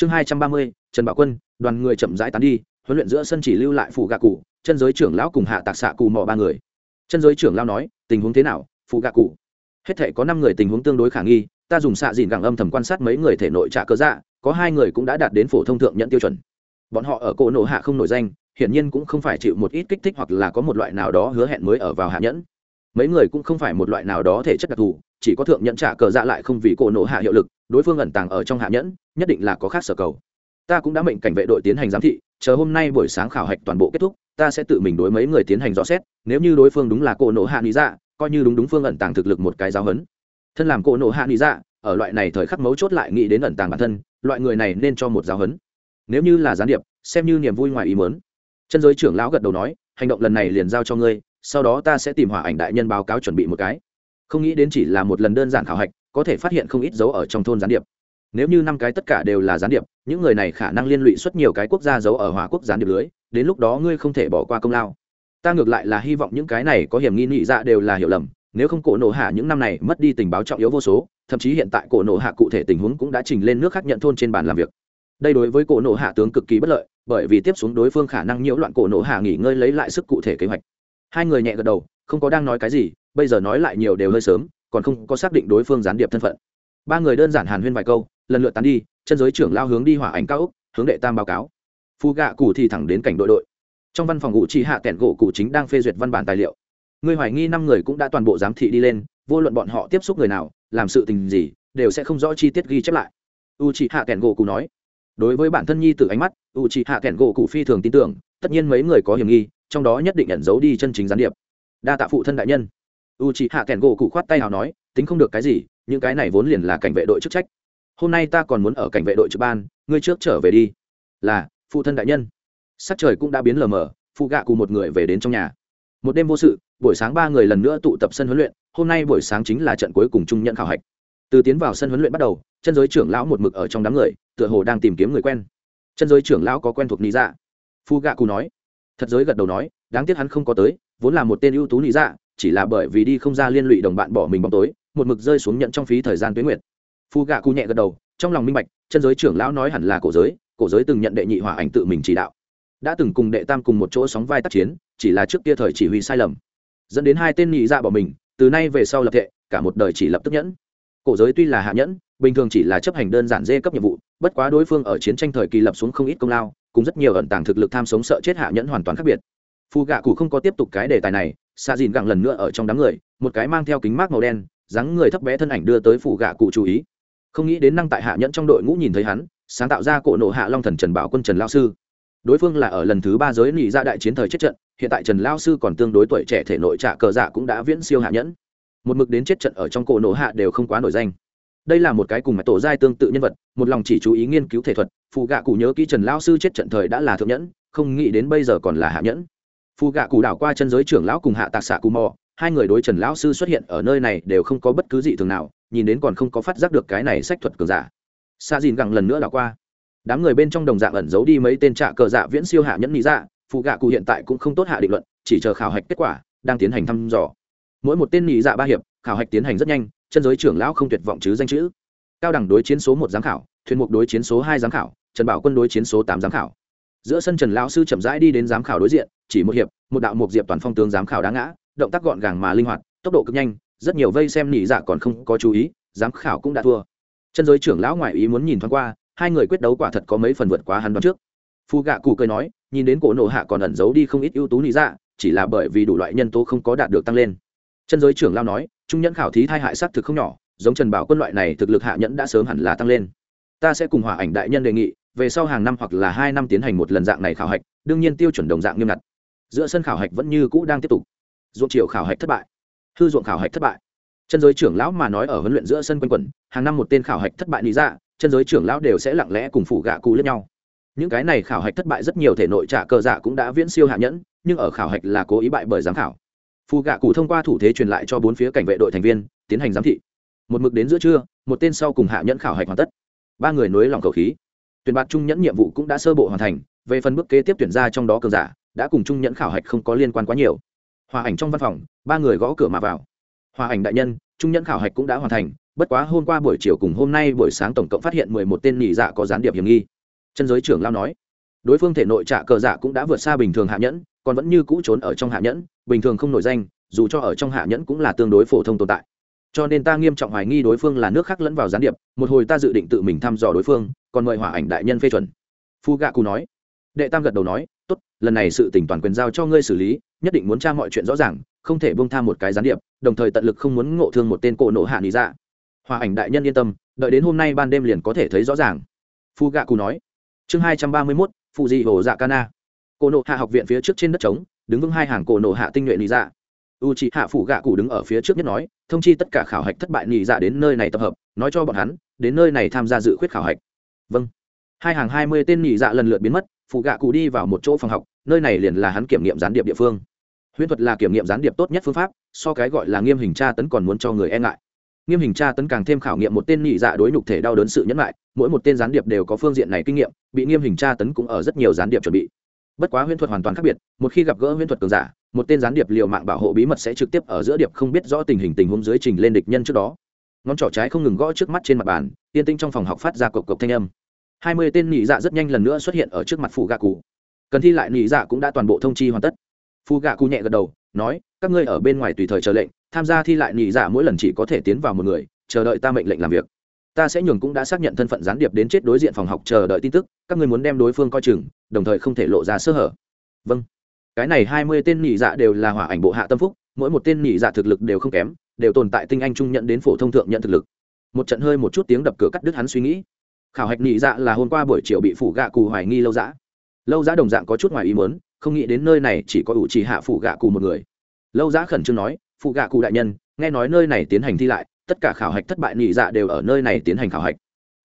chương hai trăm ba mươi, trần bảo quân, đoàn người chậm rãi tán đi, huấn luyện giữa sân chỉ lưu lại phụ gạ cụ, chân giới trưởng lão cùng hạ tạc xạ cụ mò ba người. Chân giới trưởng lão nói, tình huống thế nào phụ gạ cụ? Hết thể có năm người tình huống tương đối khả nghi, ta dùng xạ dìn gẳng âm thầm quan sát mấy người thể nội trả cơ dạ có hai người cũng đã đạt đến phổ thông thượng nhận tiêu chuẩn. Bọn họ ở cỗ nổ hạ không nổi danh, hiển nhiên cũng không phải chịu một ít kích thích hoặc là có một loại nào đó hứa hẹn mới ở vào hạ nhẫn. Mấy người cũng không phải một loại nào đó thể chất đặc thù chỉ có thượng nhẫn trả cờ dạ lại không vì cổ nổ hạ hiệu lực, đối phương ẩn tàng ở trong hạ nhẫn, nhất định là có khác sở cầu. Ta cũng đã mệnh cảnh vệ đội tiến hành giám thị, chờ hôm nay buổi sáng khảo hạch toàn bộ kết thúc, ta sẽ tự mình đối mấy người tiến hành rõ xét, nếu như đối phương đúng là cổ nổ hạ lý dạ coi như đúng đúng phương ẩn tàng thực lực một cái giáo hấn thân làm cổ nổ hạ lý dạ ở loại này thời khắc mấu chốt lại nghĩ đến ẩn tàng bản thân, loại người này nên cho một giáo hấn nếu như là gián điệp, xem như niềm vui ngoài ý mớn chân giới trưởng lão gật đầu nói, hành động lần này liền giao cho ngươi, sau đó ta sẽ tìm hỏa ảnh đại nhân báo cáo chuẩn bị một cái không nghĩ đến chỉ là một lần đơn giản khảo hạch, có thể phát hiện không ít dấu ở trong thôn gián điệp. Nếu như năm cái tất cả đều là gián điệp, những người này khả năng liên lụy xuất nhiều cái quốc gia giấu ở hỏa quốc gián điệp lưới, đến lúc đó ngươi không thể bỏ qua công lao. Ta ngược lại là hy vọng những cái này có hiểm nghi nghị dạ đều là hiểu lầm, nếu không cổ nổ hạ những năm này mất đi tình báo trọng yếu vô số, thậm chí hiện tại cổ nổ hạ cụ thể tình huống cũng đã trình lên nước khác nhận thôn trên bàn làm việc. Đây đối với cổ nổ hạ tướng cực kỳ bất lợi, bởi vì tiếp xuống đối phương khả năng nhiễu loạn cổ nổ hạ nghỉ ngơi lấy lại sức cụ thể kế hoạch. Hai người nhẹ gật đầu, không có đang nói cái gì bây giờ nói lại nhiều đều hơi sớm, còn không có xác định đối phương gián điệp thân phận. Ba người đơn giản hàn huyên vài câu, lần lượt tán đi, chân giới trưởng lao hướng đi hỏa ảnh cao úc hướng đệ tam báo cáo. Phu gạ cụ thì thẳng đến cảnh đội đội. Trong văn phòng ngụ chỉ hạ kẹn gỗ cụ chính đang phê duyệt văn bản tài liệu. Người hoài nghi năm người cũng đã toàn bộ giám thị đi lên, vô luận bọn họ tiếp xúc người nào, làm sự tình gì, đều sẽ không rõ chi tiết ghi chép lại. U chỉ hạ kẹn gỗ cụ nói. Đối với bản thân nhi từ ánh mắt, u chỉ hạ kẹn gỗ cụ phi thường tin tưởng, tất nhiên mấy người có hiểm nghi, trong đó nhất định ẩn giấu đi chân chính gián điệp. Đa tạ phụ thân đại nhân u chị hạ kẹn gỗ cụ khoát tay nào nói, tính không được cái gì, những cái này vốn liền là cảnh vệ đội chức trách. Hôm nay ta còn muốn ở cảnh vệ đội trực ban, ngươi trước trở về đi. Là, phụ thân đại nhân. Sắc trời cũng đã biến lờ mờ phụ gạ cùng một người về đến trong nhà. Một đêm vô sự, buổi sáng ba người lần nữa tụ tập sân huấn luyện, hôm nay buổi sáng chính là trận cuối cùng trung nhận khảo hạch. Từ tiến vào sân huấn luyện bắt đầu, chân giới trưởng lão một mực ở trong đám người, tựa hồ đang tìm kiếm người quen. Chân giới trưởng lão có quen thuộc lý dạ. Phu gạ cù nói. Thật giới gật đầu nói, đáng tiếc hắn không có tới, vốn là một tên ưu tú lý dạ chỉ là bởi vì đi không ra liên lụy đồng bạn bỏ mình bóng tối, một mực rơi xuống nhận trong phí thời gian tuyến nguyệt. Phu gạ cù nhẹ gật đầu, trong lòng minh bạch, chân giới trưởng lão nói hẳn là cổ giới cổ giới từng nhận đệ nhị hỏa ảnh tự mình chỉ đạo. Đã từng cùng đệ tam cùng một chỗ sóng vai tác chiến, chỉ là trước kia thời chỉ huy sai lầm. Dẫn đến hai tên nhị dạ bỏ mình, từ nay về sau lập thệ, cả một đời chỉ lập tức nhẫn. Cổ giới tuy là hạ nhẫn, bình thường chỉ là chấp hành đơn giản dê cấp nhiệm vụ, bất quá đối phương ở chiến tranh thời kỳ lập xuống không ít công lao, cùng rất nhiều ẩn tàng thực lực tham sống sợ chết hạ nhẫn hoàn toàn khác biệt. Phù gạ cụ không có tiếp tục cái đề tài này xa dìn gặng lần nữa ở trong đám người, một cái mang theo kính mát màu đen, dáng người thấp bé thân ảnh đưa tới phủ gạ cụ chú ý. Không nghĩ đến năng tại hạ nhẫn trong đội ngũ nhìn thấy hắn, sáng tạo ra cổ nộ hạ long thần trần bảo quân trần lao sư. Đối phương là ở lần thứ ba giới nghị ra dạ đại chiến thời chết trận, hiện tại trần lao sư còn tương đối tuổi trẻ thể nội trả cờ dạ cũng đã viễn siêu hạ nhẫn. Một mực đến chết trận ở trong cổ nộ hạ đều không quá nổi danh. Đây là một cái cùng mặt tổ giai tương tự nhân vật, một lòng chỉ chú ý nghiên cứu thể thuật phụ gạ cụ nhớ kỹ trần lao sư chết trận thời đã là thượng nhẫn, không nghĩ đến bây giờ còn là hạ nhẫn phù gạ cụ đảo qua chân giới trưởng lão cùng hạ tạc xạ cù mò, hai người đối trần lão sư xuất hiện ở nơi này đều không có bất cứ gì thường nào, nhìn đến còn không có phát giác được cái này sách thuật cường giả. Xa dìn gẳng lần nữa đảo qua. Đám người bên trong đồng dạng ẩn giấu đi mấy tên trạ cờ dạ viễn siêu hạ nhẫn lý dạ phụ gạ cụ hiện tại cũng không tốt hạ định luận, chỉ chờ khảo hạch kết quả, đang tiến hành thăm dò. Mỗi một tên nhị dạ ba hiệp, khảo hạch tiến hành rất nhanh, chân giới trưởng lão không tuyệt vọng chứ danh chữ. Cao đẳng đối chiến số một giám khảo, thuyền mục đối chiến số hai giám khảo, trần bảo quân đối chiến số tám giám khảo giữa sân trần lão sư chậm rãi đi đến giám khảo đối diện, chỉ một hiệp, một đạo mục diệp toàn phong tướng giám khảo đá ngã, động tác gọn gàng mà linh hoạt, tốc độ cực nhanh, rất nhiều vây xem nỉ dạ còn không có chú ý, giám khảo cũng đã thua. Chân giới trưởng lão ngoại ý muốn nhìn thoáng qua, hai người quyết đấu quả thật có mấy phần vượt quá hắn đoán trước. Phu gạ cụ cười nói, nhìn đến cổ nổ hạ còn ẩn giấu đi không ít ưu tú nỉ dạ chỉ là bởi vì đủ loại nhân tố không có đạt được tăng lên. Chân giới trưởng lão nói, trung nhẫn khảo thí thai hại sát thực không nhỏ, giống trần bảo quân loại này thực lực hạ nhẫn đã sớm hẳn là tăng lên. Ta sẽ cùng hòa ảnh đại nhân đề nghị về sau hàng năm hoặc là hai năm tiến hành một lần dạng này khảo hạch, đương nhiên tiêu chuẩn đồng dạng nghiêm ngặt. Giữa sân khảo hạch vẫn như cũ đang tiếp tục. Ruộng triều khảo hạch thất bại. Hư ruộng khảo hạch thất bại. Chân giới trưởng lão mà nói ở huấn luyện giữa sân quanh quẩn, hàng năm một tên khảo hạch thất bại lý ra dạ, chân giới trưởng lão đều sẽ lặng lẽ cùng phủ gạ cụ lẫn nhau. Những cái này khảo hạch thất bại rất nhiều thể nội trả cờ dạ cũng đã viễn siêu hạ nhẫn, nhưng ở khảo hạch là cố ý bại bởi giám khảo. Phù gạ cụ thông qua thủ thế truyền lại cho bốn phía cảnh vệ đội thành viên, tiến hành giám thị. Một mực đến giữa trưa, một tên sau cùng hạ nhẫn khảo hạch hoàn tất. Ba người nối lòng cầu khí tuyển bạt trung nhẫn nhiệm vụ cũng đã sơ bộ hoàn thành, về phần bước kế tiếp tuyển ra trong đó cường giả, đã cùng trung nhẫn khảo hạch không có liên quan quá nhiều. Hòa ảnh trong văn phòng, ba người gõ cửa mà vào. Hòa ảnh đại nhân, trung nhẫn khảo hạch cũng đã hoàn thành, bất quá hôm qua buổi chiều cùng hôm nay buổi sáng tổng cộng phát hiện mười một tên nhị dạ có gián điệp hiểm nghi. Chân giới trưởng lao nói, đối phương thể nội trạ cờ dạ cũng đã vượt xa bình thường hạ nhẫn, còn vẫn như cũ trốn ở trong hạ nhẫn, bình thường không nổi danh, dù cho ở trong hạ nhẫn cũng là tương đối phổ thông tồn tại cho nên ta nghiêm trọng hoài nghi đối phương là nước khác lẫn vào gián điệp, một hồi ta dự định tự mình thăm dò đối phương, còn mời hỏa ảnh đại nhân phê chuẩn. Phu gạ cù nói. Đệ tam gật đầu nói, tốt, lần này sự tỉnh toàn quyền giao cho ngươi xử lý, nhất định muốn tra mọi chuyện rõ ràng, không thể bông tham một cái gián điệp, đồng thời tận lực không muốn ngộ thương một tên cổ nộ hạ lý ra hòa ảnh đại nhân yên tâm, đợi đến hôm nay ban đêm liền có thể thấy rõ ràng. Phu gạ cù nói. Chương hai trăm ba mươi mốt phụ di hồ dạ cana cổ nộ hạ học viện phía trước trên đất trống, đứng vững hai hàng cổ nộ hạ tinh nhuệ lý dạ u c hạ phủ gạ cụ đứng ở phía trước nhất nói, thông chi tất cả khảo hạch thất bại nhị dạ đến nơi này tập hợp, nói cho bọn hắn, đến nơi này tham gia dự khuyết khảo hạch. Vâng. Hai hàng hai mươi tên nhị dạ lần lượt biến mất phụ gạ cụ đi vào một chỗ phòng học, nơi này liền là hắn kiểm nghiệm gián điệp địa phương. Huyễn thuật là kiểm nghiệm gián điệp tốt nhất phương pháp, so cái gọi là nghiêm hình tra tấn còn muốn cho người e ngại. Nghiêm hình tra tấn càng thêm khảo nghiệm một tên nhị dạ đối nhục thể đau đớn sự nhẫn lại, mỗi một tên gián điệp đều có phương diện này kinh nghiệm, bị nghiêm hình tra tấn cũng ở rất nhiều gián điệp chuẩn bị bất quá huyễn thuật hoàn toàn khác biệt, một khi gặp gỡ huyễn thuật cường giả, một tên gián điệp liều mạng bảo hộ bí mật sẽ trực tiếp ở giữa điệp không biết rõ tình hình tình huống dưới trình lên địch nhân trước đó. Ngón trỏ trái không ngừng gõ trước mắt trên mặt bàn, tiên tinh trong phòng học phát ra cộc cộc thanh âm. Hai mươi tên nị dạ rất nhanh lần nữa xuất hiện ở trước mặt phụ gạ cụ. Cần thi lại nị dạ cũng đã toàn bộ thông chi hoàn tất. Phụ gạ cụ nhẹ gật đầu, nói, các ngươi ở bên ngoài tùy thời chờ lệnh, tham gia thi lại nị dạ mỗi lần chỉ có thể tiến vào một người, chờ đợi ta mệnh lệnh làm việc ta sẽ nhường cũng đã xác nhận thân phận gián điệp đến chết đối diện phòng học chờ đợi tin tức, các người muốn đem đối phương coi chừng, đồng thời không thể lộ ra sơ hở. Vâng. Cái này hai mươi tên nhị dạ đều là hỏa ảnh bộ hạ tâm phúc, mỗi một tên nhị dạ thực lực đều không kém, đều tồn tại tinh anh trung nhận đến phổ thông thượng nhận thực lực. Một trận hơi một chút tiếng đập cửa cắt đứt hắn suy nghĩ. Khảo hạch nhị dạ là hôm qua buổi chiều bị phủ gạ cù hoài nghi lâu dã. Lâu dã đồng dạng có chút ngoài ý mớn không nghĩ đến nơi này chỉ có ủ chỉ hạ phủ gạ cù một người. Lâu dã khẩn trương nói phụ gạ cụ đại nhân, nghe nói nơi này tiến hành thi lại tất cả khảo hạch thất bại nhị dạ đều ở nơi này tiến hành khảo hạch.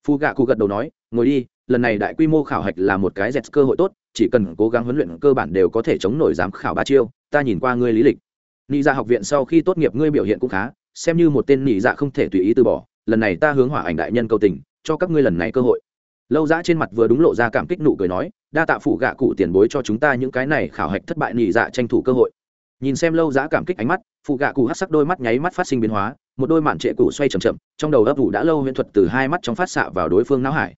Phu gạ cụ gật đầu nói, ngồi đi, lần này đại quy mô khảo hạch là một cái dẹt cơ hội tốt, chỉ cần cố gắng huấn luyện cơ bản đều có thể chống nổi giám khảo ba chiêu, ta nhìn qua ngươi lý lịch. Nhị dạ học viện sau khi tốt nghiệp ngươi biểu hiện cũng khá, xem như một tên nhị dạ không thể tùy ý từ bỏ, lần này ta hướng hỏa ảnh đại nhân cầu tình, cho các ngươi lần này cơ hội. Lâu dã trên mặt vừa đúng lộ ra cảm kích nụ cười nói, đa tạ phụ gạ cụ tiền bối cho chúng ta những cái này khảo hạch thất bại nhị dạ tranh thủ cơ hội. Nhìn xem lâu dã cảm kích ánh mắt phụ gạ cụ hát sắc đôi mắt nháy mắt phát sinh biến hóa một đôi mạn trệ cũ xoay c h ậ m chậm, trong đầu ấp ủ đã lâu huyễn thuật từ hai mắt trong phát xạ vào đối phương não hải.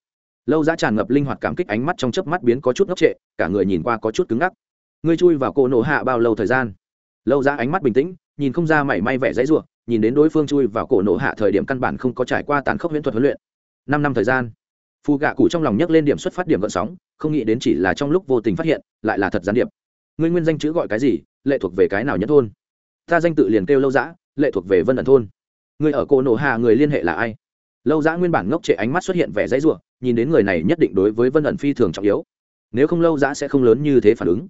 Lâu giá tràn ngập linh hoạt cảm kích ánh mắt trong chớp mắt biến có chút ngốc trệ, cả người nhìn qua có chút cứng ngắc. Ngươi chui vào cổ nổ hạ bao lâu thời gian? Lâu giá ánh mắt bình tĩnh, nhìn không ra mảy may vẻ dãy ruộng, nhìn đến đối phương chui vào cổ nổ hạ thời điểm căn bản không có trải qua tàn khốc huyễn thuật huấn luyện. Năm năm thời gian. Phù gạ cụ trong lòng nhấc lên điểm xuất phát điểm gợn sóng, không nghĩ đến chỉ là trong lúc vô tình phát hiện, lại là thật gián điệp. Ngươi nguyên danh chữ gọi cái gì, lệ thuộc về cái nào nhất thôn? Ta danh tự liền kêu lâu dã, lệ thuộc về vân ẩn thôn người ở cổ nổ hạ người liên hệ là ai? Lâu dã nguyên bản ngốc trệ ánh mắt xuất hiện vẻ dãy ruộng nhìn đến người này nhất định đối với vân ẩn phi thường trọng yếu. Nếu không lâu dã sẽ không lớn như thế phản ứng.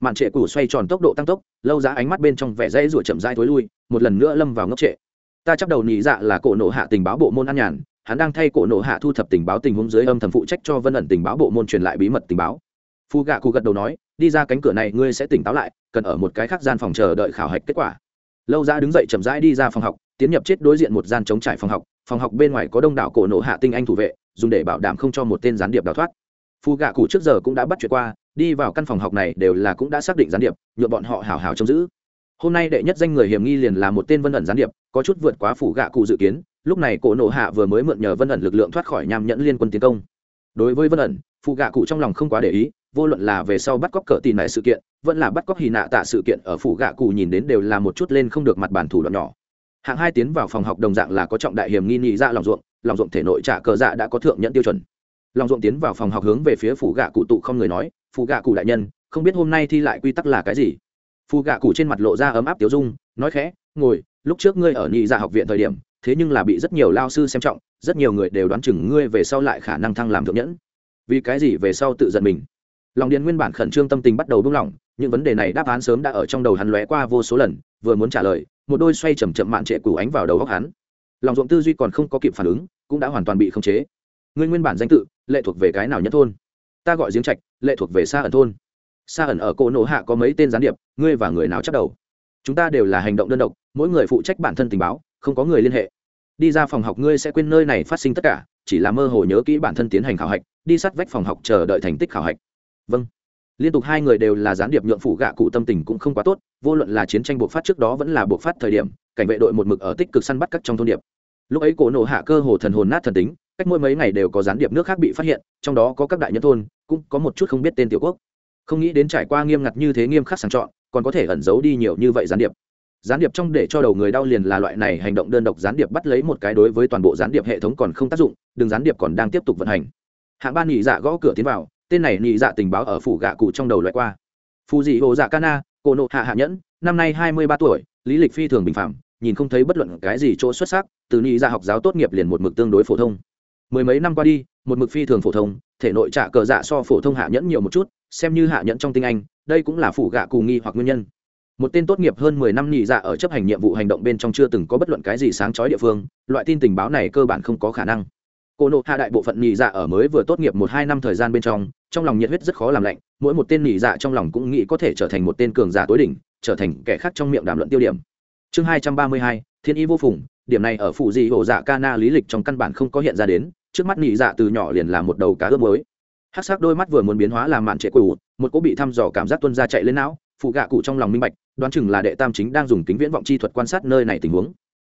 Mạn trệ củ xoay tròn tốc độ tăng tốc, lâu dã ánh mắt bên trong vẻ dãy ruộng chậm dai thối lui, một lần nữa lâm vào ngốc trệ. Ta chấp đầu nhị dạ là cổ nổ hạ tình báo bộ môn an nhàn, hắn đang thay cổ nổ hạ thu thập tình báo tình huống dưới âm thầm phụ trách cho vân ẩn tình báo bộ môn truyền lại bí mật tình báo. Phu gạ cụ gật đầu nói, đi ra cánh cửa này ngươi sẽ tỉnh táo lại, cần ở một cái khác gian phòng chờ đợi khảo hạch kết quả. Lâu ra đứng dậy chậm rãi đi ra phòng học tiến nhập chết đối diện một gian chống trải phòng học phòng học bên ngoài có đông đảo cổ nộ hạ tinh anh thủ vệ, dùng để bảo đảm không cho một tên gián điệp đào thoát. Phu gạ cụ trước giờ cũng đã bắt chuyện qua, đi vào căn phòng học này đều là cũng đã xác định gián điệp nhuộm bọn họ hào hào trông giữ. Hôm nay đệ nhất danh người hiểm nghi liền là một tên vân ẩn gián điệp, có chút vượt quá phủ gạ cụ dự kiến, lúc này cổ nộ hạ vừa mới mượn nhờ vân ẩn lực lượng thoát khỏi nham nhẫn liên quân tiến công. Đối với vân ẩn phụ gạ cụ trong lòng không quá để ý, vô luận là về sau bắt cóc cỡ tì này sự kiện, vẫn là bắt cóc hì nạ tạ sự kiện ở phủ gạ cụ nhìn đến đều là một chút lên không được mặt bản thủ đoạn nhỏ hạng hai tiến vào phòng học đồng dạng là có trọng đại hiểm nghi nhị dạ lòng ruộng lòng ruộng thể nội trả cờ dạ đã có thượng nhận tiêu chuẩn. Lòng ruộng tiến vào phòng học hướng về phía phủ gạ cụ tụ không người nói phụ gạ cụ đại nhân, không biết hôm nay thi lại quy tắc là cái gì? Phù gạ cụ trên mặt lộ ra ấm áp tiểu dung, nói khẽ, ngồi, lúc trước ngươi ở nhị dạ học viện thời điểm, thế nhưng là bị rất nhiều lao sư xem trọng, rất nhiều người đều đoán chừng ngươi về sau lại khả năng thăng làm thượng nhẫn. Vì cái gì về sau tự giận mình? Lòng điền nguyên bản khẩn trương tâm tình bắt đầu buông lỏng, những vấn đề này đáp án sớm đã ở trong đầu hắn lóe qua vô số lần, vừa muốn trả lời một đôi xoay chầm chậm mạn trệ củ ánh vào đầu góc hắn. Lòng ruộng tư duy còn không có kịp phản ứng, cũng đã hoàn toàn bị khống chế. Ngươi nguyên bản danh tự, lệ thuộc về cái nào nhất thôn? Ta gọi giếng trạch, lệ thuộc về xa ẩn thôn. Xa ẩn ở cổ nổ hạ có mấy tên gián điệp, ngươi và người nào chắc đầu? Chúng ta đều là hành động đơn độc, mỗi người phụ trách bản thân tình báo, không có người liên hệ. Đi ra phòng học ngươi sẽ quên nơi này phát sinh tất cả, chỉ là mơ hồ nhớ kỹ bản thân tiến hành khảo hạch, đi sát vách phòng học chờ đợi thành tích khảo hạch. Vâng liên tục hai người đều là gián điệp nhượng phủ gạ cụ tâm tình cũng không quá tốt, vô luận là chiến tranh buộc phát trước đó vẫn là buộc phát thời điểm, cảnh vệ đội một mực ở tích cực săn bắt các trong thôn điệp. Lúc ấy cổ nổ hạ cơ hồ thần hồn nát thần tính, cách mỗi mấy ngày đều có gián điệp nước khác bị phát hiện, trong đó có các đại nhân thôn, cũng có một chút không biết tên tiểu quốc. Không nghĩ đến trải qua nghiêm ngặt như thế nghiêm khắc sàng chọn, còn có thể ẩn giấu đi nhiều như vậy gián điệp. Gián điệp trong để cho đầu người đau liền là loại này hành động đơn độc gián điệp bắt lấy một cái đối với toàn bộ gián điệp hệ thống còn không tác dụng đường gián điệp còn đang tiếp tục vận hành. Hạng ba nhị dạ gõ cửa tiến vào tên này nhị dạ tình báo ở phủ gạ cụ trong đầu loại qua. Phù dị hồ dạ kana cổ nộ hạ hạ nhẫn, năm nay hai mươi ba tuổi, lý lịch phi thường bình phạm nhìn không thấy bất luận cái gì chỗ xuất sắc, từ nhị dạ học giáo tốt nghiệp liền một mực tương đối phổ thông. Mười mấy năm qua đi, một mực phi thường phổ thông, thể nội trả cờ dạ so phổ thông hạ nhẫn nhiều một chút, xem như hạ nhẫn trong tinh anh, đây cũng là phủ gạ cù nghi hoặc nguyên nhân. Một tên tốt nghiệp hơn mười năm nhị dạ ở chấp hành nhiệm vụ hành động bên trong chưa từng có bất luận cái gì sáng chói địa phương, loại tin tình báo này cơ bản không có khả năng cô nộ hạ đại bộ phận nhị dạ ở mới vừa tốt nghiệp một hai năm thời gian bên trong trong lòng nhiệt huyết rất khó làm lạnh, mỗi một tên nhị dạ trong lòng cũng nghĩ có thể trở thành một tên cường giả tối đỉnh, trở thành kẻ khác trong miệng đàm luận tiêu điểm. Chương hai trăm ba mươi hai, thiên y vô phùng, điểm này ở phụ dị hổ dạ ca na lý lịch trong căn bản không có hiện ra đến, trước mắt nhị dạ từ nhỏ liền là một đầu cá ướp mới hát sắc đôi mắt vừa muốn biến hóa làm mạn trệ cụ một cỗ bị thăm dò cảm giác tuân ra chạy lên não, phụ gạ cụ trong lòng minh bạch, đoán chừng là đệ tam chính đang dùng kính viễn vọng chi thuật quan sát nơi này tình huống.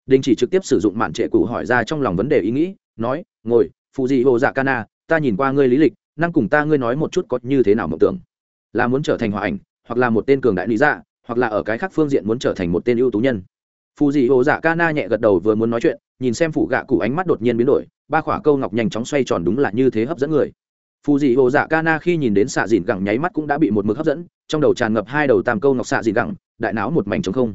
Đình chỉ trực tiếp sử dụng mạn trệ cụ hỏi ra trong lòng vấn đề ý nghĩ nói, ngồi, phụ dị hồ dạ cana ta nhìn qua ngươi lý lịch, năng cùng ta ngươi nói một chút có như thế nào mộng tưởng. Là muốn trở thành hòa ảnh, hoặc là một tên cường đại lý dạ hoặc là ở cái khác phương diện muốn trở thành một tên ưu tú nhân. Phù dị hồ dạ ca na nhẹ gật đầu vừa muốn nói chuyện, nhìn xem phụ gạ cụ ánh mắt đột nhiên biến đổi, ba khỏa câu ngọc nhanh chóng xoay tròn đúng là như thế hấp dẫn người. Phù dị hồ dạ ca na khi nhìn đến xạ dìn gẳng nháy mắt cũng đã bị một mực hấp dẫn, trong đầu tràn ngập hai đầu tam câu ngọc xạ dìn gẳng, đại não một mảnh trống không.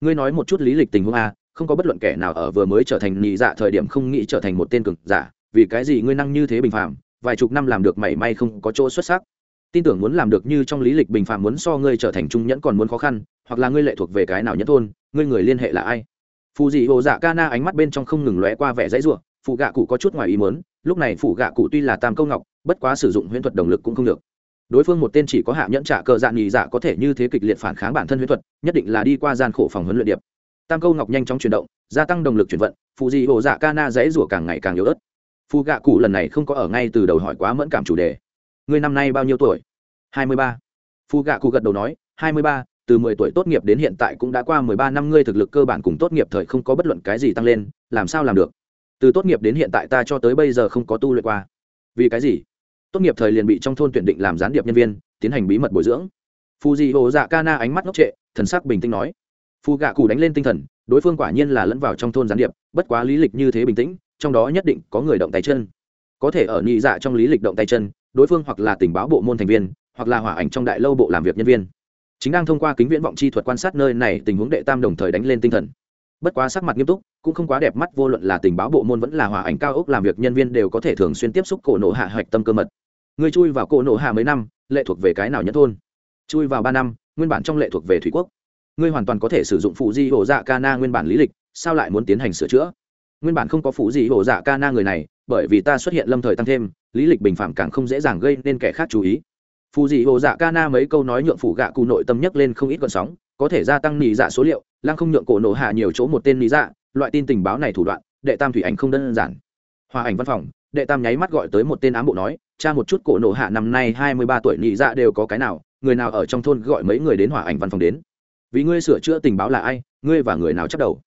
Ngươi nói một chút lý lịch tình huống a không có bất luận kẻ nào ở vừa mới trở thành nhị dạ thời điểm không nghĩ trở thành một tên cực giả, vì cái gì ngươi năng như thế bình phạm vài chục năm làm được mảy may không có chỗ xuất sắc. Tin tưởng muốn làm được như trong lý lịch bình phạm muốn so ngươi trở thành trung nhẫn còn muốn khó khăn, hoặc là ngươi lệ thuộc về cái nào nhất thôn, ngươi người liên hệ là ai? Phù dị hồ dạ ca na ánh mắt bên trong không ngừng lóe qua vẻ dãy ruộng phụ gạ cụ có chút ngoài ý mớn lúc này phụ gạ cụ tuy là tam câu ngọc, bất quá sử dụng huyễn thuật đồng lực cũng không được. Đối phương một tên chỉ có hạ nhẫn trả cờ dạng nhị dạ có thể như thế kịch liệt phản kháng bản thân huyễn thuật, nhất định là đi qua gian khổ phòng huấn luyện điệp tam câu ngọc nhanh chóng chuyển động, gia tăng động lực chuyển vận phụ dị hộ dạ ca na dãy rủa càng ngày càng yếu ớt. Phụ gạ cụ lần này không có ở ngay từ đầu hỏi quá mẫn cảm chủ đề. Ngươi năm nay bao nhiêu tuổi? Hai mươi ba. Phụ gạ cụ gật đầu nói, hai mươi ba, từ mười tuổi tốt nghiệp đến hiện tại cũng đã qua mười ba năm ngươi thực lực cơ bản cùng tốt nghiệp thời không có bất luận cái gì tăng lên, làm sao làm được? Từ tốt nghiệp đến hiện tại ta cho tới bây giờ không có tu luyện qua. Vì cái gì? Tốt nghiệp thời liền bị trong thôn tuyển định làm gián điệp nhân viên, tiến hành bí mật bồi dưỡng. Phù dị hồ dạ ca na ánh mắt ngốc trệ, thần sắc bình tĩnh nói phù gạ cụ đánh lên tinh thần, đối phương quả nhiên là lẫn vào trong thôn gián điệp, bất quá lý lịch như thế bình tĩnh, trong đó nhất định có người động tay chân. Có thể ở nhị dạ trong lý lịch động tay chân, đối phương hoặc là tình báo bộ môn thành viên, hoặc là hỏa ảnh trong đại lâu bộ làm việc nhân viên. Chính đang thông qua kính viễn vọng chi thuật quan sát nơi này, tình huống đệ tam đồng thời đánh lên tinh thần. Bất quá sắc mặt nghiêm túc, cũng không quá đẹp mắt, vô luận là tình báo bộ môn vẫn là hỏa ảnh cao ốc làm việc nhân viên đều có thể thường xuyên tiếp xúc cổ nổ hạ hoạch tâm cơ mật. Người chui vào cổ nổ hạ mấy năm, lệ thuộc về cái nào nhất thôn? Chui vào ba năm, nguyên bản trong lệ thuộc về thủy quốc ngươi hoàn toàn có thể sử dụng phụ di hổ dạ ca na nguyên bản lý lịch, sao lại muốn tiến hành sửa chữa? Nguyên bản không có phụ di hổ dạ ca na người này, bởi vì ta xuất hiện lâm thời tăng thêm, lý lịch bình phạm càng không dễ dàng gây nên kẻ khác chú ý. Phụ di hổ dạ ca na mấy câu nói nhượng phụ gạ cụ nội tâm nhấc lên không ít gọn sóng, có thể gia tăng nỉ dạ số liệu, lăng không nhượng cổ nổ hạ nhiều chỗ một tên nỉ dạ loại tin tình báo này thủ đoạn, đệ tam thủy ảnh không đơn giản. Hòa ảnh văn phòng, đệ tam nháy mắt gọi tới một tên ám bộ nói, cha một chút cổ nổ hạ năm nay hai mươi ba tuổi nị dạ đều có cái nào, người nào ở trong thôn gọi mấy người đến hòa ảnh văn phòng đến? Vì ngươi sửa chữa tình báo là ai, ngươi và người nào chắc đầu?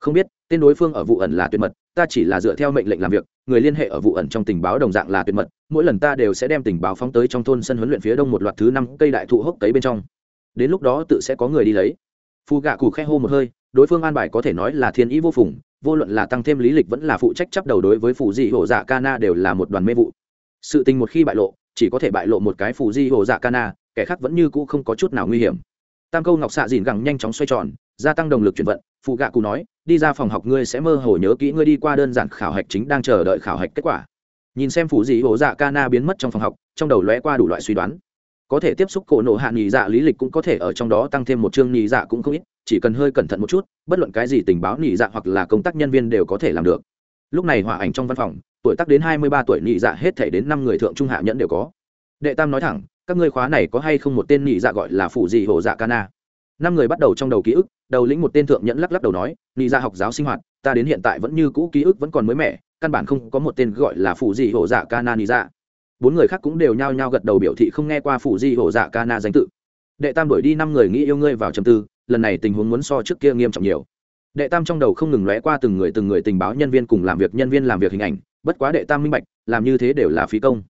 Không biết, tên đối phương ở vụ ẩn là tuyệt mật, ta chỉ là dựa theo mệnh lệnh làm việc, người liên hệ ở vụ ẩn trong tình báo đồng dạng là tuyệt mật, mỗi lần ta đều sẽ đem tình báo phóng tới trong thôn sân huấn luyện phía đông một loạt thứ năm cây đại thụ hốc cấy bên trong. Đến lúc đó tự sẽ có người đi lấy. Phù gạ cụ khe hô một hơi, đối phương an bài có thể nói là thiên ý vô phùng, vô luận là tăng thêm lý lịch vẫn là phụ trách chấp đầu đối với phù di hổ dạ cana đều là một đoàn mê vụ. Sự tình một khi bại lộ, chỉ có thể bại lộ một cái phù di hổ dạ cana kẻ khác vẫn như cũ không có chút nào nguy hiểm tam câu ngọc xạ dìn gẳng nhanh chóng xoay tròn, gia tăng động lực chuyển vận, phụ gạ cụ nói, đi ra phòng học ngươi sẽ mơ hồ nhớ kỹ ngươi đi qua đơn giản khảo hạch chính đang chờ đợi khảo hạch kết quả. Nhìn xem phụ dị hổ dạ cana biến mất trong phòng học, trong đầu lóe qua đủ loại suy đoán. Có thể tiếp xúc cổ nộ hạ nghỉ dạ lý lịch cũng có thể ở trong đó tăng thêm một chương nghỉ dạ cũng không ít, chỉ cần hơi cẩn thận một chút, bất luận cái gì tình báo nghỉ dạ hoặc là công tác nhân viên đều có thể làm được. Lúc này hòa ảnh trong văn phòng, tuổi tác đến hai mươi ba tuổi nghỉ dạ hết thể đến năm người thượng trung hạ nhẫn đều có. Đệ tam nói thẳng các ngươi khóa này có hay không một tên nhị dạ gọi là phụ dị hồ dạ cana năm người bắt đầu trong đầu ký ức, đầu lĩnh một tên thượng nhẫn lắc lắc đầu nói, nhị dạ học giáo sinh hoạt, ta đến hiện tại vẫn như cũ ký ức vẫn còn mới mẻ, căn bản không có một tên gọi là phụ dị hồ dạ cana nhị dạ. Bốn người khác cũng đều nhao nhao gật đầu biểu thị không nghe qua phủ di hổ dạ ca na danh tự. Đệ tam đuổi đi năm người nghĩ yêu ngươi vào trầm tư, lần này tình huống muốn so trước kia nghiêm trọng nhiều. Đệ tam trong đầu không ngừng lóe qua từng người từng người tình báo nhân viên cùng làm việc nhân viên làm việc hình ảnh, bất quá đệ tam minh bạch, làm như thế đều là phí công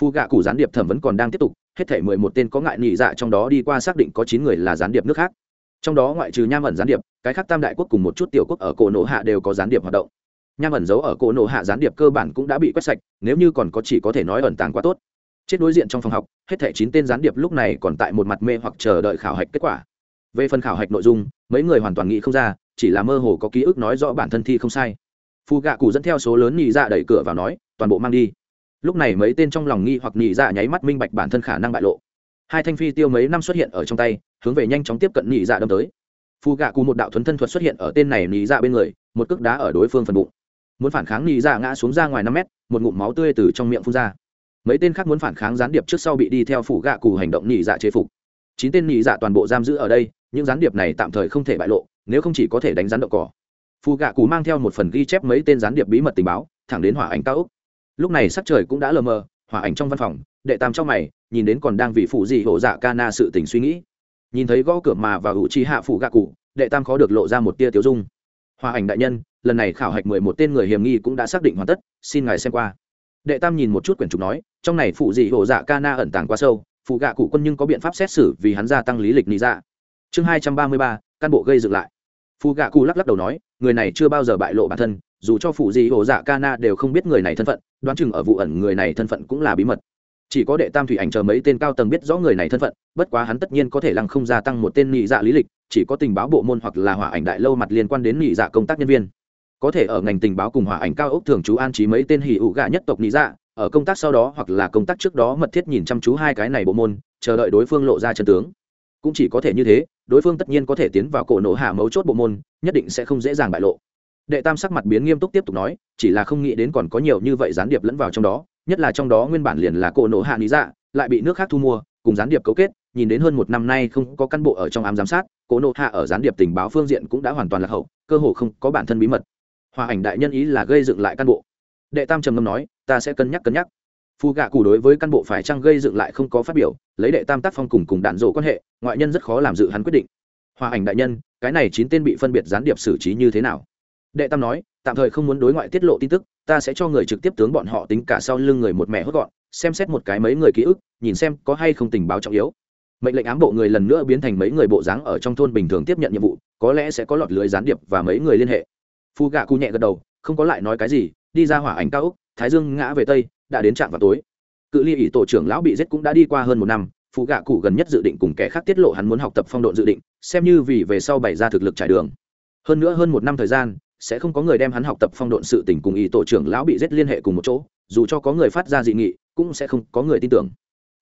phu gạ cụ gián điệp thẩm vấn còn đang tiếp tục, hết thể mười một tên có ngại nhị dạ trong đó đi qua xác định có chín người là gián điệp nước khác. Trong đó ngoại trừ nham ẩn gián điệp, cái khác tam đại quốc cùng một chút tiểu quốc ở cổ nổ hạ đều có gián điệp hoạt động. Nham ẩn giấu ở cổ nổ hạ gián điệp cơ bản cũng đã bị quét sạch, nếu như còn có chỉ có thể nói ẩn tàng quá tốt. Chết đối diện trong phòng học, hết thể chín tên gián điệp lúc này còn tại một mặt mê hoặc chờ đợi khảo hạch kết quả. Về phần khảo hạch nội dung, mấy người hoàn toàn nghĩ không ra, chỉ là mơ hồ có ký ức nói rõ bản thân thi không sai. Phù gạ cụ dẫn theo số lớn nhị dạ đẩy cửa vào nói, toàn bộ mang đi lúc này mấy tên trong lòng nghi hoặc nhị dạ nháy mắt minh bạch bản thân khả năng bại lộ. Hai thanh phi tiêu mấy năm xuất hiện ở trong tay, hướng về nhanh chóng tiếp cận nhị dạ đâm tới. Phù gạ cù một đạo thuấn thân thuật xuất hiện ở tên này nhị dạ bên người, một cước đá ở đối phương phần bụng. Muốn phản kháng nhị dạ ngã xuống ra ngoài năm mét, một ngụm máu tươi từ trong miệng phun ra. Mấy tên khác muốn phản kháng gián điệp trước sau bị đi theo phủ gạ cù hành động nhị dạ chế phục. Chín tên nhị dạ toàn bộ giam giữ ở đây, những gián điệp này tạm thời không thể bại lộ, nếu không chỉ có thể đánh rắn đậu cỏ. Phù gạ cù mang theo một phần ghi chép mấy tên gián điệp bí mật tình báo, thẳng đến hỏa ảnh cao úc lúc này sắc trời cũng đã lờ mờ, hỏa ảnh trong văn phòng, đệ tam trong mày, nhìn đến còn đang vì phụ gì hổ dạ ca na sự tình suy nghĩ. Nhìn thấy gõ cửa mà và hữu trí hạ phụ gạ cụ, đệ tam khó được lộ ra một tia tiêu dung. Hòa ảnh đại nhân, lần này khảo hạch mười một tên người hiểm nghi cũng đã xác định hoàn tất, xin ngài xem qua. Đệ tam nhìn một chút quyển trục nói, trong này phụ dị hổ dạ ca na ẩn tàng quá sâu, phụ gạ cụ quân nhưng có biện pháp xét xử vì hắn gia tăng lý lịch lý dạ. Chương hai trăm ba mươi ba căn bộ gây dựng lại. Phụ gạ cụ lắc lắc đầu nói, người này chưa bao giờ bại lộ bản thân dù cho phụ gì hồ dạ ca na đều không biết người này thân phận, đoán chừng ở vụ ẩn người này thân phận cũng là bí mật. Chỉ có đệ tam thủy ảnh chờ mấy tên cao tầng biết rõ người này thân phận, bất quá hắn tất nhiên có thể lăng không gia tăng một tên nhị dạ lý lịch, chỉ có tình báo bộ môn hoặc là hỏa ảnh đại lâu mặt liên quan đến nhị dạ công tác nhân viên. Có thể ở ngành tình báo cùng hỏa ảnh cao ốc thường trú an trí mấy tên hỉ ụ gạ nhất tộc nhị dạ ở công tác sau đó hoặc là công tác trước đó mật thiết nhìn chăm chú hai cái này bộ môn, chờ đợi đối phương lộ ra chân tướng. Cũng chỉ có thể như thế, đối phương tất nhiên có thể tiến vào cổ nổ hạ mấu chốt bộ môn, nhất định sẽ không dễ dàng bại lộ đệ tam sắc mặt biến nghiêm túc tiếp tục nói, chỉ là không nghĩ đến còn có nhiều như vậy gián điệp lẫn vào trong đó, nhất là trong đó nguyên bản liền là cổ nổ hạ lý dạ lại bị nước khác thu mua, cùng gián điệp cấu kết, nhìn đến hơn một năm nay không có cán bộ ở trong ám giám sát, cổ nổ hạ ở gián điệp tình báo phương diện cũng đã hoàn toàn lạc hậu, cơ hồ không có bản thân bí mật. Hòa ảnh đại nhân ý là gây dựng lại cán bộ. Đệ tam trầm ngâm nói, ta sẽ cân nhắc cân nhắc. Phù gạ cụ đối với cán bộ phải chăng gây dựng lại không có phát biểu, lấy đệ tam tác phong cùng cùng đạn dộ quan hệ, ngoại nhân rất khó làm dự hắn quyết định. Hòa ảnh đại nhân, cái này chín tên bị phân biệt gián điệp xử trí như thế nào? Đệ tam nói, tạm thời không muốn đối ngoại tiết lộ tin tức, ta sẽ cho người trực tiếp tướng bọn họ tính cả sau lưng người một mẹ hốt gọn, xem xét một cái mấy người ký ức, nhìn xem có hay không tình báo trọng yếu. Mệnh lệnh ám bộ người lần nữa biến thành mấy người bộ dáng ở trong thôn bình thường tiếp nhận nhiệm vụ, có lẽ sẽ có lọt lưới gián điệp và mấy người liên hệ. Phu gạ cụ nhẹ gật đầu, không có lại nói cái gì, đi ra hỏa ảnh cao úc thái dương ngã về tây, đã đến trạm vào tối. Cự ly ỷ tổ trưởng lão bị giết cũng đã đi qua hơn một năm phụ gạ cụ gần nhất dự định cùng kẻ khác tiết lộ hắn muốn học tập phong độ dự định, xem như vì về sau bày ra thực lực trải đường. Hơn nữa hơn một năm thời gian sẽ không có người đem hắn học tập phong độn sự tình cùng ý tổ trưởng lão bị giết liên hệ cùng một chỗ, dù cho có người phát ra dị nghị, cũng sẽ không có người tin tưởng.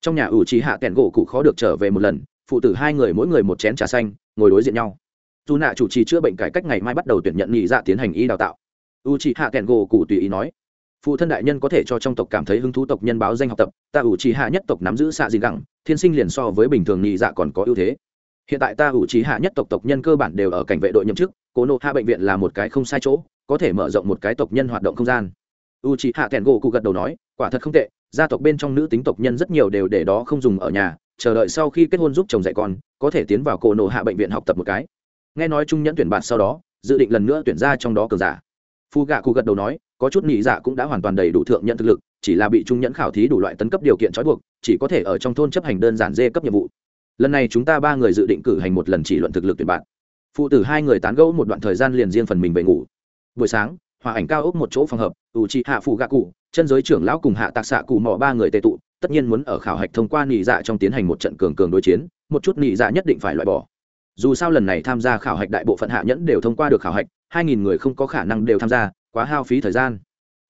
Trong nhà ủ trí hạ kẹn gỗ cụ khó được trở về một lần, phụ tử hai người mỗi người một chén trà xanh, ngồi đối diện nhau. Dù nạ chủ trì chữa bệnh cải cách ngày mai bắt đầu tuyển nhận nghị dạ tiến hành y đào tạo. U trí hạ kẹn gỗ cụ tùy ý nói, phụ thân đại nhân có thể cho trong tộc cảm thấy hứng thú tộc nhân báo danh học tập, ta ủ trí hạ nhất tộc nắm giữ xạ gì gẳng, thiên sinh liền so với bình thường nghị dạ còn có ưu thế. Hiện tại ta ủ trí hạ nhất tộc tộc nhân cơ bản đều ở cảnh vệ đội nhậm chức Cổ nộ hạ bệnh viện là một cái không sai chỗ, có thể mở rộng một cái tộc nhân hoạt động không gian. U trí hạ thẹn gỗ cụ gật đầu nói, quả thật không tệ, gia tộc bên trong nữ tính tộc nhân rất nhiều đều để đó không dùng ở nhà, chờ đợi sau khi kết hôn giúp chồng dạy con, có thể tiến vào cổ nộ hạ bệnh viện học tập một cái. Nghe nói trung nhẫn tuyển bạn sau đó, dự định lần nữa tuyển ra trong đó cờ giả. Phu gạ cụ gật đầu nói, có chút nhị dạ cũng đã hoàn toàn đầy đủ thượng nhận thực lực, chỉ là bị trung nhẫn khảo thí đủ loại tấn cấp điều kiện trói buộc, chỉ có thể ở trong thôn chấp hành đơn giản dê cấp nhiệm vụ. Lần này chúng ta ba người dự định cử hành một lần chỉ luận thực lực tuyển bạn phụ tử hai người tán gẫu một đoạn thời gian liền riêng phần mình về ngủ. Buổi sáng, hòa ảnh cao ốc một chỗ phòng hợp, ủ trị hạ phụ gạ cụ, chân giới trưởng lão cùng hạ tạc xạ cụ mỏ ba người tệ tụ, tất nhiên muốn ở khảo hạch thông qua nị dạ trong tiến hành một trận cường cường đối chiến, một chút nị dạ nhất định phải loại bỏ. Dù sao lần này tham gia khảo hạch đại bộ phận hạ nhẫn đều thông qua được khảo hạch, hai nghìn người không có khả năng đều tham gia, quá hao phí thời gian.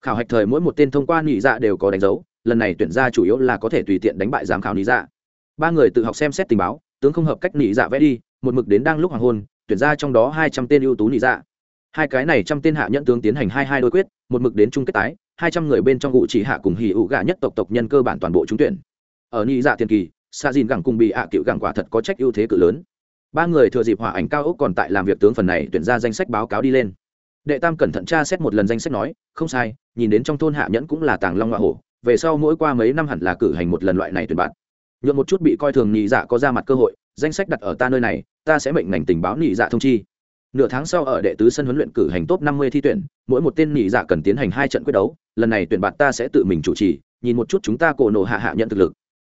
Khảo hạch thời mỗi một tên thông qua nị dạ đều có đánh dấu, lần này tuyển ra chủ yếu là có thể tùy tiện đánh bại giám khảo nị dạ. Ba người tự học xem xét tình báo, tướng không hợp cách nị dạ vẽ đi, một mực đến đang lúc hoàng hôn tuyển ra trong đó hai trăm tên ưu tú nị dạ. Hai cái này trăm tên hạ nhẫn tướng tiến hành hai hai đôi quyết, một mực đến chung kết tái, hai trăm người bên trong ngụ chỉ hạ cùng hỉ ụ gà nhất tộc tộc nhân cơ bản toàn bộ trúng tuyển. Ở nị dạ tiền kỳ, sa dìn gẳng cùng bị ạ cựu gẳng quả thật có trách ưu thế cự lớn. Ba người thừa dịp hỏa ảnh cao ốc còn tại làm việc tướng phần này tuyển ra danh sách báo cáo đi lên. Đệ tam cẩn thận tra xét một lần danh sách nói, không sai, nhìn đến trong thôn hạ nhẫn cũng là tàng long hoa hổ, về sau mỗi qua mấy năm hẳn là cử hành một lần loại này tuyển bạn. Nhuộm một chút bị coi thường nhị dạ có ra mặt cơ hội, danh sách đặt ở ta nơi này ta sẽ mệnh ngành tình báo nhị dạ thông chi. Nửa tháng sau ở đệ tứ sân huấn luyện cử hành top năm mươi thi tuyển, mỗi một tên nhị dạ cần tiến hành hai trận quyết đấu, lần này tuyển bạt ta sẽ tự mình chủ trì, nhìn một chút chúng ta cổ nổ hạ hạ nhận thực lực.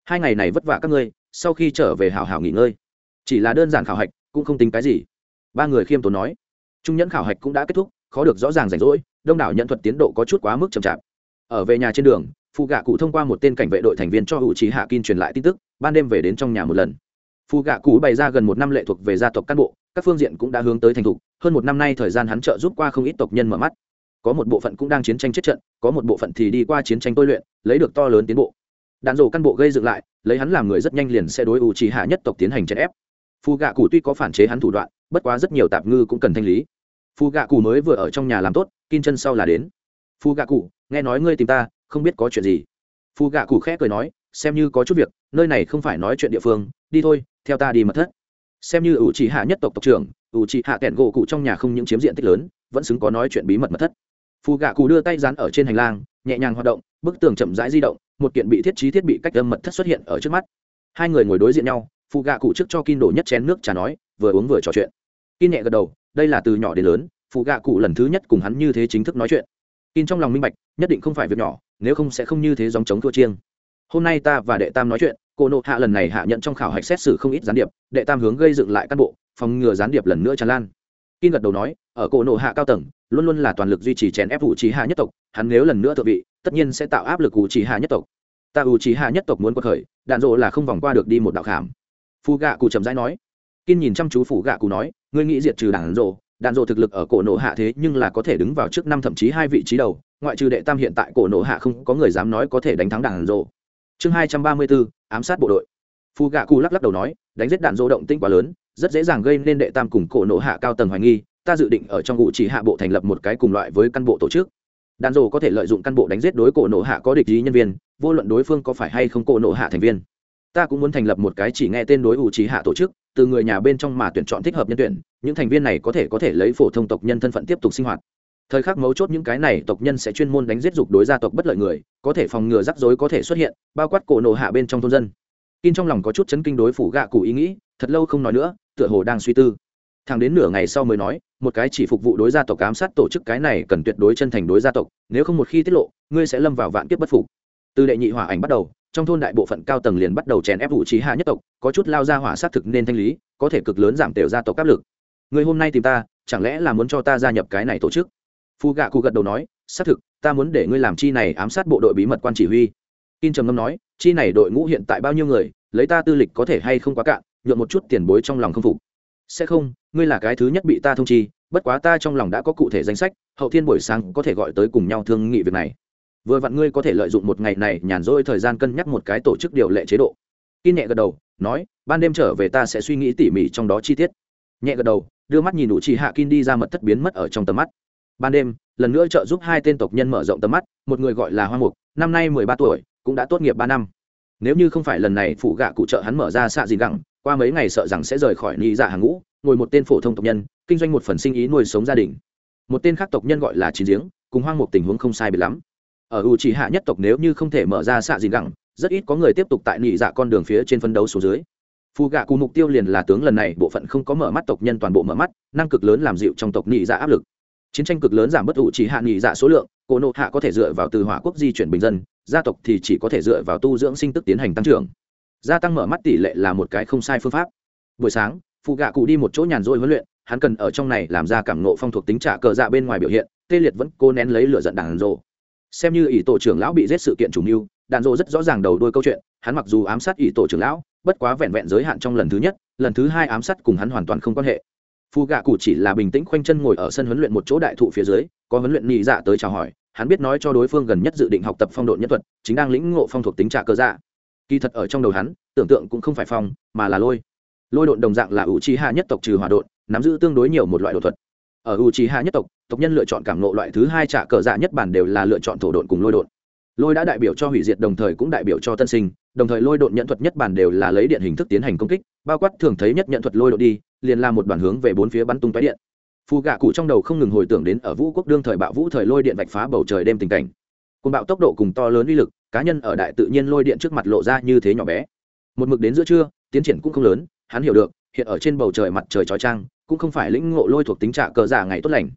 Hai ngày này vất vả các ngươi, sau khi trở về hào hào nghỉ ngơi. Chỉ là đơn giản khảo hạch, cũng không tính cái gì. Ba người khiêm tốn nói. Trung nhẫn khảo hạch cũng đã kết thúc, khó được rõ ràng rảnh rỗi, đông đảo nhận thuật tiến độ có chút quá mức chậm chạp. Ở về nhà trên đường phụ gạ cụ thông qua một tên cảnh vệ đội thành viên cho hữu trí hạ kim truyền lại tin tức, ban đêm về đến trong nhà một lần phù gạ cũ bày ra gần một năm lệ thuộc về gia tộc cán bộ, các phương diện cũng đã hướng tới thành thục, hơn một năm nay thời gian hắn trợ giúp qua không ít tộc nhân mở mắt. Có một bộ phận cũng đang chiến tranh chết trận, có một bộ phận thì đi qua chiến tranh tôi luyện, lấy được to lớn tiến bộ. Đạn dồ căn bộ gây dựng lại, lấy hắn làm người rất nhanh liền sẽ đối ủ trì hạ nhất tộc tiến hành chèn ép. Phù gạ cụ tuy có phản chế hắn thủ đoạn, bất quá rất nhiều tạp ngư cũng cần thanh lý. Phù gạ cụ mới vừa ở trong nhà làm tốt kin chân sau là đến. Phù gạ cụ, nghe nói ngươi tìm ta, không biết có chuyện gì. Phù gạ cụ khẽ cười nói, xem như có chút việc, nơi này không phải nói chuyện địa phương, đi thôi theo ta đi mật thất. Xem như ủ trì hạ nhất tộc tộc trưởng, ủ trì hạ kẹn gỗ cụ trong nhà không những chiếm diện tích lớn, vẫn xứng có nói chuyện bí mật mật thất. Phù gạ cụ đưa tay dán ở trên hành lang, nhẹ nhàng hoạt động, bức tường chậm rãi di động, một kiện bị thiết trí thiết bị cách âm mật thất xuất hiện ở trước mắt. Hai người ngồi đối diện nhau, phù gạ cụ trước cho kin đổ nhất chén nước trà nói, vừa uống vừa trò chuyện. Kin nhẹ gật đầu, đây là từ nhỏ đến lớn, phù gạ cụ lần thứ nhất cùng hắn như thế chính thức nói chuyện. Kin trong lòng minh bạch, nhất định không phải việc nhỏ, nếu không sẽ không như thế dòng chống thua chiêng hôm nay ta và đệ tam nói chuyện, cô nộ hạ lần này hạ nhận trong khảo hạch xét xử không ít gián điệp, đệ tam hướng gây dựng lại cán bộ, phòng ngừa gián điệp lần nữa tràn lan. Kim gật đầu nói, ở cổ nộ hạ cao tầng, luôn luôn là toàn lực duy trì chèn ép ủ trí hạ nhất tộc, hắn nếu lần nữa thượng vị, tất nhiên sẽ tạo áp lực ủ trí hạ nhất tộc. Ta ủ trí hạ nhất tộc muốn quật khởi, đạn dộ là không vòng qua được đi một đạo khảm. Phù gạ cụ chậm rãi nói. Kim nhìn chăm chú phủ gạ cụ nói, ngươi nghĩ diệt trừ đạn dộ đạn dộ thực lực ở cổ nộ hạ thế nhưng là có thể đứng vào trước năm thậm chí hai vị trí đầu, ngoại trừ đệ tam hiện tại cổ nộ hạ không có người dám nói có thể đánh thắng đạn dộ chương hai trăm ba mươi bốn ám sát bộ đội. Phù gạ cụ lắc lắc đầu nói, đánh giết đạn dỗ động tinh quá lớn, rất dễ dàng gây nên đệ tam cùng cổ nộ hạ cao tầng hoài nghi, ta dự định ở trong ngụ chỉ hạ bộ thành lập một cái cùng loại với căn bộ tổ chức. Đạn dỗ có thể lợi dụng căn bộ đánh giết đối cổ nộ hạ có địch ý nhân viên, vô luận đối phương có phải hay không cổ nộ hạ thành viên. Ta cũng muốn thành lập một cái chỉ nghe tên đối ủ trí hạ tổ chức, từ người nhà bên trong mà tuyển chọn thích hợp nhân tuyển, những thành viên này có thể có thể lấy phổ thông tộc nhân thân phận tiếp tục sinh hoạt thời khắc mấu chốt những cái này tộc nhân sẽ chuyên môn đánh giết dục đối gia tộc bất lợi người, có thể phòng ngừa rắc rối có thể xuất hiện, bao quát cổ nổ hạ bên trong thôn dân. Kin trong lòng có chút chấn kinh đối phủ gạ cụ ý nghĩ, thật lâu không nói nữa, tựa hồ đang suy tư. Thằng đến nửa ngày sau mới nói, một cái chỉ phục vụ đối gia tộc ám sát tổ chức cái này cần tuyệt đối chân thành đối gia tộc, nếu không một khi tiết lộ, ngươi sẽ lâm vào vạn kiếp bất phục. Từ đệ nhị hỏa ảnh bắt đầu, trong thôn đại bộ phận cao tầng liền bắt đầu chèn ép vụ trí hạ nhất tộc, có chút lao ra hỏa sát thực nên thanh lý, có thể cực lớn giảm tiểu gia tộc áp lực. Người hôm nay tìm ta, chẳng lẽ là muốn cho ta gia nhập cái này tổ chức? Phu gạ cụ gật đầu nói, xác thực, ta muốn để ngươi làm chi này ám sát bộ đội bí mật quan chỉ huy. In trầm ngâm nói, chi này đội ngũ hiện tại bao nhiêu người, lấy ta tư lịch có thể hay không quá cạn, nhuộm một chút tiền bối trong lòng không phục. Sẽ không, ngươi là cái thứ nhất bị ta thông chi, bất quá ta trong lòng đã có cụ thể danh sách, hậu thiên buổi sáng có thể gọi tới cùng nhau thương nghị việc này. Vừa vặn ngươi có thể lợi dụng một ngày này nhàn rỗi thời gian cân nhắc một cái tổ chức điều lệ chế độ. Kin nhẹ gật đầu, nói, ban đêm trở về ta sẽ suy nghĩ tỉ mỉ trong đó chi tiết. Nhẹ gật đầu, đưa mắt nhìn đủ chỉ hạ Kin đi ra mật thất biến mất ở trong tầm mắt ban đêm, lần nữa trợ giúp hai tên tộc nhân mở rộng tầm mắt, một người gọi là hoa mục, năm nay mười ba tuổi, cũng đã tốt nghiệp ba năm. Nếu như không phải lần này phụ gạ cụ trợ hắn mở ra xạ gì gẳng qua mấy ngày sợ rằng sẽ rời khỏi ni dạ hàng ngũ, ngồi một tên phổ thông tộc nhân, kinh doanh một phần sinh ý nuôi sống gia đình. Một tên khác tộc nhân gọi là chín giếng, cùng hoang mục tình huống không sai biệt lắm. Ở u chỉ hạ nhất tộc nếu như không thể mở ra xạ gì gẳng rất ít có người tiếp tục tại nị dạ con đường phía trên phân đấu số dưới. Phù gạ cụ mục tiêu liền là tướng lần này, bộ phận không có mở mắt tộc nhân toàn bộ mở mắt, năng cực lớn làm dịu trong tộc nị dạ áp lực chiến tranh cực lớn giảm bất ủ chỉ hạ nghỉ dạ số lượng, cổ nộ hạ có thể dựa vào từ hỏa quốc di chuyển bình dân, gia tộc thì chỉ có thể dựa vào tu dưỡng sinh tức tiến hành tăng trưởng. Gia tăng mở mắt tỷ lệ là một cái không sai phương pháp. Buổi sáng phụ gạ cụ đi một chỗ nhàn rỗi huấn luyện, hắn cần ở trong này làm ra cảm nộ phong thuộc tính trả cờ dạ bên ngoài biểu hiện, tê liệt vẫn cố nén lấy lửa giận đàn rộ. Xem như ỷ tổ trưởng lão bị giết sự kiện chủ mưu, đàn rộ rất rõ ràng đầu đôi câu chuyện, hắn mặc dù ám sát ỷ tổ trưởng lão, bất quá vẹn vẹn giới hạn trong lần thứ nhất, lần thứ hai ám sát cùng hắn hoàn toàn không quan hệ. Phu gạ cụ chỉ là bình tĩnh khoanh chân ngồi ở sân huấn luyện một chỗ đại thụ phía dưới, có huấn luyện nhị dạ tới chào hỏi, hắn biết nói cho đối phương gần nhất dự định học tập phong độ nhất thuật, chính đang lĩnh ngộ phong thuộc tính trạ cơ dạ. Kỳ thật ở trong đầu hắn, tưởng tượng cũng không phải phong, mà là lôi. Lôi độn đồng dạng là ủ trí hạ nhất tộc trừ hỏa độn, nắm giữ tương đối nhiều một loại đột thuật. Ở ủ trí hạ nhất tộc tộc nhân lựa chọn cảm nộ loại thứ hai trạ cờ dạ nhất bản đều là lựa chọn thổ độn cùng lôi độn. Lôi đã đại biểu cho hủy diệt đồng thời cũng đại biểu cho tân sinh, đồng thời lôi độn nhận thuật nhất bản đều là lấy điện hình thức tiến hành công kích, bao quát thường thấy nhất nhận thuật lôi độn đi liền là một đoàn hướng về bốn phía bắn tung tóe điện. Phù gạ cụ trong đầu không ngừng hồi tưởng đến ở vũ quốc đương thời bạo vũ thời lôi điện vạch phá bầu trời đêm tình cảnh. Côn bạo tốc độ cùng to lớn uy lực, cá nhân ở đại tự nhiên lôi điện trước mặt lộ ra như thế nhỏ bé. Một mực đến giữa trưa, tiến triển cũng không lớn, hắn hiểu được, hiện ở trên bầu trời mặt trời chói trang cũng không phải lĩnh ngộ lôi thuộc tính trả cờ giả ngày tốt lành.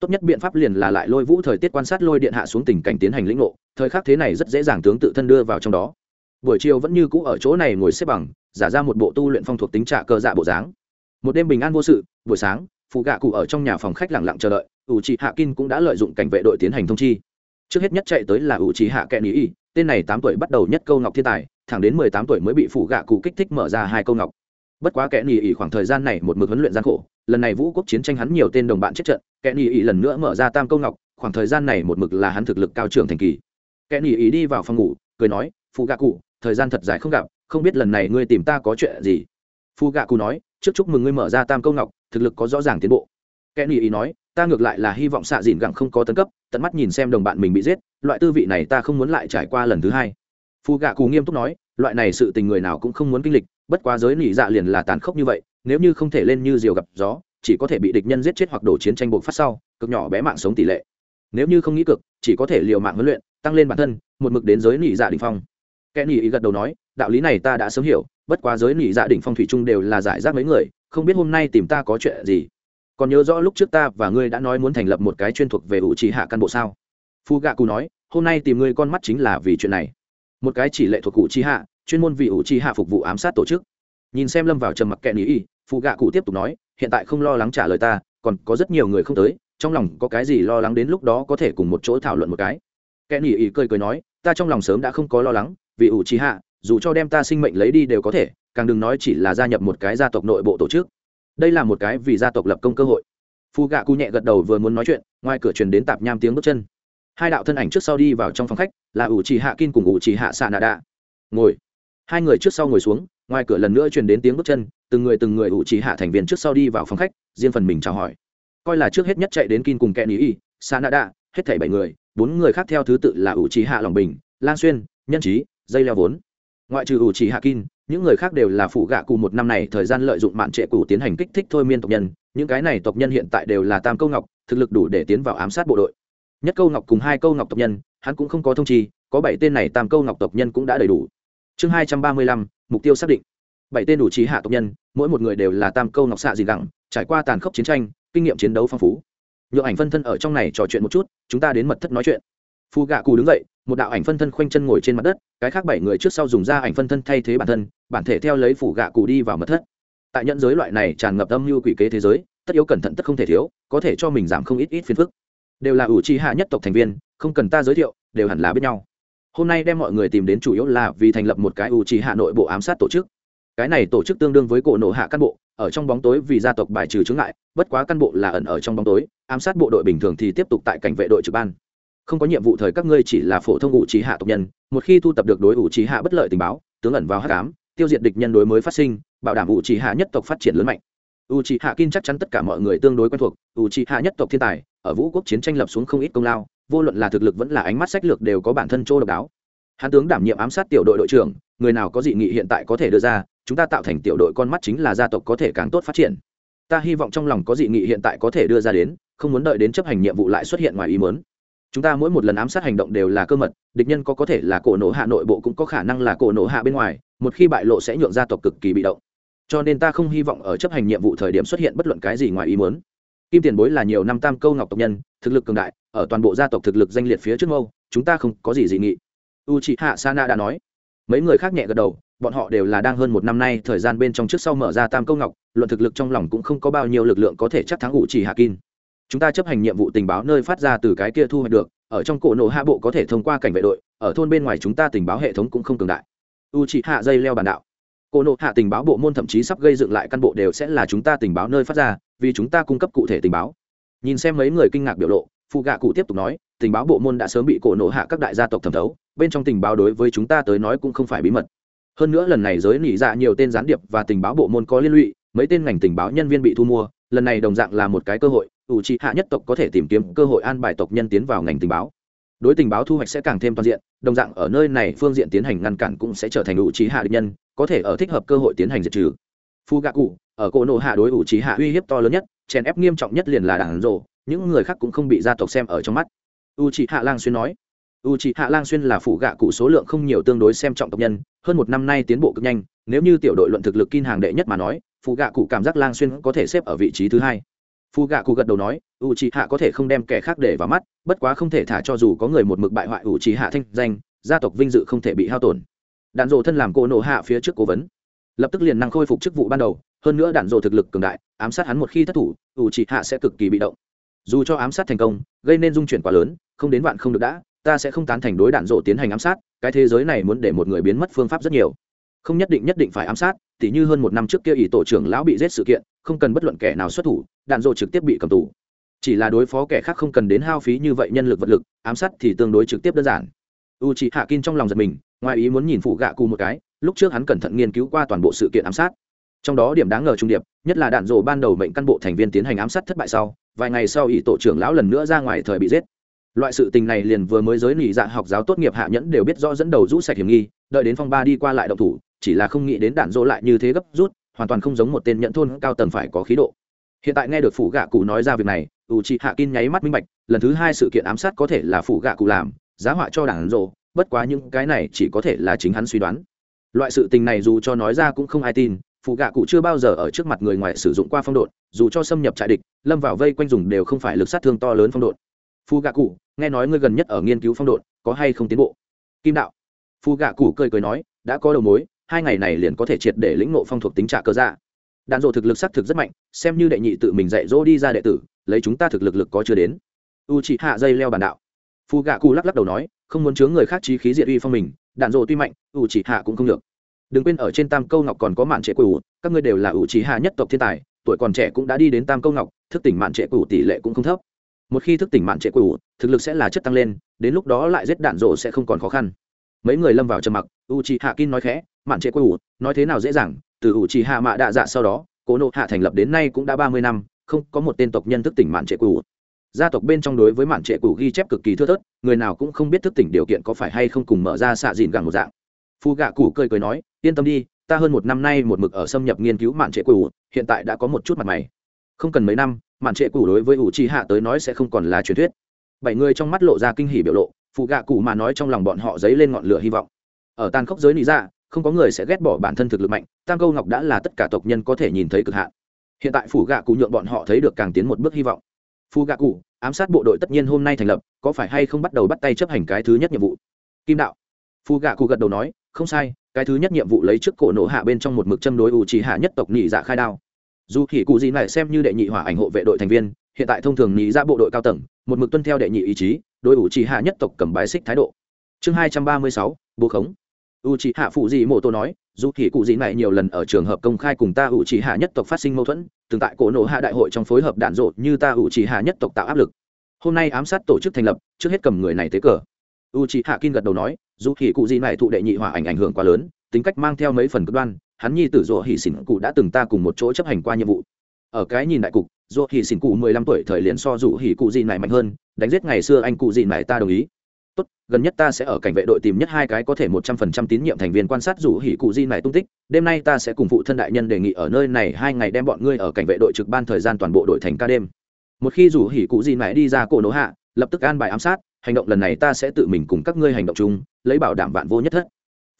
Tốt nhất biện pháp liền là lại lôi vũ thời tiết quan sát lôi điện hạ xuống tình cảnh tiến hành lĩnh ngộ, thời khắc thế này rất dễ dàng tướng tự thân đưa vào trong đó. Buổi chiều vẫn như cũ ở chỗ này ngồi xếp bằng, giả ra một bộ tu luyện phong thuộc tính trả cờ dạ bộ dáng một đêm bình an vô sự, buổi sáng phụ gạ cụ ở trong nhà phòng khách lặng lặng chờ đợi ủ trì hạ kin cũng đã lợi dụng cảnh vệ đội tiến hành thông chi. Trước hết nhất chạy tới là ủ trì hạ kẹn ý tên này tám tuổi bắt đầu nhất câu ngọc thiên tài, thẳng đến mười tám tuổi mới bị phụ gạ cụ kích thích mở ra hai câu ngọc. Bất quá kẹn ý khoảng thời gian này một mực huấn luyện gian khổ, lần này vũ quốc chiến tranh hắn nhiều tên đồng bạn chết trận kẹn ý lần nữa mở ra tam câu ngọc, khoảng thời gian này một mực là hắn thực lực cao trưởng thành kỳ. Kẹn ý đi vào phòng ngủ, cười nói phụ gạ cụ, thời gian thật dài không gặp, không biết lần này ngươi tìm ta có chuyện gì? Phụ gạ cụ nói trước chúc mừng ngươi mở ra tam câu ngọc, thực lực có rõ ràng tiến bộ. Kẻ ý nói, ta ngược lại là hy vọng xạ dìn gẳng không có tấn cấp, tận mắt nhìn xem đồng bạn mình bị giết, loại tư vị này ta không muốn lại trải qua lần thứ hai. Phù gạ cù nghiêm túc nói, loại này sự tình người nào cũng không muốn kinh lịch, bất quá giới nỉ dạ liền là tàn khốc như vậy, nếu như không thể lên như diều gặp gió, chỉ có thể bị địch nhân giết chết hoặc đổ chiến tranh buộc phát sau, cực nhỏ bé mạng sống tỷ lệ. Nếu như không nghĩ cực, chỉ có thể liều mạng huấn luyện, tăng lên bản thân, một mực đến giới nỉ dạ đình phong kẻ nỉ gật đầu nói, đạo lý này ta đã sớm hiểu, bất quá giới nỉ dạ đỉnh phong thủy chung đều là giải rác mấy người, không biết hôm nay tìm ta có chuyện gì. Còn nhớ rõ lúc trước ta và ngươi đã nói muốn thành lập một cái chuyên thuộc về ủ trì hạ căn bộ sao? Phu gạ cụ nói, hôm nay tìm ngươi con mắt chính là vì chuyện này. Một cái chỉ lệ thuộc cụ trì hạ, chuyên môn vì ủ trì hạ phục vụ ám sát tổ chức. Nhìn xem lâm vào trầm mặc kẹn ý, phu gạ cụ tiếp tục nói, hiện tại không lo lắng trả lời ta, còn có rất nhiều người không tới, trong lòng có cái gì lo lắng đến lúc đó có thể cùng một chỗ thảo luận một cái. Kẹn ý cười cười nói, ta trong lòng sớm đã không có lo lắng vì ủ trì hạ, dù cho đem ta sinh mệnh lấy đi đều có thể, càng đừng nói chỉ là gia nhập một cái gia tộc nội bộ tổ chức. Đây là một cái vì gia tộc lập công cơ hội. Phu gạ cụ nhẹ gật đầu vừa muốn nói chuyện, ngoài cửa truyền đến tạp nham tiếng bước chân. Hai đạo thân ảnh trước sau đi vào trong phòng khách, là ủ trì hạ kin cùng ủ trì hạ xạ nạ đạ. Ngồi. Hai người trước sau ngồi xuống, ngoài cửa lần nữa truyền đến tiếng bước chân, từng người từng người ủ trì hạ thành viên trước sau đi vào phòng khách, riêng phần mình chào hỏi. Coi là trước hết nhất chạy đến kin cùng kẹn ý xạ nạ đạ, hết thảy bảy người, bốn người khác theo thứ tự là ủ trì hạ lòng bình, lan xuyên, nhân trí dây leo vốn. Ngoại trừ ủ trì hạ kin những người khác đều là phụ gạ cụ một năm này thời gian lợi dụng mạn trệ cụ tiến hành kích thích thôi miên tộc nhân. Những cái này tộc nhân hiện tại đều là tam câu ngọc, thực lực đủ để tiến vào ám sát bộ đội. Nhất câu ngọc cùng hai câu ngọc tộc nhân, hắn cũng không có thông chi, có bảy tên này tam câu ngọc tộc nhân cũng đã đầy đủ. Chương hai trăm ba mươi lăm, mục tiêu xác định. Bảy tên đủ trí hạ tộc nhân, mỗi một người đều là tam câu ngọc xạ gì gẳng, trải qua tàn khốc chiến tranh, kinh nghiệm chiến đấu phong phú. Nhựa ảnh phân thân ở trong này trò chuyện một chút, chúng ta đến mật thất nói chuyện. Phù gạ cù đứng dậy một đạo ảnh phân thân khoanh chân ngồi trên mặt đất, cái khác bảy người trước sau dùng ra ảnh phân thân thay thế bản thân, bản thể theo lấy phủ gạ cụ đi vào mật thất. Tại nhận giới loại này tràn ngập âm mưu quỷ kế thế giới, tất yếu cẩn thận tất không thể thiếu, có thể cho mình giảm không ít ít phiền phức. Đều là ủ tri hạ nhất tộc thành viên, không cần ta giới thiệu, đều hẳn là biết nhau. Hôm nay đem mọi người tìm đến chủ yếu là vì thành lập một cái ủ tri hạ nội bộ ám sát tổ chức. Cái này tổ chức tương đương với cổ nổ hạ cán bộ, ở trong bóng tối vì gia tộc bài trừ chướng ngại, bất quá cán bộ là ẩn ở trong bóng tối, ám sát bộ đội bình thường thì tiếp tục tại cảnh vệ đội trực ban không có nhiệm vụ thời các ngươi chỉ là phổ thông ủ trí hạ tộc nhân, một khi thu tập được đối ủ trí hạ bất lợi tình báo, tướng ẩn vào h tám tiêu diệt địch nhân đối mới phát sinh, bảo đảm ủ trí hạ nhất tộc phát triển lớn mạnh. U trí hạ kin chắc chắn tất cả mọi người tương đối quen thuộc u trí hạ nhất tộc thiên tài, ở vũ quốc chiến tranh lập xuống không ít công lao, vô luận là thực lực vẫn là ánh mắt sách lược đều có bản thân chỗ độc đáo. Hán tướng đảm nhiệm ám sát tiểu đội đội trưởng, người nào có dị nghị hiện tại có thể đưa ra, chúng ta tạo thành tiểu đội con mắt chính là gia tộc có thể càng tốt phát triển. Ta hy vọng trong lòng có dị nghị hiện tại có thể đưa ra đến, không muốn đợi đến chấp hành nhiệm vụ lại xuất hiện ngoài ý mớn chúng ta mỗi một lần ám sát hành động đều là cơ mật, địch nhân có có thể là cổ nổ hạ nội bộ cũng có khả năng là cổ nổ hạ bên ngoài, một khi bại lộ sẽ nhượng gia tộc cực kỳ bị động. Cho nên ta không hy vọng ở chấp hành nhiệm vụ thời điểm xuất hiện bất luận cái gì ngoài ý muốn. Kim tiền bối là nhiều năm tam câu ngọc tộc nhân, thực lực cường đại, ở toàn bộ gia tộc thực lực danh liệt phía trước mâu, chúng ta không có gì dị nghị. U chị hạ sana đã nói. Mấy người khác nhẹ gật đầu, bọn họ đều là đang hơn một năm nay, thời gian bên trong trước sau mở ra tam câu ngọc, luận thực lực trong lòng cũng không có bao nhiêu lực lượng có thể chắc thắng u chỉ hạ kim chúng ta chấp hành nhiệm vụ tình báo nơi phát ra từ cái kia thu hoạch được, ở trong cổ nổ hạ bộ có thể thông qua cảnh vệ đội, ở thôn bên ngoài chúng ta tình báo hệ thống cũng không cường đại. U chỉ hạ dây leo bản đạo. Cổ nổ hạ tình báo bộ môn thậm chí sắp gây dựng lại căn bộ đều sẽ là chúng ta tình báo nơi phát ra, vì chúng ta cung cấp cụ thể tình báo. Nhìn xem mấy người kinh ngạc biểu lộ phụ gạ cụ tiếp tục nói, tình báo bộ môn đã sớm bị cổ nổ hạ các đại gia tộc thẩm thấu, bên trong tình báo đối với chúng ta tới nói cũng không phải bí mật. Hơn nữa lần này giới nỉ dạ nhiều tên gián điệp và tình báo bộ môn có liên lụy, mấy tên ngành tình báo nhân viên bị thu mua, lần này đồng dạng là một cái cơ hội ủ trị hạ nhất tộc có thể tìm kiếm cơ hội an bài tộc nhân tiến vào ngành tình báo. Đối tình báo thu hoạch sẽ càng thêm toàn diện, đồng dạng ở nơi này phương diện tiến hành ngăn cản cũng sẽ trở thành ủ trí hạ định nhân, có thể ở thích hợp cơ hội tiến hành diệt trừ. Phu gạ cụ ở cổ nộ hạ đối ủ trí hạ uy hiếp to lớn nhất, chèn ép nghiêm trọng nhất liền là đảng rộ những người khác cũng không bị gia tộc xem ở trong mắt. U trị hạ lang xuyên nói u trị hạ lang xuyên là phụ gạ cụ số lượng không nhiều tương đối xem trọng tộc nhân, hơn một năm nay tiến bộ cực nhanh, nếu như tiểu đội luận thực lực kin hàng đệ nhất mà nói phụ gạ cụ cảm giác lang xuyên có thể xếp ở vị trí thứ hai. Phu gạ cụ gật đầu nói u c hạ có thể không đem kẻ khác để vào mắt, bất quá không thể thả cho dù có người một mực bại hoại u c hạ thanh danh, gia tộc vinh dự không thể bị hao tổn. Đạn dộ thân làm cô nộ hạ phía trước cố vấn. Lập tức liền năng khôi phục chức vụ ban đầu, hơn nữa đạn dộ thực lực cường đại, ám sát hắn một khi thất thủ u c hạ sẽ cực kỳ bị động. Dù cho ám sát thành công, gây nên dung chuyển quá lớn, không đến vạn không được đã, ta sẽ không tán thành đối đạn dộ tiến hành ám sát, cái thế giới này muốn để một người biến mất phương pháp rất nhiều không nhất định nhất định phải ám sát, tỉ như hơn một năm trước kia ỷ tổ trưởng lão bị giết sự kiện, không cần bất luận kẻ nào xuất thủ, đạn dộ trực tiếp bị cầm tù. Chỉ là đối phó kẻ khác không cần đến hao phí như vậy nhân lực vật lực, ám sát thì tương đối trực tiếp đơn giản. U c h ị hạ kin trong lòng giật mình, ngoài ý muốn nhìn phụ gạ cụ một cái, lúc trước hắn cẩn thận nghiên cứu qua toàn bộ sự kiện ám sát. Trong đó điểm đáng ngờ trung điệp, nhất là đạn dộ ban đầu mệnh căn bộ thành viên tiến hành ám sát thất bại sau, vài ngày sau ỷ tổ trưởng lão lần nữa ra ngoài thời bị giết. Loại sự tình này liền vừa mới giới nỉ dạ học giáo tốt nghiệp hạ nhẫn đều biết rõ dẫn đầu rũ sạch hiểm nghi, đợi đến phong ba đi qua lại động thủ chỉ là không nghĩ đến đạn dỗ lại như thế gấp rút, hoàn toàn không giống một tên nhận thôn cao tầng phải có khí độ. Hiện tại nghe được phủ gạ cụ nói ra việc này u chị hạ kin nháy mắt minh bạch, lần thứ hai sự kiện ám sát có thể là phủ gạ cụ làm, giá họa cho đạn dỗ, bất quá những cái này chỉ có thể là chính hắn suy đoán. Loại sự tình này dù cho nói ra cũng không ai tin phụ gạ cụ chưa bao giờ ở trước mặt người ngoài sử dụng qua phong độn, dù cho xâm nhập trại địch, lâm vào vây quanh dùng đều không phải lực sát thương to lớn phong độn. Phụ gạ cụ, nghe nói ngươi gần nhất ở nghiên cứu phong độn, có hay không tiến bộ? Kim đạo. Phụ gạ cụ cười cười nói, đã có đầu mối hai ngày này liền có thể triệt để lĩnh ngộ phong thuộc tính trả cơ dạ. Đạn dộ thực lực xác thực rất mạnh, xem như đệ nhị tự mình dạy dỗ đi ra đệ tử, lấy chúng ta thực lực lực có chưa đến. U chị hạ dây leo bàn đạo. Phù gạ cụ lắc lắc đầu nói, không muốn chướng người khác trí khí diệt uy phong mình, đạn dộ tuy mạnh u chị hạ cũng không được. Đừng quên ở trên tam câu ngọc còn có mạn trệ cũ các ngươi đều là u chị hạ nhất tộc thiên tài, tuổi còn trẻ cũng đã đi đến tam câu ngọc, thức tỉnh mạn trệ cũ tỷ lệ cũng không thấp. Một khi thức tỉnh mạn trệ cũ thực lực sẽ là chất tăng lên, đến lúc đó lại giết đạn dộ sẽ không còn khó khăn. Mấy người lâm vào trầm mặc u chị hạ kin nói khẽ mạn trệ ủ, nói thế nào dễ dàng, từ ủ trì hạ mạ đạ dạ sau đó, cố nộ hạ thành lập đến nay cũng đã ba mươi năm, không có một tên tộc nhân thức tỉnh mạn trệ ủ. Gia tộc bên trong đối với mạn trệ cũ ghi chép cực kỳ thưa thớt, người nào cũng không biết thức tỉnh điều kiện có phải hay không cùng mở ra xạ dìn gẳng một dạng. Phu gạ cụ cười cười nói, yên tâm đi, ta hơn một năm nay một mực ở xâm nhập nghiên cứu mạn trệ cũ hiện tại đã có một chút mặt mày. Không cần mấy năm, mạn trệ cũ đối với ủ trì hạ tới nói sẽ không còn là truyền thuyết. Bảy người trong mắt lộ ra kinh hỉ biểu lộ phụ gạ cụ mà nói trong lòng bọn họ dấy lên ngọn lửa hy vọng. Ở tàn khốc giới lý dạ không có người sẽ ghét bỏ bản thân thực lực mạnh, tam câu ngọc đã là tất cả tộc nhân có thể nhìn thấy cực hạn. Hiện tại phủ gạ cụ nhượng bọn họ thấy được càng tiến một bước hy vọng. Phu gạ cụ, ám sát bộ đội tất nhiên hôm nay thành lập, có phải hay không bắt đầu bắt tay chấp hành cái thứ nhất nhiệm vụ? Kim đạo. Phu gạ cụ gật đầu nói, không sai, cái thứ nhất nhiệm vụ lấy trước cổ nổ hạ bên trong một mực châm đối ủ trì hạ nhất tộc nhị dạ khai đao. Dù khỉ cụ gì này xem như đệ nhị hỏa ảnh hộ vệ đội thành viên, hiện tại thông thường nhị dạ bộ đội cao tầng, một mực tuân theo đệ nhị ý chí, đối ủ trì hạ nhất tộc cầm bái xích thái độ. Chương hai trăm ba mươi sáu, bố khống u trì hạ phụ dị mô tô nói, dù thì cụ gì này nhiều lần ở trường hợp công khai cùng ta ủ trì hạ nhất tộc phát sinh mâu thuẫn từng tại cổ nộ hạ đại hội trong phối hợp đạn rộ như ta ủ trì hạ nhất tộc tạo áp lực. Hôm nay ám sát tổ chức thành lập, trước hết cầm người này tế cờ. U trì hạ kin gật đầu nói, dù thì cụ gì này thụ đệ nhị hỏa ảnh ảnh hưởng quá lớn, tính cách mang theo mấy phần cực đoan, hắn nhi tử rộ hỉ xỉn cụ đã từng ta cùng một chỗ chấp hành qua nhiệm vụ. Ở cái nhìn đại cục rộ hỉ xỉn cụ mười lăm tuổi thời liền so dù hỉ cụ gì này mạnh hơn, đánh giết ngày xưa anh cụ gì này ta đồng ý gần nhất ta sẽ ở cảnh vệ đội tìm nhất hai cái có thể một trăm phần trăm tín nhiệm thành viên quan sát rủ hỉ cụ di này tung tích. Đêm nay ta sẽ cùng phụ thân đại nhân đề nghị ở nơi này hai ngày đem bọn ngươi ở cảnh vệ đội trực ban thời gian toàn bộ đội thành ca đêm. Một khi rủ hỉ cụ di này đi ra cổ nỗ hạ, lập tức an bài ám sát, hành động lần này ta sẽ tự mình cùng các ngươi hành động chung, lấy bảo đảm vạn vô nhất thất.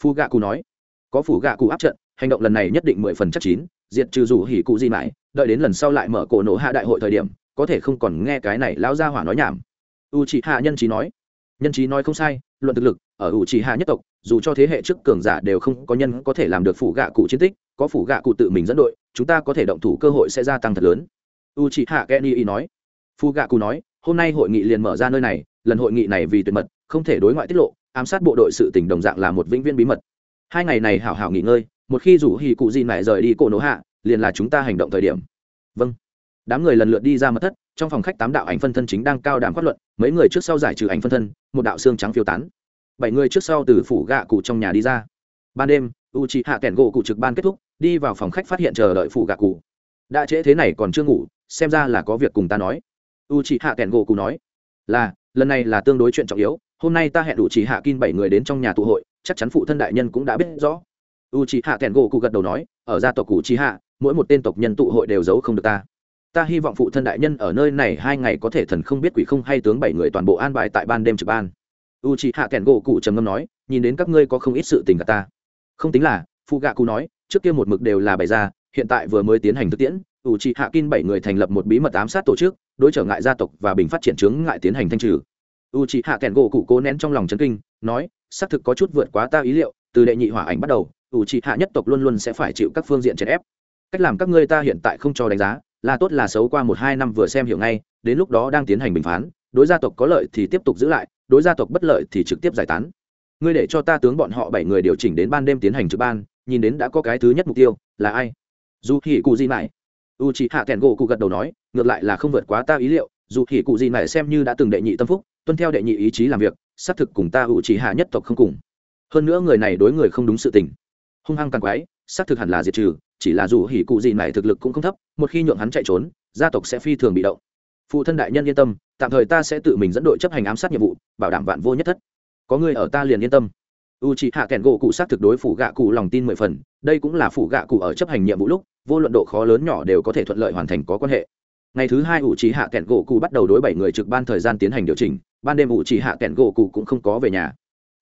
Phu gạ cụ nói. Có phủ gạ cụ áp trận, hành động lần này nhất định mười phần chắc chín, diệt trừ rủ hỉ cụ di mãi đợi đến lần sau lại mở cổ nổ hạ đại hội thời điểm, có thể không còn nghe cái này lão gia hỏa nói nhảm. U chị hạ nhân trí nói nhân trí nói không sai, luận thực lực, ở u trì hạ nhất tộc, dù cho thế hệ trước cường giả đều không có nhân có thể làm được phủ gạ cụ chiến tích, có phủ gạ cụ tự mình dẫn đội, chúng ta có thể động thủ cơ hội sẽ gia tăng thật lớn. U trì hạ kenny y nói. Phu gạ cụ nói, hôm nay hội nghị liền mở ra nơi này, lần hội nghị này vì tuyệt mật, không thể đối ngoại tiết lộ, ám sát bộ đội sự tình đồng dạng là một vĩnh viên bí mật. Hai ngày này hảo hảo nghỉ ngơi, một khi rủ hì cụ gì mẹ rời đi cổ nổ hạ, liền là chúng ta hành động thời điểm. Vâng đám người lần lượt đi ra mật thất, trong phòng khách tám đạo ảnh phân thân chính đang cao đàm phát luận, mấy người trước sau giải trừ ảnh phân thân, một đạo xương trắng phiêu tán. Bảy người trước sau từ phủ gạ cụ trong nhà đi ra. Ban đêm u chị hạ kẻn gỗ cụ trực ban kết thúc, đi vào phòng khách phát hiện chờ đợi phủ gạ cụ. Đã trễ thế này còn chưa ngủ, xem ra là có việc cùng ta nói. U chị hạ kẻn gỗ cụ nói, là, lần này là tương đối chuyện trọng yếu, hôm nay ta hẹn đủ chỉ hạ kin bảy người đến trong nhà tụ hội, chắc chắn phụ thân đại nhân cũng đã biết rõ. U c h ị hạ kèn gỗ cụ gật đầu nói, ở gia tộc cụ chi hạ mỗi một tên tộc nhân tụ hội đều giấu không được ta ta hy vọng phụ thân đại nhân ở nơi này hai ngày có thể thần không biết quỷ không hay tướng bảy người toàn bộ an bài tại ban đêm trực ban. U c h ị hạ kèn gỗ cụ trầm ngâm nói, nhìn đến các ngươi có không ít sự tình cả ta. Không tính là phụ gạ cụ nói, trước kia một mực đều là bày ra, hiện tại vừa mới tiến hành thực tiễn ủ trị hạ kin bảy người thành lập một bí mật ám sát tổ chức, đối trở ngại gia tộc và bình phát triển chướng ngại tiến hành thanh trừ. U trị hạ kèn gỗ cụ cố nén trong lòng chấn kinh, nói, xác thực có chút vượt quá ta ý liệu, từ đệ nhị hỏa ảnh bắt đầu ủ trị hạ nhất tộc luôn luôn sẽ phải chịu các phương diện chèn ép. Cách làm các ngươi ta hiện tại không cho đánh giá là tốt là xấu qua một hai năm vừa xem hiểu ngay, đến lúc đó đang tiến hành bình phán, đối gia tộc có lợi thì tiếp tục giữ lại, đối gia tộc bất lợi thì trực tiếp giải tán. Ngươi để cho ta tướng bọn họ bảy người điều chỉnh đến ban đêm tiến hành trực ban, nhìn đến đã có cái thứ nhất mục tiêu, là ai? Dù hỉ cụ gì này u chị hạ kèn gỗ cụ gật đầu nói, ngược lại là không vượt quá ta ý liệu dù hỉ cụ gì này xem như đã từng đệ nhị tâm phúc, tuân theo đệ nhị ý chí làm việc, xác thực cùng ta u chị hạ nhất tộc không cùng. Hơn nữa người này đối người không đúng sự tình. Hung hăng càng quái, xác thực hẳn là diệt trừ chỉ là dù hỉ cụ gì này thực lực cũng không thấp, một khi nhượng hắn chạy trốn, gia tộc sẽ phi thường bị động. Phụ thân đại nhân yên tâm, tạm thời ta sẽ tự mình dẫn đội chấp hành ám sát nhiệm vụ, bảo đảm vạn vô nhất thất. Có người ở ta liền yên tâm. U c h ị hạ kèn gỗ cụ t thực đối phủ gạ cụ lòng tin mười phần, đây cũng là phủ gạ cụ ở chấp hành nhiệm vụ lúc, vô luận độ khó lớn nhỏ đều có thể thuận lợi hoàn thành có quan hệ. Ngày thứ hai u c h ị hạ kèn gỗ cụ bắt đầu đối bảy người trực ban thời gian tiến hành điều chỉnh, ban đêm u c h ị hạ kèn gỗ cụ cũng không có về nhà.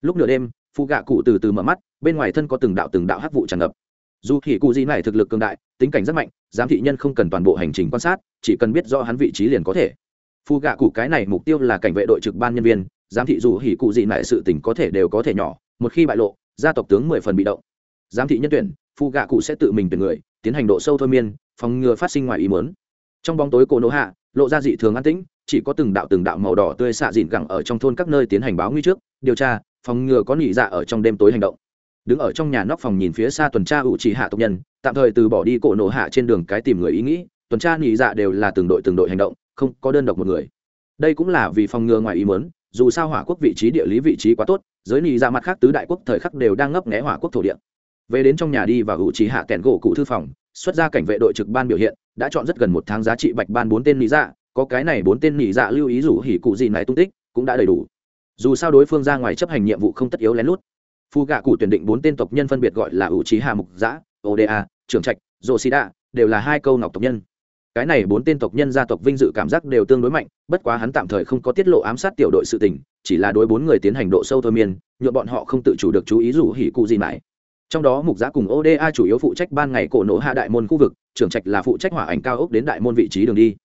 Lúc nửa đêm phụ gạ cụ từ từ mở mắt, bên ngoài thân có từng đạo từng đạo hắc vụ tràn ngập dù thì cụ gì này thực lực cường đại, tính cảnh rất mạnh, giám thị nhân không cần toàn bộ hành trình quan sát, chỉ cần biết rõ hắn vị trí liền có thể. Phu gạ cụ cái này mục tiêu là cảnh vệ đội trực ban nhân viên, giám thị dù hỉ cụ gì này sự tình có thể đều có thể nhỏ, một khi bại lộ, gia tộc tướng mười phần bị động. Giám thị nhân tuyển, phu gạ cụ sẽ tự mình tuyển người, tiến hành độ sâu thôi miên, phòng ngừa phát sinh ngoài ý mớn trong bóng tối cổ nỗ hạ, lộ ra dị thường an tĩnh, chỉ có từng đạo từng đạo màu đỏ tươi xạ dịn gẳng ở trong thôn các nơi tiến hành báo nguy trước, điều tra, phòng ngừa có nhị dạ ở trong đêm tối hành động đứng ở trong nhà nóc phòng nhìn phía xa tuần tra ủ trì hạ tộc nhân, tạm thời từ bỏ đi cổ nổ hạ trên đường cái tìm người ý nghĩ, tuần tra nhị dạ đều là từng đội từng đội hành động, không có đơn độc một người. Đây cũng là vì phòng ngừa ngoài ý mớn dù sao hỏa quốc vị trí địa lý vị trí quá tốt, giới nị dạ mặt khác tứ đại quốc thời khắc đều đang ngấp nghé hỏa quốc thổ địa. Về đến trong nhà đi và ủ trì hạ kẹn gỗ cụ thư phòng, xuất ra cảnh vệ đội trực ban biểu hiện, đã chọn rất gần một tháng giá trị bạch ban bốn tên nị dạ có cái này bốn tên nị dạ lưu ý rủ hỉ cụ gì này tung tích, cũng đã đầy đủ. Dù sao đối phương ra ngoài chấp hành nhiệm vụ không tất yếu lén lút phu gạ cụ tuyển định bốn tên tộc nhân phân biệt gọi là ủ trí hạ mục giã oda trưởng trạch rô Đạ, đều là hai câu ngọc tộc nhân. Cái này bốn tên tộc nhân gia tộc vinh dự cảm giác đều tương đối mạnh, bất quá hắn tạm thời không có tiết lộ ám sát tiểu đội sự tình, chỉ là đối bốn người tiến hành độ sâu thôi miên nhuộm bọn họ không tự chủ được chú ý rủ hỉ cụ gì mãi. Trong đó mục giã cùng oda chủ yếu phụ trách ban ngày cổ nổ hạ đại môn khu vực, trưởng trạch là phụ trách hỏa ảnh cao ốc đến đại môn vị trí đường đi.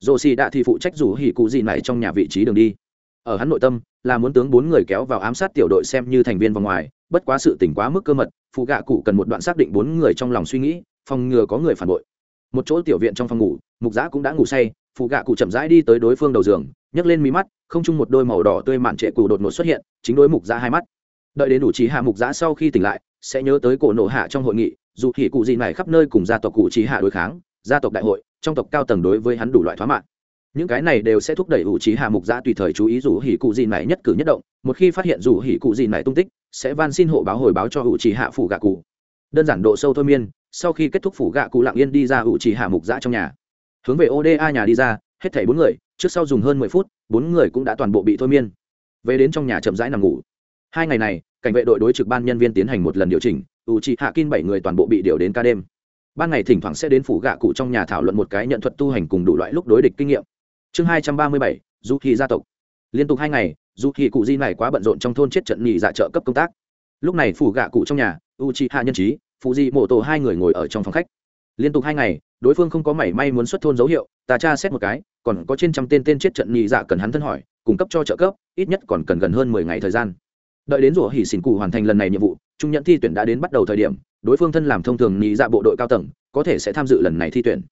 Dồ xì đạ thì phụ trách rủ hỉ cụ gì mãi trong nhà vị trí đường đi. Ở hắn nội tâm là muốn tướng bốn người kéo vào ám sát tiểu đội xem như thành viên vòng ngoài, bất quá sự tỉnh quá mức cơ mật, phụ gạ cụ cần một đoạn xác định bốn người trong lòng suy nghĩ, phòng ngừa có người phản bội. Một chỗ tiểu viện trong phòng ngủ, mục giã cũng đã ngủ say, phụ gạ cụ chậm rãi đi tới đối phương đầu giường, nhấc lên mí mắt, không chung một đôi màu đỏ tươi mạn trệ cụ đột ngột xuất hiện, chính đối mục giã hai mắt. Đợi đến đủ trí hạ mục giã sau khi tỉnh lại, sẽ nhớ tới cổ nộ hạ trong hội nghị, dù thì cụ gì này khắp nơi cùng gia tộc cụ trí hạ đối kháng, gia tộc đại hội, trong tộc cao tầng đối với hắn đủ loại thoá mạng những cái này đều sẽ thúc đẩy ủ trí hạ mục giã tùy thời chú ý rủ hỉ cụ gì này nhất cử nhất động, một khi phát hiện rủ hỉ cụ gì này tung tích, sẽ van xin hộ báo hồi báo cho ủ trí hạ phủ gạ cụ. Đơn giản độ sâu thôi miên, sau khi kết thúc phủ gạ cụ lặng yên đi ra ủ trì hạ mục giã trong nhà. Hướng về oda nhà đi ra, hết thảy bốn người, trước sau dùng hơn mười phút, bốn người cũng đã toàn bộ bị thôi miên. Về đến trong nhà chậm rãi nằm ngủ. Hai ngày này, cảnh vệ đội đối trực ban nhân viên tiến hành một lần điều chỉnh, ủ trì hạ kin bảy người toàn bộ bị điều đến ca đêm. Ban ngày thỉnh thoảng sẽ đến phủ gạ cụ trong nhà thảo luận một cái nhận thuật tu hành cùng đủ loại lúc đối địch kinh nghiệm chương hai trăm ba mươi bảy du khi gia tộc. Liên tục hai ngày du khi cụ di này quá bận rộn trong thôn chết trận nhị dạ trợ cấp công tác. Lúc này phủ gạ cụ trong nhà u chi hạ nhân trí phụ di mộ tổ hai người ngồi ở trong phòng khách. Liên tục hai ngày, đối phương không có mảy may muốn xuất thôn dấu hiệu, ta tra xét một cái, còn có trên trăm tên tên chết trận nhị dạ cần hắn thân hỏi, cung cấp cho trợ cấp, ít nhất còn cần gần hơn mười ngày thời gian. Đợi đến rủa hỉ xỉn cụ hoàn thành lần này nhiệm vụ, trung nhận thi tuyển đã đến bắt đầu thời điểm, đối phương thân làm thông thường nhị dạ bộ đội cao tầng, có thể sẽ tham dự lần này thi tuyển.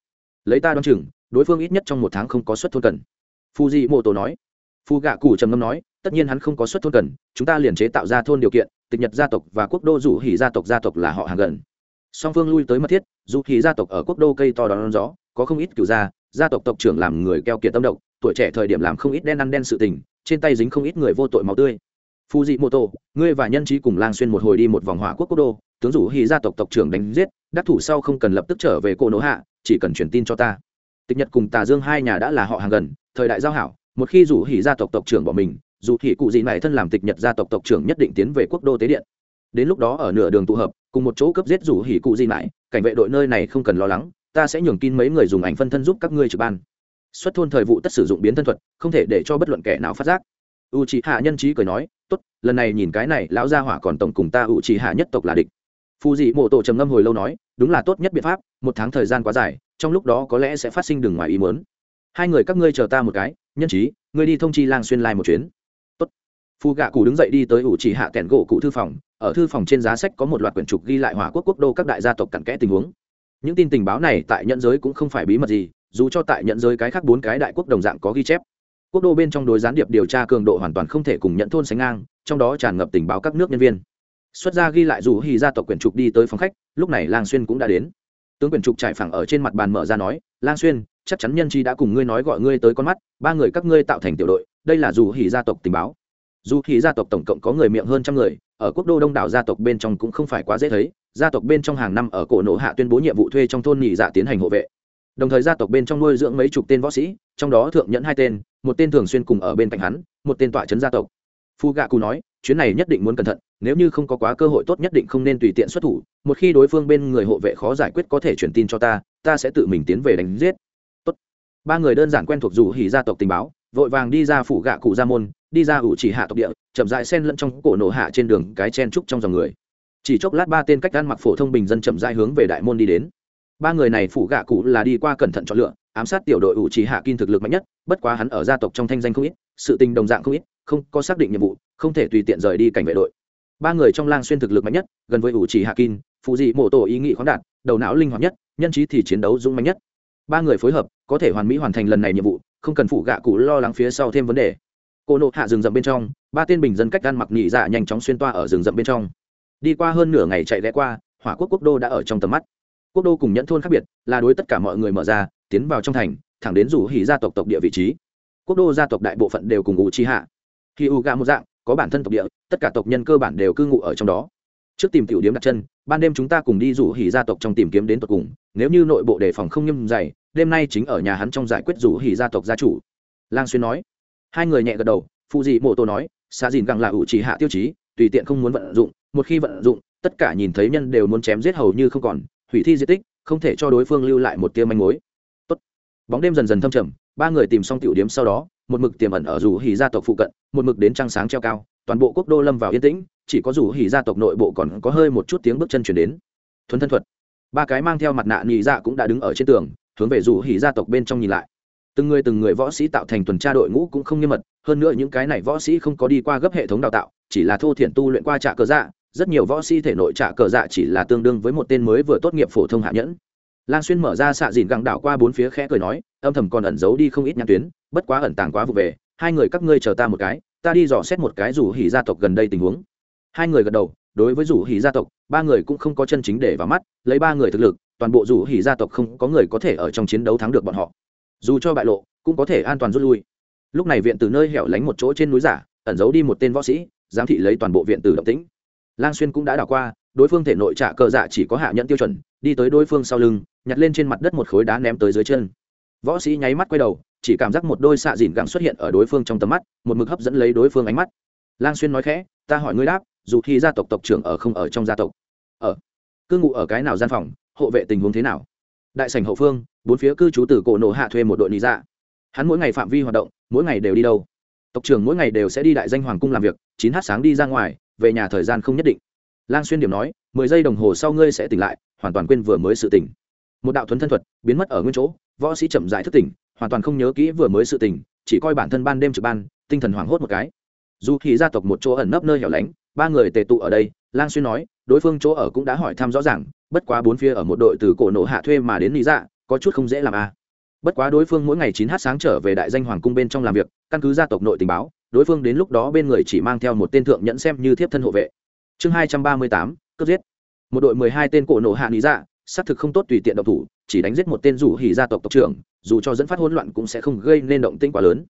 Lấy ta đoán chừng đối phương ít nhất trong một tháng không có xuất thôn cần. Phu di mô tổ nói. Phu gạ cụ trầm ngâm nói, tất nhiên hắn không có xuất thôn cần, chúng ta liền chế tạo ra thôn điều kiện, tịch nhật gia tộc và quốc đô rủ hỉ gia tộc gia tộc là họ hàng gần. Song phương lui tới mật thiết dù hỉ gia tộc ở quốc đô cây to đón gió, có không ít cựu gia gia tộc tộc trưởng làm người keo kiệt tâm động tuổi trẻ thời điểm làm không ít đen ăn đen sự tình, trên tay dính không ít người vô tội máu tươi. Phu dị mô tô ngươi và nhân trí cùng lang xuyên một hồi đi một vòng hỏa quốc quốc đô, tướng rủ hỉ gia tộc tộc trưởng đánh giết, đắc thủ sau không cần lập tức trở về cô nỗ hạ, chỉ cần truyền tin cho ta tịch nhật cùng tà dương hai nhà đã là họ hàng gần, thời đại giao hảo, một khi rủ hỉ gia tộc tộc trưởng bỏ mình dù hỉ cụ gì này thân làm tịch nhật gia tộc tộc trưởng nhất định tiến về quốc đô tế điện. Đến lúc đó ở nửa đường tụ hợp, cùng một chỗ cấp giết rủ hỉ cụ gì này cảnh vệ đội nơi này không cần lo lắng, ta sẽ nhường tin mấy người dùng ảnh phân thân giúp các ngươi trực ban. Xuất thôn thời vụ tất sử dụng biến thân thuật, không thể để cho bất luận kẻ nào phát giác. U c hạ nhân trí cười nói, tốt, lần này nhìn cái này, lão gia hỏa còn tổng cùng ta u c hạ nhất tộc là địch. Phù dị mộ tổ trầm ngâm hồi lâu nói, đúng là tốt nhất biện pháp, một tháng thời gian quá dài trong lúc đó có lẽ sẽ phát sinh đường ngoài ý muốn. Hai người các ngươi chờ ta một cái, nhân trí ngươi đi thông chi lang xuyên lai một chuyến. Tốt. phù gạ cụ đứng dậy đi tới ủ chỉ hạ kẻn gỗ cụ thư phòng, ở thư phòng trên giá sách có một loạt quyển trục ghi lại hỏa quốc quốc đô các đại gia tộc cặn kẽ tình huống. Những tin tình báo này tại nhận giới cũng không phải bí mật gì, dù cho tại nhận giới cái khác bốn cái đại quốc đồng dạng có ghi chép. Quốc đô bên trong đối gián điệp điều tra cường độ hoàn toàn không thể cùng nhận thôn sánh ngang, trong đó tràn ngập tình báo các nước nhân viên. Xuất ra ghi lại dù hì gia tộc quyển trục đi tới phòng khách, lúc này lang xuyên cũng đã đến tướng quyền trục trải phẳng ở trên mặt bàn mở ra nói, lang xuyên, chắc chắn nhân chi đã cùng ngươi nói gọi ngươi tới con mắt, ba người các ngươi tạo thành tiểu đội, đây là dù hỉ gia tộc tình báo. Dù hỉ gia tộc tổng cộng có người miệng hơn trăm người, ở quốc đô đông đảo gia tộc bên trong cũng không phải quá dễ thấy, gia tộc bên trong hàng năm ở cổ nổ hạ tuyên bố nhiệm vụ thuê trong thôn nhị dạ tiến hành hộ vệ. Đồng thời gia tộc bên trong nuôi dưỡng mấy chục tên võ sĩ, trong đó thượng nhẫn hai tên, một tên thường xuyên cùng ở bên cạnh hắn, một tên tọa trấn gia tộc. Phu gạ cù nói chuyến này nhất định muốn cẩn thận, nếu như không có quá cơ hội tốt nhất định không nên tùy tiện xuất thủ, một khi đối phương bên người hộ vệ khó giải quyết có thể truyền tin cho ta ta sẽ tự mình tiến về đánh giết. Tốt. ba người đơn giản quen thuộc dù hỉ gia tộc tình báo, vội vàng đi ra phủ gạ cụ gia môn, đi ra ủ chỉ hạ tộc địa, chậm dại sen lẫn trong cổ nổ hạ trên đường cái chen trúc trong dòng người. Chỉ chốc lát ba tên cách ăn mặc phổ thông bình dân chậm dại hướng về đại môn đi đến. Ba người này phủ gạ cụ là đi qua cẩn thận chọn lựa, ám sát tiểu đội ủ chỉ hạ kinh thực lực mạnh nhất, bất quá hắn ở gia tộc trong thanh danh không ít, sự tình đồng dạng không ít không có xác định nhiệm vụ, không thể tùy tiện rời đi cảnh vệ đội. Ba người trong lang xuyên thực lực mạnh nhất, gần với ủ chỉ hạ kim phụ dị mổ tổ ý nghị khoáng đạt, đầu não linh hoạt nhất, nhân trí thì chiến đấu dũng mạnh nhất. Ba người phối hợp, có thể hoàn mỹ hoàn thành lần này nhiệm vụ, không cần phụ gạ cụ lo lắng phía sau thêm vấn đề. Cô nộ hạ rừng rậm bên trong, ba tên bình dân cách ăn mặc nhị dạ nhanh chóng xuyên toa ở rừng rậm bên trong. Đi qua hơn nửa ngày chạy lẽ qua, hỏa quốc quốc đô đã ở trong tầm mắt. Quốc đô cùng nhẫn thôn khác biệt, là đối tất cả mọi người mở ra, tiến vào trong thành, thẳng đến rủ hỉ gia tộc tộc địa vị trí. Quốc đô gia tộc đại bộ phận đều cùng ngụ chi hạ khi u gà một dạng, có bản thân tộc địa, tất cả tộc nhân cơ bản đều cư ngụ ở trong đó. Trước tìm tiểu điếm đặt chân, ban đêm chúng ta cùng đi rủ hỉ gia tộc trong tìm kiếm đến tộc cùng, nếu như nội bộ đề phòng không nghiêm dày, đêm nay chính ở nhà hắn trong giải quyết rủ hỉ gia tộc gia chủ. Lang xuyên nói. Hai người nhẹ gật đầu phụ dị mộ tô nói xa dìn gặng là ủ chỉ hạ tiêu chí, tùy tiện không muốn vận dụng, một khi vận dụng, tất cả nhìn thấy nhân đều muốn chém giết hầu như không còn, hủy thi di tích, không thể cho đối phương lưu lại một tia manh mối. Tốt. bóng đêm dần dần thâm trầm, ba người tìm xong tiểu điếm sau đó một mực tiềm ẩn ở rủ hỉ gia tộc phụ cận, một mực đến trăng sáng treo cao, toàn bộ quốc đô lâm vào yên tĩnh, chỉ có rủ hỉ gia tộc nội bộ còn có hơi một chút tiếng bước chân chuyển đến. Thuấn thân thuật. Ba cái mang theo mặt nạ nhị dạ cũng đã đứng ở trên tường, hướng về rủ hỉ gia tộc bên trong nhìn lại. Từng người từng người võ sĩ tạo thành tuần tra đội ngũ cũng không nghiêm mật, hơn nữa những cái này võ sĩ không có đi qua gấp hệ thống đào tạo, chỉ là thô thiển tu luyện qua trạ cờ dạ rất nhiều võ sĩ thể nội trạ cờ dạ chỉ là tương đương với một tên mới vừa tốt nghiệp phổ thông hạ nhẫn lang xuyên mở ra xạ dìn găng đảo qua bốn phía khẽ cười nói, âm thầm còn ẩn giấu đi không ít nhãn tuyến, bất quá ẩn tàng quá vụ về, hai người các ngươi chờ ta một cái, ta đi dò xét một cái rủ hỉ gia tộc gần đây tình huống. Hai người gật đầu, đối với rủ hỉ gia tộc, ba người cũng không có chân chính để vào mắt, lấy ba người thực lực, toàn bộ rủ hỉ gia tộc không có người có thể ở trong chiến đấu thắng được bọn họ. Dù cho bại lộ, cũng có thể an toàn rút lui. Lúc này viện từ nơi hẻo lánh một chỗ trên núi giả, ẩn giấu đi một tên võ sĩ, giám thị lấy toàn bộ viện từ động tĩnh. Lang xuyên cũng đã đảo qua, đối phương thể nội trả cờ dạ chỉ có hạ nhận tiêu chuẩn đi tới đối phương sau lưng, nhặt lên trên mặt đất một khối đá ném tới dưới chân. Võ sĩ nháy mắt quay đầu, chỉ cảm giác một đôi xạ dìn gẳng xuất hiện ở đối phương trong tầm mắt, một mực hấp dẫn lấy đối phương ánh mắt. Lang xuyên nói khẽ, ta hỏi ngươi đáp, dù khi gia tộc tộc trưởng ở không ở trong gia tộc, ở cư ngụ ở cái nào gian phòng, hộ vệ tình huống thế nào? Đại sảnh hậu phương, bốn phía cư trú từ cổ nổ hạ thuê một đội lý dạ. Hắn mỗi ngày phạm vi hoạt động, mỗi ngày đều đi đâu. Tộc trưởng mỗi ngày đều sẽ đi đại danh hoàng cung làm việc, chín h sáng đi ra ngoài, về nhà thời gian không nhất định lang xuyên điểm nói, mười giây đồng hồ sau ngươi sẽ tỉnh lại, hoàn toàn quên vừa mới sự tỉnh. Một đạo thuấn thân thuật, biến mất ở nguyên chỗ, võ sĩ chậm dại thức tỉnh, hoàn toàn không nhớ kỹ vừa mới sự tỉnh, chỉ coi bản thân ban đêm trực ban, tinh thần hoảng hốt một cái. Dù khi gia tộc một chỗ ẩn nấp nơi hẻo lánh, ba người tề tụ ở đây, lang xuyên nói, đối phương chỗ ở cũng đã hỏi thăm rõ ràng, bất quá bốn phía ở một đội từ cổ nổ hạ thuê mà đến lý dạ có chút không dễ làm à. bất quá đối phương mỗi ngày chín h sáng trở về đại danh hoàng cung bên trong làm việc, căn cứ gia tộc nội tình báo, đối phương đến lúc đó bên người chỉ mang theo một tên thượng nhẫn xem như thiếp thân hộ vệ chương hai trăm ba mươi tám, cướp giết. Một đội mười hai tên cổ nổ hạ lý dạ xác thực không tốt tùy tiện độc thủ, chỉ đánh giết một tên rủ hỉ gia tộc tộc trưởng, dù cho dẫn phát hỗn loạn cũng sẽ không gây nên động tĩnh quá lớn.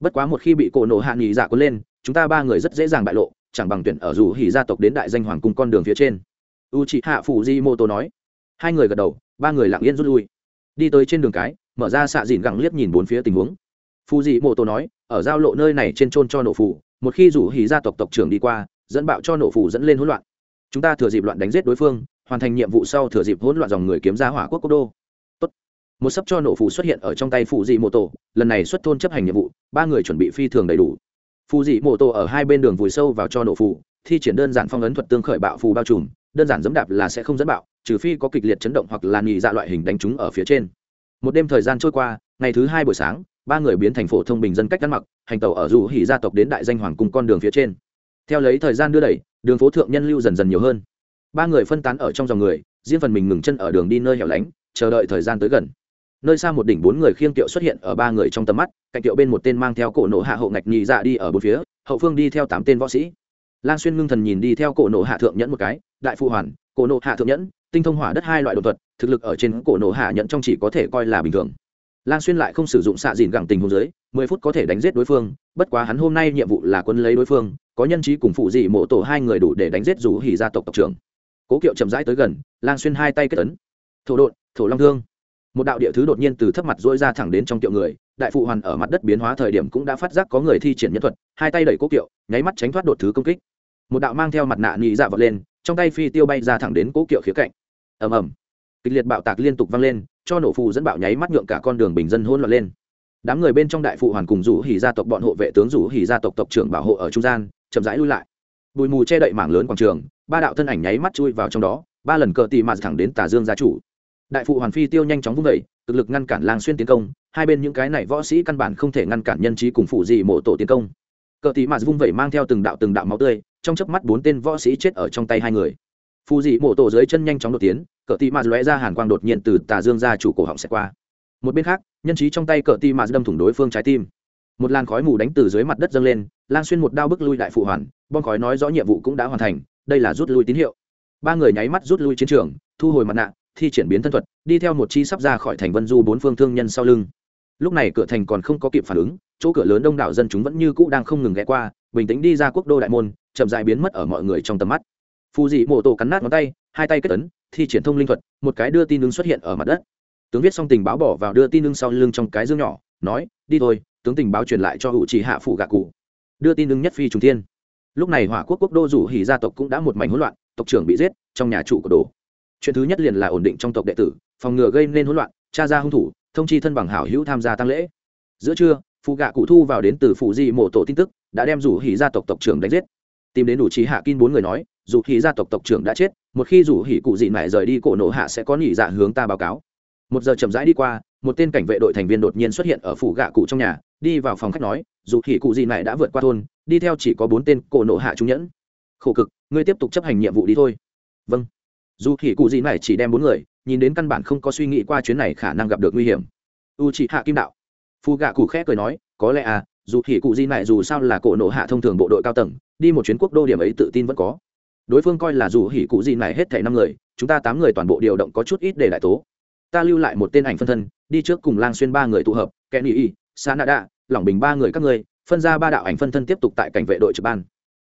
Bất quá một khi bị cổ nổ hạ nghỉ dạ cuốn lên, chúng ta ba người rất dễ dàng bại lộ, chẳng bằng tuyển ở rủ hỉ gia tộc đến đại danh hoàng cung con đường phía trên. U chị hạ phủ di mô tô nói. Hai người gật đầu, ba người lặng yên rút lui. Đi tới trên đường cái, mở ra xạ dìn gẳng liếc nhìn bốn phía tình huống. Phù dị mô tô nói, ở giao lộ nơi này trên trôn cho nổ phủ một khi rủ hỉ gia tộc tộc trưởng đi qua dẫn bạo cho nổ phủ dẫn lên hỗn loạn. Chúng ta thừa dịp loạn đánh giết đối phương, hoàn thành nhiệm vụ sau thừa dịp hỗn loạn dòng người kiếm ra hỏa quốc cố đô. Tốt. một sấp cho nổ phủ xuất hiện ở trong tay phụ dị mô tô lần này xuất thôn chấp hành nhiệm vụ, ba người chuẩn bị phi thường đầy đủ. Phù dị mô tô ở hai bên đường vùi sâu vào cho nổ phủ, thi triển đơn giản phong ấn thuật tương khởi bạo phù bao trùm, đơn giản dẫm đạp là sẽ không dẫn bạo, trừ phi có kịch liệt chấn động hoặc là nghỉ dạ loại hình đánh trúng ở phía trên. Một đêm thời gian trôi qua, ngày thứ hai buổi sáng, ba người biến thành phổ thông bình dân cách ăn mặc, hành tàu ở dù hỉ gia tộc đến đại danh hoàng cung con đường phía trên theo lấy thời gian đưa đẩy, đường phố thượng nhân lưu dần dần nhiều hơn. Ba người phân tán ở trong dòng người, riêng phần mình ngừng chân ở đường đi nơi hẻo lánh, chờ đợi thời gian tới gần. Nơi xa một đỉnh bốn người khiêng kiệu xuất hiện ở ba người trong tầm mắt, cạnh kiệu bên một tên mang theo cổ nổ hạ hậu ngạch nhị dạ đi ở bốn phía, hậu phương đi theo tám tên võ sĩ. Lang xuyên ngưng thần nhìn đi theo cổ nổ hạ thượng nhẫn một cái, đại phụ hoàn, cổ nổ hạ thượng nhẫn, tinh thông hỏa đất hai loại đột thuật, thực lực ở trên cổ nổ hạ nhẫn trong chỉ có thể coi là bình thường. Lang xuyên lại không sử dụng xạ dìn gẳng tình hôn giới mười phút có thể đánh giết đối phương, bất quá hắn hôm nay nhiệm vụ là quân lấy đối phương có nhân trí cùng phụ dị mộ tổ hai người đủ để đánh giết rủ hỉ gia tộc tộc trưởng. Cố kiệu chậm rãi tới gần, lang xuyên hai tay kết ấn. Thổ đột thổ long thương. Một đạo địa thứ đột nhiên từ thấp mặt dỗi ra thẳng đến trong kiệu người, đại phụ hoàn ở mặt đất biến hóa thời điểm cũng đã phát giác có người thi triển nhân thuật, hai tay đẩy cố kiệu, nháy mắt tránh thoát đột thứ công kích. Một đạo mang theo mặt nạ nhị dạ vật lên, trong tay phi tiêu bay ra thẳng đến cố kiệu khía cạnh. Ầm ầm. Kịch liệt bạo tạc liên tục vang lên, cho nổ phù dẫn bạo nháy mắt nhượng cả con đường bình dân hôn loạn lên. Đám người bên trong đại phụ hoàn cùng rủ hỉ gia tộc bọn hộ vệ tướng rủ hỉ gia tộc tộc trưởng bảo hộ ở trung gian chậm rãi lui lại. Bụi mù che đậy mảng lớn quảng trường, ba đạo thân ảnh nháy mắt chui vào trong đó, ba lần cờ tì mạt thẳng đến tà dương gia chủ. Đại phụ hoàn phi tiêu nhanh chóng vung vẩy cực lực ngăn cản lang xuyên tiến công, hai bên những cái này võ sĩ căn bản không thể ngăn cản nhân trí cùng phụ gì mộ tổ tiến công. Cờ tì mạt vung vẩy mang theo từng đạo từng đạo máu tươi, trong chớp mắt bốn tên võ sĩ chết ở trong tay hai người. Phù dị mộ tổ dưới chân nhanh chóng đột tiến, cờ tì mạt lóe ra hàn quang đột nhiên từ tà dương gia chủ cổ họng xẹt qua. Một bên khác, nhân trí trong tay cờ tì mạt đâm thủng đối phương trái tim. Một làn khói mù đánh từ dưới mặt đất dâng lên lang xuyên một đao bức lui đại phụ hoàn, bom khói nói rõ nhiệm vụ cũng đã hoàn thành, đây là rút lui tín hiệu. Ba người nháy mắt rút lui chiến trường, thu hồi mặt nạ, thi triển biến thân thuật, đi theo một chi sắp ra khỏi thành vân du bốn phương thương nhân sau lưng. Lúc này cửa thành còn không có kịp phản ứng, chỗ cửa lớn đông đảo dân chúng vẫn như cũ đang không ngừng ghé qua, bình tĩnh đi ra quốc đô đại môn, chậm dại biến mất ở mọi người trong tầm mắt. Phù dị mộ tổ cắn nát ngón tay, hai tay kết tấn thi triển thông linh thuật, một cái đưa tin ứng xuất hiện ở mặt đất. Tướng viết xong tình báo bỏ vào đưa tin ứng sau lưng trong cái dương nhỏ, nói, đi thôi, tướng tình báo truyền lại cho hữu chỉ hạ phụ gạ cụ đưa tin ứng nhất phi trùng thiên. Lúc này hỏa quốc quốc đô rủ hỉ gia tộc cũng đã một mảnh hỗn loạn, tộc trưởng bị giết, trong nhà trụ của đồ. Chuyện thứ nhất liền là ổn định trong tộc đệ tử, phòng ngừa gây nên hỗn loạn cha ra hung thủ, thông chi thân bằng hảo hữu tham gia tăng lễ. Giữa trưa phụ gạ cụ thu vào đến từ phụ di mộ tổ tin tức, đã đem rủ hỉ gia tộc tộc trưởng đánh giết. Tìm đến đủ trí hạ kin bốn người nói dù hỉ gia tộc tộc trưởng đã chết, một khi rủ hỉ cụ dị mải rời đi cổ nổ hạ sẽ có nghỉ dạ hướng ta báo cáo một giờ chậm rãi đi qua, một tên cảnh vệ đội thành viên đột nhiên xuất hiện ở phủ gạ cụ trong nhà, đi vào phòng khách nói, dù hỉ cụ gì này đã vượt qua thôn, đi theo chỉ có bốn tên cổ nộ hạ trung nhẫn. Khổ cực, ngươi tiếp tục chấp hành nhiệm vụ đi thôi. Vâng. Dù hỉ cụ gì này chỉ đem bốn người, nhìn đến căn bản không có suy nghĩ qua chuyến này khả năng gặp được nguy hiểm. U chỉ hạ kim đạo. Phù gạ cụ khẽ cười nói, có lẽ à dù hỉ cụ gì này dù sao là cổ nộ hạ thông thường bộ đội cao tầng, đi một chuyến quốc đô điểm ấy tự tin vẫn có. Đối phương coi là dù hỉ cụ gì này hết thảy năm người, chúng ta tám người toàn bộ điều động có chút ít để đại tố ta lưu lại một tên ảnh phân thân, đi trước cùng lang xuyên ba người tụ hợp, kẻ nỉ y, sa nada lỏng bình ba người các ngươi, phân ra ba đạo ảnh phân thân tiếp tục tại cảnh vệ đội trực ban.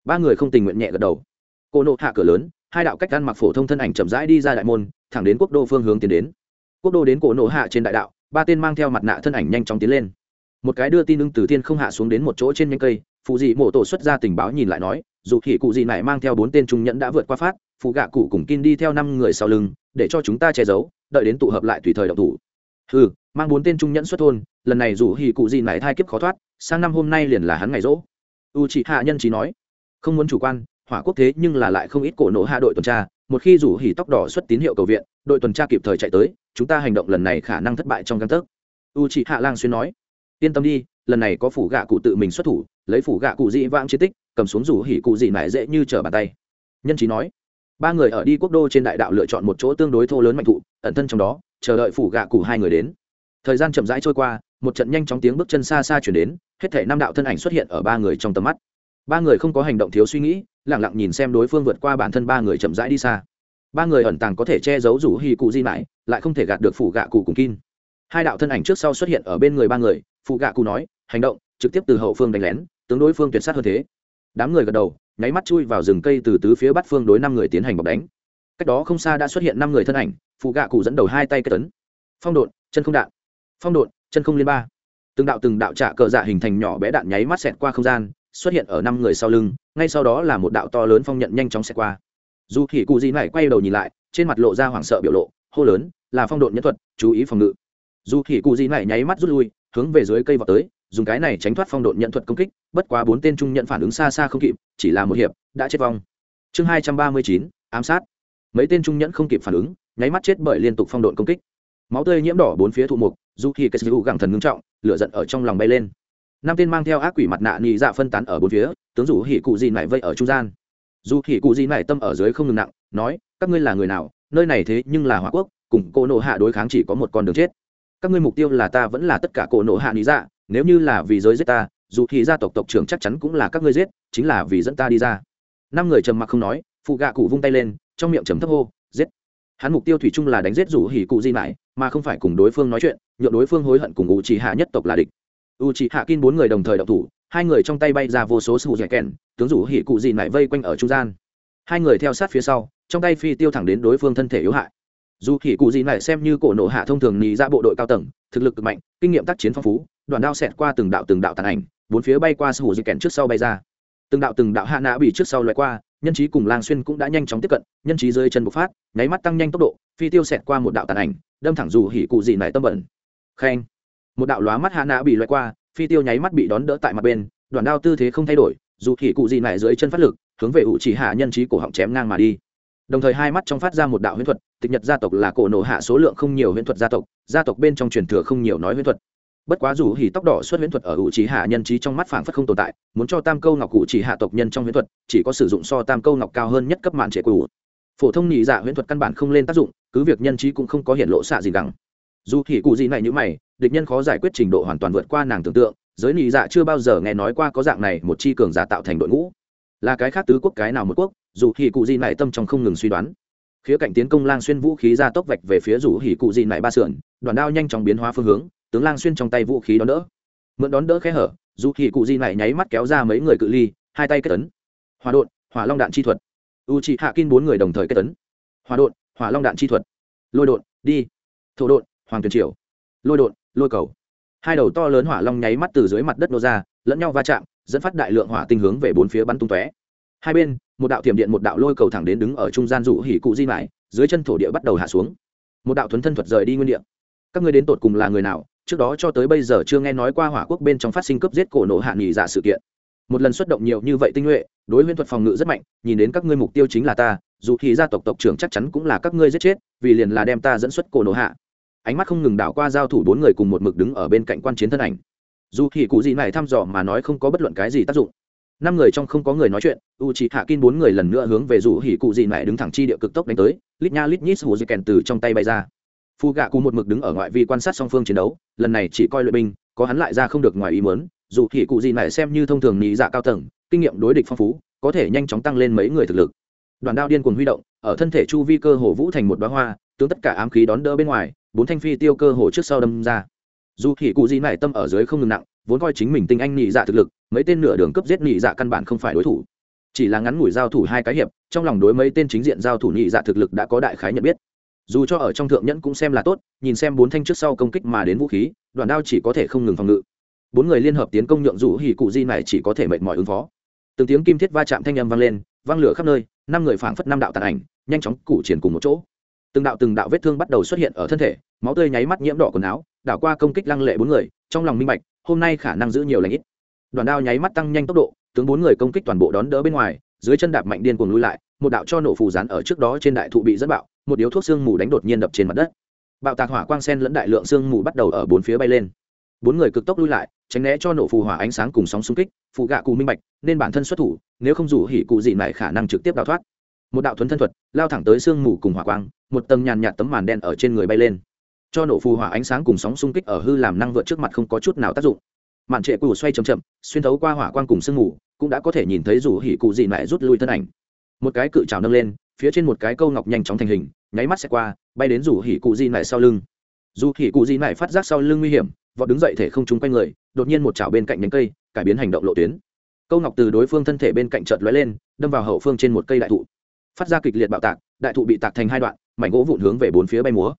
Ba người không tình nguyện nhẹ gật đầu. Cô nộ hạ cửa lớn, hai đạo cách ăn mặc phổ thông thân ảnh chậm rãi đi ra đại môn, thẳng đến quốc đô phương hướng tiến đến. Quốc đô đến cổ nộ hạ trên đại đạo, ba tên mang theo mặt nạ thân ảnh nhanh chóng tiến lên. Một cái đưa tin ưng từ thiên không hạ xuống đến một chỗ trên nhánh cây phụ dị mổ tổ xuất ra tình báo nhìn lại nói, dù khỉ cụ dị này mang theo bốn tên trung nhẫn đã vượt qua phát phụ gạ cụ cùng kin đi theo năm người sau lưng, để cho chúng ta che giấu, đợi đến tụ hợp lại tùy thời độc thủ. Ừ mang bốn tên trung nhẫn xuất thôn, lần này dù hỉ cụ gì này thai kiếp khó thoát, sang năm hôm nay liền là hắn ngày rỗ. U chị hạ nhân trí nói, không muốn chủ quan, hỏa quốc thế nhưng là lại không ít cổ nổ hạ đội tuần tra, một khi rủ hỉ tóc đỏ xuất tín hiệu cầu viện, đội tuần tra kịp thời chạy tới, chúng ta hành động lần này khả năng thất bại trong căn tấc. U chị hạ lang xuyên nói, yên tâm đi, lần này có phủ gạ cụ tự mình xuất thủ, lấy phủ gạ cụ dị vãng chiến tích, cầm xuống rủ hỉ cụ dị mãi dễ như trở bàn tay. Nhân trí nói ba người ở đi quốc đô trên đại đạo lựa chọn một chỗ tương đối thô lớn mạnh thụ, ẩn thân trong đó, chờ đợi phủ gạ cụ hai người đến. Thời gian chậm rãi trôi qua, một trận nhanh chóng tiếng bước chân xa xa chuyển đến, hết thể năm đạo thân ảnh xuất hiện ở ba người trong tầm mắt. Ba người không có hành động thiếu suy nghĩ lẳng lặng nhìn xem đối phương vượt qua bản thân ba người chậm rãi đi xa. Ba người ẩn tàng có thể che giấu rủ hì cụ di mãi lại không thể gạt được phủ gạ cụ cùng kin. Hai đạo thân ảnh trước sau xuất hiện ở bên người ba người phụ gạ cụ nói, hành động, trực tiếp từ hậu phương đánh lén, tướng đối phương tuyệt sát hơn thế. Đám người gật đầu nháy mắt chui vào rừng cây từ tứ phía bắt phương đối năm người tiến hành bọc đánh. Cách đó không xa đã xuất hiện năm người thân ảnh, phụ gạ cụ dẫn đầu hai tay cây tấn. Phong độn, chân không đạn. Phong độn, chân không liên ba. Từng đạo từng đạo trả cờ dạ hình thành nhỏ bé đạn nháy mắt xẹt qua không gian, xuất hiện ở năm người sau lưng, ngay sau đó là một đạo to lớn phong nhận nhanh chóng xẹt qua. Dù khỉ cụ gì này quay đầu nhìn lại, trên mặt lộ ra hoảng sợ biểu lộ, hô lớn, là phong độn nhân thuật, chú ý phòng ngự. Dù khỉ cụ gì này nháy mắt rút lui, hướng về dưới cây vào tới dùng cái này tránh thoát phong độn nhận thuật công kích, bất quá bốn tên trung nhận phản ứng xa xa không kịp, chỉ là một hiệp, đã chết vong. Chương hai trăm ba mươi chín, ám sát. Mấy tên trung nhẫn không kịp phản ứng, nháy mắt chết bởi liên tục phong độn công kích. Máu tươi nhiễm đỏ bốn phía thụ mục dù khi cái sự gẳng thần ngưng trọng, lửa giận ở trong lòng bay lên. Năm tên mang theo ác quỷ mặt nạ nhị dạ phân tán ở bốn phía, tướng rủ hỉ cụ gì này vây ở trung gian. Dù hỉ cụ gì này tâm ở dưới không ngừng nặng, nói, các ngươi là người nào? Nơi này thế nhưng là hỏa quốc, cùng cô nộ hạ đối kháng chỉ có một con đường chết các ngươi mục tiêu là ta vẫn là tất cả cổ nộ hạ lý dạ nếu như là vì giới giết ta, dù thì gia tộc tộc trưởng chắc chắn cũng là các ngươi giết, chính là vì dẫn ta đi ra. Năm người trầm mặc không nói phụ gạ cụ vung tay lên, trong miệng trầm thấp hô, giết! Hắn mục tiêu thủy chung là đánh giết rủ hỉ cụ di mãi mà không phải cùng đối phương nói chuyện, nhượng đối phương hối hận cùng u chỉ hạ nhất tộc là địch. U chỉ hạ kin bốn người đồng thời đậu thủ, hai người trong tay bay ra vô số sù dẻ kèn, tướng rủ hỉ cụ di mãi vây quanh ở trung gian. Hai người theo sát phía sau, trong tay phi tiêu thẳng đến đối phương thân thể yếu hại dù hỉ cụ gì này xem như cổ nộ hạ thông thường nhì ra dạ bộ đội cao tầng, thực lực cực mạnh, kinh nghiệm tác chiến phong phú, đoàn đao xẹt qua từng đạo từng đạo tàn ảnh, bốn phía bay qua sủ di kèn trước sau bay ra. Từng đạo từng đạo hạ nã bị trước sau loại qua, nhân trí cùng lang xuyên cũng đã nhanh chóng tiếp cận, nhân trí dưới chân bộc phát, nháy mắt tăng nhanh tốc độ, phi tiêu xẹt qua một đạo tàn ảnh, đâm thẳng dù hỉ cụ gì này tâm bẩn. Khen. Một đạo lóa mắt hạ nã bị loại qua, phi tiêu nháy mắt bị đón đỡ tại mặt bên, đoàn đao tư thế không thay đổi, dù hỉ cụ gì này dưới chân phát lực, hướng về ủ chỉ hạ nhân trí cổ họng chém ngang mà đi. Đồng thời hai mắt trong phát ra một đạo huyễn thuật tịch nhật gia tộc là cổ nổ hạ số lượng không nhiều huyễn thuật gia tộc gia tộc bên trong truyền thừa không nhiều nói huyễn thuật. Bất quá dù hỉ tóc đỏ xuất huyễn thuật ở ủ trí hạ nhân trí trong mắt phảng phất không tồn tại, muốn cho tam câu ngọc cụ chỉ hạ tộc nhân trong huyễn thuật, chỉ có sử dụng so tam câu ngọc cao hơn nhất cấp mạn trệ cụ phổ thông nhị dạ huyễn thuật căn bản không lên tác dụng, cứ việc nhân trí cũng không có hiện lộ xạ gì gắng dù hỉ cụ gì này như mày, địch nhân khó giải quyết trình độ hoàn toàn vượt qua nàng tưởng tượng, giới nhị dạ chưa bao giờ nghe nói qua có dạng này một chi cường giả tạo thành đội ngũ. Là cái khác tứ quốc cái nào một quốc, dù hỉ cụ gì này tâm trong không ngừng suy đoán khía cạnh tiến công lang xuyên vũ khí ra tốc vạch về phía rủ hỉ cụ dị này ba sườn, đoàn đao nhanh chóng biến hóa phương hướng, tướng lang xuyên trong tay vũ khí đón đỡ. Mượn đón đỡ khe hở dù hỉ cụ dị này nháy mắt kéo ra mấy người cự ly, hai tay kết tấn hỏa đột hỏa long đạn chi thuật. U trị hạ kin bốn người đồng thời kết tấn hỏa đột hỏa long đạn chi thuật. Lôi đột đi. Thổ đột hoàng tuyền triều. Lôi đột lôi cầu. Hai đầu to lớn hỏa long nháy mắt từ dưới mặt đất nô ra, lẫn nhau va chạm, dẫn phát đại lượng hỏa tinh hướng về bốn phía bắn tung tóe hai bên, một đạo tiềm điện, một đạo lôi cầu thẳng đến đứng ở trung gian rủ hỉ cụ di mãi, dưới chân thổ địa bắt đầu hạ xuống. Một đạo thuấn thân thuật rời đi nguyên địa. Các ngươi đến tột cùng là người nào? Trước đó cho tới bây giờ chưa nghe nói qua hỏa quốc bên trong phát sinh cướp giết cổ nổ hạ nghỉ giả dạ sự kiện. Một lần xuất động nhiều như vậy tinh nhuệ, đối huyễn thuật phòng ngự rất mạnh, nhìn đến các ngươi mục tiêu chính là ta, dù thì gia tộc tộc trưởng chắc chắn cũng là các ngươi giết chết, vì liền là đem ta dẫn xuất cổ nổ hạ. Ánh mắt không ngừng đảo qua giao thủ bốn người cùng một mực đứng ở bên cạnh quan chiến thân ảnh. Dù thì cụ gì này thăm dò mà nói không có bất luận cái gì tác dụng năm người trong không có người nói chuyện u c h ị hạ kin bốn người lần nữa hướng về rủ hỉ cụ dị mẹ đứng thẳng chi địa cực tốc đánh tới, lít nha lít nhít hồ di kèn từ trong tay bay ra. Phu gạ cụ một mực đứng ở ngoại vi quan sát song phương chiến đấu, lần này chỉ coi luyện binh, có hắn lại ra không được ngoài ý mớn dù hỉ cụ dị mẹ xem như thông thường nhị dạ cao tầng, kinh nghiệm đối địch phong phú, có thể nhanh chóng tăng lên mấy người thực lực. Đoàn đao điên cuồng huy động, ở thân thể chu vi cơ hồ vũ thành một bá hoa, tướng tất cả ám khí đón đỡ bên ngoài, bốn thanh phi tiêu cơ hồ trước sau đâm ra. Dù hỉ cụ dị mẹ tâm ở dưới không ngừng nặng vốn coi chính mình tinh anh nhị dạ thực lực, mấy tên nửa đường cấp giết nhị dạ căn bản không phải đối thủ. Chỉ là ngắn ngủi giao thủ hai cái hiệp, trong lòng đối mấy tên chính diện giao thủ nhị dạ thực lực đã có đại khái nhận biết. Dù cho ở trong thượng nhẫn cũng xem là tốt, nhìn xem bốn thanh trước sau công kích mà đến vũ khí, đoàn đao chỉ có thể không ngừng phòng ngự. Bốn người liên hợp tiến công nhượng rủ hì cụ di này chỉ có thể mệt mỏi ứng phó. Từng tiếng kim thiết va chạm thanh âm vang lên, vang lửa khắp nơi, năm người phảng phất năm đạo tàn ảnh, nhanh chóng cụ triển cùng một chỗ. Từng đạo từng đạo vết thương bắt đầu xuất hiện ở thân thể, máu tươi nháy mắt nhiễm đỏ quần áo, đảo qua công kích lăng lệ bốn người, trong lòng minh bạch hôm nay khả năng giữ nhiều lãnh ít. Đoàn đao nháy mắt tăng nhanh tốc độ, tướng bốn người công kích toàn bộ đón đỡ bên ngoài, dưới chân đạp mạnh điên cuồng lui lại, một đạo cho nổ phù rán ở trước đó trên đại thụ bị dẫn bạo, một điếu thuốc sương mù đánh đột nhiên đập trên mặt đất. Bạo tạc hỏa quang sen lẫn đại lượng sương mù bắt đầu ở bốn phía bay lên. Bốn người cực tốc lui lại, tránh né cho nổ phù hỏa ánh sáng cùng sóng xung kích phụ gạ cụ minh bạch, nên bản thân xuất thủ, nếu không rủ hỉ cụ gì này khả năng trực tiếp đào thoát. Một đạo thuấn thân thuật, lao thẳng tới sương mù cùng hỏa quang, một tầng nhàn nhạt tấm màn đen ở trên người bay lên cho nổ phù hỏa ánh sáng cùng sóng xung kích ở hư làm năng vượt trước mặt không có chút nào tác dụng. Màn trệ cù xoay chậm chậm, xuyên thấu qua hỏa quang cùng sương mù, cũng đã có thể nhìn thấy rủ hỉ cụ dị mẹ rút lui thân ảnh. Một cái cự trào nâng lên, phía trên một cái câu ngọc nhanh chóng thành hình, nháy mắt sẽ qua, bay đến rủ hỉ cụ di mẹ sau lưng. Dù hỉ cụ di mẹ phát giác sau lưng nguy hiểm, vọt đứng dậy thể không trúng quanh người, đột nhiên một chảo bên cạnh nhánh cây, cải biến hành động lộ tuyến. Câu ngọc từ đối phương thân thể bên cạnh chợt lóe lên, đâm vào hậu phương trên một cây đại thụ. Phát ra kịch liệt bạo tạc, đại thụ bị tạc thành hai đoạn, mảnh gỗ vụn hướng về bốn phía bay múa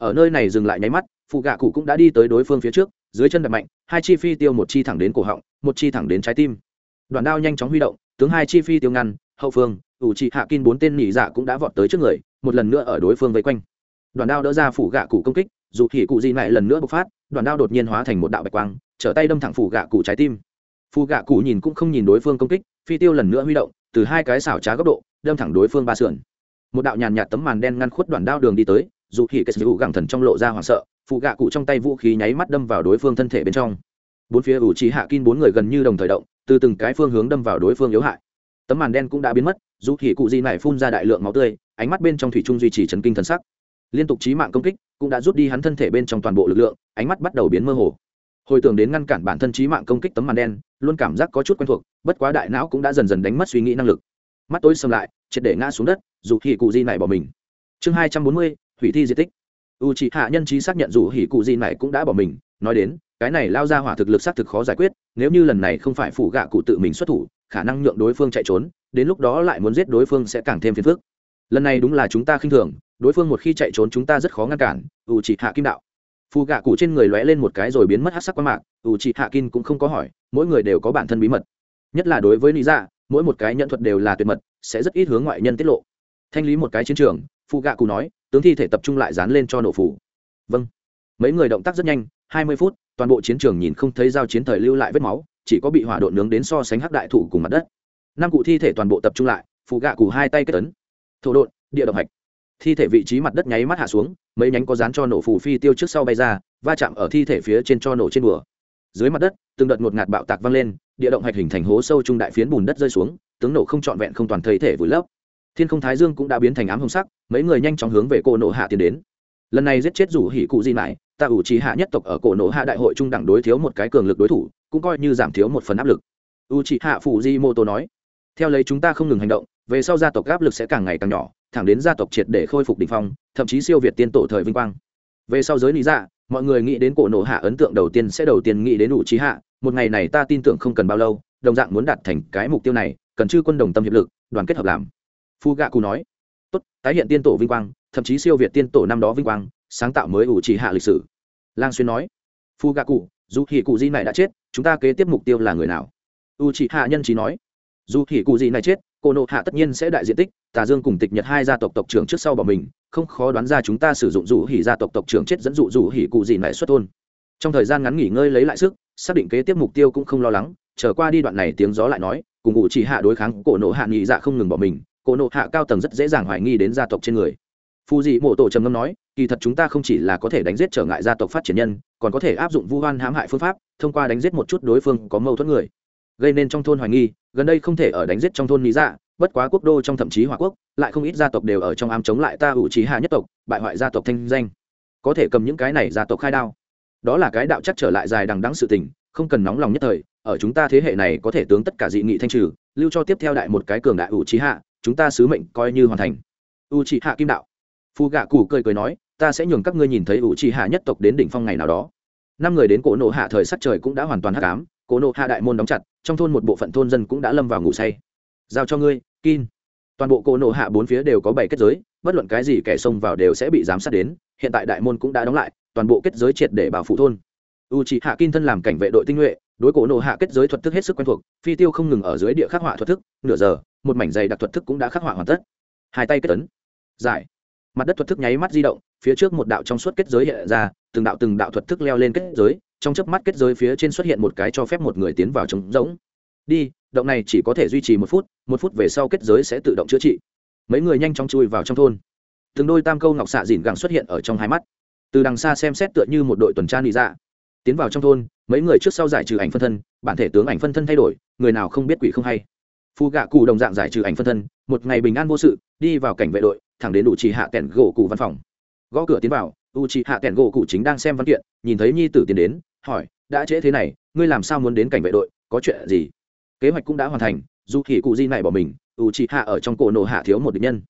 ở nơi này dừng lại nháy mắt phụ gạ cụ cũng đã đi tới đối phương phía trước, dưới chân đập mạnh, hai chi phi tiêu một chi thẳng đến cổ họng, một chi thẳng đến trái tim. Đoạn đao nhanh chóng huy động, tướng hai chi phi tiêu ngăn, hậu phương, ủ trị hạ kin bốn tên nỉ dạ cũng đã vọt tới trước người, một lần nữa ở đối phương vây quanh. Đoàn đao đỡ ra phủ gạ cụ công kích, dù thì cụ gì lại lần nữa bộc phát, đoàn đao đột nhiên hóa thành một đạo bạch quang, trở tay đâm thẳng phủ gạ cụ trái tim. Phù gạ cụ nhìn cũng không nhìn đối phương công kích, phi tiêu lần nữa huy động, từ hai cái xảo trá góc độ, đâm thẳng đối phương ba sườn. Một đạo nhàn nhạt tấm màn đen ngăn khuất đoàn đao đường đi tới dù hỉ cái dù gẳng thần trong lộ ra hoảng sợ, phụ gạ cụ trong tay vũ khí nháy mắt đâm vào đối phương thân thể bên trong. Bốn phía ủ trí hạ kin bốn người gần như đồng thời động, từ từng cái phương hướng đâm vào đối phương yếu hại. Tấm màn đen cũng đã biến mất, dù hỉ cụ di này phun ra đại lượng máu tươi, ánh mắt bên trong thủy trung duy trì chấn kinh thần sắc. Liên tục trí mạng công kích cũng đã rút đi hắn thân thể bên trong toàn bộ lực lượng, ánh mắt bắt đầu biến mơ hồ. Hồi tưởng đến ngăn cản bản thân trí mạng công kích tấm màn đen, luôn cảm giác có chút quen thuộc, bất quá đại não cũng đã dần dần đánh mất suy nghĩ năng lực. Mắt tối xâm lại, triệt để ngã xuống đất, dù hỉ cụ di này bỏ mình. Chương hai trăm bốn mươi hủy thi di tích. U c h ị hạ nhân trí xác nhận dù hỉ cụ di này cũng đã bỏ mình, nói đến, cái này lao ra hỏa thực lực xác thực khó giải quyết, nếu như lần này không phải phủ gạ cụ tự mình xuất thủ, khả năng nhượng đối phương chạy trốn, đến lúc đó lại muốn giết đối phương sẽ càng thêm phiền phức. Lần này đúng là chúng ta khinh thường, đối phương một khi chạy trốn chúng ta rất khó ngăn cản u c hạ kim đạo. Phù gạ cụ trên người lóe lên một cái rồi biến mất hát sắc qua mạc u c hạ kim cũng không có hỏi, mỗi người đều có bản thân bí mật. Nhất là đối với lý dạ mỗi một cái nhận thuật đều là tuyệt mật, sẽ rất ít hướng ngoại nhân tiết lộ. Thanh lý một cái chiến trường phụ gạ cụ nói, tướng thi thể tập trung lại dán lên cho nổ phủ. Vâng. Mấy người động tác rất nhanh, hai mươi phút, toàn bộ chiến trường nhìn không thấy giao chiến thời lưu lại vết máu, chỉ có bị hỏa độn nướng đến so sánh hắc đại thủ cùng mặt đất. Năm cụ thi thể toàn bộ tập trung lại phụ gạ cụ hai tay kết tấn thổ độn, địa động hạch. Thi thể vị trí mặt đất nháy mắt hạ xuống, mấy nhánh có dán cho nổ phù phi tiêu trước sau bay ra, va chạm ở thi thể phía trên cho nổ trên bừa. Dưới mặt đất, từng đợt ngột ngạt bạo tạc văng lên, địa động hạch hình thành hố sâu trung đại phiến bùn đất rơi xuống, tướng nổ không trọn vẹn không toàn thấy thể vùi lấp thiên không thái dương cũng đã biến thành ám hồng sắc, mấy người nhanh chóng hướng về cổ nổ hạ tiến đến. Lần này giết chết rủ hỉ cụ di mãi, ta ủ trí hạ nhất tộc ở cổ nổ hạ đại hội trung đẳng đối thiếu một cái cường lực đối thủ, cũng coi như giảm thiếu một phần áp lực. U trí hạ phụ di mô tô nói, theo lấy chúng ta không ngừng hành động, về sau gia tộc áp lực sẽ càng ngày càng nhỏ, thẳng đến gia tộc triệt để khôi phục đ ỉ n h phong, thậm chí siêu việt tiên tổ thời vinh quang. Về sau giới lý dạ mọi người nghĩ đến cổ nổ hạ ấn tượng đầu tiên sẽ đầu tiên nghĩ đến ủ trí hạ, một ngày này ta tin tưởng không cần bao lâu, đồng dạng muốn đạt thành cái mục tiêu này, cần chư quân đồng tâm hiệp lực, đoàn kết hợp làm phu gạ Cụ nói. Tốt, tái hiện tiên tổ vinh quang, thậm chí siêu việt tiên tổ năm đó vinh quang, sáng tạo mới ủ trì hạ lịch sử. Lang xuyên nói. Phu gạ cụ dù hỉ cụ di này đã chết, chúng ta kế tiếp mục tiêu là người nào? U trì hạ nhân trí nói. Dù hỉ cụ di này chết cô nộ hạ tất nhiên sẽ đại diện tích, tà dương cùng tịch nhật hai gia tộc tộc trưởng trước sau bỏ mình, không khó đoán ra chúng ta sử dụng dù hỉ gia tộc tộc trưởng chết dẫn dụ dù hỉ cụ di này xuất thôn. Trong thời gian ngắn nghỉ ngơi lấy lại sức, xác định kế tiếp mục tiêu cũng không lo lắng trở qua đi đoạn này tiếng gió lại nói, cùng ngụ chỉ hạ đối kháng cổ nộ hạ nghị dạ không ngừng bỏ mình cổ nộ hạ cao tầng rất dễ dàng hoài nghi đến gia tộc trên người. Phù dị mộ tổ trầm ngâm nói, kỳ thật chúng ta không chỉ là có thể đánh giết trở ngại gia tộc phát triển nhân, còn có thể áp dụng vu hoan hãm hại phương pháp, thông qua đánh giết một chút đối phương có mâu thuẫn người. Gây nên trong thôn hoài nghi, gần đây không thể ở đánh giết trong thôn lý dạ bất quá quốc đô trong thậm chí hòa quốc, lại không ít gia tộc đều ở trong ám chống lại ta ủ trí hạ nhất tộc, bại hoại gia tộc thanh danh. Có thể cầm những cái này gia tộc khai đao. Đó là cái đạo chắc trở lại dài đằng đắng sự tình, không cần nóng lòng nhất thời, ở chúng ta thế hệ này có thể tướng tất cả dị nghị thanh trừ, lưu cho tiếp theo đại một cái cường đại ủ trí hạ chúng ta sứ mệnh coi như hoàn thành. U trí hạ kim đạo. Phù gạ cụ cười cười nói, ta sẽ nhường các ngươi nhìn thấy ủ trí hạ nhất tộc đến đỉnh phong ngày nào đó. Năm người đến cổ nộ hạ thời sắc trời cũng đã hoàn toàn hắc ám, cổ nộ hạ đại môn đóng chặt, trong thôn một bộ phận thôn dân cũng đã lâm vào ngủ say. Giao cho ngươi, kin. Toàn bộ cổ nộ hạ bốn phía đều có bảy kết giới, bất luận cái gì kẻ xông vào đều sẽ bị giám sát đến, hiện tại đại môn cũng đã đóng lại, toàn bộ kết giới triệt để bảo phụ thôn. U c h ị hạ kin thân làm cảnh vệ đội tinh nhuệ, đối cổ nộ hạ kết giới thuật thức hết sức quen thuộc, phi tiêu không ngừng ở dưới địa khắc họa thuật thức, nửa giờ một mảnh dày đặc thuật thức cũng đã khắc họa hoàn tất. Hai tay kết tấn giải. Mặt đất thuật thức nháy mắt di động, phía trước một đạo trong suốt kết giới hiện ra, từng đạo từng đạo thuật thức leo lên kết giới, trong chớp mắt kết giới phía trên xuất hiện một cái cho phép một người tiến vào trống rỗng. Đi, động này chỉ có thể duy trì một phút một phút về sau kết giới sẽ tự động chữa trị. Mấy người nhanh chóng chui vào trong thôn. Từng đôi tam câu ngọc xạ dìn gẳng xuất hiện ở trong hai mắt. Từ đằng xa xem xét tựa như một đội tuần tra nị dạ. Tiến vào trong thôn, mấy người trước sau giải trừ ảnh phân thân, bản thể tướng ảnh phân thân thay đổi, người nào không biết quỷ không hay phù gạ cụ đồng dạng giải trừ ảnh phân thân, một ngày bình an vô sự, đi vào cảnh vệ đội, thẳng đến đủ trì hạ kẻn gỗ cụ văn phòng. Gõ cửa tiến vào u trì hạ kẻn gỗ cụ chính đang xem văn kiện, nhìn thấy nhi tử tiến đến, hỏi, đã trễ thế này, ngươi làm sao muốn đến cảnh vệ đội, có chuyện gì? Kế hoạch cũng đã hoàn thành, dù thì cụ di này bỏ mình u trì hạ ở trong cổ nổ hạ thiếu một địch nhân.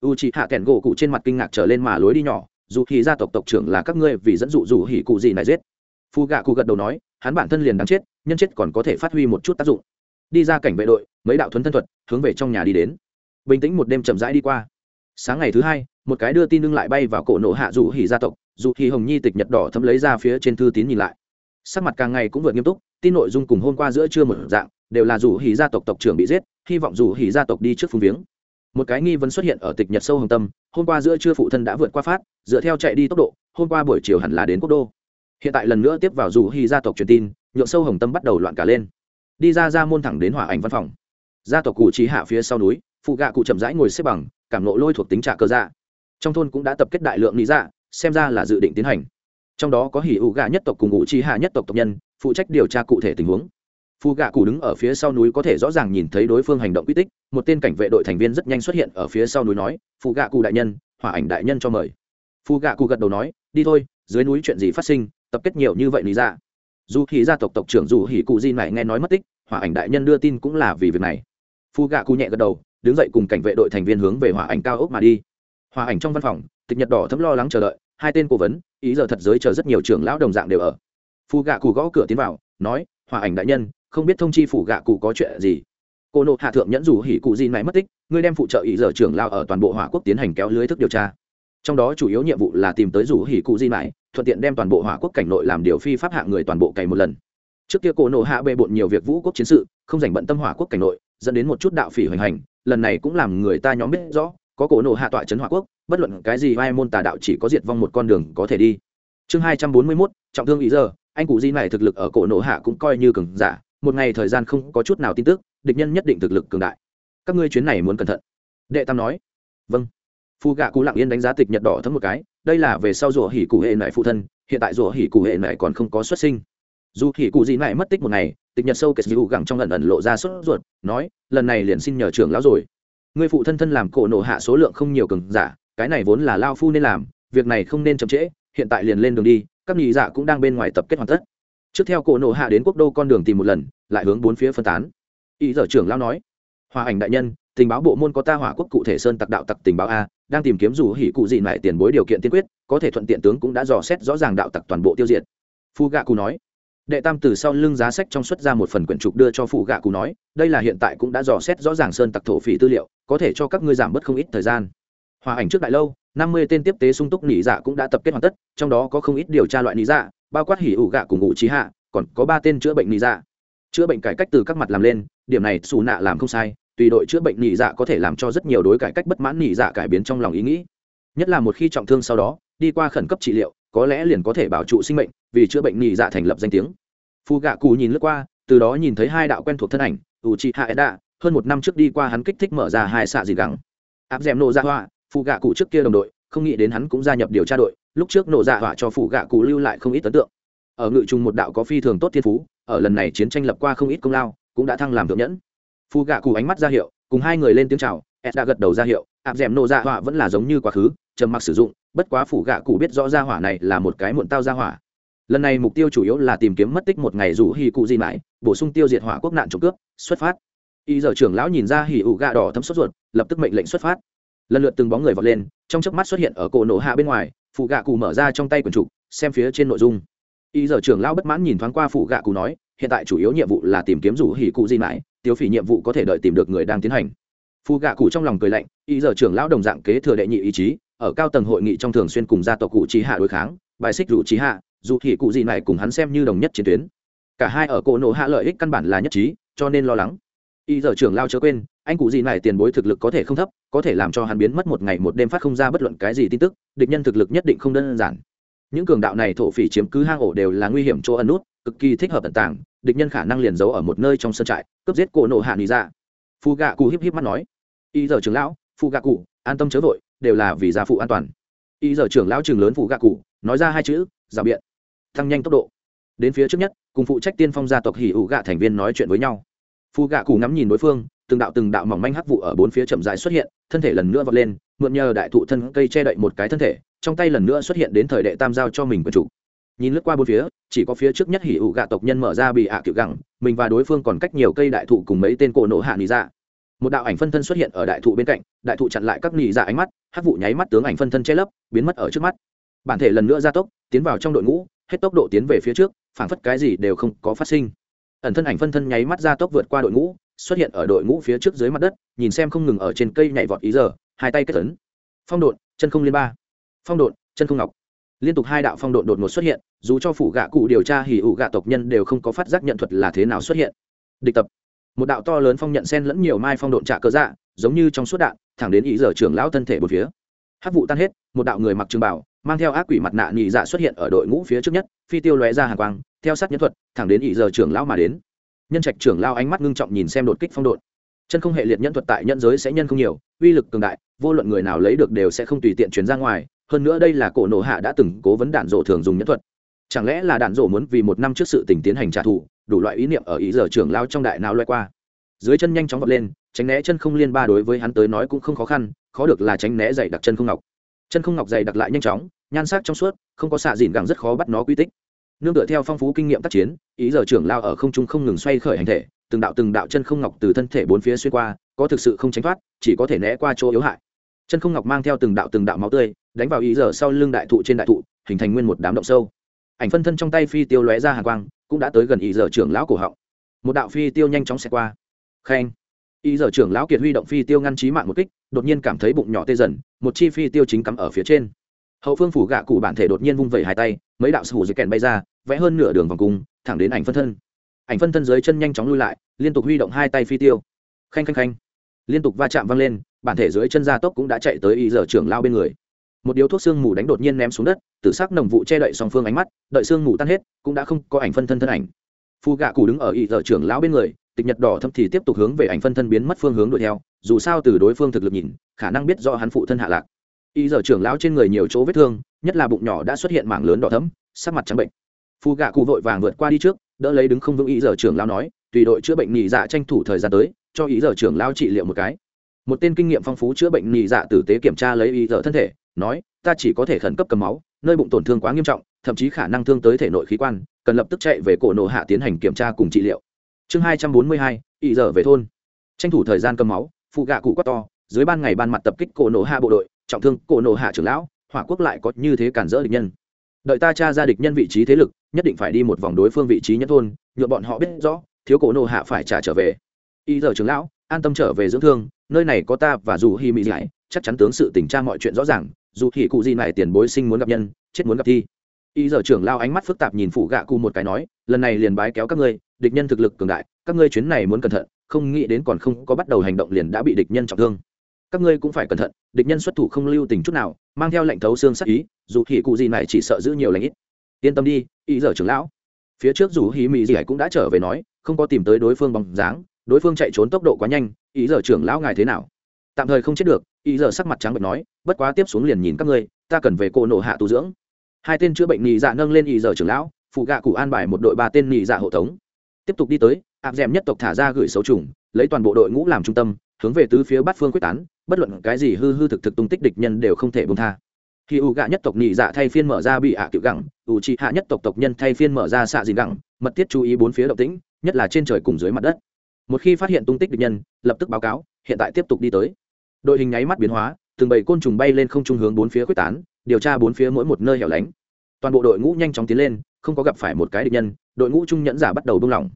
U trì hạ kẻn gỗ cụ trên mặt kinh ngạc trở lên mà lối đi nhỏ, dù thì gia tộc tộc trưởng là các ngươi vì dẫn dụ dù hỉ cụ gì này giết. Phù gạ cụ gật đầu nói, hắn bản thân liền đáng chết, nhân chết còn có thể phát huy một chút tác dụng đi ra cảnh vệ đội, mấy đạo thuấn thân thuật, hướng về trong nhà đi đến. Bình tĩnh một đêm chậm rãi đi qua. Sáng ngày thứ hai, một cái đưa tin lưng lại bay vào cổ nổ hạ dù hỉ gia tộc, dù hỉ hồng nhi tịch nhật đỏ thấm lấy ra phía trên thư tín nhìn lại. Sắc mặt càng ngày cũng vượt nghiêm túc, tin nội dung cùng hôm qua giữa trưa một dạng, đều là dù hỉ gia tộc tộc trưởng bị giết, hy vọng dù hỉ gia tộc đi trước phung viếng. Một cái nghi vấn xuất hiện ở tịch nhật sâu hồng tâm, hôm qua giữa trưa phụ thân đã vượt qua phát, dựa theo chạy đi tốc độ, hôm qua buổi chiều hẳn là đến quốc đô. Hiện tại lần nữa tiếp vào dù hy gia tộc truyền tin, nhượng sâu hồng tâm bắt đầu loạn cả lên đi ra ra môn thẳng đến hỏa ảnh văn phòng. Gia tộc cụ trí hạ phía sau núi, phụ gạ cụ chậm rãi ngồi xếp bằng, cảm nộ lôi thuộc tính trả cơ dạ. Trong thôn cũng đã tập kết đại lượng lý dạ xem ra là dự định tiến hành. Trong đó có hỉ ủ gạ nhất tộc cùng ngụ chi hạ nhất tộc tộc nhân, phụ trách điều tra cụ thể tình huống. Phụ gạ cụ đứng ở phía sau núi có thể rõ ràng nhìn thấy đối phương hành động quy tích, một tên cảnh vệ đội thành viên rất nhanh xuất hiện ở phía sau núi nói, phụ gạ cụ đại nhân, hỏa ảnh đại nhân cho mời. Phụ gạ cụ gật đầu nói, đi thôi, dưới núi chuyện gì phát sinh, tập kết nhiều như vậy lý dạ dù hỉ gia tộc tộc trưởng dù hỉ cụ di này nghe nói mất tích, hỏa ảnh đại nhân đưa tin cũng là vì việc này. Phu gạ cụ nhẹ gật đầu, đứng dậy cùng cảnh vệ đội thành viên hướng về hỏa ảnh cao ốc mà đi. Hỏa ảnh trong văn phòng, tịch nhật đỏ thấm lo lắng chờ đợi, hai tên cố vấn, ý giờ thật giới chờ rất nhiều trưởng lão đồng dạng đều ở. Phu gạ cụ gõ cửa tiến vào, nói, hỏa ảnh đại nhân, không biết thông chi phủ gạ cụ có chuyện gì? Cô nộ hạ thượng nhẫn dù hỉ cụ di này mất tích, ngươi đem phụ trợ ý giờ trưởng lao ở toàn bộ hỏa quốc tiến hành kéo lưới thức điều tra trong đó chủ yếu nhiệm vụ là tìm tới rủ hỉ cụ di này thuận tiện đem toàn bộ hỏa quốc cảnh nội làm điều phi pháp hạ người toàn bộ cày một lần. Trước kia cổ nộ hạ bê bộn nhiều việc vũ quốc chiến sự, không dành bận tâm hỏa quốc cảnh nội, dẫn đến một chút đạo phỉ hoành hành, lần này cũng làm người ta nhóm biết rõ, có cổ nộ hạ tọa trấn hỏa quốc, bất luận cái gì vai môn tà đạo chỉ có diệt vong một con đường có thể đi. Chương hai trăm bốn mươi mốt, trọng thương ý giờ, anh cụ di này thực lực ở cổ nộ hạ cũng coi như cường giả, một ngày thời gian không có chút nào tin tức, địch nhân nhất định thực lực cường đại. Các ngươi chuyến này muốn cẩn thận. Đệ tam nói. Vâng phu gạ cú lặng yên đánh giá tịch nhật đỏ thấm một cái, đây là về sau rủa hỉ cụ hệ nại phụ thân, hiện tại rủa hỉ cụ hệ nại còn không có xuất sinh. Dù hỉ cụ gì nại mất tích một ngày, tịch nhật sâu kệt dịu gẳng trong lần ẩn lộ ra sốt ruột, nói, lần này liền xin nhờ trưởng lão rồi. Người phụ thân thân làm cổ nổ hạ số lượng không nhiều cường giả, cái này vốn là lao phu nên làm, việc này không nên chậm trễ, hiện tại liền lên đường đi, các nhị dạ cũng đang bên ngoài tập kết hoàn tất. Trước theo cổ nổ hạ đến quốc đô con đường tìm một lần, lại hướng bốn phía phân tán. Ý giờ trưởng lão nói, hòa ảnh đại nhân tình báo bộ môn có ta hỏa quốc cụ thể sơn tặc đạo tặc tình báo a, đang tìm kiếm dù hỉ cụ gì lại tiền bối điều kiện tiên quyết, có thể thuận tiện tướng cũng đã dò xét rõ ràng đạo tặc toàn bộ tiêu diệt. Phu gạ cụ nói. Đệ tam từ sau lưng giá sách trong xuất ra một phần quyển trục đưa cho phụ gạ cụ nói, đây là hiện tại cũng đã dò xét rõ ràng sơn tặc thổ phỉ tư liệu, có thể cho các ngươi giảm bớt không ít thời gian. Hòa ảnh trước đại lâu, năm mươi tên tiếp tế sung túc nỉ dạ cũng đã tập kết hoàn tất, trong đó có không ít điều tra loại nỉ dạ bao quát hỉ ủ gạ cùng ngụ trí hạ, còn có ba tên chữa bệnh nỉ dạ. Chữa bệnh cải cách từ các mặt làm lên, điểm này xù nạ làm không sai tùy đội chữa bệnh nhị dạ có thể làm cho rất nhiều đối cải cách bất mãn nhị dạ cải biến trong lòng ý nghĩ. Nhất là một khi trọng thương sau đó, đi qua khẩn cấp trị liệu, có lẽ liền có thể bảo trụ sinh mệnh vì chữa bệnh nhị dạ thành lập danh tiếng. Phù gạ cù nhìn lướt qua, từ đó nhìn thấy hai đạo quen thuộc thân ảnh u chi hạ đạ hơn một năm trước đi qua hắn kích thích mở ra hai xạ gì gắng áp d nổ ra dạ hoa phù gạ cụ trước kia đồng đội, không nghĩ đến hắn cũng gia nhập điều tra đội, lúc trước nổ dạ họa cho phù gạ cụ lưu lại không ít ấn tượng. Ở ngự trùng một đạo có phi thường tốt thiên phú, ở lần này chiến tranh lập qua không ít công lao, cũng đã thăng làm thượng nhẫn phu gạ cụ ánh mắt ra hiệu, cùng hai người lên tiếng chào, ed đã gật đầu ra hiệu áp d nổ ra họa vẫn là giống như quá khứ, trầm mặc sử dụng, bất quá phủ gạ cụ biết rõ ra hỏa này là một cái muộn tao ra hỏa. Lần này mục tiêu chủ yếu là tìm kiếm mất tích một ngày rủ hì cụ gì mãi, bổ sung tiêu diệt hỏa quốc nạn trộm cướp, xuất phát. Y giờ trưởng lão nhìn ra hì ụ gạ đỏ thấm sốt ruột, lập tức mệnh lệnh xuất phát. Lần lượt từng bóng người vọt lên, trong chớp mắt xuất hiện ở cổ nổ hạ bên ngoài phụ gạ cụ mở ra trong tay quần trục, xem phía trên nội dung. Y giờ trưởng lão bất mãn nhìn thoáng qua phụ gạ cụ nói, hiện tại chủ yếu nhiệm vụ là tìm kiếm rủ hỉ cụ gì mãi tiêu phỉ nhiệm vụ có thể đợi tìm được người đang tiến hành. Phu gạ cụ trong lòng cười lạnh y giờ trưởng lão đồng dạng kế thừa đệ nhị ý chí, ở cao tầng hội nghị trong thường xuyên cùng gia tộc cụ trí hạ đối kháng, bài xích rủ trí hạ, dù thì cụ gì này cùng hắn xem như đồng nhất chiến tuyến. Cả hai ở cổ nổ hạ lợi ích căn bản là nhất trí, cho nên lo lắng. Y giờ trưởng lao chớ quên, anh cụ gì này tiền bối thực lực có thể không thấp, có thể làm cho hắn biến mất một ngày một đêm phát không ra bất luận cái gì tin tức, địch nhân thực lực nhất định không đơn giản. Những cường đạo này thổ phỉ chiếm cứ hang ổ đều là nguy hiểm chỗ ẩn nút cực kỳ thích hợp tận tàng, địch nhân khả năng liền giấu ở một nơi trong sân trại, cướp giết cổ nổ hạ nghĩ ra dạ. phù gạ cụ híp híp mắt nói, ý giờ trưởng lão phù gạ cụ, an tâm chớ vội, đều là vì gia phụ an toàn. Ý giờ trưởng lão trường lớn phụ gạ cụ, nói ra hai chữ, rào biện, tăng nhanh tốc độ. Đến phía trước nhất, cùng phụ trách tiên phong gia tộc hỉ ủ gạ thành viên nói chuyện với nhau. Phù gạ cụ ngắm nhìn đối phương, từng đạo từng đạo mỏng manh hắc vụ ở bốn phía chậm rãi xuất hiện, thân thể lần nữa vọt lên, mượn nhờ đại thụ thân cây che đậy một cái thân thể, trong tay lần nữa xuất hiện đến thời đệ tam giao cho mình quyền chủ nhìn lướt qua bốn phía, chỉ có phía trước nhất hỉ ủ gạ tộc nhân mở ra bị ạ à gẳng, mình và đối phương còn cách nhiều cây đại thụ cùng mấy tên cổ nổ hạ nỉ dạ. Một đạo ảnh phân thân xuất hiện ở đại thụ bên cạnh, đại thụ chặn lại các nỉ dạ ánh mắt hắc vụ nháy mắt tướng ảnh phân thân che lấp, biến mất ở trước mắt. Bản thể lần nữa gia tốc, tiến vào trong đội ngũ, hết tốc độ tiến về phía trước, phảng phất cái gì đều không có phát sinh. Ẩn thân ảnh phân thân nháy mắt ra tốc vượt qua đội ngũ, xuất hiện ở đội ngũ phía trước dưới mặt đất, nhìn xem không ngừng ở trên cây nhảy vọt ý giờ, hai tay kết tấn phong độn, chân không liên ba. Phong độn, chân không ngọc liên tục hai đạo phong độn đột ngột xuất hiện, dù cho phủ gạ cụ điều tra hỉ ụ gạ tộc nhân đều không có phát giác nhận thuật là thế nào xuất hiện. Địch tập. Một đạo to lớn phong nhận sen lẫn nhiều mai phong độn trạ cơ dạ giống như trong suốt đạn, thẳng đến ý giờ trưởng lão thân thể một phía. Hát vụ tan hết, một đạo người mặc trường bảo, mang theo ác quỷ mặt nạ nhị dạ xuất hiện ở đội ngũ phía trước nhất, phi tiêu lóe ra hàng quang, theo sát nhân thuật, thẳng đến ý giờ trưởng lão mà đến. Nhân trạch trưởng lao ánh mắt ngưng trọng nhìn xem đột kích phong độn. Chân không hệ liệt nhân thuật tại nhân giới sẽ nhân không nhiều, uy lực cường đại, vô luận người nào lấy được đều sẽ không tùy tiện chuyển ra ngoài hơn nữa đây là cổ nổ hạ đã từng cố vấn đạn rộ thường dùng nhẫn thuật. Chẳng lẽ là đạn rộ muốn vì một năm trước sự tình tiến hành trả thù, đủ loại ý niệm ở ý giờ trưởng lao trong đại nào loay qua. Dưới chân nhanh chóng vọt lên, tránh né chân không liên ba đối với hắn tới nói cũng không khó khăn, khó được là tránh né dày đặc chân không ngọc. Chân không ngọc dày đặc lại nhanh chóng, nhan sắc trong suốt, không có xạ dìn gẳng rất khó bắt nó quy tích. Nương tựa theo phong phú kinh nghiệm tác chiến, ý giờ trưởng lao ở không trung không ngừng xoay khởi hành thể, từng đạo từng đạo chân không ngọc từ thân thể bốn phía xuyên qua, có thực sự không tránh thoát, chỉ có thể né qua chỗ yếu hại. Chân không ngọc mang theo từng đạo từng đạo máu tươi đánh vào ý giờ sau lưng đại thụ trên đại thụ, hình thành nguyên một đám động sâu. Ảnh phân thân trong tay phi tiêu lóe ra hàng quang, cũng đã tới gần ý giờ trưởng lão cổ họng. Một đạo phi tiêu nhanh chóng xẹt qua. Khen. Ý giờ trưởng lão kiệt huy động phi tiêu ngăn trí mạng một kích, đột nhiên cảm thấy bụng nhỏ tê dần, một chi phi tiêu chính cắm ở phía trên. Hậu phương phủ gạ cụ bản thể đột nhiên vung vẩy hai tay, mấy đạo sủ dưới kèn bay ra, vẽ hơn nửa đường vòng cung, thẳng đến ảnh phân thân. Ảnh phân thân dưới chân nhanh chóng lui lại, liên tục huy động hai tay phi tiêu. Khanh khanh khanh. Liên tục va chạm văng lên, bản thể dưới chân gia tốc cũng đã chạy tới ý giờ trưởng lao bên người một điếu thuốc xương mù đánh đột nhiên ném xuống đất tự sắc nồng vụ che đậy song phương ánh mắt, đợi xương mù tan hết, cũng đã không có ảnh phân thân thân ảnh. Phu gạ cụ đứng ở ý giờ trưởng lão bên người, tịch nhật đỏ thâm thì tiếp tục hướng về ảnh phân thân biến mất phương hướng đuổi theo, dù sao từ đối phương thực lực nhìn, khả năng biết do hắn phụ thân hạ lạc. Ý giờ trưởng lão trên người nhiều chỗ vết thương, nhất là bụng nhỏ đã xuất hiện mảng lớn đỏ thấm sắc mặt trắng bệnh. Phu gạ cụ vội vàng vượt qua đi trước, đỡ lấy đứng không vững ý giờ trưởng lão nói, tùy đội chữa bệnh nhị dạ tranh thủ thời gian tới, cho ý giờ trưởng lão trị liệu một cái một tên kinh nghiệm phong phú chữa bệnh nhị dạ tử tế kiểm tra lấy y giờ thân thể, nói, ta chỉ có thể khẩn cấp cầm máu, nơi bụng tổn thương quá nghiêm trọng, thậm chí khả năng thương tới thể nội khí quan, cần lập tức chạy về cổ nổ hạ tiến hành kiểm tra cùng trị liệu. Chương hai trăm bốn mươi hai, y giờ về thôn. Tranh thủ thời gian cầm máu, phụ gạ cụ quát to, dưới ban ngày ban mặt tập kích cổ nổ hạ bộ đội, trọng thương cổ nổ hạ trưởng lão, hỏa quốc lại có như thế cản rỡ địch nhân. Đợi ta tra ra địch nhân vị trí thế lực, nhất định phải đi một vòng đối phương vị trí nhất thôn nhựa bọn họ biết rõ, thiếu cổ nổ hạ phải trả trở về. Y giờ trưởng lão an tâm trở về dưỡng thương, nơi này có ta và dù hi mỹ giải, chắc chắn tướng sự tình tra mọi chuyện rõ ràng, dù thì cụ gì này tiền bối sinh muốn gặp nhân, chết muốn gặp thi. Ý giờ trưởng lao ánh mắt phức tạp nhìn phụ gạ cụ một cái nói, lần này liền bái kéo các ngươi, địch nhân thực lực cường đại, các ngươi chuyến này muốn cẩn thận, không nghĩ đến còn không có bắt đầu hành động liền đã bị địch nhân trọng thương. Các ngươi cũng phải cẩn thận, địch nhân xuất thủ không lưu tình chút nào, mang theo lệnh thấu xương sắc ý, dù thì cụ gì này chỉ sợ giữ nhiều lãnh ít. Yên tâm đi ý giờ trưởng lão. Phía trước dù hí mỹ gì cũng đã trở về nói, không có tìm tới đối phương bằng dáng đối phương chạy trốn tốc độ quá nhanh, ý giờ trưởng lão ngài thế nào? Tạm thời không chết được, ý giờ sắc mặt trắng bệch nói, bất quá tiếp xuống liền nhìn các ngươi, ta cần về cô nổ hạ tu dưỡng. Hai tên chữa bệnh nhị dạ nâng lên ý giờ trưởng lão, phụ gạ cụ an bài một đội ba tên nhị dạ hộ tống. Tiếp tục đi tới áp d nhất tộc thả ra gửi xấu trùng, lấy toàn bộ đội ngũ làm trung tâm, hướng về tứ phía bát phương quyết tán, bất luận cái gì hư hư thực thực tung tích địch nhân đều không thể bông tha. Khi u gạ nhất tộc nhị dạ thay phiên mở ra bị ạ à cựu gẳng, u trị hạ nhất tộc tộc nhân thay phiên mở ra xạ dìn gẳng, mật thiết chú ý bốn phía động tĩnh, nhất là trên trời cùng dưới mặt đất một khi phát hiện tung tích địch nhân, lập tức báo cáo, hiện tại tiếp tục đi tới. Đội hình nháy mắt biến hóa, từng bảy côn trùng bay lên không trung hướng bốn phía quyết tán, điều tra bốn phía mỗi một nơi hẻo lánh. Toàn bộ đội ngũ nhanh chóng tiến lên, không có gặp phải một cái địch nhân, đội ngũ trung nhẫn giả bắt đầu buông lỏng.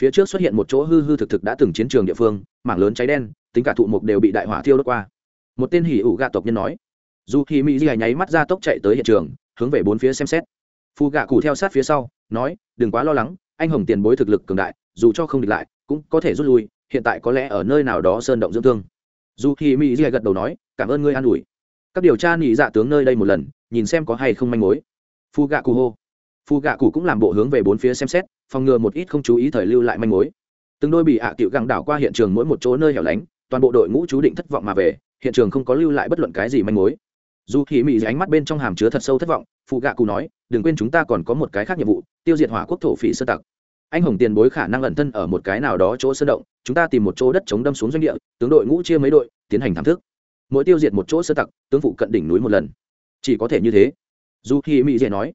Phía trước xuất hiện một chỗ hư hư thực thực đã từng chiến trường địa phương, mảng lớn cháy đen, tính cả thụ mục đều bị đại hỏa thiêu đốt qua. Một tên hỉ ủ gạ tộc nhân nói, dù khi mỹ di nháy mắt ra tốc chạy tới hiện trường, hướng về bốn phía xem xét. Phù gạ cụ theo sát phía sau, nói, đừng quá lo lắng, anh hồng tiền bối thực lực cường đại, dù cho không địch lại cũng có thể rút lui, hiện tại có lẽ ở nơi nào đó sơn động dưỡng thương. Dù khi mỹ di gật đầu nói, cảm ơn ngươi an ủi. Các điều tra nhị dạ tướng nơi đây một lần, nhìn xem có hay không manh mối. Phu gạ cụ hô. Phu gạ cụ cũng làm bộ hướng về bốn phía xem xét, phòng ngừa một ít không chú ý thời lưu lại manh mối. Từng đôi bị hạ à cựu găng đảo qua hiện trường mỗi một chỗ nơi hẻo lánh, toàn bộ đội ngũ chú định thất vọng mà về, hiện trường không có lưu lại bất luận cái gì manh mối. Dù khi mỹ dạ ánh mắt bên trong hàm chứa thật sâu thất vọng phụ gạ cụ nói, đừng quên chúng ta còn có một cái khác nhiệm vụ, tiêu diệt hỏa quốc thổ phỉ sơ tặc anh hồng tiền bối khả năng ẩn thân ở một cái nào đó chỗ sơn động, chúng ta tìm một chỗ đất chống đâm xuống doanh địa, tướng đội ngũ chia mấy đội, tiến hành thám thức. Mỗi tiêu diệt một chỗ sơ tặc, tướng phụ cận đỉnh núi một lần. Chỉ có thể như thế. Dù khi mỹ dễ nói,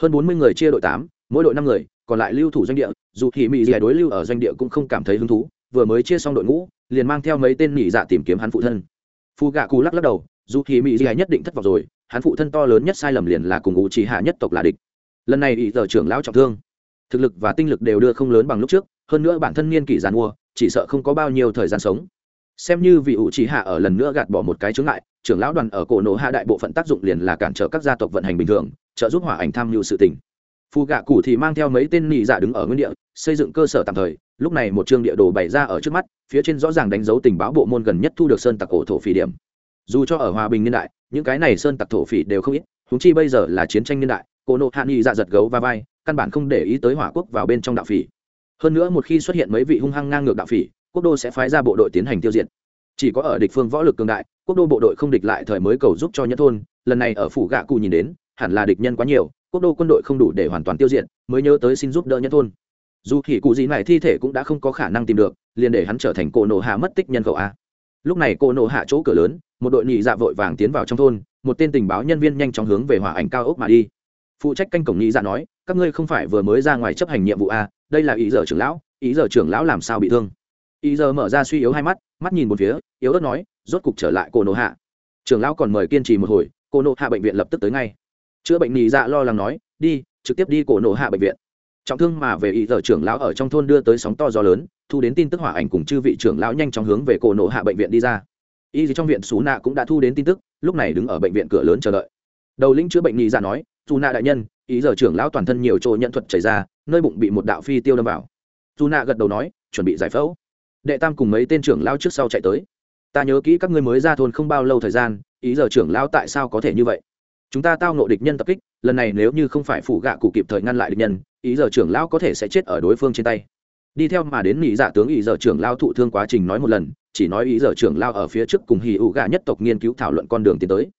hơn bốn mươi người chia đội tám, mỗi đội năm người, còn lại lưu thủ doanh địa. Dù khi mỹ dẻ đối lưu ở doanh địa cũng không cảm thấy hứng thú, vừa mới chia xong đội ngũ, liền mang theo mấy tên nỉ dạ tìm kiếm hắn phụ thân. Phu gạ cù lắc lắc đầu, dù khi mỹ dẻ nhất định thất vọng rồi, hắn phụ thân to lớn nhất sai lầm liền là cùng ngũ chỉ hạ nhất tộc là địch. Lần này ý giờ trưởng lão trọng thương thực lực và tinh lực đều đưa không lớn bằng lúc trước, hơn nữa bản thân niên kỷ giàn mua chỉ sợ không có bao nhiêu thời gian sống. Xem như vị ủ chỉ hạ ở lần nữa gạt bỏ một cái chướng ngại, trưởng lão đoàn ở cổ nổ hạ đại bộ phận tác dụng liền là cản trở các gia tộc vận hành bình thường, trợ giúp hỏa ảnh tham mưu sự tình. Phù gạ cụ thì mang theo mấy tên nị dạ đứng ở nguyên địa, xây dựng cơ sở tạm thời, lúc này một chương địa đồ bày ra ở trước mắt, phía trên rõ ràng đánh dấu tình báo bộ môn gần nhất thu được sơn tặc cổ thổ phỉ điểm. Dù cho ở hòa bình niên đại, những cái này sơn tặc thổ phỉ đều không ít húng chi bây giờ là chiến tranh niên đại, cổ nộ hạ nị dạ giật gấu và vai căn bản không để ý tới hỏa quốc vào bên trong đạo phỉ. Hơn nữa một khi xuất hiện mấy vị hung hăng ngang ngược đạo phỉ, quốc đô sẽ phái ra bộ đội tiến hành tiêu diệt. Chỉ có ở địch phương võ lực cường đại, quốc đô bộ đội không địch lại thời mới cầu giúp cho nhất thôn, lần này ở phủ gạ cụ nhìn đến, hẳn là địch nhân quá nhiều, quốc đô quân đội không đủ để hoàn toàn tiêu diệt, mới nhớ tới xin giúp đỡ nhất thôn. Dù thì cụ gì này thi thể cũng đã không có khả năng tìm được, liền để hắn trở thành cổ nổ hạ mất tích nhân khẩu a. Lúc này cổ nổ hạ chỗ cửa lớn, một đội nhị dạ vội vàng tiến vào trong thôn, một tên tình báo nhân viên nhanh chóng hướng về hỏa ảnh cao ốc mà đi phụ trách canh cổng nghĩ dạ nói, các ngươi không phải vừa mới ra ngoài chấp hành nhiệm vụ a đây là ý giờ trưởng lão, ý giờ trưởng lão làm sao bị thương. Ý giờ mở ra suy yếu hai mắt mắt nhìn một phía, yếu ớt nói, rốt cục trở lại cổ nộ hạ. Trưởng lão còn mời kiên trì một hồi cổ nộ hạ bệnh viện lập tức tới ngay. Chữa bệnh nghĩ dạ lo lắng nói, đi, trực tiếp đi cổ nộ hạ bệnh viện. Trọng thương mà về ý giờ trưởng lão ở trong thôn đưa tới sóng to gió lớn, thu đến tin tức hỏa ảnh cùng chư vị trưởng lão nhanh chóng hướng về cổ nộ hạ bệnh viện đi ra. Y trong viện xú nạ cũng đã thu đến tin tức, lúc này đứng ở bệnh viện cửa lớn chờ đợi. Đầu lĩnh chữa bệnh nhị dạ nói dù nạ đại nhân, ý giờ trưởng lão toàn thân nhiều chỗ nhận thuật chảy ra, nơi bụng bị một đạo phi tiêu đâm vào. Dù nạ gật đầu nói, chuẩn bị giải phẫu. Đệ tam cùng mấy tên trưởng lao trước sau chạy tới. Ta nhớ kỹ các ngươi mới ra thôn không bao lâu thời gian, ý giờ trưởng lao tại sao có thể như vậy? Chúng ta tao nộ địch nhân tập kích, lần này nếu như không phải phủ gạ cụ kịp thời ngăn lại địch nhân, ý giờ trưởng lao có thể sẽ chết ở đối phương trên tay. Đi theo mà đến nghỉ dạ tướng ý giờ trưởng lao thụ thương quá trình nói một lần, chỉ nói ý giờ trưởng lao ở phía trước cùng hì ụ gạ nhất tộc nghiên cứu thảo luận con đường tiến tới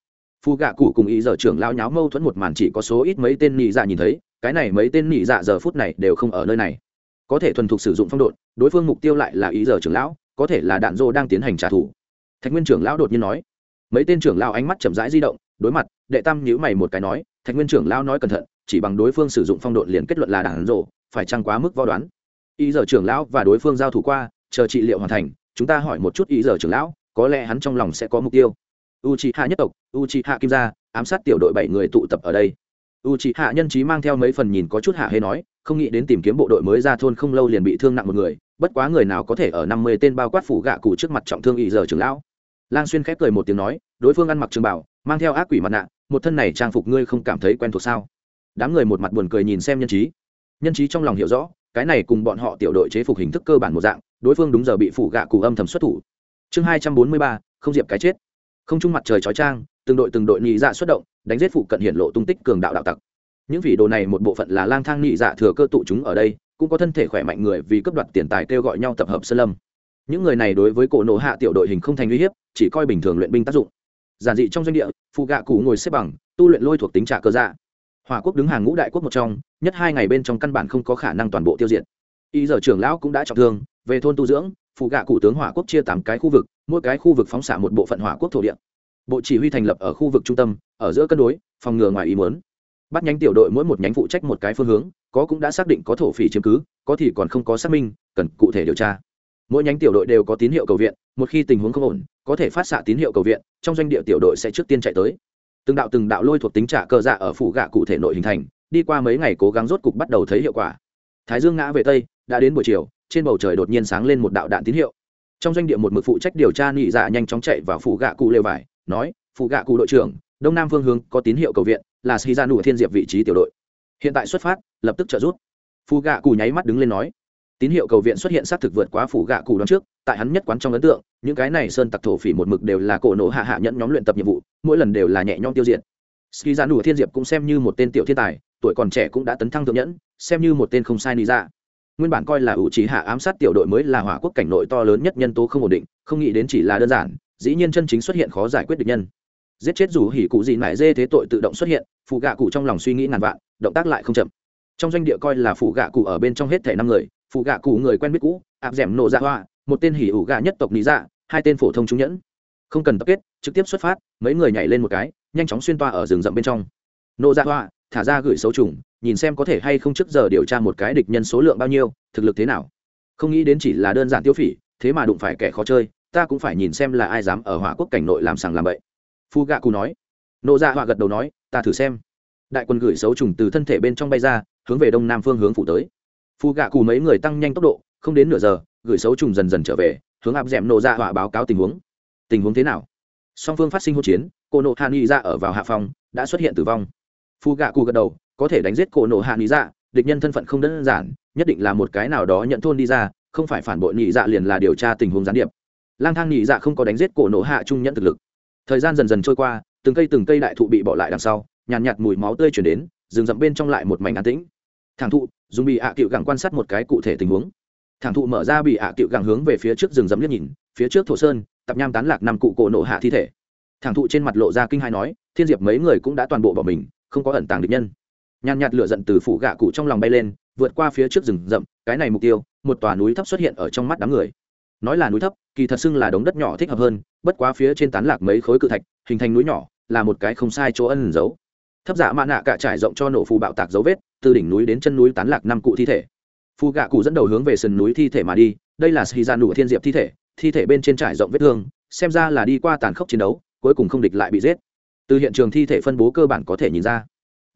phu gạ cụ cùng ý giờ trưởng lao nháo mâu thuẫn một màn chỉ có số ít mấy tên nị dạ nhìn thấy, cái này mấy tên nị dạ giờ phút này đều không ở nơi này. Có thể thuần thục sử dụng phong độn, đối phương mục tiêu lại là ý giờ trưởng lão, có thể là đạn dô đang tiến hành trả thù. Thạch nguyên trưởng lão đột nhiên nói. Mấy tên trưởng lão ánh mắt chậm rãi di động, đối mặt, đệ tam nhíu mày một cái nói, thạch nguyên trưởng lão nói cẩn thận, chỉ bằng đối phương sử dụng phong độn liền kết luận là đạn dô, phải chăng quá mức vo đoán? Ý giờ trưởng lão và đối phương giao thủ qua, chờ trị liệu hoàn thành, chúng ta hỏi một chút ý giờ trưởng lão, có lẽ hắn trong lòng sẽ có mục tiêu u c hạ nhất tộc u c hạ kim gia, ám sát tiểu đội bảy người tụ tập ở đây. U c hạ nhân trí mang theo mấy phần nhìn có chút hạ hay nói, không nghĩ đến tìm kiếm bộ đội mới ra thôn không lâu liền bị thương nặng một người, bất quá người nào có thể ở năm mươi tên bao quát phủ gạ cụ trước mặt trọng thương ỵ giờ trưởng lão. Lang xuyên khép cười một tiếng nói, đối phương ăn mặc trường bảo, mang theo ác quỷ mặt nạ, một thân này trang phục ngươi không cảm thấy quen thuộc sao? Đám người một mặt buồn cười nhìn xem nhân trí nhân trí trong lòng hiểu rõ, cái này cùng bọn họ tiểu đội chế phục hình thức cơ bản một dạng, đối phương đúng giờ bị phủ gạ cụ âm thầm xuất thủ. Chương hai trăm bốn mươi ba, không diệp cái chết không trung mặt trời chói trang từng đội từng đội nhị dạ xuất động, đánh giết phụ cận hiển lộ tung tích cường đạo đạo tặc. Những vị đồ này một bộ phận là lang thang nhị dạ thừa cơ tụ chúng ở đây, cũng có thân thể khỏe mạnh người vì cấp đoạt tiền tài kêu gọi nhau tập hợp sơn lâm. Những người này đối với cổ nổ hạ tiểu đội hình không thành uy hiếp, chỉ coi bình thường luyện binh tác dụng. Giản dị trong doanh địa phụ gạ cụ ngồi xếp bằng, tu luyện lôi thuộc tính trả cơ dạ. Hòa quốc đứng hàng ngũ đại quốc một trong, nhất hai ngày bên trong căn bản không có khả năng toàn bộ tiêu diệt. Y giờ trưởng lão cũng đã trọng thương, về thôn tu dưỡng phụ gạ cụ tướng hỏa quốc chia tám cái khu vực mỗi cái khu vực phóng xạ một bộ phận hỏa quốc thổ địa. Bộ chỉ huy thành lập ở khu vực trung tâm, ở giữa cân đối, phòng ngừa ngoài ý muốn. Bắt nhánh tiểu đội mỗi một nhánh phụ trách một cái phương hướng, có cũng đã xác định có thổ phỉ chiếm cứ, có thì còn không có xác minh, cần cụ thể điều tra. Mỗi nhánh tiểu đội đều có tín hiệu cầu viện, một khi tình huống không ổn, có thể phát xạ tín hiệu cầu viện, trong doanh địa tiểu đội sẽ trước tiên chạy tới. Từng đạo từng đạo lôi thuộc tính trả cờ dạ ở phủ gạ cụ thể nội hình thành, đi qua mấy ngày cố gắng rốt cục bắt đầu thấy hiệu quả. Thái dương ngã về tây, đã đến buổi chiều, trên bầu trời đột nhiên sáng lên một đạo đạn tín hiệu trong doanh địa một mực phụ trách điều tra nhị dạ nhanh chóng chạy vào phủ gạ cụ lều vải, nói, phủ gạ cụ đội trưởng, đông nam phương hướng có tín hiệu cầu viện, là xì gia nụ thiên diệp vị trí tiểu đội. Hiện tại xuất phát, lập tức trợ giúp. Phụ gạ cụ nháy mắt đứng lên nói, tín hiệu cầu viện xuất hiện xác thực vượt quá phủ gạ cụ đón trước, tại hắn nhất quán trong ấn tượng, những cái này sơn tặc thổ phỉ một mực đều là cổ nổ hạ hạ nhẫn nhóm luyện tập nhiệm vụ, mỗi lần đều là nhẹ nhõm tiêu diệt. Ski ra nụ thiên diệp cũng xem như một tên tiểu thiên tài, tuổi còn trẻ cũng đã tấn thăng thượng nhẫn, xem như một tên không sai lý ra dạ nguyên bản coi là ủ trí hạ ám sát tiểu đội mới là hỏa quốc cảnh nội to lớn nhất nhân tố không ổn định, không nghĩ đến chỉ là đơn giản, dĩ nhiên chân chính xuất hiện khó giải quyết được nhân. Giết chết dù hỉ cụ gì mãi dê thế tội tự động xuất hiện phụ gạ cụ trong lòng suy nghĩ ngàn vạn, động tác lại không chậm. Trong doanh địa coi là phụ gạ cụ ở bên trong hết thể năm người phụ gạ cụ người quen biết cũ áp d ẻ m nổ dạ hoa, một tên hỉ ủ gạ nhất tộc lý dạ hai tên phổ thông trung nhẫn. Không cần tập kết, trực tiếp xuất phát, mấy người nhảy lên một cái, nhanh chóng xuyên toa ở rừng rậm bên trong. Nổ dạ hoa, thả ra gửi xấu trùng nhìn xem có thể hay không trước giờ điều tra một cái địch nhân số lượng bao nhiêu, thực lực thế nào. Không nghĩ đến chỉ là đơn giản tiêu phỉ, thế mà đụng phải kẻ khó chơi, ta cũng phải nhìn xem là ai dám ở hỏa quốc cảnh nội làm sàng làm bậy. Phu gạ cụ nói. Nộ ra dạ họa gật đầu nói, ta thử xem. Đại quân gửi xấu trùng từ thân thể bên trong bay ra, hướng về đông nam phương hướng phủ tới. Phu gạ cụ mấy người tăng nhanh tốc độ, không đến nửa giờ, gửi xấu trùng dần dần trở về, hướng áp d ẻ m nộ ra dạ họa báo cáo tình huống. Tình huống thế nào? Song phương phát sinh hỗn chiến, cô nộ hạ nghị ra ở vào hạ phòng, đã xuất hiện tử vong. Phu gạ cụ gật đầu có thể đánh giết cổ nộ hạ nghĩ dạ địch nhân thân phận không đơn giản nhất định là một cái nào đó nhận thôn đi ra không phải phản bội nghị dạ liền là điều tra tình huống gián điệp. Lang thang nghị dạ không có đánh giết cổ nộ hạ trung nhận thực lực. Thời gian dần dần trôi qua từng cây từng cây đại thụ bị bỏ lại đằng sau nhàn nhạt, nhạt mùi máu tươi chuyển đến rừng rậm bên trong lại một mảnh an tĩnh. Thẳng thụ dùng bị ạ à cựu gẳng quan sát một cái cụ thể tình huống. Thẳng thụ mở ra bị ạ à cựu gẳng hướng về phía trước rừng rậm liếc nhìn phía trước thổ sơn tập nham tán lạc năm cụ cổ nộ hạ thi thể. Thẳng thụ trên mặt lộ ra kinh hai nói thiên diệp mấy người cũng đã toàn bộ bỏ mình không có ẩn tàng địch nhân nhàn nhạt lửa giận từ phủ gạ cụ trong lòng bay lên, vượt qua phía trước rừng rậm, cái này mục tiêu, một tòa núi thấp xuất hiện ở trong mắt đám người. Nói là núi thấp, kỳ thật xưng là đống đất nhỏ thích hợp hơn, bất quá phía trên tán lạc mấy khối cự thạch, hình thành núi nhỏ, là một cái không sai chỗ ẩn giấu. Thấp giả mạ nạ cả trải rộng cho nổ phù bạo tạc dấu vết, từ đỉnh núi đến chân núi tán lạc năm cụ thi thể. Phù gạ cụ dẫn đầu hướng về sườn núi thi thể mà đi, đây là xì ra nụ thiên diệp thi thể thi thể bên trên trải rộng vết thương, xem ra là đi qua tàn khốc chiến đấu, cuối cùng không địch lại bị giết. Từ hiện trường thi thể phân bố cơ bản có thể nhìn ra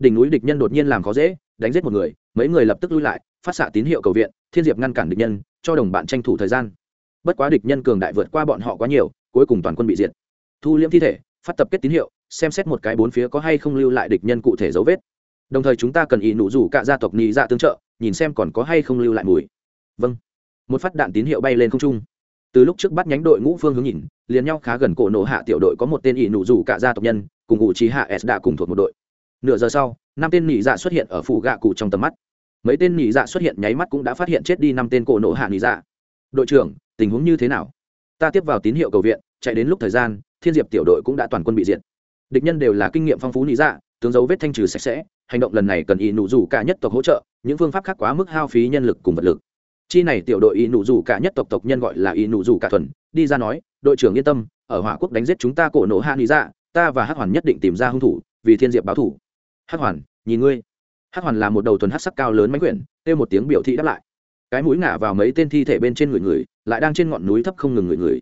đỉnh núi địch nhân đột nhiên làm khó dễ, đánh giết một người, mấy người lập tức lui lại, phát xạ tín hiệu cầu viện, thiên diệp ngăn cản địch nhân, cho đồng bạn tranh thủ thời gian. Bất quá địch nhân cường đại vượt qua bọn họ quá nhiều, cuối cùng toàn quân bị diệt. Thu liễm thi thể, phát tập kết tín hiệu, xem xét một cái bốn phía có hay không lưu lại địch nhân cụ thể dấu vết. Đồng thời chúng ta cần ý nụ rủ cả gia tộc nhị dạ tương trợ, nhìn xem còn có hay không lưu lại mùi. Vâng. Một phát đạn tín hiệu bay lên không trung. Từ lúc trước bắt nhánh đội ngũ phương hướng nhìn, liền nhau khá gần cổ nổ hạ tiểu đội có một tên ỷ nụ rủ cả gia tộc nhân, cùng ngụ trí hạ s đã cùng thuộc một đội nửa giờ sau, năm tên nhị dạ xuất hiện ở phủ gạ cụ trong tầm mắt. Mấy tên nhị dạ xuất hiện nháy mắt cũng đã phát hiện chết đi năm tên cổ nổ hạ nhị dạ. Đội trưởng, tình huống như thế nào? Ta tiếp vào tín hiệu cầu viện, chạy đến lúc thời gian, thiên diệp tiểu đội cũng đã toàn quân bị diệt. Địch nhân đều là kinh nghiệm phong phú nhị dạ tướng dấu vết thanh trừ sạch sẽ, hành động lần này cần ý nụ rủ cả nhất tộc hỗ trợ, những phương pháp khác quá mức hao phí nhân lực cùng vật lực. Chi này tiểu đội ý nụ rủ cả nhất tộc tộc nhân gọi là ý nụ rủ cả thuần, đi ra nói, đội trưởng yên tâm, ở hỏa quốc đánh giết chúng ta cổ nổ hạ lý dạ ta và hắc hoàn nhất định tìm ra hung thủ, vì thiên diệp báo thủ hắc hoàn, nhìn ngươi. Hắc hoàn là một đầu tuần hắc sắc cao lớn mánh quyển, kêu một tiếng biểu thị đáp lại. Cái mũi ngả vào mấy tên thi thể bên trên người người, lại đang trên ngọn núi thấp không ngừng người người.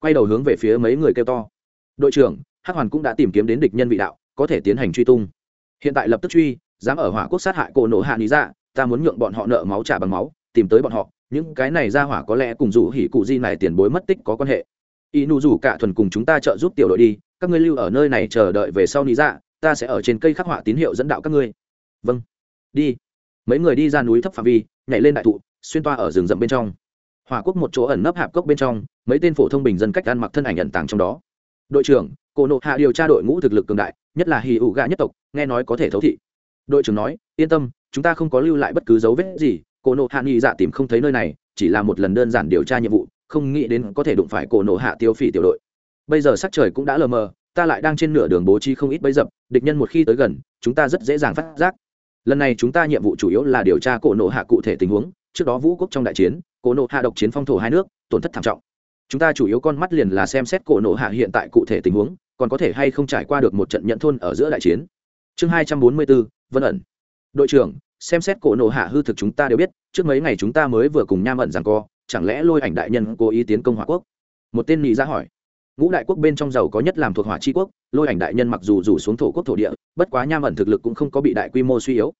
Quay đầu hướng về phía mấy người kêu to. Đội trưởng hắc hoàn cũng đã tìm kiếm đến địch nhân vị đạo, có thể tiến hành truy tung. Hiện tại lập tức truy, dám ở hỏa quốc sát hại cổ nổ hạ lý ra, ta muốn nhượng bọn họ nợ máu trả bằng máu, tìm tới bọn họ. Những cái này ra hỏa có lẽ cùng rủ hỉ cụ di này tiền bối mất tích có quan hệ. Y nụ rủ cả thuần cùng chúng ta trợ giúp tiểu đội đi, các ngươi lưu ở nơi này chờ đợi về sau lý ra ta sẽ ở trên cây khắc họa tín hiệu dẫn đạo các ngươi. Vâng. Đi. Mấy người đi ra núi thấp phạm vi, nhảy lên đại thụ, xuyên toa ở rừng rậm bên trong. Hỏa quốc một chỗ ẩn nấp hạp cốc bên trong, mấy tên phổ thông bình dân cách ăn mặc thân ảnh ẩn tàng trong đó. Đội trưởng, cổ nộ hạ điều tra đội ngũ thực lực cường đại, nhất là hì ủ gà nhất tộc, nghe nói có thể thấu thị. Đội trưởng nói, yên tâm, chúng ta không có lưu lại bất cứ dấu vết gì, cổ nộ hạ nghi dạ tìm không thấy nơi này, chỉ là một lần đơn giản điều tra nhiệm vụ, không nghĩ đến có thể đụng phải cổ nộ hạ tiêu phỉ tiểu đội. Bây giờ sắc trời cũng đã lờ mờ ta lại đang trên nửa đường bố trí không ít bấy dập, địch nhân một khi tới gần, chúng ta rất dễ dàng phát giác. Lần này chúng ta nhiệm vụ chủ yếu là điều tra cổ nộ hạ cụ thể tình huống, trước đó vũ quốc trong đại chiến, cổ nộ hạ độc chiến phong thổ hai nước, tổn thất thảm trọng. Chúng ta chủ yếu con mắt liền là xem xét cổ nộ hạ hiện tại cụ thể tình huống, còn có thể hay không trải qua được một trận nhận thôn ở giữa đại chiến. Chương hai trăm bốn mươi bốn, vân ẩn. Đội trưởng, xem xét cổ nộ hạ hư thực chúng ta đều biết, trước mấy ngày chúng ta mới vừa cùng nham ẩn rằng co, chẳng lẽ lôi ảnh đại nhân cố ý tiến công hòa quốc? Một tên nghị ra hỏi ngũ đại quốc bên trong giàu có nhất làm thuộc hỏa tri quốc, lôi ảnh đại nhân mặc dù rủ xuống thổ quốc thổ địa, bất quá nham ẩn thực lực cũng không có bị đại quy mô suy yếu.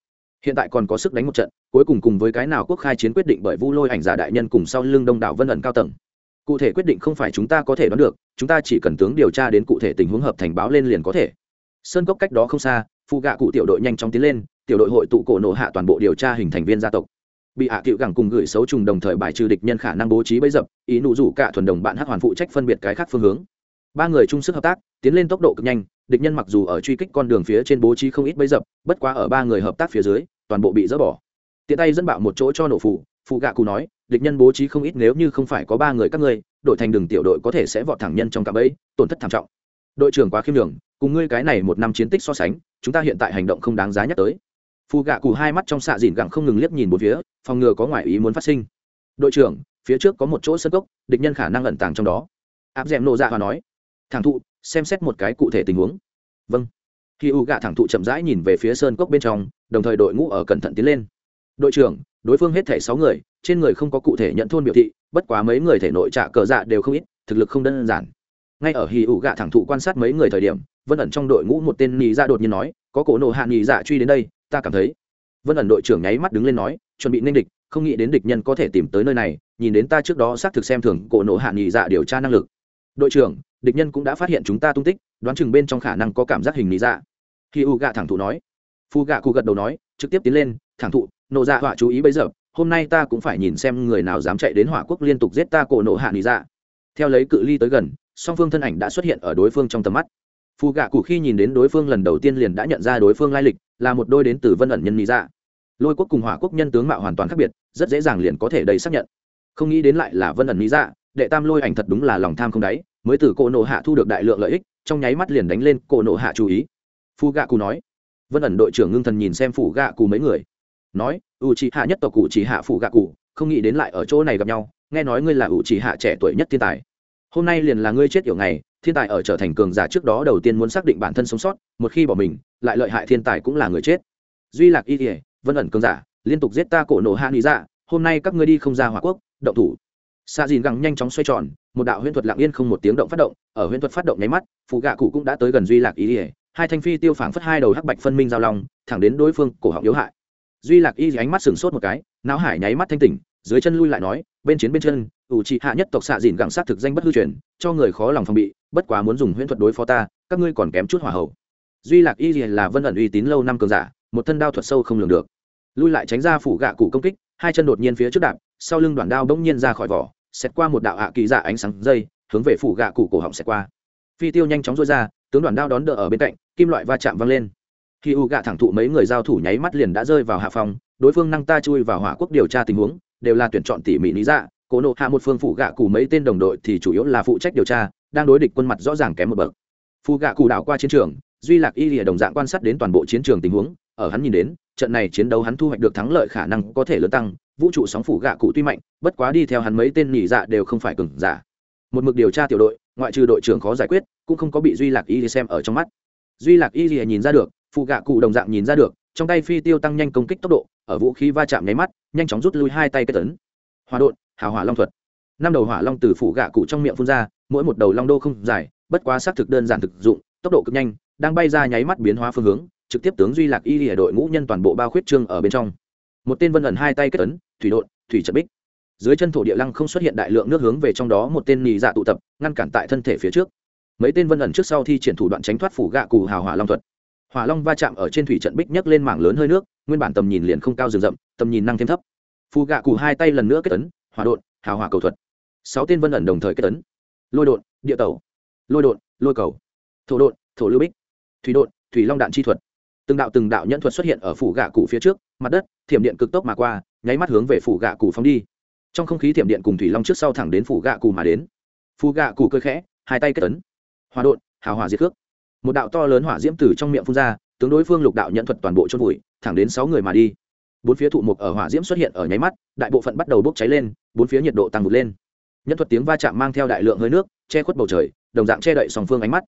Hiện tại còn có sức đánh một trận, cuối cùng cùng với cái nào quốc khai chiến quyết định bởi vu lôi ảnh giả đại nhân cùng sau lưng đông đảo vân ẩn cao tầng. Cụ thể quyết định không phải chúng ta có thể đoán được, chúng ta chỉ cần tướng điều tra đến cụ thể tình huống hợp thành báo lên liền có thể. Sơn cốc cách đó không xa phụ gạ cụ tiểu đội nhanh chóng tiến lên, tiểu đội hội tụ cổ nộ hạ toàn bộ điều tra hình thành viên gia tộc bị hạ cựu gẳng cùng gửi xấu trùng đồng thời bài trừ địch nhân khả năng bố trí bấy dập, ý nụ rủ cả thuần đồng bạn hát hoàn phụ trách phân biệt cái khác phương hướng. Ba người chung sức hợp tác, tiến lên tốc độ cực nhanh, địch nhân mặc dù ở truy kích con đường phía trên bố trí không ít bấy dập, bất quá ở ba người hợp tác phía dưới, toàn bộ bị dỡ bỏ. Tiện tay dẫn bạo một chỗ cho nổ phụ phụ gạ cụ nói, địch nhân bố trí không ít nếu như không phải có ba người các ngươi, đội thành đường tiểu đội có thể sẽ vọt thẳng nhân trong cạm ấy tổn thất thảm trọng. Đội trưởng quá khiêm đường cùng ngươi cái này một năm chiến tích so sánh, chúng ta hiện tại hành động không đáng giá nhắc tới phù gạ cụ hai mắt trong xạ dìn gẳng không ngừng liếc nhìn một phía, phòng ngừa có ngoại ý muốn phát sinh. Đội trưởng, phía trước có một chỗ sân gốc địch nhân khả năng ẩn tàng trong đó. Áp d ẻ m nộ dạ và nói thẳng thụ, xem xét một cái cụ thể tình huống. Vâng. Khi u gạ thẳng thụ chậm rãi nhìn về phía sơn cốc bên trong, đồng thời đội ngũ ở cẩn thận tiến lên. Đội trưởng, đối phương hết thể sáu người, trên người không có cụ thể nhận thôn biểu thị, bất quá mấy người thể nội trả cờ dạ đều không ít, thực lực không đơn giản. Ngay ở hì ủ gạ thẳng thụ quan sát mấy người thời điểm, vân ẩn trong đội ngũ một tên nhì dạ đột nhiên nói, có cổ nộ hạ nhì dạ truy đến đây ta cảm thấy. Vân ẩn đội trưởng nháy mắt đứng lên nói, chuẩn bị nên địch, không nghĩ đến địch nhân có thể tìm tới nơi này, nhìn đến ta trước đó xác thực xem thường cổ nộ hạ nhì dạ điều tra năng lực. Đội trưởng, địch nhân cũng đã phát hiện chúng ta tung tích, đoán chừng bên trong khả năng có cảm giác hình nhì dạ. Khi u gạ thẳng thụ nói. Phu gạ cụ gật đầu nói, trực tiếp tiến lên, thẳng thụ, nộ dạ họa chú ý bây giờ, hôm nay ta cũng phải nhìn xem người nào dám chạy đến hỏa quốc liên tục giết ta cổ nộ hạ nhì dạ. Theo lấy cự ly tới gần, song phương thân ảnh đã xuất hiện ở đối phương trong tầm mắt phù gạ cụ khi nhìn đến đối phương lần đầu tiên liền đã nhận ra đối phương lai lịch, là một đôi đến từ vân ẩn nhân lý dạ. Lôi quốc cùng hỏa quốc nhân tướng mạo hoàn toàn khác biệt, rất dễ dàng liền có thể đầy xác nhận. Không nghĩ đến lại là vân ẩn lý dạ đệ tam lôi ảnh thật đúng là lòng tham không đáy, mới từ cổ nộ hạ thu được đại lượng lợi ích, trong nháy mắt liền đánh lên cổ nộ hạ chú ý. Phù gạ cụ nói, vân ẩn đội trưởng ngưng thần nhìn xem phủ gạ cụ mấy người. Nói u c hạ nhất tộc cụ chỉ hạ phủ gạ cụ không nghĩ đến lại ở chỗ này gặp nhau, nghe nói ngươi là u chỉ hạ trẻ tuổi nhất thiên tài. Hôm nay liền là ngươi chết yểu ngày thiên tài ở trở thành cường giả trước đó đầu tiên muốn xác định bản thân sống sót, một khi bỏ mình, lại lợi hại thiên tài cũng là người chết. Duy lạc y kỉa vân ẩn cường giả, liên tục giết ta cổ nổ hạ nghĩ dạ hôm nay các ngươi đi không ra hòa quốc, động thủ. Xa dìn găng nhanh chóng xoay tròn, một đạo huyễn thuật lặng yên không một tiếng động phát động, ở huyễn thuật phát động nháy mắt phụ gạ cụ cũng đã tới gần duy lạc y kỉa hai thanh phi tiêu phảng phất hai đầu hắc bạch phân minh giao long, thẳng đến đối phương cổ họng yếu hại. Duy lạc y ánh mắt sừng sốt một cái, não hải nháy mắt thanh tỉnh, dưới chân lui lại nói bên chiến bên chân, ủ trị hạ nhất tộc xạ dìn gẳng sát thực danh bất hư truyền, cho người khó lòng phòng bị, bất quá muốn dùng huyễn thuật đối phó ta, các ngươi còn kém chút hỏa hậu duy lạc y là vân ẩn uy tín lâu năm cường giả, một thân đao thuật sâu không lường được. Lui lại tránh ra phủ gạ cụ công kích, hai chân đột nhiên phía trước đạp, sau lưng đoạn đao bỗng nhiên ra khỏi vỏ xét qua một đạo hạ kỳ dạ ánh sáng dây, hướng về phủ gạ cụ cổ họng xét qua. Phi tiêu nhanh chóng rối ra, tướng đoàn đao đón đỡ ở bên cạnh, kim loại va chạm văng lên. Khi u gạ thẳng thụ mấy người giao thủ nháy mắt liền đã rơi vào hạ phòng, đối phương năng ta chui vào hỏa quốc điều tra tình huống đều là tuyển chọn tỉ mỉ lý dạ. Cố nộ hạ một phương phủ gạ cụ mấy tên đồng đội thì chủ yếu là phụ trách điều tra, đang đối địch quân mặt rõ ràng kém một bậc. Phụ gạ cụ đảo qua chiến trường, duy lạc y lìa đồng dạng quan sát đến toàn bộ chiến trường tình huống, ở hắn nhìn đến, trận này chiến đấu hắn thu hoạch được thắng lợi khả năng có thể lớn tăng, vũ trụ sóng phủ gạ cụ tuy mạnh, bất quá đi theo hắn mấy tên nhị dạ đều không phải cừng giả. Một mực điều tra tiểu đội, ngoại trừ đội trưởng khó giải quyết, cũng không có bị duy lạc y xem ở trong mắt. Duy lạc y lìa nhìn ra được phụ gạ cụ đồng dạng nhìn ra được, trong tay phi tiêu tăng nhanh công kích tốc độ ở vũ khí va chạm nháy mắt, nhanh chóng rút lui hai tay kết tấn. Hòa đột hào hỏa long thuật. Năm đầu hỏa long từ phủ gạ cụ trong miệng phun ra, mỗi một đầu long đô không dài, bất quá xác thực đơn giản thực dụng, tốc độ cực nhanh, đang bay ra nháy mắt biến hóa phương hướng, trực tiếp tướng duy lạc y lìa đội ngũ nhân toàn bộ bao khuyết trương ở bên trong. Một tên vân ẩn hai tay kết tấn, thủy đột thủy trận bích. Dưới chân thổ địa lăng không xuất hiện đại lượng nước hướng về trong đó, một tên nhì dạ tụ tập, ngăn cản tại thân thể phía trước. Mấy tên vân ẩn trước sau thi triển thủ đoạn tránh thoát phủ gạ cụ hào hỏa long thuật. Hỏa long va chạm ở trên thủy trận bích nhấc lên mảng lớn hơi nước nguyên bản tầm nhìn liền không cao rừng rậm, tầm nhìn năng thêm thấp. Phù gạ cụ hai tay lần nữa kết tấn hỏa đột hào hỏa cầu thuật. Sáu tên vân ẩn đồng thời kết tấn lôi đột địa tẩu. Lôi đột lôi cầu. Thổ đột thổ lưu bích. Thủy đột thủy long đạn chi thuật. Từng đạo từng đạo nhẫn thuật xuất hiện ở phủ gạ cụ phía trước, mặt đất, thiểm điện cực tốc mà qua, nháy mắt hướng về phủ gạ cụ phóng đi. Trong không khí thiểm điện cùng thủy long trước sau thẳng đến phủ gạ cụ mà đến. Phù gạ cụ cơ khẽ, hai tay kết tấn hòa đột hào hỏa diệt cước một đạo to lớn hỏa diễm tử trong miệng phun ra tướng đối phương lục đạo nhận thuật toàn bộ chôn vùi, thẳng đến sáu người mà đi. Bốn phía thụ mục ở hỏa diễm xuất hiện ở nháy mắt, đại bộ phận bắt đầu bốc cháy lên, bốn phía nhiệt độ tăng vụt lên. Nhân thuật tiếng va chạm mang theo đại lượng hơi nước, che khuất bầu trời, đồng dạng che đậy song phương ánh mắt.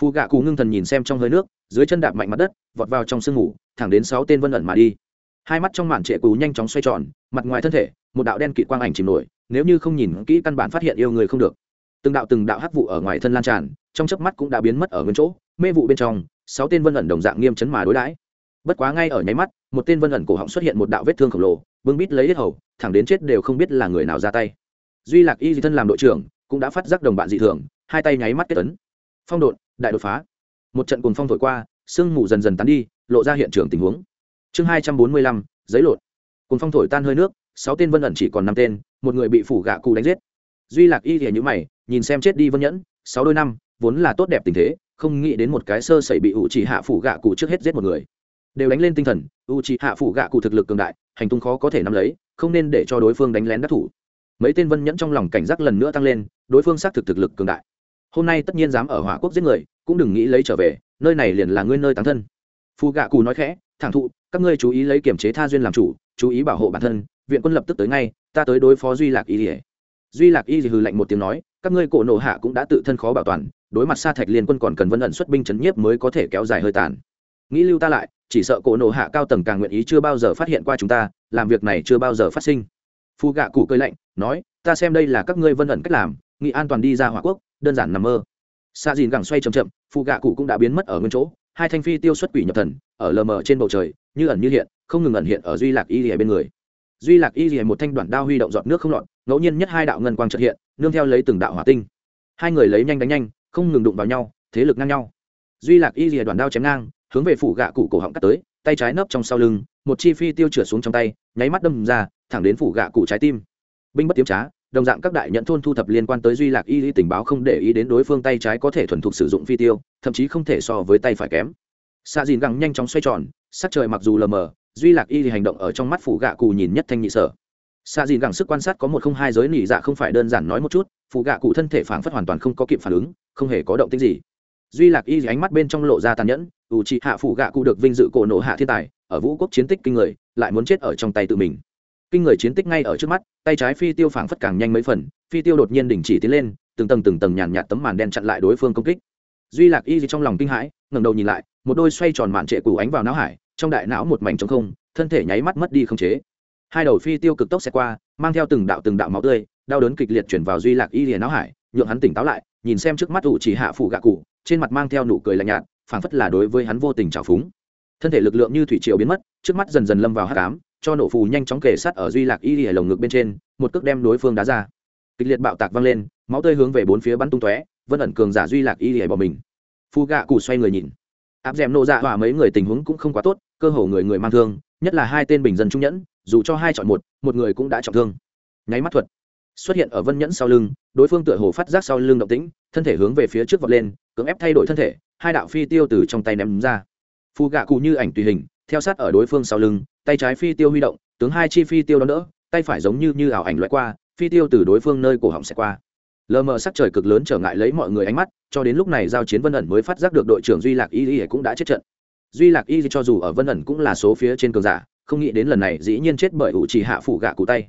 Phù gạ cù ngưng thần nhìn xem trong hơi nước, dưới chân đạp mạnh mặt đất, vọt vào trong sương ngủ thẳng đến sáu tên vân ẩn mà đi. Hai mắt trong màn trệ cù nhanh chóng xoay tròn, mặt ngoài thân thể, một đạo đen kịt quang ảnh chìm nổi, nếu như không nhìn kỹ căn bản phát hiện yêu người không được. Từng đạo từng đạo hắc vụ ở ngoài thân lan tràn, trong chớp mắt cũng đã biến mất ở nguyên chỗ, mê vụ bên trong sáu tên vân ẩn đồng dạng nghiêm chấn mà đối đãi. Bất quá ngay ở nháy mắt, một tên vân ẩn cổ họng xuất hiện một đạo vết thương khổng lồ bưng bít lấy hết hầu, thẳng đến chết đều không biết là người nào ra tay. Duy lạc y di thân làm đội trưởng, cũng đã phát giác đồng bạn dị thường, hai tay nháy mắt kết tấn phong độn, đại đột phá. Một trận cùng phong thổi qua, sương mù dần dần tán đi, lộ ra hiện trường tình huống. Chương hai trăm bốn mươi lăm, giấy lột cùng phong thổi tan hơi nước, sáu tên vân ẩn chỉ còn năm tên, một người bị phủ gạ cụ đánh giết. Duy lạc y thì nhữ mày, nhìn xem chết đi vân nhẫn, sáu đôi năm vốn là tốt đẹp tình thế, không nghĩ đến một cái sơ sẩy bị ủ chỉ hạ phủ gạ cụ trước hết giết một người. Đều đánh lên tinh thần u chỉ hạ phủ gạ cụ thực lực cường đại, hành tung khó có thể nắm lấy, không nên để cho đối phương đánh lén đắc thủ. Mấy tên vân nhẫn trong lòng cảnh giác lần nữa tăng lên, đối phương xác thực thực lực cường đại. Hôm nay tất nhiên dám ở hỏa quốc giết người, cũng đừng nghĩ lấy trở về, nơi này liền là ngươi nơi tán thân. Phù gạ cù nói khẽ, thẳng thụ, các ngươi chú ý lấy kiểm chế tha duyên làm chủ, chú ý bảo hộ bản thân, viện quân lập tức tới ngay, ta tới đối phó duy lạc y duy lạc y hừ lạnh một tiếng nói các ngươi cổ nổ hạ cũng đã tự thân khó bảo toàn, đối mặt sa thạch liên quân còn cần vân ẩn xuất binh chấn nhiếp mới có thể kéo dài hơi tàn. Nghĩ lưu ta lại, chỉ sợ cổ nổ hạ cao tầng càng nguyện ý chưa bao giờ phát hiện qua chúng ta, làm việc này chưa bao giờ phát sinh. Phu gạ cụ cơi lạnh, nói, ta xem đây là các ngươi vân ẩn cách làm, nghĩ an toàn đi ra hỏa quốc, đơn giản nằm mơ. Xa dìn gẳng xoay chậm chậm, Phu gạ cụ cũng đã biến mất ở nguyên chỗ, hai thanh phi tiêu xuất quỷ nhập thần, ở lờ mờ trên bầu trời, như ẩn như hiện, không ngừng ẩn hiện ở duy lạc y lìa bên người. Duy lạc y lìa một thanh đoạn đao huy động giọt nước không lọt, ngẫu nhiên nhất hai đạo ngân quang trật hiện nương theo lấy từng đạo hỏa tinh. Hai người lấy nhanh đánh nhanh, không ngừng đụng vào nhau, thế lực ngang nhau. Duy lạc y rìa đoạn đao chém ngang, hướng về phủ gạ cụ cổ họng cắt tới, tay trái nấp trong sau lưng, một chi phi tiêu trượt xuống trong tay, nháy mắt đâm ra, thẳng đến phủ gạ cụ trái tim. Binh bất tiếm trá, đồng dạng các đại nhận thôn thu thập liên quan tới duy lạc y tình báo không để ý đến đối phương tay trái có thể thuần thục sử dụng phi tiêu, thậm chí không thể so với tay phải kém. Xạ dìn găng nhanh chóng xoay tròn, sắc trời mặc dù lờ mờ, duy lạc y thì hành động ở trong mắt phủ gạ cụ nhìn nhất thanh nhị sở xạ dìn gẳng sức quan sát có một không hai giới nỉ dạ không phải đơn giản nói một chút phụ gạ cụ thân thể phảng phất hoàn toàn không có kịp phản ứng, không hề có động tích gì. Duy lạc y ánh mắt bên trong lộ ra tàn nhẫn, ủ trị hạ phụ gạ cụ được vinh dự cổ nộ hạ thiên tài, ở vũ quốc chiến tích kinh người, lại muốn chết ở trong tay tự mình. Kinh người chiến tích ngay ở trước mắt, tay trái phi tiêu phảng phất càng nhanh mấy phần, phi tiêu đột nhiên đình chỉ tiến lên, từng tầng từng tầng nhàn nhạt tấm màn đen chặn lại đối phương công kích. Duy lạc y trong lòng kinh hãi, ngẩng đầu nhìn lại, một đôi xoay tròn màn trệ củ ánh vào não hải, trong đại não một mảnh trống không, thân thể nháy mắt mất đi không chế hai đầu phi tiêu cực tốc xẹt qua, mang theo từng đạo từng đạo máu tươi, đau đớn kịch liệt chuyển vào duy lạc y liền não hải, nhượng hắn tỉnh táo lại, nhìn xem trước mắt ủ chỉ hạ phủ gạ cụ, trên mặt mang theo nụ cười lạnh nhạt, phảng phất là đối với hắn vô tình trào phúng. Thân thể lực lượng như thủy triều biến mất, trước mắt dần dần lâm vào hát cám cho nổ phù nhanh chóng kề sát ở duy lạc y lìa lồng ngực bên trên, một cước đem đối phương đá ra. Kịch liệt bạo tạc vang lên, máu tươi hướng về bốn phía bắn tung tóe, vân ẩn cường giả duy lạc y lìa bỏ mình. Phu gạ cụ xoay người nhìn. Áp d nô dạ hỏa mấy người tình huống cũng không quá tốt, cơ hồ người người mang thương nhất là hai tên bình dân trung nhẫn, dù cho hai chọn một một người cũng đã trọng thương. Nháy mắt thuật xuất hiện ở vân nhẫn sau lưng, đối phương tựa hồ phát giác sau lưng động tĩnh, thân thể hướng về phía trước vọt lên, cưỡng ép thay đổi thân thể, hai đạo phi tiêu từ trong tay ném ra. Phù gạ cụ như ảnh tùy hình, theo sát ở đối phương sau lưng, tay trái phi tiêu huy động, tướng hai chi phi tiêu đón đỡ, tay phải giống như như ảo ảnh loại qua, phi tiêu từ đối phương nơi cổ họng sẽ qua. Lờ mờ sắc trời cực lớn trở ngại lấy mọi người ánh mắt, cho đến lúc này giao chiến vân ẩn mới phát giác được đội trưởng duy lạc y y cũng đã chết trận duy lạc y cho dù ở vân ẩn cũng là số phía trên cường giả, không nghĩ đến lần này dĩ nhiên chết bởi ủ trì hạ phủ gạ cụ tay.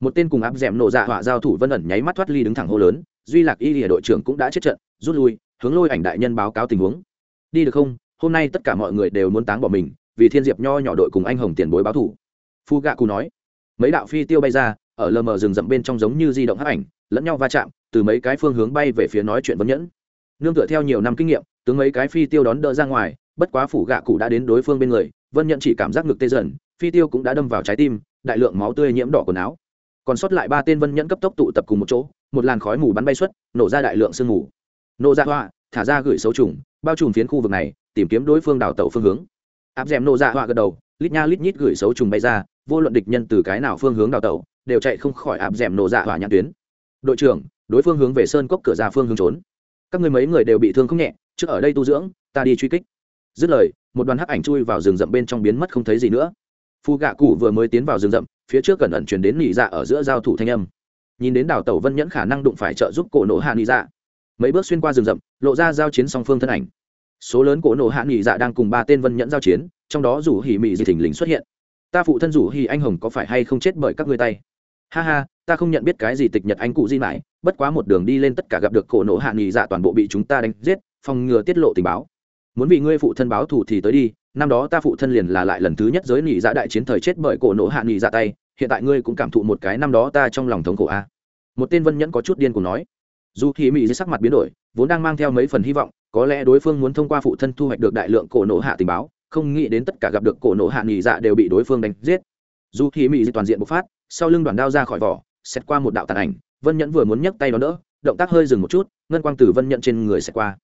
Một tên cùng áp d ẻ m nổ dạ họa giao thủ vân ẩn nháy mắt thoát ly đứng thẳng hô lớn, duy lạc y lìa đội trưởng cũng đã chết trận, rút lui, hướng lôi ảnh đại nhân báo cáo tình huống. Đi được không? Hôm nay tất cả mọi người đều muốn táng bỏ mình, vì thiên diệp nho nhỏ đội cùng anh hồng tiền bối báo thủ. Phu gạ cụ nói. Mấy đạo phi tiêu bay ra, ở lờ mờ rừng rậm bên trong giống như di động hấp ảnh, lẫn nhau va chạm, từ mấy cái phương hướng bay về phía nói chuyện vấn nhẫn. Nương tựa theo nhiều năm kinh nghiệm, tướng mấy cái phi tiêu đón đỡ ra ngoài bất quá phủ gạ cụ đã đến đối phương bên người, vân nhận chỉ cảm giác ngực tê dần, phi tiêu cũng đã đâm vào trái tim, đại lượng máu tươi nhiễm đỏ quần áo. Còn sót lại ba tên vân nhẫn cấp tốc tụ tập cùng một chỗ, một làn khói mù bắn bay xuất, nổ ra đại lượng sương mù. Nổ ra hoa thả ra gửi xấu trùng, bao trùm phiến khu vực này, tìm kiếm đối phương đào tẩu phương hướng. Áp d ẻ m nổ ra hoa gật đầu, lít nha lít nhít gửi xấu trùng bay ra, vô luận địch nhân từ cái nào phương hướng đào tẩu, đều chạy không khỏi áp d ẻ m nổ ra hoa nhãn tuyến. Đội trưởng, đối phương hướng về sơn cốc cửa ra phương hướng trốn. Các người mấy người đều bị thương không nhẹ, trước ở đây tu dưỡng, ta đi truy kích dứt lời, một đoàn hắc ảnh chui vào rừng rậm bên trong biến mất không thấy gì nữa. Phu gạ cụ vừa mới tiến vào rừng rậm, phía trước cẩn ẩn chuyển đến nị dạ ở giữa giao thủ thanh âm. Nhìn đến đảo tẩu vân nhẫn khả năng đụng phải trợ giúp cổ nổ hạ nị dạ. Mấy bước xuyên qua rừng rậm, lộ ra giao chiến song phương thân ảnh. Số lớn cổ nổ hạ nị dạ đang cùng ba tên vân nhẫn giao chiến, trong đó rủ hỉ mị dị thình lình xuất hiện. Ta phụ thân rủ hỉ anh hồng có phải hay không chết bởi các ngươi tay? Ha ha, ta không nhận biết cái gì tịch nhật anh cụ di mãi, bất quá một đường đi lên tất cả gặp được cổ nổ hạ nị dạ toàn bộ bị chúng ta đánh giết, phòng ngừa tiết lộ tình báo muốn vì ngươi phụ thân báo thù thì tới đi, năm đó ta phụ thân liền là lại lần thứ nhất giới nị dạ đại chiến thời chết bởi cổ nổ hạ nị dạ tay, hiện tại ngươi cũng cảm thụ một cái năm đó ta trong lòng thống khổ a. Một tên vân nhẫn có chút điên cùng nói. Dù khi mỹ dưới sắc mặt biến đổi, vốn đang mang theo mấy phần hy vọng, có lẽ đối phương muốn thông qua phụ thân thu hoạch được đại lượng cổ nổ hạ tình báo, không nghĩ đến tất cả gặp được cổ nổ hạ nghỉ dạ đều bị đối phương đánh giết. Dù khi mỹ toàn diện bộc phát, sau lưng đoàn đao ra khỏi vỏ xét qua một đạo tàn ảnh, vân nhẫn vừa muốn nhấc tay đó đỡ, động tác hơi dừng một chút, ngân quang tử vân nhẫn trên người xét qua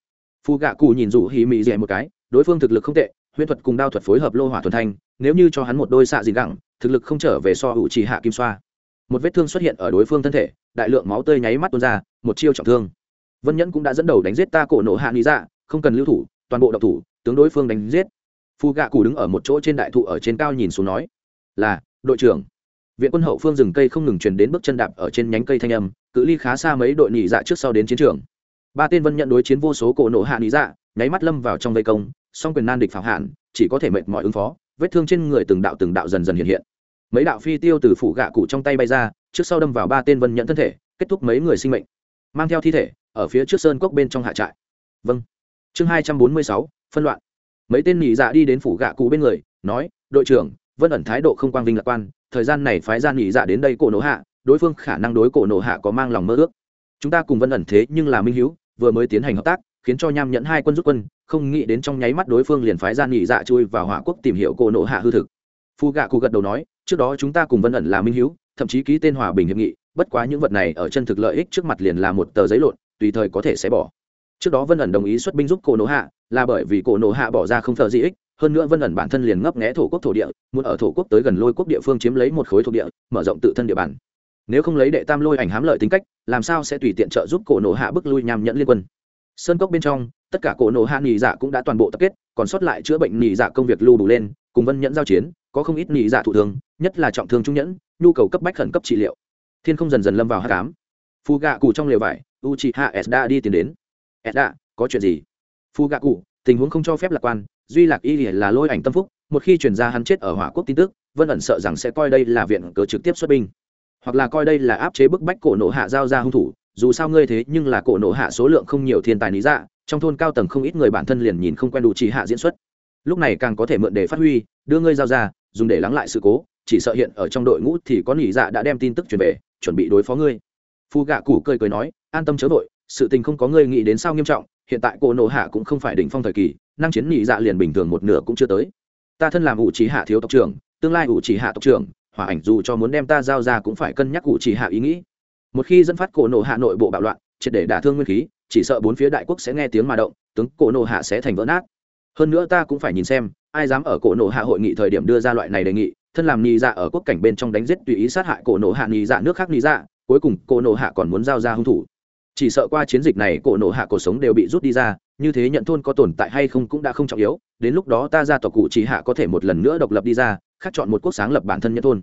phù gạ Cụ nhìn rủ hì mị dẻ một cái, đối phương thực lực không tệ, huyễn thuật cùng đao thuật phối hợp lô hỏa thuần thanh, nếu như cho hắn một đôi xạ gì gẳng, thực lực không trở về so hữu chỉ hạ kim xoa. Một vết thương xuất hiện ở đối phương thân thể, đại lượng máu tươi nháy mắt tuôn ra, một chiêu trọng thương. Vân nhẫn cũng đã dẫn đầu đánh giết ta cổ nổ hạ lý dạ không cần lưu thủ, toàn bộ độc thủ, tướng đối phương đánh giết. Phu gạ Cụ đứng ở một chỗ trên đại thụ ở trên cao nhìn xuống nói, là, đội trưởng. Viện quân hậu phương rừng cây không ngừng truyền đến bước chân đạp ở trên nhánh cây thanh âm, cự ly khá xa mấy đội nhị dạ trước sau đến chiến trường ba tên vân nhận đối chiến vô số cổ nổ hạ lý dạ nháy mắt lâm vào trong vây công, song quyền nan địch pháo hạn chỉ có thể mệt mỏi ứng phó, vết thương trên người từng đạo từng đạo dần dần hiện hiện. Mấy đạo phi tiêu từ phủ gạ cụ trong tay bay ra, trước sau đâm vào ba tên vân nhận thân thể, kết thúc mấy người sinh mệnh. Mang theo thi thể, ở phía trước sơn cốc bên trong hạ trại. Vâng. Chương hai trăm bốn mươi sáu, phân loạn. Mấy tên nhị dạ đi đến phủ gạ cụ bên người, nói, đội trưởng, vân ẩn thái độ không quang vinh lạc quan, thời gian này phái ra nhị dạ đến đây cổ nổ hạ, đối phương khả năng đối cổ nổ hạ có mang lòng mơ ước. Chúng ta cùng vân ẩn thế nhưng là minh hữu vừa mới tiến hành hợp tác, khiến cho nham nhẫn hai quân rút quân, không nghĩ đến trong nháy mắt đối phương liền phái ra nghỉ dạ chui vào hỏa quốc tìm hiểu cổ nộ hạ hư thực. Phu gạ cụ gật đầu nói, trước đó chúng ta cùng vân ẩn là minh hữu thậm chí ký tên hòa bình hiệp nghị, bất quá những vật này ở chân thực lợi ích trước mặt liền là một tờ giấy lộn, tùy thời có thể sẽ bỏ. Trước đó vân ẩn đồng ý xuất binh giúp cổ nộ hạ, là bởi vì cổ nộ hạ bỏ ra không thờ gì ích, hơn nữa vân ẩn bản thân liền ngấp nghé thổ quốc thổ địa, muốn ở thổ quốc tới gần lôi quốc địa phương chiếm lấy một khối thổ địa, mở rộng tự thân địa bàn nếu không lấy đệ tam lôi ảnh hám lợi tính cách, làm sao sẽ tùy tiện trợ giúp cổ nổ hạ bức lui nhằm nhẫn liên quân? Sơn cốc bên trong, tất cả cổ nổ hạ nghỉ dạ cũng đã toàn bộ tập kết, còn sót lại chữa bệnh nghỉ dạ công việc lưu đủ lên, cùng vân nhẫn giao chiến, có không ít nghỉ dạ thụ thương, nhất là trọng thương trung nhẫn, nhu cầu cấp bách khẩn cấp trị liệu. Thiên không dần dần lâm vào hạ cám phù gạ cụ trong lều vải u chị hạ edda đi tiến đến. Edda có chuyện gì? Phù gạ cụ, tình huống không cho phép lạc quan, duy lạc y là lôi ảnh tâm phúc, một khi chuyển ra hắn chết ở hỏa quốc tin tức, vân ẩn sợ rằng sẽ coi đây là viện cớ trực tiếp xuất binh hoặc là coi đây là áp chế bức bách cổ nộ hạ giao ra hung thủ, dù sao ngươi thế nhưng là cổ nộ hạ số lượng không nhiều thiên tài lý dạ trong thôn cao tầng không ít người bản thân liền nhìn không quen đủ chỉ hạ diễn xuất. Lúc này càng có thể mượn để phát huy, đưa ngươi giao ra, dùng để lắng lại sự cố, chỉ sợ hiện ở trong đội ngũ thì có nỉ dạ đã đem tin tức truyền về, chuẩn bị đối phó ngươi. Phu gạ củ cười cười nói, an tâm chớ vội, sự tình không có ngươi nghĩ đến sao nghiêm trọng, hiện tại cổ nộ hạ cũng không phải đỉnh phong thời kỳ, năng chiến nỉ dạ liền bình thường một nửa cũng chưa tới. Ta thân làm ủ trí hạ thiếu tộc trưởng, tương lai ủ trí hạ tộc trưởng hỏa ảnh dù cho muốn đem ta giao ra cũng phải cân nhắc cụ chỉ hạ ý nghĩ. Một khi dẫn phát cổ nộ hạ nội bộ bạo loạn, triệt để đả thương nguyên khí, chỉ sợ bốn phía đại quốc sẽ nghe tiếng mà động, tướng cổ nộ hạ sẽ thành vỡ nát. Hơn nữa ta cũng phải nhìn xem, ai dám ở cổ nộ hạ hội nghị thời điểm đưa ra loại này đề nghị, thân làm nghi dạ ở quốc cảnh bên trong đánh giết tùy ý sát hại cổ nộ hạ nghi dạ nước khác nghi dạ cuối cùng cổ nộ hạ còn muốn giao ra hung thủ. Chỉ sợ qua chiến dịch này cổ nộ hạ cuộc sống đều bị rút đi ra, như thế nhận thôn có tồn tại hay không cũng đã không trọng yếu, đến lúc đó ta ra tộc cụ chỉ hạ có thể một lần nữa độc lập đi ra khác chọn một quốc sáng lập bản thân nhân thôn.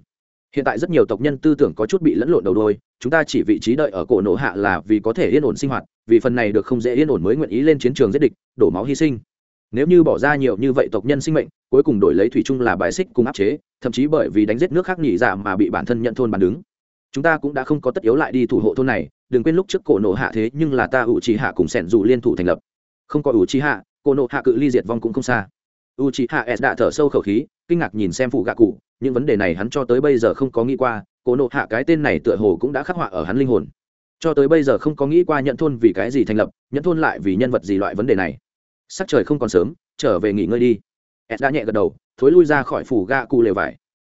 Hiện tại rất nhiều tộc nhân tư tưởng có chút bị lẫn lộn đầu đôi, chúng ta chỉ vị trí đợi ở cổ nổ hạ là vì có thể yên ổn sinh hoạt, vì phần này được không dễ yên ổn mới nguyện ý lên chiến trường giết địch, đổ máu hy sinh. Nếu như bỏ ra nhiều như vậy tộc nhân sinh mệnh, cuối cùng đổi lấy thủy chung là bài xích cùng áp chế, thậm chí bởi vì đánh giết nước khác nhị dạ mà bị bản thân nhận thôn bàn đứng. Chúng ta cũng đã không có tất yếu lại đi thủ hộ thôn này, đừng quên lúc trước cổ nổ hạ thế nhưng là ta ủ trì hạ cùng sẻn dù liên thủ thành lập. Không có ủ trì hạ cổ nổ hạ cự ly diệt vong cũng không xa u trì hạ s đã thở sâu khẩu khí, kinh ngạc nhìn xem phụ gạ cụ. Những vấn đề này hắn cho tới bây giờ không có nghĩ qua cổ nộ hạ cái tên này tựa hồ cũng đã khắc họa ở hắn linh hồn. Cho tới bây giờ không có nghĩ qua nhận thôn vì cái gì thành lập, nhận thôn lại vì nhân vật gì loại vấn đề này. Sắc trời không còn sớm, trở về nghỉ ngơi đi. S đã nhẹ gật đầu, thối lui ra khỏi phủ gạ cụ lều vải.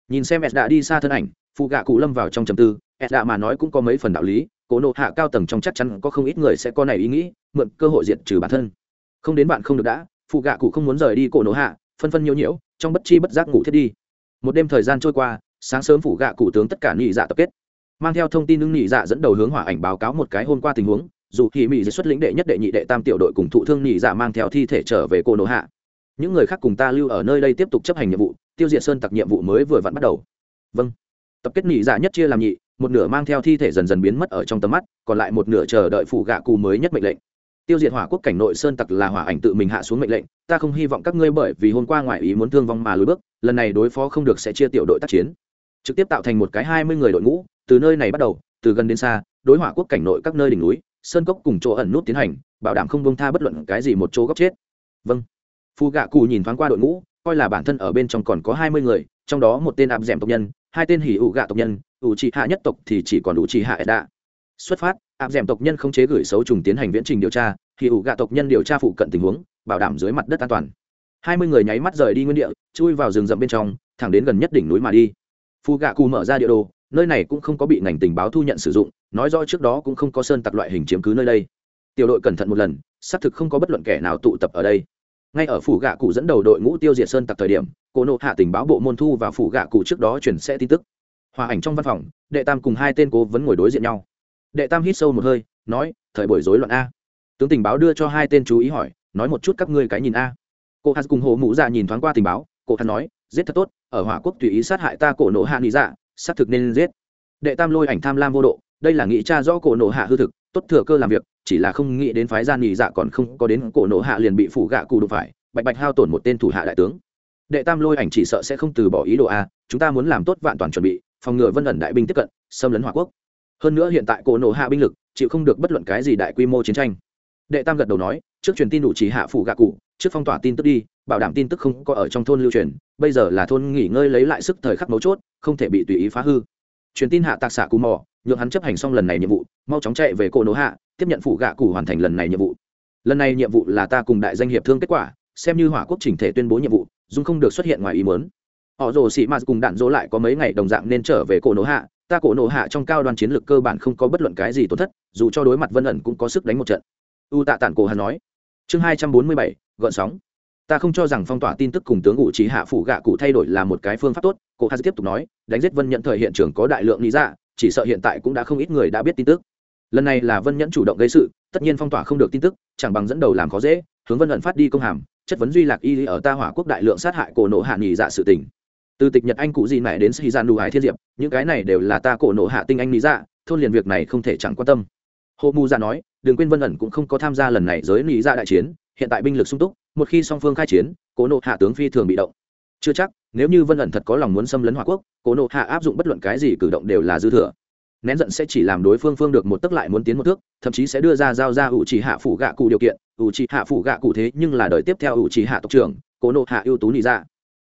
Nhìn xem s đã đi xa thân ảnh, phụ gạ cụ lâm vào trong trầm tư. S đã mà nói cũng có mấy phần đạo lý cổ nộ hạ cao tầng trong chắc chắn có không ít người sẽ có này ý nghĩ, mượn cơ hội diệt trừ bản thân. Không đến bạn không được đã phụ gạ cụ không muốn rời đi cổ nổ hạ, phân phân nhiễu nhiễu, trong bất chi bất giác ngủ thiết đi. Một đêm thời gian trôi qua, sáng sớm phủ gạ cụ tướng tất cả nhị dạ tập kết. Mang theo thông tin ưng nhị dạ dẫn đầu hướng hỏa ảnh báo cáo một cái hôm qua tình huống, dù kỳ mỹ xuất lĩnh đệ nhất đệ nhị đệ tam tiểu đội cùng thụ thương nhị dạ mang theo thi thể trở về cổ nổ hạ. Những người khác cùng ta lưu ở nơi đây tiếp tục chấp hành nhiệm vụ, tiêu diệt sơn tặc nhiệm vụ mới vừa vặn bắt đầu. Vâng. Tập kết nhị dạ nhất chia làm nhị, một nửa mang theo thi thể dần dần biến mất ở trong tầm mắt, còn lại một nửa chờ đợi phủ gạ cụ mới nhất mệnh lệnh tiêu diệt hỏa quốc cảnh nội sơn tặc là hỏa ảnh tự mình hạ xuống mệnh lệnh, ta không hy vọng các ngươi bởi vì hôm qua ngoại ý muốn thương vong mà lùi bước, lần này đối phó không được sẽ chia tiểu đội tác chiến. Trực tiếp tạo thành một cái hai mươi người đội ngũ, từ nơi này bắt đầu, từ gần đến xa, đối hỏa quốc cảnh nội các nơi đỉnh núi, sơn cốc cùng chỗ ẩn nút tiến hành, bảo đảm không bông tha bất luận cái gì một chỗ góc chết. Vâng. Phù gạ cụ nhìn thoáng qua đội ngũ, coi là bản thân ở bên trong còn có hai mươi người, trong đó một tên áp d tộc nhân, hai tên hỉ ủ gạ tộc nhân, ủ trì hạ nhất tộc thì chỉ còn ủ trì hạ edda xuất phát áp d tộc nhân không chế gửi xấu trùng tiến hành viễn trình điều tra, thì ủ gạ tộc nhân điều tra phụ cận tình huống, bảo đảm dưới mặt đất an toàn. Hai mươi người nháy mắt rời đi nguyên địa, chui vào rừng rậm bên trong, thẳng đến gần nhất đỉnh núi mà đi. Phù gạ cụ mở ra địa đồ, nơi này cũng không có bị ngành tình báo thu nhận sử dụng, nói rõ trước đó cũng không có sơn tặc loại hình chiếm cứ nơi đây. Tiểu đội cẩn thận một lần, xác thực không có bất luận kẻ nào tụ tập ở đây. Ngay ở phủ gạ cụ dẫn đầu đội ngũ tiêu diệt sơn tặc thời điểm, cô nộ hạ tình báo bộ môn thu và phủ gạ cụ trước đó chuyển sẽ tin tức. Hòa ảnh trong văn phòng, đệ tam cùng hai tên cố vấn ngồi đối diện nhau đệ tam hít sâu một hơi, nói, thời buổi rối loạn a. Tướng tình báo đưa cho hai tên chú ý hỏi, nói một chút các ngươi cái nhìn a. Cô hát cùng hồ mũ dạ nhìn thoáng qua tình báo cô hát nói, giết thật tốt, ở hỏa quốc tùy ý sát hại ta cổ nộ hạ nghĩ dạ xác thực nên giết. Đệ tam lôi ảnh tham lam vô độ, đây là nghĩ cha rõ cổ nộ hạ hư thực, tốt thừa cơ làm việc, chỉ là không nghĩ đến phái gia nghỉ dạ còn không có đến cổ nộ hạ liền bị phủ gạ cụ đụng phải, bạch bạch hao tổn một tên thủ hạ đại tướng. Đệ tam lôi ảnh chỉ sợ sẽ không từ bỏ ý đồ a, chúng ta muốn làm tốt vạn toàn chuẩn bị, phòng ngừa vân ẩn đại binh tiếp cận, xâm lấn hỏa quốc hơn nữa hiện tại cổ nổ hạ binh lực, chịu không được bất luận cái gì đại quy mô chiến tranh. Đệ tam gật đầu nói, trước truyền tin đủ chỉ hạ phủ gạ cụ, trước phong tỏa tin tức đi, bảo đảm tin tức không có ở trong thôn lưu truyền, bây giờ là thôn nghỉ ngơi lấy lại sức thời khắc mấu chốt, không thể bị tùy ý phá hư. Truyền tin hạ tạc xạ cù mò, nhượng hắn chấp hành xong lần này nhiệm vụ, mau chóng chạy về cổ nổ hạ, tiếp nhận phụ gạ cụ hoàn thành lần này nhiệm vụ. Lần này nhiệm vụ là ta cùng đại danh hiệp thương kết quả, xem như hỏa quốc chỉnh thể tuyên bố nhiệm vụ, dung không được xuất hiện ngoài ý muốn. Họ rồ sĩ m cùng đạn dỗ lại có mấy ngày đồng dạng nên trở về cổ nổ hạ ta cổ nộ hạ trong cao đoàn chiến lược cơ bản không có bất luận cái gì tổn thất, dù cho đối mặt vân ẩn cũng có sức đánh một trận. U tạ tản cổ hà nói. Chương hai trăm bốn mươi bảy gợn sóng. Ta không cho rằng phong tỏa tin tức cùng tướng ngụ trí hạ phủ gạ cụ thay đổi là một cái phương pháp tốt, cổ hà tiếp tục nói, đánh giết vân nhận thời hiện trường có đại lượng lý dạ chỉ sợ hiện tại cũng đã không ít người đã biết tin tức. Lần này là vân nhẫn chủ động gây sự, tất nhiên phong tỏa không được tin tức, chẳng bằng dẫn đầu làm khó dễ, hướng vân ẩn phát đi công hàm, chất vấn duy lạc y ở ta hỏa quốc đại lượng sát hại cổ nộ hạ nghỉ dạ sự tình từ tịch nhật anh cụ gì mẹ đến sĩ gian đủ hải thiên diệp, những cái này đều là ta cổ nộ hạ tinh anh lý dạ thôn liền việc này không thể chẳng quan tâm. Hồ mù dạ nói, đừng quên vân ẩn cũng không có tham gia lần này giới lý dạ đại chiến, hiện tại binh lực sung túc, một khi song phương khai chiến, cổ nộ hạ tướng phi thường bị động. Chưa chắc, nếu như vân ẩn thật có lòng muốn xâm lấn hòa quốc, cổ nộ hạ áp dụng bất luận cái gì cử động đều là dư thừa. Nén giận sẽ chỉ làm đối phương phương được một tức lại muốn tiến một thước, thậm chí sẽ đưa ra giao ra ủ chỉ hạ phủ gạ cụ điều kiện. Ủ chỉ hạ phủ gạ cụ thế nhưng là đời tiếp theo ủ chỉ hạ tộc trưởng cố nộ hạ ưu tú nị dạ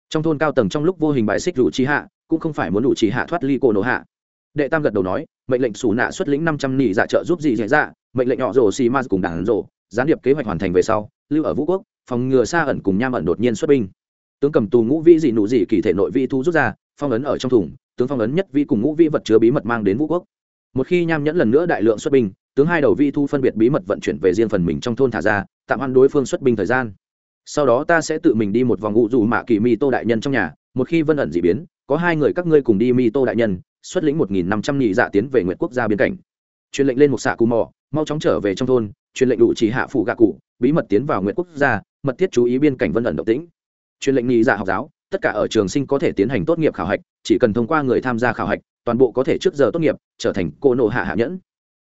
trong thôn cao tầng trong lúc vô hình bài xích rủ trí hạ, cũng không phải muốn rủ trí hạ thoát ly cổ nổ hạ. Đệ tam gật đầu nói, mệnh lệnh xù nạ xuất lĩnh năm trăm nỉ dạ trợ giúp gì dễ dạ, dạ mệnh lệnh nhỏ rổ xì ma cùng đảng rổ gián điệp kế hoạch hoàn thành về sau, lưu ở vũ quốc, phòng ngừa xa ẩn cùng nham ẩn đột nhiên xuất binh. Tướng cầm tù ngũ vĩ dị nụ dị kỳ thể nội vi thu rút ra, phong ấn ở trong thùng, tướng phong ấn nhất vi cùng ngũ vĩ vật chứa bí mật mang đến vũ quốc. Một khi nham nhẫn lần nữa đại lượng xuất binh, tướng hai đầu vi thu phân biệt bí mật vận chuyển về riêng phần mình trong thôn thả ra, tạm ăn đối phương xuất binh thời gian sau đó ta sẽ tự mình đi một vòng ngụ dù mạ kỳ mi tô đại nhân trong nhà, một khi vân ẩn dị biến, có hai người các ngươi cùng đi mi tô đại nhân, xuất lĩnh một nghìn năm trăm nhị dạ tiến về nguyện quốc gia biên cảnh. Truyền lệnh lên một xạ cù mò, mau chóng trở về trong thôn, truyền lệnh đủ chỉ hạ phụ gạ cụ, bí mật tiến vào nguyện quốc gia, mật thiết chú ý biên cảnh vân ẩn động tĩnh. Truyền lệnh nhị dạ học giáo, tất cả ở trường sinh có thể tiến hành tốt nghiệp khảo hạch, chỉ cần thông qua người tham gia khảo hạch, toàn bộ có thể trước giờ tốt nghiệp, trở thành cô nộ hạ hạ nhẫn.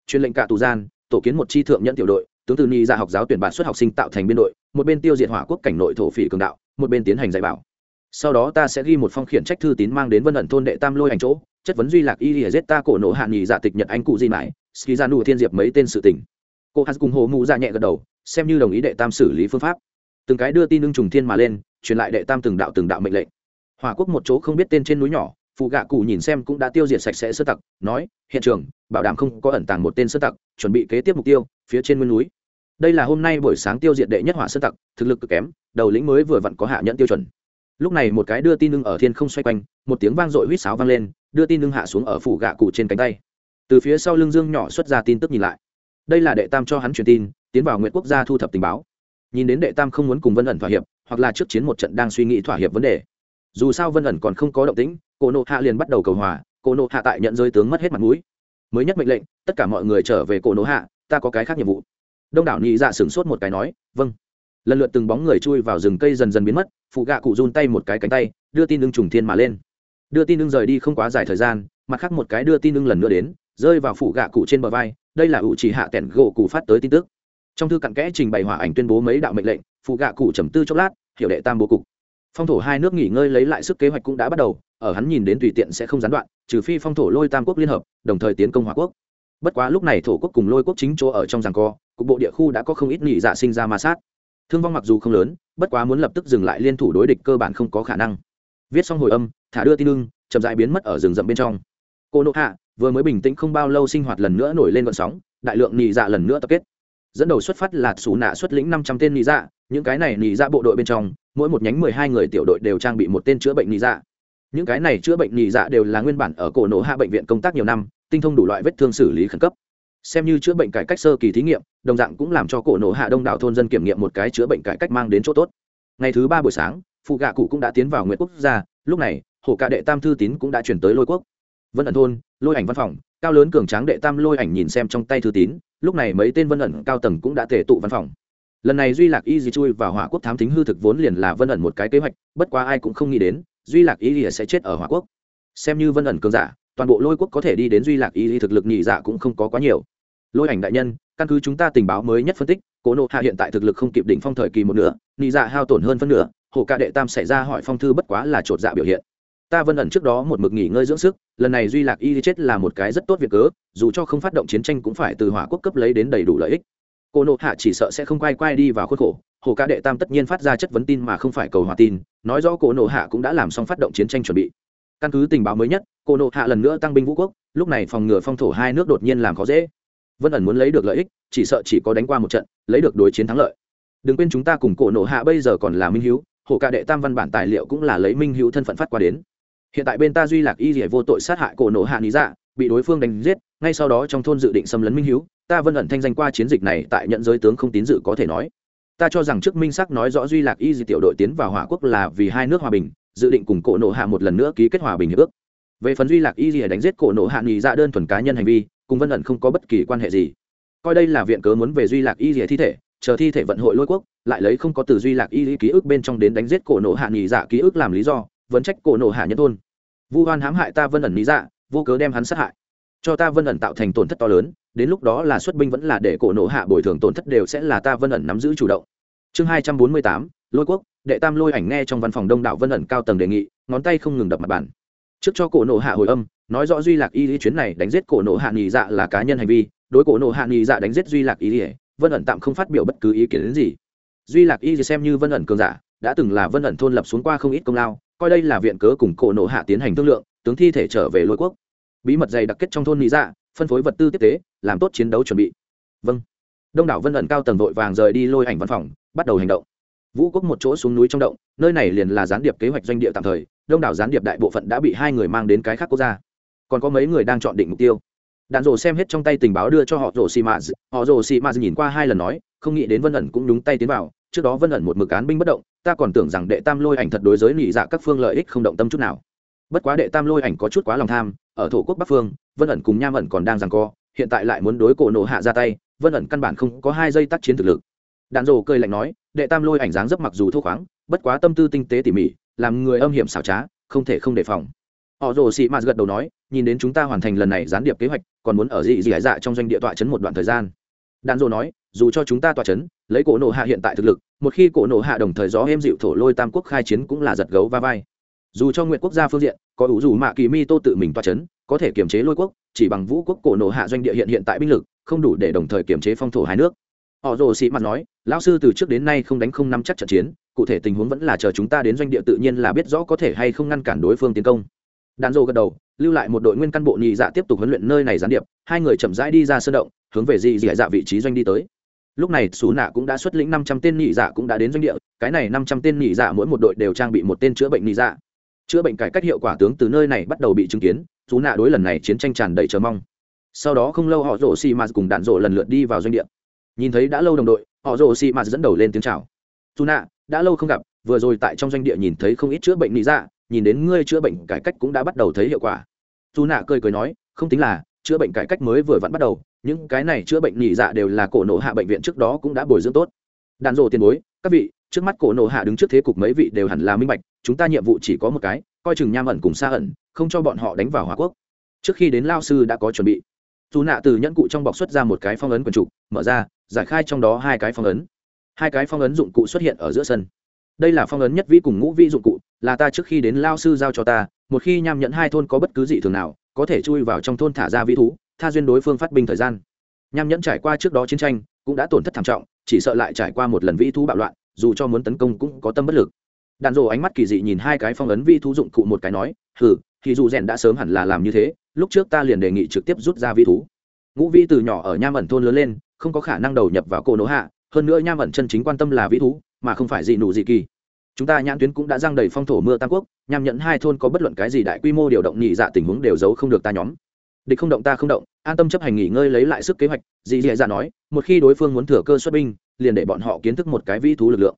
Truyền lệnh cả tù gian, tổ kiến một chi thượng nhẫn tiểu đội, tướng từ ni ra dạ học giáo tuyển bản xuất học sinh tạo thành biên đội một bên tiêu diệt hỏa quốc cảnh nội thổ phỉ cường đạo, một bên tiến hành dạy bảo. Sau đó ta sẽ ghi một phong khiển trách thư tín mang đến vân ẩn thôn đệ tam lôi ảnh chỗ, chất vấn duy lạc y lìa ta cổ nộ hạ nghỉ dạ tịch nhật anh cụ di mãi, ski ra nụ thiên diệp mấy tên sự tình. Cô hát cùng hồ mụ ra nhẹ gật đầu, xem như đồng ý đệ tam xử lý phương pháp. Từng cái đưa tin ưng trùng thiên mà lên, truyền lại đệ tam từng đạo từng đạo mệnh lệnh. Hỏa quốc một chỗ không biết tên trên núi nhỏ, phụ gạ cụ nhìn xem cũng đã tiêu diệt sạch sẽ sơ tặc, nói, hiện trường, bảo đảm không có ẩn tàng một tên sơ tặc, chuẩn bị kế tiếp mục tiêu, phía trên nguyên núi đây là hôm nay buổi sáng tiêu diệt đệ nhất hỏa sơn tặc, thực lực cực kém, đầu lĩnh mới vừa vặn có hạ nhận tiêu chuẩn. Lúc này một cái đưa tin lưng ở thiên không xoay quanh, một tiếng vang dội huýt sáo vang lên, đưa tin lưng hạ xuống ở phủ gạ cụ trên cánh tay. Từ phía sau lưng dương nhỏ xuất ra tin tức nhìn lại. Đây là đệ tam cho hắn truyền tin, tiến vào nguyện quốc gia thu thập tình báo. Nhìn đến đệ tam không muốn cùng vân ẩn thỏa hiệp, hoặc là trước chiến một trận đang suy nghĩ thỏa hiệp vấn đề. Dù sao vân ẩn còn không có động tĩnh, cổ nộ hạ liền bắt đầu cầu hòa, cổ nộ hạ tại nhận rơi tướng mất hết mặt mũi. Mới nhất mệnh lệnh, tất cả mọi người trở về cổ nộ hạ, ta có cái khác nhiệm vụ đông đảo nhị dạ sửng sốt một cái nói vâng. Lần lượt từng bóng người chui vào rừng cây dần dần biến mất, phụ gạ cụ run tay một cái cánh tay, đưa tin ưng trùng thiên mà lên. Đưa tin ưng rời đi không quá dài thời gian, mặt khác một cái đưa tin ưng lần nữa đến, rơi vào phụ gạ cụ trên bờ vai, đây là ủ chỉ hạ tẻn gỗ cụ phát tới tin tức. Trong thư cặn kẽ trình bày hỏa ảnh tuyên bố mấy đạo mệnh lệnh, phụ gạ cụ trầm tư chốc lát, hiểu đệ tam bố cục. Phong thổ hai nước nghỉ ngơi lấy lại sức kế hoạch cũng đã bắt đầu, ở hắn nhìn đến tùy tiện sẽ không gián đoạn, trừ phi phong thổ lôi tam quốc liên hợp, đồng thời tiến công hòa quốc bất quá lúc này thổ quốc cùng lôi quốc chính chỗ ở trong giằng co, cục bộ địa khu đã có không ít nghỉ dạ sinh ra ma sát. Thương vong mặc dù không lớn, bất quá muốn lập tức dừng lại liên thủ đối địch cơ bản không có khả năng. Viết xong hồi âm, thả đưa tin lưng chậm dại biến mất ở rừng rậm bên trong. Cô nộ hạ, vừa mới bình tĩnh không bao lâu sinh hoạt lần nữa nổi lên vận sóng, đại lượng nhị dạ lần nữa tập kết. Dẫn đầu xuất phát là xù nạ xuất lĩnh năm trăm tên nhị dạ những cái này nhị dạ bộ đội bên trong, mỗi một nhánh mười hai người tiểu đội đều trang bị một tên chữa bệnh nhị dạ. Những cái này chữa bệnh nhị dạ đều là nguyên bản ở cổ nổ hạ bệnh viện công tác nhiều năm tinh thông đủ loại vết thương xử lý khẩn cấp. Xem như chữa bệnh cải cách sơ kỳ thí nghiệm, đồng dạng cũng làm cho cổ nổ hạ đông đảo thôn dân kiểm nghiệm một cái chữa bệnh cải cách mang đến chỗ tốt. Ngày thứ ba buổi sáng, phụ gạ cụ cũng đã tiến vào nguyễn quốc gia, lúc này, hồ cạ đệ tam thư tín cũng đã chuyển tới lôi quốc. Vân ẩn thôn, lôi ảnh văn phòng, cao lớn cường tráng đệ tam lôi ảnh nhìn xem trong tay thư tín, lúc này mấy tên vân ẩn cao tầng cũng đã tề tụ văn phòng. Lần này duy lạc y di chui vào hỏa quốc thám thính hư thực vốn liền là vân ẩn một cái kế hoạch, bất quá ai cũng không nghĩ đến, duy lạc y sẽ chết ở hỏa quốc. Xem như vân ẩn cường giả toàn bộ lôi quốc có thể đi đến duy lạc y thực lực nhị dạ cũng không có quá nhiều. Lôi ảnh đại nhân, căn cứ chúng ta tình báo mới nhất phân tích, cố nộ hạ hiện tại thực lực không kịp đỉnh phong thời kỳ một nửa, nhị dạ hao tổn hơn phân nửa, hồ ca đệ tam xảy ra hỏi phong thư bất quá là chột dạ biểu hiện. Ta vân ẩn trước đó một mực nghỉ ngơi dưỡng sức, lần này duy lạc y chết là một cái rất tốt việc cớ, dù cho không phát động chiến tranh cũng phải từ hỏa quốc cấp lấy đến đầy đủ lợi ích. Cô nộ hạ chỉ sợ sẽ không quay quay đi vào khuất khổ, hồ ca đệ tam tất nhiên phát ra chất vấn tin mà không phải cầu hòa tin, nói rõ cô nộ hạ cũng đã làm xong phát động chiến tranh chuẩn bị căn cứ tình báo mới nhất, cô nộ hạ lần nữa tăng binh vũ quốc, lúc này phòng ngừa phong thổ hai nước đột nhiên làm khó dễ. Vân ẩn muốn lấy được lợi ích, chỉ sợ chỉ có đánh qua một trận, lấy được đối chiến thắng lợi. Đừng quên chúng ta cùng cổ nộ hạ bây giờ còn là minh hữu hồ ca đệ tam văn bản tài liệu cũng là lấy minh hữu thân phận phát qua đến. Hiện tại bên ta duy lạc y rỉa vô tội sát hại cổ nộ hạ lý dạ bị đối phương đánh giết, ngay sau đó trong thôn dự định xâm lấn minh hữu ta vân ẩn thanh danh qua chiến dịch này tại nhận giới tướng không tín dự có thể nói. Ta cho rằng trước minh sắc nói rõ duy lạc y di tiểu đội tiến vào hỏa quốc là vì hai nước hòa bình dự định cùng cổ nộ hạ một lần nữa ký kết hòa bình hiệp ước. Về phần duy lạc y di đánh giết cổ nộ hạ nghỉ ra dạ đơn thuần cá nhân hành vi, cùng vân ẩn không có bất kỳ quan hệ gì. Coi đây là viện cớ muốn về duy lạc y di thi thể, chờ thi thể vận hội lôi quốc, lại lấy không có từ duy lạc y ký ức bên trong đến đánh giết cổ nộ hạ nghỉ dạ ký ức làm lý do vấn trách cổ nộ hạ nhân thôn vu hoan hãm hại ta vân ẩn lý dạ vô cớ đem hắn sát hại. Cho ta vân ẩn tạo thành tổn thất to lớn, đến lúc đó là xuất binh vẫn là để cổ nộ hạ bồi thường tổn thất đều sẽ là ta vân ẩn nắm giữ chủ động. Chương hai trăm bốn mươi tám, lôi quốc đệ tam lôi ảnh nghe trong văn phòng đông đảo vân ẩn cao tầng đề nghị, ngón tay không ngừng đập mặt bàn. Trước cho cổ nộ hạ hồi âm, nói rõ duy lạc y lý chuyến này đánh giết cổ nộ hạ nghỉ dạ là cá nhân hành vi, đối cổ nộ hạ nghỉ dạ đánh giết duy lạc y lý, vân ẩn tạm không phát biểu bất cứ ý kiến đến gì. Duy lạc y xem như vân ẩn cường giả, đã từng là vân ẩn thôn lập xuống qua không ít công lao, coi đây là viện cớ cùng cổ nộ hạ tiến hành thương lượng, tướng thi thể trở về lôi quốc. Bí mật dày đặc kết trong thôn nghỉ dạ phân phối vật tư tiếp tế, làm tốt chiến đấu chuẩn bị. Vâng. Đông đảo vân ẩn cao tầng vội vàng rời đi lôi ảnh văn phòng, bắt đầu hành động vũ quốc một chỗ xuống núi trong động, nơi này liền là gián điệp kế hoạch doanh địa tạm thời, đông đảo gián điệp đại bộ phận đã bị hai người mang đến cái khác quốc gia. Còn có mấy người đang chọn định mục tiêu. Đạn rổ xem hết trong tay tình báo đưa cho họ rổ xì mã. Họ rổ xì mã nhìn qua hai lần nói, không nghĩ đến vân ẩn cũng đúng tay tiến vào, trước đó vân ẩn một mực cán binh bất động, ta còn tưởng rằng đệ tam lôi ảnh thật đối giới nỉ dạ các phương lợi ích không động tâm chút nào. Bất quá đệ tam lôi ảnh có chút quá lòng tham, ở thổ quốc bắc phương, vân ẩn cùng nham ẩn còn đang rằng co, hiện tại lại muốn đối cổ nổ hạ ra tay, vân ẩn căn bản không có hai giây tác chiến thực lực. Đạn rổ cười lạnh nói đệ tam lôi ảnh dáng dấp mặc dù thô khoáng, bất quá tâm tư tinh tế tỉ mỉ, làm người âm hiểm xảo trá, không thể không đề phòng. Họ rồ xị mạt gật đầu nói, nhìn đến chúng ta hoàn thành lần này gián điệp kế hoạch, còn muốn ở dị dị dạ trong doanh địa tọa chấn một đoạn thời gian. Đàn rồ nói, dù cho chúng ta tọa chấn, lấy cổ nổ hạ hiện tại thực lực, một khi cổ nổ hạ đồng thời gió êm dịu thổ lôi tam quốc khai chiến cũng là giật gấu va vai. Dù cho nguyện quốc gia phương diện, có ủ dù mạ kỳ mi tô tự mình tọa chấn, có thể kiềm chế lôi quốc, chỉ bằng vũ quốc cổ nổ hạ doanh địa hiện hiện tại binh lực, không đủ để đồng thời kiềm chế phong thổ hai nước họ rồ sĩ mặt nói, lão sư từ trước đến nay không đánh không nắm chắc trận chiến, cụ thể tình huống vẫn là chờ chúng ta đến doanh địa tự nhiên là biết rõ có thể hay không ngăn cản đối phương tiến công. Đàn rô gật đầu, lưu lại một đội nguyên căn bộ nhị dạ tiếp tục huấn luyện nơi này gián điệp, hai người chậm rãi đi ra sân động, hướng về dị dị dạ vị trí doanh đi tới. Lúc này xú nạ cũng đã xuất lĩnh năm trăm tên nhị dạ cũng đã đến doanh địa, cái này năm trăm tên nhị dạ mỗi một đội đều trang bị một tên chữa bệnh nhị dạ. Chữa bệnh cải cách hiệu quả tướng từ nơi này bắt đầu bị chứng kiến xú nạ đối lần này chiến tranh tràn đầy chờ mong. Sau đó không lâu họ rổ xì mạt cùng đạn rổ lần lượt đi vào doanh địa nhìn thấy đã lâu đồng đội, họ rồ xị mạt dẫn đầu lên tiếng chào. Dù nạ, đã lâu không gặp, vừa rồi tại trong doanh địa nhìn thấy không ít chữa bệnh lý dạ nhìn đến ngươi chữa bệnh cải cách cũng đã bắt đầu thấy hiệu quả. Dù nạ cười cười nói, không tính là, chữa bệnh cải cách mới vừa vặn bắt đầu, những cái này chữa bệnh nhị dạ đều là cổ nộ hạ bệnh viện trước đó cũng đã bồi dưỡng tốt. Đàn rộ tiền bối, các vị, trước mắt cổ nộ hạ đứng trước thế cục mấy vị đều hẳn là minh bạch, chúng ta nhiệm vụ chỉ có một cái, coi chừng nham ẩn cùng xa ẩn, không cho bọn họ đánh vào hòa quốc. Trước khi đến lao sư đã có chuẩn bị dù nạ từ nhẫn cụ trong bọc xuất ra một cái phong ấn quần trục, mở ra, giải khai trong đó hai cái phong ấn. Hai cái phong ấn dụng cụ xuất hiện ở giữa sân. Đây là phong ấn nhất vĩ cùng ngũ vĩ dụng cụ, là ta trước khi đến lao sư giao cho ta, một khi nham nhẫn hai thôn có bất cứ gì thường nào, có thể chui vào trong thôn thả ra vĩ thú, tha duyên đối phương phát binh thời gian. Nham nhẫn trải qua trước đó chiến tranh, cũng đã tổn thất thảm trọng, chỉ sợ lại trải qua một lần vĩ thú bạo loạn, dù cho muốn tấn công cũng có tâm bất lực. Đàn rồ ánh mắt kỳ dị nhìn hai cái phong ấn vĩ thú dụng cụ một cái nói, hừ thì dù rèn đã sớm hẳn là làm như thế, lúc trước ta liền đề nghị trực tiếp rút ra vi thú. Ngũ vi từ nhỏ ở nham ẩn thôn lớn lên, không có khả năng đầu nhập vào cổ nỗ hạ, hơn nữa nham ẩn chân chính quan tâm là vĩ thú, mà không phải gì nụ gì kỳ. Chúng ta nhãn tuyến cũng đã giang đầy phong thổ mưa tam quốc, nham nhận hai thôn có bất luận cái gì đại quy mô điều động nhị dạ tình huống đều giấu không được ta nhóm. Địch không động ta không động, an tâm chấp hành nghỉ ngơi lấy lại sức kế hoạch, dì dì dạ nói, một khi đối phương muốn thừa cơ xuất binh, liền để bọn họ kiến thức một cái vĩ thú lực lượng.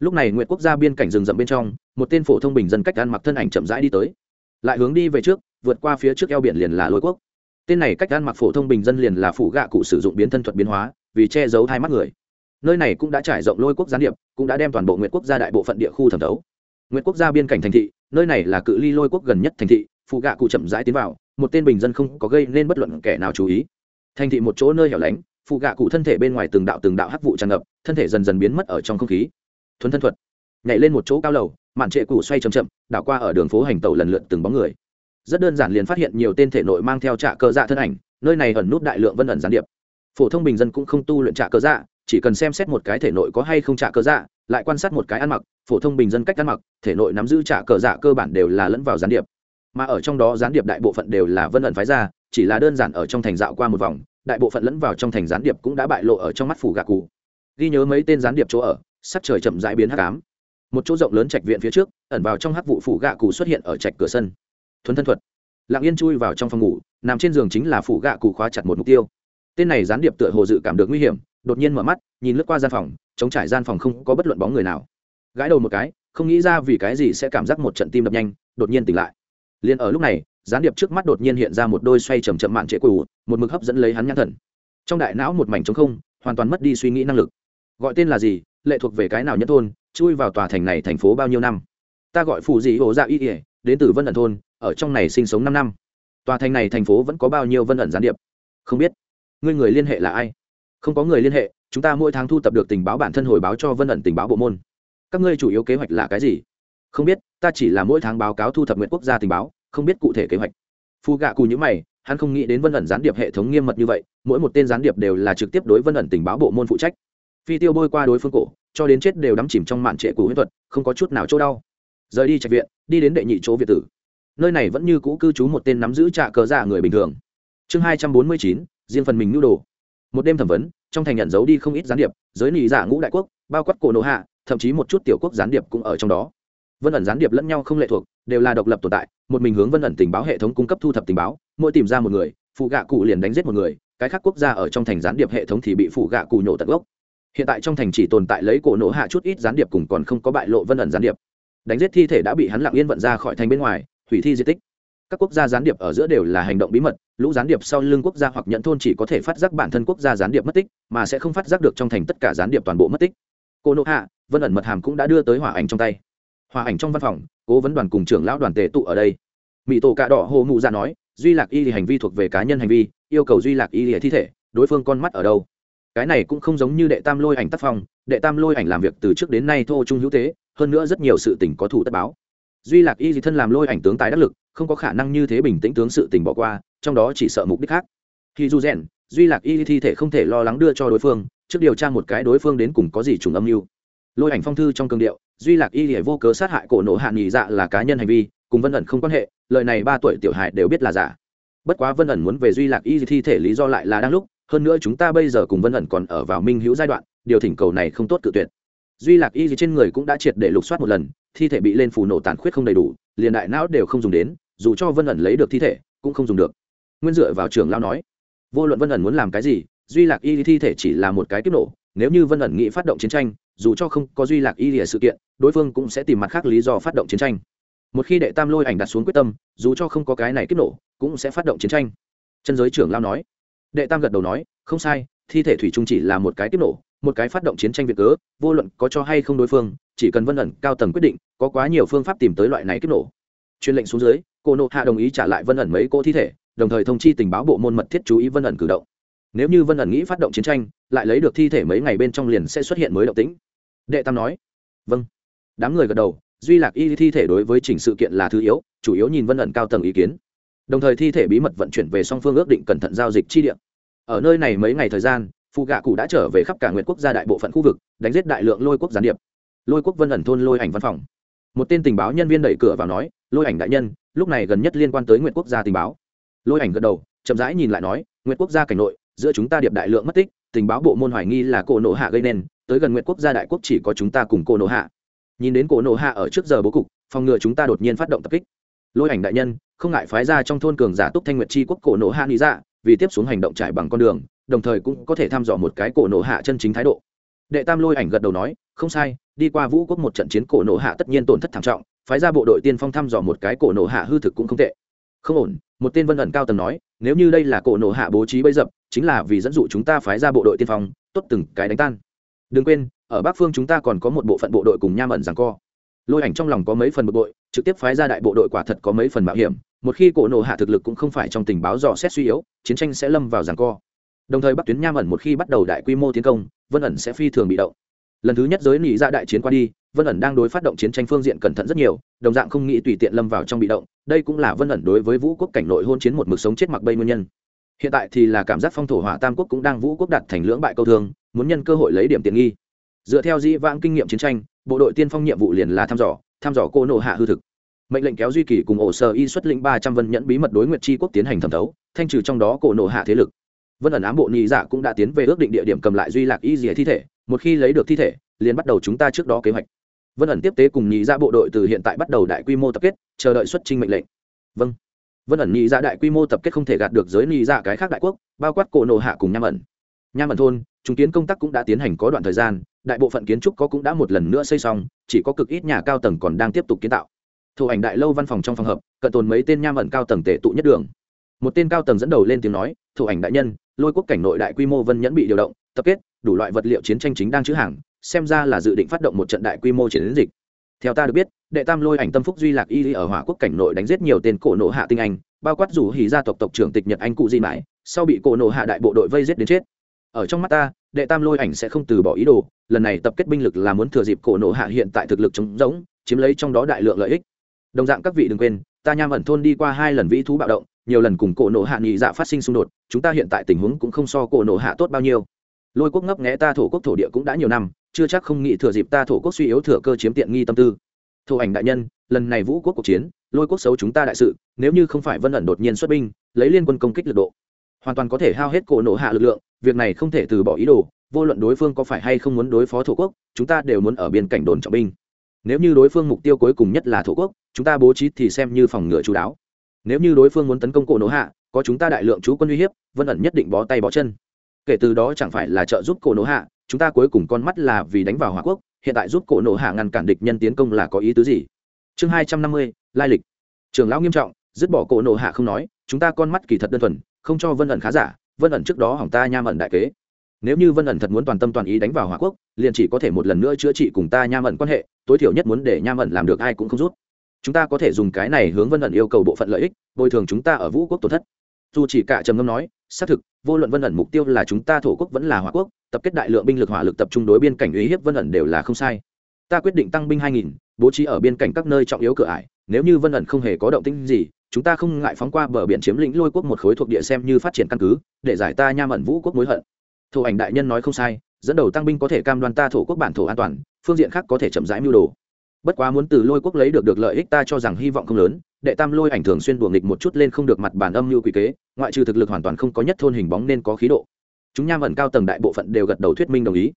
Lúc này nguyện quốc gia biên cảnh rừng rậm bên trong, một tên phổ thông bình dân cách ăn mặc thân ảnh chậm rãi đi tới lại hướng đi về trước, vượt qua phía trước eo biển liền là lôi quốc. Tên này cách ăn mặc phổ thông bình dân liền là phủ gạ cụ sử dụng biến thân thuật biến hóa, vì che giấu hai mắt người. Nơi này cũng đã trải rộng lôi quốc gián điệp, cũng đã đem toàn bộ nguyện quốc gia đại bộ phận địa khu thẩm thấu. Nguyện quốc gia biên cảnh thành thị, nơi này là cự ly lôi quốc gần nhất thành thị phụ gạ cụ chậm rãi tiến vào, một tên bình dân không có gây nên bất luận kẻ nào chú ý. Thành thị một chỗ nơi hẻo lánh phụ gạ cụ thân thể bên ngoài từng đạo từng đạo hắc vụ tràn ngập, thân thể dần dần biến mất ở trong không khí. Thuấn thân thuật, nhảy lên một chỗ cao lầu màn trệ cũ xoay chậm chậm, đảo qua ở đường phố hành tàu lần lượt từng bóng người. Rất đơn giản liền phát hiện nhiều tên thể nội mang theo trạ cơ dạ thân ảnh, nơi này ẩn nút đại lượng vân ẩn gián điệp. Phổ thông bình dân cũng không tu luyện trạ cơ dạ chỉ cần xem xét một cái thể nội có hay không trạ cơ dạ lại quan sát một cái ăn mặc, phổ thông bình dân cách ăn mặc, thể nội nắm giữ trạ cơ dạ cơ bản đều là lẫn vào gián điệp. Mà ở trong đó gián điệp đại bộ phận đều là vân ẩn phái ra, chỉ là đơn giản ở trong thành dạo qua một vòng, đại bộ phận lẫn vào trong thành gián điệp cũng đã bại lộ ở trong mắt phủ gà cụ. Ghi nhớ mấy tên gián điệp chỗ ở, sắc trời chậm rãi biến hắc ám một chỗ rộng lớn trạch viện phía trước, ẩn vào trong hắc vụ phủ gạ cụ xuất hiện ở trạch cửa sân. Thuấn thân thuật. Lặng yên chui vào trong phòng ngủ, nằm trên giường chính là phủ gạ cụ khóa chặt một mục tiêu. Tên này gián điệp tựa hồ dự cảm được nguy hiểm, đột nhiên mở mắt, nhìn lướt qua gian phòng, chống trải gian phòng không có bất luận bóng người nào. Gãi đầu một cái, không nghĩ ra vì cái gì sẽ cảm giác một trận tim đập nhanh, đột nhiên tỉnh lại. Liền ở lúc này, gián điệp trước mắt đột nhiên hiện ra một đôi xoay chầm chậm mạn trễ cù một mực hấp dẫn lấy hắn nhãn thần. Trong đại não một mảnh trống không, hoàn toàn mất đi suy nghĩ năng lực. Gọi tên là gì, lệ thuộc về cái nào nhất thôn chui vào tòa thành này thành phố bao nhiêu năm? Ta gọi phù dị ổ dạ y ỉa đến từ vân ẩn thôn, ở trong này sinh sống năm năm. Tòa thành này thành phố vẫn có bao nhiêu vân ẩn gián điệp? Không biết. Ngươi người liên hệ là ai? Không có người liên hệ, chúng ta mỗi tháng thu tập được tình báo bản thân hồi báo cho vân ẩn tình báo bộ môn. Các ngươi chủ yếu kế hoạch là cái gì? Không biết, ta chỉ là mỗi tháng báo cáo thu thập nguyện quốc gia tình báo, không biết cụ thể kế hoạch. Phù gạ cù nhữ mày, hắn không nghĩ đến vân ẩn gián điệp hệ thống nghiêm mật như vậy, mỗi một tên gián điệp đều là trực tiếp đối vân ẩn tình báo bộ môn phụ trách. Phi tiêu bôi qua đối phương cổ cho đến chết đều đắm chìm trong mạn trệ của huyễn thuật, không có chút nào chỗ đau. Rời đi trạch viện, đi đến đệ nhị chỗ việt tử. Nơi này vẫn như cũ cư trú một tên nắm giữ trạ cờ giả người bình thường. Chương hai trăm bốn mươi chín, riêng phần mình nhu đồ. Một đêm thẩm vấn, trong thành nhận giấu đi không ít gián điệp, giới nị giả ngũ đại quốc, bao quát cổ nộ hạ, thậm chí một chút tiểu quốc gián điệp cũng ở trong đó. Vân ẩn gián điệp lẫn nhau không lệ thuộc, đều là độc lập tồn tại, một mình hướng vân ẩn tình báo hệ thống cung cấp thu thập tình báo, mỗi tìm ra một người, phụ gạ cụ liền đánh giết một người, cái khác quốc gia ở trong thành gián điệp hệ thống thì bị phụ gạ cụ nhổ tận gốc hiện tại trong thành chỉ tồn tại lấy cổ nổ hạ chút ít gián điệp cùng còn không có bại lộ vân ẩn gián điệp. Đánh giết thi thể đã bị hắn lặng yên vận ra khỏi thành bên ngoài, hủy thi di tích. Các quốc gia gián điệp ở giữa đều là hành động bí mật, lũ gián điệp sau lưng quốc gia hoặc nhận thôn chỉ có thể phát giác bản thân quốc gia gián điệp mất tích, mà sẽ không phát giác được trong thành tất cả gián điệp toàn bộ mất tích. Cô nộ hạ, vân ẩn mật hàm cũng đã đưa tới hỏa ảnh trong tay. Hòa ảnh trong văn phòng, cố vấn đoàn cùng trưởng lão đoàn tề tụ ở đây. Mỹ tổ cạ đỏ hồ mụ ra nói, duy lạc y thì hành vi thuộc về cá nhân hành vi, yêu cầu duy lạc y thì thi thể, đối phương con mắt ở đâu? Cái này cũng không giống như đệ tam lôi ảnh tác phong, đệ tam lôi ảnh làm việc từ trước đến nay thô trung hữu thế hơn nữa rất nhiều sự tình có thủ tất báo. Duy lạc y gì thân làm lôi ảnh tướng tài đắc lực, không có khả năng như thế bình tĩnh tướng sự tình bỏ qua, trong đó chỉ sợ mục đích khác. Khi du rèn duy lạc y thi thể không thể lo lắng đưa cho đối phương, trước điều tra một cái đối phương đến cùng có gì trùng âm mưu. Lôi ảnh phong thư trong cương điệu, duy lạc y hệ vô cớ sát hại cổ nổ hạ nghỉ dạ là cá nhân hành vi, cùng vân ẩn không quan hệ, lời này ba tuổi tiểu hại đều biết là giả. Bất quá vân ẩn muốn về duy lạc y thi thể lý do lại là đang lúc hơn nữa chúng ta bây giờ cùng vân ẩn còn ở vào minh hữu giai đoạn, điều thỉnh cầu này không tốt cự tuyệt. Duy lạc y trên người cũng đã triệt để lục soát một lần, thi thể bị lên phù nổ tàn khuyết không đầy đủ, liền đại não đều không dùng đến, dù cho vân ẩn lấy được thi thể, cũng không dùng được. Nguyên dựa vào trường lao nói, vô luận vân ẩn muốn làm cái gì, duy lạc y thi thể chỉ là một cái kích nổ, nếu như vân ẩn nghĩ phát động chiến tranh, dù cho không có duy lạc y lìa sự kiện, đối phương cũng sẽ tìm mặt khác lý do phát động chiến tranh. Một khi đệ tam lôi ảnh đặt xuống quyết tâm, dù cho không có cái này kích nổ, cũng sẽ phát động chiến tranh. Chân giới trưởng lao nói đệ tam gật đầu nói, không sai, thi thể thủy trung chỉ là một cái kích nổ, một cái phát động chiến tranh việt cớ, vô luận có cho hay không đối phương, chỉ cần vân ẩn cao tầng quyết định, có quá nhiều phương pháp tìm tới loại này kích nổ. Truyền lệnh xuống dưới, cô nộ hạ đồng ý trả lại vân ẩn mấy cỗ thi thể, đồng thời thông chi tình báo bộ môn mật thiết chú ý vân ẩn cử động. Nếu như vân ẩn nghĩ phát động chiến tranh, lại lấy được thi thể mấy ngày bên trong liền sẽ xuất hiện mới động tĩnh. Đệ tam nói vâng. Đám người gật đầu, duy lạc y thi thể đối với chỉnh sự kiện là thứ yếu, chủ yếu nhìn vân ẩn cao tầng ý kiến đồng thời thi thể bí mật vận chuyển về song phương ước định cẩn thận giao dịch chi địa. ở nơi này mấy ngày thời gian phụ gạ cụ đã trở về khắp cả nguyện quốc gia đại bộ phận khu vực, đánh giết đại lượng lôi quốc gián điệp. Lôi quốc vân ẩn thôn lôi ảnh văn phòng. Một tên tình báo nhân viên đẩy cửa vào nói, lôi ảnh đại nhân, lúc này gần nhất liên quan tới nguyện quốc gia tình báo. Lôi ảnh gật đầu, chậm rãi nhìn lại nói, nguyện quốc gia cảnh nội, giữa chúng ta điệp đại lượng mất tích, tình báo bộ môn hoài nghi là cổ nộ hạ gây nên, tới gần nguyện quốc gia đại quốc chỉ có chúng ta cùng cổ nộ hạ. Nhìn đến cổ nộ hạ ở trước giờ bố cục, phòng ngừa chúng ta đột nhiên phát động tập kích lôi ảnh đại nhân, không ngại phái ra trong thôn cường giả túc thanh nguyệt chi quốc cổ nộ hạ lý dạ vì tiếp xuống hành động trải bằng con đường, đồng thời cũng có thể thăm dò một cái cổ nộ hạ chân chính thái độ. Đệ tam lôi ảnh gật đầu nói, không sai, đi qua vũ quốc một trận chiến cổ nộ hạ tất nhiên tổn thất thảm trọng, phái ra bộ đội tiên phong thăm dò một cái cổ nộ hạ hư thực cũng không tệ. Không ổn, một tên vân ẩn cao tầng nói, nếu như đây là cổ nộ hạ bố trí bấy dập, chính là vì dẫn dụ chúng ta phái ra bộ đội tiên phong, tốt từng cái đánh tan. Đừng quên, ở bắc phương chúng ta còn có một bộ phận bộ đội cùng nham ẩn rằng co lôi ảnh trong lòng có mấy phần bực bội, trực tiếp phái ra đại bộ đội quả thật có mấy phần mạo hiểm, một khi cổ nộ hạ thực lực cũng không phải trong tình báo dò xét suy yếu, chiến tranh sẽ lâm vào ràng co. Đồng thời bắc tuyến nham ẩn một khi bắt đầu đại quy mô tiến công, vân ẩn sẽ phi thường bị động. Lần thứ nhất giới nỉ ra dạ đại chiến qua đi, vân ẩn đang đối phát động chiến tranh phương diện cẩn thận rất nhiều, đồng dạng không nghĩ tùy tiện lâm vào trong bị động, đây cũng là vân ẩn đối với vũ quốc cảnh nội hôn chiến một mực sống chết mặc bây nguyên nhân. Hiện tại thì là cảm giác phong thổ hỏa tam quốc cũng đang vũ quốc đặt thành lưỡng bại câu thương, muốn nhân cơ hội lấy điểm tiện nghi. Dựa theo dĩ vãng kinh nghiệm chiến tranh bộ đội tiên phong nhiệm vụ liền là thăm dò thăm dò cô nộ hạ hư thực. Mệnh lệnh kéo duy kỳ cùng ổ sở y xuất lĩnh ba trăm vân nhẫn bí mật đối nguyệt tri quốc tiến hành thẩm thấu, thanh trừ trong đó cổ nộ hạ thế lực. Vân ẩn ám bộ nhị dạ cũng đã tiến về ước định địa điểm cầm lại duy lạc y dìa thi thể, một khi lấy được thi thể, liền bắt đầu chúng ta trước đó kế hoạch. Vân ẩn tiếp tế cùng nhị dạ bộ đội từ hiện tại bắt đầu đại quy mô tập kết, chờ đợi xuất trình mệnh lệnh. Vâng. Vân ẩn nhị dạ đại quy mô tập kết không thể gạt được giới nhị dạ cái khác đại quốc, bao quát cổ nộ hạ cùng nham ẩn. Nham ẩn thôn, chúng kiến công tác cũng đã tiến hành có đoạn thời gian đại bộ phận kiến trúc có cũng đã một lần nữa xây xong, chỉ có cực ít nhà cao tầng còn đang tiếp tục kiến tạo. Thủ ảnh đại lâu văn phòng trong phòng hợp, cận tồn mấy tên nham ẩn cao tầng tệ tụ nhất đường. Một tên cao tầng dẫn đầu lên tiếng nói, thủ ảnh đại nhân, lôi quốc cảnh nội đại quy mô vân nhẫn bị điều động, tập kết, đủ loại vật liệu chiến tranh chính đang chữ hàng, xem ra là dự định phát động một trận đại quy mô chiến dịch. Theo ta được biết, đệ tam lôi ảnh tâm phúc duy lạc y ở hỏa quốc cảnh nội đánh giết nhiều tên cổ nộ hạ tinh anh, bao quát rủ hỉ gia tộc tộc trưởng tịch nhật anh cụ di mãi, sau bị cổ nộ hạ đại bộ đội vây giết đến chết ở trong mắt ta, đệ tam lôi ảnh sẽ không từ bỏ ý đồ, lần này tập kết binh lực là muốn thừa dịp cổ nộ hạ hiện tại thực lực chống rỗng, chiếm lấy trong đó đại lượng lợi ích. Đồng dạng các vị đừng quên, ta nham ẩn thôn đi qua hai lần vĩ thú bạo động, nhiều lần cùng cổ nộ hạ nghị dạ phát sinh xung đột, chúng ta hiện tại tình huống cũng không so cổ nộ hạ tốt bao nhiêu. Lôi quốc ngấp nghẽ ta thổ quốc thổ địa cũng đã nhiều năm, chưa chắc không nghĩ thừa dịp ta thổ quốc suy yếu thừa cơ chiếm tiện nghi tâm tư. Thổ ảnh đại nhân, lần này vũ quốc cuộc chiến, lôi quốc xấu chúng ta đại sự, nếu như không phải vân ẩn đột nhiên xuất binh, lấy liên quân công kích lực độ, hoàn toàn có thể hao hết cổ nộ hạ lực lượng việc này không thể từ bỏ ý đồ, vô luận đối phương có phải hay không muốn đối phó thổ quốc, chúng ta đều muốn ở biên cảnh đồn trọng binh. Nếu như đối phương mục tiêu cuối cùng nhất là thổ quốc, chúng ta bố trí thì xem như phòng ngừa chú đáo. Nếu như đối phương muốn tấn công cổ nổ hạ, có chúng ta đại lượng chú quân uy hiếp, vân ẩn nhất định bó tay bó chân. Kể từ đó chẳng phải là trợ giúp cổ nổ hạ, chúng ta cuối cùng con mắt là vì đánh vào hòa quốc, hiện tại giúp cổ nổ hạ ngăn cản địch nhân tiến công là có ý tứ gì? Chương hai trăm năm mươi, lai lịch. Trường lão nghiêm trọng, dứt bỏ cổ nổ hạ không nói, chúng ta con mắt kỳ thật đơn thuần, không cho vân ẩn khá giả vân ẩn trước đó hỏng ta nham ẩn đại kế. Nếu như vân ẩn thật muốn toàn tâm toàn ý đánh vào hòa quốc, liền chỉ có thể một lần nữa chữa trị cùng ta nham ẩn quan hệ, tối thiểu nhất muốn để nham ẩn làm được ai cũng không rút. Chúng ta có thể dùng cái này hướng vân ẩn yêu cầu bộ phận lợi ích, bồi thường chúng ta ở vũ quốc tổn thất. Dù chỉ cả trầm ngâm nói, xác thực, vô luận vân ẩn mục tiêu là chúng ta thổ quốc vẫn là hòa quốc, tập kết đại lượng binh lực hỏa lực tập trung đối biên cảnh uy hiếp vân ẩn đều là không sai. Ta quyết định tăng binh hai nghìn, bố trí ở biên cảnh các nơi trọng yếu cửa ải nếu như vân ẩn không hề có động tĩnh gì, chúng ta không ngại phóng qua bờ biển chiếm lĩnh lôi quốc một khối thuộc địa xem như phát triển căn cứ, để giải ta nham ẩn vũ quốc mối hận. Thổ ảnh đại nhân nói không sai, dẫn đầu tăng binh có thể cam đoan ta thổ quốc bản thổ an toàn, phương diện khác có thể chậm rãi mưu đồ. Bất quá muốn từ lôi quốc lấy được được lợi ích ta cho rằng hy vọng không lớn, đệ tam lôi ảnh thường xuyên đùa nghịch một chút lên không được mặt bản âm như quỷ kế, ngoại trừ thực lực hoàn toàn không có nhất thôn hình bóng nên có khí độ. Chúng nham ẩn cao tầng đại bộ phận đều gật đầu thuyết minh đồng ý.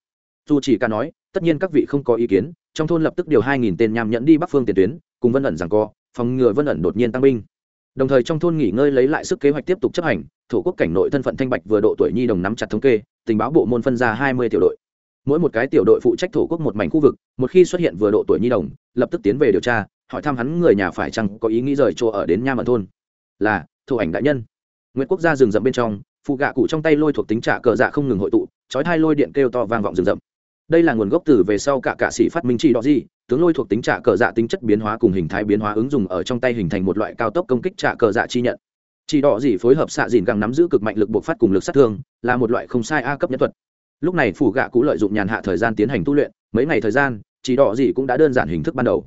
Dù chỉ ca nói, tất nhiên các vị không có ý kiến, trong thôn lập tức điều hai nghìn tên nham nhẫn đi bắc phương tiền tuyến cùng vân ẩn rằng co, phòng ngừa vân ẩn đột nhiên tăng binh. Đồng thời trong thôn nghỉ ngơi lấy lại sức kế hoạch tiếp tục chấp hành thủ quốc cảnh nội thân phận thanh bạch vừa độ tuổi nhi đồng nắm chặt thống kê, tình báo bộ môn phân ra hai mươi tiểu đội. Mỗi một cái tiểu đội phụ trách thổ quốc một mảnh khu vực, một khi xuất hiện vừa độ tuổi nhi đồng, lập tức tiến về điều tra, hỏi thăm hắn người nhà phải chăng có ý nghĩ rời chỗ ở đến nha mận thôn. Là thủ ảnh đại nhân. Nguyễn quốc gia rừng rậm bên trong phụ gạ cụ trong tay lôi thuộc tính trả cờ dạ không ngừng hội tụ trói thai lôi điện kêu to vang vọng rừng rậm đây là nguồn gốc từ về sau cả cạ sĩ phát minh chỉ đó gì, tướng lôi thuộc tính trả cờ dạ tính chất biến hóa cùng hình thái biến hóa ứng dụng ở trong tay hình thành một loại cao tốc công kích trả cờ dạ chi nhận. Chỉ đỏ gì phối hợp xạ dìn găng nắm giữ cực mạnh lực buộc phát cùng lực sát thương, là một loại không sai a cấp nhân thuật. Lúc này phủ gạ cũ lợi dụng nhàn hạ thời gian tiến hành tu luyện, mấy ngày thời gian chỉ đỏ gì cũng đã đơn giản hình thức ban đầu.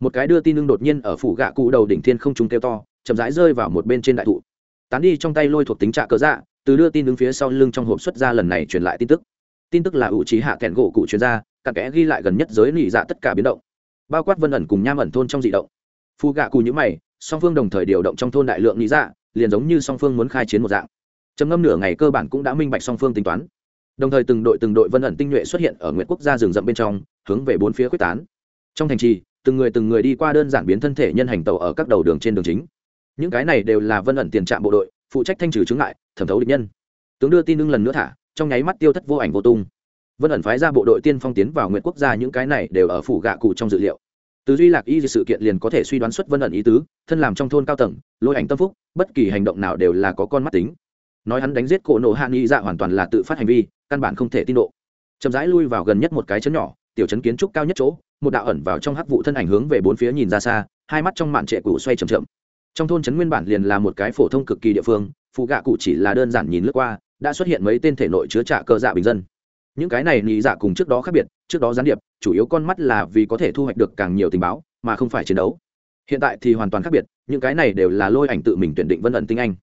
Một cái đưa tin lưng đột nhiên ở phủ gạ cũ đầu đỉnh thiên không trung kêu to, chậm rãi rơi vào một bên trên đại thụ. Tán đi trong tay lôi thuộc tính trạ cờ dạ từ đưa tin đứng phía sau lưng trong hộp xuất ra lần này truyền lại tin tức tin tức là ủ trí hạ kẹn gỗ cụ chuyên gia cặn kẽ ghi lại gần nhất giới lì dạ tất cả biến động. Bao quát vân ẩn cùng nham ẩn thôn trong dị động. Phù gạ cù nhữ mày song phương đồng thời điều động trong thôn đại lượng lý dạ liền giống như song phương muốn khai chiến một dạng. Trầm ngâm nửa ngày cơ bản cũng đã minh bạch song phương tính toán. Đồng thời từng đội từng đội vân ẩn tinh nhuệ xuất hiện ở nguyễn quốc gia rừng rậm bên trong hướng về bốn phía quyết tán. Trong thành trì từng người từng người đi qua đơn giản biến thân thể nhân hành tàu ở các đầu đường trên đường chính. Những cái này đều là vân ẩn tiền trạm bộ đội phụ trách thanh trừ chứng lại, thẩm thấu địch nhân. Tướng đưa tin ưng lần nữa thả trong nháy mắt tiêu thất vô ảnh vô tung. Vân ẩn phái ra bộ đội tiên phong tiến vào nguyện quốc gia, những cái này đều ở phủ gạ cụ trong dự liệu. Từ duy lạc y sự kiện liền có thể suy đoán xuất vân ẩn ý tứ, thân làm trong thôn cao tầng, lôi ảnh tâm phúc, bất kỳ hành động nào đều là có con mắt tính. Nói hắn đánh giết cổ nổ hạ nghi dạ hoàn toàn là tự phát hành vi, căn bản không thể tin độ. Chậm rãi lui vào gần nhất một cái chấn nhỏ, tiểu chấn kiến trúc cao nhất chỗ, một đạo ẩn vào trong hắc vụ thân ảnh hướng về bốn phía nhìn ra xa, hai mắt trong mạn trệ cụ xoay chậm chậm. Trong thôn trấn nguyên bản liền là một cái phổ thông cực kỳ địa phương phụ gạ cụ chỉ là đơn giản nhìn lướt qua đã xuất hiện mấy tên thể nội chứa trả cơ dạ bình dân. Những cái này nghĩ dạ cùng trước đó khác biệt, trước đó gián điệp, chủ yếu con mắt là vì có thể thu hoạch được càng nhiều tình báo, mà không phải chiến đấu. Hiện tại thì hoàn toàn khác biệt, những cái này đều là lôi ảnh tự mình tuyển định vân ẩn tinh anh.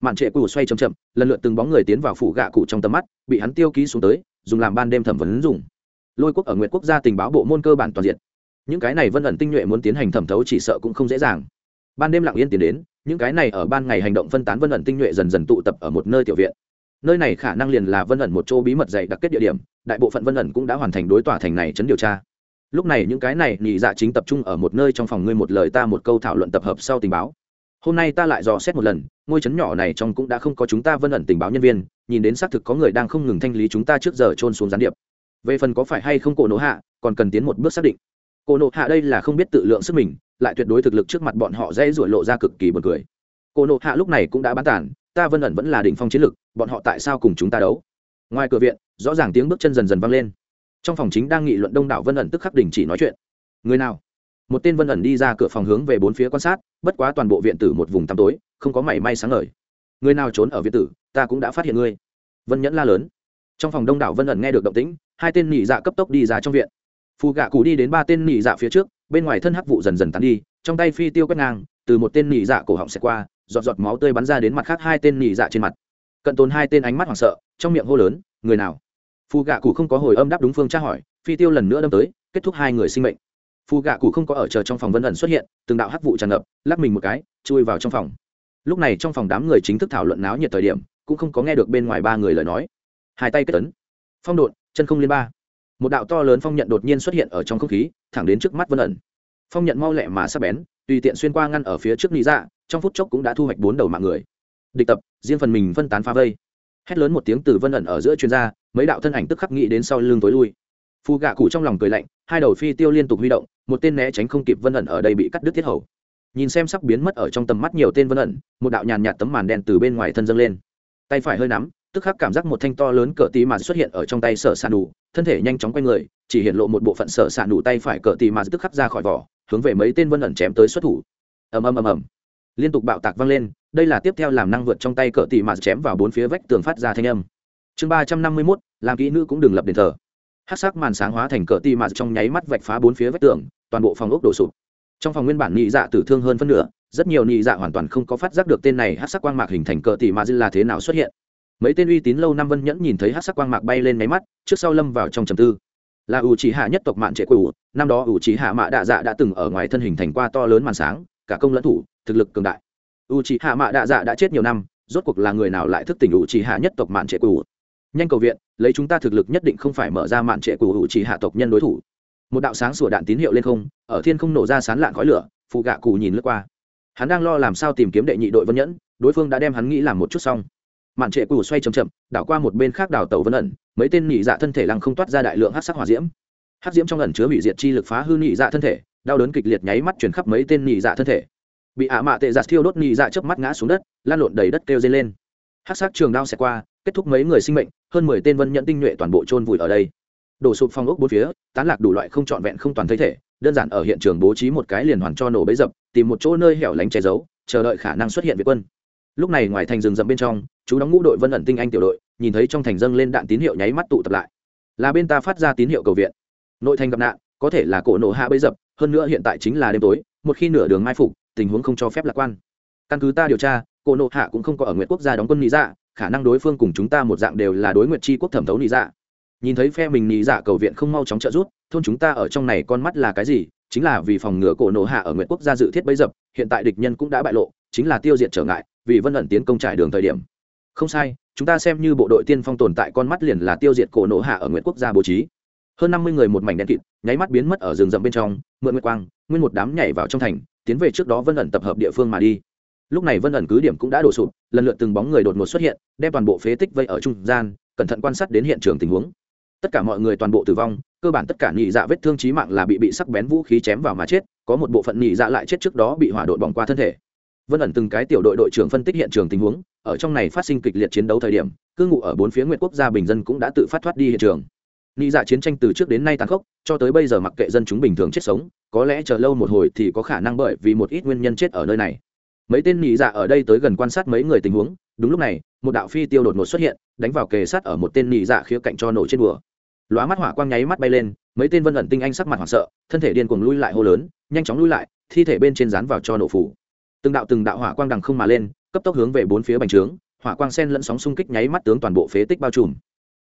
Mạn trệ cụ xoay chậm chậm, lần lượt từng bóng người tiến vào phủ gạ cụ trong tầm mắt, bị hắn tiêu ký xuống tới, dùng làm ban đêm thẩm vấn dùng. Lôi quốc ở nguyện quốc gia tình báo bộ môn cơ bản toàn diện. Những cái này vân ẩn tinh nhuệ muốn tiến hành thẩm thấu chỉ sợ cũng không dễ dàng. Ban đêm lặng yên tiến đến, những cái này ở ban ngày hành động phân tán vân ẩn tinh nhuệ dần dần tụ tập ở một nơi tiểu viện nơi này khả năng liền là vân ẩn một chỗ bí mật dày đặc kết địa điểm, đại bộ phận vân ẩn cũng đã hoàn thành đối tòa thành này chấn điều tra. Lúc này những cái này nhị dạ chính tập trung ở một nơi trong phòng ngươi một lời ta một câu thảo luận tập hợp sau tình báo. Hôm nay ta lại dò xét một lần, ngôi trấn nhỏ này trong cũng đã không có chúng ta vân ẩn tình báo nhân viên, nhìn đến xác thực có người đang không ngừng thanh lý chúng ta trước giờ trôn xuống gián điệp. Về phần có phải hay không cổ nổ hạ, còn cần tiến một bước xác định. Cổ nổ hạ đây là không biết tự lượng sức mình, lại tuyệt đối thực lực trước mặt bọn họ dễ rủi lộ ra cực kỳ buồn cười. Cổ nổ hạ lúc này cũng đã bán tản, ta vân ẩn vẫn là đỉnh phong chiến lực bọn họ tại sao cùng chúng ta đấu? Ngoài cửa viện, rõ ràng tiếng bước chân dần dần vang lên. Trong phòng chính đang nghị luận đông đảo vân ẩn tức khắc đình chỉ nói chuyện. Người nào? Một tên vân ẩn đi ra cửa phòng hướng về bốn phía quan sát, bất quá toàn bộ viện tử một vùng tăm tối, không có mảy may sáng ngời. Người nào trốn ở viện tử, ta cũng đã phát hiện ngươi. Vân nhẫn la lớn. Trong phòng đông đảo vân ẩn nghe được động tĩnh, hai tên nỉ dạ cấp tốc đi ra trong viện. Phù gạ cụ đi đến ba tên nỉ dạ phía trước, bên ngoài thân hắc vụ dần dần tán đi, trong tay phi tiêu quét ngang, từ một tên nỉ dạ cổ họng xẹt qua, giọt giọt máu tươi bắn ra đến mặt khác hai tên nỉ dạ trên mặt cận tồn hai tên ánh mắt hoảng sợ, trong miệng hô lớn, người nào? Phù gạ cụ không có hồi âm đáp đúng phương tra hỏi, phi tiêu lần nữa đâm tới, kết thúc hai người sinh mệnh. Phù gạ cụ không có ở chờ trong phòng vân ẩn xuất hiện, từng đạo hắc vụ tràn ngập, lắc mình một cái, chui vào trong phòng. Lúc này trong phòng đám người chính thức thảo luận náo nhiệt thời điểm, cũng không có nghe được bên ngoài ba người lời nói. Hai tay kết tấn phong độn, chân không liên ba. Một đạo to lớn phong nhận đột nhiên xuất hiện ở trong không khí, thẳng đến trước mắt vân ẩn. Phong nhận mau lẹ mà sắp bén, tùy tiện xuyên qua ngăn ở phía trước lý dạ trong phút chốc cũng đã thu hoạch bốn đầu mạng người địch tập, riêng phần mình phân tán phá vây. Hét lớn một tiếng từ vân ẩn ở giữa chuyên gia, mấy đạo thân ảnh tức khắc nghĩ đến sau lưng tối lui. Phù gạ cụ trong lòng cười lạnh, hai đầu phi tiêu liên tục huy động, một tên né tránh không kịp vân ẩn ở đây bị cắt đứt thiết hầu. Nhìn xem sắp biến mất ở trong tầm mắt nhiều tên vân ẩn, một đạo nhàn nhạt tấm màn đen từ bên ngoài thân dâng lên. Tay phải hơi nắm, tức khắc cảm giác một thanh to lớn cỡ tí mà xuất hiện ở trong tay sở sàn đủ thân thể nhanh chóng quay người, chỉ hiện lộ một bộ phận sở sàn đủ tay phải cỡ tí mà tức khắc ra khỏi vỏ, hướng về mấy tên vân ẩn chém tới xuất thủ. Ầm ầm ầm ầm. Liên tục bạo tạc vang lên đây là tiếp theo làm năng vượt trong tay cỡ tỷ mà chém vào bốn phía vách tường phát ra thanh âm. Chương ba trăm năm mươi mốt, làm kỹ nữ cũng đừng lập đền thờ. Hát sắc màn sáng hóa thành cỡ tỷ mà trong nháy mắt vạch phá bốn phía vách tường, toàn bộ phòng ốc đổ sụp. Trong phòng nguyên bản nhị dạ tử thương hơn phân nửa, rất nhiều nhị dạ hoàn toàn không có phát giác được tên này hát sắc quang mạc hình thành cỡ tỷ mà là thế nào xuất hiện. Mấy tên uy tín lâu năm vân nhẫn nhìn thấy hát sắc quang mạc bay lên máy mắt, trước sau lâm vào trong trầm tư. Là ủ chỉ hạ nhất tộc mạn trệ quỷ năm đó ủ chỉ hạ mạ đạ dạ đã từng ở ngoài thân hình thành qua to lớn màn sáng, cả công lẫn thủ, thực lực cường đại u chỉ hạ mạ đạ dạ đã chết nhiều năm, rốt cuộc là người nào lại thức tỉnh ủ chỉ hạ nhất tộc mạn trệ quỷ? Nhanh cầu viện, lấy chúng ta thực lực nhất định không phải mở ra mạn trệ quỷ ủ chỉ hạ tộc nhân đối thủ. Một đạo sáng sủa đạn tín hiệu lên không, ở thiên không nổ ra sán lạng khói lửa, phụ gạ cụ nhìn lướt qua. Hắn đang lo làm sao tìm kiếm đệ nhị đội vân nhẫn, đối phương đã đem hắn nghĩ làm một chút xong. Mạn trệ cù xoay chậm chậm, đảo qua một bên khác đảo tàu vân ẩn, mấy tên nhị dạ thân thể lăng không toát ra đại lượng hát sắc hỏa diễm. Hát diễm trong ẩn chứa hủy diệt chi lực phá hư nhị dạ thân thể, đau đớn kịch liệt nháy mắt chuyển khắp mấy tên nhị dạ thân thể bị ạ mạ tệ giặt thiêu đốt nhị dạ chớp mắt ngã xuống đất, lan lộn đầy đất kêu dây lên. Hát sát trường đao xẹt qua, kết thúc mấy người sinh mệnh, hơn mười tên vân nhận tinh nhuệ toàn bộ trôn vùi ở đây. Đổ sụp phong ốc bốn phía, tán lạc đủ loại không trọn vẹn không toàn thấy thể, đơn giản ở hiện trường bố trí một cái liền hoàn cho nổ bấy dập, tìm một chỗ nơi hẻo lánh che giấu, chờ đợi khả năng xuất hiện việt quân. Lúc này ngoài thành rừng rậm bên trong, chú đóng ngũ đội vân ẩn tinh anh tiểu đội, nhìn thấy trong thành dâng lên đạn tín hiệu nháy mắt tụ tập lại. Là bên ta phát ra tín hiệu cầu viện. Nội thành gặp nạn, có thể là cổ nổ hạ bấy dập, hơn nữa hiện tại chính là đêm tối, một khi nửa đường mai phục tình huống không cho phép lạc quan. Căn cứ ta điều tra, cổ nộ hạ cũng không có ở nguyện quốc gia đóng quân lý dạ khả năng đối phương cùng chúng ta một dạng đều là đối nguyện tri quốc thẩm thấu lý dạ. Nhìn thấy phe mình lý dạ cầu viện không mau chóng trợ rút thôn chúng ta ở trong này con mắt là cái gì? Chính là vì phòng ngừa cổ nộ hạ ở nguyện quốc gia dự thiết bấy dập, hiện tại địch nhân cũng đã bại lộ, chính là tiêu diệt trở ngại, vì vân ẩn tiến công trải đường thời điểm. Không sai, chúng ta xem như bộ đội tiên phong tồn tại con mắt liền là tiêu diệt cổ nộ hạ ở nguyện quốc gia bố trí. Hơn năm mươi người một mảnh đen kịt, nháy mắt biến mất ở rừng rậm bên trong, mượn nguyệt quang, nguyên một đám nhảy vào trong thành tiến về trước đó vân ẩn tập hợp địa phương mà đi. Lúc này vân ẩn cứ điểm cũng đã đổ sụp, lần lượt từng bóng người đột ngột xuất hiện, đem toàn bộ phế tích vây ở trung gian, cẩn thận quan sát đến hiện trường tình huống. Tất cả mọi người toàn bộ tử vong, cơ bản tất cả nhị dạ vết thương trí mạng là bị bị sắc bén vũ khí chém vào mà chết, có một bộ phận nhị dạ lại chết trước đó bị hỏa đội bỏng qua thân thể. Vân ẩn từng cái tiểu đội đội trưởng phân tích hiện trường tình huống, ở trong này phát sinh kịch liệt chiến đấu thời điểm, cư ngụ ở bốn phía nguyện quốc gia bình dân cũng đã tự phát thoát đi hiện trường nghĩ dạ chiến tranh từ trước đến nay tàn khốc, cho tới bây giờ mặc kệ dân chúng bình thường chết sống, có lẽ chờ lâu một hồi thì có khả năng bởi vì một ít nguyên nhân chết ở nơi này. Mấy tên nị dạ ở đây tới gần quan sát mấy người tình huống, đúng lúc này, một đạo phi tiêu đột ngột xuất hiện, đánh vào kề sát ở một tên nị dạ khía cạnh cho nổ trên bùa lóa mắt hỏa quang nháy mắt bay lên, mấy tên vân ẩn tinh anh sắc mặt hoảng sợ, thân thể điên cuồng lui lại hô lớn, nhanh chóng lui lại, thi thể bên trên dán vào cho nổ phủ. Từng đạo từng đạo hỏa quang đằng không mà lên, cấp tốc hướng về bốn phía bành trướng, hỏa quang sen lẫn sóng xung kích nháy mắt tướng toàn bộ phế tích bao trùm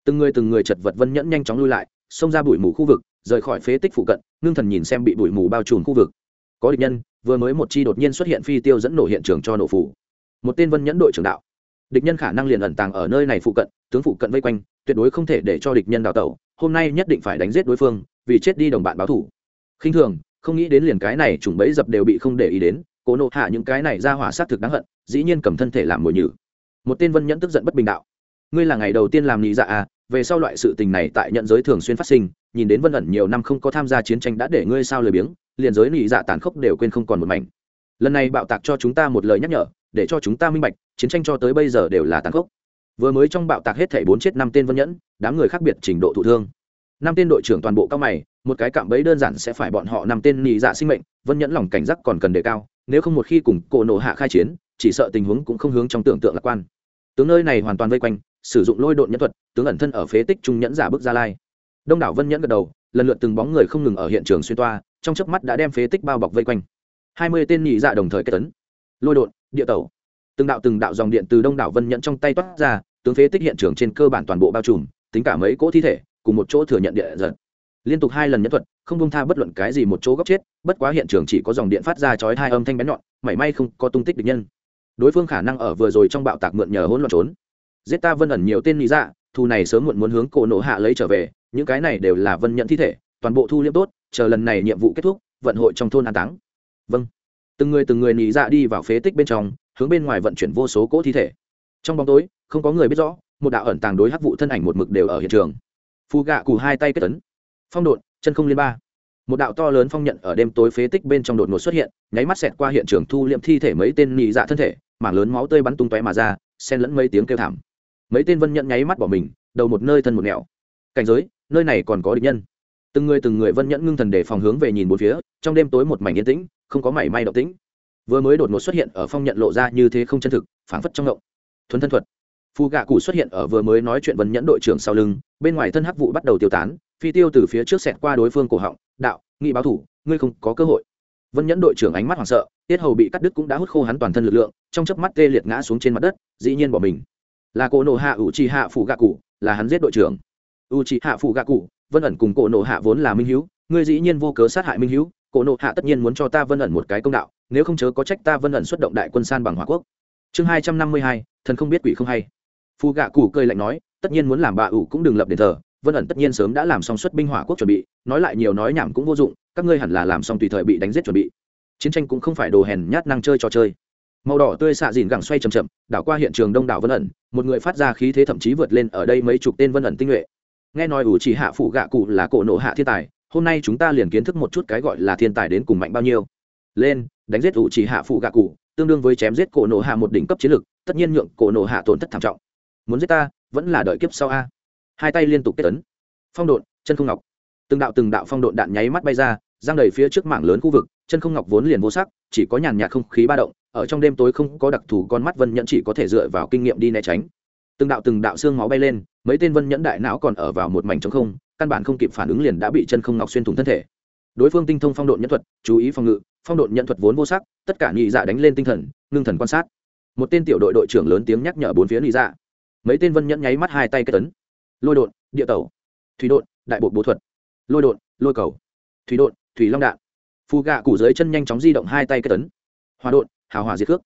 từng người từng người chật vật vân nhẫn nhanh chóng lui lại, xông ra bụi mù khu vực, rời khỏi phế tích phụ cận, ngưng thần nhìn xem bị bụi mù bao trùm khu vực. Có địch nhân, vừa mới một chi đột nhiên xuất hiện phi tiêu dẫn nổ hiện trường cho nổ phủ. Một tên vân nhẫn đội trưởng đạo. Địch nhân khả năng liền ẩn tàng ở nơi này phụ cận, tướng phụ cận vây quanh, tuyệt đối không thể để cho địch nhân đào tẩu, hôm nay nhất định phải đánh giết đối phương, vì chết đi đồng bạn báo thủ. Khinh thường, không nghĩ đến liền cái này trùng bẫy dập đều bị không để ý đến, cố nộ hạ những cái này ra hỏa sát thực đáng hận, dĩ nhiên cầm thân thể làm mồi nhử. Một tên vân nhẫn tức giận bất bình đạo. Ngươi là ngày đầu tiên làm lý dạ à về sau loại sự tình này tại nhận giới thường xuyên phát sinh, nhìn đến vân ẩn nhiều năm không có tham gia chiến tranh đã để ngươi sao lười biếng, liền giới nị dạ tàn khốc đều quên không còn một mảnh. Lần này bạo tạc cho chúng ta một lời nhắc nhở, để cho chúng ta minh bạch, chiến tranh cho tới bây giờ đều là tàn khốc. Vừa mới trong bạo tạc hết thảy bốn chết năm tên vân nhẫn, đám người khác biệt trình độ thụ thương. Năm tên đội trưởng toàn bộ cao mày, một cái cạm bẫy đơn giản sẽ phải bọn họ nằm tên nhị dạ sinh mệnh, vân nhẫn lòng cảnh giác còn cần đề cao, nếu không một khi cùng cổ nổ hạ khai chiến, chỉ sợ tình huống cũng không hướng trong tưởng tượng lạc quan. Tướng nơi này hoàn toàn vây quanh sử dụng lôi độn nhân thuật, tướng ẩn thân ở phế tích trung nhẫn giả bước ra lai. Đông đảo vân nhẫn gật đầu, lần lượt từng bóng người không ngừng ở hiện trường xuyên toa, trong chớp mắt đã đem phế tích bao bọc vây quanh. Hai mươi tên nhị dạ đồng thời kết tấn. Lôi độn, địa tẩu. Từng đạo từng đạo dòng điện từ đông đảo vân nhẫn trong tay toát ra, tướng phế tích hiện trường trên cơ bản toàn bộ bao trùm, tính cả mấy cỗ thi thể, cùng một chỗ thừa nhận địa giật liên tục hai lần nhẫn thuật, không bông tha bất luận cái gì một chỗ góc chết, bất quá hiện trường chỉ có dòng điện phát ra chói hai âm thanh bén nhọn, mảy may không có tung tích địch nhân. Đối phương khả năng ở vừa rồi trong bạo tạc mượn nhờ hỗn loạn trốn giết ta vân ẩn nhiều tên lý dạ thù này sớm muộn muốn hướng cổ nộ hạ lấy trở về, những cái này đều là vân nhận thi thể, toàn bộ thu liêm tốt, chờ lần này nhiệm vụ kết thúc, vận hội trong thôn an táng. Vâng. Từng người từng người nỉ dạ đi vào phế tích bên trong, hướng bên ngoài vận chuyển vô số cỗ thi thể. Trong bóng tối, không có người biết rõ, một đạo ẩn tàng đối hắc vụ thân ảnh một mực đều ở hiện trường. Phù gạ cù hai tay kết tấn phong độn, chân không liên ba. Một đạo to lớn phong nhận ở đêm tối phế tích bên trong đột ngột xuất hiện, nháy mắt xẹt qua hiện trường thu liệm thi thể mấy tên nị dạ thân thể, mảng lớn máu tươi bắn tung tóe mà ra, xen lẫn mấy tiếng kêu thảm mấy tên vân Nhẫn nháy mắt bỏ mình, đầu một nơi thân một nẻo. Cảnh giới, nơi này còn có địch nhân. Từng người từng người vân nhẫn ngưng thần để phòng hướng về nhìn bốn phía, trong đêm tối một mảnh yên tĩnh, không có mảy may động tĩnh. Vừa mới đột ngột xuất hiện ở phong nhận lộ ra như thế không chân thực, phảng phất trong ngộng. Thuấn thân thuật. Phù gạ cụ xuất hiện ở vừa mới nói chuyện vân nhẫn đội trưởng sau lưng, bên ngoài thân hắc vụ bắt đầu tiêu tán, phi tiêu từ phía trước xẹt qua đối phương cổ họng, đạo, nghị báo thủ, ngươi không có cơ hội. Vân nhẫn đội trưởng ánh mắt hoảng sợ, tiết hầu bị cắt đứt cũng đã hút khô hắn toàn thân lực lượng, trong chớp mắt tê liệt ngã xuống trên mặt đất, dĩ nhiên bỏ mình là cổ nổ hạ ủ trì hạ phủ gạ cụ, là hắn giết đội trưởng. U trì hạ phủ gạ cụ, vân ẩn cùng cổ nổ hạ vốn là minh hữu ngươi dĩ nhiên vô cớ sát hại minh hữu cổ nổ hạ tất nhiên muốn cho ta vân ẩn một cái công đạo, nếu không chớ có trách ta vân ẩn xuất động đại quân san bằng hòa quốc. Chương hai trăm năm mươi hai, thần không biết quỷ không hay. Phù gạ cụ cười lạnh nói, tất nhiên muốn làm bà ủ cũng đừng lập đền thờ, vân ẩn tất nhiên sớm đã làm xong xuất binh hỏa quốc chuẩn bị, nói lại nhiều nói nhảm cũng vô dụng, các ngươi hẳn là làm xong tùy thời bị đánh giết chuẩn bị. Chiến tranh cũng không phải đồ hèn nhát năng chơi trò chơi màu đỏ tươi xạ dìn gẳng xoay chầm chậm, đảo qua hiện trường đông đảo vân ẩn, một người phát ra khí thế thậm chí vượt lên ở đây mấy chục tên vân ẩn tinh nhuệ. Nghe nói ủ chỉ hạ phụ gạ cụ là cổ nộ hạ thiên tài, hôm nay chúng ta liền kiến thức một chút cái gọi là thiên tài đến cùng mạnh bao nhiêu. Lên, đánh giết ủ chỉ hạ phụ gạ cụ, tương đương với chém giết cổ nộ hạ một đỉnh cấp chiến lực tất nhiên nhượng cổ nộ hạ tổn thất thảm trọng. Muốn giết ta, vẫn là đợi kiếp sau a. Hai tay liên tục kết tấn phong độn, chân không ngọc. Từng đạo từng đạo phong độn đạn nháy mắt bay ra, giang đầy phía trước mảng lớn khu vực, chân không ngọc vốn liền vô sắc, chỉ có nhàn nhạt không khí ba động ở trong đêm tối không có đặc thù con mắt vân nhẫn chỉ có thể dựa vào kinh nghiệm đi né tránh. Từng đạo từng đạo xương máu bay lên, mấy tên vân nhẫn đại não còn ở vào một mảnh trống không, căn bản không kịp phản ứng liền đã bị chân không ngọc xuyên thủng thân thể. Đối phương tinh thông phong độn nhân thuật, chú ý phòng ngự, phong độn nhân thuật vốn vô sắc, tất cả nhị dạ đánh lên tinh thần, ngưng thần quan sát. Một tên tiểu đội đội trưởng lớn tiếng nhắc nhở bốn phía nhị dạ. Mấy tên vân nhẫn nháy mắt hai tay kết tấn. Lôi đột địa tẩu. Thủy đột đại bộ bố thuật. Lôi đột lôi cầu. Thủy đột thủy long đạn. Phù gạ củ dưới chân nhanh chóng di động hai tay kết tấn. Hòa đột hào hỏa diệt cước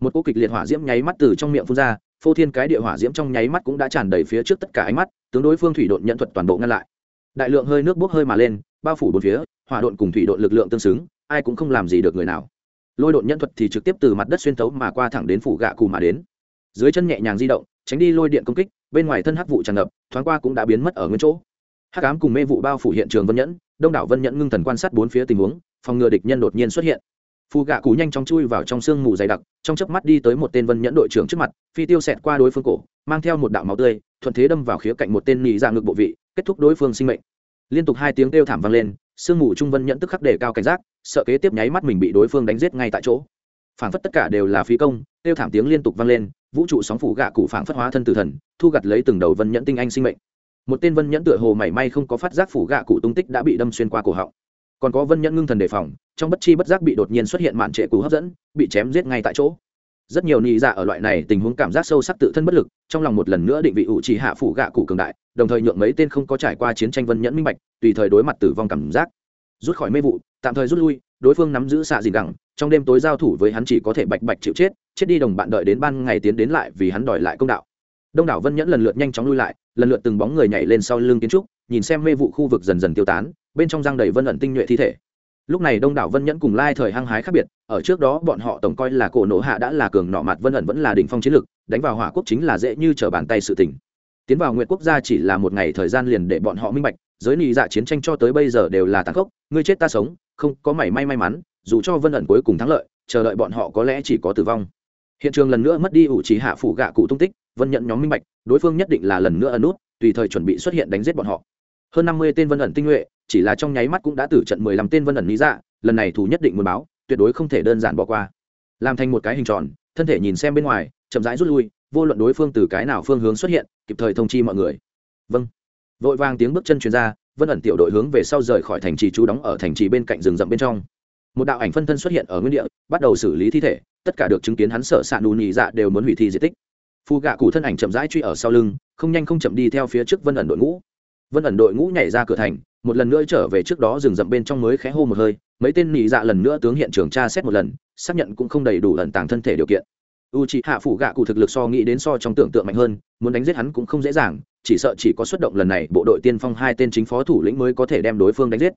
một cỗ kịch liệt hỏa diễm nháy mắt từ trong miệng phun ra, phô thiên cái địa hỏa diễm trong nháy mắt cũng đã tràn đầy phía trước tất cả ánh mắt, tướng đối phương thủy độn nhận thuật toàn bộ ngăn lại. Đại lượng hơi nước bốc hơi mà lên, bao phủ bốn phía, hỏa độn cùng thủy độn lực lượng tương xứng, ai cũng không làm gì được người nào. Lôi độn nhận thuật thì trực tiếp từ mặt đất xuyên tấu mà qua thẳng đến phủ gạ cù mà đến. Dưới chân nhẹ nhàng di động, tránh đi lôi điện công kích, bên ngoài thân hắc vụ tràn ngập, thoáng qua cũng đã biến mất ở nguyên chỗ. Hắc ám cùng mê vụ bao phủ hiện trường vân nhẫn, đông đảo vân nhẫn ngưng thần quan sát bốn phía tình huống, phòng ngừa địch nhân đột nhiên xuất hiện phù gạ cù nhanh chóng chui vào trong sương mù dày đặc, trong chớp mắt đi tới một tên vân nhẫn đội trưởng trước mặt, phi tiêu xẹt qua đối phương cổ, mang theo một đạo máu tươi, thuận thế đâm vào khía cạnh một tên nhị ra ngực bộ vị, kết thúc đối phương sinh mệnh. Liên tục hai tiếng kêu thảm vang lên, sương mù trung vân nhẫn tức khắc đề cao cảnh giác, sợ kế tiếp nháy mắt mình bị đối phương đánh giết ngay tại chỗ. Phảng phất tất cả đều là phí công, kêu thảm tiếng liên tục vang lên, vũ trụ sóng phủ gạ cụ phảng phất hóa thân từ thần, thu gặt lấy từng đầu vân nhẫn tinh anh sinh mệnh. Một tên vân nhẫn tựa hồ mảy may không có phát giác phủ gạ cụ tung tích đã bị đâm xuyên qua cổ họng còn có vân nhẫn ngưng thần đề phòng, trong bất chi bất giác bị đột nhiên xuất hiện mạn trệ cú hấp dẫn, bị chém giết ngay tại chỗ. Rất nhiều nị dạ ở loại này tình huống cảm giác sâu sắc tự thân bất lực, trong lòng một lần nữa định vị ủ chỉ hạ phủ gạ cụ cường đại, đồng thời nhượng mấy tên không có trải qua chiến tranh vân nhẫn minh bạch, tùy thời đối mặt tử vong cảm giác. Rút khỏi mê vụ, tạm thời rút lui, đối phương nắm giữ xạ gì gẳng, trong đêm tối giao thủ với hắn chỉ có thể bạch bạch chịu chết chết đi đồng bạn đợi đến ban ngày tiến đến lại vì hắn đòi lại công đạo. Đông đảo vân nhẫn lần lượt nhanh chóng lui lại, lần lượt từng bóng người nhảy lên sau lưng kiến trúc, nhìn xem mê vụ khu vực dần dần tiêu tán bên trong răng đầy vân ẩn tinh nhuệ thi thể. Lúc này đông đảo vân nhẫn cùng lai thời hăng hái khác biệt, ở trước đó bọn họ tổng coi là cổ nổ hạ đã là cường nọ mặt vân ẩn vẫn là đỉnh phong chiến lực, đánh vào hỏa quốc chính là dễ như trở bàn tay sự tình. tiến vào nguyện quốc gia chỉ là một ngày thời gian liền để bọn họ minh bạch, giới nị dạ chiến tranh cho tới bây giờ đều là tàn khốc, ngươi chết ta sống, không có mảy may may mắn, dù cho vân ẩn cuối cùng thắng lợi, chờ đợi bọn họ có lẽ chỉ có tử vong. Hiện trường lần nữa mất đi ủ trí hạ phủ gạ cụ tung tích, vân nhận nhóm minh bạch, đối phương nhất định là lần nữa ẩn nút, tùy thời chuẩn bị xuất hiện đánh giết bọn họ hơn năm mươi tên vân ẩn tinh nhuệ, chỉ là trong nháy mắt cũng đã tử trận mười lăm tên vân ẩn lý dạ lần này thủ nhất định muốn báo, tuyệt đối không thể đơn giản bỏ qua. Làm thành một cái hình tròn, thân thể nhìn xem bên ngoài, chậm rãi rút lui, vô luận đối phương từ cái nào phương hướng xuất hiện, kịp thời thông chi mọi người. Vâng. Vội vàng tiếng bước chân truyền ra, vân ẩn tiểu đội hướng về sau rời khỏi thành trì trú đóng ở thành trì bên cạnh rừng rậm bên trong. Một đạo ảnh phân thân xuất hiện ở nguyên địa, bắt đầu xử lý thi thể, tất cả được chứng kiến hắn sợ xạ nù nhị dạ đều muốn hủy thi di tích. Phù gạ cụ thân ảnh chậm rãi truy ở sau lưng, không nhanh không chậm đi theo phía trước vân ẩn đội ngũ vân ẩn đội ngũ nhảy ra cửa thành, một lần nữa trở về trước đó rừng rậm bên trong mới khẽ hô một hơi, mấy tên nị dạ lần nữa tướng hiện trường tra xét một lần, xác nhận cũng không đầy đủ ẩn tàng thân thể điều kiện. U c h ị hạ phủ gạ cụ thực lực so nghĩ đến so trong tưởng tượng mạnh hơn, muốn đánh giết hắn cũng không dễ dàng, chỉ sợ chỉ có xuất động lần này, bộ đội tiên phong hai tên chính phó thủ lĩnh mới có thể đem đối phương đánh giết.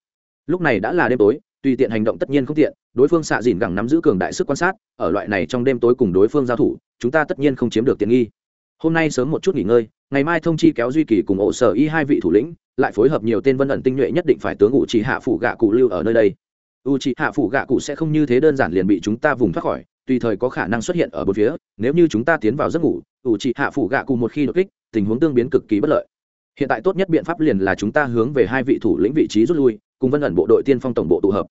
Lúc này đã là đêm tối, tùy tiện hành động tất nhiên không tiện, đối phương xạ dìn gẳng nắm giữ cường đại sức quan sát, ở loại này trong đêm tối cùng đối phương giao thủ, chúng ta tất nhiên không chiếm được tiện nghi hôm nay sớm một chút nghỉ ngơi, ngày mai thông chi kéo duy kỳ cùng ổ sở y hai vị thủ lĩnh, lại phối hợp nhiều tên vân ẩn tinh nhuệ nhất định phải tướng ủ chỉ hạ phủ gạ cụ lưu ở nơi đây. U trì hạ phủ gạ cụ sẽ không như thế đơn giản liền bị chúng ta vùng thoát khỏi, tùy thời có khả năng xuất hiện ở bốn phía, nếu như chúng ta tiến vào giấc ngủ u trì hạ phủ gạ cụ một khi đột kích, tình huống tương biến cực kỳ bất lợi. Hiện tại tốt nhất biện pháp liền là chúng ta hướng về hai vị thủ lĩnh vị trí rút lui, cùng vân ẩn bộ đội tiên phong tổng bộ tụ hợp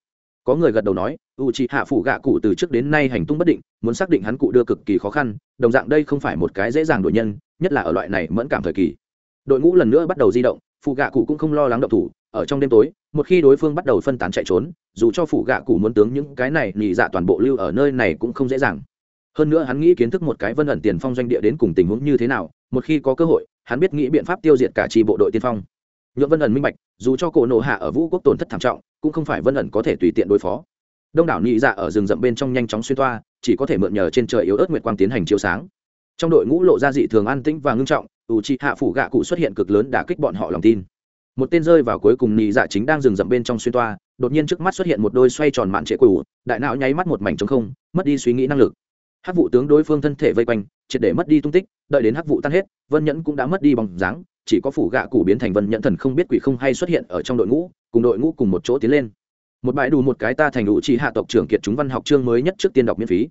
có người gật đầu nói u c h ị hạ phủ gạ cụ từ trước đến nay hành tung bất định, muốn xác định hắn cụ đưa cực kỳ khó khăn, đồng dạng đây không phải một cái dễ dàng đội nhân, nhất là ở loại này mẫn cảm thời kỳ. Đội ngũ lần nữa bắt đầu di động phụ gạ cụ cũng không lo lắng động thủ, ở trong đêm tối, một khi đối phương bắt đầu phân tán chạy trốn, dù cho phụ gạ cụ muốn tướng những cái này nhị dạ toàn bộ lưu ở nơi này cũng không dễ dàng. Hơn nữa hắn nghĩ kiến thức một cái vân ẩn tiền phong doanh địa đến cùng tình huống như thế nào, một khi có cơ hội, hắn biết nghĩ biện pháp tiêu diệt cả tri bộ đội tiên phong. Nhuộm vân ẩn minh bạch, dù cho cổ nộ hạ ở vũ quốc tổn thất thảm trọng cũng không phải vân ẩn có thể tùy tiện đối phó. Đông đảo nhị dạ ở rừng rậm bên trong nhanh chóng xuyên toa, chỉ có thể mượn nhờ trên trời yếu ớt nguyệt quang tiến hành chiếu sáng. Trong đội ngũ lộ ra dị thường an tĩnh và ngưng trọng ủ trị hạ phủ gạ cụ xuất hiện cực lớn đã kích bọn họ lòng tin. Một tên rơi vào cuối cùng nhị dạ chính đang rừng rậm bên trong xuyên toa, đột nhiên trước mắt xuất hiện một đôi xoay tròn mạn trệ cũ đại não nháy mắt một mảnh trống không, mất đi suy nghĩ năng lực. Hắc vụ tướng đối phương thân thể vây quanh, triệt để mất đi tung tích, đợi đến hắc vụ tan hết, vân nhẫn cũng đã mất đi bóng dáng, chỉ có phủ gạ cụ biến thành vân nhẫn thần không biết quỷ không hay xuất hiện ở trong đội ngũ cùng đội ngũ cùng một chỗ tiến lên. Một bãi đủ một cái ta thành đủ chỉ hạ tộc trưởng kiệt chúng văn học chương mới nhất trước tiên đọc miễn phí.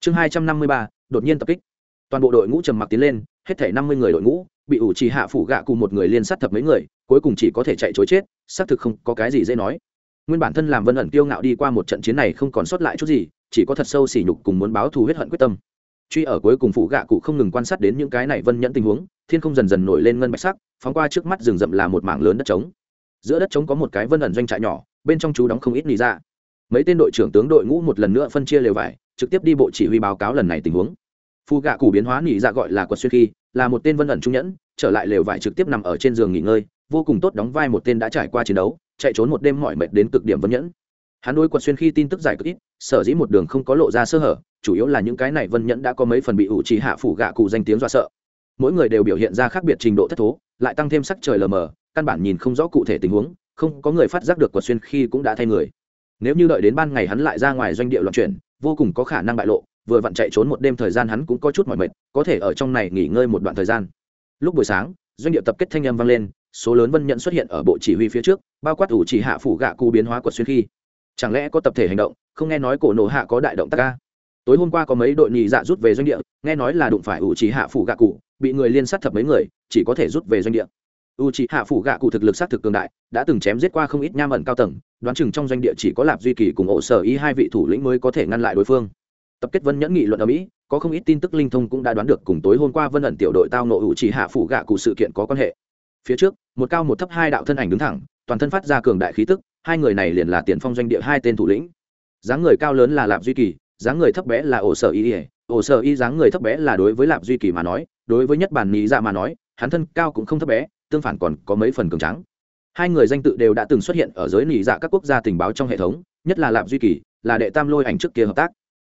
Chương hai trăm năm mươi ba, đột nhiên tập kích. Toàn bộ đội ngũ trầm mặc tiến lên, hết thể năm mươi người đội ngũ, bị ủ trì hạ phủ gạ cùng một người liên sát thập mấy người, cuối cùng chỉ có thể chạy chối chết, xác thực không có cái gì dễ nói. Nguyên bản thân làm vân ẩn kiêu ngạo đi qua một trận chiến này không còn sót lại chút gì, chỉ có thật sâu sỉ nhục cùng muốn báo thù huyết hận quyết tâm. Truy ở cuối cùng phủ gạ cụ không ngừng quan sát đến những cái này vân nhẫn tình huống, thiên không dần dần nổi lên ngân bạch sắc, phóng qua trước mắt rừng rậm là một mảng lớn đất trống giữa đất trống có một cái vân ẩn doanh trại nhỏ, bên trong chú đóng không ít lý ra dạ. mấy tên đội trưởng tướng đội ngũ một lần nữa phân chia lều vải, trực tiếp đi bộ chỉ huy báo cáo lần này tình huống. Phu gạ cụ biến hóa nỉ dạ gọi là quật xuyên khi, là một tên vân ẩn trung nhẫn, trở lại lều vải trực tiếp nằm ở trên giường nghỉ ngơi, vô cùng tốt đóng vai một tên đã trải qua chiến đấu, chạy trốn một đêm mỏi mệt đến cực điểm vân nhẫn. Hắn đối quật xuyên khi tin tức giải cực ít, sở dĩ một đường không có lộ ra sơ hở, chủ yếu là những cái này vân nhẫn đã có mấy phần bị ủ trì hạ phủ gạ cụ danh tiếng do sợ. Mỗi người đều biểu hiện ra khác biệt trình độ thất thố, lại tăng thêm sắc trời lờ mờ căn bản nhìn không rõ cụ thể tình huống, không có người phát giác được quật xuyên khi cũng đã thay người. Nếu như đợi đến ban ngày hắn lại ra ngoài doanh địa loạn chuyển, vô cùng có khả năng bại lộ, vừa vặn chạy trốn một đêm thời gian hắn cũng có chút mỏi mệt, có thể ở trong này nghỉ ngơi một đoạn thời gian. Lúc buổi sáng, doanh địa tập kết thanh âm vang lên, số lớn vân nhận xuất hiện ở bộ chỉ huy phía trước, bao quát ủ chỉ hạ phủ gạ cụ biến hóa của xuyên khi. Chẳng lẽ có tập thể hành động, không nghe nói cổ nổ hạ có đại động tác ca tối hôm qua có mấy đội nhị dạ rút về doanh địa, nghe nói là đụng phải ủ chỉ hạ phủ gạ cụ bị người liên sát thập mấy người, chỉ có thể rút về doanh địa u chỉ hạ phủ gạ cụ thực lực sát thực cường đại, đã từng chém giết qua không ít nham ẩn cao tầng, đoán chừng trong doanh địa chỉ có lạp duy kỳ cùng ổ sở y hai vị thủ lĩnh mới có thể ngăn lại đối phương. Tập kết vân nhẫn nghị luận ở mỹ, có không ít tin tức linh thông cũng đã đoán được cùng tối hôm qua vân ẩn tiểu đội tao nộ ủ chỉ hạ phủ gạ cụ sự kiện có quan hệ. Phía trước, một cao một thấp hai đạo thân ảnh đứng thẳng, toàn thân phát ra cường đại khí tức, hai người này liền là tiền phong doanh địa hai tên thủ lĩnh. Dáng người cao lớn là lạp duy kỳ, dáng người thấp bé là ổ sở y ỉa ổ sở y dáng người thấp bé là đối với lạp duy kỳ mà nói, đối với nhất bản nhị dạ mà nói, hắn thân cao cũng không thấp bé tương phản còn có mấy phần cường trắng hai người danh tự đều đã từng xuất hiện ở giới nỉ dạ các quốc gia tình báo trong hệ thống, nhất là lạp duy kỳ, là đệ tam lôi ảnh trước kia hợp tác.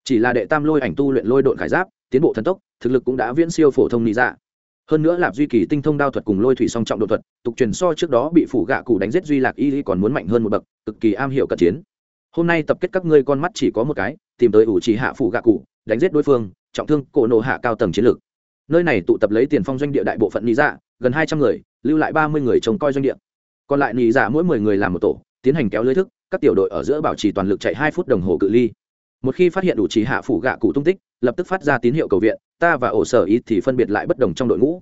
Chỉ là đệ tam lôi ảnh tu luyện lôi độn khải giáp, tiến bộ thần tốc, thực lực cũng đã viễn siêu phổ thông nỉ dạ. Hơn nữa lạp duy kỳ tinh thông đao thuật cùng lôi thủy song trọng độ thuật, tục truyền so trước đó bị phủ gạ cụ đánh giết duy lạc y còn muốn mạnh hơn một bậc, cực kỳ am hiểu cận chiến. Hôm nay tập kết các ngươi con mắt chỉ có một cái, tìm tới ủ trì hạ phủ gạ cụ, đánh giết đối phương, trọng thương cổ nổ hạ cao tầng chiến lược. Nơi này tụ tập lấy tiền phong doanh địa đại bộ phận lý dạ gần hai trăm người lưu lại ba mươi người trông coi doanh địa. Còn lại lý dạ mỗi mười người làm một tổ, tiến hành kéo lưới thức, các tiểu đội ở giữa bảo trì toàn lực chạy hai phút đồng hồ cự ly. Một khi phát hiện đủ trì hạ phủ gạ cụ tung tích, lập tức phát ra tín hiệu cầu viện, ta và ổ sở ít thì phân biệt lại bất đồng trong đội ngũ.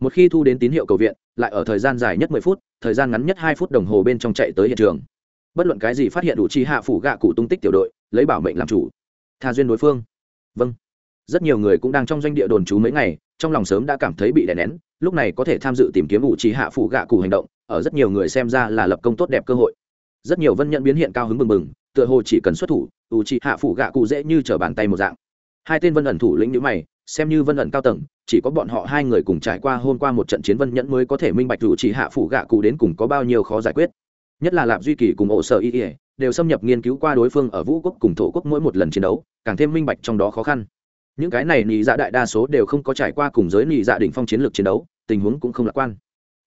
Một khi thu đến tín hiệu cầu viện, lại ở thời gian dài nhất mười phút, thời gian ngắn nhất hai phút đồng hồ bên trong chạy tới hiện trường. Bất luận cái gì phát hiện đủ trì hạ phủ gạ cụ tung tích tiểu đội, lấy bảo mệnh làm chủ. Tha duyên đối phương. Vâng. Rất nhiều người cũng đang trong doanh địa đồn trú mấy ngày, trong lòng sớm đã cảm thấy bị đè nén lúc này có thể tham dự tìm kiếm ủ trì hạ phủ gạ cụ hành động, ở rất nhiều người xem ra là lập công tốt đẹp cơ hội. Rất nhiều vân nhận biến hiện cao hứng mừng mừng, tựa hồ chỉ cần xuất thủ, ủ trì hạ phủ gạ cụ dễ như trở bàn tay một dạng. Hai tên vân ẩn thủ lĩnh nhữ mày, xem như vân ẩn cao tầng, chỉ có bọn họ hai người cùng trải qua hôm qua một trận chiến vân nhẫn mới có thể minh bạch ủ trì hạ phủ gạ cụ đến cùng có bao nhiêu khó giải quyết. Nhất là lạp duy kỳ cùng ổ sở y ỉa, đều xâm nhập nghiên cứu qua đối phương ở vũ quốc cùng thổ quốc mỗi một lần chiến đấu, càng thêm minh bạch trong đó khó khăn. Những cái này nị dạ đại đa số đều không có trải qua cùng giới nị dạ đỉnh phong chiến lược chiến đấu tình huống cũng không lạc quan.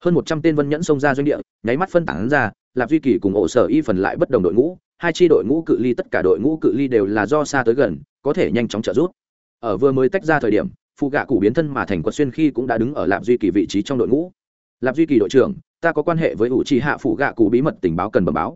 Hơn một trăm tên vân nhẫn xông ra doanh địa, nháy mắt phân tán ra, lạp duy kỳ cùng ổ sở y phần lại bất đồng đội ngũ, hai tri đội ngũ cự ly, tất cả đội ngũ cự ly đều là do xa tới gần, có thể nhanh chóng trợ rút ở vừa mới tách ra thời điểm phụ gạ cụ biến thân mà thành quật xuyên khi cũng đã đứng ở lạp duy kỳ vị trí trong đội ngũ. Lạp duy kỳ đội trưởng, ta có quan hệ với ủ trì hạ phụ gạ cụ bí mật tình báo cần bẩm báo.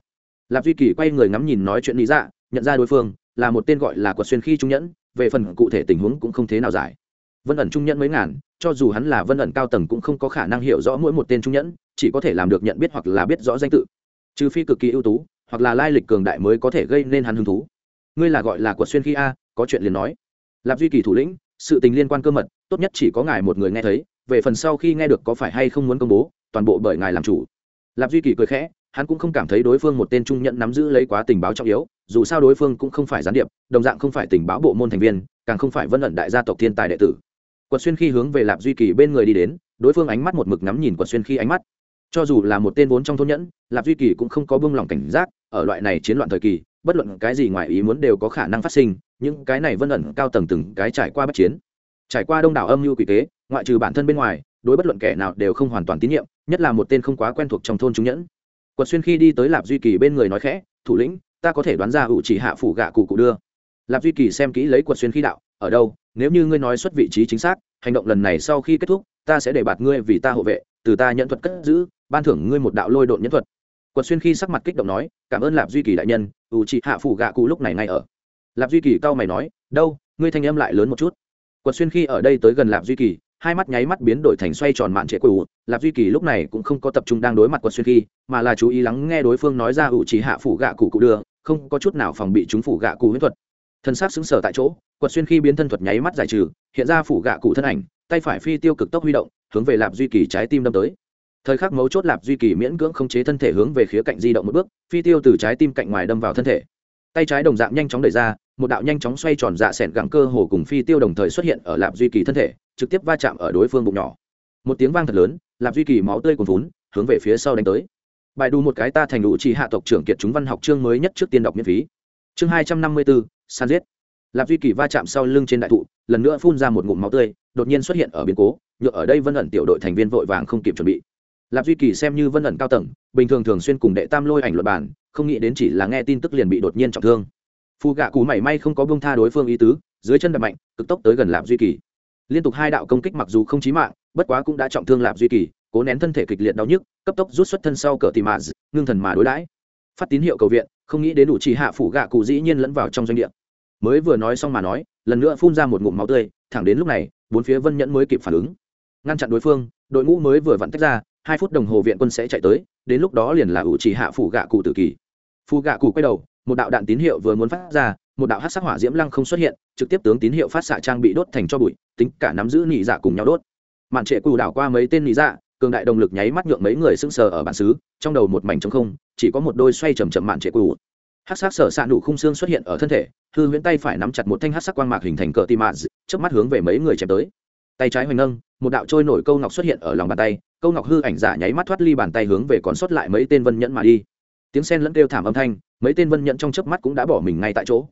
Lạp duy kỳ quay người ngắm nhìn nói chuyện lý dạ nhận ra đối phương, là một tên gọi là quật xuyên khi trung nhẫn, về phần cụ thể tình huống cũng không thế nào giải. Vân ẩn trung nhẫn mấy ngàn cho dù hắn là vân ẩn cao tầng cũng không có khả năng hiểu rõ mỗi một tên trung nhẫn, chỉ có thể làm được nhận biết hoặc là biết rõ danh tự. Trừ phi cực kỳ ưu tú, hoặc là lai lịch cường đại mới có thể gây nên hắn hứng thú. Ngươi là gọi là quật xuyên khi a, có chuyện liền nói. Lạp duy kỳ thủ lĩnh, sự tình liên quan cơ mật, tốt nhất chỉ có ngài một người nghe thấy, về phần sau khi nghe được có phải hay không muốn công bố, toàn bộ bởi ngài làm chủ. Lạp duy kỳ cười khẽ, hắn cũng không cảm thấy đối phương một tên trung nhận nắm giữ lấy quá tình báo trọng yếu, dù sao đối phương cũng không phải gián điệp, đồng dạng không phải tình báo bộ môn thành viên, càng không phải vân ẩn đại gia tộc thiên tài đệ tử quật xuyên khi hướng về lạp duy kỳ bên người đi đến, đối phương ánh mắt một mực ngắm nhìn quật xuyên khi ánh mắt. Cho dù là một tên vốn trong thôn nhẫn, lạp duy kỳ cũng không có buông lỏng cảnh giác, ở loại này chiến loạn thời kỳ, bất luận cái gì ngoài ý muốn đều có khả năng phát sinh, những cái này vân ẩn cao tầng từng cái trải qua bất chiến. Trải qua đông đảo âm mưu quỷ kế, ngoại trừ bản thân bên ngoài, đối bất luận kẻ nào đều không hoàn toàn tín nhiệm, nhất là một tên không quá quen thuộc trong thôn chúng nhẫn. Quật xuyên khi đi tới lạp duy kỳ bên người nói khẽ, thủ lĩnh, ta có thể đoán ra ủ chỉ hạ phủ gạ cụ cụ đưa lạp duy kỳ xem kỹ lấy quật xuyên khí đạo, ở đâu, nếu như ngươi nói xuất vị trí chính xác, hành động lần này sau khi kết thúc, ta sẽ để bạt ngươi vì ta hộ vệ, từ ta nhận thuật cất giữ, ban thưởng ngươi một đạo lôi độn nhân thuật. Quật xuyên khi sắc mặt kích động nói, cảm ơn lạp duy kỳ đại nhân, ủ chỉ hạ phủ gạ cụ lúc này ngay ở. Lạp duy kỳ cau mày nói, đâu, ngươi thanh âm lại lớn một chút. Quật xuyên khi ở đây tới gần lạp duy kỳ, hai mắt nháy mắt biến đổi thành xoay tròn mạn trệ quỷ lạp duy kỳ lúc này cũng không có tập trung đang đối mặt quật xuyên khi mà là chú ý lắng nghe đối phương nói ra ủ chỉ hạ phủ gạ cụ cụ đưa, không có chút nào phòng bị chúng phủ gạ cụ huyễn thuật thân xác xứng sở tại chỗ, quật xuyên khi biến thân thuật nháy mắt giải trừ, hiện ra phủ gạ cụ thân ảnh, tay phải phi tiêu cực tốc huy động, hướng về lạp duy kỳ trái tim đâm tới. Thời khắc mấu chốt lạp duy kỳ miễn cưỡng không chế thân thể hướng về khía cạnh di động một bước, phi tiêu từ trái tim cạnh ngoài đâm vào thân thể. Tay trái đồng dạng nhanh chóng đẩy ra, một đạo nhanh chóng xoay tròn dạ s ẻ n gẳng cơ hồ cùng phi tiêu đồng thời xuất hiện ở lạp duy kỳ thân thể, trực tiếp va chạm ở đối phương bụng nhỏ. Một tiếng vang thật lớn, lạp duy kỳ máu tươi cuồn vún hướng về phía sau đánh tới. Bài đu một cái ta thành đủ chỉ hạ tộc trưởng kiệt chúng văn học chương mới nhất trước tiên đọc miễn phí. Chương hai trăm năm mươi bốn san giết. Lạp duy kỳ va chạm sau lưng trên đại thụ, lần nữa phun ra một ngụm máu tươi, đột nhiên xuất hiện ở biến cố, nhựa ở đây vân ẩn tiểu đội thành viên vội vàng không kịp chuẩn bị. Lạp duy kỳ xem như vân ẩn cao tầng, bình thường thường xuyên cùng đệ tam lôi ảnh luật bản không nghĩ đến chỉ là nghe tin tức liền bị đột nhiên trọng thương. Phù gạ cú mảy may không có bông tha đối phương ý tứ, dưới chân đập mạnh, cực tốc tới gần lạp duy kỳ. Liên tục hai đạo công kích mặc dù không chí mạng, bất quá cũng đã trọng thương lạp duy kỳ, cố nén thân thể kịch liệt đau nhức, cấp tốc rút xuất thân sau cờ tì mạ ngưng thần mà đối đãi. Phát tín hiệu cầu viện, không nghĩ đến đủ chỉ hạ phủ gạ cụ dĩ nhiên lẫn vào trong doanh địa mới vừa nói xong mà nói, lần nữa phun ra một ngụm máu tươi, thẳng đến lúc này, bốn phía vân nhẫn mới kịp phản ứng. Ngăn chặn đối phương, đội ngũ mới vừa vặn tách ra, hai phút đồng hồ viện quân sẽ chạy tới, đến lúc đó liền là ủ chỉ hạ phủ gạ cụ tử kỳ. Phù gạ cụ quay đầu, một đạo đạn tín hiệu vừa muốn phát ra, một đạo hát sắc hỏa diễm lăng không xuất hiện, trực tiếp tướng tín hiệu phát xạ trang bị đốt thành cho bụi, tính cả nắm giữ nị dạ cùng nhau đốt. Mạn trệ cù đảo qua mấy tên nị dạ cường đại động lực nháy mắt nhượng mấy người sững sờ ở bản xứ, trong đầu một mảnh trống không, chỉ có một đôi xoay chầm chậm mạn trệ cù hát sắc sở s ạ nụ khung xương xuất hiện ở thân thể, hư huyễn tay phải nắm chặt một thanh hát sắc quang mạc hình thành cờ tim mạn trước mắt hướng về mấy người chém tới. Tay trái hoành nâng, một đạo trôi nổi câu ngọc xuất hiện ở lòng bàn tay, câu ngọc hư ảnh giả nháy mắt thoát ly bàn tay hướng về còn sót lại mấy tên vân nhẫn mà đi. Tiếng sen lẫn kêu thảm âm thanh, mấy tên vân nhẫn trong chớp mắt cũng đã bỏ mình ngay tại chỗ.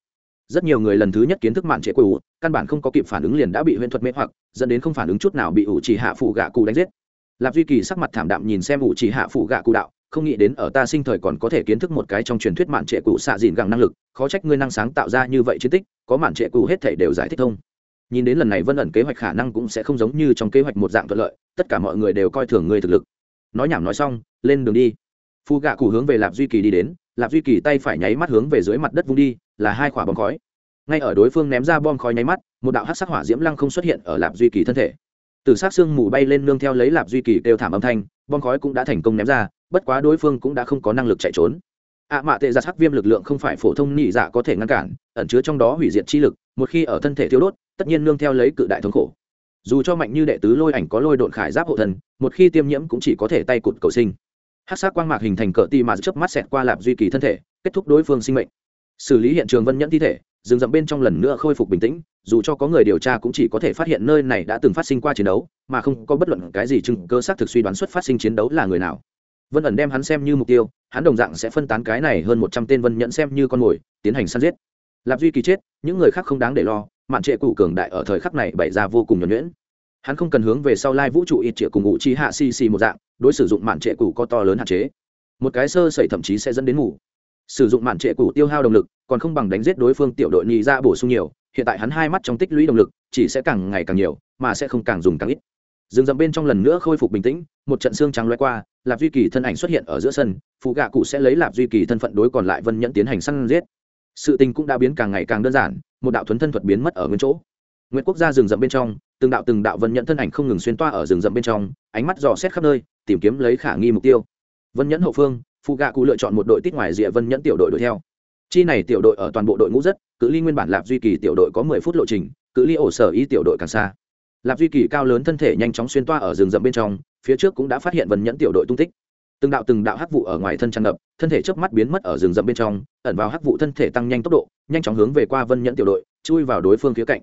Rất nhiều người lần thứ nhất kiến thức mạn trệ quỷ ủ, căn bản không có kịp phản ứng liền đã bị huyễn thuật mê hoặc, dẫn đến không phản ứng chút nào bị ủ chỉ hạ phụ gạ cụ đánh giết. Lạp duy kỳ sắc mặt thảm đạm nhìn xem ủ chỉ hạ phụ gạ cụ đạo không nghĩ đến ở ta sinh thời còn có thể kiến thức một cái trong truyền thuyết mạn trệ cụ xạ dìn gẳng năng lực, khó trách ngươi năng sáng tạo ra như vậy chiến tích, có mạn trệ cụ hết thể đều giải thích thông. Nhìn đến lần này vân ẩn kế hoạch khả năng cũng sẽ không giống như trong kế hoạch một dạng thuận lợi, tất cả mọi người đều coi thường ngươi thực lực. Nói nhảm nói xong, lên đường đi. Phu gạ cụ hướng về lạp duy kỳ đi đến, lạp duy kỳ tay phải nháy mắt hướng về dưới mặt đất vung đi, là hai quả bom khói. Ngay ở đối phương ném ra bom khói nháy mắt, một đạo hát sắc hỏa diễm lăng không xuất hiện ở lạp duy kỳ thân thể. Từ sát xương mù bay lên nương theo lấy lạp duy kỳ đều thảm âm thanh, bom khói cũng đã thành công ném ra bất quá đối phương cũng đã không có năng lực chạy trốn. Ạ mạ tệ giặt hắc viêm lực lượng không phải phổ thông nhị dạ có thể ngăn cản, ẩn chứa trong đó hủy diệt chi lực, một khi ở thân thể thiếu đốt, tất nhiên nương theo lấy cự đại thống khổ. Dù cho mạnh như đệ tứ lôi ảnh có lôi độn khải giáp hộ thần một khi tiêm nhiễm cũng chỉ có thể tay cụt cầu sinh. Hát sát quang mạc hình thành cỡ ti mà chớp mắt xẹt qua lạp duy kỳ thân thể, kết thúc đối phương sinh mệnh. Xử lý hiện trường vân nhẫn thi thể dừng dậm bên trong lần nữa khôi phục bình tĩnh, dù cho có người điều tra cũng chỉ có thể phát hiện nơi này đã từng phát sinh qua chiến đấu, mà không có bất luận cái gì chứng cơ xác thực suy đoán xuất phát sinh chiến đấu là người nào vân ẩn đem hắn xem như mục tiêu, hắn đồng dạng sẽ phân tán cái này hơn một trăm tên vân nhẫn xem như con mồi, tiến hành săn giết. Lạp duy kỳ chết, những người khác không đáng để lo, mạn trệ cụ cường đại ở thời khắc này bày ra vô cùng nhuẩn nhuyễn. Hắn không cần hướng về sau lai vũ trụ ít trịa cùng ngụ chi hạ xì xì một dạng, đối sử dụng mạn trệ cụ có to lớn hạn chế. Một cái sơ sẩy thậm chí sẽ dẫn đến ngủ. Sử dụng mạn trệ cụ tiêu hao động lực, còn không bằng đánh giết đối phương tiểu đội nhị ra bổ sung nhiều, hiện tại hắn hai mắt trong tích lũy động lực, chỉ sẽ càng ngày càng nhiều, mà sẽ không càng dùng càng ít rừng rậm bên trong lần nữa khôi phục bình tĩnh, một trận xương trắng loay qua, lạp duy kỳ thân ảnh xuất hiện ở giữa sân phụ gạ cụ sẽ lấy lạp duy kỳ thân phận đối còn lại vân nhẫn tiến hành săn giết. Sự tình cũng đã biến càng ngày càng đơn giản, một đạo thuấn thân thuật biến mất ở nguyên chỗ. Nguyễn quốc gia rừng rậm bên trong, từng đạo từng đạo vân nhẫn thân ảnh không ngừng xuyên toa ở rừng rậm bên trong, ánh mắt dò xét khắp nơi, tìm kiếm lấy khả nghi mục tiêu. Vân nhẫn hậu phương phụ gạ cụ lựa chọn một đội tích ngoài rìa vân nhẫn tiểu đội đuổi theo. Chi này tiểu đội ở toàn bộ đội ngũ rất, cự ly nguyên bản lạp duy kỳ tiểu đội có mười phút lộ trình, cự ly ổ sở y tiểu đội càng xa lạp duy kỳ cao lớn thân thể nhanh chóng xuyên toa ở rừng rậm bên trong, phía trước cũng đã phát hiện vân nhẫn tiểu đội tung tích. Từng đạo từng đạo hắc vụ ở ngoài thân tràn ngập, thân thể chớp mắt biến mất ở rừng rậm bên trong, ẩn vào hắc vụ thân thể tăng nhanh tốc độ, nhanh chóng hướng về qua vân nhẫn tiểu đội, chui vào đối phương phía cạnh.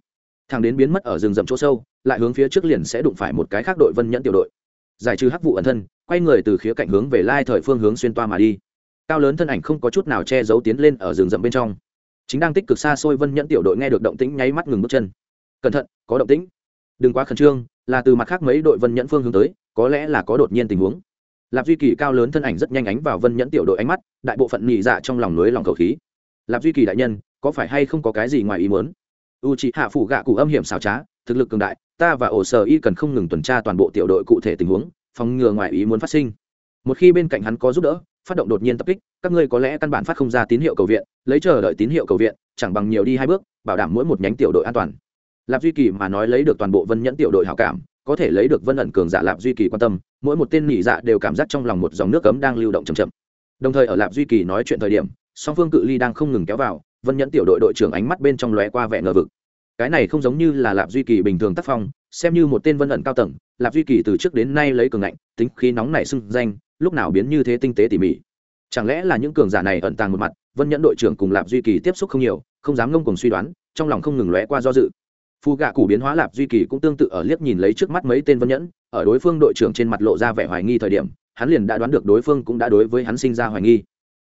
Thằng đến biến mất ở rừng rậm chỗ sâu, lại hướng phía trước liền sẽ đụng phải một cái khác đội vân nhẫn tiểu đội. Giải trừ hắc vụ ẩn thân, quay người từ khía cạnh hướng về lai thời phương hướng xuyên toa mà đi. Cao lớn thân ảnh không có chút nào che giấu tiến lên ở rừng rậm bên trong. Chính đang tích cực xa xôi vân nhẫn tiểu đội nghe được động tĩnh nháy mắt ngừng bước chân. Cẩn thận, có động tĩnh đừng quá khẩn trương, là từ mặt khác mấy đội vân nhẫn phương hướng tới, có lẽ là có đột nhiên tình huống. Lạp duy kỳ cao lớn thân ảnh rất nhanh ánh vào vân nhẫn tiểu đội ánh mắt, đại bộ phận nhị dạ trong lòng núi lòng cầu khí. Lạp duy kỳ đại nhân, có phải hay không có cái gì ngoài ý muốn? U c hạ phủ gạ cụ âm hiểm xảo trá, thực lực cường đại, ta và ổ sở y cần không ngừng tuần tra toàn bộ tiểu đội cụ thể tình huống, phòng ngừa ngoài ý muốn phát sinh. Một khi bên cạnh hắn có giúp đỡ, phát động đột nhiên tập kích, các ngươi có lẽ căn bản phát không ra tín hiệu cầu viện, lấy chờ đợi tín hiệu cầu viện, chẳng bằng nhiều đi hai bước, bảo đảm mỗi một nhánh tiểu đội an toàn lạp duy kỳ mà nói lấy được toàn bộ vân nhẫn tiểu đội hảo cảm, có thể lấy được vân ẩn cường giả lạp duy kỳ quan tâm, mỗi một tên nhị dạ đều cảm giác trong lòng một dòng nước cấm đang lưu động chậm chậm. Đồng thời ở lạp duy kỳ nói chuyện thời điểm, song phương cự ly đang không ngừng kéo vào, vân nhẫn tiểu đội đội trưởng ánh mắt bên trong lóe qua vẻ ngờ vực. Cái này không giống như là lạp duy kỳ bình thường tác phong, xem như một tên vân ẩn cao tầng, lạp duy kỳ từ trước đến nay lấy cường ngạnh, tính khí nóng nảy sưng danh, lúc nào biến như thế tinh tế tỉ mỉ. Chẳng lẽ là những cường giả này ẩn tàng một mặt, vân nhẫn đội trưởng cùng lạp duy kỳ tiếp xúc không nhiều, không dám ngông cùng suy đoán, trong lòng không ngừng lóe qua do dự phù gạ cụ biến hóa lạp duy kỳ cũng tương tự ở liếc nhìn lấy trước mắt mấy tên vân nhẫn ở đối phương đội trưởng trên mặt lộ ra vẻ hoài nghi thời điểm hắn liền đã đoán được đối phương cũng đã đối với hắn sinh ra hoài nghi.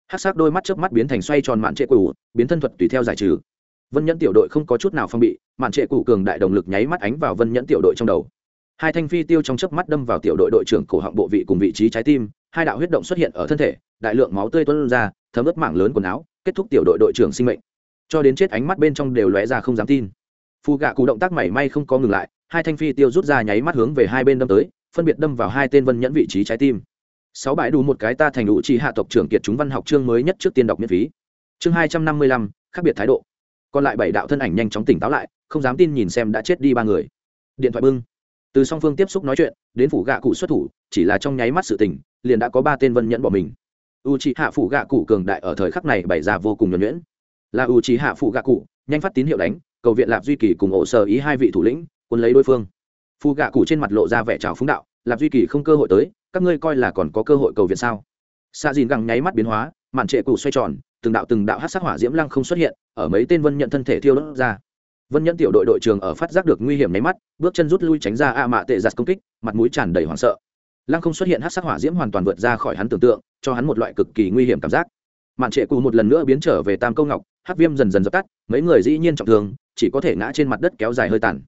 Hát sắc đôi mắt trước mắt biến thành xoay tròn mạn trệ cụ, biến thân thuật tùy theo giải trừ. Vân nhẫn tiểu đội không có chút nào phong bị mạn trệ cụ cường đại động lực nháy mắt ánh vào vân nhẫn tiểu đội trong đầu. Hai thanh phi tiêu trong chớp mắt đâm vào tiểu đội đội trưởng cổ họng bộ vị cùng vị trí trái tim hai đạo huyết động xuất hiện ở thân thể đại lượng máu tươi tuôn ra thấm ướt mảng lớn quần áo kết thúc tiểu đội đội trưởng sinh mệnh. Cho đến chết ánh mắt bên trong đều lóe ra không dám tin phù gạ cụ động tác mảy may không có ngừng lại, hai thanh phi tiêu rút ra nháy mắt hướng về hai bên đâm tới, phân biệt đâm vào hai tên vân nhẫn vị trí trái tim. Sáu bãi đủ một cái ta thành đủ chỉ hạ tộc trưởng kiệt chúng văn học chương mới nhất trước tiên đọc miễn phí. Chương hai trăm năm mươi lăm, khác biệt thái độ. Còn lại bảy đạo thân ảnh nhanh chóng tỉnh táo lại, không dám tin nhìn xem đã chết đi ba người. Điện thoại bưng. Từ song phương tiếp xúc nói chuyện, đến phủ gạ cụ xuất thủ, chỉ là trong nháy mắt sự tình, liền đã có ba tên vân nhẫn bỏ mình. U c hạ phủ gạ cụ cường đại ở thời khắc này bày ra vô cùng nhuẩn nhuyễn. Là u c hạ phủ gạ cụ, nhanh phát tín hiệu đánh cầu viện lạp duy kỳ cùng ổ sở ý hai vị thủ lĩnh, quân lấy đối phương. Phu gạ cụ trên mặt lộ ra vẻ trào phúng đạo, lạp duy kỳ không cơ hội tới, các ngươi coi là còn có cơ hội cầu viện sao? Xa dìn găng nháy mắt biến hóa màn trệ cụ xoay tròn, từng đạo từng đạo hát sắc hỏa diễm lăng không xuất hiện, ở mấy tên vân nhận thân thể thiêu đốt ra. Vân nhẫn tiểu đội đội trường ở phát giác được nguy hiểm nháy mắt, bước chân rút lui tránh ra a mạ tệ giặt công kích, mặt mũi tràn đầy hoảng sợ. Lăng không xuất hiện hát sắc hỏa diễm hoàn toàn vượt ra khỏi hắn tưởng tượng, cho hắn một loại cực kỳ nguy hiểm cảm giác. Mạn trệ cụ một lần nữa biến trở về tam câu ngọc hát viêm dần dần dập tắt, mấy người dĩ nhiên trọng thương, chỉ có thể ngã trên mặt đất kéo dài hơi tàn.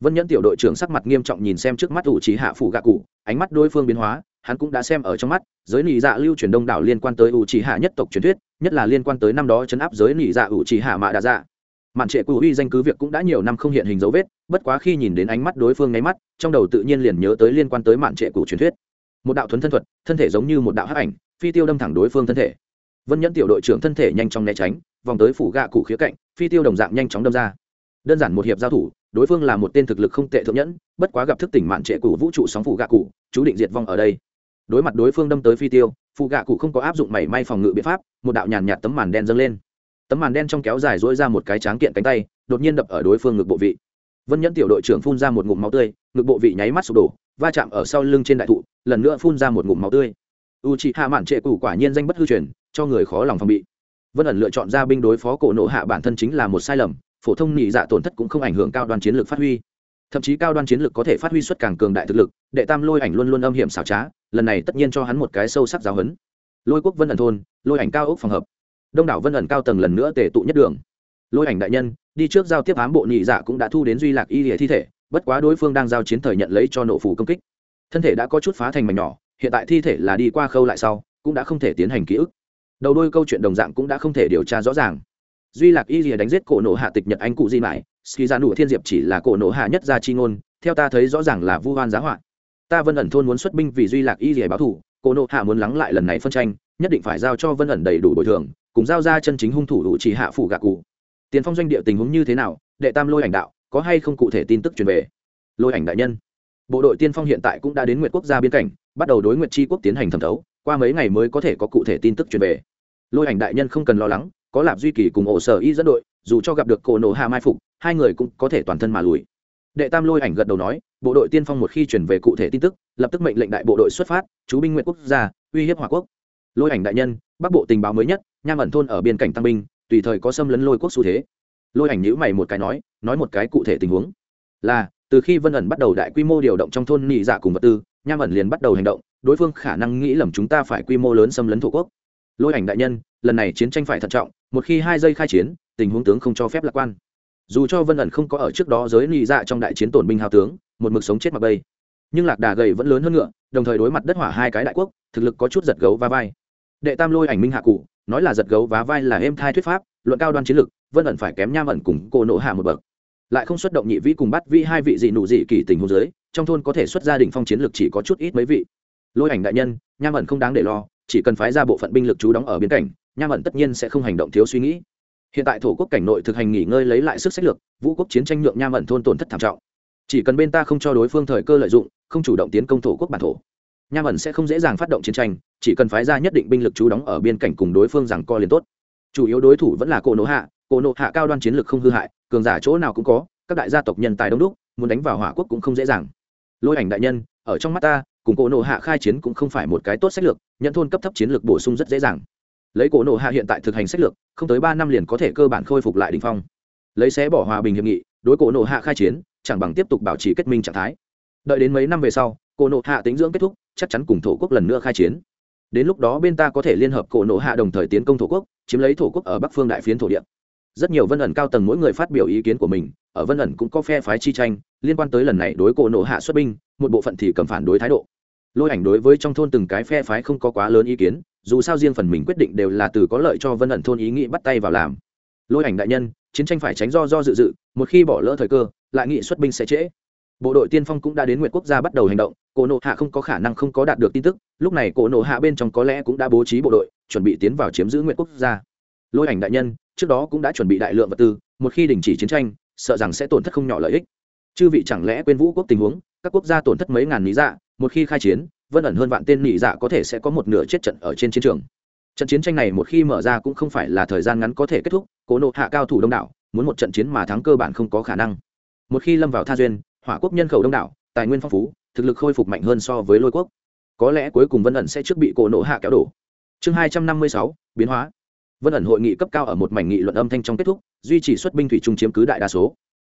Vân nhẫn tiểu đội trưởng sắc mặt nghiêm trọng nhìn xem trước mắt ủ trí hạ phủ gạ cụ, ánh mắt đối phương biến hóa, hắn cũng đã xem ở trong mắt, giới nị dạ lưu truyền đông đảo liên quan tới ủ trí hạ nhất tộc truyền thuyết, nhất là liên quan tới năm đó chấn áp giới nị dạ ủ trí hạ mạ đa dạ. Mạn trệ cụ uy danh cứ việc cũng đã nhiều năm không hiện hình dấu vết, bất quá khi nhìn đến ánh mắt đối phương nháy mắt, trong đầu tự nhiên liền nhớ tới liên quan tới mạn trệ cụ truyền thuyết. Một đạo thuấn thân thuật, thân thể giống như một đạo hắc ảnh, phi tiêu đâm thẳng đối phương thân thể. Vân nhẫn tiểu đội trưởng thân thể nhanh chóng né tránh vòng tới phủ gạ cụ khía cạnh, phi tiêu đồng dạng nhanh chóng đâm ra. Đơn giản một hiệp giao thủ, đối phương là một tên thực lực không tệ thượng nhẫn, bất quá gặp thức tỉnh mạn trệ cụ vũ trụ sóng phủ gạ cụ, chú định diệt vong ở đây. Đối mặt đối phương đâm tới phi tiêu phụ gạ cụ không có áp dụng mảy may phòng ngự biện pháp, một đạo nhàn nhạt tấm màn đen dâng lên. Tấm màn đen trong kéo dài dỗi ra một cái tráng kiện cánh tay, đột nhiên đập ở đối phương ngực bộ vị. Vân nhẫn tiểu đội trưởng phun ra một ngụm máu tươi, ngực bộ vị nháy mắt sụp đổ, va chạm ở sau lưng trên đại thụ, lần nữa phun ra một ngụm máu tươi. U chị hạ mạn trệ cụ quả nhiên danh bất hư truyền, cho người khó lòng phòng bị vân ẩn lựa chọn ra binh đối phó cổ nộ hạ bản thân chính là một sai lầm, phổ thông nhị dạ tổn thất cũng không ảnh hưởng cao đoàn chiến lược phát huy. Thậm chí cao đoan chiến lược có thể phát huy xuất càng cường đại thực lực, đệ tam lôi ảnh luôn luôn âm hiểm xảo trá, lần này tất nhiên cho hắn một cái sâu sắc giáo hấn lôi quốc vân ẩn thôn, lôi ảnh cao ốc phòng hợp. Đông đảo vân ẩn cao tầng lần nữa tề tụ nhất đường. Lôi ảnh đại nhân, đi trước giao tiếp ám bộ nhị dạ cũng đã thu đến duy lạc y lìa thi thể, bất quá đối phương đang giao chiến thời nhận lấy cho nộ phủ công kích. Thân thể đã có chút phá thành mảnh nhỏ, hiện tại thi thể là đi qua khâu lại sau, cũng đã không thể tiến hành ký ức đầu đôi câu chuyện đồng dạng cũng đã không thể điều tra rõ ràng. Duy lạc y rìa đánh giết cổ nổ hạ tịch nhật anh cụ di mãi ski ra nụ thiên diệp chỉ là cổ nổ hạ nhất gia chi ngôn, theo ta thấy rõ ràng là vu hoan giá họa. Ta vân ẩn thôn muốn xuất binh vì duy lạc y rìa báo thủ, cổ nổ hạ muốn lắng lại lần này phân tranh, nhất định phải giao cho vân ẩn đầy đủ bồi thường, cùng giao ra chân chính hung thủ đủ chỉ hạ phủ gạ cụ. Tiền phong doanh địa tình huống như thế nào, đệ tam lôi ảnh đạo, có hay không cụ thể tin tức truyền về? Lôi ảnh đại nhân. Bộ đội tiên phong hiện tại cũng đã đến nguyện quốc gia biên cảnh, bắt đầu đối nguyện tri quốc tiến hành thẩm thấu, qua mấy ngày mới có thể có cụ thể tin tức truyền về lôi ảnh đại nhân không cần lo lắng, có lạp duy kỳ cùng ổ sở y dẫn đội, dù cho gặp được cổ nổ hạ mai phục, hai người cũng có thể toàn thân mà lùi. Đệ tam lôi ảnh gật đầu nói, bộ đội tiên phong một khi chuyển về cụ thể tin tức, lập tức mệnh lệnh đại bộ đội xuất phát, chú binh nguyện quốc gia, uy hiếp hòa quốc. Lôi ảnh đại nhân, bắc bộ tình báo mới nhất, nham ẩn thôn ở biên cảnh tăng binh, tùy thời có xâm lấn lôi quốc xu thế. Lôi ảnh nhữ mày một cái nói nói một cái cụ thể tình huống. Là, từ khi vân ẩn bắt đầu đại quy mô điều động trong thôn nhị dạ cùng vật tư, nham ẩn liền bắt đầu hành động, đối phương khả năng nghĩ lầm chúng ta phải quy mô lớn xâm lấn thổ quốc lôi ảnh đại nhân, lần này chiến tranh phải thận trọng, một khi hai giây khai chiến, tình huống tướng không cho phép lạc quan. Dù cho vân ẩn không có ở trước đó giới nhị dạ trong đại chiến tổn binh hào tướng, một mực sống chết mặc bây nhưng lạc đà gầy vẫn lớn hơn ngựa, đồng thời đối mặt đất hỏa hai cái đại quốc, thực lực có chút giật gấu và vai. Đệ tam lôi ảnh minh hạ cụ, nói là giật gấu và vai là êm thai thuyết pháp, luận cao đoan chiến lực, vân ẩn phải kém nham ẩn cùng cô nộ hạ một bậc. Lại không xuất động nhị vĩ cùng bắt vi hai vị dị nụ dị kỳ tình hồ dưới, trong thôn có thể xuất gia đình phong chiến lược chỉ có chút ít mấy vị. Lôi ảnh đại nhân, nham ẩn không đáng để lo chỉ cần phái ra bộ phận binh lực trú đóng ở biên cảnh, nham ẩn tất nhiên sẽ không hành động thiếu suy nghĩ. Hiện tại thổ quốc cảnh nội thực hành nghỉ ngơi lấy lại sức sách lược, vũ quốc chiến tranh nhượng nham ẩn thôn tổn thất thảm trọng. Chỉ cần bên ta không cho đối phương thời cơ lợi dụng, không chủ động tiến công thổ quốc bản thổ, nham ẩn sẽ không dễ dàng phát động chiến tranh, chỉ cần phái ra nhất định binh lực trú đóng ở biên cảnh cùng đối phương rằng co liền tốt. Chủ yếu đối thủ vẫn là cổ nộ hạ, cổ nộ hạ cao đoan chiến lược không hư hại, cường giả chỗ nào cũng có, các đại gia tộc nhân tài đông đúc, muốn đánh vào hỏa quốc cũng không dễ dàng. Lôi ảnh đại nhân, ở trong mắt ta cùng cổ nộ hạ khai chiến cũng không phải một cái tốt sách lược, nhận thôn cấp thấp chiến lược bổ sung rất dễ dàng. Lấy cổ nộ hạ hiện tại thực hành sách lược, không tới ba năm liền có thể cơ bản khôi phục lại đình phong. Lấy xé bỏ hòa bình hiệp nghị, đối cổ nộ hạ khai chiến, chẳng bằng tiếp tục bảo trì kết minh trạng thái. Đợi đến mấy năm về sau, cổ nộ hạ tính dưỡng kết thúc, chắc chắn cùng thổ quốc lần nữa khai chiến. Đến lúc đó bên ta có thể liên hợp cổ nộ hạ đồng thời tiến công thổ quốc, chiếm lấy thổ quốc ở bắc phương đại phiến thổ địa. Rất nhiều vân ẩn cao tầng mỗi người phát biểu ý kiến của mình, ở vân ẩn cũng có phe phái chi tranh, liên quan tới lần này đối cổ nộ hạ xuất binh, một bộ phận thì cầm phản đối thái độ lôi ảnh đối với trong thôn từng cái phe phái không có quá lớn ý kiến, dù sao riêng phần mình quyết định đều là từ có lợi cho vân ẩn thôn ý nghĩ bắt tay vào làm. Lôi ảnh đại nhân, chiến tranh phải tránh do do dự dự, một khi bỏ lỡ thời cơ, lại nghị xuất binh sẽ trễ. Bộ đội tiên phong cũng đã đến nguyện quốc gia bắt đầu hành động, cổ nộ hạ không có khả năng không có đạt được tin tức, lúc này cổ nộ hạ bên trong có lẽ cũng đã bố trí bộ đội, chuẩn bị tiến vào chiếm giữ nguyện quốc gia. Lôi ảnh đại nhân, trước đó cũng đã chuẩn bị đại lượng vật tư, một khi đình chỉ chiến tranh, sợ rằng sẽ tổn thất không nhỏ lợi ích. Chư vị chẳng lẽ quên vũ quốc tình huống, các quốc gia tổn thất mấy ngàn lý dạ một khi khai chiến, vân ẩn hơn vạn tên nị dạ có thể sẽ có một nửa chết trận ở trên chiến trường. Trận chiến tranh này một khi mở ra cũng không phải là thời gian ngắn có thể kết thúc, cố nộ hạ cao thủ đông đảo, muốn một trận chiến mà thắng cơ bản không có khả năng. Một khi lâm vào tha duyên, hỏa quốc nhân khẩu đông đảo, tài nguyên phong phú, thực lực khôi phục mạnh hơn so với lôi quốc. Có lẽ cuối cùng vân ẩn sẽ trước bị cổ nộ hạ kéo đổ. Chương hai trăm năm mươi sáu, biến hóa. Vân ẩn hội nghị cấp cao ở một mảnh nghị luận âm thanh trong kết thúc, duy trì xuất binh thủy trung chiếm cứ đại đa số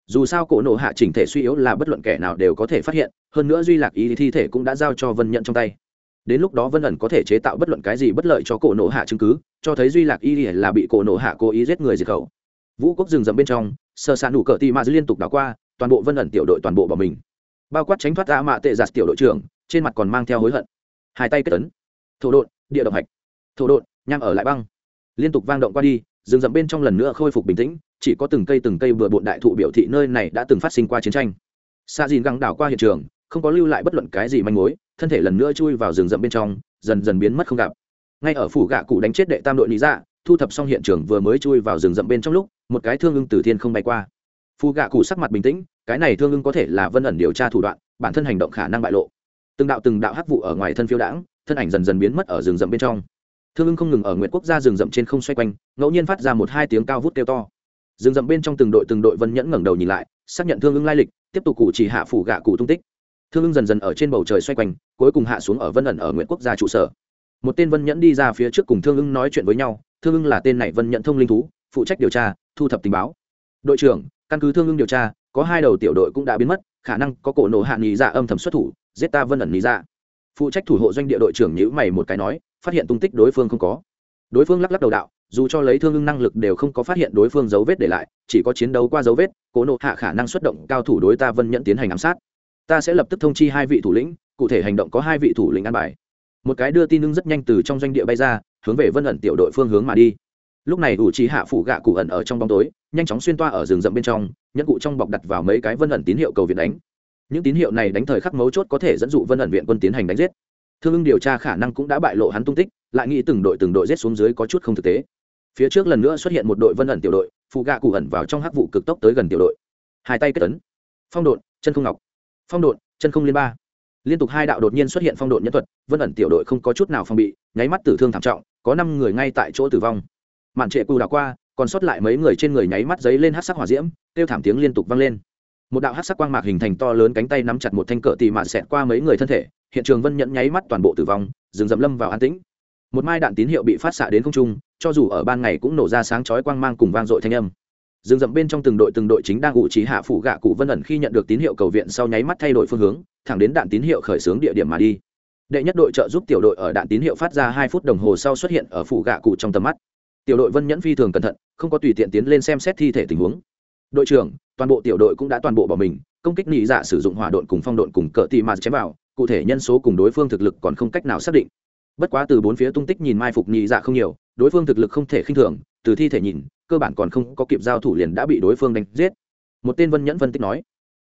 dù sao cổ nộ hạ chỉnh thể suy yếu là bất luận kẻ nào đều có thể phát hiện, hơn nữa duy lạc ý thi thể cũng đã giao cho vân nhận trong tay. Đến lúc đó vân ẩn có thể chế tạo bất luận cái gì bất lợi cho cổ nộ hạ chứng cứ, cho thấy duy lạc y là bị cổ nộ hạ cố ý giết người diệt khẩu. Vũ quốc rừng rậm bên trong, sơ sạn đủ cờ tì ma dư liên tục đảo qua, toàn bộ vân ẩn tiểu đội toàn bộ bỏ mình. Bao quát tránh thoát ra mạ tệ giặt tiểu đội trưởng, trên mặt còn mang theo hối hận. Hai tay kết tấn thổ đột địa động hạch. Thổ đột nham ở lại băng. Liên tục vang động qua đi, rừng rậm bên trong lần nữa khôi phục bình tĩnh chỉ có từng cây từng cây vừa bộn đại thụ biểu thị nơi này đã từng phát sinh qua chiến tranh. Sa dìn găng đảo qua hiện trường, không có lưu lại bất luận cái gì manh mối, thân thể lần nữa chui vào rừng rậm bên trong, dần dần biến mất không gặp. Ngay ở phủ gạ cụ đánh chết đệ tam đội lý dạ thu thập xong hiện trường vừa mới chui vào rừng rậm bên trong lúc, một cái thương ưng từ thiên không bay qua. Phù gạ cụ sắc mặt bình tĩnh, cái này thương ưng có thể là vân ẩn điều tra thủ đoạn, bản thân hành động khả năng bại lộ. Từng đạo từng đạo hắc vụ ở ngoài thân phiêu đãng, thân ảnh dần dần biến mất ở rừng rậm bên trong. Thương ưng không ngừng ở nguyện quốc gia rừng rậm trên không xoay quanh, ngẫu nhiên phát ra một hai tiếng cao vút kêu to rừng rậm bên trong từng đội từng đội vân nhẫn ngẩng đầu nhìn lại, xác nhận thương ưng lai lịch, tiếp tục cụ chỉ hạ phủ gạ cụ tung tích. Thương ưng dần dần ở trên bầu trời xoay quanh, cuối cùng hạ xuống ở vân ẩn ở nguyện quốc gia trụ sở. Một tên vân nhẫn đi ra phía trước cùng thương ưng nói chuyện với nhau, thương ưng là tên này vân nhẫn thông linh thú, phụ trách điều tra, thu thập tình báo. Đội trưởng, căn cứ thương ưng điều tra, có hai đầu tiểu đội cũng đã biến mất, khả năng có cổ nổ hạ nghỉ dạ âm thầm xuất thủ, giết ta vân ẩn nghỉ dạ. Phụ trách thủ hộ doanh địa đội trưởng nhữ mày một cái nói, phát hiện tung tích đối phương không có. Đối phương lắc lắc đầu đạo dù cho lấy thương ưng năng lực đều không có phát hiện đối phương dấu vết để lại, chỉ có chiến đấu qua dấu vết, cố nộ hạ khả năng xuất động cao thủ đối ta vân nhận tiến hành ám sát. Ta sẽ lập tức thông chi hai vị thủ lĩnh, cụ thể hành động có hai vị thủ lĩnh an bài. Một cái đưa tin ưng rất nhanh từ trong doanh địa bay ra, hướng về vân ẩn tiểu đội phương hướng mà đi. Lúc này ủ trí hạ phủ gạ cụ ẩn ở trong bóng tối, nhanh chóng xuyên toa ở rừng rậm bên trong, nhẫn cụ trong bọc đặt vào mấy cái vân ẩn tín hiệu cầu viện đánh. Những tín hiệu này đánh thời khắc mấu chốt có thể dẫn dụ vân ẩn viện quân tiến hành đánh giết. Thương ưng điều tra khả năng cũng đã bại lộ hắn tung tích, lại nghĩ từng đội từng đội giết xuống dưới có chút không thực tế phía trước lần nữa xuất hiện một đội vân ẩn tiểu đội, phụ gạ cụ ẩn vào trong hắc vụ cực tốc tới gần tiểu đội. Hai tay kết tấn phong độn, chân không ngọc. Phong độn, chân không liên ba. Liên tục hai đạo đột nhiên xuất hiện phong độn nhân thuật, vân ẩn tiểu đội không có chút nào phong bị, nháy mắt tử thương thảm trọng, có năm người ngay tại chỗ tử vong. Mạn trệ cù đảo qua, còn sót lại mấy người trên người nháy mắt giấy lên hát sắc hỏa diễm, kêu thảm tiếng liên tục vang lên. Một đạo hát sắc quang mạc hình thành to lớn cánh tay nắm chặt một thanh cỡ tì mạn xẹt qua mấy người thân thể, hiện trường vân nhẫn nháy mắt toàn bộ tử vong, rừng dầm lâm vào an tĩnh một mai đạn tín hiệu bị phát xạ đến không trung, cho dù ở ban ngày cũng nổ ra sáng chói quang mang cùng vang dội thanh âm. Rừng rậm bên trong từng đội từng đội chính đang ủ trí hạ phủ gạ cụ vân ẩn khi nhận được tín hiệu cầu viện sau nháy mắt thay đổi phương hướng, thẳng đến đạn tín hiệu khởi xướng địa điểm mà đi. Đệ nhất đội trợ giúp tiểu đội ở đạn tín hiệu phát ra hai phút đồng hồ sau xuất hiện ở phủ gạ cụ trong tầm mắt. Tiểu đội vân nhẫn phi thường cẩn thận, không có tùy tiện tiến lên xem xét thi thể tình huống. Đội trưởng, toàn bộ tiểu đội cũng đã toàn bộ bỏ mình, công kích nị dạ sử dụng hỏa độn cùng phong độn cùng cỡ tì mà chém vào, cụ thể nhân số cùng đối phương thực lực còn không cách nào xác định bất quá từ bốn phía tung tích nhìn mai phục nhị dạ không nhiều, đối phương thực lực không thể khinh thường, từ thi thể nhìn, cơ bản còn không có kịp giao thủ liền đã bị đối phương đánh giết. Một tên vân nhẫn phân tích nói,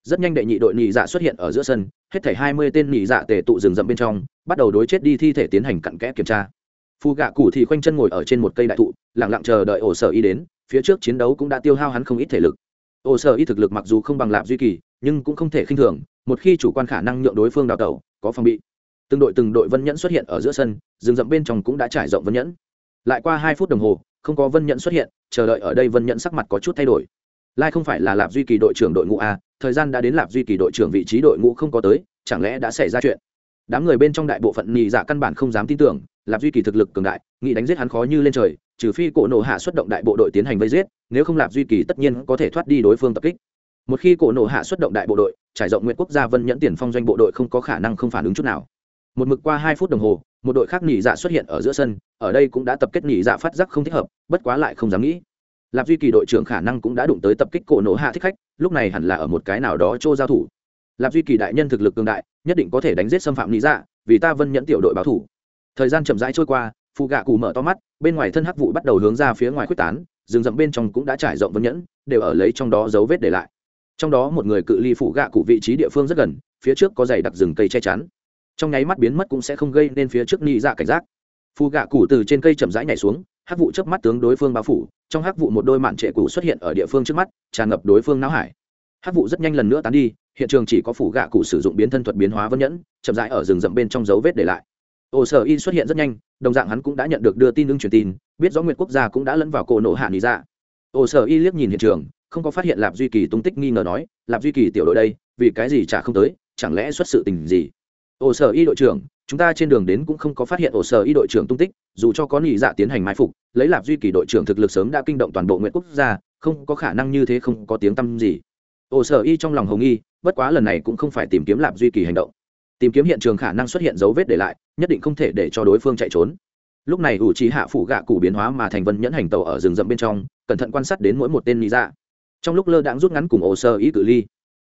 rất nhanh đệ nhị đội nhị dạ xuất hiện ở giữa sân, hết thảy hai mươi tên nhị dạ tề tụ rừng rậm bên trong, bắt đầu đối chết đi thi thể tiến hành cặn kẽ kiểm tra. Phù gạ cụ thì khoanh chân ngồi ở trên một cây đại thụ lẳng lặng chờ đợi ổ sở y đến, phía trước chiến đấu cũng đã tiêu hao hắn không ít thể lực. Ổ sở y thực lực mặc dù không bằng lạp duy kỳ, nhưng cũng không thể khinh thường, một khi chủ quan khả năng nhượng đối phương đào tẩu, có phòng bị từng đội từng đội vân nhẫn xuất hiện ở giữa sân, rừng rậm bên trong cũng đã trải rộng vân nhẫn. Lại qua hai phút đồng hồ, không có vân nhẫn xuất hiện, chờ đợi ở đây vân nhẫn sắc mặt có chút thay đổi. Lai không phải là lạp duy kỳ đội trưởng đội ngũ a thời gian đã đến lạp duy kỳ đội trưởng vị trí đội ngũ không có tới, chẳng lẽ đã xảy ra chuyện? Đám người bên trong đại bộ phận nhị dạ căn bản không dám tin tưởng, lạp duy kỳ thực lực cường đại, nghĩ đánh giết hắn khó như lên trời, trừ phi cổ nổ hạ xuất động đại bộ đội tiến hành vây giết, nếu không lạp duy kỳ tất nhiên có thể thoát đi đối phương tập kích. Một khi cổ nổ hạ xuất động đại bộ đội, trải rộng nguyện quốc gia vân nhẫn tiền phong doanh bộ đội không có khả năng không phản ứng chút nào một mực qua hai phút đồng hồ, một đội khác nghỉ dạ xuất hiện ở giữa sân, ở đây cũng đã tập kết nghỉ dạ phát giác không thích hợp, bất quá lại không dám nghĩ. Lạp duy kỳ đội trưởng khả năng cũng đã đụng tới tập kích cổ nổ hạ thích khách, lúc này hẳn là ở một cái nào đó chỗ giao thủ. Lạp duy kỳ đại nhân thực lực cường đại, nhất định có thể đánh giết xâm phạm lý dạ vì ta vân nhẫn tiểu đội báo thủ. Thời gian chậm rãi trôi qua phụ gạ cù mở to mắt, bên ngoài thân hắc vụ bắt đầu hướng ra phía ngoài quyết tán, rừng rậm bên trong cũng đã trải rộng vân nhẫn, đều ở lấy trong đó dấu vết để lại. Trong đó một người cự ly phụ gạ cụ vị trí địa phương rất gần, phía trước có dày đặc rừng cây che chắn trong nháy mắt biến mất cũng sẽ không gây nên phía trước nị dạ cảnh giác. Phù gạ cụ từ trên cây chậm rãi nhảy xuống, hắc vụ chớp mắt tướng đối phương bao phủ, trong hắc vụ một đôi mạn trệ cụ xuất hiện ở địa phương trước mắt, tràn ngập đối phương não hải. Hắc vụ rất nhanh lần nữa tán đi, hiện trường chỉ có phủ gạ cụ sử dụng biến thân thuật biến hóa vân nhẫn, chậm rãi ở rừng rậm bên trong dấu vết để lại. Ồ sở y xuất hiện rất nhanh, đồng dạng hắn cũng đã nhận được đưa tin ứng truyền tin, biết rõ nguyệt quốc gia cũng đã lẫn vào cổ nộ hạ lý ra ồ sở y liếc nhìn hiện trường, không có phát hiện lạp duy kỳ tung tích nghi ngờ nói, lạp duy kỳ tiểu đội đây, vì cái gì chả không tới, chẳng lẽ xuất sự tình gì? Ổ sở y đội trưởng, chúng ta trên đường đến cũng không có phát hiện ổ sở y đội trưởng tung tích, dù cho có nghỉ dạ tiến hành mai phục, lấy lạp duy kỳ đội trưởng thực lực sớm đã kinh động toàn bộ nguyện quốc gia, không có khả năng như thế không có tiếng tăm gì. Ổ sở y trong lòng hồng nghi, bất quá lần này cũng không phải tìm kiếm lạp duy kỳ hành động. Tìm kiếm hiện trường khả năng xuất hiện dấu vết để lại, nhất định không thể để cho đối phương chạy trốn. Lúc này ủ trí hạ phủ gạ cụ biến hóa mà thành vân nhẫn hành tàu ở rừng rậm bên trong, cẩn thận quan sát đến mỗi một tên lý dạ. Trong lúc lơ đãng rút ngắn cùng ổ sơ ý cự ly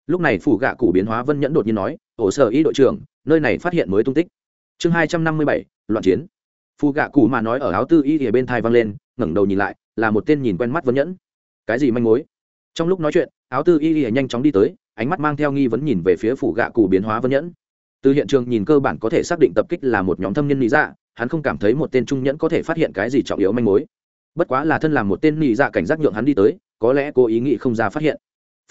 lúc này phủ gạ cụ biến hóa vân nhẫn đột nhiên nói, ổ sơ y đội trưởng, nơi này phát hiện mới tung tích. Chương hai trăm năm mươi bảy, loạn chiến. Phù gạ cụ mà nói ở áo tư y ở bên thai văng lên, ngẩng đầu nhìn lại, là một tên nhìn quen mắt vân nhẫn. Cái gì manh mối? Trong lúc nói chuyện, áo tư y y nhanh chóng đi tới, ánh mắt mang theo nghi vấn nhìn về phía phủ gạ cụ biến hóa vân nhẫn. Từ hiện trường nhìn cơ bản có thể xác định tập kích là một nhóm thâm nhân lý dạ hắn không cảm thấy một tên trung nhẫn có thể phát hiện cái gì trọng yếu manh mối. Bất quá là thân làm một tên lý dạ cảnh giác nhượng hắn đi tới, có lẽ cô ý nghĩ không ra phát hiện.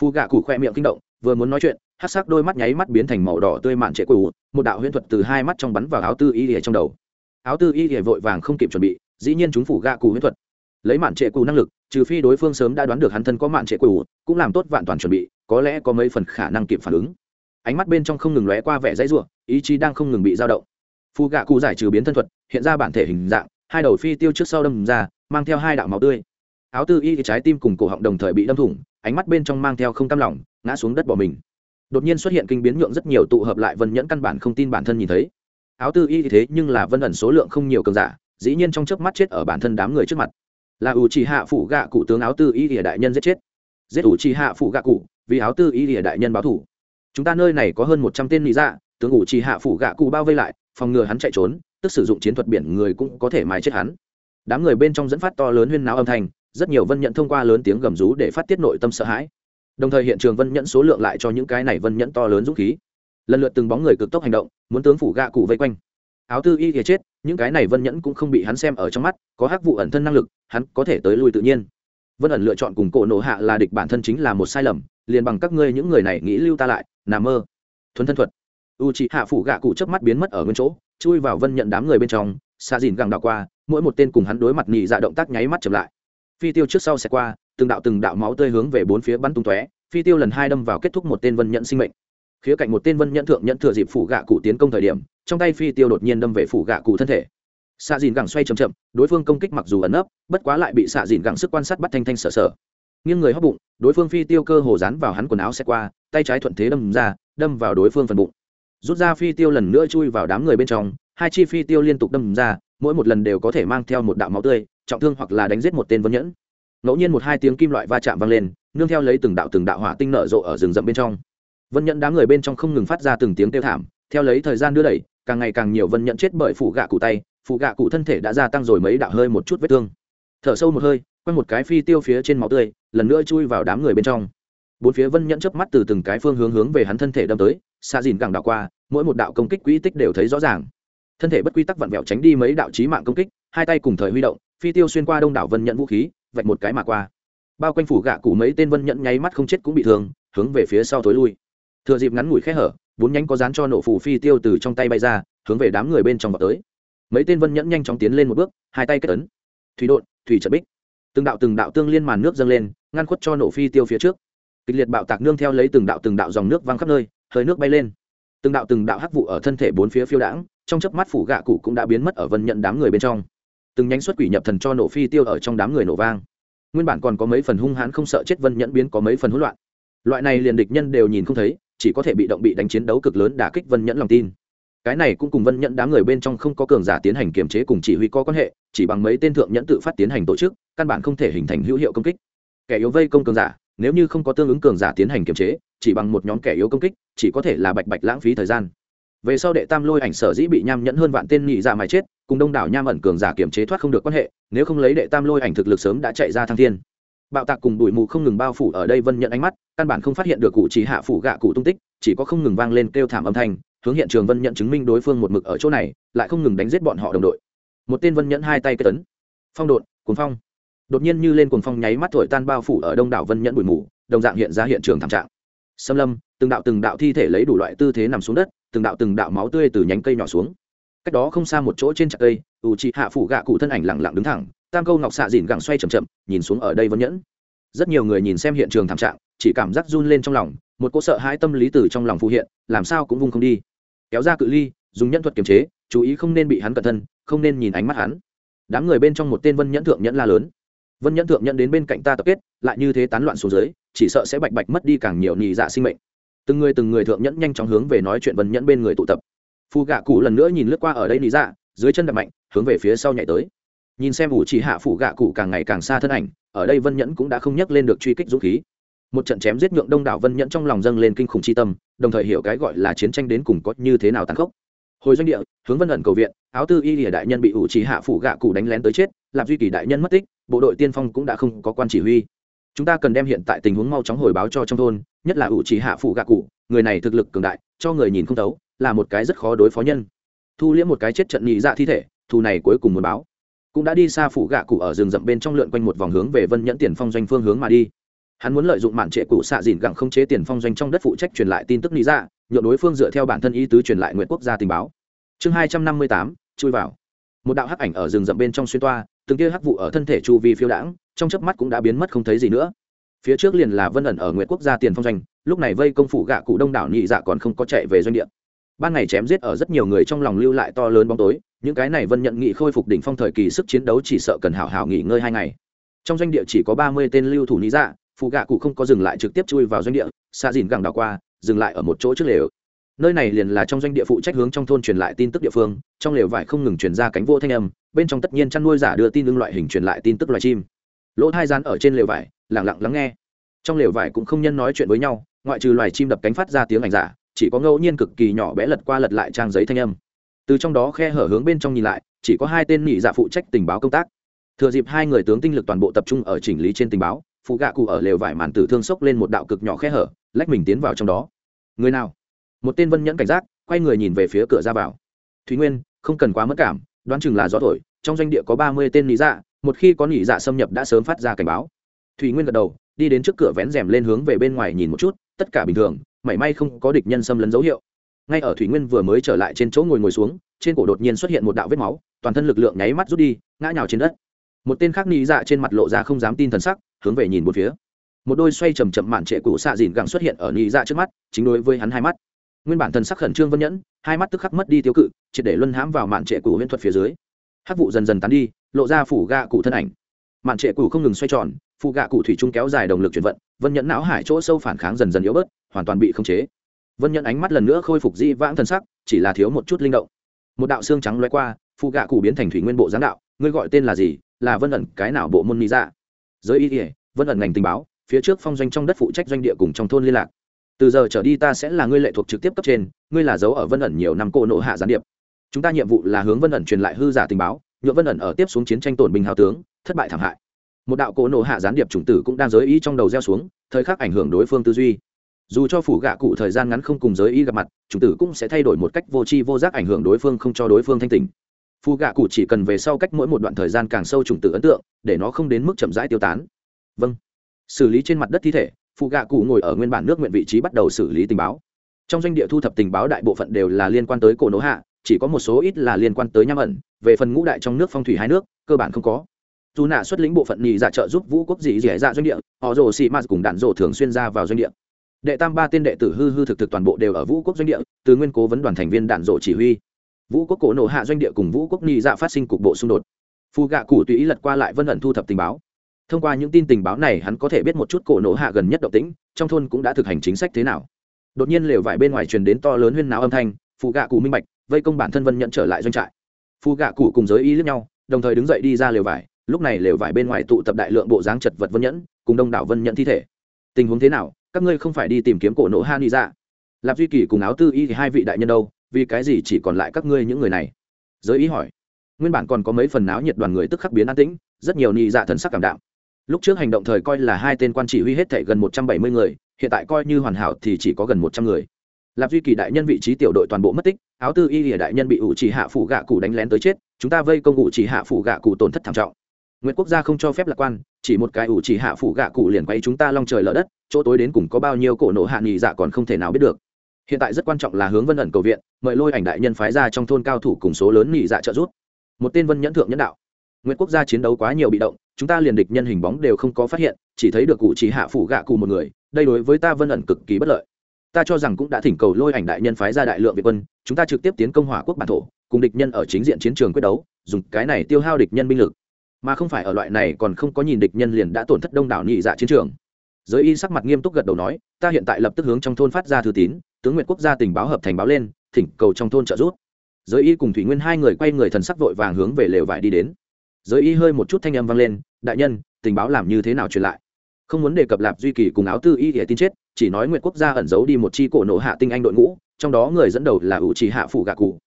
Phù gạ cụ khoe miệng kinh động vừa muốn nói chuyện hát sắc đôi mắt nháy mắt biến thành màu đỏ tươi mạn trệ cụ một đạo huyễn thuật từ hai mắt trong bắn vào áo tư y ỉa trong đầu. Áo tư y ỉa vội vàng không kịp chuẩn bị, dĩ nhiên chúng phủ gạ cụ huyễn thuật. Lấy mạn trệ cụ năng lực, trừ phi đối phương sớm đã đoán được hắn thân có mạn trệ cụ cũng làm tốt vạn toàn chuẩn bị, có lẽ có mấy phần khả năng kịp phản ứng. Ánh mắt bên trong không ngừng lóe qua vẻ dãy ruộng ý chí đang không ngừng bị dao động. Phù gạ cụ giải trừ biến thân thuật, hiện ra bản thể hình dạng, hai đầu phi tiêu trước sau đâm ra, mang theo hai đạo máu tươi. Áo tư y trái tim cùng cổ họng đồng thời bị đâm thủng, ánh mắt bên trong mang theo không cam lòng ngã xuống đất bỏ mình. Đột nhiên xuất hiện kinh biến nhượng rất nhiều tụ hợp lại vân nhẫn căn bản không tin bản thân nhìn thấy. Áo tư y thế nhưng là vân ẩn số lượng không nhiều cường giả, dĩ nhiên trong chớp mắt chết ở bản thân đám người trước mặt. Là ủ trì hạ phủ gạ cụ tướng áo tư y lìa đại nhân giết chết. Giết ủ trì hạ phủ gạ cụ, vì áo tư y lìa đại nhân báo thủ. Chúng ta nơi này có hơn một trăm tên lý dạ tướng ủ trì hạ phủ gạ cụ bao vây lại, phòng ngừa hắn chạy trốn, tức sử dụng chiến thuật biển người cũng có thể mài chết hắn. Đám người bên trong dẫn phát to lớn huyên náo âm thanh, rất nhiều vân nhận thông qua lớn tiếng gầm rú để phát tiết nội tâm sợ hãi đồng thời hiện trường vân nhẫn số lượng lại cho những cái này vân nhẫn to lớn dũng khí. Lần lượt từng bóng người cực tốc hành động, muốn tướng phủ gạ cụ vây quanh. Áo tư y thì chết, những cái này vân nhẫn cũng không bị hắn xem ở trong mắt, có hắc vụ ẩn thân năng lực, hắn có thể tới lui tự nhiên. Vân ẩn lựa chọn cùng cổ nổ hạ là địch bản thân chính là một sai lầm, liền bằng các ngươi những người này nghĩ lưu ta lại, nà mơ. Thuần thân thuật. U c hạ phủ gạ cụ chớp mắt biến mất ở nguyên chỗ, chui vào vân nhận đám người bên trong xa dìn gẳng đạo qua, mỗi một tên cùng hắn đối mặt nhị dạ động tác nháy mắt chậm lại. Phi tiêu trước sau sẽ qua từng đạo từng đạo máu tươi hướng về bốn phía bắn tung tóe, phi tiêu lần hai đâm vào kết thúc một tên vân nhận sinh mệnh. Khía cạnh một tên vân nhận thượng nhận thừa dịp phủ gạ cụ tiến công thời điểm, trong tay phi tiêu đột nhiên đâm về phủ gạ cụ thân thể. Xạ dìn gẳng xoay chậm chậm, đối phương công kích mặc dù ẩn ấp bất quá lại bị xạ dìn gẳng sức quan sát bắt thanh thanh sở sở nhưng người hóc bụng, đối phương phi tiêu cơ hồ dán vào hắn quần áo xe qua, tay trái thuận thế đâm ra, đâm vào đối phương phần bụng. Rút ra phi tiêu lần nữa chui vào đám người bên trong, hai chi phi tiêu liên tục đâm ra, mỗi một lần đều có thể mang theo một đạo máu tươi, trọng thương hoặc là đánh giết một tên vân nhẫn ngẫu nhiên một hai tiếng kim loại va chạm vang lên, nương theo lấy từng đạo từng đạo hỏa tinh nở rộ ở rừng rậm bên trong. Vân nhẫn đám người bên trong không ngừng phát ra từng tiếng kêu thảm, theo lấy thời gian đưa đẩy, càng ngày càng nhiều vân nhẫn chết bởi phụ gạ cụ tay phụ gạ cụ thân thể đã gia tăng rồi mấy đạo hơi một chút vết thương. Thở sâu một hơi, quanh một cái phi tiêu phía trên máu tươi, lần nữa chui vào đám người bên trong. Bốn phía vân nhẫn chớp mắt từ từng cái phương hướng hướng về hắn thân thể đâm tới, xa dìn càng đạo qua, mỗi một đạo công kích quỹ tích đều thấy rõ ràng. Thân thể bất quy tắc vặn vẹo tránh đi mấy đạo chí mạng công kích, hai tay cùng thời huy động, phi tiêu xuyên qua đông đảo vân nhẫn vũ khí vạch một cái mà qua. Bao quanh phủ gạ cụ mấy tên vân nhẫn nháy mắt không chết cũng bị thương, hướng về phía sau thối lui. Thừa dịp ngắn ngủi khẽ hở, bốn nhánh có dán cho nổ phủ phi tiêu từ trong tay bay ra, hướng về đám người bên trong vào tới. Mấy tên vân nhẫn nhanh chóng tiến lên một bước, hai tay kết ấn. Thủy đột thủy trận bích. Từng đạo từng đạo tương liên màn nước dâng lên, ngăn khuất cho nổ phi tiêu phía trước. Kịch liệt bạo tạc nương theo lấy từng đạo từng đạo dòng nước văng khắp nơi, hơi nước bay lên. Từng đạo từng đạo hắc vụ ở thân thể bốn phía phiêu đãng, trong chớp mắt phủ gạ cụ cũng đã biến mất ở vân nhận đám người bên trong từng nhánh xuất quỷ nhập thần cho nổ phi tiêu ở trong đám người nổ vang. Nguyên bản còn có mấy phần hung hãn không sợ chết vân nhẫn biến có mấy phần hỗn loạn. Loại này liền địch nhân đều nhìn không thấy, chỉ có thể bị động bị đánh chiến đấu cực lớn đả kích vân nhẫn lòng tin. Cái này cũng cùng vân nhẫn đám người bên trong không có cường giả tiến hành kiềm chế cùng chỉ huy có quan hệ, chỉ bằng mấy tên thượng nhẫn tự phát tiến hành tổ chức, căn bản không thể hình thành hữu hiệu công kích. Kẻ yếu vây công cường giả, nếu như không có tương ứng cường giả tiến hành kiềm chế, chỉ bằng một nhóm kẻ yếu công kích, chỉ có thể là bạch bạch lãng phí thời gian. Về sau đệ tam lôi ảnh sở dĩ bị nham nhẫn hơn vạn tên nhị dạ ra mài chết cùng đông đảo nham ẩn cường giả kiểm chế thoát không được quan hệ, nếu không lấy đệ tam lôi ảnh thực lực sớm đã chạy ra thăng thiên. Bạo tạc cùng bụi mù không ngừng bao phủ ở đây vân nhận ánh mắt, căn bản không phát hiện được cụ chỉ hạ phủ gạ cụ tung tích, chỉ có không ngừng vang lên kêu thảm âm thanh, hướng hiện trường vân nhận chứng minh đối phương một mực ở chỗ này, lại không ngừng đánh giết bọn họ đồng đội. Một tên vân nhẫn hai tay kết tấn. Phong độn cuốn phong. Đột nhiên như lên cuồng phong nháy mắt thổi tan bao phủ ở đông đảo vân nhẫn bụi mù, đồng dạng hiện ra hiện trường thảm trạng. Xâm lâm, từng đạo từng đạo thi thể lấy đủ loại tư thế nằm xuống đất, từng đạo từng đạo máu tươi từ nhánh cây nhỏ xuống cách đó không xa một chỗ trên trạc cây, ủ trị hạ phủ gạ cụ thân ảnh lẳng lặng đứng thẳng, tam câu ngọc xạ dìn gẳng xoay chậm chậm, nhìn xuống ở đây vân nhẫn. Rất nhiều người nhìn xem hiện trường thảm trạng, chỉ cảm giác run lên trong lòng, một cô sợ hãi tâm lý từ trong lòng phù hiện, làm sao cũng vung không đi. Kéo ra cự ly, dùng nhân thuật kiềm chế, chú ý không nên bị hắn cẩn thân, không nên nhìn ánh mắt hắn. Đám người bên trong một tên vân nhẫn thượng nhẫn la lớn. Vân nhẫn thượng nhẫn đến bên cạnh ta tập kết, lại như thế tán loạn xuống dưới, chỉ sợ sẽ bạch bạch mất đi càng nhiều nhị dạ sinh mệnh. Từng người từng người thượng nhẫn nhanh chóng hướng về nói chuyện vân nhẫn bên người tụ tập phù gạ cụ lần nữa nhìn lướt qua ở đây lý dạ dưới chân đập mạnh, hướng về phía sau nhảy tới. Nhìn xem ủ chỉ hạ phủ gạ cụ càng ngày càng xa thân ảnh, ở đây vân nhẫn cũng đã không nhắc lên được truy kích dũng khí. Một trận chém giết nhượng đông đảo vân nhẫn trong lòng dâng lên kinh khủng chi tâm, đồng thời hiểu cái gọi là chiến tranh đến cùng có như thế nào tàn khốc. Hồi doanh địa, hướng vân ẩn cầu viện, áo tư y lìa đại nhân bị ủ chỉ hạ phủ gạ cụ đánh lén tới chết làm duy kỳ đại nhân mất tích, bộ đội tiên phong cũng đã không có quan chỉ huy. Chúng ta cần đem hiện tại tình huống mau chóng hồi báo cho trong thôn, nhất là ủ chỉ hạ phủ gạ cụ, người này thực lực cường đại, cho người nhìn không thấu là một cái rất khó đối phó nhân. Thu liễm một cái chết trận nhị dạ thi thể, thù này cuối cùng muốn báo. Cũng đã đi xa phủ gạ cụ ở rừng rậm bên trong lượn quanh một vòng hướng về vân nhẫn tiền phong doanh phương hướng mà đi. Hắn muốn lợi dụng mạn trệ cụ xạ dìn gặng không chế tiền phong doanh trong đất phụ trách truyền lại tin tức lý dạ nhộn đối phương dựa theo bản thân ý tứ truyền lại nguyện quốc gia tình báo. Chương hai trăm năm mươi tám, chui vào. Một đạo hắc ảnh ở rừng rậm bên trong xuyên toa, từng kia hắc vụ ở thân thể chu vi phiêu đãng, trong chớp mắt cũng đã biến mất không thấy gì nữa. Phía trước liền là vân ẩn ở nguyện quốc gia tiền phong doanh, lúc này vây công phủ gạ cụ đông đảo nhị dạ còn không có chạy về doanh địa ban ngày chém giết ở rất nhiều người trong lòng lưu lại to lớn bóng tối, những cái này vân nhận nghị khôi phục đỉnh phong thời kỳ sức chiến đấu chỉ sợ cần hảo hảo nghỉ ngơi hai ngày. Trong doanh địa chỉ có ba mươi tên lưu thủ lý dạ phụ gạ cụ không có dừng lại trực tiếp chui vào doanh địa xa dìn gẳng đảo qua, dừng lại ở một chỗ trước lều. Nơi này liền là trong doanh địa phụ trách hướng trong thôn truyền lại tin tức địa phương, trong lều vải không ngừng truyền ra cánh vô thanh âm, bên trong tất nhiên chăn nuôi giả đưa tin lưng loại hình truyền lại tin tức loài chim. Lỗ thai rán ở trên lều vải lẳng lặng lắng nghe. Trong lều vải cũng không nhân nói chuyện với nhau, ngoại trừ loài chim đập cánh phát ra tiếng ảnh giả chỉ có ngẫu nhiên cực kỳ nhỏ bé lật qua lật lại trang giấy thanh âm. Từ trong đó khe hở hướng bên trong nhìn lại, chỉ có hai tên nị dạ phụ trách tình báo công tác. Thừa dịp hai người tướng tinh lực toàn bộ tập trung ở chỉnh lý trên tình báo, phụ gạ cụ ở lều vải màn tử thương sốc lên một đạo cực nhỏ khe hở, lách mình tiến vào trong đó. Người nào? Một tên vân nhẫn cảnh giác, quay người nhìn về phía cửa ra vào. Thúy nguyên, không cần quá mất cảm, đoán chừng là gió thổi, trong doanh địa có ba mươi tên nị dạ một khi có nị dạ xâm nhập đã sớm phát ra cảnh báo. Thùy nguyên gật đầu, đi đến trước cửa vén rèm lên hướng về bên ngoài nhìn một chút, tất cả bình thường mảy may không có địch nhân xâm lấn dấu hiệu. Ngay ở thủy nguyên vừa mới trở lại trên chỗ ngồi ngồi xuống, trên cổ đột nhiên xuất hiện một đạo vết máu, toàn thân lực lượng nháy mắt rút đi, ngã nhào trên đất. Một tên khác nghĩ dạ trên mặt lộ ra không dám tin thần sắc, hướng về nhìn một phía. Một đôi xoay chầm chậm mạn trệ cũ xạ dìn gẳng xuất hiện ở nghĩ dạ trước mắt, chính đối với hắn hai mắt. Nguyên bản thần sắc khẩn trương vân nhẫn, hai mắt tức khắc mất đi tiêu cự, triệt để luân hãm vào mạn trệ cũ huyễn thuật phía dưới. Hắc vụ dần dần tán đi, lộ ra phủ gạ cụ thân ảnh. Mạn trệ cũ không ngừng xoay tròn phụ gạ cụ thủy trung kéo dài động lực chuyển vận, vân nhẫn não hải chỗ sâu phản kháng dần dần yếu bớt hoàn toàn bị khống chế. Vân nhẫn ánh mắt lần nữa khôi phục di vãng thần sắc, chỉ là thiếu một chút linh động. Một đạo xương trắng loay qua, phụ gạ cụ biến thành thủy nguyên bộ giáng đạo, ngươi gọi tên là gì? Là vân ẩn, cái nào bộ môn mỹ ra dạ? giới y kỉa vân ẩn ngành tình báo, phía trước phong doanh trong đất phụ trách doanh địa cùng trong thôn liên lạc. Từ giờ trở đi ta sẽ là ngươi lệ thuộc trực tiếp cấp trên, ngươi là dấu ở vân ẩn nhiều năm cô nộ hạ gián điệp. Chúng ta nhiệm vụ là hướng vân ẩn truyền lại hư giả tình báo nhựa vân ẩn ở tiếp xuống chiến tranh tổn binh hào tướng, thất bại thảm hại. Một đạo cỗ nộ hạ gián điệp chủng tử cũng đang giới ý trong đầu gieo xuống, thời khắc ảnh hưởng đối phương tư duy dù cho phủ gạ cụ thời gian ngắn không cùng giới y gặp mặt, chủng tử cũng sẽ thay đổi một cách vô tri vô giác ảnh hưởng đối phương không cho đối phương thanh tình phù gạ cụ chỉ cần về sau cách mỗi một đoạn thời gian càng sâu chủng tử ấn tượng, để nó không đến mức chậm rãi tiêu tán. Vâng. Xử lý trên mặt đất thi thể phù gạ cụ ngồi ở nguyên bản nước nguyện vị trí bắt đầu xử lý tình báo. Trong doanh địa thu thập tình báo đại bộ phận đều là liên quan tới cổ nỗ hạ, chỉ có một số ít là liên quan tới nham ẩn. Về phần ngũ đại trong nước phong thủy hai nước, cơ bản không có. Dù nạ xuất lĩnh bộ phận nhì giả dạ trợ giúp vũ quốc dị dẻ dạ doanh địa, họ rồ xị mạt cùng đạn rồ thường xuyên ra vào doanh địa đệ tam ba tên đệ tử hư hư thực thực toàn bộ đều ở vũ quốc doanh địa, từ nguyên cố vấn đoàn thành viên đạn rộ chỉ huy. Vũ quốc cổ nổ hạ doanh địa cùng vũ quốc nhị dạ phát sinh cục bộ xung đột. Phù gạ cụ tùy ý lật qua lại vân ẩn thu thập tình báo. Thông qua những tin tình báo này, hắn có thể biết một chút cổ nổ hạ gần nhất động tĩnh, trong thôn cũng đã thực hành chính sách thế nào. Đột nhiên lều vải bên ngoài truyền đến to lớn huyên náo âm thanh, phù gạ cụ minh bạch, vây công bản thân vân nhận trở lại doanh trại. Phù gạ cụ cùng giới y lướt nhau, đồng thời đứng dậy đi ra lều vải, lúc này lều vải bên ngoài tụ tập đại lượng bộ dáng chật vật vân nhẫn, cùng đông đảo vân nhẫn thi thể. Tình huống thế nào? Các ngươi không phải đi tìm kiếm cổ nộ han đi ra. Lạp duy kỳ cùng áo tư y thì hai vị đại nhân đâu, vì cái gì chỉ còn lại các ngươi những người này? Giới ý hỏi. Nguyên bản còn có mấy phần náo nhiệt đoàn người tức khắc biến an tĩnh, rất nhiều nị dạ thần sắc cảm đạo lúc trước hành động thời coi là hai tên quan chỉ huy hết thảy gần một trăm bảy mươi người, hiện tại coi như hoàn hảo thì chỉ có gần một trăm người. Lạp duy kỳ đại nhân vị trí tiểu đội toàn bộ mất tích, áo tư y hiện đại nhân bị ủ chỉ hạ phủ gạ cụ đánh lén tới chết, chúng ta vây công ủ chỉ hạ phủ gạ cụ tổn thất thảm trọng. Nguyễn quốc gia không cho phép lạc quan chỉ một cái ủ chỉ hạ phủ gạ cụ liền quay chúng ta long trời lở đất, chỗ tối đến cùng có bao nhiêu cổ nộ hạ nghỉ dạ còn không thể nào biết được. Hiện tại rất quan trọng là hướng vân ẩn cầu viện, mời lôi ảnh đại nhân phái ra trong thôn cao thủ cùng số lớn nghỉ dạ trợ giúp. Một tên vân nhẫn thượng nhân đạo. Nguyễn quốc gia chiến đấu quá nhiều bị động, chúng ta liền địch nhân hình bóng đều không có phát hiện, chỉ thấy được cụ chỉ hạ phủ gạ cụ một người, đây đối với ta vân ẩn cực kỳ bất lợi. Ta cho rằng cũng đã thỉnh cầu lôi ảnh đại nhân phái ra đại lượng việt quân, chúng ta trực tiếp tiến công hỏa quốc bản thổ, cùng địch nhân ở chính diện chiến trường quyết đấu, dùng cái này tiêu hao địch nhân binh lực mà không phải ở loại này còn không có nhìn địch nhân liền đã tổn thất đông đảo nhị dạ chiến trường. Giới y sắc mặt nghiêm túc gật đầu nói, ta hiện tại lập tức hướng trong thôn phát ra thư tín, tướng nguyện quốc gia tình báo hợp thành báo lên, thỉnh cầu trong thôn trợ giúp. Giới y cùng thủy nguyên hai người quay người thần sắc vội vàng hướng về lều vải đi đến. Giới y hơi một chút thanh âm vang lên, đại nhân, tình báo làm như thế nào truyền lại? Không muốn đề cập lạp duy kỳ cùng áo tư y thì tin chết, chỉ nói nguyện quốc gia ẩn giấu đi một chi cổ nộ hạ tinh anh đội ngũ, trong đó người dẫn đầu là ủ trì hạ phủ gạ cụ.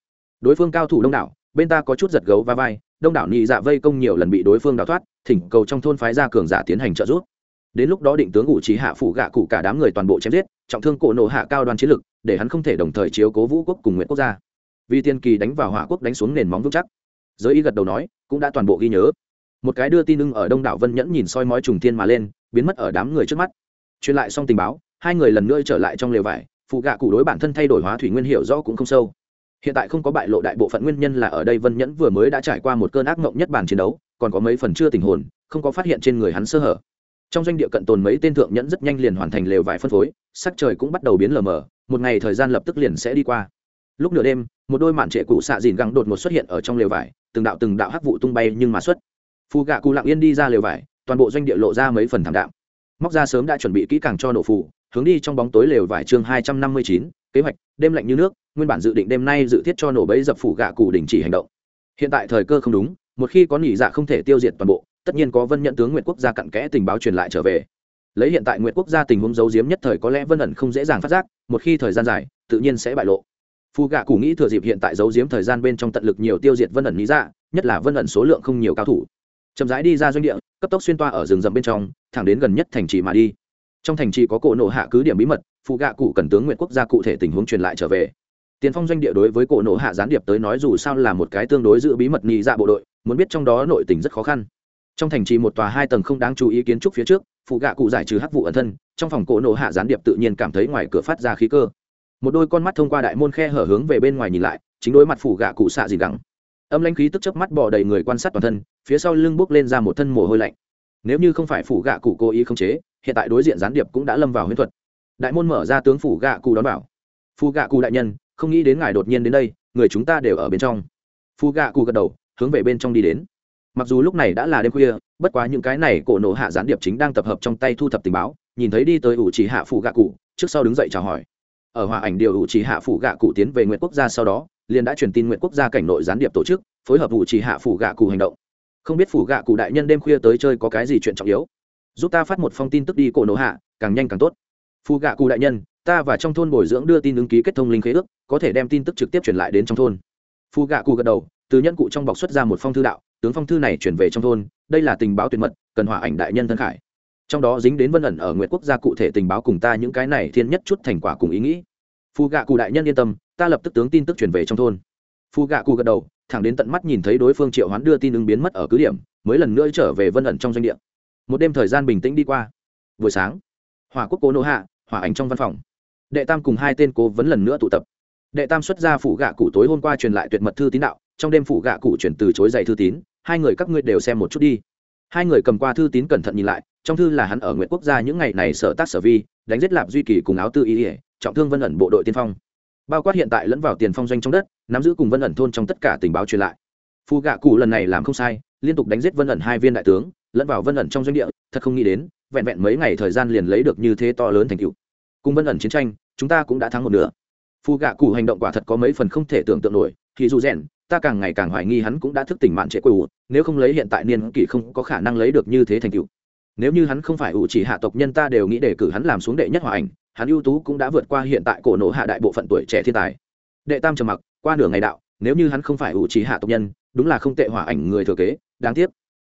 Đối phương cao thủ đông đảo, bên ta có chút giật gấu và vai đông đảo nhị dạ vây công nhiều lần bị đối phương đào thoát, thỉnh cầu trong thôn phái ra cường giả tiến hành trợ giúp. Đến lúc đó định tướng Ngụ trí hạ phủ gạ cụ cả đám người toàn bộ chém giết, trọng thương cổ nộ hạ cao đoàn chiến lực, để hắn không thể đồng thời chiếu cố vũ quốc cùng nguyễn quốc gia. Vì tiên kỳ đánh vào hỏa quốc đánh xuống nền móng vững chắc. Giới y gật đầu nói, cũng đã toàn bộ ghi nhớ. Một cái đưa tin ưng ở đông đảo vân nhẫn nhìn soi mói trùng thiên mà lên, biến mất ở đám người trước mắt. Truyền lại xong tình báo, hai người lần nữa trở lại trong lều vải phụ gạ cụ đối bản thân thay đổi hóa thủy nguyên hiệu rõ cũng không sâu hiện tại không có bại lộ đại bộ phận nguyên nhân là ở đây vân nhẫn vừa mới đã trải qua một cơn ác mộng nhất bản chiến đấu, còn có mấy phần chưa tình hồn, không có phát hiện trên người hắn sơ hở. Trong doanh địa cận tồn mấy tên thượng nhẫn rất nhanh liền hoàn thành lều vải phân phối, sắc trời cũng bắt đầu biến lờ mờ, một ngày thời gian lập tức liền sẽ đi qua. Lúc nửa đêm, một đôi mạn trệ cụ xạ dìn găng đột ngột xuất hiện ở trong lều vải, từng đạo từng đạo hắc vụ tung bay nhưng mà xuất. Phù gạ cụ lặng yên đi ra lều vải, toàn bộ doanh địa lộ ra mấy phần thảm đạm. Móc ra sớm đã chuẩn bị kỹ càng cho nổ phù hướng đi trong bóng tối lều vải chương hai trăm năm mươi chín, kế hoạch, đêm lạnh như nước, nguyên bản dự định đêm nay dự thiết cho nổ bẫy dập phủ gạ cụ đình chỉ hành động. Hiện tại thời cơ không đúng, một khi có nhị dạ không thể tiêu diệt toàn bộ, tất nhiên có vân nhận tướng nguyện quốc gia cặn kẽ tình báo truyền lại trở về. Lấy hiện tại nguyện quốc gia tình huống giấu giếm nhất thời có lẽ vân ẩn không dễ dàng phát giác, một khi thời gian dài, tự nhiên sẽ bại lộ. Phù gạ cụ nghĩ thừa dịp hiện tại giấu giếm thời gian bên trong tận lực nhiều tiêu diệt vân ẩn lý dạ nhất là vân ẩn số lượng không nhiều cao thủ. Chậm rãi đi ra doanh địa, cấp tốc xuyên toa ở rừng rậm bên trong, thẳng đến gần nhất thành trì mà đi trong thành trì có cổ nộ hạ cứ điểm bí mật, phụ gạ cụ cần tướng nguyện quốc gia cụ thể tình huống truyền lại trở về. Tiền phong doanh địa đối với cổ nộ hạ gián điệp tới nói dù sao là một cái tương đối giữ bí mật nhị dạ bộ đội, muốn biết trong đó nội tình rất khó khăn. Trong thành trì một tòa hai tầng không đáng chú ý kiến trúc phía trước, phụ gạ cụ giải trừ hắc vụ ẩn thân, trong phòng cổ nộ hạ gián điệp tự nhiên cảm thấy ngoài cửa phát ra khí cơ. Một đôi con mắt thông qua đại môn khe hở hướng về bên ngoài nhìn lại, chính đối mặt phụ gạ cụ xạ gì gắng. Âm lãnh khí tức chớp mắt bỏ đầy người quan sát toàn thân, phía sau lưng bốc lên ra một thân mồ hôi lạnh. Nếu như không phải phụ gạ cụ cố ý không chế hiện tại đối diện gián điệp cũng đã lâm vào huyễn thuật. Đại môn mở ra tướng phủ gạ cụ đón bảo. Phu gạ cụ đại nhân, không nghĩ đến ngài đột nhiên đến đây, người chúng ta đều ở bên trong. Phu gạ cụ gật đầu, hướng về bên trong đi đến. Mặc dù lúc này đã là đêm khuya, bất quá những cái này cổ nổ hạ gián điệp chính đang tập hợp trong tay thu thập tình báo, nhìn thấy đi tới ủ chỉ hạ phủ gạ cụ, trước sau đứng dậy chào hỏi. Ở hòa ảnh điều ủ chỉ hạ phủ gạ cụ tiến về nguyện quốc gia sau đó, liền đã truyền tin nguyện quốc gia cảnh nội gián điệp tổ chức, phối hợp ủ chỉ hạ phủ gạ cụ hành động. Không biết phủ gạ cụ đại nhân đêm khuya tới chơi có cái gì chuyện trọng yếu? Giúp ta phát một phong tin tức đi cổ nổ hạ, càng nhanh càng tốt. Phù gạ cụ đại nhân, ta và trong thôn bồi dưỡng đưa tin ứng ký kết thông linh khế ước, có thể đem tin tức trực tiếp truyền lại đến trong thôn. Phù gạ cụ gật đầu, từ nhân cụ trong bọc xuất ra một phong thư đạo, tướng phong thư này chuyển về trong thôn, đây là tình báo tuyệt mật, cần hỏa ảnh đại nhân thân khải. Trong đó dính đến vân ẩn ở nguyện quốc gia cụ thể tình báo cùng ta những cái này thiên nhất chút thành quả cùng ý nghĩ. Phù gạ cụ đại nhân yên tâm, ta lập tức tướng tin tức chuyển về trong thôn. Phù gạ cụ gật đầu, thẳng đến tận mắt nhìn thấy đối phương triệu hoán đưa tin ứng biến mất ở cứ điểm, mới lần nữa trở về vân ẩn trong doanh địa một đêm thời gian bình tĩnh đi qua. Buổi sáng, hỏa quốc cố nô hạ, hỏa ảnh trong văn phòng. Đệ tam cùng hai tên cố vấn lần nữa tụ tập. Đệ tam xuất ra phủ gạ cụ tối hôm qua truyền lại tuyệt mật thư tín đạo, trong đêm phủ gạ cụ chuyển từ chối dạy thư tín, hai người các ngươi đều xem một chút đi. Hai người cầm qua thư tín cẩn thận nhìn lại, trong thư là hắn ở nguyện quốc gia những ngày này sở tác sở vi, đánh giết lạp duy kỳ cùng áo tư ý ỉa trọng thương vân ẩn bộ đội tiên phong. Bao quát hiện tại lẫn vào tiền phong doanh trong đất, nắm giữ cùng vân ẩn thôn trong tất cả tình báo truyền lại. Phù gạ cụ lần này làm không sai, liên tục đánh giết vân ẩn hai viên đại tướng lẫn vào vân ẩn trong doanh địa, thật không nghĩ đến, vẹn vẹn mấy ngày thời gian liền lấy được như thế to lớn thành tựu. Cùng vân ẩn chiến tranh, chúng ta cũng đã thắng một nửa. Phù gạ cụ hành động quả thật có mấy phần không thể tưởng tượng nổi, thì dù rèn, ta càng ngày càng hoài nghi hắn cũng đã thức tỉnh mạn trệ quỷ nếu không lấy hiện tại niên kỷ không có khả năng lấy được như thế thành tựu. Nếu như hắn không phải ủ chỉ hạ tộc nhân ta đều nghĩ đề cử hắn làm xuống đệ nhất hòa ảnh, hắn ưu tú cũng đã vượt qua hiện tại cổ nổ hạ đại bộ phận tuổi trẻ thiên tài. Đệ tam trầm mặc, qua nửa ngày đạo, nếu như hắn không phải ủ chỉ hạ tộc nhân, đúng là không tệ hỏa ảnh người thừa kế, đáng tiếc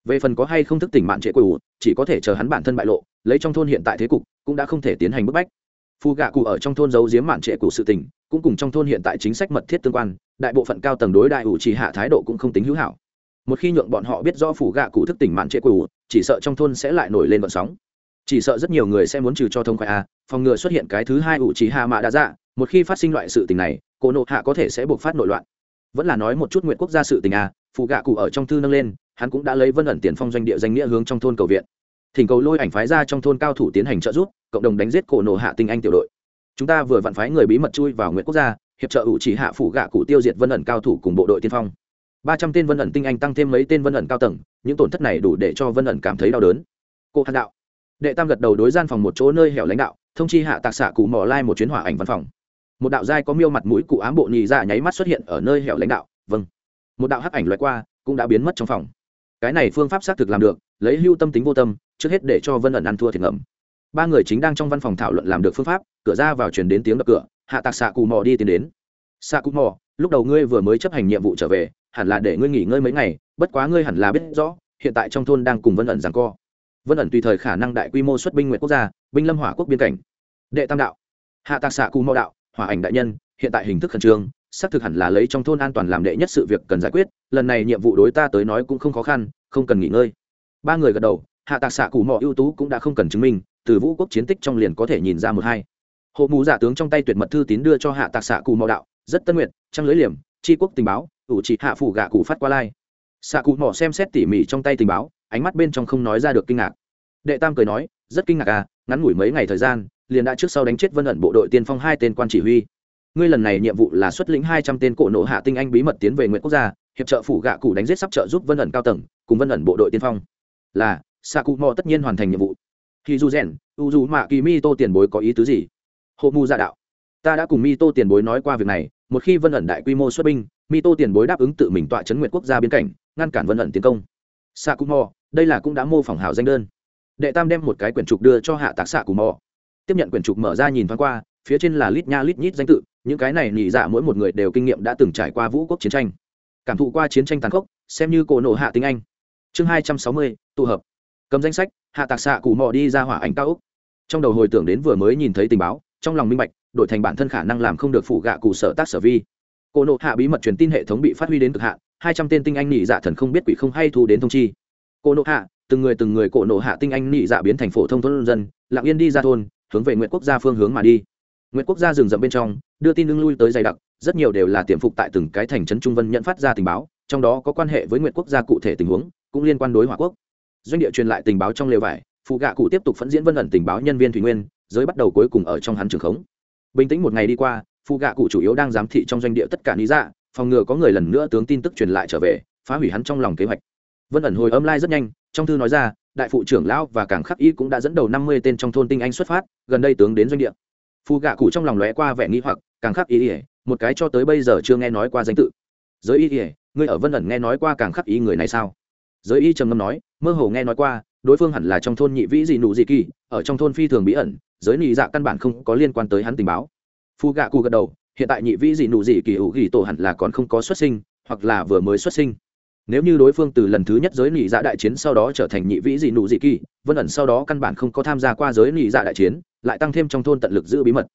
về phần có hay không thức tỉnh mạn trệ quỷ chỉ có thể chờ hắn bản thân bại lộ, lấy trong thôn hiện tại thế cục, cũng đã không thể tiến hành bức bách. Phù gạ cụ ở trong thôn giấu giếm mạn trệ cụ sự tình, cũng cùng trong thôn hiện tại chính sách mật thiết tương quan, đại bộ phận cao tầng đối đại ủ trì hạ thái độ cũng không tính hữu hảo. Một khi nhượng bọn họ biết rõ phù gạ cụ thức tỉnh mạn trệ cụ chỉ sợ trong thôn sẽ lại nổi lên vận sóng. Chỉ sợ rất nhiều người sẽ muốn trừ cho thông khoai a, phòng ngừa xuất hiện cái thứ hai ủ trì hạ mạ đã dạ một khi phát sinh loại sự tình này cổ nộ hạ có thể sẽ buộc phát nội loạn vẫn là nói một chút nguyện quốc gia sự tình à phụ gạ cụ ở trong thư nâng lên, hắn cũng đã lấy vân ẩn tiền phong doanh địa danh nghĩa hướng trong thôn cầu viện. Thỉnh cầu lôi ảnh phái ra trong thôn cao thủ tiến hành trợ giúp, cộng đồng đánh giết cổ nổ hạ tinh anh tiểu đội. Chúng ta vừa vặn phái người bí mật chui vào nguyện quốc gia, hiệp trợ ủ chỉ hạ phủ gạ cụ tiêu diệt vân ẩn cao thủ cùng bộ đội tiên phong. Ba trăm tên vân ẩn tinh anh tăng thêm mấy tên vân ẩn cao tầng, những tổn thất này đủ để cho vân ẩn cảm thấy đau đớn. Cô hạt đạo. Đệ tam gật đầu đối gian phòng một chỗ nơi hẻo lãnh đạo, thông chi hạ tạc xạ cụ mò lai một chuyến hỏa ảnh văn phòng một đạo giai có miêu mặt mũi cụ ám bộ nhì ra nháy mắt xuất hiện ở nơi hẻo lãnh đạo. Vâng. Một đạo hắc ảnh loại qua, cũng đã biến mất trong phòng. Cái này phương pháp xác thực làm được, lấy hưu tâm tính vô tâm, trước hết để cho vân ẩn ăn thua thiệt ngầm. Ba người chính đang trong văn phòng thảo luận làm được phương pháp, cửa ra vào chuyển đến tiếng đập cửa, hạ tạc xạ cù mò đi tiến đến. Xạ cù mò, lúc đầu ngươi vừa mới chấp hành nhiệm vụ trở về, hẳn là để ngươi nghỉ ngơi mấy ngày, bất quá ngươi hẳn là biết rõ, hiện tại trong thôn đang cùng vân ẩn rằng co. Vân ẩn tùy thời khả năng đại quy mô xuất binh nguyện quốc gia, binh lâm hỏa quốc biên cảnh. Đệ tam đạo. Hạ tạc xạ cù mò đạo hòa ảnh đại nhân, hiện tại hình thức khẩn trương, xác thực hẳn là lấy trong thôn an toàn làm đệ nhất sự việc cần giải quyết, lần này nhiệm vụ đối ta tới nói cũng không khó khăn, không cần nghỉ ngơi. Ba người gật đầu, hạ tạc xạ cụ mò ưu tú cũng đã không cần chứng minh, từ vũ quốc chiến tích trong liền có thể nhìn ra một hai. Hộ mù giả tướng trong tay tuyệt mật thư tín đưa cho hạ tạc xạ cụ mò đạo, rất tân nguyện trăng lưới liềm tri quốc tình báo, ủ trị hạ phủ gạ cụ phát qua lai. Xạ cụ mò xem xét tỉ mỉ trong tay tình báo, ánh mắt bên trong không nói ra được kinh ngạc. Đệ tam cười nói, rất kinh ngạc à ngắn ngủi mấy ngày thời gian liền đã trước sau đánh chết vân ẩn bộ đội tiên phong hai tên quan chỉ huy. Ngươi lần này nhiệm vụ là xuất lĩnh hai trăm tên cổ nộ hạ tinh anh bí mật tiến về nguyện quốc gia, hiệp trợ phủ gạ cụ đánh giết sắp trợ giúp vân ẩn cao tầng, cùng vân ẩn bộ đội tiên phong. Là sa cụ mò tất nhiên hoàn thành nhiệm vụ. Khi du rèn u dù mạ kỳ mi tô tiền bối có ý tứ gì? Hộ mu gia đạo, ta đã cùng mi tô tiền bối nói qua việc này, một khi vân ẩn đại quy mô xuất binh, mi tô tiền bối đáp ứng tự mình tọa chấn nguyện quốc gia biên cảnh, ngăn cản vân ẩn tiến công. Sa cụ mò đây là cũng đã mô phỏng hảo danh đơn. Đệ tam đem một cái quyển trục đưa cho hạ tạc xạ cụ mò tiếp nhận quyển trục mở ra nhìn thoáng qua, phía trên là lít nha lít nhít danh tự, những cái này nhị dạ mỗi một người đều kinh nghiệm đã từng trải qua vũ quốc chiến tranh. Cảm thụ qua chiến tranh tàn khốc, xem như cổ nổ hạ tiếng anh. Chương hai trăm sáu mươi, tụ hợp. Cầm danh sách, hạ tạc xạ cụ mò đi ra hỏa ảnh cao úc trong đầu hồi tưởng đến vừa mới nhìn thấy tình báo, trong lòng minh bạch, đổi thành bản thân khả năng làm không được phụ gạ cụ sở tác sở vi. Cổ nộ hạ bí mật truyền tin hệ thống bị phát huy đến cực hạn, hai trăm tên tinh anh nhị dạ thần không biết quỷ không hay thu đến thông chi. Cổ nộ hạ, từng người từng người cổ nộ hạ tinh anh nhị dạ biến thành phổ thông thôn dân, lặng yên đi ra thôn hướng về nguyện quốc gia phương hướng mà đi. Nguyện quốc gia rừng rậm bên trong, đưa tin lưng lui tới dày đặc, rất nhiều đều là tiềm phục tại từng cái thành trấn trung vân nhận phát ra tình báo, trong đó có quan hệ với nguyện quốc gia cụ thể tình huống, cũng liên quan đối hỏa quốc. Doanh địa truyền lại tình báo trong lều vải, phụ gạ cụ tiếp tục phẫn diễn vân ẩn tình báo nhân viên thủy nguyên, giới bắt đầu cuối cùng ở trong hắn trường khống. Bình tĩnh một ngày đi qua, phụ gạ cụ chủ yếu đang giám thị trong doanh địa tất cả lý dạ phòng ngừa có người lần nữa tướng tin tức truyền lại trở về, phá hủy hắn trong lòng kế hoạch. Vân ẩn hồi âm lai rất nhanh, trong thư nói ra đại phụ trưởng lão và cảng khắc y cũng đã dẫn đầu năm mươi tên trong thôn tinh anh xuất phát, gần đây tướng đến doanh địa. Phù gạ cụ trong lòng lóe qua vẻ nghi hoặc, càng khắc y ỉa một cái cho tới bây giờ chưa nghe nói qua danh tự. Giới y ỉa ngươi ở vân ẩn nghe nói qua càng khắc y người này sao? Giới y trầm ngâm nói, mơ hồ nghe nói qua, đối phương hẳn là trong thôn nhị vĩ dị nụ dị kỳ, ở trong thôn phi thường bí ẩn, giới nhị dạ căn bản không có liên quan tới hắn tình báo. Phù gạ cụ gật đầu, hiện tại nhị vĩ dị nụ dị kỳ hữu ghi tổ hẳn là còn không có xuất sinh, hoặc là vừa mới xuất sinh nếu như đối phương từ lần thứ nhất giới nị dạ đại chiến sau đó trở thành nhị vĩ dị nụ dị kỳ, vân ẩn sau đó căn bản không có tham gia qua giới nị dạ đại chiến, lại tăng thêm trong thôn tận lực giữ bí mật.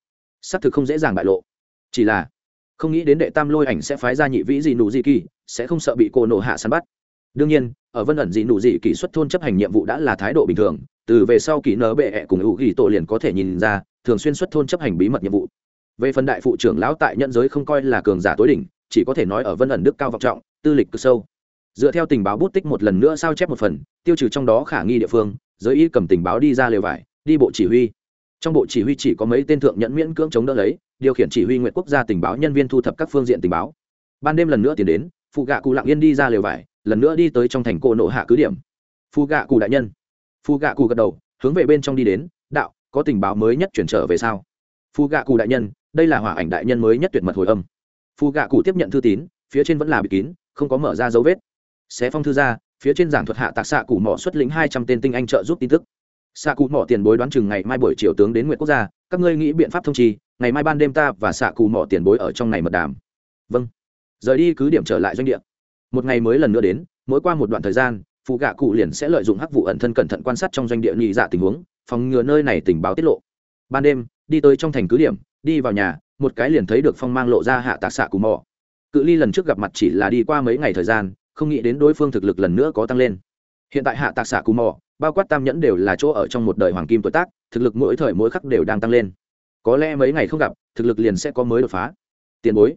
Xác thực không dễ dàng bại lộ. Chỉ là, không nghĩ đến đệ tam lôi ảnh sẽ phái ra nhị vĩ dị nụ dị kỳ, sẽ không sợ bị cô nổ hạ săn bắt. Đương nhiên, ở vân ẩn dị nụ dị kỳ xuất thôn chấp hành nhiệm vụ đã là thái độ bình thường, từ về sau kỳ nở bệ ẹ cùng hữu ghi tổ liền có thể nhìn ra, thường xuyên xuất thôn chấp hành bí mật nhiệm vụ. Về phần đại phụ trưởng lão tại nhận giới không coi là cường giả tối đỉnh, chỉ có thể nói ở vân ẩn đức cao vọng trọng, tư lịch cực sâu dựa theo tình báo bút tích một lần nữa sao chép một phần, tiêu trừ trong đó khả nghi địa phương, giới y cầm tình báo đi ra lều vải, đi bộ chỉ huy. Trong bộ chỉ huy chỉ có mấy tên thượng nhẫn miễn cưỡng chống đỡ lấy, điều khiển chỉ huy nguyện quốc gia tình báo nhân viên thu thập các phương diện tình báo. Ban đêm lần nữa tiến đến phụ gạ cụ lặng yên đi ra lều vải, lần nữa đi tới trong thành cổ nộ hạ cứ điểm. Phụ gạ cụ đại nhân. Phụ gạ cụ gật đầu, hướng về bên trong đi đến, đạo, có tình báo mới nhất chuyển trở về sao? Phụ gạ cụ đại nhân, đây là hỏa ảnh đại nhân mới nhất tuyệt mật hồi âm. Phụ gạ cụ tiếp nhận thư tín, phía trên vẫn là bịt kín, không có mở ra dấu vết xé phong thư ra, phía trên giảng thuật hạ tạc xạ cụ mỏ xuất lĩnh hai trăm tên tinh anh trợ giúp tin tức. Xạ cụ mỏ tiền bối đoán chừng ngày mai buổi chiều tướng đến nguyện quốc gia, các ngươi nghĩ biện pháp thông trì, ngày mai ban đêm ta và xạ cụ mỏ tiền bối ở trong này mật đàm. Vâng. Rời đi cứ điểm trở lại doanh địa. Một ngày mới lần nữa đến, mỗi qua một đoạn thời gian, phụ gạ cụ liền sẽ lợi dụng hắc vụ ẩn thân cẩn thận quan sát trong doanh địa nhị dạ tình huống, phòng ngừa nơi này tình báo tiết lộ. Ban đêm, đi tới trong thành cứ điểm, đi vào nhà, một cái liền thấy được phong mang lộ ra hạ tạc xạ cụ mỏ. Cự ly lần trước gặp mặt chỉ là đi qua mấy ngày thời gian không nghĩ đến đối phương thực lực lần nữa có tăng lên. Hiện tại hạ tạc xạ cù mò, bao quát tam nhẫn đều là chỗ ở trong một đời hoàng kim tuổi tác, thực lực mỗi thời mỗi khắc đều đang tăng lên. Có lẽ mấy ngày không gặp, thực lực liền sẽ có mới đột phá. Tiền bối.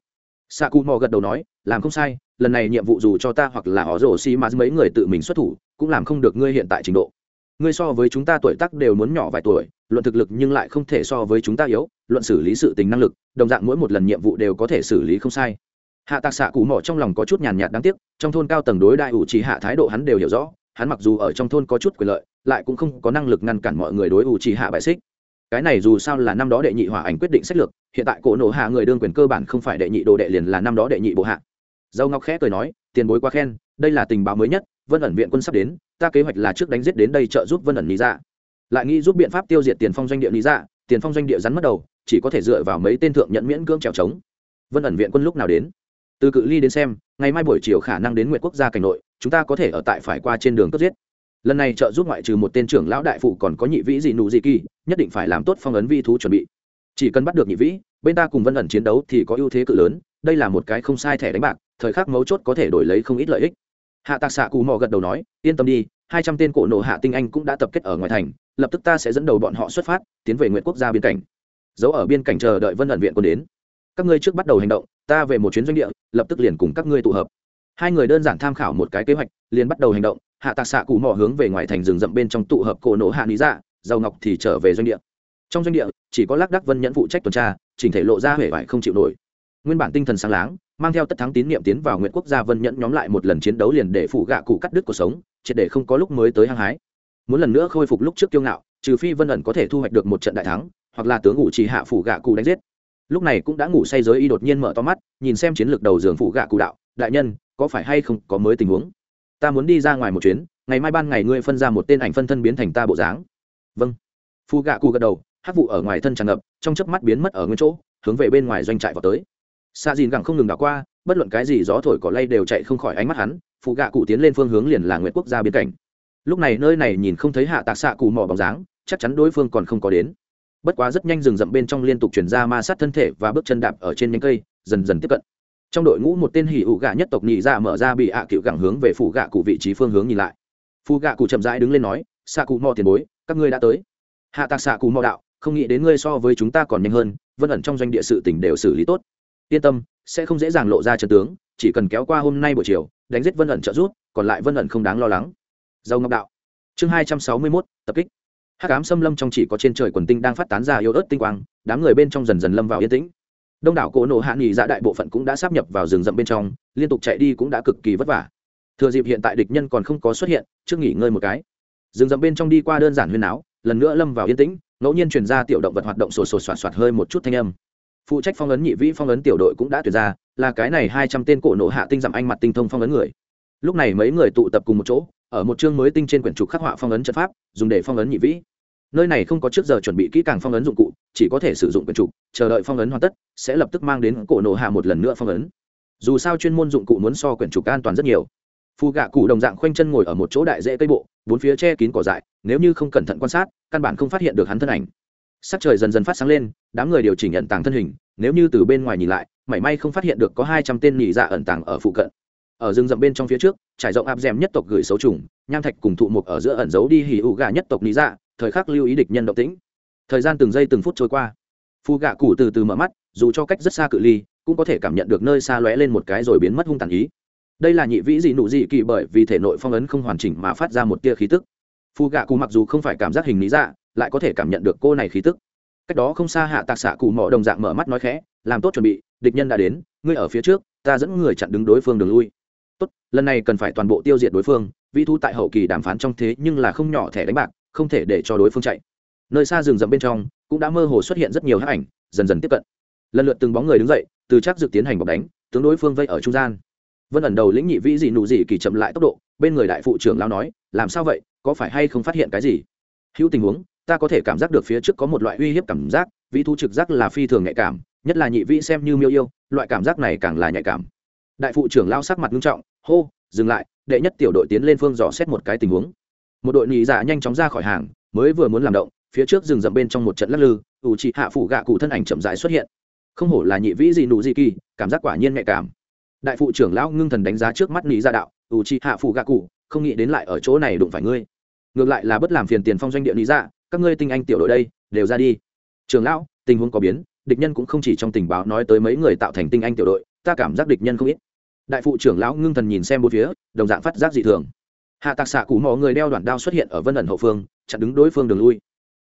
Xạ cù mò gật đầu nói, làm không sai, lần này nhiệm vụ dù cho ta hoặc là họ rổ xi mà mấy người tự mình xuất thủ, cũng làm không được ngươi hiện tại trình độ. Ngươi so với chúng ta tuổi tác đều muốn nhỏ vài tuổi, luận thực lực nhưng lại không thể so với chúng ta yếu, luận xử lý sự tình năng lực, đồng dạng mỗi một lần nhiệm vụ đều có thể xử lý không sai hạ tạc xạ cụ mỏ trong lòng có chút nhàn nhạt đáng tiếc, trong thôn cao tầng đối đại ủ trì hạ thái độ hắn đều hiểu rõ, hắn mặc dù ở trong thôn có chút quyền lợi, lại cũng không có năng lực ngăn cản mọi người đối ủ trì hạ bại xích. Cái này dù sao là năm đó đệ nhị hỏa ảnh quyết định sách lược, hiện tại cổ nổ hạ người đương quyền cơ bản không phải đệ nhị đồ đệ liền là năm đó đệ nhị bộ hạ. Dâu ngọc khẽ cười nói, tiền bối quá khen, đây là tình báo mới nhất, vân ẩn viện quân sắp đến, ta kế hoạch là trước đánh giết đến đây trợ giúp vân ẩn lý dạ. Lại nghĩ giúp biện pháp tiêu diệt tiền phong doanh địa lý dạ tiền phong doanh địa rắn mất đầu, chỉ có thể dựa vào mấy tên thượng nhận miễn cưỡng trèo trống. Vân ẩn viện quân lúc nào đến? Từ cự ly đến xem, ngày mai buổi chiều khả năng đến nguyện quốc gia cảnh nội, chúng ta có thể ở tại phải qua trên đường cướp giết. Lần này trợ giúp ngoại trừ một tên trưởng lão đại phụ còn có nhị vĩ dị nụ dị kỳ, nhất định phải làm tốt phong ấn vi thú chuẩn bị. Chỉ cần bắt được nhị vĩ, bên ta cùng vân ẩn chiến đấu thì có ưu thế cự lớn, đây là một cái không sai thẻ đánh bạc, thời khắc mấu chốt có thể đổi lấy không ít lợi ích. Hạ tạc xạ cù mò gật đầu nói, yên tâm đi, hai trăm tên cổ nộ hạ tinh anh cũng đã tập kết ở ngoài thành, lập tức ta sẽ dẫn đầu bọn họ xuất phát, tiến về nguyện quốc gia biên cảnh. Giấu ở biên cảnh chờ đợi vân ẩn viện quân đến. Các ngươi trước bắt đầu hành động ta về một chuyến doanh địa, lập tức liền cùng các ngươi tụ hợp. Hai người đơn giản tham khảo một cái kế hoạch, liền bắt đầu hành động. Hạ tạc xạ cụ mò hướng về ngoài thành rừng rậm bên trong tụ hợp cổ nổ hạ lý dạ giàu ngọc thì trở về doanh địa. Trong doanh địa, chỉ có lác đắc vân nhẫn phụ trách tuần tra, chỉnh thể lộ ra huệ vải không chịu nổi. Nguyên bản tinh thần sáng láng, mang theo tất thắng tín nhiệm tiến vào nguyện quốc gia vân nhẫn nhóm lại một lần chiến đấu liền để phụ gạ cụ cắt đứt cuộc sống, triệt để không có lúc mới tới hăng hái. Muốn lần nữa khôi phục lúc trước kiêu ngạo, trừ phi vân ẩn có thể thu hoạch được một trận đại thắng, hoặc là tướng ngụ chỉ hạ phủ gạ cụ đánh giết lúc này cũng đã ngủ say giới y đột nhiên mở to mắt, nhìn xem chiến lược đầu giường phụ gạ cụ đạo, đại nhân, có phải hay không có mới tình huống? Ta muốn đi ra ngoài một chuyến, ngày mai ban ngày ngươi phân ra một tên ảnh phân thân biến thành ta bộ dáng. Vâng. Phụ gạ cụ gật đầu hát vụ ở ngoài thân tràn ngập, trong chớp mắt biến mất ở nguyên chỗ, hướng về bên ngoài doanh trại vào tới. Xa dìn gẳng không ngừng đảo qua, bất luận cái gì gió thổi cỏ lay đều chạy không khỏi ánh mắt hắn, phụ gạ cụ tiến lên phương hướng liền là nguyện quốc gia biến cảnh. Lúc này nơi này nhìn không thấy hạ tạc xạ cụ mỏ bóng dáng, chắc chắn đối phương còn không có đến bất quá rất nhanh rừng rậm bên trong liên tục chuyển ra ma sát thân thể và bước chân đạp ở trên nhánh cây, dần dần tiếp cận. Trong đội ngũ một tên hỉ ụ gạ nhất tộc nhị ra mở ra bị hạ cựu gẳng hướng về phủ gạ cụ vị trí phương hướng nhìn lại. Phù gạ cụ chậm rãi đứng lên nói xạ cụ mò tiền bối, các ngươi đã tới. Hạ tạc xạ cụ mò đạo, không nghĩ đến ngươi so với chúng ta còn nhanh hơn, vân ẩn trong doanh địa sự tỉnh đều xử lý tốt. Yên tâm, sẽ không dễ dàng lộ ra trận tướng, chỉ cần kéo qua hôm nay buổi chiều, đánh giết vân ẩn trợ rút còn lại vân ẩn không đáng lo lắng. Dâu ngọc đạo. Chương hai trăm sáu mươi mốt, tập kích hát cám xâm lâm trong chỉ có trên trời quần tinh đang phát tán ra yếu ớt tinh quang, đám người bên trong dần dần lâm vào yên tĩnh. Đông đảo cỗ nổ hạ nghỉ dạ đại bộ phận cũng đã sắp nhập vào rừng rậm bên trong, liên tục chạy đi cũng đã cực kỳ vất vả. Thừa dịp hiện tại địch nhân còn không có xuất hiện, trước nghỉ ngơi một cái. Rừng rậm bên trong đi qua đơn giản huyên áo lần nữa lâm vào yên tĩnh, ngẫu nhiên truyền ra tiểu động vật hoạt động sổ sổ soạt soạt hơi một chút thanh âm. Phụ trách phong ấn nhị vĩ phong ấn tiểu đội cũng đã tuyển ra, là cái này hai trăm tên cổ nộ hạ tinh dặm anh mặt tinh thông phong ấn người. Lúc này mấy người tụ tập cùng một chỗ, ở một chương mới tinh trên quyển trục khắc họa phong ấn trận pháp, dùng để phong ấn nhị vĩ nơi này không có trước giờ chuẩn bị kỹ càng phong ấn dụng cụ, chỉ có thể sử dụng quyền trục, chờ đợi phong ấn hoàn tất, sẽ lập tức mang đến cổ nổ hạ một lần nữa phong ấn. Dù sao chuyên môn dụng cụ muốn so quyển trục an toàn rất nhiều. Phù gạ cụ đồng dạng khoanh chân ngồi ở một chỗ đại dễ cây bộ, bốn phía che kín cỏ dại, nếu như không cẩn thận quan sát, căn bản không phát hiện được hắn thân ảnh. Sắc trời dần dần phát sáng lên, đám người điều chỉnh nhận tàng thân hình, nếu như từ bên ngoài nhìn lại, mảy may không phát hiện được có hai trăm tên nhị dạ ẩn tàng ở phụ cận. Ở rừng rậm bên trong phía trước, trải rộng áp d nhất tộc gửi xấu trùng, nham thạch cùng thụ mục ở giữa ẩn giấu đi hỉ ụ gà nhất tộc nhị dạ thời khắc lưu ý địch nhân động tĩnh. Thời gian từng giây từng phút trôi qua. Phù gạ cụ từ từ mở mắt, dù cho cách rất xa cự ly, cũng có thể cảm nhận được nơi xa lóe lên một cái rồi biến mất hung tàn ý. Đây là nhị vĩ dị nụ dị kỳ bởi vì thể nội phong ấn không hoàn chỉnh mà phát ra một tia khí tức. Phù gạ cụ mặc dù không phải cảm giác hình lý dạ lại có thể cảm nhận được cô này khí tức. Cách đó không xa hạ tạc xạ cụ mỏ đồng dạng mở mắt nói khẽ, làm tốt chuẩn bị, địch nhân đã đến, ngươi ở phía trước, ta dẫn người chặn đứng đối phương đường lui. Tốt, lần này cần phải toàn bộ tiêu diệt đối phương, vĩ thu tại hậu kỳ đàm phán trong thế nhưng là không nhỏ thẻ đánh bạc không thể để cho đối phương chạy. Nơi xa rừng rậm bên trong cũng đã mơ hồ xuất hiện rất nhiều hát ảnh, dần dần tiếp cận. Lần lượt từng bóng người đứng dậy, từ chắc dự tiến hành bọc đánh, tướng đối phương vây ở trung gian. Vân ẩn đầu lĩnh nhị vĩ dị nụ dị kỳ chậm lại tốc độ, bên người đại phụ trưởng lao nói, làm sao vậy? Có phải hay không phát hiện cái gì? Hữu tình huống, ta có thể cảm giác được phía trước có một loại uy hiếp cảm giác, vĩ thu trực giác là phi thường nhạy cảm, nhất là nhị vĩ xem như miêu yêu, loại cảm giác này càng là nhạy cảm. Đại phụ trưởng lao sắc mặt nghiêm trọng, hô, dừng lại, đệ nhất tiểu đội tiến lên phương dò xét một cái tình huống một đội nhị dạ nhanh chóng ra khỏi hàng, mới vừa muốn làm động, phía trước rừng rậm bên trong một trận lắc lư, ủ trị hạ phụ gạ cụ thân ảnh chậm rãi xuất hiện. Không hổ là nhị vĩ gì nụ gì kỳ, cảm giác quả nhiên nhạy cảm. Đại phụ trưởng lão ngưng thần đánh giá trước mắt nhị dạ đạo, ủ trị hạ phụ gạ cụ, không nghĩ đến lại ở chỗ này đụng phải ngươi. Ngược lại là bất làm phiền tiền phong doanh địa lý dạ các ngươi tinh anh tiểu đội đây, đều ra đi. Trường lão, tình huống có biến, địch nhân cũng không chỉ trong tình báo nói tới mấy người tạo thành tinh anh tiểu đội, ta cảm giác địch nhân không ít. Đại phụ trưởng lão ngưng thần nhìn xem bốn phía, đồng dạng phát giác dị thường hạ tạc xạ cụ mò người đeo đoạn đao xuất hiện ở vân ẩn hậu phương, chặn đứng đối phương đường lui.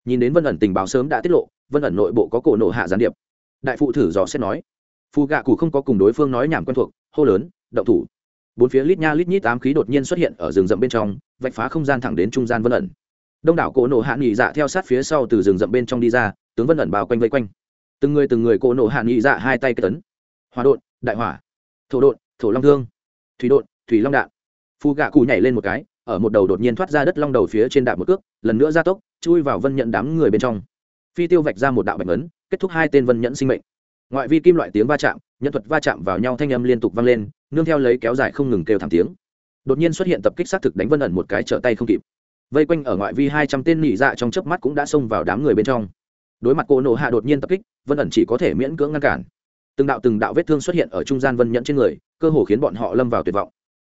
Nhìn đến vân ẩn tình báo sớm đã tiết lộ, vân ẩn nội bộ có cổ nộ hạ gián điệp. Đại phụ thử dò xét nói, phù gạ cụ không có cùng đối phương nói nhảm quen thuộc, hô lớn, động thủ. Bốn phía lít nha lít nhít tám khí đột nhiên xuất hiện ở rừng rậm bên trong, vạch phá không gian thẳng đến trung gian vân ẩn. Đông đảo cổ nộ hạ nghỉ dạ theo sát phía sau từ rừng rậm bên trong đi ra, tướng vân ẩn bao quanh vây quanh. Từng người từng người cổ nộ hạ nghỉ dạ hai tay cái tấn. Hòa đột đại hỏa. Thổ đột thổ long thương. Thủy đột thủy long đạn phù gạ cụ nhảy lên một cái, ở một đầu đột nhiên thoát ra đất long đầu phía trên đạp một cước, lần nữa ra tốc, chui vào vân nhận đám người bên trong. Phi tiêu vạch ra một đạo bạch ấn, kết thúc hai tên vân nhẫn sinh mệnh. Ngoại vi kim loại tiếng va chạm, nhân thuật va chạm vào nhau thanh âm liên tục vang lên, nương theo lấy kéo dài không ngừng kêu thảm tiếng. Đột nhiên xuất hiện tập kích xác thực đánh vân ẩn một cái trở tay không kịp. Vây quanh ở ngoại vi hai trăm tên nỉ dạ trong chớp mắt cũng đã xông vào đám người bên trong. Đối mặt cô nổ hạ đột nhiên tập kích, vân ẩn chỉ có thể miễn cưỡng ngăn cản. Từng đạo từng đạo vết thương xuất hiện ở trung gian vân nhẫn trên người, cơ hồ khiến bọn họ lâm vào tuyệt vọng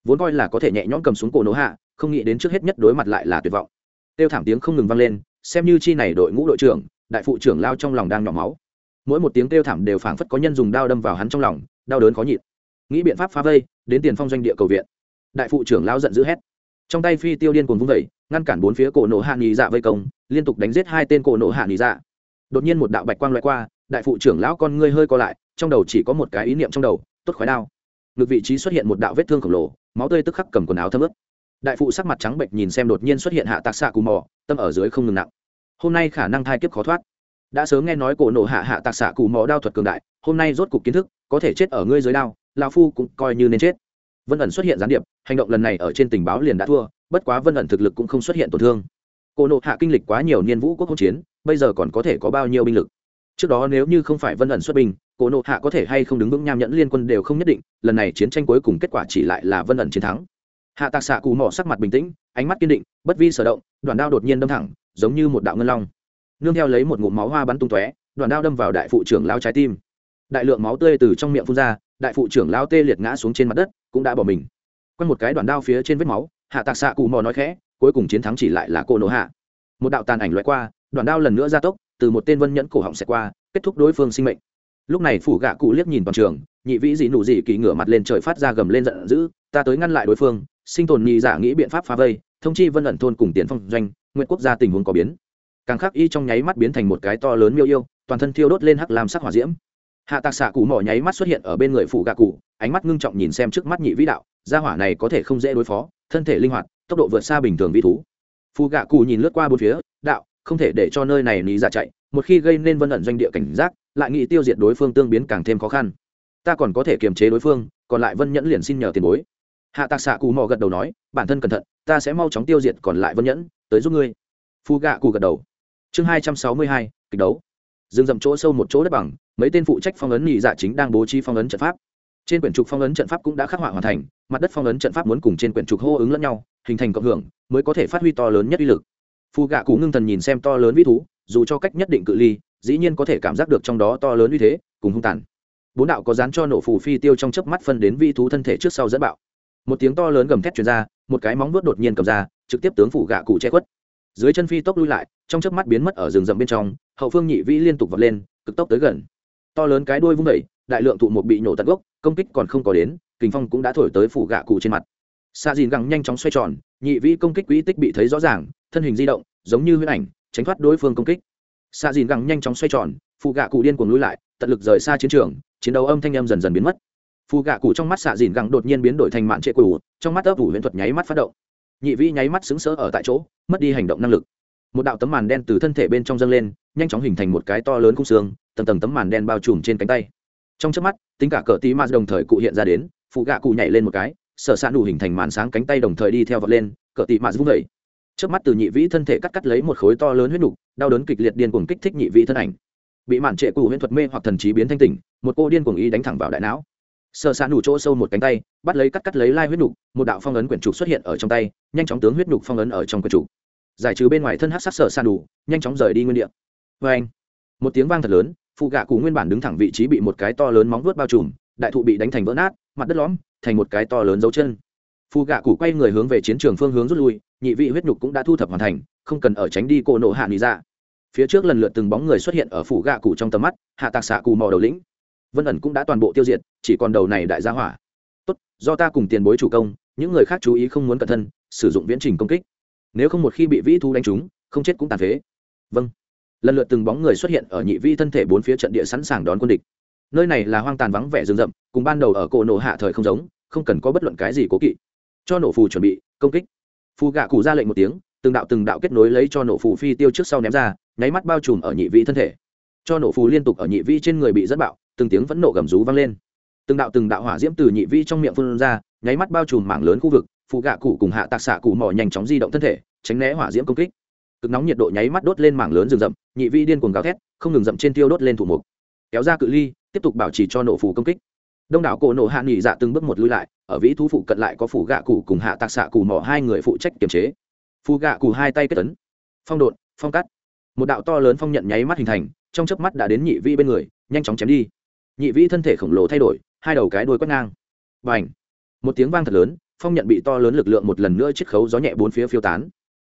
vốn coi là có thể nhẹ nhõm cầm xuống cổ nổ hạ, không nghĩ đến trước hết nhất đối mặt lại là tuyệt vọng. Tiêu thảm tiếng không ngừng vang lên, xem như chi này đội ngũ đội trưởng, đại phụ trưởng lao trong lòng đang nhỏ máu. Mỗi một tiếng Tiêu thảm đều phảng phất có nhân dùng đao đâm vào hắn trong lòng, đau đớn khó nhịn. Nghĩ biện pháp phá vây, đến tiền phong doanh địa cầu viện. Đại phụ trưởng lao giận dữ hét. Trong tay phi tiêu điên cuồng vung vẩy ngăn cản bốn phía cổ nổ hạ nghỉ dạ vây công, liên tục đánh giết hai tên cổ nổ hạ nghỉ dạ. Đột nhiên một đạo bạch quang loại qua, đại phụ trưởng lão con ngươi hơi co lại, trong đầu chỉ có một cái ý niệm trong đầu, tốt khói đao ngực vị trí xuất hiện một đạo vết thương khổng lồ, máu tươi tức khắc cầm quần áo thấm ướt. Đại phụ sắc mặt trắng bệnh nhìn xem đột nhiên xuất hiện hạ tạc xạ cù mò, tâm ở dưới không ngừng nặng. Hôm nay khả năng thai kiếp khó thoát. Đã sớm nghe nói cổ nổ hạ hạ tạc xạ cù mò đao thuật cường đại, hôm nay rốt cục kiến thức, có thể chết ở ngươi dưới đao lao phu cũng coi như nên chết. Vân ẩn xuất hiện gián điệp, hành động lần này ở trên tình báo liền đã thua, bất quá vân ẩn thực lực cũng không xuất hiện tổn thương. Cổ nộ hạ kinh lịch quá nhiều niên vũ quốc hỗn chiến, bây giờ còn có thể có bao nhiêu binh lực? Trước đó nếu như không phải vân ẩn xuất binh, cổ nộ hạ có thể hay không đứng vững nham nhẫn liên quân đều không nhất định, lần này chiến tranh cuối cùng kết quả chỉ lại là vân ẩn chiến thắng. Hạ tạc xạ cù mỏ sắc mặt bình tĩnh, ánh mắt kiên định, bất vi sở động, đoàn đao đột nhiên đâm thẳng, giống như một đạo ngân long. Nương theo lấy một ngụm máu hoa bắn tung tóe, đoàn đao đâm vào đại phụ trưởng lao trái tim. Đại lượng máu tươi từ trong miệng phun ra, đại phụ trưởng lao tê liệt ngã xuống trên mặt đất, cũng đã bỏ mình. Quanh một cái đoàn đao phía trên vết máu, hạ tạc xạ cù mò nói khẽ, cuối cùng chiến thắng chỉ lại là cô nổ hạ. Một đạo tàn ảnh loại qua, đoàn đao lần nữa ra tốc từ một tên vân nhẫn cổ họng xẹt qua, kết thúc đối phương sinh mệnh. Lúc này phủ gạ cụ liếc nhìn toàn trường, nhị vĩ dị nụ dị kỳ ngửa mặt lên trời phát ra gầm lên giận dữ, ta tới ngăn lại đối phương, sinh tồn nhị giả nghĩ biện pháp phá vây, thông chi vân ẩn thôn cùng tiền phong doanh, nguyện quốc gia tình huống có biến. Càng khắc y trong nháy mắt biến thành một cái to lớn miêu yêu, toàn thân thiêu đốt lên hắc làm sắc hỏa diễm. Hạ tạc xạ cụ mỏ nháy mắt xuất hiện ở bên người phủ gạ cụ, ánh mắt ngưng trọng nhìn xem trước mắt nhị vĩ đạo, gia hỏa này có thể không dễ đối phó, thân thể linh hoạt, tốc độ vượt xa bình thường vi thú. Phù gạ cụ nhìn lướt qua bốn phía, đạo không thể để cho nơi này ní giả chạy, một khi gây nên vân ẩn doanh địa cảnh giác, lại nghĩ tiêu diệt đối phương tương biến càng thêm khó khăn. Ta còn có thể kiềm chế đối phương, còn lại vân nhẫn liền xin nhờ tiền bối. Hạ tạc xạ cù mò gật đầu nói, bản thân cẩn thận, ta sẽ mau chóng tiêu diệt còn lại vân nhẫn, tới giúp ngươi. Phu gạ cù gật đầu. Chương hai trăm sáu mươi hai, kịch đấu. Dừng dậm chỗ sâu một chỗ đất bằng, mấy tên phụ trách phong ấn nhị dạ chính đang bố trí phong ấn trận pháp. Trên quyển trục phong ấn trận pháp cũng đã khắc họa hoàn thành, mặt đất phong ấn trận pháp muốn cùng trên quyển trục hô ứng lẫn nhau, hình thành cộng hưởng, mới có thể phát huy to lớn nhất uy lực phù gạ cụ ngưng thần nhìn xem to lớn vĩ thú, dù cho cách nhất định cự ly, dĩ nhiên có thể cảm giác được trong đó to lớn uy thế, cùng hung tàn. Bốn đạo có dán cho nổ phù phi tiêu trong chớp mắt phân đến vi thú thân thể trước sau dẫn bạo. Một tiếng to lớn gầm thét truyền ra, một cái móng vuốt đột nhiên cầm ra, trực tiếp tướng phủ gạ cụ che khuất. Dưới chân phi tốc lui lại, trong chớp mắt biến mất ở rừng rậm bên trong, hậu phương nhị vĩ liên tục vọt lên, cực tốc tới gần. To lớn cái đuôi vung đẩy đại lượng thụ một bị nổ tận gốc, công kích còn không có đến, kình phong cũng đã thổi tới phủ gạ cụ trên mặt. Xa dìn găng nhanh chóng xoay tròn, nhị vĩ công kích quỹ tích bị thấy rõ ràng thân hình di động, giống như huyết ảnh, tránh thoát đối phương công kích. Xạ dìn găng nhanh chóng xoay tròn phụ gạ cụ điên cuồng lui lại, tận lực rời xa chiến trường, chiến đấu âm thanh em dần dần biến mất. Phụ gạ cụ trong mắt xạ dìn gẳng đột nhiên biến đổi thành mạn trệ cụ trong mắt ấp ủ huyễn thuật nháy mắt phát động. Nhị vĩ nháy mắt xứng sỡ ở tại chỗ, mất đi hành động năng lực. Một đạo tấm màn đen từ thân thể bên trong dâng lên, nhanh chóng hình thành một cái to lớn khung xương, tầng tầng tấm màn đen bao trùm trên cánh tay. Trong trước mắt, tính cả cờ tí ma đồng thời cụ hiện ra đến phụ gạ cụ nhảy lên một cái, sở s ạ nụ hình thành màn sáng cánh tay đồng thời đi theo vật lên, cờ tị ma vung vẩy trước mắt từ nhị vĩ thân thể cắt cắt lấy một khối to lớn huyết nục, đau đớn kịch liệt điên cuồng kích thích nhị vĩ thân ảnh. Bị mạn trệ cụ huyễn thuật mê hoặc thần trí biến thanh tỉnh, một cô điên cuồng ý đánh thẳng vào đại não. Sợ xạ nủ chỗ sâu một cánh tay, bắt lấy cắt cắt lấy lai huyết nục, một đạo phong ấn quyển trục xuất hiện ở trong tay, nhanh chóng tướng huyết nục phong ấn ở trong quyển trục. Giải trừ bên ngoài thân hát sắc sợ xạ nủ, nhanh chóng rời đi nguyên địa. Vê anh một tiếng vang thật lớn, phụ gạ cụ nguyên bản đứng thẳng vị trí bị một cái to lớn móng vuốt bao trùm, đại thụ bị đánh thành vỡ nát, mặt đất lõm, thành một cái to lớn dấu chân phụ gạ cụ quay người hướng về chiến trường phương hướng rút lui, nhị vị huyết nhục cũng đã thu thập hoàn thành, không cần ở tránh đi cổ nộ hạ nghỉ ra dạ. phía trước lần lượt từng bóng người xuất hiện ở phủ gạ cụ trong tầm mắt, hạ tạc xạ cù mò đầu lĩnh. Vân ẩn cũng đã toàn bộ tiêu diệt, chỉ còn đầu này đại gia hỏa. Tốt, do ta cùng tiền bối chủ công, những người khác chú ý không muốn cẩn thân sử dụng viễn trình công kích. Nếu không một khi bị vĩ thu đánh trúng, không chết cũng tàn phế. Vâng. Lần lượt từng bóng người xuất hiện ở nhị vi thân thể bốn phía trận địa sẵn sàng đón quân địch. Nơi này là hoang tàn vắng vẻ rừng rậm, cùng ban đầu ở cổ nộ hạ thời không giống, không cần có bất luận cái gì cố kỵ cho nổ phù chuẩn bị, công kích. Phù gạ cụ ra lệnh một tiếng, từng đạo từng đạo kết nối lấy cho nổ phù phi tiêu trước sau ném ra, nháy mắt bao trùm ở nhị vĩ thân thể. Cho nổ phù liên tục ở nhị vĩ trên người bị dẫn bạo, từng tiếng vẫn nổ gầm rú vang lên. Từng đạo từng đạo hỏa diễm từ nhị vĩ trong miệng phun ra, nháy mắt bao trùm mảng lớn khu vực phụ gạ cụ cùng hạ tạc xạ cụ mỏ nhanh chóng di động thân thể, tránh né hỏa diễm công kích. Cực nóng nhiệt độ nháy mắt đốt lên mảng lớn rừng rậm, nhị vĩ điên cuồng gào thét, không ngừng rậm trên tiêu đốt lên thủ mục. Kéo ra cự ly, tiếp tục bảo trì cho nổ phù công kích đông đảo cổ nổ hạ nghỉ dạ từng bước một lui lại, ở vĩ thú phụ cận lại có phủ gạ cụ cùng hạ tạc xạ cụ mỏ hai người phụ trách kiềm chế. Phù gạ cụ hai tay kết tấn phong độn, phong cắt. Một đạo to lớn phong nhận nháy mắt hình thành, trong chớp mắt đã đến nhị vĩ bên người, nhanh chóng chém đi. Nhị vĩ thân thể khổng lồ thay đổi, hai đầu cái đuôi quét ngang. Và h một tiếng vang thật lớn, phong nhận bị to lớn lực lượng một lần nữa chiết khấu gió nhẹ bốn phía phiêu tán.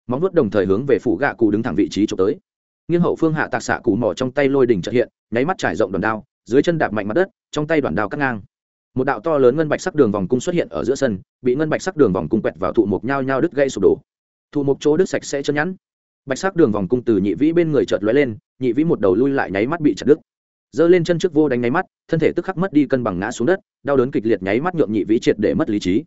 Móng vuốt đồng thời hướng về phủ gạ cụ đứng thẳng vị trí trộm tới. Nghiêng hậu phương hạ tạc xạ cụ mỏ trong tay lôi đỉnh trợ hiện, nháy mắt trải rộng đòn đao dưới chân đạp mạnh mặt đất, trong tay đoạn đao cắt ngang. Một đạo to lớn ngân bạch sắc đường vòng cung xuất hiện ở giữa sân, bị ngân bạch sắc đường vòng cung quẹt vào thụ mục nhao nhao đứt gây sụp đổ. Thụ mục chỗ đứt sạch sẽ chân nhẵn. Bạch sắc đường vòng cung từ nhị vĩ bên người chợt lóe lên, nhị vĩ một đầu lui lại nháy mắt bị chặt đứt. Giơ lên chân trước vô đánh nháy mắt, thân thể tức khắc mất đi cân bằng ngã xuống đất, đau đớn kịch liệt nháy mắt nhượng nhị vĩ triệt để mất lý trí.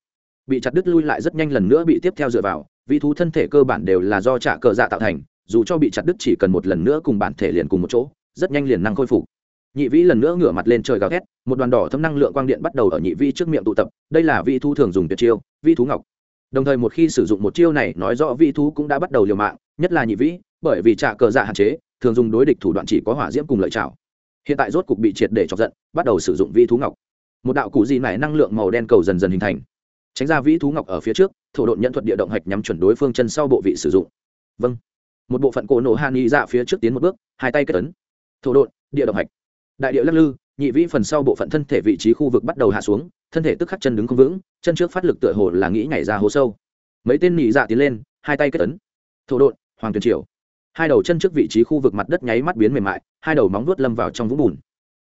Bị chặt đứt lui lại rất nhanh lần nữa bị tiếp theo dựa vào, vĩ thú thân thể cơ bản đều là do trả cờ dạ tạo thành, dù cho bị chặt đứt chỉ cần một lần nữa cùng bản thể liền cùng một chỗ, rất nhanh liền năng khôi phục nhị vĩ lần nữa ngửa mặt lên trời gào thét, một đoàn đỏ thâm năng lượng quang điện bắt đầu ở nhị vĩ trước miệng tụ tập, đây là Vi thú thường dùng tuyệt chiêu Vi thú ngọc. Đồng thời một khi sử dụng một chiêu này, nói rõ Vi thú cũng đã bắt đầu liều mạng, nhất là nhị vĩ, bởi vì trả cờ dạ hạn chế, thường dùng đối địch thủ đoạn chỉ có hỏa diễm cùng lợi trào hiện tại rốt cục bị triệt để chọc giận, bắt đầu sử dụng Vi thú ngọc. Một đạo cụ gì này năng lượng màu đen cầu dần dần hình thành. Tránh ra vĩ thú ngọc ở phía trước, thổ độn nhận thuật địa động hạch nhắm chuẩn đối phương chân sau bộ vị sử dụng. Vâng. Một bộ phận cổ nổ han y dạ phía trước tiến một bước, hai tay kết ấn. Thổ độn, địa động hạch đại điệu lắc lư nhị vĩ phần sau bộ phận thân thể vị trí khu vực bắt đầu hạ xuống thân thể tức khắc chân đứng không vững chân trước phát lực tựa hồ là nghĩ nhảy ra hố sâu. Mấy tên nhị dạ tiến lên hai tay kết tấn, thổ độn hoàng tuyền triều. Hai đầu chân trước vị trí khu vực mặt đất nháy mắt biến mềm mại hai đầu móng vuốt lâm vào trong vũng bùn.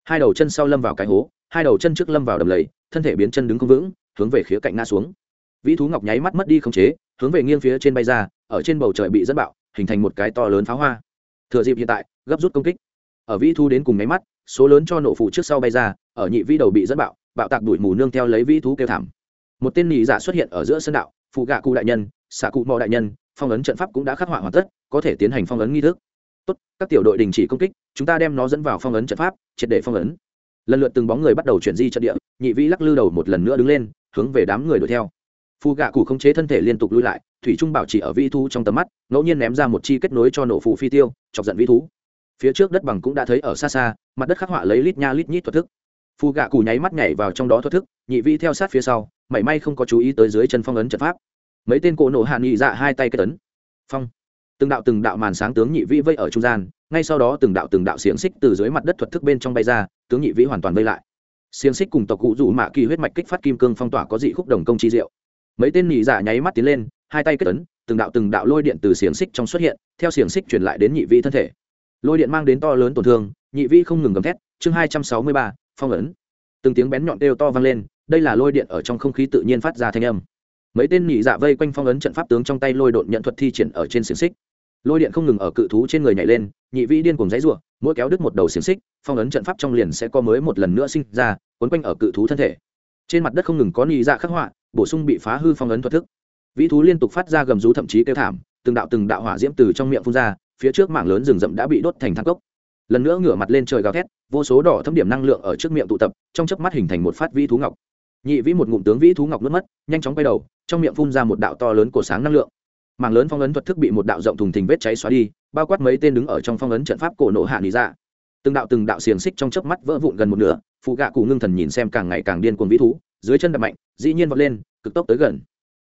Hai đầu chân sau lâm vào cái hố hai đầu chân trước lâm vào đầm lầy thân thể biến chân đứng không vững hướng về khía cạnh ngã xuống. Vĩ thú ngọc nháy mắt mất đi không chế hướng về nghiêng phía trên bay ra ở trên bầu trời bị dẫn bạo hình thành một cái to lớn pháo hoa. Thừa dịp hiện tại gấp rút công kích ở vĩ thú đến cùng nháy mắt, số lớn cho nổ phụ trước sau bay ra, ở nhị vĩ đầu bị dẫn bạo bạo tạc đuổi mù nương theo lấy vĩ thú kêu thảm. Một tên nhị giả dạ xuất hiện ở giữa sân đạo phụ gạ cụ đại nhân, xạ cụ mò đại nhân, phong ấn trận pháp cũng đã khắc họa hoàn tất, có thể tiến hành phong ấn nghi thức. Tốt, các tiểu đội đình chỉ công kích, chúng ta đem nó dẫn vào phong ấn trận pháp, triệt để phong ấn. Lần lượt từng bóng người bắt đầu chuyển di trận địa, nhị vĩ lắc lư đầu một lần nữa đứng lên, hướng về đám người đuổi theo. Phù gạ cụ khống chế thân thể liên tục lui lại, thủy trung bảo chỉ ở vĩ thú trong tầm mắt, ngẫu nhiên ném ra một chi kết nối cho nổ phụ phi tiêu, chọc giận vĩ thú phía trước đất bằng cũng đã thấy ở xa xa, mặt đất khắc họa lấy lít nha lít nhít thuật thức. Phù gạ cù nháy mắt nhảy vào trong đó thuật thức, nhị vĩ theo sát phía sau, mảy may không có chú ý tới dưới chân phong ấn trận pháp. Mấy tên cổ nổ hạ nghị dạ hai tay kết ấn. Phong. Từng đạo từng đạo màn sáng tướng nhị vĩ vây ở trung gian, ngay sau đó từng đạo từng đạo xiềng xích từ dưới mặt đất thuật thức bên trong bay ra, tướng nhị vĩ hoàn toàn vây lại. Xiềng xích cùng tộc cụ rủ mạ kỳ huyết mạch kích phát kim cương phong tỏa có dị khúc đồng công chi diệu. Mấy tên nhị dạ nháy mắt tiến lên, hai tay kết ấn, từng đạo từng đạo lôi điện từ xiềng xích trong xuất hiện, theo xiềng xích truyền lại đến nhị vĩ thân thể lôi điện mang đến to lớn tổn thương, nhị vĩ không ngừng gầm thét, chương hai trăm sáu mươi ba, phong ấn. Từng tiếng bén nhọn đều to vang lên, đây là lôi điện ở trong không khí tự nhiên phát ra thanh âm. Mấy tên nhị dạ vây quanh phong ấn trận pháp tướng trong tay lôi đột nhận thuật thi triển ở trên xiềng xích. Lôi điện không ngừng ở cự thú trên người nhảy lên, nhị vĩ điên cùng dãy ruộng mỗi kéo đứt một đầu xiềng xích, phong ấn trận pháp trong liền sẽ có mới một lần nữa sinh ra quấn quanh ở cự thú thân thể. Trên mặt đất không ngừng có nhị dạ khắc họa, bổ sung bị phá hư phong ấn thuật thức. Vĩ thú liên tục phát ra gầm rú thậm chí kêu thảm, từng đạo từng đạo hỏa diễm từ trong miệng phun ra phía trước mảng lớn rừng rậm đã bị đốt thành thang cốc. Lần nữa ngửa mặt lên trời gào thét, vô số đỏ thâm điểm năng lượng ở trước miệng tụ tập, trong chớp mắt hình thành một phát vĩ thú ngọc. Nhị vĩ một ngụm tướng vĩ thú ngọc nuốt mất, nhanh chóng quay đầu, trong miệng phun ra một đạo to lớn của sáng năng lượng. Mảng lớn phong ấn thuật thức bị một đạo rộng thùng thình vết cháy xóa đi, bao quát mấy tên đứng ở trong phong ấn trận pháp cổ nộ hạ lý ra dạ. từng đạo từng đạo xiềng xích trong chớp mắt vỡ vụn gần một nửa, phụ gạ cụ ngưng thần nhìn xem càng ngày càng điên cuồng vĩ thú, dưới chân đập mạnh, dĩ nhiên vọt lên, cực tốc tới gần.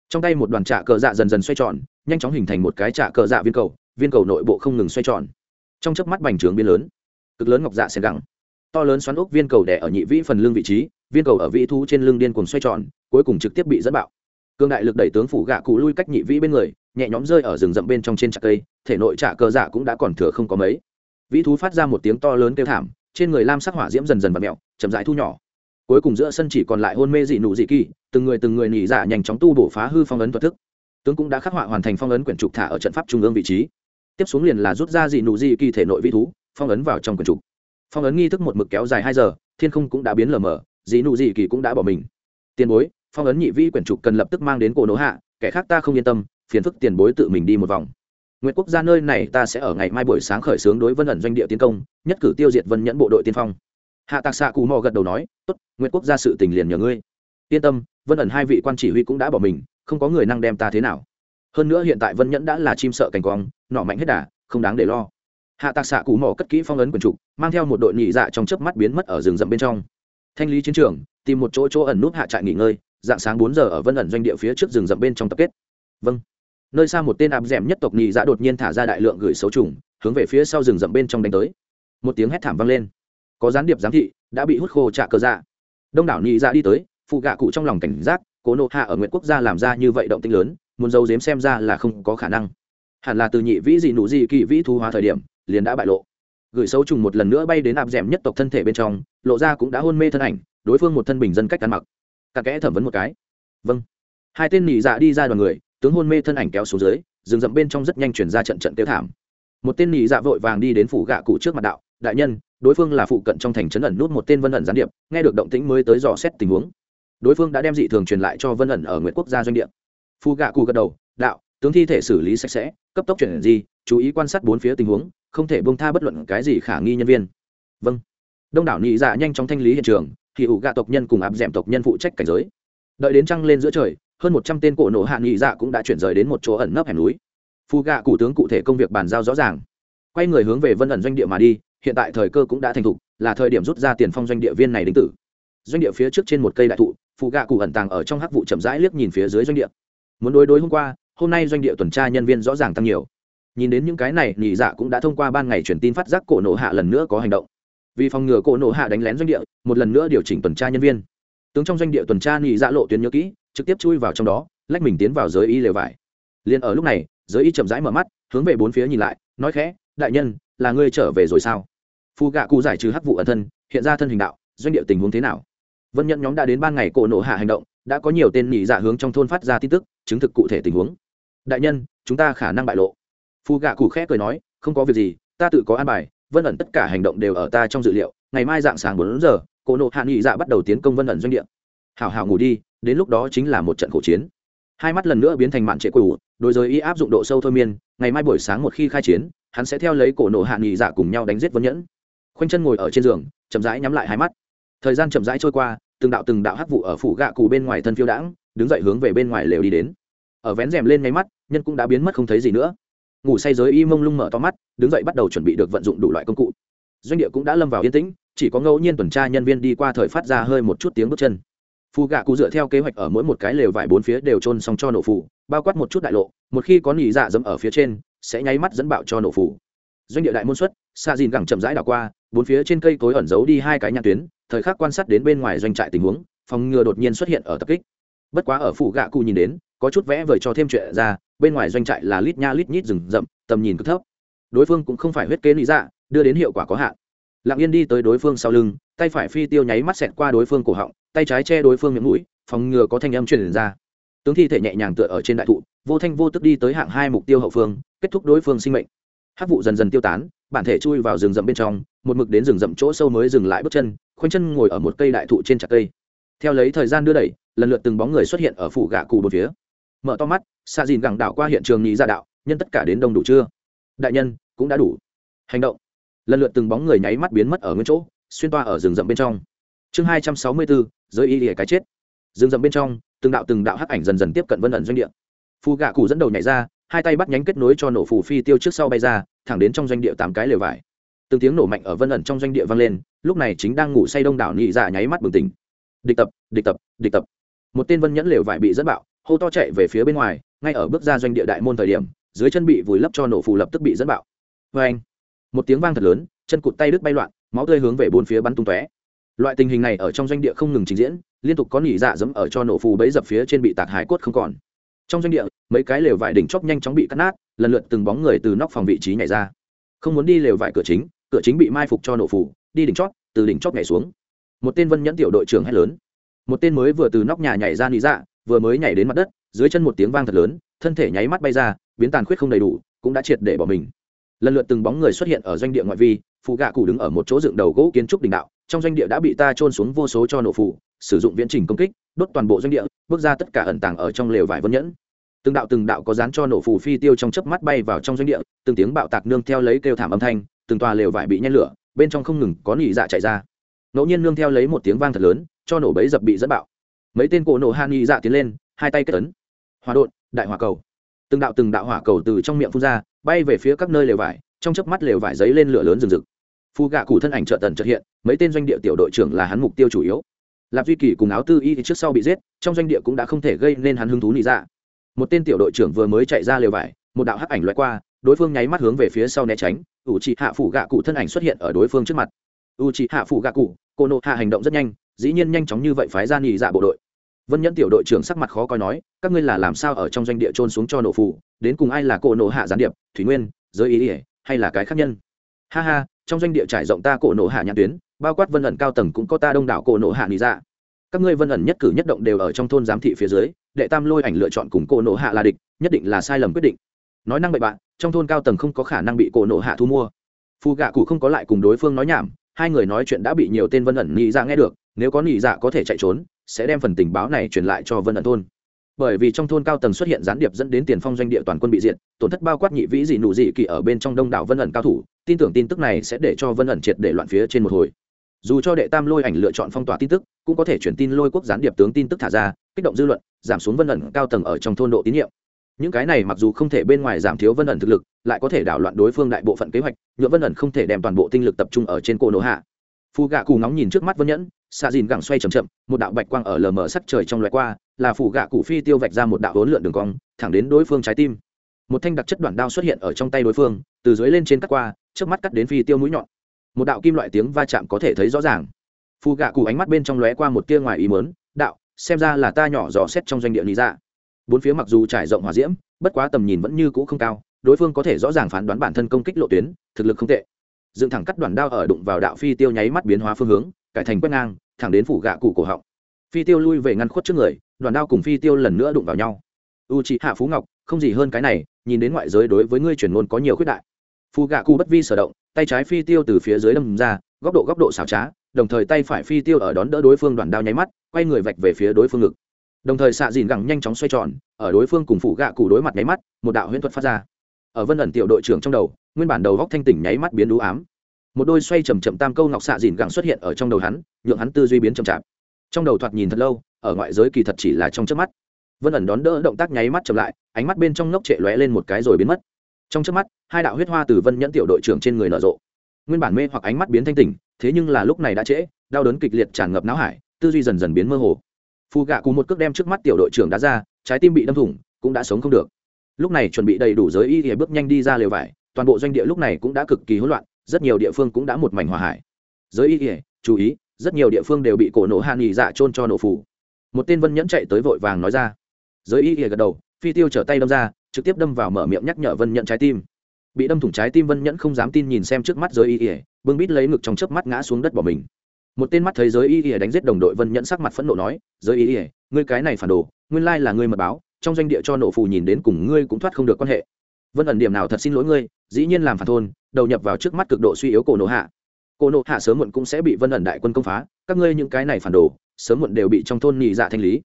Trong tay một đoàn trạ cờ dạ dần dần xoay tròn, nhanh chóng hình thành một cái trạ cờ dạ viên cầu viên cầu nội bộ không ngừng xoay tròn. Trong chớp mắt bành trướng biến lớn. Cực lớn ngọc dạ xen gẳng. To lớn xoắn ốc viên cầu đẻ ở nhị vĩ phần lưng vị trí, viên cầu ở vĩ thú trên lưng điên cuồng xoay tròn, cuối cùng trực tiếp bị dẫn bạo. Cương đại lực đẩy tướng phủ gạ cụ lui cách nhị vĩ bên người, nhẹ nhõm rơi ở rừng rậm bên trong trên trạc cây, thể nội trạ cờ dạ cũng đã còn thừa không có mấy. Vĩ thú phát ra một tiếng to lớn kêu thảm, trên người lam sắc hỏa diễm dần dần và mẹo chậm rãi thu nhỏ. Cuối cùng giữa sân chỉ còn lại hôn mê dị nụ dị kỳ, từng người từng người nỉ dạ nhanh chóng tu bổ phá hư phong ấn thuật thức. Tướng cũng đã khắc họa hoàn thành phong ấn quyển trục thả ở trận pháp trung ương vị trí tiếp xuống liền là rút ra dị nụ dị kỳ thể nội vĩ thú, phong ấn vào trong quần trục phong ấn nghi thức một mực kéo dài hai giờ, thiên không cũng đã biến lờ mờ, dị nụ dị kỳ cũng đã bỏ mình. Tiền bối, phong ấn nhị vĩ quyển trục cần lập tức mang đến cổ nỗ hạ, kẻ khác ta không yên tâm, phiền phức tiền bối tự mình đi một vòng. Nguyệt quốc gia nơi này ta sẽ ở ngày mai buổi sáng khởi xướng đối vân ẩn doanh địa tiến công, nhất cử tiêu diệt vân nhẫn bộ đội tiên phong. Hạ tạc xạ cù mò gật đầu nói, tốt, nguyệt quốc gia sự tình liền nhờ ngươi. Yên tâm, vân ẩn hai vị quan chỉ huy cũng đã bỏ mình, không có người năng đem ta thế nào hơn nữa hiện tại vân nhẫn đã là chim sợ cành quang, nọ mạnh hết đà, không đáng để lo. Hạ tạc xạ cù mỏ cất kỹ phong ấn quần trục, mang theo một đội nhị dạ trong chớp mắt biến mất ở rừng rậm bên trong. Thanh lý chiến trường, tìm một chỗ chỗ ẩn nút hạ trại nghỉ ngơi, dạng sáng bốn giờ ở vân ẩn doanh địa phía trước rừng rậm bên trong tập kết. Vâng. Nơi xa một tên áp d nhất tộc nhị dạ đột nhiên thả ra đại lượng gửi xấu trùng, hướng về phía sau rừng rậm bên trong đánh tới. Một tiếng hét thảm vang lên. Có gián điệp giám thị, đã bị hút khô trạ cờ dạ. Đông đảo nhị dạ đi tới, phụ gạ cụ trong lòng cảnh giác, cố nộ hạ ở nguyện quốc gia làm ra như vậy động tinh lớn muốn giấu giếm xem ra là không có khả năng. Hẳn là từ nhị vĩ dị nụ dị kỳ vĩ thu hóa thời điểm, liền đã bại lộ. Gửi xấu trùng một lần nữa bay đến áp d nhất tộc thân thể bên trong, lộ ra cũng đã hôn mê thân ảnh, đối phương một thân bình dân cách ăn mặc. Cặn kẽ thẩm vấn một cái. Vâng. Hai tên nỉ dạ đi ra đoàn người, tướng hôn mê thân ảnh kéo xuống dưới, rừng rậm bên trong rất nhanh chuyển ra trận trận tiêu thảm. Một tên nỉ dạ vội vàng đi đến phủ gạ cụ trước mặt đạo, đại nhân, đối phương là phụ cận trong thành trấn ẩn nút một tên vân ẩn gián điệp, nghe được động tĩnh mới tới dò xét tình huống. Đối phương đã đem dị thường truyền lại cho vân ẩn ở nguyễn quốc gia doanh địa phu gạ cụ gật đầu, đạo, tướng thi thể xử lý sạch sẽ, cấp tốc chuyển di, chú ý quan sát bốn phía tình huống, không thể bông tha bất luận cái gì khả nghi nhân viên. Vâng. Đông đảo nị dạ nhanh chóng thanh lý hiện trường, thì ủ gạ tộc nhân cùng áp d ẻ m tộc nhân phụ trách cảnh giới. Đợi đến trăng lên giữa trời, hơn một trăm tên cổ nổ hạ nhị dạ cũng đã chuyển rời đến một chỗ ẩn nấp hẻm núi. Phu gạ cụ tướng cụ thể công việc bàn giao rõ ràng. Quay người hướng về vân ẩn doanh địa mà đi, hiện tại thời cơ cũng đã thành thục, là thời điểm rút ra tiền phong doanh địa viên này đính tử. Doanh địa phía trước trên một cây đại thụ phụ gạ cụ ẩn tàng ở trong hắc vụ chậm rãi liếc nhìn phía dưới doanh địa muốn đối đối hôm qua, hôm nay doanh địa tuần tra nhân viên rõ ràng tăng nhiều. Nhìn đến những cái này, nhị dạ cũng đã thông qua ban ngày truyền tin phát giác cổ nổ hạ lần nữa có hành động. Vì phòng ngừa cổ nổ hạ đánh lén doanh địa, một lần nữa điều chỉnh tuần tra nhân viên. Tướng trong doanh địa tuần tra nhị dạ lộ tuyến nhớ kỹ, trực tiếp chui vào trong đó, lách mình tiến vào giới y lều vải. Liền ở lúc này, giới y chậm rãi mở mắt, hướng về bốn phía nhìn lại, nói khẽ, đại nhân, là ngươi trở về rồi sao? Phù gạ cụ giải trừ hắc vụ ẩn thân, hiện ra thân hình đạo, doanh địa tình huống thế nào? Vân nhận nhóm đã đến ban ngày cổ nổ hạ hành động đã có nhiều tên nhị dạ hướng trong thôn phát ra tin tức, chứng thực cụ thể tình huống. Đại nhân, chúng ta khả năng bại lộ. Phù gạ cụ khẽ cười nói, không có việc gì, ta tự có an bài, vân ẩn tất cả hành động đều ở ta trong dự liệu, ngày mai dạng sáng bốn giờ, cổ nộ hạ nghị dạ bắt đầu tiến công vân ẩn doanh địa. Hảo hảo ngủ đi, đến lúc đó chính là một trận khổ chiến. Hai mắt lần nữa biến thành mạn trệ quỷ, đối giới y áp dụng độ sâu thôi miên, ngày mai buổi sáng một khi khai chiến, hắn sẽ theo lấy cổ nộ hạ nghị dạ cùng nhau đánh giết vân nhẫn. Khoanh chân ngồi ở trên giường, chậm rãi nhắm lại hai mắt. Thời gian chậm rãi trôi qua từng đạo từng đạo hắc vụ ở phủ gạ cụ bên ngoài thân phiêu đãng, đứng dậy hướng về bên ngoài lều đi đến. Ở vén rèm lên ngay mắt, nhân cũng đã biến mất không thấy gì nữa. Ngủ say giới y mông lung mở to mắt, đứng dậy bắt đầu chuẩn bị được vận dụng đủ loại công cụ. Doanh địa cũng đã lâm vào yên tĩnh, chỉ có ngẫu nhiên tuần tra nhân viên đi qua thời phát ra hơi một chút tiếng bước chân. Phù gạ cụ dựa theo kế hoạch ở mỗi một cái lều vải bốn phía đều trôn xong cho nổ phủ bao quát một chút đại lộ, một khi có nỉ dạ dẫm ở phía trên, sẽ nháy mắt dẫn bạo cho nổ phủ doanh địa đại môn xuất xa dìn gẳng chậm rãi đảo qua, bốn phía trên cây cối ẩn giấu đi hai cái nhãn tuyến, thời khắc quan sát đến bên ngoài doanh trại tình huống, phòng ngừa đột nhiên xuất hiện ở tập kích. Bất quá ở phủ gạ cụ nhìn đến, có chút vẽ vời cho thêm chuyện ra, bên ngoài doanh trại là lít nha lít nhít rừng rậm, tầm nhìn cực thấp. Đối phương cũng không phải huyết kế lý dạ đưa đến hiệu quả có hạn. Lặng yên đi tới đối phương sau lưng, tay phải phi tiêu nháy mắt xẹt qua đối phương cổ họng, tay trái che đối phương miệng mũi, phòng ngừa có thanh âm truyền ra. Tướng thi thể nhẹ nhàng tựa ở trên đại thụ, vô thanh vô tức đi tới hạng hai mục tiêu hậu phương, kết thúc đối phương sinh mệnh hát vụ dần dần tiêu tán, bản thể chui vào rừng rậm bên trong, một mực đến rừng rậm chỗ sâu mới dừng lại bước chân, khoanh chân ngồi ở một cây đại thụ trên chặt cây. Theo lấy thời gian đưa đẩy, lần lượt từng bóng người xuất hiện ở phủ gạ cụ một phía. Mở to mắt xa dìn gẳng đảo qua hiện trường nhị ra đạo, nhân tất cả đến đông đủ chưa? Đại nhân, cũng đã đủ. Hành động. Lần lượt từng bóng người nháy mắt biến mất ở nguyên chỗ, xuyên toa ở rừng rậm bên trong. Chương hai trăm sáu mươi bốn, giới y lìa cái chết. Rừng rậm bên trong, từng đạo từng đạo hắc ảnh dần dần tiếp cận vân ẩn doanh địa. Phù gạ cụ dẫn đầu nhảy ra hai tay bắt nhánh kết nối cho nổ phù phi tiêu trước sau bay ra, thẳng đến trong doanh địa tám cái lều vải. Từng tiếng nổ mạnh ở vân ẩn trong doanh địa vang lên, lúc này chính đang ngủ say đông đảo nhị dạ nháy mắt bừng tỉnh. Địch tập địch tập địch tập. Một tên vân nhẫn lều vải bị dẫn bạo, hô to chạy về phía bên ngoài, ngay ở bước ra doanh địa đại môn thời điểm, dưới chân bị vùi lấp cho nổ phù lập tức bị dẫn bạo. Vê anh một tiếng vang thật lớn, chân cụt tay đứt bay loạn, máu tươi hướng về bốn phía bắn tung tóe. Loại tình hình này ở trong doanh địa không ngừng trình diễn, liên tục có nỉ dạ dẫm ở cho nổ phù bấy dập phía trên bị tạc hải cốt không còn trong doanh địa, mấy cái lều vải đỉnh chóp nhanh chóng bị cắt nát, lần lượt từng bóng người từ nóc phòng vị trí nhảy ra. Không muốn đi lều vải cửa chính cửa chính bị mai phục cho nổ phù đi đỉnh chót từ đỉnh chót nhảy xuống. Một tên vân nhẫn tiểu đội trưởng hét lớn. Một tên mới vừa từ nóc nhà nhảy ra nỉ dạ vừa mới nhảy đến mặt đất, dưới chân một tiếng vang thật lớn, thân thể nháy mắt bay ra, biến tàn khuyết không đầy đủ, cũng đã triệt để bỏ mình. Lần lượt từng bóng người xuất hiện ở doanh địa ngoại vi phụ gạ cụ đứng ở một chỗ dựng đầu gỗ kiến trúc đỉnh đạo, trong doanh địa đã bị ta trôn xuống vô số cho nổ phủ sử dụng viễn trình công kích, đốt toàn bộ doanh địa, bước ra tất cả ẩn tàng ở trong lều vải vân nhẫn. Từng đạo từng đạo có dán cho nổ phù phi tiêu trong chớp mắt bay vào trong doanh địa, từng tiếng bạo tạc nương theo lấy kêu thảm âm thanh, từng tòa lều vải bị nhen lửa, bên trong không ngừng có nỉ dạ chạy ra. Ngẫu nhiên nương theo lấy một tiếng vang thật lớn, cho nổ bấy dập bị dẫn bạo. Mấy tên cổ nổ han nỉ dạ tiến lên, hai tay kết tấn hòa đột đại hỏa cầu. Từng đạo từng đạo hỏa cầu từ trong miệng phun ra, bay về phía các nơi lều vải, trong chớp mắt lều vải giấy lên lửa lớn rừng rực. Phu gạ cụ thân ảnh trợ tần trợ hiện, mấy tên doanh địa tiểu đội trưởng là hắn mục tiêu chủ yếu lạp duy kỳ cùng áo tư y trước sau bị giết trong doanh địa cũng đã không thể gây nên hắn hứng thú nị ra một tên tiểu đội trưởng vừa mới chạy ra lều vải một đạo hắc ảnh loại qua đối phương nháy mắt hướng về phía sau né tránh ủ trị hạ phủ gạ cụ thân ảnh xuất hiện ở đối phương trước mặt. U trị hạ phủ gạ cụ cô nộ hạ hành động rất nhanh dĩ nhiên nhanh chóng như vậy phái ra nị dạ bộ đội. Vân nhẫn tiểu đội trưởng sắc mặt khó coi nói các ngươi là làm sao ở trong doanh địa trôn xuống cho nổ phủ, đến cùng ai là cô nộ hạ gián điệp thủy nguyên giới ý ỉa hay là cái khác nhân? Ha ha trong doanh địa trải rộng ta cổ nổ hạ nhãn tuyến, bao quát vân ẩn cao tầng cũng có ta đông đảo cổ nổ hạ lý ra các ngươi vân ẩn nhất cử nhất động đều ở trong thôn giám thị phía dưới, đệ tam lôi ảnh lựa chọn cùng cổ nổ hạ là địch, nhất định là sai lầm quyết định. Nói năng bậy bạn, trong thôn cao tầng không có khả năng bị cổ nổ hạ thu mua. Phù gạ cụ không có lại cùng đối phương nói nhảm, hai người nói chuyện đã bị nhiều tên vân ẩn nghĩ ra dạ nghe được, nếu có nghĩ dạ có thể chạy trốn, sẽ đem phần tình báo này truyền lại cho vân ẩn thôn. Bởi vì trong thôn cao tầng xuất hiện gián điệp dẫn đến tiền phong doanh địa toàn quân bị diệt, tổn thất bao quát nhị vĩ dị nụ dị kỳ ở bên trong đông đảo vân ẩn cao thủ tin tưởng tin tức này sẽ để cho vân ẩn triệt để loạn phía trên một hồi. Dù cho đệ tam lôi ảnh lựa chọn phong tỏa tin tức, cũng có thể chuyển tin lôi quốc gián điệp tướng tin tức thả ra, kích động dư luận, giảm xuống vân ẩn cao tầng ở trong thôn độ tín nhiệm. Những cái này mặc dù không thể bên ngoài giảm thiếu vân ẩn thực lực, lại có thể đảo loạn đối phương đại bộ phận kế hoạch nhựa vân ẩn không thể đem toàn bộ tinh lực tập trung ở trên cổ nổ hạ. Phù gạ cù ngóng nhìn trước mắt vân nhẫn, xạ dìn gẳng xoay c h ậ m chậm, một đạo bạch quang ở lờ mờ sắc trời trong loại qua, là phù gạ cụ phi tiêu vạch ra một đạo hỗn lượn đường cong, thẳng đến đối phương trái tim. Một thanh đặc chất đoạn đao xuất hiện ở trong tay đối phương, từ dưới lên trên cắt qua trước mắt cắt đến phi tiêu mũi nhọn. Một đạo kim loại tiếng va chạm có thể thấy rõ ràng. Phù gạ cụ ánh mắt bên trong lóe qua một tia ngoài ý mớn đạo, xem ra là ta nhỏ dò xét trong doanh địa lý ra dạ. bốn phía mặc dù trải rộng hòa diễm, bất quá tầm nhìn vẫn như cũ không cao, đối phương có thể rõ ràng phán đoán bản thân công kích lộ tuyến, thực lực không tệ. Dựng thẳng cắt đoàn đao ở đụng vào đạo phi tiêu nháy mắt biến hóa phương hướng, cải thành quét ngang, thẳng đến phủ gạ cụ cổ họng. Phi tiêu lui về ngăn khuất trước người đoàn đao cùng phi tiêu lần nữa đụng vào nhau. U chị hạ phú ngọc, không gì hơn cái này, nhìn đến ngoại giới đối với ngươi chuyển ngôn có nhiều khuyết đại phù gạ cụ bất vi sở động, tay trái phi tiêu từ phía dưới đâm ra, góc độ góc độ xảo trá, đồng thời tay phải phi tiêu ở đón đỡ đối phương đoàn đao nháy mắt, quay người vạch về phía đối phương ngực. Đồng thời xạ dìn gẳng nhanh chóng xoay tròn, ở đối phương cùng phụ gạ cụ đối mặt nháy mắt, một đạo huyễn thuật phát ra. Ở vân ẩn tiểu đội trưởng trong đầu, nguyên bản đầu góc thanh tỉnh nháy mắt biến đũ ám. Một đôi xoay chầm chậm tam câu ngọc xạ dìn gẳng xuất hiện ở trong đầu hắn, nhượng hắn tư duy biến chậm chạp. Trong đầu thoạt nhìn thật lâu, ở ngoại giới kỳ thật chỉ là trong trước mắt. Vân ẩn đón đỡ động tác nháy mắt chậm lại, ánh mắt bên trong ngốc trệ lóe lên một cái rồi biến mất trong trước mắt, hai đạo huyết hoa từ vân nhẫn tiểu đội trưởng trên người nở rộ. Nguyên bản mê hoặc ánh mắt biến thanh tỉnh, thế nhưng là lúc này đã trễ, đau đớn kịch liệt tràn ngập não hải, tư duy dần dần biến mơ hồ. Phù gạ cùng một cước đem trước mắt tiểu đội trưởng đá ra, trái tim bị đâm thủng, cũng đã sống không được. Lúc này chuẩn bị đầy đủ giới y thì bước nhanh đi ra lều vải, toàn bộ doanh địa lúc này cũng đã cực kỳ hỗn loạn, rất nhiều địa phương cũng đã một mảnh hòa hải. Giới y thì, chú ý, rất nhiều địa phương đều bị cổ nổ hạ nghỉ dạ trôn cho nổ phủ một tên vân nhẫn chạy tới vội vàng nói ra. Giới y thì gật đầu, phi tiêu trở tay đâm ra trực tiếp đâm vào mở miệng nhắc nhở vân nhẫn trái tim. Bị đâm thủng trái tim vân nhẫn không dám tin nhìn xem trước mắt giới y ỉa bưng bít lấy ngực trong chớp mắt ngã xuống đất bỏ mình. Một tên mắt thấy giới y ỉa đánh giết đồng đội vân nhẫn sắc mặt phẫn nộ nói, giới y ỉa ngươi cái này phản đồ, nguyên lai là ngươi mật báo, trong doanh địa cho nổ phù nhìn đến cùng ngươi cũng thoát không được quan hệ. Vân ẩn điểm nào thật xin lỗi ngươi, dĩ nhiên làm phản thôn, đầu nhập vào trước mắt cực độ suy yếu cổ Nộ hạ. Cổ Nộ hạ sớm muộn cũng sẽ bị vân ẩn đại quân công phá, các ngươi những cái này phản đồ, sớm muộn đều bị trong thôn nhị dạ thanh lý.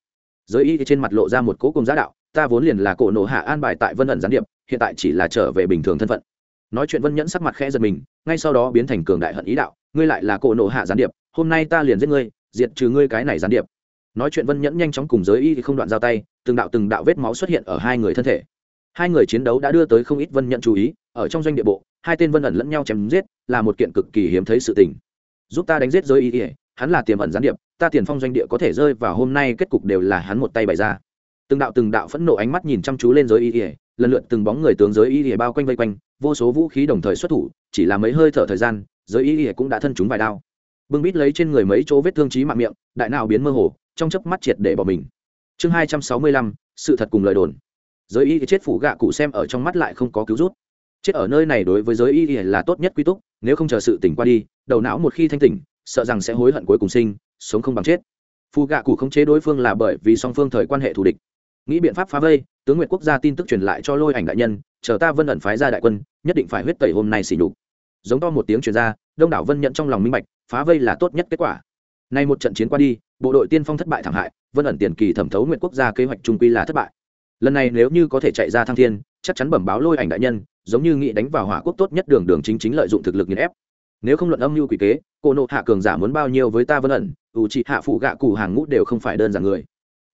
Giới y trên mặt lộ ra một cố cùng giá đạo ta vốn liền là cổ nổ hạ an bài tại vân ẩn gián điệp, hiện tại chỉ là trở về bình thường thân phận. Nói chuyện vân nhẫn sắc mặt khẽ giật mình, ngay sau đó biến thành cường đại hận ý đạo, ngươi lại là cổ nổ hạ gián điệp, hôm nay ta liền giết ngươi, diệt trừ ngươi cái này gián điệp. Nói chuyện vân nhẫn nhanh chóng cùng giới y thì không đoạn giao tay, từng đạo từng đạo vết máu xuất hiện ở hai người thân thể. Hai người chiến đấu đã đưa tới không ít vân nhẫn chú ý, ở trong doanh địa bộ, hai tên vân ẩn lẫn nhau chém giết, là một kiện cực kỳ hiếm thấy sự tình. Giúp ta đánh giết giới y hắn là tiềm ẩn gián điệp, ta tiền phong doanh địa có thể rơi vào hôm nay kết cục đều là hắn một tay bày ra từng đạo từng đạo phẫn nộ ánh mắt nhìn chăm chú lên giới y ỉa lần lượt từng bóng người tướng giới y ỉa bao quanh vây quanh, vô số vũ khí đồng thời xuất thủ, chỉ là mấy hơi thở thời gian, giới y ỉa cũng đã thân chúng vài đao. Bưng bít lấy trên người mấy chỗ vết thương trí mạng miệng, đại nào biến mơ hồ, trong chớp mắt triệt để bỏ mình. Chương hai trăm sáu mươi lăm, sự thật cùng lời đồn. Giới y chết phủ gạ cụ xem ở trong mắt lại không có cứu rút. Chết ở nơi này đối với giới y là tốt nhất quy túc, nếu không chờ sự tỉnh qua đi, đầu não một khi thanh tỉnh, sợ rằng sẽ hối hận cuối cùng sinh, sống không bằng chết. Phù gạ cụ không chế đối phương là bởi vì song phương thời quan hệ thù địch nghĩ biện pháp phá vây, tướng nguyệt quốc gia tin tức truyền lại cho lôi ảnh đại nhân, chờ ta vân ẩn phái ra đại quân, nhất định phải huyết tẩy hôm nay xỉ nhục. Giống to một tiếng truyền ra, đông đảo vân nhận trong lòng minh bạch, phá vây là tốt nhất kết quả. Nay một trận chiến qua đi, bộ đội tiên phong thất bại thảm hại, vân ẩn tiền kỳ thẩm thấu nguyện quốc gia kế hoạch trung quy là thất bại. Lần này nếu như có thể chạy ra thăng thiên, chắc chắn bẩm báo lôi ảnh đại nhân, giống như nghị đánh vào hỏa quốc tốt nhất đường đường chính chính lợi dụng thực lực nghiền ép. Nếu không luận âm mưu quỷ kế cô nộ hạ cường giả muốn bao nhiêu với ta vân ẩn, ủ trị hạ phụ gạ cụ hàng ngũ đều không phải đơn giản người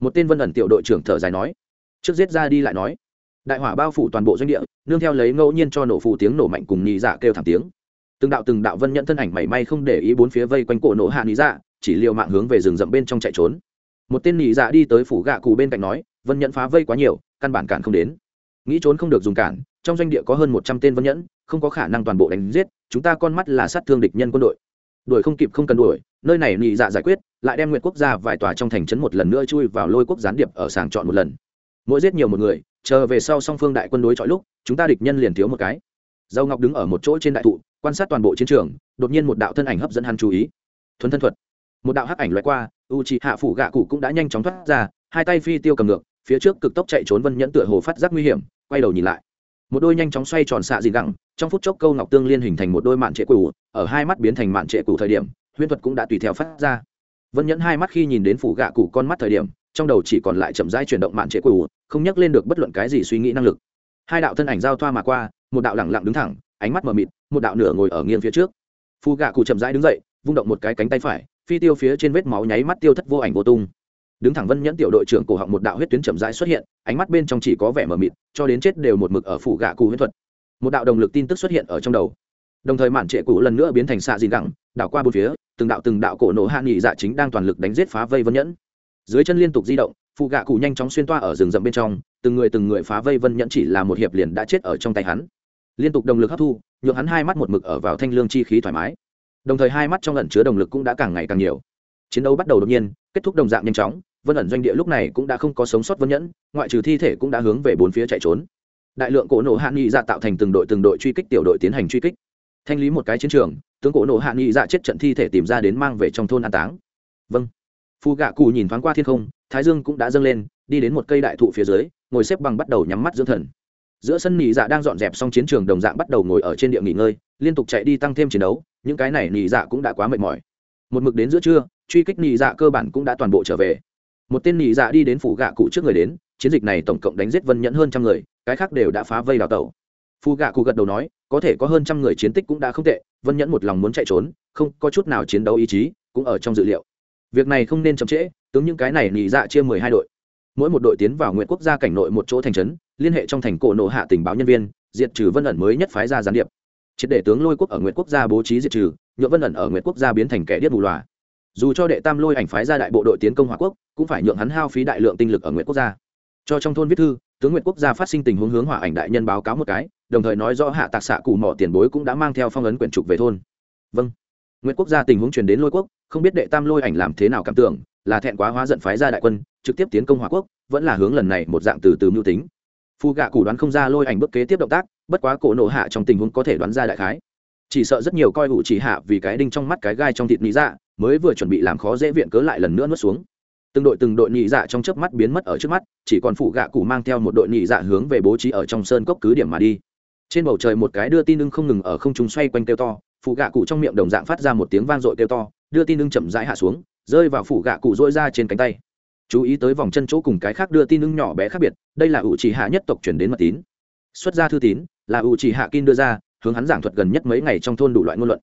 một tên vân ẩn tiểu đội trưởng thở dài nói, trước giết ra đi lại nói. Đại hỏa bao phủ toàn bộ doanh địa, nương theo lấy ngẫu nhiên cho nổ phụ tiếng nổ mạnh cùng nhị dạ kêu thảm tiếng. Từng đạo từng đạo vân nhận thân ảnh mảy may không để ý bốn phía vây quanh cổ nổ hạ nhị dạ chỉ liều mạng hướng về rừng rậm bên trong chạy trốn. Một tên nhị dạ đi tới phủ gạ cù bên cạnh nói, vân nhận phá vây quá nhiều, căn bản cản không đến. Nghĩ trốn không được dùng cản, trong doanh địa có hơn một trăm tên vân nhẫn, không có khả năng toàn bộ đánh giết, chúng ta con mắt là sát thương địch nhân quân đội. Đuổi không kịp không cần đuổi nơi này nhị dạ giải quyết, lại đem nguyện quốc gia vài tòa trong thành trấn một lần nữa chui vào lôi quốc gián điệp ở sàng chọn một lần. Mỗi giết nhiều một người, chờ về sau song phương đại quân đối chọi lúc, chúng ta địch nhân liền thiếu một cái. Dâu ngọc đứng ở một chỗ trên đại thụ, quan sát toàn bộ chiến trường, đột nhiên một đạo thân ảnh hấp dẫn hắn chú ý. Thuần thân thuật. Một đạo hắc ảnh loại qua u c hạ phủ gạ cụ cũng đã nhanh chóng thoát ra, hai tay phi tiêu cầm ngược, phía trước cực tốc chạy trốn vân nhẫn tựa hồ phát giác nguy hiểm, quay đầu nhìn lại. Một đôi nhanh chóng xoay tròn xạ dị gẳng, trong phút chốc câu ngọc tương liên hình thành một đôi mạn trệ cũ ở hai mắt biến thành mạn trệ cũ thời điểm huyễn thuật cũng đã tùy theo phát ra. Vân nhẫn hai mắt khi nhìn đến phủ gạ cụ con mắt thời điểm, trong đầu chỉ còn lại chậm rãi chuyển động mạn trệ cụ không nhắc lên được bất luận cái gì suy nghĩ năng lực. Hai đạo thân ảnh giao thoa mà qua, một đạo lẳng lặng đứng thẳng, ánh mắt mờ mịt, một đạo nửa ngồi ở nghiêng phía trước. Phù gạ cụ chậm rãi đứng dậy, vung động một cái cánh tay phải, phi tiêu phía trên vết máu nháy mắt tiêu thất vô ảnh vô tung. Đứng thẳng vân nhẫn tiểu đội trưởng cổ họng một đạo huyết tuyến chậm rãi xuất hiện, ánh mắt bên trong chỉ có vẻ mờ mịt, cho đến chết đều một mực ở phủ gạ cụ huyết thuật. Một đạo đồng lực tin tức xuất hiện ở trong đầu đồng thời mạn trệ cũ lần nữa biến thành xạ dìn gẳng, đảo qua bốn phía, từng đạo từng đạo cổ nổ hạ nghị dạ chính đang toàn lực đánh giết phá vây vân nhẫn. Dưới chân liên tục di động, phụ gạ cụ nhanh chóng xuyên toa ở rừng rậm bên trong, từng người từng người phá vây vân nhẫn chỉ là một hiệp liền đã chết ở trong tay hắn. Liên tục đồng lực hấp thu, nhượng hắn hai mắt một mực ở vào thanh lương chi khí thoải mái. Đồng thời hai mắt trong lần chứa đồng lực cũng đã càng ngày càng nhiều. Chiến đấu bắt đầu đột nhiên, kết thúc đồng dạng nhanh chóng, vân ẩn doanh địa lúc này cũng đã không có sống sót vân nhẫn, ngoại trừ thi thể cũng đã hướng về bốn phía chạy trốn. Đại lượng cổ nổ hạ nghị dạ tạo thành từng đội từng đội truy kích tiểu đội tiến hành truy kích thanh lý một cái chiến trường, tướng cổ nổ hạ nghị dạ chết trận thi thể tìm ra đến mang về trong thôn an táng. Vâng. Phu gạ cù nhìn thoáng qua thiên không, thái dương cũng đã dâng lên, đi đến một cây đại thụ phía dưới, ngồi xếp bằng bắt đầu nhắm mắt dưỡng thần. Giữa sân nị dạ đang dọn dẹp xong chiến trường đồng dạng bắt đầu ngồi ở trên địa nghỉ ngơi, liên tục chạy đi tăng thêm chiến đấu, những cái này nị dạ cũng đã quá mệt mỏi. Một mực đến giữa trưa, truy kích nị dạ cơ bản cũng đã toàn bộ trở về. Một tên nị dạ đi đến phủ gạ cụ trước người đến, chiến dịch này tổng cộng đánh giết vân nhẫn hơn trăm người, cái khác đều đã phá vây đào tẩu. Phu gạ cụ gật đầu nói có thể có hơn trăm người chiến tích cũng đã không tệ, vân nhẫn một lòng muốn chạy trốn, không có chút nào chiến đấu ý chí, cũng ở trong dự liệu. Việc này không nên chậm trễ, tướng những cái này nị dạ chia mười hai đội. Mỗi một đội tiến vào nguyện quốc gia cảnh nội một chỗ thành trấn, liên hệ trong thành cổ nộ hạ tình báo nhân viên, diệt trừ vân ẩn mới nhất phái ra gián điệp. Triệt để tướng lôi quốc ở nguyện quốc gia bố trí diệt trừ nhựa vân ẩn ở nguyện quốc gia biến thành kẻ điếc bù loà. Dù cho đệ tam lôi ảnh phái ra đại bộ đội tiến công hòa quốc, cũng phải nhượng hắn hao phí đại lượng tinh lực ở nguyện quốc gia. Cho trong thôn viết thư, tướng nguyện quốc gia phát sinh tình huống hướng hỏa ảnh đại nhân báo cáo một cái đồng thời nói rõ hạ tạc xạ cụ mỏ tiền bối cũng đã mang theo phong ấn quyển trục về thôn. Vâng. Nguyễn quốc gia tình huống truyền đến lôi quốc, không biết đệ tam lôi ảnh làm thế nào cảm tưởng, là thẹn quá hóa giận phái ra đại quân, trực tiếp tiến công hòa quốc, vẫn là hướng lần này một dạng từ từ mưu tính. Phù gạ cụ đoán không ra lôi ảnh bước kế tiếp động tác, bất quá cổ nổ hạ trong tình huống có thể đoán ra đại khái. Chỉ sợ rất nhiều coi hụ chỉ hạ vì cái đinh trong mắt cái gai trong thịt nghĩ dạ mới vừa chuẩn bị làm khó dễ viện cớ lại lần nữa nuốt xuống. Từng đội từng đội nhị dạ trong chớp mắt biến mất ở trước mắt, chỉ còn phụ gạ cụ mang theo một đội nhị dạ hướng về bố trí ở trong sơn cốc cứ điểm mà đi trên bầu trời một cái đưa tin ưng không ngừng ở không trung xoay quanh kêu to phụ gạ cụ trong miệng đồng dạng phát ra một tiếng vang dội kêu to, đưa tin ưng chậm rãi hạ xuống, rơi vào phụ gạ cụ dỗi ra trên cánh tay. Chú ý tới vòng chân chỗ cùng cái khác đưa tin ưng nhỏ bé khác biệt, đây là ủ trì hạ nhất tộc chuyển đến mật tín. Xuất ra thư tín, là ủ trì hạ kin đưa ra, hướng hắn giảng thuật gần nhất mấy ngày trong thôn đủ loại ngôn luận.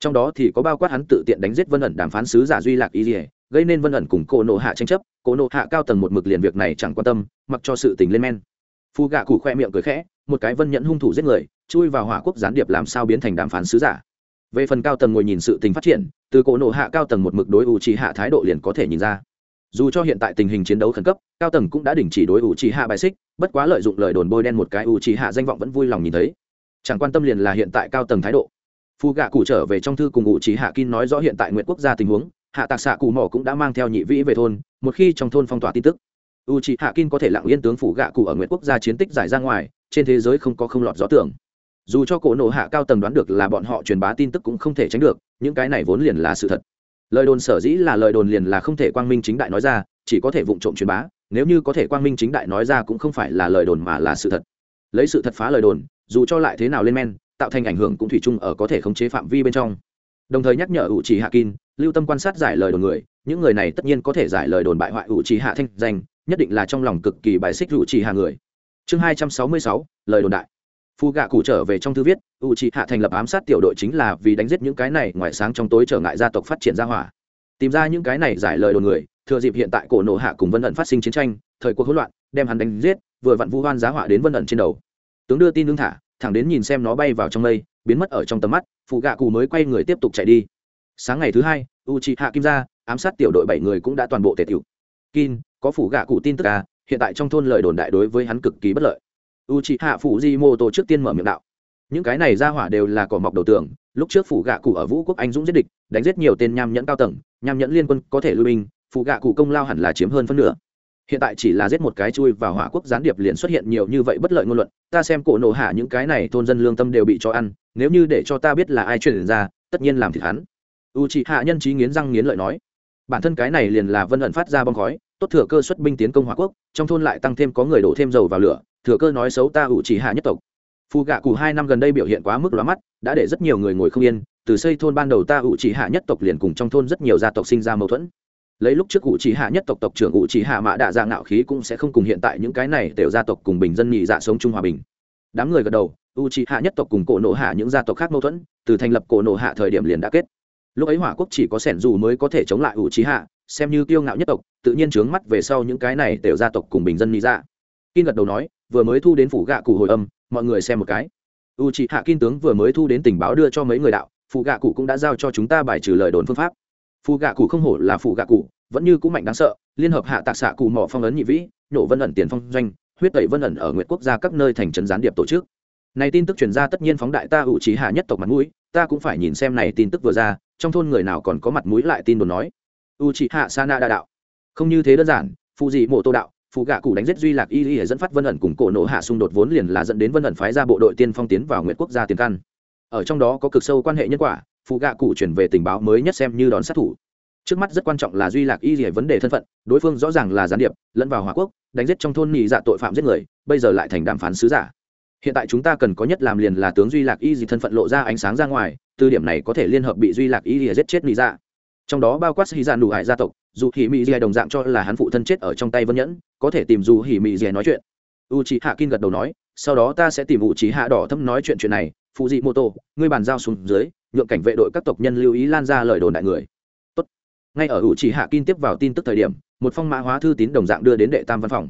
Trong đó thì có bao quát hắn tự tiện đánh giết vân ẩn đàm phán sứ giả duy lạc y dỉa gây nên vân ẩn cùng cổ nộ hạ tranh chấp, cổ nộ hạ cao tầng một mực liền việc này chẳng quan tâm, mặc cho sự tình lên men phu gạ cụ khoe miệng cười khẽ, một cái vân nhẫn hung thủ giết người, chui vào hỏa quốc gián điệp làm sao biến thành đàm phán sứ giả. Về phần cao tầng ngồi nhìn sự tình phát triển, từ cổ nộ hạ cao tầng một mực đối ủ trì hạ thái độ liền có thể nhìn ra. Dù cho hiện tại tình hình chiến đấu khẩn cấp, cao tầng cũng đã đình chỉ đối ủ trì hạ bài xích, bất quá lợi dụng lời đồn bôi đen một cái ủ trì hạ danh vọng vẫn vui lòng nhìn thấy. Chẳng quan tâm liền là hiện tại cao tầng thái độ. Phu gạ cụ trở về trong thư cùng ủ trì hạ kin nói rõ hiện tại nguyện quốc gia tình huống, hạ tạc xạ cụ mỏ cũng đã mang theo nhị vĩ về thôn, một khi trong thôn phong tỏa tin tức u trì hạ kin có thể lặng yên tướng phủ gạ cụ ở nguyễn quốc gia chiến tích giải ra ngoài, trên thế giới không có không lọt gió tưởng. Dù cho cổ nộ hạ cao tầng đoán được là bọn họ truyền bá tin tức cũng không thể tránh được, những cái này vốn liền là sự thật. Lời đồn sở dĩ là lời đồn liền là không thể quang minh chính đại nói ra, chỉ có thể vụng trộm truyền bá, nếu như có thể quang minh chính đại nói ra cũng không phải là lời đồn mà là sự thật. Lấy sự thật phá lời đồn, dù cho lại thế nào lên men, tạo thành ảnh hưởng cũng thủy chung ở có thể khống chế phạm vi bên trong. Đồng thời nhắc nhở ủ trì hạ kin lưu tâm quan sát giải lời đồn người, những người này tất nhiên có thể giải lời đồn bại hoại ủ trì hạ thanh danh nhất định là trong lòng cực kỳ bài xích rủ chỉ hạ người. Chương hai trăm sáu mươi sáu, lời đồn đại. Phu gạ cụ trở về trong thư viết u c hạ thành lập ám sát tiểu đội chính là vì đánh giết những cái này ngoài sáng trong tối trở ngại gia tộc phát triển ra hỏa. Tìm ra những cái này giải lời đồn người, thừa dịp hiện tại cổ nộ hạ cùng vân ẩn phát sinh chiến tranh, thời cuộc hỗn loạn, đem hắn đánh giết, vừa vặn vu hoan giá hỏa đến vân ẩn trên đầu. Tướng đưa tin lương thả, thẳng đến nhìn xem nó bay vào trong mây, biến mất ở trong tầm mắt phụ gạ cụ mới quay người tiếp tục chạy đi. Sáng ngày thứ hai u c hạ kim ra ám sát tiểu đội bảy người cũng đã toàn bộ tề tiểu kin, có phủ gạ cụ tin tức à hiện tại trong thôn lời đồn đại đối với hắn cực kỳ bất lợi. U c h ị hạ phủ di mô tô trước tiên mở miệng đạo. Những cái này ra hỏa đều là cỏ mọc đầu tường, lúc trước phủ gạ cụ ở vũ quốc anh dũng giết địch, đánh giết nhiều tên nham nhẫn cao tầng, nham nhẫn liên quân có thể lưu binh, phủ gạ cụ công lao hẳn là chiếm hơn phân nửa. Hiện tại chỉ là giết một cái chui vào hỏa quốc gián điệp liền xuất hiện nhiều như vậy bất lợi ngôn luận, ta xem cổ nổ hạ những cái này thôn dân lương tâm đều bị cho ăn, nếu như để cho ta biết là ai truyền ra, tất nhiên làm thịt hắn. U chị hạ nhân trí nghiến răng nghiến lợi nói. Bản thân cái này liền là vân ẩn phát ra bong khói tốt thừa cơ xuất binh tiến công hỏa quốc, trong thôn lại tăng thêm có người đổ thêm dầu vào lửa, thừa cơ nói xấu ta ủ chỉ hạ nhất tộc. Phù gạ cụ hai năm gần đây biểu hiện quá mức lóa mắt, đã để rất nhiều người ngồi không yên, từ xây thôn ban đầu ta ủ chỉ hạ nhất tộc liền cùng trong thôn rất nhiều gia tộc sinh ra mâu thuẫn. Lấy lúc trước ủ chỉ hạ nhất tộc tộc trưởng ủ chỉ hạ mã đạ dạ ngạo khí cũng sẽ không cùng hiện tại những cái này tiểu gia tộc cùng bình dân nhị dạ sống chung hòa bình. Đám người gật đầu u chỉ hạ nhất tộc cùng cổ nộ hạ những gia tộc khác mâu thuẫn, từ thành lập cổ nộ hạ thời điểm liền đã kết. Lúc ấy hỏa quốc chỉ có sẻn dù mới có thể chống lại u chỉ hạ xem như kiêu ngạo nhất tộc, tự nhiên trướng mắt về sau những cái này tiểu gia tộc cùng bình dân nhị ra dạ. kin gật đầu nói, vừa mới thu đến phủ gạ cụ hồi âm, mọi người xem một cái. U chị hạ kin tướng vừa mới thu đến tình báo đưa cho mấy người đạo phụ gạ cụ cũng đã giao cho chúng ta bài trừ lời đồn phương pháp. Phụ gạ cụ không hổ là phụ gạ cụ, vẫn như cũng mạnh đáng sợ, liên hợp hạ tạc xạ cụ mỏ phong ấn nhị vĩ nhổ vân ẩn tiền phong doanh, huyết tẩy vân ẩn ở nguyện quốc gia các nơi thành trấn gián điệp tổ chức. Này tin tức truyền ra tất nhiên phóng đại ta u trí hạ nhất tộc mặt mũi, ta cũng phải nhìn xem này tin tức vừa ra, trong thôn người nào còn có mặt mũi lại tin đồn nói u trí hạ sana đa đạo. Không như thế đơn giản phụ dị mộ tô đạo phụ gạ cụ đánh giết duy lạc y y dẫn phát vân ẩn cùng cổ nổ hạ xung đột vốn liền là dẫn đến vân ẩn phái ra bộ đội tiên phong tiến vào nguyễn quốc gia tiền căn. Ở trong đó có cực sâu quan hệ nhân quả phụ gạ cụ chuyển về tình báo mới nhất xem như đòn sát thủ. Trước mắt rất quan trọng là duy lạc y rỉa vấn đề thân phận, đối phương rõ ràng là gián điệp, lẫn vào hòa quốc, đánh giết trong thôn nhị dạ tội phạm giết người, bây giờ lại thành đàm phán sứ giả. Hiện tại chúng ta cần có nhất làm liền là tướng duy lạc y gì thân phận lộ ra ánh sáng ra ngoài, từ điểm này có thể liên hợp bị duy lạc y gì giết chết nhị dạ trong đó bao quát hy dạ đủ hại gia tộc, dù hỉ mỹ dìa đồng dạng cho là hắn phụ thân chết ở trong tay vân nhẫn, có thể tìm dù hỉ mỹ dìa nói chuyện. U chị hạ kin gật đầu nói, sau đó ta sẽ tìm u chị hạ đỏ thâm nói chuyện chuyện này. Phụ dị mô tô ngươi bàn giao xuống dưới, nhượng cảnh vệ đội các tộc nhân lưu ý lan ra lời đồn đại người. Tốt. ngay ở U chỉ hạ kin tiếp vào tin tức thời điểm, một phong mã hóa thư tín đồng dạng đưa đến đệ tam văn phòng.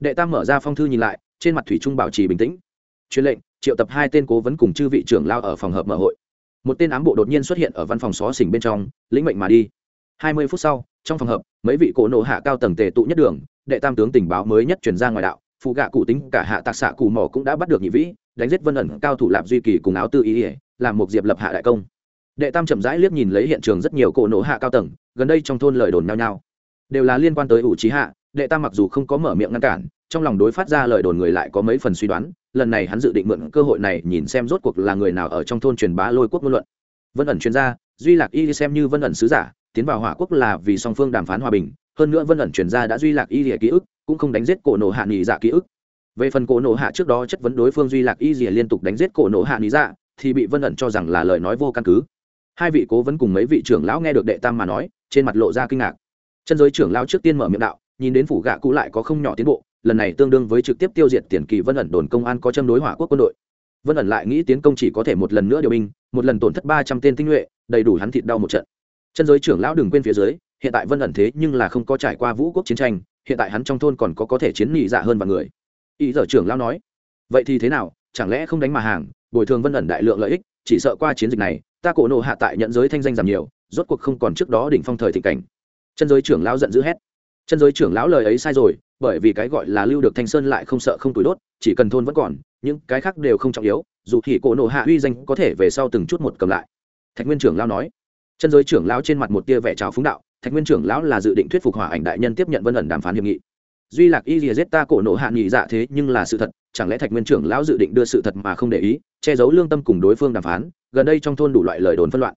Đệ tam mở ra phong thư nhìn lại, trên mặt thủy trung bảo trì bình tĩnh. Chuyên lệnh, triệu tập hai tên cố vấn cùng chư vị trưởng lao ở phòng hợp mở hội một tên ám bộ đột nhiên xuất hiện ở văn phòng xó xỉnh bên trong, lĩnh mệnh mà đi. Hai mươi phút sau, trong phòng hợp mấy vị cổ nộ hạ cao tầng tề tụ nhất đường, đệ tam tướng tình báo mới nhất truyền ra ngoài đạo, phụ gạ cụ tính cả hạ tạc xạ cù mỏ cũng đã bắt được nhị vĩ, đánh giết vân ẩn cao thủ lạp duy kỳ cùng áo tư ý ỉa, làm một diệp lập hạ đại công. Đệ tam chậm rãi liếc nhìn lấy hiện trường rất nhiều cổ nộ hạ cao tầng, gần đây trong thôn lời đồn nhau nhau. Đều là liên quan tới ủ trí hạ đệ tam mặc dù không có mở miệng ngăn cản, trong lòng đối phát ra lời đồn người lại có mấy phần suy đoán, lần này hắn dự định mượn cơ hội này nhìn xem rốt cuộc là người nào ở trong thôn truyền bá lôi quốc ngôn luận. Vân ẩn chuyên gia, duy lạc y xem như vân ẩn sứ giả, tiến vào hỏa quốc là vì song phương đàm phán hòa bình, hơn nữa vân ẩn chuyên gia đã duy lạc y lìa ký ức, cũng không đánh giết cổ nổ hạ nghỉ dạ ký ức. Về phần cổ nổ hạ trước đó chất vấn đối phương duy lạc y lìa liên tục đánh giết cổ nổ hạ nghỉ dạ thì bị vân ẩn cho rằng là lời nói vô căn cứ. Hai vị cố vấn cùng mấy vị trưởng lão nghe được đệ tam mà nói, trên mặt lộ ra kinh ngạc. Chân giới trưởng lão trước tiên mở miệng đạo nhìn đến phủ gạ cũ lại có không nhỏ tiến bộ, lần này tương đương với trực tiếp tiêu diệt tiền kỳ vân ẩn đồn công an có châm đối hỏa quốc quân đội. Vân ẩn lại nghĩ tiến công chỉ có thể một lần nữa điều binh, một lần tổn thất ba trăm tên tinh nhuệ, đầy đủ hắn thịt đau một trận. Chân giới trưởng lão đừng quên phía dưới, hiện tại vân ẩn thế nhưng là không có trải qua vũ quốc chiến tranh, hiện tại hắn trong thôn còn có có thể chiến nhị dạ hơn vài người. Ý giờ trưởng lão nói, vậy thì thế nào, chẳng lẽ không đánh mà hàng, bồi thường vân ẩn đại lượng lợi ích, chỉ sợ qua chiến dịch này, ta cổ nộ hạ tại nhận giới thanh danh giảm nhiều, rốt cuộc không còn trước đó đỉnh phong thời thị cảnh. Chân giới trưởng lão giận dữ hét chân giới trưởng lão lời ấy sai rồi, bởi vì cái gọi là lưu được thanh sơn lại không sợ không tuổi đốt, chỉ cần thôn vẫn còn, những cái khác đều không trọng yếu, dù thì cổ nộ hạ uy danh có thể về sau từng chút một cầm lại. Thạch nguyên trưởng lão nói. Chân giới trưởng lão trên mặt một tia vẻ trào phúng đạo, thạch nguyên trưởng lão là dự định thuyết phục hỏa ảnh đại nhân tiếp nhận vân ẩn đàm phán hiệp nghị. Duy lạc y lìa giết ta cổ nộ hạ nghị dạ thế nhưng là sự thật, chẳng lẽ thạch nguyên trưởng lão dự định đưa sự thật mà không để ý, che giấu lương tâm cùng đối phương đàm phán, gần đây trong thôn đủ loại lời đồn phân loạn.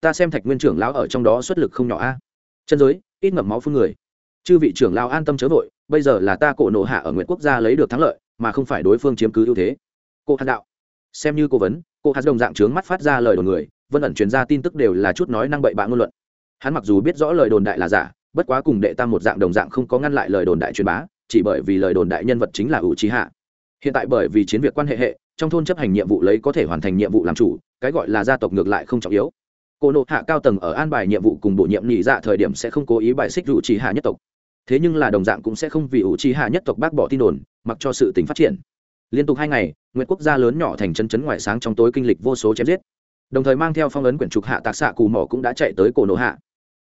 Ta xem thạch nguyên trưởng lão ở trong đó xuất lực không nhỏ a. Chân giới, ít ngậm máu phương người chư vị trưởng lao an tâm chớ vội, bây giờ là ta cổ nộ hạ ở nguyện quốc gia lấy được thắng lợi, mà không phải đối phương chiếm cứ ưu thế. Cô hạt đạo. Xem như cố vấn, cô hạt đồng dạng trướng mắt phát ra lời đồn người, vân ẩn truyền ra tin tức đều là chút nói năng bậy bạ ngôn luận. Hắn mặc dù biết rõ lời đồn đại là giả, bất quá cùng đệ tam một dạng đồng dạng không có ngăn lại lời đồn đại truyền bá, chỉ bởi vì lời đồn đại nhân vật chính là ủ trí hạ. Hiện tại bởi vì chiến việc quan hệ hệ, trong thôn chấp hành nhiệm vụ lấy có thể hoàn thành nhiệm vụ làm chủ, cái gọi là gia tộc ngược lại không trọng yếu. Cô nộ hạ cao tầng ở an bài nhiệm vụ cùng bổ nhiệm nhị dạ thời điểm sẽ không cố ý bài xích ủ trí hạ nhất tộc thế nhưng là đồng dạng cũng sẽ không vì ủ trí hạ nhất tộc bác bỏ tin đồn, mặc cho sự tình phát triển. Liên tục hai ngày nguyện quốc gia lớn nhỏ thành chân chấn ngoại sáng trong tối kinh lịch vô số chém giết. Đồng thời mang theo phong ấn quyển trục hạ tạc xạ cù mỏ cũng đã chạy tới cổ nộ hạ.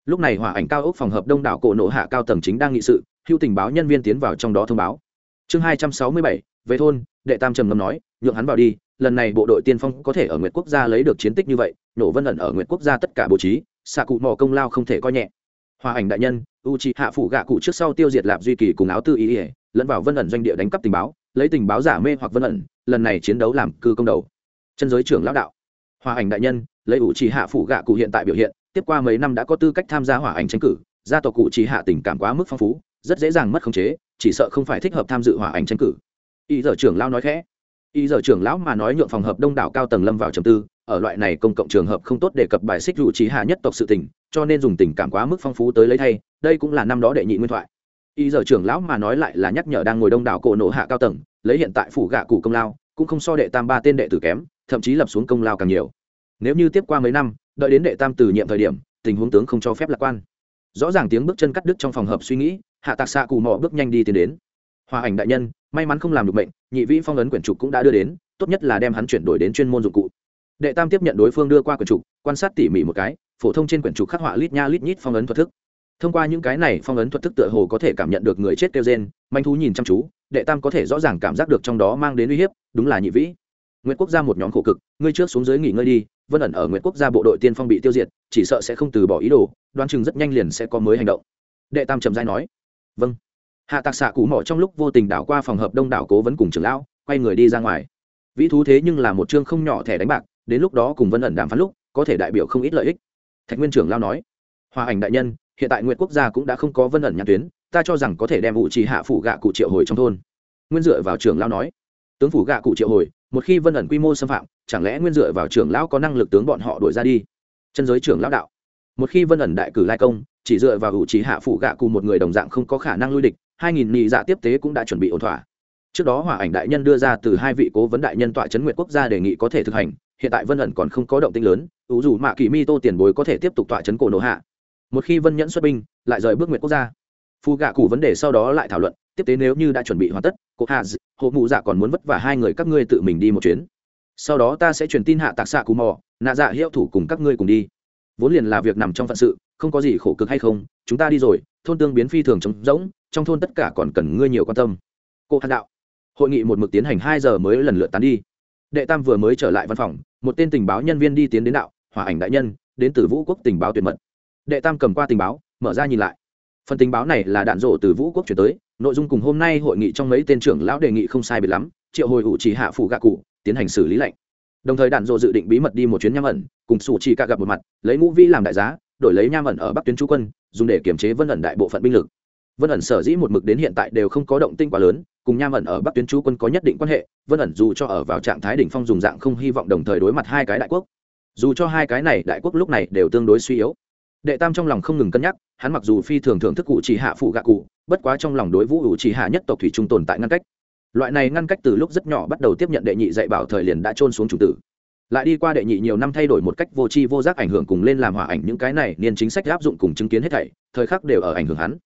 Lúc này hỏa ảnh cao ốc phòng hợp đông đảo cổ nộ hạ cao tầng chính đang nghị sự, hưu tình báo nhân viên tiến vào trong đó thông báo. Chương hai trăm sáu mươi bảy, về thôn, đệ tam trầm ngâm nói, nhượng hắn vào đi, lần này bộ đội tiên phong có thể ở nguyệt quốc gia lấy được chiến tích như vậy, nổ vân ẩn ở Nguyệt quốc gia tất cả bố trí, xạ cụ mỏ công lao không thể coi nhẹ hòa ảnh đại nhân u c hạ phủ gạ cụ trước sau tiêu diệt lạp duy kỳ cùng áo tư ý ỉa lẫn vào vân ẩn doanh địa đánh cắp tình báo, lấy tình báo giả mê hoặc vân ẩn, lần này chiến đấu làm cư công đầu. Chân giới trưởng lão đạo. Hòa ảnh đại nhân, lấy U trì hạ phủ gạ cụ hiện tại biểu hiện, tiếp qua mấy năm đã có tư cách tham gia hỏa ảnh tranh cử, gia tộc cụ trì hạ tình cảm quá mức phong phú, rất dễ dàng mất khống chế, chỉ sợ không phải thích hợp tham dự hỏa ảnh tranh cử. Ý giờ trưởng lão nói khẽ. Ý giờ trưởng lão mà nói nhượng phòng hợp đông đảo cao tầng lâm vào trầm tư, ở loại này công cộng trường hợp không tốt để cập bài xích rủ trí hạ nhất tộc sự tình cho nên dùng tình cảm quá mức phong phú tới lấy thay, đây cũng là năm đó đệ nhị nguyên thoại. Y giờ trưởng lão mà nói lại là nhắc nhở đang ngồi đông đảo cổ nổ hạ cao tầng, lấy hiện tại phủ gạ cụ công lao, cũng không so đệ tam ba tên đệ tử kém, thậm chí lập xuống công lao càng nhiều. Nếu như tiếp qua mấy năm, đợi đến đệ tam từ nhiệm thời điểm, tình huống tướng không cho phép lạc quan. Rõ ràng tiếng bước chân cắt đứt trong phòng hợp suy nghĩ, hạ tạc xạ cù mò bước nhanh đi tiến đến. Hòa ảnh đại nhân, may mắn không làm được bệnh nhị vĩ phong ấn quyển trục cũng đã đưa đến, tốt nhất là đem hắn chuyển đổi đến chuyên môn dụng cụ. Đệ tam tiếp nhận đối phương đưa qua quyển trục, quan sát tỉ mỉ một cái phổ thông trên quyển trục khắc họa lít nha lít nhít phong ấn thuật thức. Thông qua những cái này phong ấn thuật thức tựa hồ có thể cảm nhận được người chết kêu gen manh thú nhìn chăm chú, đệ tam có thể rõ ràng cảm giác được trong đó mang đến uy hiếp, đúng là nhị vĩ. Nguyễn quốc gia một nhóm khổ cực, ngươi trước xuống dưới nghỉ ngơi đi, vân ẩn ở nguyễn quốc gia bộ đội tiên phong bị tiêu diệt, chỉ sợ sẽ không từ bỏ ý đồ, đoán chừng rất nhanh liền sẽ có mới hành động. Đệ tam trầm giai nói. Vâng. Hạ tạc xạ cụ mỏ trong lúc vô tình đảo qua phòng hợp đông đảo cố vấn cùng trưởng lão, quay người đi ra ngoài. Vĩ thú thế nhưng là một chương không nhỏ thẻ đánh bạc, đến lúc đó cùng vân ẩn đàm phán lúc, có thể đại biểu không ít lợi ích thạch nguyên trưởng lao nói, hòa ảnh đại nhân, hiện tại nguyện quốc gia cũng đã không có vân ẩn nhãn tuyến, ta cho rằng có thể đem vụ trì hạ phủ gạ cụ triệu hồi trong thôn. Nguyên dựa vào trưởng lao nói, tướng phủ gạ cụ triệu hồi, một khi vân ẩn quy mô xâm phạm, chẳng lẽ nguyên dựa vào trưởng lão có năng lực tướng bọn họ đuổi ra đi? Chân giới trưởng lão đạo, một khi vân ẩn đại cử lai công, chỉ dựa vào hữu trí hạ phủ gạ cụ một người đồng dạng không có khả năng lui địch, hai nghìn nhị dạ tiếp tế cũng đã chuẩn bị ổn thỏa. Trước đó hỏa ảnh đại nhân đưa ra từ hai vị cố vấn đại nhân tọa chấn nguyện quốc gia đề nghị có thể thực hành hiện tại vân ẩn còn không có động tinh lớn, ủ dù mạ kỳ mi tô tiền bối có thể tiếp tục tọa chấn cổ nổ hạ. Một khi vân nhẫn xuất binh, lại rời bước nguyện quốc gia. Phù gạ cụ vấn đề sau đó lại thảo luận, tiếp tế nếu như đã chuẩn bị hoàn tất, cô hạ hộ mụ dạ còn muốn vất vả hai người các ngươi tự mình đi một chuyến. Sau đó ta sẽ truyền tin hạ tạc xạ cù mò, nạ dạ hiệu thủ cùng các ngươi cùng đi. Vốn liền là việc nằm trong phận sự, không có gì khổ cực hay không, chúng ta đi rồi, thôn tương biến phi thường trống rỗng, trong thôn tất cả còn cần ngươi nhiều quan tâm. Cô hạt đạo, hội nghị một mực tiến hành hai giờ mới lần lượt tán đi. Đệ tam vừa mới trở lại văn phòng một tên tình báo nhân viên đi tiến đến đạo hòa ảnh đại nhân, đến từ vũ quốc tình báo tuyệt mật. Đệ tam cầm qua tình báo, mở ra nhìn lại. Phần tình báo này là đạn rộ từ vũ quốc chuyển tới, nội dung cùng hôm nay hội nghị trong mấy tên trưởng lão đề nghị không sai biệt lắm, triệu hồi ủ chỉ hạ phủ gạ cụ, tiến hành xử lý lệnh. Đồng thời đạn rộ dự định bí mật đi một chuyến nham ẩn, cùng sủ chỉ cả gặp một mặt, lấy ngũ vĩ làm đại giá, đổi lấy nham ẩn ở bắc tuyến chú quân, dùng để kiểm chế vân ẩn đại bộ phận binh lực vân ẩn sở dĩ một mực đến hiện tại đều không có động tinh quá lớn, cùng nham ẩn ở bắc tuyến chú quân có nhất định quan hệ, vân ẩn dù cho ở vào trạng thái đỉnh phong dùng dạng không hy vọng đồng thời đối mặt hai cái đại quốc, dù cho hai cái này đại quốc lúc này đều tương đối suy yếu. Đệ tam trong lòng không ngừng cân nhắc, hắn mặc dù phi thường thưởng thức cụ chỉ hạ phụ gạ cụ, bất quá trong lòng đối vũ ủ chỉ hạ nhất tộc thủy trung tồn tại ngăn cách. Loại này ngăn cách từ lúc rất nhỏ bắt đầu tiếp nhận đệ nhị dạy bảo thời liền đã trôn xuống chủ tử. Lại đi qua đệ nhị nhiều năm thay đổi một cách vô tri vô giác ảnh hưởng cùng lên làm hòa ảnh những cái này, niên chính sách áp dụng cùng chứng kiến hết thảy, thời khắc đều ở ảnh hưởng hắn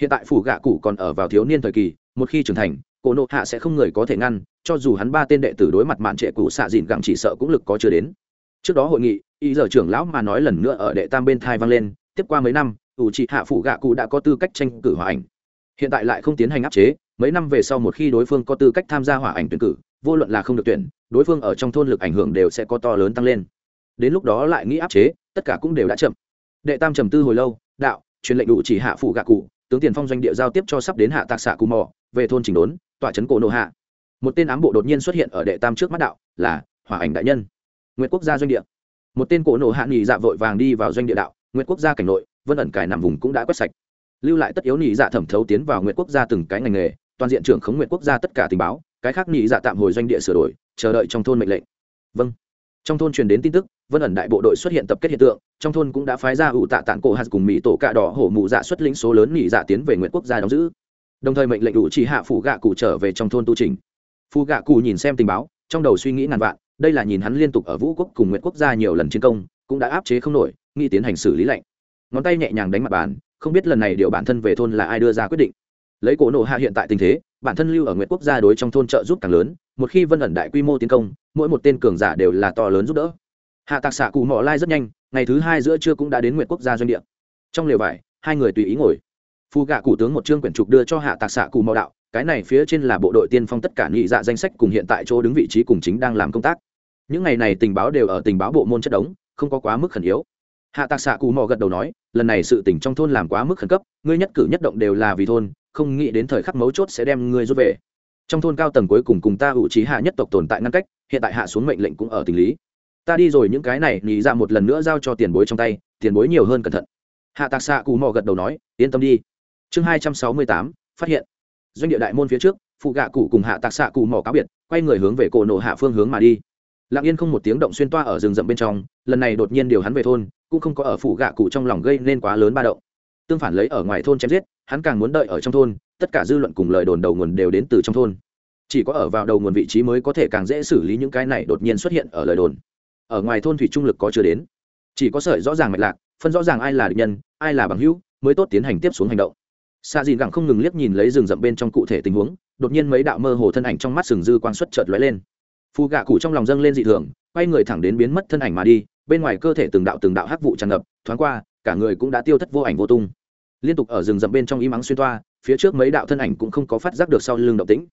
hiện tại phủ gạ cụ còn ở vào thiếu niên thời kỳ, một khi trưởng thành, cổ nộ hạ sẽ không người có thể ngăn, cho dù hắn ba tên đệ tử đối mặt mạn trệ cụ xạ dìn gặng chỉ sợ cũng lực có chưa đến. Trước đó hội nghị, y giờ trưởng lão mà nói lần nữa ở đệ tam bên thai vang lên, tiếp qua mấy năm, ủ trị hạ phủ gạ cụ đã có tư cách tranh cử hòa ảnh. Hiện tại lại không tiến hành áp chế, mấy năm về sau một khi đối phương có tư cách tham gia hòa ảnh tuyển cử, vô luận là không được tuyển, đối phương ở trong thôn lực ảnh hưởng đều sẽ có to lớn tăng lên. Đến lúc đó lại nghĩ áp chế, tất cả cũng đều đã chậm. Đệ tam trầm tư hồi lâu, đạo, truyền lệnh đủ chỉ hạ phủ gạ cụ tướng tiền phong doanh địa giao tiếp cho sắp đến hạ tạc xạ cù mò, về thôn trình đốn, tọa trấn cổ nộ hạ. Một tên ám bộ đột nhiên xuất hiện ở đệ tam trước mắt đạo, là hỏa ảnh đại nhân. Nguyễn quốc gia doanh địa. Một tên cổ nộ hạ nghỉ dạ vội vàng đi vào doanh địa đạo nguyễn quốc gia cảnh nội, vân ẩn cải nằm vùng cũng đã quét sạch. Lưu lại tất yếu nghỉ dạ thẩm thấu tiến vào nguyễn quốc gia từng cái ngành nghề, toàn diện trưởng khống nguyễn quốc gia tất cả tình báo, cái khác nghỉ dạ tạm hồi doanh địa sửa đổi, chờ đợi trong thôn mệnh lệnh. Vâng trong thôn truyền đến tin tức, vân ẩn đại bộ đội xuất hiện tập kết hiện tượng, trong thôn cũng đã phái ra ủ tạ tạng cổ hạt cùng mỹ tổ cạ đỏ hổ mụ dạ xuất lĩnh số lớn nghỉ dạ tiến về nguyện quốc gia đóng giữ. Đồng thời mệnh lệnh đủ chỉ hạ phủ gạ cụ trở về trong thôn tu trình. Phù gạ cụ nhìn xem tình báo, trong đầu suy nghĩ ngàn vạn, đây là nhìn hắn liên tục ở vũ quốc cùng nguyện quốc gia nhiều lần chiến công, cũng đã áp chế không nổi, nghĩ tiến hành xử lý lệnh. Ngón tay nhẹ nhàng đánh mặt bàn, không biết lần này điều bản thân về thôn là ai đưa ra quyết định. Lấy cổ nộ hạ hiện tại tình thế, bản thân lưu ở nguyện quốc gia đối trong thôn trợ giúp càng lớn một khi vân ẩn đại quy mô tiến công, mỗi một tên cường giả đều là to lớn giúp đỡ. Hạ tạc xạ cụ mỏ lai rất nhanh, ngày thứ hai giữa trưa cũng đã đến nguyện quốc gia doanh địa. Trong lều vải, hai người tùy ý ngồi. Phu gạ cụ tướng một trương quyển trục đưa cho hạ tạc xạ cụ mỏ đạo, cái này phía trên là bộ đội tiên phong tất cả nghị dạ danh sách cùng hiện tại chỗ đứng vị trí cùng chính đang làm công tác. Những ngày này tình báo đều ở tình báo bộ môn chất đống, không có quá mức khẩn yếu. Hạ tạc xạ cù mò gật đầu nói, lần này sự tỉnh trong thôn làm quá mức khẩn cấp, ngươi nhất cử nhất động đều là vì thôn, không nghĩ đến thời khắc mấu chốt sẽ đem ngươi rút về trong thôn cao tầng cuối cùng cùng ta ủ trí hạ nhất tộc tồn tại ngăn cách, hiện tại hạ xuống mệnh lệnh cũng ở tình lý. Ta đi rồi những cái này nghĩ ra dạ một lần nữa giao cho tiền bối trong tay, tiền bối nhiều hơn cẩn thận. Hạ tạc xạ cù mò gật đầu nói, yên tâm đi. Chương hai trăm sáu mươi tám, phát hiện. Doanh địa đại môn phía trước, phụ gạ cụ cùng hạ tạc xạ cụ mò cáo biệt, quay người hướng về cổ nổ hạ phương hướng mà đi. Lặng yên không một tiếng động xuyên toa ở rừng rậm bên trong, lần này đột nhiên điều hắn về thôn, cũng không có ở phụ gạ cụ trong lòng gây nên quá lớn ba động. Tương phản lấy ở ngoài thôn chém giết, hắn càng muốn đợi ở trong thôn tất cả dư luận cùng lời đồn đầu nguồn đều đến từ trong thôn. Chỉ có ở vào đầu nguồn vị trí mới có thể càng dễ xử lý những cái này đột nhiên xuất hiện ở lời đồn. Ở ngoài thôn thủy trung lực có chưa đến. Chỉ có sợi rõ ràng mạch lạc, phân rõ ràng ai là địch nhân, ai là bằng hữu, mới tốt tiến hành tiếp xuống hành động. Xa dìn gẳng không ngừng liếc nhìn lấy rừng rậm bên trong cụ thể tình huống, đột nhiên mấy đạo mơ hồ thân ảnh trong mắt sừng dư quang xuất chợt lóe lên. Phù gạ cụ trong lòng dâng lên dị thường, quay người thẳng đến biến mất thân ảnh mà đi, bên ngoài cơ thể từng đạo từng đạo hắc vụ tràn ngập, thoáng qua, cả người cũng đã tiêu thất vô ảnh vô tung. Liên tục ở rừng rậm bên trong im ắng xuyên toa phía trước mấy đạo thân ảnh cũng không có phát giác được sau lưng động tĩnh.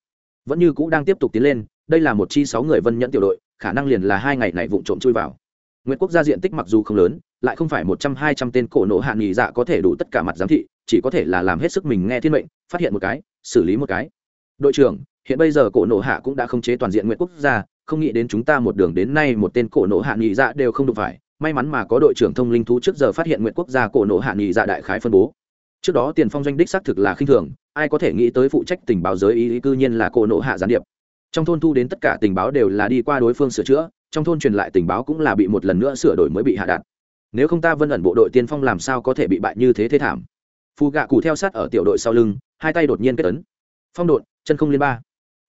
Vẫn như cũ đang tiếp tục tiến lên, đây là một chi sáu người vân nhẫn tiểu đội, khả năng liền là hai ngày này vụng trộm chui vào. Nguyễn quốc gia diện tích mặc dù không lớn, lại không phải một trăm hai trăm tên cổ nộ hạ nghỉ dạ có thể đủ tất cả mặt giám thị, chỉ có thể là làm hết sức mình nghe thiên mệnh, phát hiện một cái, xử lý một cái. Đội trưởng, hiện bây giờ cổ nộ hạ cũng đã không chế toàn diện nguyễn quốc gia, không nghĩ đến chúng ta một đường đến nay một tên cổ nộ hạ nghỉ dạ đều không đụng phải. May mắn mà có đội trưởng thông linh thú trước giờ phát hiện nguyễn quốc gia cổ nộ hạ nghỉ dạ đại khái phân bố trước đó tiền phong doanh đích xác thực là khinh thường, ai có thể nghĩ tới phụ trách tình báo giới ý cư nhiên là cổ nộ hạ gián điệp. Trong thôn thu đến tất cả tình báo đều là đi qua đối phương sửa chữa, trong thôn truyền lại tình báo cũng là bị một lần nữa sửa đổi mới bị hạ đạt. Nếu không ta vân ẩn bộ đội tiên phong làm sao có thể bị bại như thế thế thảm? Phù gạ cụ theo sát ở tiểu đội sau lưng, hai tay đột nhiên kết tấn phong độn, chân không liên ba.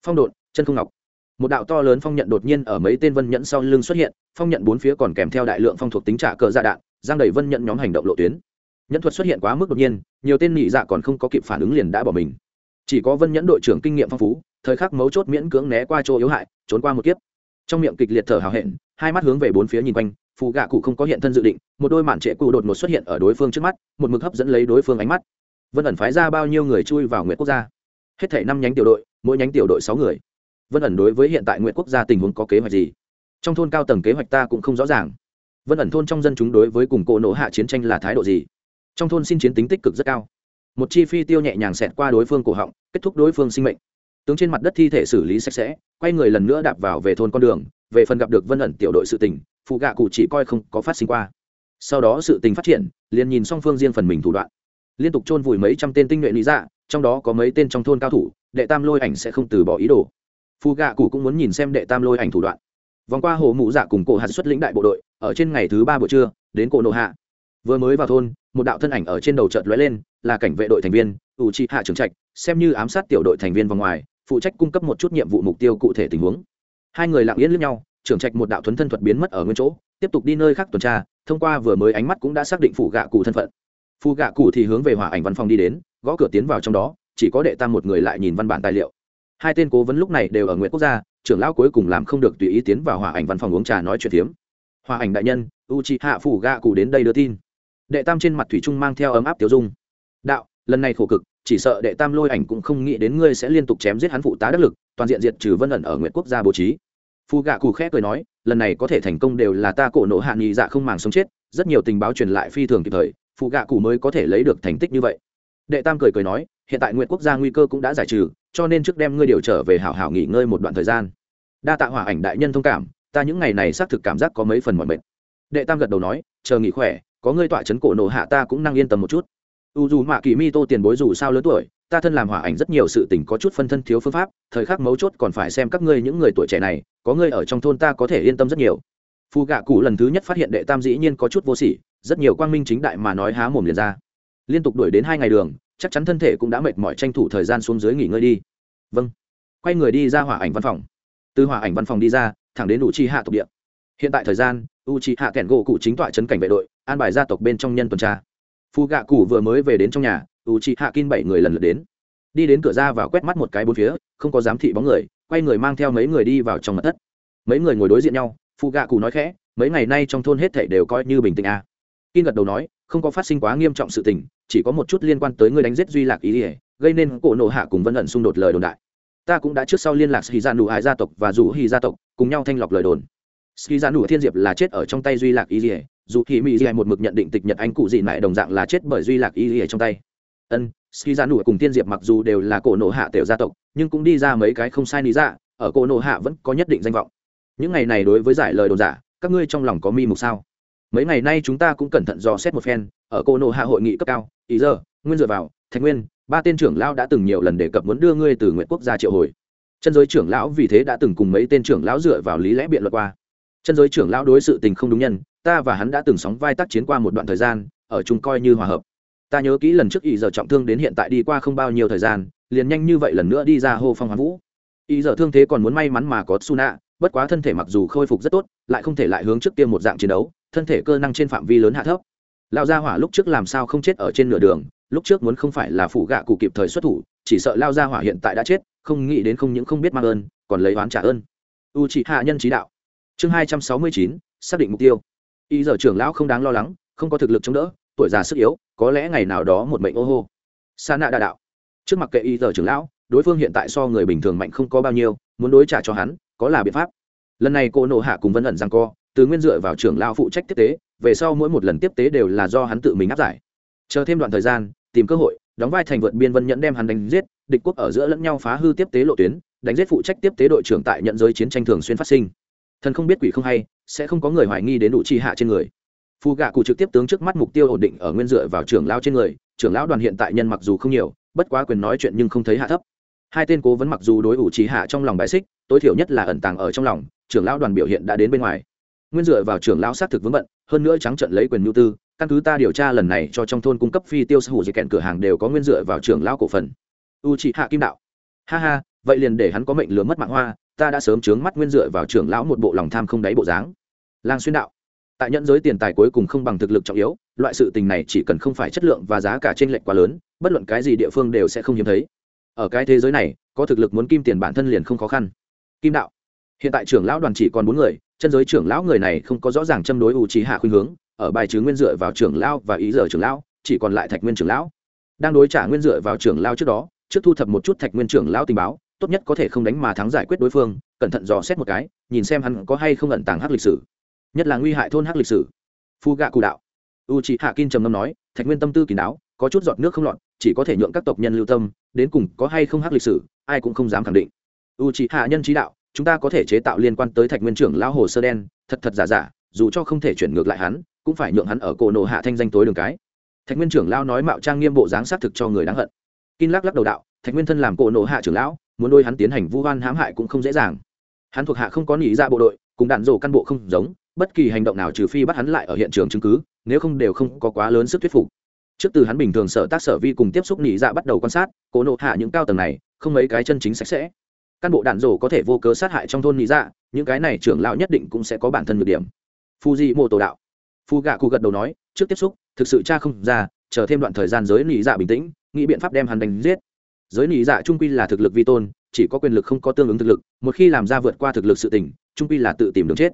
Phong độn, chân không ngọc. Một đạo to lớn phong nhận đột nhiên ở mấy tên vân nhẫn sau lưng xuất hiện, phong nhận bốn phía còn kèm theo đại lượng phong thuộc tính trả cờ dạ đạn, giang đầy vân nhận nhóm hành động lộ tuyến nhẫn thuật xuất hiện quá mức đột nhiên, nhiều tên nhị dạ còn không có kịp phản ứng liền đã bỏ mình. Chỉ có vân nhẫn đội trưởng kinh nghiệm phong phú, thời khắc mấu chốt miễn cưỡng né qua chỗ yếu hại, trốn qua một kiếp. Trong miệng kịch liệt thở hào hẹn, hai mắt hướng về bốn phía nhìn quanh, phù gạ cụ không có hiện thân dự định, một đôi mạn trệ cụ đột ngột xuất hiện ở đối phương trước mắt, một mực hấp dẫn lấy đối phương ánh mắt. Vân ẩn phái ra bao nhiêu người chui vào nguyện quốc gia? Hết thể năm nhánh tiểu đội, mỗi nhánh tiểu đội sáu người. Vân ẩn đối với hiện tại nguyện quốc gia tình huống có kế hoạch gì? Trong thôn cao tầng kế hoạch ta cũng không rõ ràng. Vân ẩn thôn trong dân chúng đối với cùng cỗ nổ hạ chiến tranh là thái độ gì? Trong thôn xin chiến tính tích cực rất cao. Một chi phi tiêu nhẹ nhàng xẹt qua đối phương cổ họng, kết thúc đối phương sinh mệnh. Tướng trên mặt đất thi thể xử lý sạch sẽ, quay người lần nữa đạp vào về thôn con đường, về phần gặp được vân ẩn tiểu đội sự tình, phụ gạ cụ chỉ coi không có phát sinh qua. Sau đó sự tình phát triển, liền nhìn song phương riêng phần mình thủ đoạn. Liên tục chôn vùi mấy trăm tên tinh nhuệ lý dạ trong đó có mấy tên trong thôn cao thủ, đệ tam lôi ảnh sẽ không từ bỏ ý đồ. Phụ gạ cụ cũng muốn nhìn xem đệ tam lôi ảnh thủ đoạn. Vòng qua hồ mụ dạ cùng cổ hạt xuất lĩnh đại bộ đội, ở trên ngày thứ ba buổi trưa, đến cổ nộ hạ vừa mới vào thôn, một đạo thân ảnh ở trên đầu chợt lóe lên, là cảnh vệ đội thành viên, ủ trị hạ trưởng trạch, xem như ám sát tiểu đội thành viên vào ngoài, phụ trách cung cấp một chút nhiệm vụ mục tiêu cụ thể tình huống. Hai người lặng yên lướt nhau, trưởng trạch một đạo thuấn thân thuật biến mất ở nguyên chỗ, tiếp tục đi nơi khác tuần tra, thông qua vừa mới ánh mắt cũng đã xác định phụ gạ cụ thân phận. Phụ gạ cụ thì hướng về hỏa ảnh văn phòng đi đến, gõ cửa tiến vào trong đó, chỉ có đệ tam một người lại nhìn văn bản tài liệu. Hai tên cố vấn lúc này đều ở nguyễn quốc gia, trưởng lão cuối cùng làm không được tùy ý tiến vào hỏa ảnh văn phòng uống trà nói chuyện phiếm. Hỏa ảnh đại nhân u c hạ phủ gạ cụ đến đây đưa tin đệ tam trên mặt thủy trung mang theo ấm áp tiêu dung. Đạo, lần này khổ cực, chỉ sợ đệ tam lôi ảnh cũng không nghĩ đến ngươi sẽ liên tục chém giết hắn phụ tá đắc lực, toàn diện diệt trừ vân ẩn ở nguyện quốc gia bố trí. Phù gạ Cù khẽ cười nói, lần này có thể thành công đều là ta cổ nộ hạ nghị dạ không màng sống chết, rất nhiều tình báo truyền lại phi thường kịp thời phù gạ Cù mới có thể lấy được thành tích như vậy. Đệ tam cười cười nói, hiện tại nguyện quốc gia nguy cơ cũng đã giải trừ, cho nên trước đem ngươi điều trở về hảo hảo nghỉ ngơi một đoạn thời gian. Đa tạ hỏa ảnh đại nhân thông cảm, ta những ngày này xác thực cảm giác có mấy phần mọi mệt. Đệ tam gật đầu nói, chờ nghỉ khỏe có ngươi tọa chấn cổ nổ hạ ta cũng năng yên tâm một chút. U dù mạ kỳ mi tô tiền bối dù sao lớn tuổi, ta thân làm hỏa ảnh rất nhiều sự tình có chút phân thân thiếu phương pháp, thời khắc mấu chốt còn phải xem các ngươi những người tuổi trẻ này, có ngươi ở trong thôn ta có thể yên tâm rất nhiều. Phù gạ cụ lần thứ nhất phát hiện đệ tam dĩ nhiên có chút vô sỉ, rất nhiều quang minh chính đại mà nói há mồm liền ra. Liên tục đuổi đến hai ngày đường, chắc chắn thân thể cũng đã mệt mỏi tranh thủ thời gian xuống dưới nghỉ ngơi đi. Vâng. Quay người đi ra hỏa ảnh văn phòng. Từ hỏa ảnh văn phòng đi ra, thẳng đến đủ chi hạ tộc địa. Hiện tại thời gian u chi hạ kẹn gỗ cụ chính tọa chấn cảnh vệ đội, an bài gia tộc bên trong nhân tuần tra. Phù gạ cụ vừa mới về đến trong nhà u chi hạ kin bảy người lần lượt đến. Đi đến cửa ra và quét mắt một cái bốn phía, không có giám thị bóng người, quay người mang theo mấy người đi vào trong mật thất. Mấy người ngồi đối diện nhau phù gạ cụ nói khẽ, mấy ngày nay trong thôn hết thảy đều coi như bình tĩnh à. kin gật đầu nói, không có phát sinh quá nghiêm trọng sự tình, chỉ có một chút liên quan tới người đánh giết duy lạc ý ỉa gây nên cổ nộ hạ cùng vân ẩn xung đột lời đồn đại. Ta cũng đã trước sau liên lạc hì gia dạ nụ hải gia tộc và rủ hì gia tộc, cùng nhau thanh lọc lời đồn ski ra nụ thiên diệp là chết ở trong tay duy lạc y dỉa dù thì mỹ dỉa một mực nhận định tịch nhật anh cụ dị lại đồng dạng là chết bởi duy lạc y dỉa trong tay. Ân, ski ra nụ cùng thiên diệp mặc dù đều là cổ nộ hạ tiểu gia tộc, nhưng cũng đi ra mấy cái không sai lý dạ. ở cổ nộ hạ vẫn có nhất định danh vọng. Những ngày này đối với giải lời đồn giả, các ngươi trong lòng có mi mục sao? Mấy ngày nay chúng ta cũng cẩn thận dò xét một phen, ở cổ nộ hạ hội nghị cấp cao, ý giờ nguyên dựa vào, thạch nguyên, ba tên trưởng lão đã từng nhiều lần đề cập muốn đưa ngươi từ nguyện quốc gia triệu hồi. Chân giới trưởng lão vì thế đã từng cùng mấy tên trưởng lão dựa vào lý lẽ biện luận qua chân giới trưởng lão đối sự tình không đúng nhân, ta và hắn đã từng sóng vai tác chiến qua một đoạn thời gian, ở chung coi như hòa hợp. Ta nhớ kỹ lần trước ý giờ trọng thương đến hiện tại đi qua không bao nhiêu thời gian, liền nhanh như vậy lần nữa đi ra hô phong hoán vũ. Ý giờ thương thế còn muốn may mắn mà có suna bất quá thân thể mặc dù khôi phục rất tốt, lại không thể lại hướng trước kia một dạng chiến đấu, thân thể cơ năng trên phạm vi lớn hạ thấp. Lao gia hỏa lúc trước làm sao không chết ở trên nửa đường, lúc trước muốn không phải là phủ gạ cụ kịp thời xuất thủ, chỉ sợ lao gia hỏa hiện tại đã chết, không nghĩ đến không những không biết mang ơn, còn lấy oán trả ơn. U chỉ hạ nhân trí đạo chương hai trăm sáu mươi chín, xác định mục tiêu. Y giờ trưởng lão không đáng lo lắng, không có thực lực chống đỡ, tuổi già sức yếu, có lẽ ngày nào đó một mệnh ô hô. Sa nạ đa đạo. Trước mặt kệ y giờ trưởng lão, đối phương hiện tại so người bình thường mạnh không có bao nhiêu, muốn đối trả cho hắn, có là biện pháp. Lần này cô nộ hạ cùng vân ẩn rằng co, từ nguyên dựa vào trưởng lao phụ trách tiếp tế, về sau mỗi một lần tiếp tế đều là do hắn tự mình áp giải. Chờ thêm đoạn thời gian, tìm cơ hội, đóng vai thành vượt biên vân nhẫn đem hắn đánh giết, địch quốc ở giữa lẫn nhau phá hư tiếp tế lộ tuyến, đánh giết phụ trách tiếp tế đội trưởng tại nhận giới chiến tranh thường xuyên phát sinh thần không biết quỷ không hay, sẽ không có người hoài nghi đến đủ trì hạ trên người. Phù gạ cụ trực tiếp tướng trước mắt mục tiêu ổn định ở nguyên dựa vào trưởng lao trên người, trưởng lão đoàn hiện tại nhân mặc dù không nhiều, bất quá quyền nói chuyện nhưng không thấy hạ thấp. Hai tên cố vấn mặc dù đối ủ trì hạ trong lòng bài xích, tối thiểu nhất là ẩn tàng ở trong lòng, trưởng lão đoàn biểu hiện đã đến bên ngoài. Nguyên dựa vào trưởng lão xác thực vướng bận, hơn nữa trắng trận lấy quyền nhu tư, căn cứ ta điều tra lần này cho trong thôn cung cấp phi tiêu sở hữu dây kẹn cửa hàng đều có nguyên dựa vào trưởng lão cổ phần. U trị hạ kim đạo. Ha ha, vậy liền để hắn có mệnh lừa mất mạng hoa ta đã sớm chướng mắt nguyên dựa vào trưởng lão một bộ lòng tham không đáy bộ dáng. Lang xuyên đạo, tại nhẫn giới tiền tài cuối cùng không bằng thực lực trọng yếu, loại sự tình này chỉ cần không phải chất lượng và giá cả t r ê n lệch quá lớn, bất luận cái gì địa phương đều sẽ không hiếm thấy. Ở cái thế giới này, có thực lực muốn kim tiền bản thân liền không khó khăn. Kim đạo, hiện tại trưởng lão đoàn chỉ còn bốn người, chân giới trưởng lão người này không có rõ ràng châm đối u trí hạ khuyên hướng, ở bài chứ nguyên dựa vào trưởng lão và ý giờ trưởng lão, chỉ còn lại thạch nguyên trưởng lão. Đang đối trả nguyên dựa vào trưởng lão trước đó, trước thu thập một chút thạch nguyên trưởng lão tình báo tốt nhất có thể không đánh mà thắng giải quyết đối phương, cẩn thận dò xét một cái, nhìn xem hắn có hay không ẩn tàng hắc lịch sử. Nhất là nguy hại thôn hắc lịch sử. Phu gạ cụ đạo. U chị hạ kim trầm ngâm nói, thạch nguyên tâm tư kỳ đáo có chút giọt nước không lọt, chỉ có thể nhượng các tộc nhân lưu tâm, đến cùng có hay không hắc lịch sử, ai cũng không dám khẳng định. U chị hạ nhân trí đạo, chúng ta có thể chế tạo liên quan tới thạch nguyên trưởng lão hồ sơ đen, thật thật giả giả, dù cho không thể chuyển ngược lại hắn, cũng phải nhượng hắn ở cổ nộ hạ thanh danh tối đường cái. Thạch nguyên trưởng lão nói mạo trang nghiêm bộ dáng xác thực cho người đáng hận. Kim lắc lắc đầu đạo, thạch nguyên thân làm cổ nộ hạ trưởng lão muốn đôi hắn tiến hành vu oan hãm hại cũng không dễ dàng. Hắn thuộc hạ không có nghĩ ra dạ bộ đội, cùng đạn rổ căn bộ không giống, bất kỳ hành động nào trừ phi bắt hắn lại ở hiện trường chứng cứ, nếu không đều không có quá lớn sức thuyết phục. Trước từ hắn bình thường sở tác sở vi cùng tiếp xúc nghĩ dạ bắt đầu quan sát, cố nộ hạ những cao tầng này, không mấy cái chân chính sạch sẽ. Căn bộ đạn rổ có thể vô cớ sát hại trong thôn nghĩ dạ những cái này trưởng lão nhất định cũng sẽ có bản thân nhược điểm. Phu di mô tổ đạo. Phu gạ cụ gật đầu nói, trước tiếp xúc, thực sự cha không ra, chờ thêm đoạn thời gian giới nghĩ dạ bình tĩnh, nghĩ biện pháp đem hắn đánh giết giới nị dạ trung quy là thực lực vi tôn, chỉ có quyền lực không có tương ứng thực lực, một khi làm ra vượt qua thực lực sự tình, trung quy là tự tìm đường chết.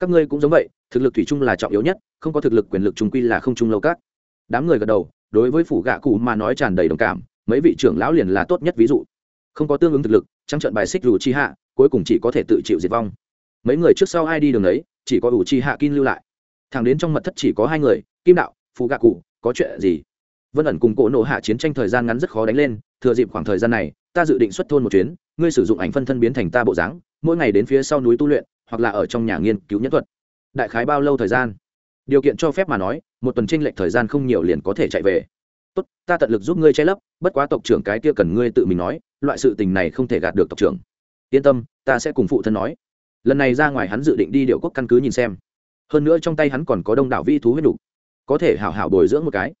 Các ngươi cũng giống vậy, thực lực thủy chung là trọng yếu nhất, không có thực lực quyền lực trung quy là không trung lâu các. Đám người gật đầu, đối với phủ gạ cụ mà nói tràn đầy đồng cảm, mấy vị trưởng lão liền là tốt nhất ví dụ. Không có tương ứng thực lực, trăng trận bài xích rủ chi hạ, cuối cùng chỉ có thể tự chịu diệt vong. Mấy người trước sau ai đi đường đấy chỉ có ủ chi hạ kim lưu lại. Thằng đến trong mật thất chỉ có hai người, kim đạo, phù gạ cụ, có chuyện gì? Vân ẩn cùng cổ nộ hạ chiến tranh thời gian ngắn rất khó đánh lên thừa dịp khoảng thời gian này, ta dự định xuất thôn một chuyến, ngươi sử dụng ảnh phân thân biến thành ta bộ dáng, mỗi ngày đến phía sau núi tu luyện, hoặc là ở trong nhà nghiên cứu nhân thuật. Đại khái bao lâu thời gian? Điều kiện cho phép mà nói, một tuần tranh lệch thời gian không nhiều liền có thể chạy về. Tốt, ta tận lực giúp ngươi che lấp, bất quá tộc trưởng cái kia cần ngươi tự mình nói, loại sự tình này không thể gạt được tộc trưởng. Yên tâm, ta sẽ cùng phụ thân nói. Lần này ra ngoài hắn dự định đi điệu quốc căn cứ nhìn xem. Hơn nữa trong tay hắn còn có đông đảo vi thú huyết đủ có thể hảo hảo bồi dưỡng một cái.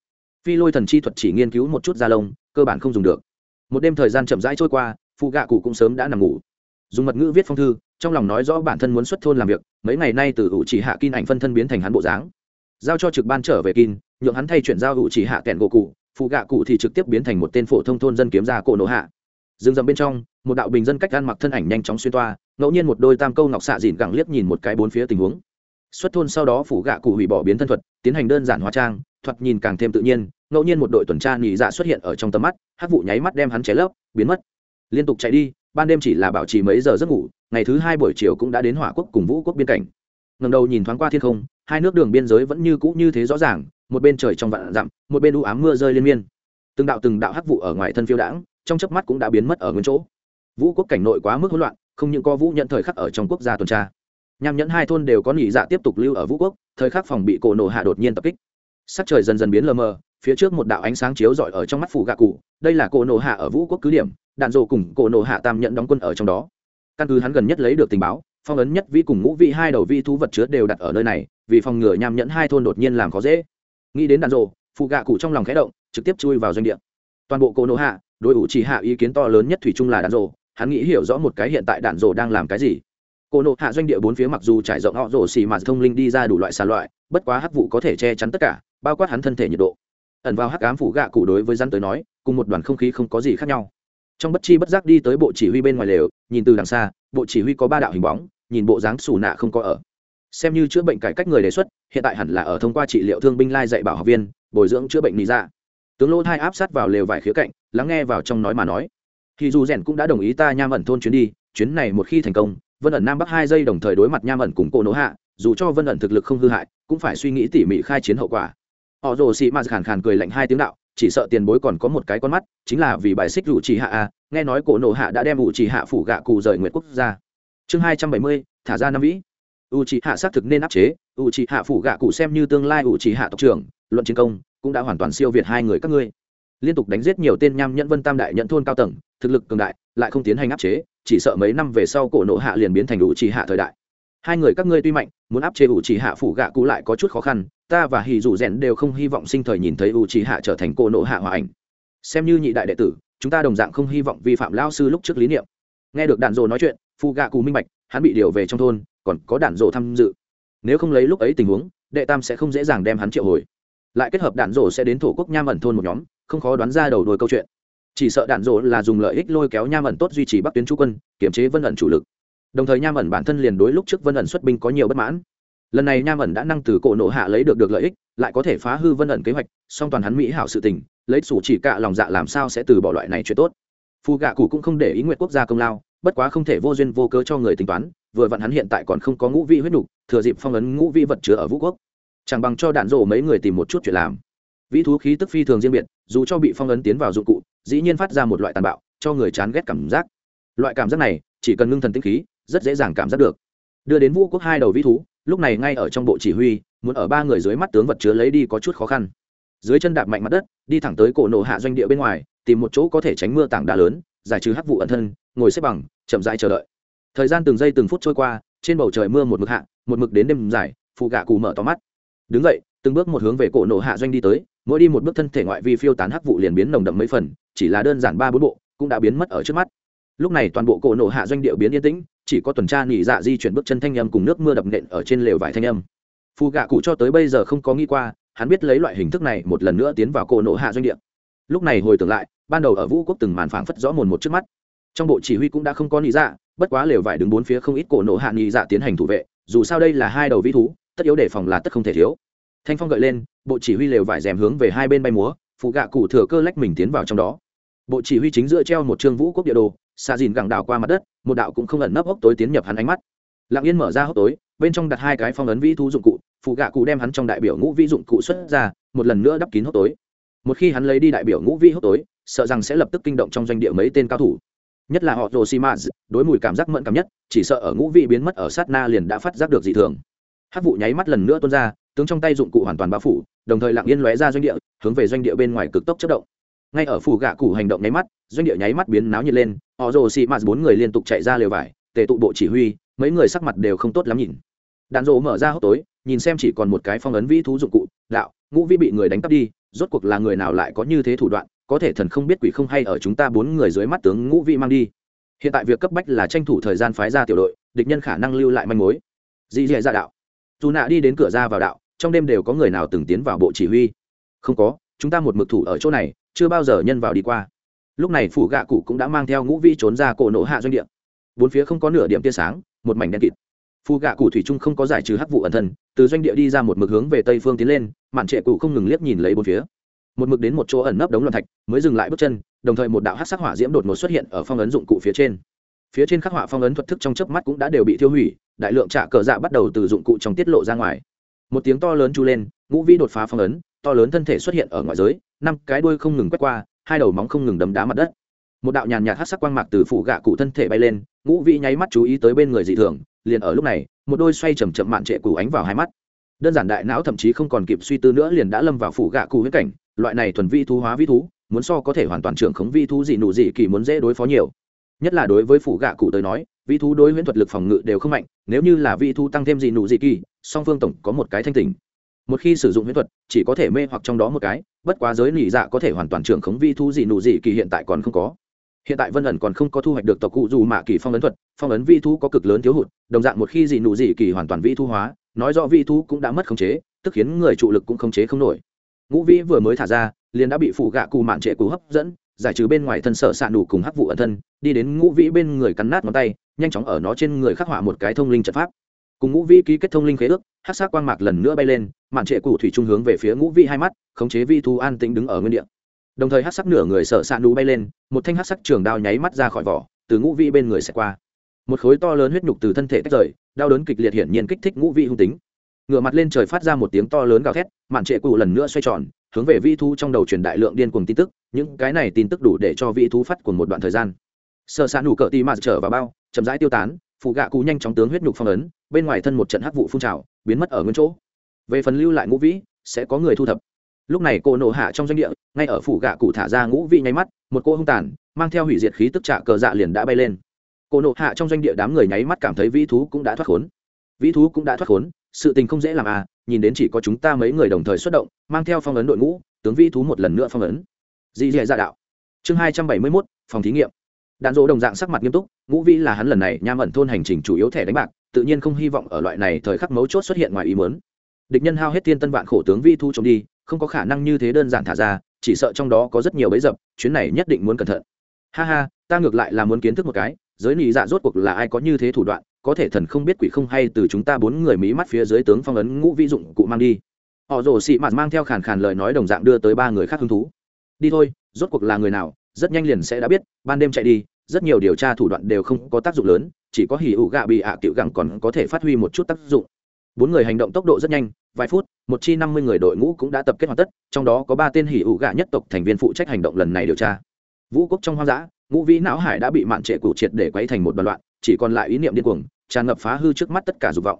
Phi lôi thần chi thuật chỉ nghiên cứu một chút da lông, cơ bản không dùng được một đêm thời gian chậm rãi trôi qua, phụ gạ cụ cũng sớm đã nằm ngủ. Dùng mật ngữ viết phong thư, trong lòng nói rõ bản thân muốn xuất thôn làm việc, mấy ngày nay từ ủ chỉ hạ kin ảnh phân thân biến thành hắn bộ dáng. Giao cho trực ban trở về kin nhượng hắn thay chuyển giao ủ chỉ hạ kẹn gỗ cụ, phụ gạ cụ thì trực tiếp biến thành một tên phổ thông thôn dân kiếm ra cổ nổ hạ. Dừng dầm bên trong, một đạo bình dân cách ăn mặc thân ảnh nhanh chóng xuyên toa, ngẫu nhiên một đôi tam câu ngọc xạ dịn gẳng liếc nhìn một cái bốn phía tình huống. Xuất thôn sau đó phủ gạ cụ hủy bỏ biến thân thuật, tiến hành đơn giản hóa trang, thuật nhìn càng thêm tự nhiên ngẫu nhiên một đội tuần tra nghỉ dạ xuất hiện ở trong tầm mắt hát vụ nháy mắt đem hắn cháy lấp, biến mất. Liên tục chạy đi, ban đêm chỉ là bảo trì mấy giờ giấc ngủ, ngày thứ hai buổi chiều cũng đã đến hỏa quốc cùng vũ quốc biên cảnh. Ngầm đầu nhìn thoáng qua thiên không, hai nước đường biên giới vẫn như cũ như thế rõ ràng, một bên trời trong vạn dặm, một bên u ám mưa rơi liên miên. Từng đạo từng đạo hắc vụ ở ngoài thân phiêu đãng, trong chớp mắt cũng đã biến mất ở nguyên chỗ. Vũ quốc cảnh nội quá mức hỗn loạn, không những có vũ nhận thời khắc ở trong quốc gia tuần tra. Nhằm nhẫn hai thôn đều có nghỉ dạ tiếp tục lưu ở vũ quốc, thời khắc phòng bị cổ nổ hạ đột nhiên tập kích. Sắc trời dần dần biến lờ mờ phía trước một đạo ánh sáng chiếu rọi ở trong mắt phủ gạ cụ, đây là cổ nổ hạ ở vũ quốc cứ điểm, đạn dộ cùng cổ nổ hạ tam nhận đóng quân ở trong đó. Căn cứ hắn gần nhất lấy được tình báo, phong ấn nhất vi cùng ngũ vị hai đầu vi thú vật chứa đều đặt ở nơi này, vì phòng ngừa nham nhẫn hai thôn đột nhiên làm khó dễ. Nghĩ đến đạn dộ phụ gạ cụ trong lòng khẽ động, trực tiếp chui vào doanh địa. Toàn bộ cổ nổ hạ đội ủ chỉ hạ ý kiến to lớn nhất thủy chung là đạn dộ, hắn nghĩ hiểu rõ một cái hiện tại đạn dộ đang làm cái gì. Cổ nổ hạ doanh địa bốn phía mặc dù trải rộng họ rổ xì mà thông linh đi ra đủ loại xà loại, bất quá hắc vụ có thể che chắn tất cả, bao quát hắn thân thể nhiệt độ ẩn vào hắc ám phủ gạ cụ đối với rắn tới nói, cùng một đoàn không khí không có gì khác nhau. Trong bất chi bất giác đi tới bộ chỉ huy bên ngoài lều, nhìn từ đằng xa, bộ chỉ huy có ba đạo hình bóng, nhìn bộ dáng xù nạ không có ở. Xem như chữa bệnh cải cách người đề xuất, hiện tại hẳn là ở thông qua trị liệu thương binh lai dạy bảo học viên, bồi dưỡng chữa bệnh lý ra tướng lỗ thai áp sát vào lều vài khía cạnh, lắng nghe vào trong nói mà nói. Thì dù rèn cũng đã đồng ý ta nham ẩn thôn chuyến đi, chuyến này một khi thành công, vân ẩn nam bắc hai giây đồng thời đối mặt nham ẩn cùng cô nỗ hạ, dù cho vân ẩn thực lực không hư hại, cũng phải suy nghĩ tỉ mỉ khai chiến hậu quả họ rồ xị mạt khàn khàn cười lạnh hai tiếng đạo, chỉ sợ tiền bối còn có một cái con mắt, chính là vì bài xích rủ chỉ hạ a nghe nói cổ nộ hạ đã đem ủ chỉ hạ phủ gạ cụ rời nguyện quốc gia. Chương hai trăm bảy mươi, thả ra năm vĩ. U chỉ hạ xác thực nên áp chế u chỉ hạ phủ gạ cụ xem như tương lai u chỉ hạ tộc trưởng, luận chiến công, cũng đã hoàn toàn siêu việt hai người các ngươi. Liên tục đánh giết nhiều tên nham nhẫn vân tam đại nhận thôn cao tầng, thực lực cường đại, lại không tiến hành áp chế, chỉ sợ mấy năm về sau cổ nộ hạ liền biến thành u chỉ hạ thời đại hai người các ngươi tuy mạnh, muốn áp chế u chỉ hạ phủ gạ cụ lại có chút khó khăn, ta và hì dù rèn đều không hy vọng sinh thời nhìn thấy u chỉ hạ trở thành cổ nộ hạ hòa ảnh. Xem như nhị đại đệ tử, chúng ta đồng dạng không hy vọng vi phạm lao sư lúc trước lý niệm. Nghe được đạn dồ nói chuyện phụ gạ cụ minh bạch, hắn bị điều về trong thôn, còn có đạn dồ tham dự. Nếu không lấy lúc ấy tình huống, đệ tam sẽ không dễ dàng đem hắn triệu hồi. Lại kết hợp đạn dồ sẽ đến thổ quốc nham ẩn thôn một nhóm, không khó đoán ra đầu đuôi câu chuyện. Chỉ sợ đạn dồ là dùng lợi ích lôi kéo nham ẩn tốt duy trì bắc tuyến chú quân kiểm chế vân ẩn chủ lực đồng thời nham ẩn bản thân liền đối lúc trước vân ẩn xuất binh có nhiều bất mãn. Lần này nham ẩn đã năng từ cổ nộ hạ lấy được được lợi ích lại có thể phá hư vân ẩn kế hoạch song toàn hắn mỹ hảo sự tình lấy sủ chỉ cạ lòng dạ làm sao sẽ từ bỏ loại này chuyện tốt. Phù gạ cụ cũng không để ý nguyện quốc gia công lao bất quá không thể vô duyên vô cớ cho người tính toán vừa vặn hắn hiện tại còn không có ngũ vị huyết đủ, thừa dịp phong ấn ngũ vị vật chứa ở vũ quốc. Chẳng bằng cho đạn rổ mấy người tìm một chút chuyện làm. Vĩ thú khí tức phi thường riêng biệt dù cho bị phong ấn tiến vào dụng cụ dĩ nhiên phát ra một loại tàn bạo cho người chán ghét cảm giác. Loại cảm giác này chỉ cần ngưng thần tinh khí rất dễ dàng cảm giác được. Đưa đến vũ quốc hai đầu vĩ thú, lúc này ngay ở trong bộ chỉ huy, muốn ở ba người dưới mắt tướng vật chứa lấy đi có chút khó khăn. Dưới chân đạp mạnh mặt đất, đi thẳng tới cổ nổ hạ doanh địa bên ngoài, tìm một chỗ có thể tránh mưa tảng đá lớn, giải trừ hắc vụ ẩn thân, ngồi xếp bằng, chậm dại chờ đợi. Thời gian từng giây từng phút trôi qua, trên bầu trời mưa một mực hạ, một mực đến đêm dài phụ gạ cù mở to mắt. Đứng dậy, từng bước một hướng về cổ nổ hạ doanh đi tới, mỗi đi một bước thân thể ngoại vi phiêu tán hắc vụ liền biến nồng đậm mấy phần, chỉ là đơn giản ba bốn bộ, cũng đã biến mất ở trước mắt. Lúc này toàn bộ cổ nổ hạ doanh địa biến yên tĩnh chỉ có tuần tra nỉ dạ di chuyển bước chân thanh âm cùng nước mưa đập nện ở trên lều vải thanh âm. Phù gạ cụ cho tới bây giờ không có nghĩ qua, hắn biết lấy loại hình thức này một lần nữa tiến vào cổ nộ hạ doanh địa. Lúc này hồi tưởng lại, ban đầu ở vũ quốc từng màn phảng phất rõ mồn một trước mắt. Trong bộ chỉ huy cũng đã không có nỉ dạ bất quá lều vải đứng bốn phía không ít cổ nộ hạ nỉ dạ tiến hành thủ vệ, dù sao đây là hai đầu vĩ thú, tất yếu đề phòng là tất không thể thiếu. Thanh phong gợi lên, bộ chỉ huy lều vải rèm hướng về hai bên bay múa phụ gạ cụ thừa cơ lách mình tiến vào trong đó. Bộ chỉ huy chính giữa treo một trương vũ quốc địa đồ xa dìn gẳng đào qua mặt đất, một đạo cũng không ẩn nấp hốc tối tiến nhập hắn ánh mắt. Lặng yên mở ra hốc tối, bên trong đặt hai cái phong ấn vĩ thú dụng cụ, phụ gạ cụ đem hắn trong đại biểu ngũ vĩ dụng cụ xuất ra, một lần nữa đắp kín hốc tối. Một khi hắn lấy đi đại biểu ngũ vĩ hốc tối, sợ rằng sẽ lập tức kinh động trong doanh địa mấy tên cao thủ. Nhất là họ rồ xi mã đối mùi cảm giác mẫn cảm nhất, chỉ sợ ở ngũ vị biến mất ở sát na liền đã phát giác được dị thường. Hát vụ nháy mắt lần nữa tuôn ra, tướng trong tay dụng cụ hoàn toàn bao phủ, đồng thời lặng yên lóe ra doanh địa, hướng về doanh địa bên ngoài cực tốc chất động ngay ở phủ gạ cụ hành động nháy mắt, doanh địa nháy mắt biến náo nhiệt lên, họ rồ xị mạt bốn người liên tục chạy ra lều vải, tề tụ bộ chỉ huy, mấy người sắc mặt đều không tốt lắm nhìn. Đàn rộ mở ra hốc tối, nhìn xem chỉ còn một cái phong ấn vĩ thú dụng cụ, đạo, ngũ vĩ bị người đánh cắp đi, rốt cuộc là người nào lại có như thế thủ đoạn, có thể thần không biết quỷ không hay ở chúng ta bốn người dưới mắt tướng ngũ vĩ mang đi. Hiện tại việc cấp bách là tranh thủ thời gian phái ra tiểu đội, địch nhân khả năng lưu lại manh mối. Dị dạy ra đạo. Dù nạ đi đến cửa ra vào đạo, trong đêm đều có người nào từng tiến vào bộ chỉ huy. Không có, chúng ta một mực thủ ở chỗ này chưa bao giờ nhân vào đi qua. Lúc này phủ gạ cụ cũng đã mang theo ngũ vĩ trốn ra cổ nổ hạ doanh địa. Bốn phía không có nửa điểm tia sáng, một mảnh đen kịt. Phù gạ cụ thủy trung không có giải trừ hắc vụ ẩn thân, từ doanh địa đi ra một mực hướng về tây phương tiến lên, mạn trệ cụ không ngừng liếc nhìn lấy bốn phía. Một mực đến một chỗ ẩn nấp đống loạn thạch, mới dừng lại bước chân, đồng thời một đạo hát sắc hỏa diễm đột ngột xuất hiện ở phong ấn dụng cụ phía trên. Phía trên khắc họa phong ấn thuật thức trong chớp mắt cũng đã đều bị tiêu hủy, đại lượng trả cờ dạ bắt đầu từ dụng cụ trong tiết lộ ra ngoài. Một tiếng to lớn chu lên, ngũ vi đột phá phong ấn, to lớn thân thể xuất hiện ở ngoài giới năm cái đuôi không ngừng quét qua, hai đầu móng không ngừng đấm đá mặt đất. Một đạo nhàn nhạt hát sắc quang mạc từ phủ gạ cụ thân thể bay lên, ngũ vị nháy mắt chú ý tới bên người dị thường, liền ở lúc này, một đôi xoay chầm chậm mạn trệ cụ ánh vào hai mắt. Đơn giản đại não thậm chí không còn kịp suy tư nữa liền đã lâm vào phủ gạ cụ huyết cảnh, loại này thuần vi thú hóa vi thú, muốn so có thể hoàn toàn trưởng khống vi thú dị nụ dị kỳ muốn dễ đối phó nhiều. Nhất là đối với phủ gạ cụ tới nói, vi thú đối huyễn thuật lực phòng ngự đều không mạnh, nếu như là vi thú tăng thêm dị nụ dị kỳ, song phương tổng có một cái thanh tình một khi sử dụng huyễn thuật, chỉ có thể mê hoặc trong đó một cái, bất quá giới nỉ dạ có thể hoàn toàn trưởng khống vi thu gì nụ gì kỳ hiện tại còn không có. Hiện tại vân ẩn còn không có thu hoạch được tộc cụ dù mạ kỳ phong ấn thuật, phong ấn vi thu có cực lớn thiếu hụt, đồng dạng một khi dị nụ dị kỳ hoàn toàn vi thu hóa, nói rõ vi thu cũng đã mất khống chế, tức khiến người trụ lực cũng khống chế không nổi. Ngũ vĩ vừa mới thả ra, liền đã bị phụ gạ cù mạn trệ cú hấp dẫn, giải trừ bên ngoài thân sở xạ nụ cùng hắc vụ ẩn thân, đi đến ngũ vĩ bên người cắn nát ngón tay, nhanh chóng ở nó trên người khắc họa một cái thông linh trận pháp. Cùng ngũ vĩ ký kết thông linh khế ước, hắc xác quang mạc lần nữa bay lên mạn trệ cụ thủy trung hướng về phía ngũ vị hai mắt, khống chế vi thu an tĩnh đứng ở nguyên địa. Đồng thời hát sắc nửa người sợ xạ nú bay lên, một thanh hát sắc trường đao nháy mắt ra khỏi vỏ, từ ngũ vị bên người sẽ qua. Một khối to lớn huyết nhục từ thân thể tách rời, đau đớn kịch liệt hiển nhiên kích thích ngũ vị hung tính. Ngựa mặt lên trời phát ra một tiếng to lớn gào thét, mạn trệ cụ lần nữa xoay tròn, hướng về vi thu trong đầu truyền đại lượng điên cuồng tin tức, những cái này tin tức đủ để cho vi thu phát cùng một đoạn thời gian. Sợ xạ nú cỡ tì mạt trở vào bao, chậm rãi tiêu tán phụ gạ cụ nhanh chóng tướng huyết nhục phong ấn, bên ngoài thân một trận hắc vụ phun trào, biến mất ở nguyên chỗ về phần lưu lại ngũ vĩ, sẽ có người thu thập. Lúc này cô nổ hạ trong doanh địa, ngay ở phủ gạ cụ thả ra ngũ vĩ nháy mắt, một cô hung tàn, mang theo hủy diệt khí tức trả cờ dạ liền đã bay lên. Cô nổ hạ trong doanh địa đám người nháy mắt cảm thấy vĩ thú cũng đã thoát khốn. Vĩ thú cũng đã thoát khốn, sự tình không dễ làm à nhìn đến chỉ có chúng ta mấy người đồng thời xuất động, mang theo phong ấn đội ngũ, tướng vĩ thú một lần nữa phong ấn. Dị dẻ dạ đạo. Chương hai trăm bảy mươi mốt, phòng thí nghiệm. Đạn dỗ đồng dạng sắc mặt nghiêm túc, ngũ vĩ là hắn lần này nham ẩn thôn hành trình chủ yếu thẻ đánh bạc, tự nhiên không hy vọng ở loại này thời khắc mấu chốt xuất hiện ngoài ý mớn địch nhân hao hết thiên tân vạn khổ tướng vi thu trộm đi, không có khả năng như thế đơn giản thả ra, chỉ sợ trong đó có rất nhiều bấy dập, chuyến này nhất định muốn cẩn thận. Ha ha, ta ngược lại là muốn kiến thức một cái, giới nị dạ rốt cuộc là ai có như thế thủ đoạn, có thể thần không biết quỷ không hay từ chúng ta bốn người mí mắt phía dưới tướng phong ấn ngũ vi dụng cụ mang đi. Họ rồ xị mạt mang theo khàn khàn lời nói đồng dạng đưa tới ba người khác hứng thú. Đi thôi, rốt cuộc là người nào, rất nhanh liền sẽ đã biết, ban đêm chạy đi, rất nhiều điều tra thủ đoạn đều không có tác dụng lớn, chỉ có hỉ ủ gạ bị ạ à cựu gẳng còn có thể phát huy một chút tác dụng bốn người hành động tốc độ rất nhanh, vài phút, một chi năm mươi người đội ngũ cũng đã tập kết hoàn tất, trong đó có ba tên hỉ ủ gạ nhất tộc thành viên phụ trách hành động lần này điều tra. Vũ quốc trong hoang dã, ngũ vĩ não hải đã bị mạn trệ cụ triệt để quấy thành một đoàn loạn, chỉ còn lại ý niệm điên cuồng, tràn ngập phá hư trước mắt tất cả dục vọng.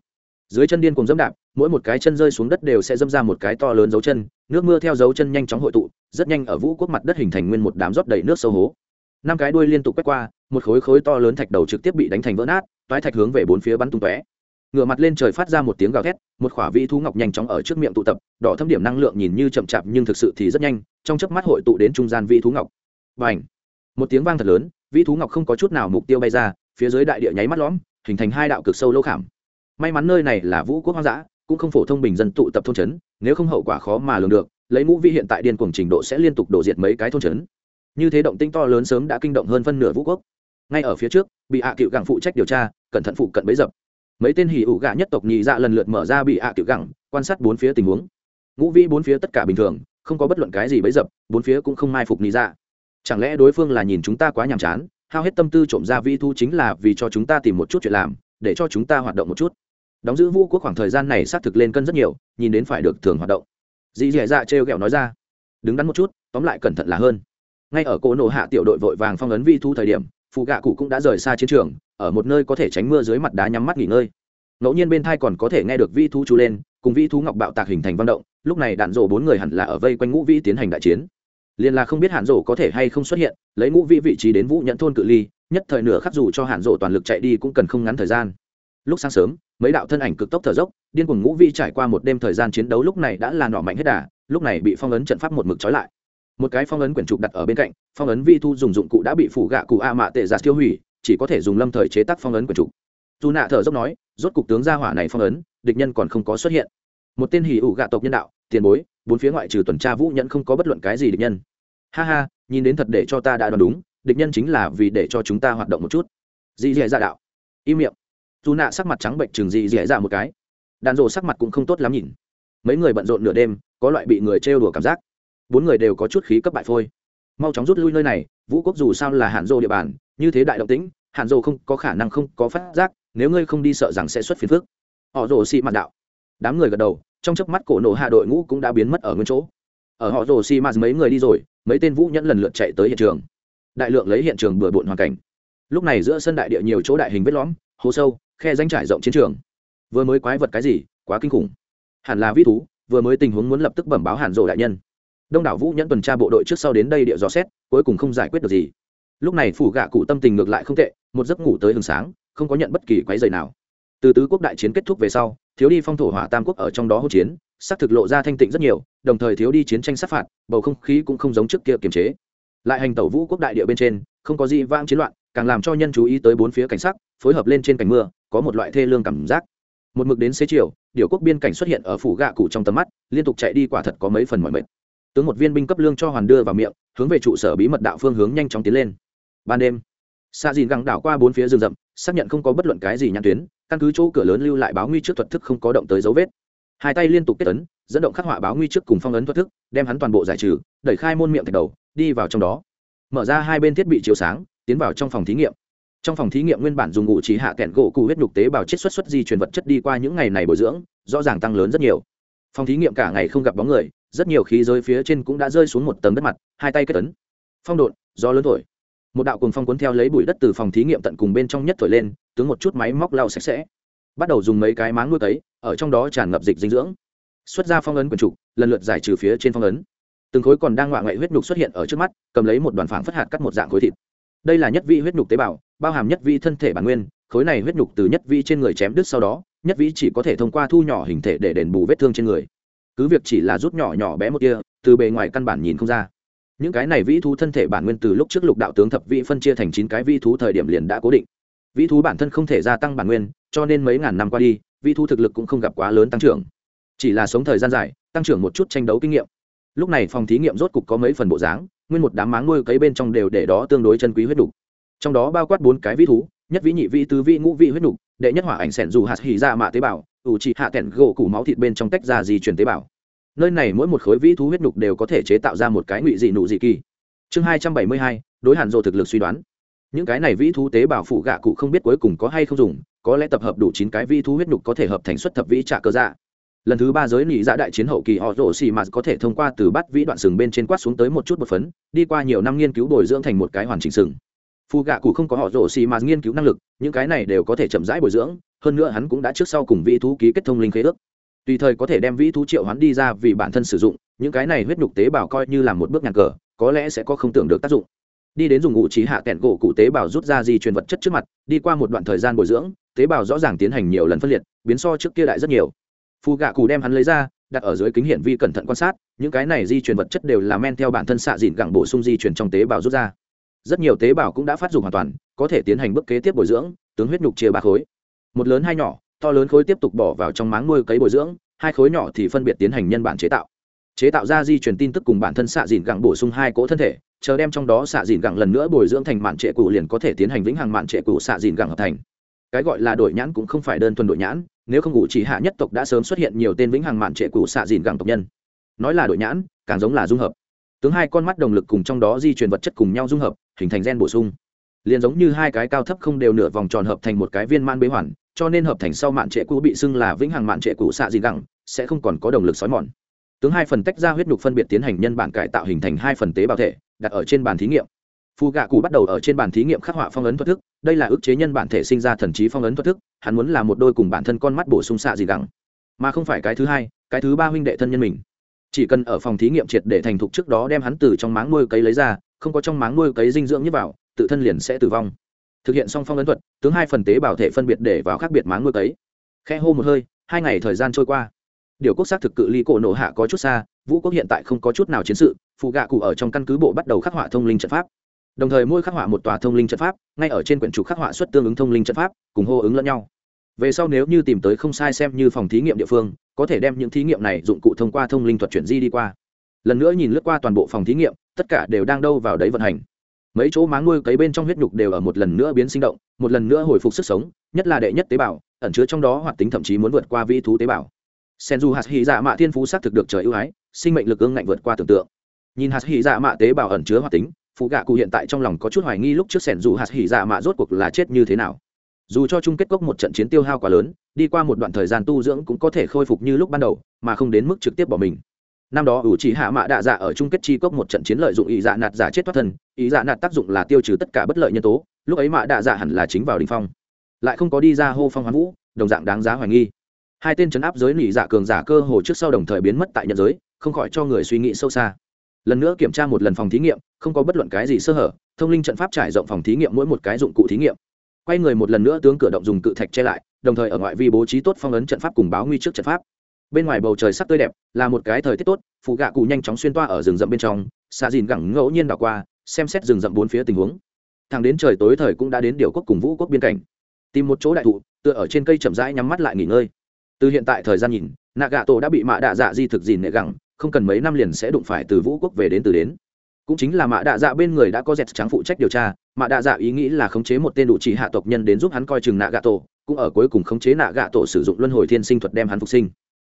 Dưới chân điên cuồng dẫm đạp, mỗi một cái chân rơi xuống đất đều sẽ dâm ra một cái to lớn dấu chân, nước mưa theo dấu chân nhanh chóng hội tụ, rất nhanh ở vũ quốc mặt đất hình thành nguyên một đám rót đầy nước sâu hố. Năm cái đuôi liên tục quét qua, một khối khối to lớn thạch đầu trực tiếp bị đánh thành vỡ nát, toái thạch hướng về bốn phía bắn tung tóe ngửa mặt lên trời phát ra một tiếng gào thét, một khỏa vĩ thú ngọc nhanh chóng ở trước miệng tụ tập, đỏ thâm điểm năng lượng nhìn như chậm chạp nhưng thực sự thì rất nhanh, trong chớp mắt hội tụ đến trung gian vĩ thú ngọc. Và ảnh một tiếng vang thật lớn, vĩ thú ngọc không có chút nào mục tiêu bay ra, phía dưới đại địa nháy mắt lõm, hình thành hai đạo cực sâu lỗ khảm. May mắn nơi này là vũ quốc hoang dã, cũng không phổ thông bình dân tụ tập thôn trấn, nếu không hậu quả khó mà lường được, lấy ngũ vi hiện tại điên cuồng trình độ sẽ liên tục đổ diệt mấy cái thôn trấn. Như thế động tinh to lớn sớm đã kinh động hơn phân nửa vũ quốc. Ngay ở phía trước, bị hạ cựu gặng phụ trách điều tra, cẩn thận phụ cận bấy dập mấy tên hỉ ủ gạ nhất tộc nhị dạ lần lượt mở ra bị ạ tiểu gặng quan sát bốn phía tình huống. Ngũ vi bốn phía tất cả bình thường, không có bất luận cái gì bấy dập, bốn phía cũng không mai phục nhị dạ. Chẳng lẽ đối phương là nhìn chúng ta quá nhàm chán, hao hết tâm tư trộm ra vi thu chính là vì cho chúng ta tìm một chút chuyện làm, để cho chúng ta hoạt động một chút. Đóng giữ vũ quốc khoảng thời gian này xác thực lên cân rất nhiều, nhìn đến phải được thường hoạt động. Dì dẻ dạ trêu ghẹo nói ra. Đứng đắn một chút, tóm lại cẩn thận là hơn. Ngay ở cỗ nổ hạ tiểu đội vội vàng phong ấn vi thu thời điểm phụ gạ cụ cũng đã rời xa chiến trường ở một nơi có thể tránh mưa dưới mặt đá nhắm mắt nghỉ ngơi. Ngẫu nhiên bên thai còn có thể nghe được vi thú chú lên, cùng vi thú ngọc bạo tạc hình thành văn động, lúc này đạn rổ bốn người hẳn là ở vây quanh ngũ vi tiến hành đại chiến. Liền là không biết hạn rổ có thể hay không xuất hiện, lấy ngũ vi vị trí đến vũ nhận thôn cự ly, nhất thời nửa khắc dù cho hạn rổ toàn lực chạy đi cũng cần không ngắn thời gian. Lúc sáng sớm, mấy đạo thân ảnh cực tốc thở dốc, điên cuồng ngũ vi trải qua một đêm thời gian chiến đấu lúc này đã là nọ mạnh hết đà, lúc này bị phong ấn trận pháp một mực trói lại. Một cái phong ấn quyển trục đặt ở bên cạnh, phong ấn vi thu dùng dụng cụ đã bị phủ gạ cụ a mạ tệ dạ giả tiêu hủy chỉ có thể dùng lâm thời chế tác phong ấn quyển trục dù nạ thở dốc nói, rốt cục tướng gia hỏa này phong ấn, địch nhân còn không có xuất hiện. Một tên hỉ ủ gạ tộc nhân đạo, tiền bối, bốn phía ngoại trừ tuần tra vũ nhẫn không có bất luận cái gì địch nhân. Ha ha, nhìn đến thật để cho ta đã đoán đúng, địch nhân chính là vì để cho chúng ta hoạt động một chút. Dì dì dạ đạo. Im miệng. Dù nạ sắc mặt trắng bệnh chừng dì dì dạ một cái. Đàn rộ sắc mặt cũng không tốt lắm nhìn. Mấy người bận rộn nửa đêm, có loại bị người trêu đùa cảm giác. Bốn người đều có chút khí cấp bại phôi. Mau chóng rút lui nơi này, vũ quốc dù sao là hạn rộ địa bàn như thế đại động tĩnh hạn rô không có khả năng không có phát giác, nếu ngươi không đi sợ rằng sẽ xuất phiền phức. Họ rồ xị mặt đạo. Đám người gật đầu, trong chớp mắt cổ nổ hạ đội ngũ cũng đã biến mất ở nguyên chỗ. Ở họ rồ xị mặt mấy người đi rồi, mấy tên vũ nhẫn lần lượt chạy tới hiện trường. Đại lượng lấy hiện trường bừa bộn hoàn cảnh. Lúc này giữa sân đại địa nhiều chỗ đại hình vết lõm, hố sâu, khe danh trải rộng chiến trường. Vừa mới quái vật cái gì, quá kinh khủng. Hẳn là vĩ thú, vừa mới tình huống muốn lập tức bẩm báo hàn rồ đại nhân. Đông đảo vũ nhẫn tuần tra bộ đội trước sau đến đây địa dò xét, cuối cùng không giải quyết được gì lúc này phủ gạ cụ tâm tình ngược lại không tệ, một giấc ngủ tới hừng sáng, không có nhận bất kỳ quái dày nào. Từ tứ quốc đại chiến kết thúc về sau, thiếu đi phong thổ hỏa tam quốc ở trong đó hỗn chiến sắc thực lộ ra thanh tịnh rất nhiều, đồng thời thiếu đi chiến tranh sát phạt, bầu không khí cũng không giống trước kia kiềm chế. Lại hành tẩu vũ quốc đại địa bên trên, không có gì vang chiến loạn, càng làm cho nhân chú ý tới bốn phía cảnh sắc, phối hợp lên trên cảnh mưa, có một loại thê lương cảm giác. Một mực đến xế chiều, điều quốc biên cảnh xuất hiện ở phủ gạ cụ trong tầm mắt, liên tục chạy đi quả thật có mấy phần mọi mệt. Tướng một viên binh cấp lương cho hoàn đưa vào miệng, hướng về trụ sở bí mật đạo phương hướng nhanh chóng tiến lên ban đêm. Xa dìn găng đảo qua bốn phía rừng rậm, xác nhận không có bất luận cái gì nhãn tuyến, căn cứ chỗ cửa lớn lưu lại báo nguy trước thuật thức không có động tới dấu vết. Hai tay liên tục kết ấn, dẫn động khắc họa báo nguy trước cùng phong ấn thuật thức, đem hắn toàn bộ giải trừ, đẩy khai môn miệng thạch đầu, đi vào trong đó. Mở ra hai bên thiết bị chiếu sáng, tiến vào trong phòng thí nghiệm. Trong phòng thí nghiệm nguyên bản dùng ngụ trí hạ kẹn gỗ cụ huyết nhục tế bào chết xuất xuất di truyền vật chất đi qua những ngày này bồi dưỡng, rõ ràng tăng lớn rất nhiều. Phòng thí nghiệm cả ngày không gặp bóng người, rất nhiều khí giới phía trên cũng đã rơi xuống một tấm đất mặt, hai tay kết ấn. Phong độn do lớn thổi một đạo cùng phong cuốn theo lấy bụi đất từ phòng thí nghiệm tận cùng bên trong nhất thổi lên, tướng một chút máy móc lau sạch sẽ. Bắt đầu dùng mấy cái máng nuôi tấy ở trong đó tràn ngập dịch dinh dưỡng. Xuất ra phong ấn quần trục, lần lượt giải trừ phía trên phong ấn. Từng khối còn đang ngoạ ngoại huyết nhục xuất hiện ở trước mắt, cầm lấy một đoàn phảng phất hạt cắt một dạng khối thịt. Đây là nhất vị huyết nhục tế bào, bao hàm nhất vị thân thể bản nguyên, khối này huyết nhục từ nhất vị trên người chém đứt sau đó, nhất vị chỉ có thể thông qua thu nhỏ hình thể để đền bù vết thương trên người. Cứ việc chỉ là rút nhỏ nhỏ bé một kia, từ bề ngoài căn bản nhìn không ra những cái này vĩ thú thân thể bản nguyên từ lúc trước lục đạo tướng thập vị phân chia thành chín cái vĩ thú thời điểm liền đã cố định. Vĩ thú bản thân không thể gia tăng bản nguyên, cho nên mấy ngàn năm qua đi, vĩ thú thực lực cũng không gặp quá lớn tăng trưởng. Chỉ là sống thời gian dài, tăng trưởng một chút tranh đấu kinh nghiệm. Lúc này phòng thí nghiệm rốt cục có mấy phần bộ dáng, nguyên một đám máng nuôi cấy bên trong đều để đó tương đối chân quý huyết đục. Trong đó bao quát bốn cái vĩ thú, nhất vĩ, nhị vĩ, tứ vĩ, ngũ vĩ huyết đục, đệ nhất hỏa ảnh sẻn dù hạt hỉ ra mạ tế bào, ủ trị hạ kẹn gỗ củ máu thịt bên trong tách ra di chuyển tế bào nơi này mỗi một khối vĩ thú huyết đục đều có thể chế tạo ra một cái ngụy dị nụ dị kỳ. Chương hai trăm bảy mươi hai, đối hàn dồ thực lực suy đoán. Những cái này vĩ thú tế bào phụ gạ cụ không biết cuối cùng có hay không dùng, có lẽ tập hợp đủ chín cái vĩ thú huyết đục có thể hợp thành xuất thập vĩ trả cơ dạ. Lần thứ ba giới nỉ dạ đại chiến hậu kỳ họ rổ xì mà có thể thông qua từ bắt vĩ đoạn sừng bên trên quát xuống tới một chút một phấn, đi qua nhiều năm nghiên cứu bồi dưỡng thành một cái hoàn chỉnh sừng. Phù gạ cụ không có họ rổ xì mà nghiên cứu năng lực, những cái này đều có thể chậm rãi bồi dưỡng, hơn nữa hắn cũng đã trước sau cùng vĩ thú ký kết thông linh khế ước tùy thời có thể đem vĩ thú triệu hắn đi ra vì bản thân sử dụng, những cái này huyết nhục tế bào coi như là một bước nhạc cờ, có lẽ sẽ có không tưởng được tác dụng. Đi đến dùng ngụ trí hạ kẹn gỗ cụ tế bào rút ra di truyền vật chất trước mặt, đi qua một đoạn thời gian bồi dưỡng, tế bào rõ ràng tiến hành nhiều lần phân liệt, biến so trước kia đại rất nhiều. Phù gạ cụ đem hắn lấy ra, đặt ở dưới kính hiển vi cẩn thận quan sát, những cái này di truyền vật chất đều là men theo bản thân xạ dịn gẳng bổ sung di truyền trong tế bào rút ra. Rất nhiều tế bào cũng đã phát dụng hoàn toàn, có thể tiến hành bước kế tiếp bồi dưỡng, tướng huyết nhục chia ba khối. Một lớn hai nhỏ to lớn khối tiếp tục bỏ vào trong máng nuôi cấy bồi dưỡng, hai khối nhỏ thì phân biệt tiến hành nhân bản chế tạo. Chế tạo ra di truyền tin tức cùng bản thân xạ dìn gẳng bổ sung hai cỗ thân thể, chờ đem trong đó xạ dìn gẳng lần nữa bồi dưỡng thành mạn trệ cụ liền có thể tiến hành vĩnh hằng mạn trệ cụ xạ dìn gẳng hợp thành. Cái gọi là đội nhãn cũng không phải đơn thuần đội nhãn, nếu không ngụ chỉ hạ nhất tộc đã sớm xuất hiện nhiều tên vĩnh hằng mạn trệ cụ xạ dìn gẳng tộc nhân. Nói là đội nhãn, càng giống là dung hợp. Tướng hai con mắt đồng lực cùng trong đó di truyền vật chất cùng nhau dung hợp, hình thành gen bổ sung. Liền giống như hai cái cao thấp không đều nửa vòng tròn hợp thành một cái viên man bế hoàn cho nên hợp thành sau mạn trệ cũ bị xưng là vĩnh hằng mạn trệ cũ xạ dị gẳng, sẽ không còn có động lực xói mòn. Tướng hai phần tách ra huyết nhục phân biệt tiến hành nhân bản cải tạo hình thành hai phần tế bào thể, đặt ở trên bàn thí nghiệm. Phù gạ cụ bắt đầu ở trên bàn thí nghiệm khắc họa phong ấn thuật thức, đây là ước chế nhân bản thể sinh ra thần trí phong ấn thuật thức, hắn muốn là một đôi cùng bản thân con mắt bổ sung xạ dị gẳng. Mà không phải cái thứ hai, cái thứ ba huynh đệ thân nhân mình. Chỉ cần ở phòng thí nghiệm triệt để thành thục trước đó đem hắn từ trong máng nuôi cấy lấy ra, không có trong máng nuôi cấy dinh dưỡng như vào, tự thân liền sẽ tử vong thực hiện xong phong ấn thuật, tướng hai phần tế bào thể phân biệt để vào khác biệt máng nuôi cấy khe hô một hơi, hai ngày thời gian trôi qua. Điều quốc xác thực cự ly cổ nổ hạ có chút xa, vũ quốc hiện tại không có chút nào chiến sự phụ gạ cụ ở trong căn cứ bộ bắt đầu khắc họa thông linh trận pháp. Đồng thời mỗi khắc họa một tòa thông linh trận pháp, ngay ở trên quyển trục khắc họa xuất tương ứng thông linh trận pháp, cùng hô ứng lẫn nhau. Về sau nếu như tìm tới không sai xem như phòng thí nghiệm địa phương, có thể đem những thí nghiệm này dụng cụ thông qua thông linh thuật chuyển di đi qua. Lần nữa nhìn lướt qua toàn bộ phòng thí nghiệm, tất cả đều đang đâu vào đấy vận hành mấy chỗ máng nuôi cấy bên trong huyết nhục đều ở một lần nữa biến sinh động, một lần nữa hồi phục sức sống, nhất là đệ nhất tế bào, ẩn chứa trong đó hoạt tính thậm chí muốn vượt qua vi thú tế bào. Sen du hạt hy dạ mạ thiên phú xác thực được trời ưu ái, sinh mệnh lực ương ngạnh vượt qua tưởng tượng. Nhìn hạt hy dạ mạ tế bào ẩn chứa hoạt tính phụ gạ cụ hiện tại trong lòng có chút hoài nghi lúc trước sẻn dù hạt hỉ dạ mạ rốt cuộc là chết như thế nào. Dù cho chung kết cốc một trận chiến tiêu hao quá lớn, đi qua một đoạn thời gian tu dưỡng cũng có thể khôi phục như lúc ban đầu, mà không đến mức trực tiếp bỏ mình năm đó ủ chỉ hạ mạ đạ dạ ở chung kết chi cốc một trận chiến lợi dụng ý dạ nạt giả chết thoát thân ý dạ nạt tác dụng là tiêu trừ tất cả bất lợi nhân tố, lúc ấy mạ đạ dạ hẳn là chính vào đình phong. Lại không có đi ra hô phong hoán vũ, đồng dạng đáng giá hoài nghi. Hai tên trấn áp giới nỉ dạ cường giả cơ hồ trước sau đồng thời biến mất tại nhân giới, không khỏi cho người suy nghĩ sâu xa. Lần nữa kiểm tra một lần phòng thí nghiệm, không có bất luận cái gì sơ hở, thông linh trận pháp trải rộng phòng thí nghiệm mỗi một cái dụng cụ thí nghiệm. Quay người một lần nữa tướng cửa động dùng cự thạch che lại, đồng thời ở ngoại vi bố trí tốt phong ấn trận pháp cùng báo nguy trước trận pháp bên ngoài bầu trời sắc tươi đẹp, là một cái thời tiết tốt phụ gạ cụ nhanh chóng xuyên toa ở rừng rậm bên trong xa dìn gẳng ngẫu nhiên đảo qua, xem xét rừng rậm bốn phía tình huống. Thằng đến trời tối thời cũng đã đến điều quốc cùng vũ quốc biên cảnh. Tìm một chỗ đại thụ, tựa ở trên cây chậm rãi nhắm mắt lại nghỉ ngơi. Từ hiện tại thời gian nhìn nạ gạ tổ đã bị mạ đạ dạ di thực dìn nệ gẳng, không cần mấy năm liền sẽ đụng phải từ vũ quốc về đến từ đến. Cũng chính là mạ đạ dạ bên người đã có dẹt trắng phụ trách điều tra, mạ đạ dạ ý nghĩ là khống chế một tên đủ chỉ hạ tộc nhân đến giúp hắn coi chừng nạ gạ tổ cũng ở cuối cùng khống chế nạ gạ tổ sử dụng luân hồi thiên sinh thuật đem hắn phục sinh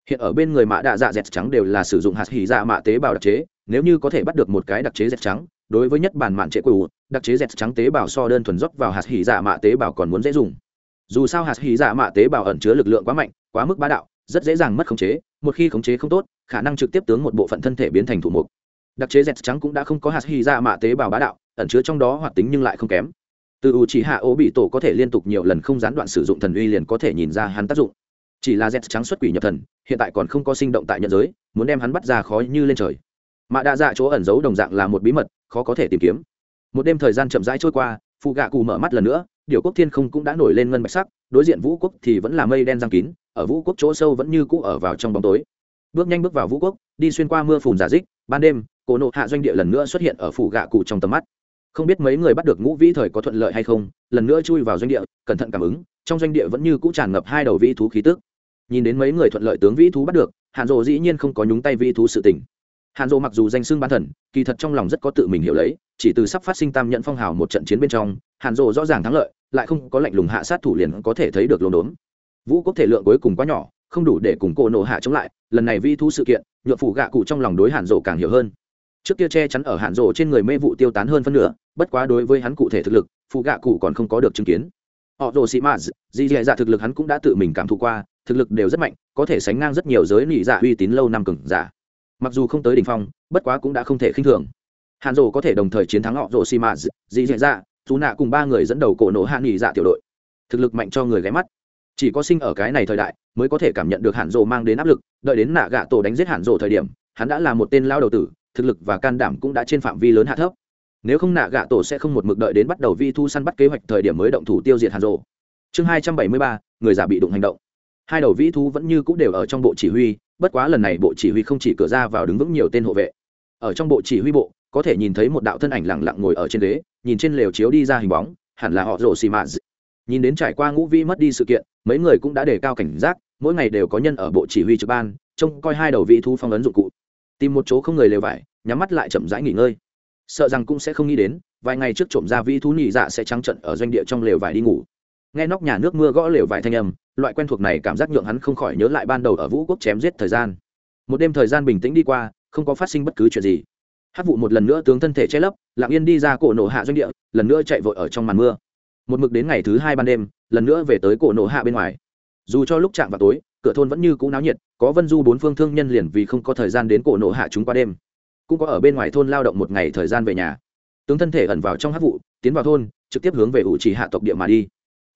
hiện ở bên người mạ đạ dạ dẹt trắng đều là sử dụng hạt hỉ dạ mạ tế bào đặc chế, nếu như có thể bắt được một cái đặc chế dẹt trắng, đối với nhất bản mạn trệ quỷ, đặc chế dẹt trắng tế bào so đơn thuần dốc vào hạt hỉ dạ mạ tế bào còn muốn dễ dùng. Dù sao hạt hỉ dạ mạ tế bào ẩn chứa lực lượng quá mạnh, quá mức bá đạo, rất dễ dàng mất khống chế, một khi khống chế không tốt, khả năng trực tiếp tướng một bộ phận thân thể biến thành thủ mục. Đặc chế dẹt trắng cũng đã không có hạt hy ra dạ mạ tế bào bá đạo, ẩn chứa trong đó hoạt tính nhưng lại không kém. Từ u chỉ hạ ố bị tổ có thể liên tục nhiều lần không gián đoạn sử dụng thần uy liền có thể nhìn ra hắn tác dụng chỉ là dẹt trắng xuất quỷ nhập thần, hiện tại còn không có sinh động tại nhân giới, muốn đem hắn bắt ra khó như lên trời. Mạ đa dạ chỗ ẩn giấu đồng dạng là một bí mật, khó có thể tìm kiếm. Một đêm thời gian chậm rãi trôi qua, phụ gạ cụ mở mắt lần nữa, điều quốc thiên không cũng đã nổi lên ngân bạch sắc, đối diện vũ quốc thì vẫn là mây đen giang kín, ở vũ quốc chỗ sâu vẫn như cũ ở vào trong bóng tối. Bước nhanh bước vào vũ quốc, đi xuyên qua mưa phùn giả dích, ban đêm, cổ nộ hạ doanh địa lần nữa xuất hiện ở phủ gạ cụ trong tầm mắt. Không biết mấy người bắt được ngũ vĩ thời có thuận lợi hay không, lần nữa chui vào doanh địa, cẩn thận cảm ứng, trong doanh địa vẫn như cũ tràn ngập hai đầu vĩ thú khí tức nhìn đến mấy người thuận lợi tướng vĩ thú bắt được, hàn rộ dĩ nhiên không có nhúng tay vĩ thú sự tình. Hàn rộ mặc dù danh xưng ban thần, kỳ thật trong lòng rất có tự mình hiểu lấy, chỉ từ sắp phát sinh tam nhận phong hào một trận chiến bên trong, hàn rộ rõ ràng thắng lợi, lại không có lạnh lùng hạ sát thủ liền có thể thấy được lồn đốn. Vũ quốc thể lượng cuối cùng quá nhỏ, không đủ để cùng cô nộ hạ chống lại, lần này vi thu sự kiện nhuộm phủ gạ cụ trong lòng đối hàn rộ càng hiểu hơn. Trước kia che chắn ở Hàn rộ trên người mê vụ tiêu tán hơn phân nửa, bất quá đối với hắn cụ thể thực lực phụ gạ cụ còn không có được chứng kiến. Họ rồ sĩ maz dì dạy dạ thực lực hắn cũng đã tự mình cảm thụ qua thực lực đều rất mạnh, có thể sánh ngang rất nhiều giới nị dạ uy tín lâu năm cừng giả. Mặc dù không tới đ ỉ n h phong, bất quá cũng đã không thể khinh thường. Hàn rồ có thể đồng thời chiến thắng họ rồ sĩ maz dị dạ dạ dù nạ cùng ba người dẫn đầu cổ nổ hạ nị dạ tiểu đội. Thực lực mạnh cho người ghé mắt. Chỉ có sinh ở cái này thời đại, mới có thể cảm nhận được Hàn rồ mang đến áp lực, đợi đến nạ gạ tổ đánh giết Hàn rồ thời điểm, hắn đã là một tên lao đầu tử, thực lực và can đảm cũng đã trên phạm vi lớn hạ thấp. Nếu không nạ gạ tổ sẽ không một mực đợi đến bắt đầu vi thu săn bắt kế hoạch thời điểm mới động thủ tiêu diệt hàn rộ chương hai trăm bảy mươi ba, người già bị đụng hành động hai đầu vĩ thú vẫn như c ũ đều ở trong bộ chỉ huy, bất quá lần này bộ chỉ huy không chỉ cửa ra vào đứng vững nhiều tên hộ vệ. Ở trong bộ chỉ huy bộ, có thể nhìn thấy một đạo thân ảnh lẳng lặng ngồi ở trên ghế, nhìn trên lều chiếu đi ra hình bóng, hẳn là họ rổ xì mạt nhìn đến trải qua ngũ vi mất đi sự kiện, mấy người cũng đã đề cao cảnh giác, mỗi ngày đều có nhân ở bộ chỉ huy trực ban, trông coi hai đầu vĩ thú phong ấn dụng cụ. Tìm một chỗ không người lều vải, nhắm mắt lại chậm rãi nghỉ ngơi. Sợ rằng cũng sẽ không nghĩ đến, vài ngày trước trộm ra vĩ thú nhị dạ sẽ trắng trận ở doanh địa trong lều vải đi ngủ nghe nóc nhà nước mưa gõ lều vải thanh âm, loại quen thuộc này cảm giác nhượng hắn không khỏi nhớ lại ban đầu ở vũ quốc chém giết thời gian. Một đêm thời gian bình tĩnh đi qua, không có phát sinh bất cứ chuyện gì. Hát vụ một lần nữa tướng thân thể che lấp, lặng yên đi ra cổ nổ hạ doanh địa, lần nữa chạy vội ở trong màn mưa. Một mực đến ngày thứ hai ban đêm, lần nữa về tới cổ nổ hạ bên ngoài. Dù cho lúc chạm vào tối, cửa thôn vẫn như cũ náo nhiệt, có vân du bốn phương thương nhân liền vì không có thời gian đến cổ nổ hạ chúng qua đêm. Cũng có ở bên ngoài thôn lao động một ngày thời gian về nhà. Tướng thân thể ẩn vào trong hát vụ tiến vào thôn, trực tiếp hướng về ủ trì hạ tộc địa mà đi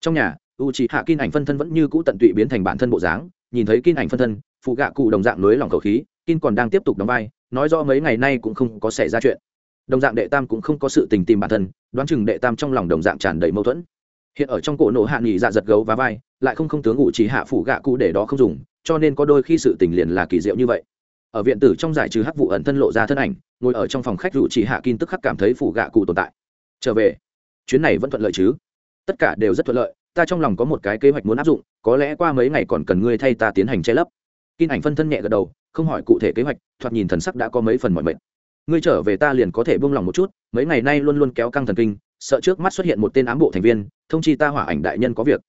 trong nhà u trì hạ kin ảnh phân thân vẫn như cũ tận tụy biến thành bản thân bộ dáng, nhìn thấy kin ảnh phân thân phụ gạ cụ đồng dạng nới lỏng cầu khí, kin còn đang tiếp tục đóng vai, nói rõ mấy ngày nay cũng không có xảy ra chuyện. Đồng dạng đệ tam cũng không có sự tình tìm bản thân, đoán chừng đệ tam trong lòng đồng dạng tràn đầy mâu thuẫn. Hiện ở trong cổ nổ hạ nghỉ dạ giật gấu và vai, lại không không tướng ngụ chỉ hạ phủ gạ cụ để đó không dùng, cho nên có đôi khi sự tình liền là kỳ diệu như vậy. Ở viện tử trong giải trừ hắc vụ ẩn thân lộ ra thân ảnh, ngồi ở trong phòng khách rủ chỉ hạ kin tức khắc cảm thấy phủ gạ cụ tồn tại. Trở về. Chuyến này vẫn thuận lợi chứ? Tất cả đều rất thuận lợi, ta trong lòng có một cái kế hoạch muốn áp dụng, có lẽ qua mấy ngày còn cần ngươi thay ta tiến hành che lấp. Kin ảnh phân thân nhẹ gật đầu, không hỏi cụ thể kế hoạch, thoạt nhìn thần sắc đã có mấy phần mọi mệt. Ngươi trở về ta liền có thể buông lòng một chút, mấy ngày nay luôn luôn kéo căng thần kinh, sợ trước mắt xuất hiện một tên ám bộ thành viên, thông chi ta hỏa ảnh đại nhân có việc.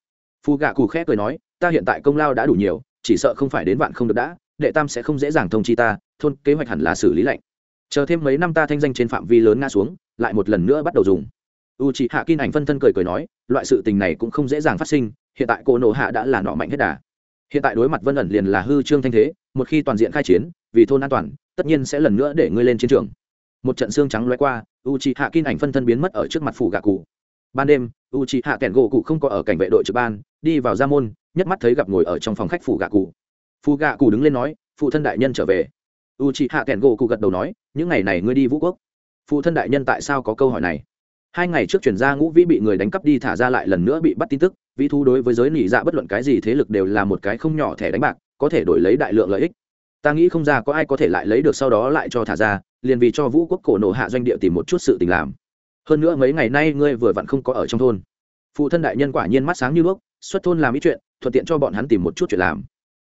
Phù gạ cù khẽ cười nói, ta hiện tại công lao đã đủ nhiều, chỉ sợ không phải đến vạn không được đã, đệ tam sẽ không dễ dàng thông chi ta, thôn kế hoạch hẳn là xử lý lệnh chờ thêm mấy năm ta thanh danh trên phạm vi lớn ngã xuống, lại một lần nữa bắt đầu dùng u c h ị hạ kim ảnh phân thân cười cười nói, loại sự tình này cũng không dễ dàng phát sinh, hiện tại cô nộ hạ đã là nọ mạnh hết đà. Hiện tại đối mặt vân ẩn liền là hư trương thanh thế, một khi toàn diện khai chiến, vì thôn an toàn, tất nhiên sẽ lần nữa để ngươi lên chiến trường. Một trận xương trắng loay qua u c h ị hạ kin ảnh phân thân biến mất ở trước mặt phủ gạ cụ. Ban đêm u c h ị hạ kẻn gỗ cụ không có ở cảnh vệ đội trực ban, đi vào gia môn nhất mắt thấy gặp ngồi ở trong phòng khách phủ gạ cụ. Phù gạ cụ đứng lên nói, phụ thân đại nhân trở về. U c h ị hạ kẻn gỗ cụ gật đầu nói, những ngày này ngươi đi vũ quốc. Phụ thân đại nhân tại sao có câu hỏi này? Hai ngày trước chuyển ra ngũ vĩ bị người đánh cắp đi thả ra lại lần nữa bị bắt tin tức, vĩ thu đối với giới nỉ dạ bất luận cái gì thế lực đều là một cái không nhỏ thẻ đánh bạc, có thể đổi lấy đại lượng lợi ích. Ta nghĩ không ra có ai có thể lại lấy được sau đó lại cho thả ra, liền vì cho vũ quốc cổ nổ hạ doanh địa tìm một chút sự tình làm. Hơn nữa mấy ngày nay ngươi vừa vặn không có ở trong thôn. Phụ thân đại nhân quả nhiên mắt sáng như đuốc, xuất thôn làm ít chuyện, thuận tiện cho bọn hắn tìm một chút chuyện làm.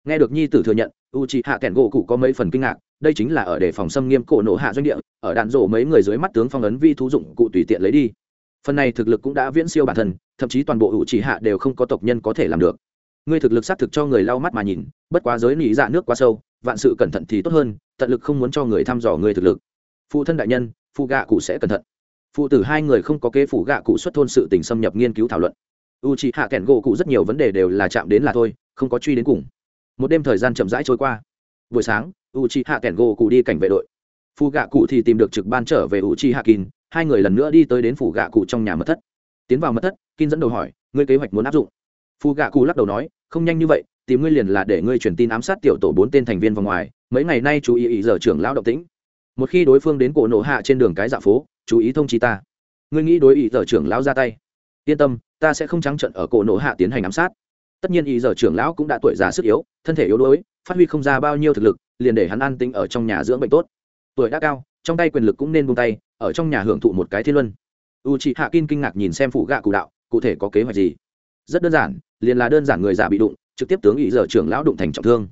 Nghe được nhi tử thừa nhận u c hạ kẻn gỗ cụ có mấy phần kinh ngạc đây chính là ở để phòng xâm nghiêm cổ nổ hạ doanh địa, ở đạn rổ mấy người dưới mắt tướng phong ấn vi thú dụng cụ tùy tiện lấy đi. Phần này thực lực cũng đã viễn siêu bản thân, thậm chí toàn bộ u c hạ đều không có tộc nhân có thể làm được. Ngươi thực lực xác thực cho người lau mắt mà nhìn, bất quá giới nỉ dạ nước quá sâu, vạn sự cẩn thận thì tốt hơn, tận lực không muốn cho người thăm dò người thực lực. Phụ thân đại nhân, phụ gạ cụ sẽ cẩn thận. Phụ tử hai người không có kế phủ gạ cụ xuất thôn sự tình xâm nhập nghiên cứu thảo luận. U c h ị hạ kẻn gỗ cụ rất nhiều vấn đề đều là chạm đến là thôi, không có truy đến cùng. Một đêm thời gian chậm rãi trôi qua. Buổi sáng u c h hạ kẻng gỗ cụ đi cảnh vệ đội. Phù gạ cụ thì tìm được trực ban trở về u c h hạ kín hai người lần nữa đi tới đến phủ gạ cụ trong nhà mật thất. Tiến vào mật thất kín dẫn đầu hỏi, ngươi kế hoạch muốn áp dụng? Phù gạ cụ lắc đầu nói, không nhanh như vậy, tìm ngươi liền là để ngươi truyền tin ám sát tiểu tổ bốn tên thành viên vào ngoài. Mấy ngày nay chú ý ý giờ trưởng lão động tĩnh. Một khi đối phương đến cổ nổ hạ trên đường cái dạ phố, chú ý thông chi ta. Ngươi nghĩ đối ý giờ trưởng lão ra tay. Yên tâm, ta sẽ không trắng trận ở cổ nổ hạ tiến hành ám sát. Tất nhiên ý giờ trưởng lão cũng đã tuổi già sức yếu, thân thể yếu đuối, phát huy không ra bao nhiêu thực lực liền để hắn an tĩnh ở trong nhà dưỡng bệnh tốt. Tuổi đã cao, trong tay quyền lực cũng nên buông tay, ở trong nhà hưởng thụ một cái thiên luân. U chị hạ kinh kinh ngạc nhìn xem phụ gạ cụ đạo, cụ thể có kế hoạch gì? Rất đơn giản, liền là đơn giản người già bị đụng, trực tiếp tướng ý giờ trưởng lão đụng thành trọng thương.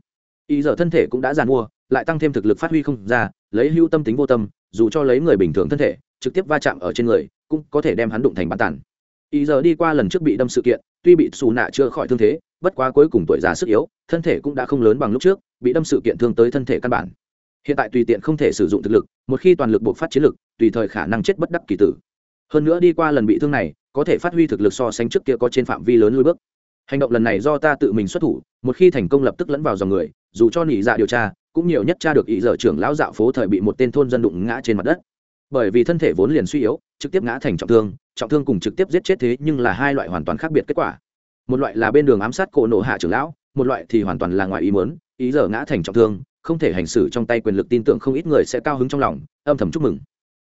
Ý giờ thân thể cũng đã giàn mua lại tăng thêm thực lực phát huy không ra, lấy hưu tâm tính vô tâm, dù cho lấy người bình thường thân thể, trực tiếp va chạm ở trên người, cũng có thể đem hắn đụng thành bán tàn ý giờ đi qua lần trước bị đâm sự kiện, tuy bị xù nạ chưa khỏi thương thế, bất quá cuối cùng tuổi già sức yếu, thân thể cũng đã không lớn bằng lúc trước, bị đâm sự kiện thương tới thân thể căn bản. Hiện tại tùy tiện không thể sử dụng thực lực, một khi toàn lực buộc phát chiến lực, tùy thời khả năng chết bất đắc kỳ tử. Hơn nữa đi qua lần bị thương này, có thể phát huy thực lực so sánh trước kia có trên phạm vi lớn lôi bước. Hành động lần này do ta tự mình xuất thủ, một khi thành công lập tức lẫn vào dòng người, dù cho nỉ dạ điều tra, cũng nhiều nhất tra được ý giờ trưởng lão dạo phố thời bị một tên thôn dân đụng ngã trên mặt đất bởi vì thân thể vốn liền suy yếu, trực tiếp ngã thành trọng thương trọng thương cùng trực tiếp giết chết thế nhưng là hai loại hoàn toàn khác biệt kết quả. Một loại là bên đường ám sát cổ nổ hạ trưởng lão, một loại thì hoàn toàn là ngoài ý muốn, ý giờ ngã thành trọng thương, không thể hành xử trong tay quyền lực tin tưởng không ít người sẽ cao hứng trong lòng, âm thầm chúc mừng.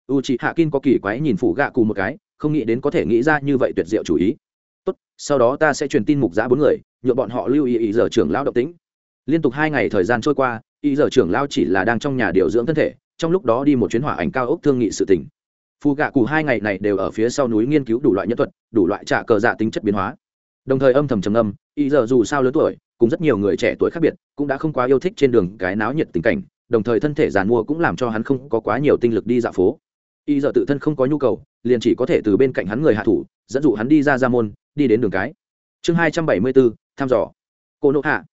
U chị hạ kin có kỳ quái nhìn phủ gạ cù một cái, không nghĩ đến có thể nghĩ ra như vậy tuyệt diệu chủ ý. Tốt, sau đó ta sẽ truyền tin mục giã bốn người nhuộm bọn họ lưu ý ý giờ trưởng lão động tĩnh. Liên tục hai ngày thời gian trôi qua, ý giờ trưởng lão chỉ là đang trong nhà điều dưỡng thân thể trong lúc đó đi một chuyến hỏa ảnh cao ốc thương nghị sự tỉnh phù gạ cụ hai ngày này đều ở phía sau núi nghiên cứu đủ loại nhân thuật, đủ loại trả cờ dạ tính chất biến hóa. Đồng thời âm thầm trầm âm ý giờ dù sao lớn tuổi, cùng rất nhiều người trẻ tuổi khác biệt, cũng đã không quá yêu thích trên đường cái náo nhiệt tình cảnh, đồng thời thân thể giàn mua cũng làm cho hắn không có quá nhiều tinh lực đi dạo phố. Y giờ tự thân không có nhu cầu, liền chỉ có thể từ bên cạnh hắn người hạ thủ, dẫn dụ hắn đi ra ra môn, đi đến đường cái. Chương hai trăm bảy mươi bốn, thăm dò. Cô nộ hạ.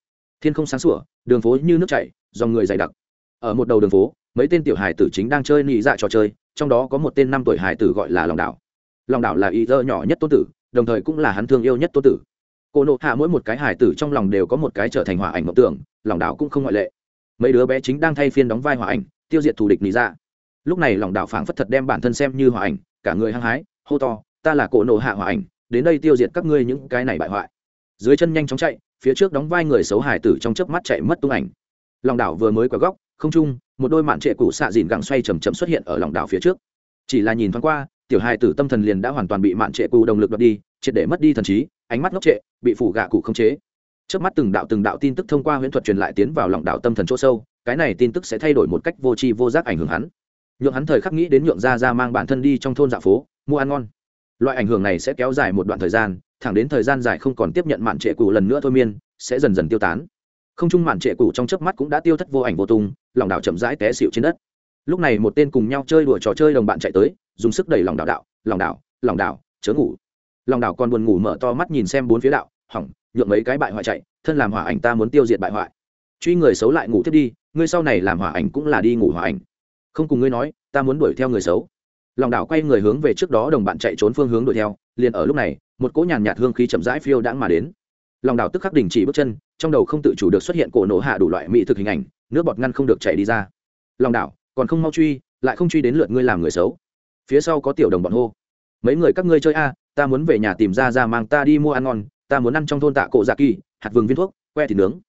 Thiên không sáng sủa, đường phố như nước chảy, dòng người dày đặc. Ở một đầu đường phố mấy tên tiểu hải tử chính đang chơi nị dạ trò chơi, trong đó có một tên năm tuổi hải tử gọi là lòng đảo. Lòng đảo là ý dơ nhỏ nhất tôn tử, đồng thời cũng là hắn thương yêu nhất tôn tử. Cô nộ hạ mỗi một cái hải tử trong lòng đều có một cái trở thành hỏa ảnh mộng tưởng lòng đảo cũng không ngoại lệ. Mấy đứa bé chính đang thay phiên đóng vai hỏa ảnh, tiêu diệt thù địch nị dạ. Lúc này lòng đảo phảng phất thật đem bản thân xem như hỏa ảnh, cả người hăng hái, hô to, ta là cổ nộ hạ hỏa ảnh, đến đây tiêu diệt các ngươi những cái này bại hoại. Dưới chân nhanh chóng chạy, phía trước đóng vai người xấu hải tử trong chớp mắt chạy mất tung ảnh. Lòng đảo vừa mới qua góc không trung, một đôi mạn trệ cũ xạ dìn gặng xoay chầm chậm xuất hiện ở lòng đảo phía trước. Chỉ là nhìn thoáng qua, tiểu Hai tử tâm thần liền đã hoàn toàn bị mạn trệ cũ đồng lực đoạt đi, triệt để mất đi thần trí, ánh mắt ngốc trệ, bị phủ gạ cụ không chế. Trước mắt từng đạo từng đạo tin tức thông qua huyễn thuật truyền lại tiến vào lòng đảo tâm thần chỗ sâu, cái này tin tức sẽ thay đổi một cách vô tri vô giác ảnh hưởng hắn. Nhượng hắn thời khắc nghĩ đến nhượng ra ra mang bản thân đi trong thôn dạ phố, mua ăn ngon. Loại ảnh hưởng này sẽ kéo dài một đoạn thời gian, thẳng đến thời gian dài không còn tiếp nhận mạn trệ cụ lần nữa thôi miên, sẽ dần dần tiêu tán. Không chung mạn trệ cụ trong chớp mắt cũng đã tiêu thất vô ảnh vô tung lòng đảo chậm rãi té xịu trên đất. Lúc này một tên cùng nhau chơi đùa trò chơi đồng bạn chạy tới, dùng sức đẩy lòng đảo đạo, lòng đảo lòng đảo chớ ngủ. Lòng đảo còn buồn ngủ mở to mắt nhìn xem bốn phía đạo, hỏng, nhượng mấy cái bại hoại chạy, thân làm hỏa ảnh ta muốn tiêu diệt bại hoại. Truy người xấu lại ngủ thiết đi, ngươi sau này làm hỏa ảnh cũng là đi ngủ hỏa ảnh. Không cùng ngươi nói, ta muốn đuổi theo người xấu. Lòng đảo quay người hướng về trước đó đồng bạn chạy trốn phương hướng đuổi theo, liền ở lúc này, một cỗ nhàn nhạt hương khí chậm rãi phiêu đãng mà đến lòng đảo tức khắc đình chỉ bước chân, trong đầu không tự chủ được xuất hiện cổ nổ hạ đủ loại mỹ thực hình ảnh, nước bọt ngăn không được chảy đi ra. Lòng đảo, còn không mau truy, lại không truy đến lượt ngươi làm người xấu. Phía sau có tiểu đồng bọn hô. Mấy người các ngươi chơi a, ta muốn về nhà tìm ra ra mang ta đi mua ăn ngon, ta muốn ăn trong thôn tạ cổ dạ kỳ, hạt vừng viên thuốc, que thịt nướng.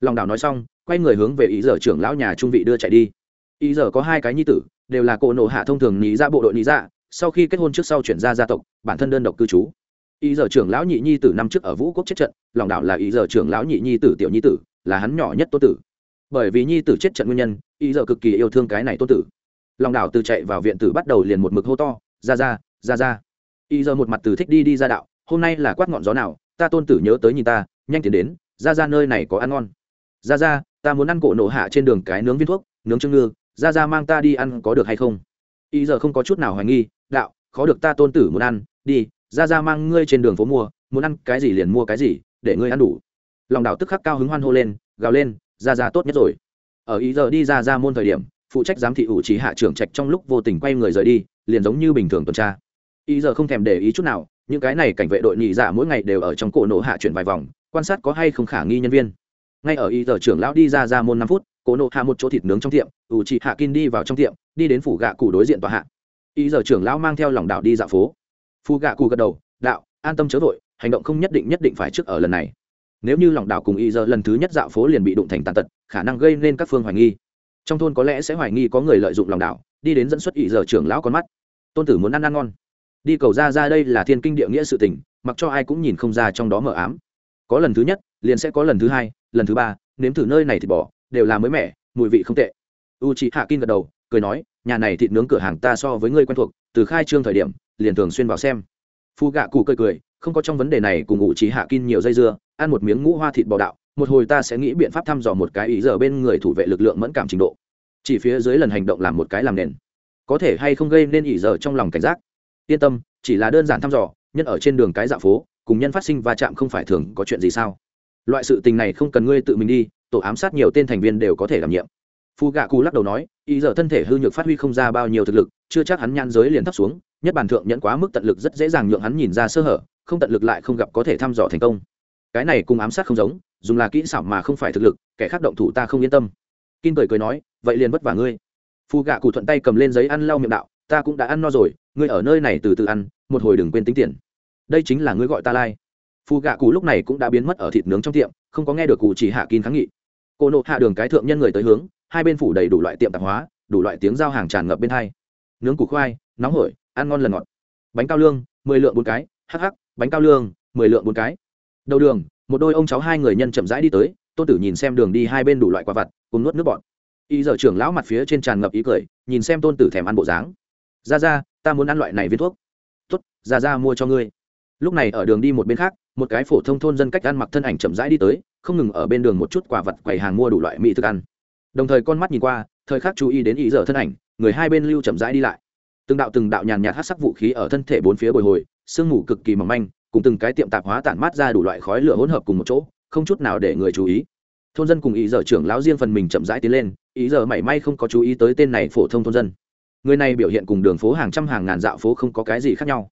Lòng đảo nói xong, quay người hướng về ý giờ trưởng lão nhà trung vị đưa chạy đi. Ý giờ có hai cái nhi tử, đều là cổ nổ hạ thông thường nhí ra dạ bộ đội nhí ra dạ, sau khi kết hôn trước sau chuyển ra gia tộc, bản thân đơn độc cư trú ý giờ trưởng lão nhị nhi tử năm trước ở vũ quốc chết trận, lòng đảo là ý giờ trưởng lão nhị nhi tử tiểu nhi tử, là hắn nhỏ nhất tô tử. Bởi vì nhi tử chết trận nguyên nhân, ý giờ cực kỳ yêu thương cái này tô tử. Lòng đảo từ chạy vào viện tử bắt đầu liền một mực hô to, ra ra ra ra. Ý giờ một mặt từ thích đi đi ra đạo, hôm nay là quát ngọn gió nào, ta tôn tử nhớ tới nhìn ta, nhanh tiến đến, ra ra nơi này có ăn ngon. Ra ra, ta muốn ăn cổ nổ hạ trên đường cái nướng viên thuốc, nướng trưng ngư, ra ra mang ta đi ăn có được hay không? Ý giờ không có chút nào hoài nghi, đạo, khó được ta tôn tử muốn ăn, đi ra ra mang ngươi trên đường phố mua, muốn ăn cái gì liền mua cái gì, để ngươi ăn đủ. Lòng đảo tức khắc cao hứng hoan hô lên, gào lên, ra ra tốt nhất rồi. Ở ý giờ đi ra ra môn thời điểm, phụ trách giám thị ủ trí hạ trưởng trạch trong lúc vô tình quay người rời đi, liền giống như bình thường tuần tra. Ý giờ không thèm để ý chút nào, những cái này cảnh vệ đội nhị giả mỗi ngày đều ở trong cổ nổ hạ chuyển vài vòng, quan sát có hay không khả nghi nhân viên. Ngay ở ý giờ trưởng lão đi ra ra môn năm phút, cổ nổ hạ một chỗ thịt nướng trong tiệm, ủ trí hạ kin đi vào trong tiệm, đi đến phủ gạ cụ đối diện tòa hạ. Ý giờ trưởng lão mang theo lòng đảo đi dạo phố phu gạ cụ gật đầu, đạo, an tâm chớ vội, hành động không nhất định nhất định phải trước ở lần này. Nếu như lòng đạo cùng Y giờ lần thứ nhất dạo phố liền bị đụng thành tàn tật, khả năng gây nên các phương hoài nghi. Trong thôn có lẽ sẽ hoài nghi có người lợi dụng lòng đạo đi đến dẫn xuất Y giờ trưởng lão con mắt. Tôn tử muốn ăn ăn ngon. Đi cầu ra ra đây là thiên kinh địa nghĩa sự tình, mặc cho ai cũng nhìn không ra trong đó mờ ám. Có lần thứ nhất, liền sẽ có lần thứ hai, lần thứ ba, nếm thử nơi này thì bỏ đều là mới mẻ, mùi vị không tệ u chị hạ kinh gật đầu, cười nói, nhà này thịt nướng cửa hàng ta so với ngươi quen thuộc, từ khai trương thời điểm, liền thường xuyên vào xem. Phu gạ cụ cười cười, không có trong vấn đề này cùng ngụ trí hạ kin nhiều dây dưa, ăn một miếng ngũ hoa thịt bò đạo, một hồi ta sẽ nghĩ biện pháp thăm dò một cái ý giờ bên người thủ vệ lực lượng mẫn cảm trình độ. Chỉ phía dưới lần hành động làm một cái làm nền. Có thể hay không gây nên ý giờ trong lòng cảnh giác? Yên tâm, chỉ là đơn giản thăm dò nhân ở trên đường cái dạ phố, cùng nhân phát sinh va chạm không phải thường có chuyện gì sao? Loại sự tình này không cần ngươi tự mình đi, tổ ám sát nhiều tên thành viên đều có thể đảm nhiệm phu gạ cù lắc đầu nói, ý giờ thân thể hư nhược phát huy không ra bao nhiêu thực lực, chưa chắc hắn nhan giới liền thấp xuống, nhất bản thượng nhận quá mức tận lực rất dễ dàng nhượng hắn nhìn ra sơ hở, không tận lực lại không gặp có thể thăm dò thành công. Cái này cùng ám sát không giống, dùng là kỹ xảo mà không phải thực lực, kẻ khác động thủ ta không yên tâm. Kim cười cười nói, vậy liền vất vả ngươi. Phu gạ cụ thuận tay cầm lên giấy ăn lau miệng đạo, ta cũng đã ăn no rồi, ngươi ở nơi này từ từ ăn, một hồi đừng quên tính tiền. Đây chính là ngươi gọi ta lai. Phu gạ cụ lúc này cũng đã biến mất ở thịt nướng trong tiệm, không có nghe được cụ chỉ hạ kín kháng nghị. Cô nộ hạ đường cái thượng nhân người tới hướng hai bên phủ đầy đủ loại tiệm tạp hóa, đủ loại tiếng giao hàng tràn ngập bên hai. Nướng củ khoai, nóng hổi, ăn ngon lần ngọt. Bánh cao lương, mười lượng bốn cái hh bánh cao lương, mười lượng bốn cái. Đầu đường, một đôi ông cháu hai người nhân chậm rãi đi tới, tôn tử nhìn xem đường đi hai bên đủ loại quả vặt, cùng nuốt nước bọt. Y giờ trưởng lão mặt phía trên tràn ngập ý cười, nhìn xem tôn tử thèm ăn bộ dáng. Ra ra ta muốn ăn loại này viên thuốc. Tuất ra ra mua cho ngươi. Lúc này ở đường đi một bên khác, một cái phổ thông thôn dân cách ăn mặc thân ảnh chậm rãi đi tới, không ngừng ở bên đường một chút quả vật quầy hàng mua đủ loại mỹ thức ăn đồng thời con mắt nhìn qua, thời khắc chú ý đến ý giờ thân ảnh, người hai bên lưu chậm rãi đi lại. Từng đạo từng đạo nhàn nhạt hát sắc vũ khí ở thân thể bốn phía bồi hồi, sương mù cực kỳ mỏng manh, cùng từng cái tiệm tạp hóa tản mát ra đủ loại khói lửa hỗn hợp cùng một chỗ, không chút nào để người chú ý. Thôn dân cùng ý giờ trưởng lão riêng phần mình chậm rãi tiến lên, ý giờ mảy may không có chú ý tới tên này phổ thông thôn dân. Người này biểu hiện cùng đường phố hàng trăm hàng ngàn dạo phố không có cái gì khác nhau.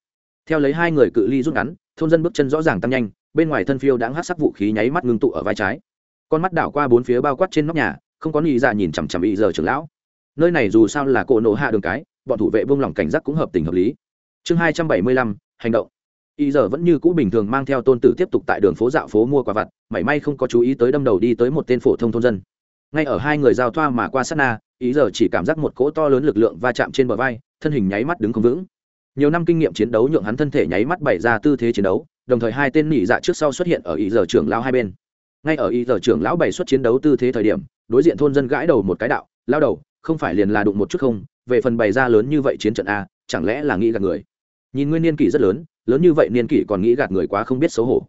Theo lấy hai người cự ly rút ngắn, thôn dân bước chân rõ ràng tăng nhanh, bên ngoài thân phiêu đã hát sắc vũ khí nháy mắt ngưng tụ ở vai trái. Con mắt đảo qua bốn phía bao quát trên nóc nhà không có nghĩ ra dạ nhìn chằm chằm ý giờ trưởng lão. Nơi này dù sao là cỗ nổ hạ đường cái, bọn thủ vệ buông lỏng cảnh giác cũng hợp tình hợp lý. Chương hai trăm bảy mươi lăm, hành động. Y giờ vẫn như cũ bình thường mang theo tôn tử tiếp tục tại đường phố dạo phố mua quả vặt, mảy may không có chú ý tới đâm đầu đi tới một tên phổ thông thôn dân. Ngay ở hai người giao thoa mà qua sát na ý giờ chỉ cảm giác một cỗ to lớn lực lượng va chạm trên bờ vai, thân hình nháy mắt đứng không vững. Nhiều năm kinh nghiệm chiến đấu nhượng hắn thân thể nháy mắt bày ra tư thế chiến đấu, đồng thời hai tên nỉ dạ trước sau xuất hiện ở ý giờ trưởng lão hai bên. Ngay ở ý giờ trưởng lão bày xuất chiến đấu tư thế thời điểm đối diện thôn dân gãi đầu một cái đạo, lao đầu, không phải liền là đụng một chút không? Về phần bày ra lớn như vậy chiến trận a, chẳng lẽ là nghĩ gạt người? Nhìn nguyên niên kỷ rất lớn lớn như vậy niên kỷ còn nghĩ gạt người quá không biết xấu hổ.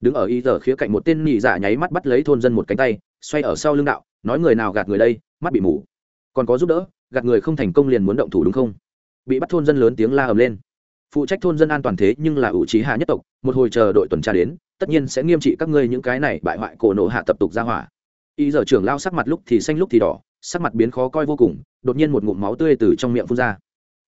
Đứng ở y tờ khía cạnh một tên nhị giả nháy mắt bắt lấy thôn dân một cánh tay, xoay ở sau lưng đạo, nói người nào gạt người đây, mắt bị mù. Còn có giúp đỡ, gạt người không thành công liền muốn động thủ đúng không? Bị bắt thôn dân lớn tiếng la ầm lên. Phụ trách thôn dân an toàn thế nhưng là ủ trí hạ nhất tộc, một hồi chờ đội tuần tra đến, tất nhiên sẽ nghiêm trị các ngươi những cái này bại hoại cổ nộ hạ tập tục ra hỏa ý giờ trưởng lao sắc mặt lúc thì xanh lúc thì đỏ, sắc mặt biến khó coi vô cùng, đột nhiên một ngụm máu tươi từ trong miệng phun ra.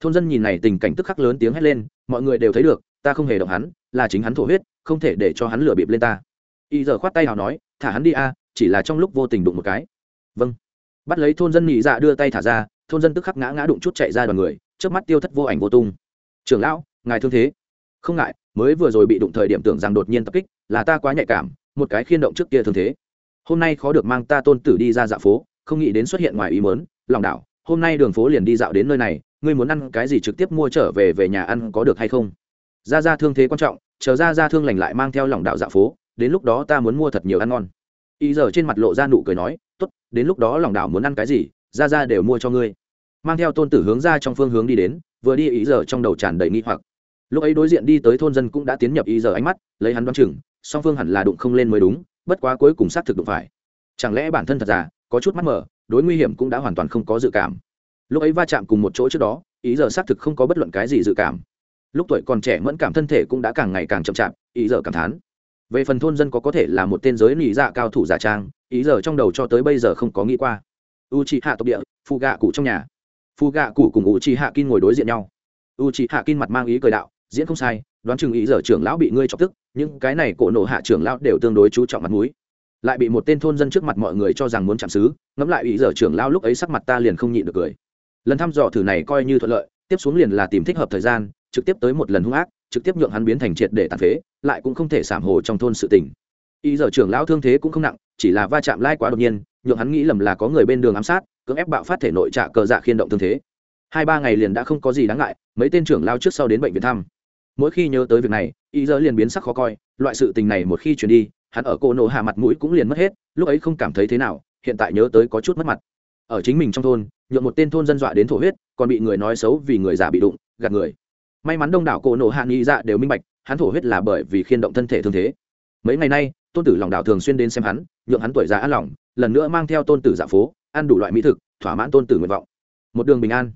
Thôn dân nhìn này tình cảnh tức khắc lớn tiếng hét lên, mọi người đều thấy được, ta không hề động hắn, là chính hắn thổ huyết, không thể để cho hắn lửa bịp lên ta. Ý giờ khoát tay nào nói, thả hắn đi a, chỉ là trong lúc vô tình đụng một cái. Vâng. Bắt lấy thôn dân nhị dạ đưa tay thả ra, thôn dân tức khắc ngã ngã đụng chút chạy ra đoàn người, trước mắt tiêu thất vô ảnh vô tung. Trưởng lão, ngài thương thế. Không ngại, mới vừa rồi bị đụng thời điểm tưởng rằng đột nhiên tập kích, là ta quá nhạy cảm, một cái khiên động trước kia thương thế hôm nay khó được mang ta tôn tử đi ra dạo phố, không nghĩ đến xuất hiện ngoài ý mớn lòng đảo, hôm nay đường phố liền đi dạo đến nơi này, ngươi muốn ăn cái gì trực tiếp mua trở về về nhà ăn có được hay không? Ra ra thương thế quan trọng, chờ ra ra thương lành lại mang theo lòng đạo dạo phố, đến lúc đó ta muốn mua thật nhiều ăn ngon. Ý giờ trên mặt lộ ra nụ cười nói, tốt, đến lúc đó lòng đảo muốn ăn cái gì ra ra đều mua cho ngươi. Mang theo tôn tử hướng ra trong phương hướng đi đến, vừa đi ý giờ trong đầu tràn đầy nghi hoặc. Lúc ấy đối diện đi tới thôn dân cũng đã tiến nhập ý giờ ánh mắt, lấy hắn đoán chừng, song phương hẳn là đụng không lên mới đúng bất quá cuối cùng xác thực đụng phải. Chẳng lẽ bản thân thật giả có chút mắt mở đối nguy hiểm cũng đã hoàn toàn không có dự cảm. Lúc ấy va chạm cùng một chỗ trước đó, ý giờ xác thực không có bất luận cái gì dự cảm. Lúc tuổi còn trẻ mẫn cảm thân thể cũng đã càng ngày càng chậm chạp, ý giờ cảm thán. Về phần thôn dân có có thể là một tên giới nỉ dạ cao thủ giả trang, ý giờ trong đầu cho tới bây giờ không có nghĩ qua. U c hạ tộc địa phụ gạ cụ trong nhà. Phụ gạ cụ cùng u c hạ kin ngồi đối diện nhau. U c hạ kin mặt mang ý cười đạo, diễn không sai đoán chừng ý giờ trưởng lão bị ngươi chọc tức, những cái này cổ nổ hạ trưởng lão đều tương đối chú trọng mặt mũi. Lại bị một tên thôn dân trước mặt mọi người cho rằng muốn chạm xứ, ngẫm lại ý giờ trưởng lão lúc ấy sắc mặt ta liền không nhịn được cười. Lần thăm dò thử này coi như thuận lợi, tiếp xuống liền là tìm thích hợp thời gian, trực tiếp tới một lần hung ác, trực tiếp nhượng hắn biến thành triệt để tàn phế, lại cũng không thể sảm hồ trong thôn sự tình. Ý giờ trưởng lão thương thế cũng không nặng, chỉ là va chạm lai quá đột nhiên, nhượng hắn nghĩ lầm là có người bên đường ám sát, cưỡng ép bạo phát thể nội trạ cờ dạ khiên động thương thế. Hai ba ngày liền đã không có gì đáng ngại, mấy tên trưởng lao trước sau đến bệnh viện thăm mỗi khi nhớ tới việc này ý giờ liền biến sắc khó coi, loại sự tình này một khi chuyển đi, hắn ở cô nổ hạ mặt mũi cũng liền mất hết, lúc ấy không cảm thấy thế nào, hiện tại nhớ tới có chút mất mặt. Ở chính mình trong thôn, nhượng một tên thôn dân dọa đến thổ huyết, còn bị người nói xấu vì người già bị đụng, gạt người. May mắn đông đảo cổ nổ hạ nghĩ dạ đều minh bạch, hắn thổ huyết là bởi vì khiên động thân thể thương thế. Mấy ngày nay, tôn tử lòng đảo thường xuyên đến xem hắn, nhượng hắn tuổi già ăn lòng, lần nữa mang theo tôn tử dạ phố, ăn đủ loại mỹ thực, thỏa mãn tôn tử nguyện vọng. Một đường bình an.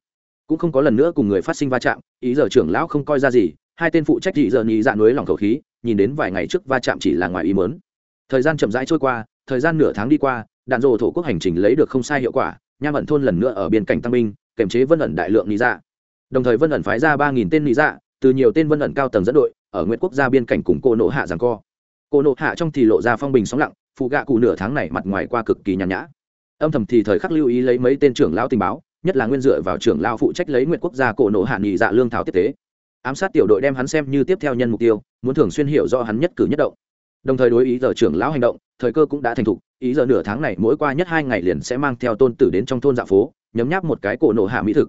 Cũng không có lần nữa cùng người phát sinh va chạm, ý giờ trưởng lão không coi ra gì hai tên phụ trách thị giờ nhị dạ núi lòng khẩu khí, nhìn đến vài ngày trước va chạm chỉ là ngoài ý mớn thời gian chậm rãi trôi qua, thời gian nửa tháng đi qua, đạn dồ thổ quốc hành trình lấy được không sai hiệu quả, nham ẩn thôn lần nữa ở biên cảnh tăng binh kềm chế vân ẩn đại lượng lý dạ. Đồng thời vân ẩn phái ra ba nghìn tên lý dạ từ nhiều tên vân ẩn cao tầng dẫn đội, ở nguyễn quốc gia biên cảnh cùng cô nộ hạ rằng co. Cô nộ hạ trong thì lộ ra phong bình sóng lặng, phụ gạ cụ nửa tháng này mặt ngoài qua cực kỳ nhàn nhã. Âm thầm thì thời khắc lưu ý lấy mấy tên trưởng lão tình báo, nhất là nguyên dựa vào trưởng lão phụ trách lấy nguyễn quốc gia cổ nộ hạ nghị dạ lương thảo tiếp tế ám sát tiểu đội đem hắn xem như tiếp theo nhân mục tiêu, muốn thường xuyên hiểu do hắn nhất cử nhất động. Đồng thời đối ý giờ trưởng lão hành động, thời cơ cũng đã thành thục, ý giờ nửa tháng này mỗi qua nhất hai ngày liền sẽ mang theo tôn tử đến trong thôn dạ phố, nhấm nháp một cái cổ nổ hạ mỹ thực.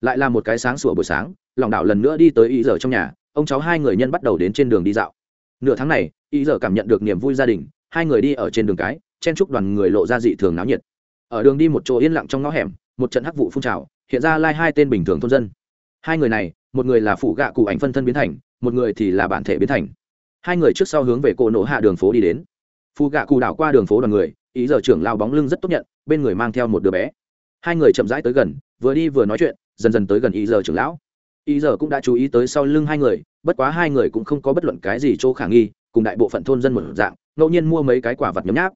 Lại là một cái sáng sủa buổi sáng, lòng đảo lần nữa đi tới ý giờ trong nhà, ông cháu hai người nhân bắt đầu đến trên đường đi dạo. Nửa tháng này, ý giờ cảm nhận được niềm vui gia đình, hai người đi ở trên đường cái, chen chúc đoàn người lộ ra dị thường náo nhiệt. Ở đường đi một chỗ yên lặng trong ngõ hẻm, một trận hắc vụ phun trào, hiện ra lai hai tên bình thường thôn dân. Hai người này một người là phụ gạ cụ ảnh phân thân biến thành, một người thì là bản thể biến thành. Hai người trước sau hướng về cổ nổ hạ đường phố đi đến. Phụ gạ cụ đảo qua đường phố đoàn người, ý giờ trưởng lao bóng lưng rất tốt nhận, bên người mang theo một đứa bé. Hai người chậm rãi tới gần, vừa đi vừa nói chuyện, dần dần tới gần ý giờ trưởng lão. Ý giờ cũng đã chú ý tới sau lưng hai người, bất quá hai người cũng không có bất luận cái gì chỗ khả nghi, cùng đại bộ phận thôn dân một dạng, ngẫu nhiên mua mấy cái quả vật nhấm nháp.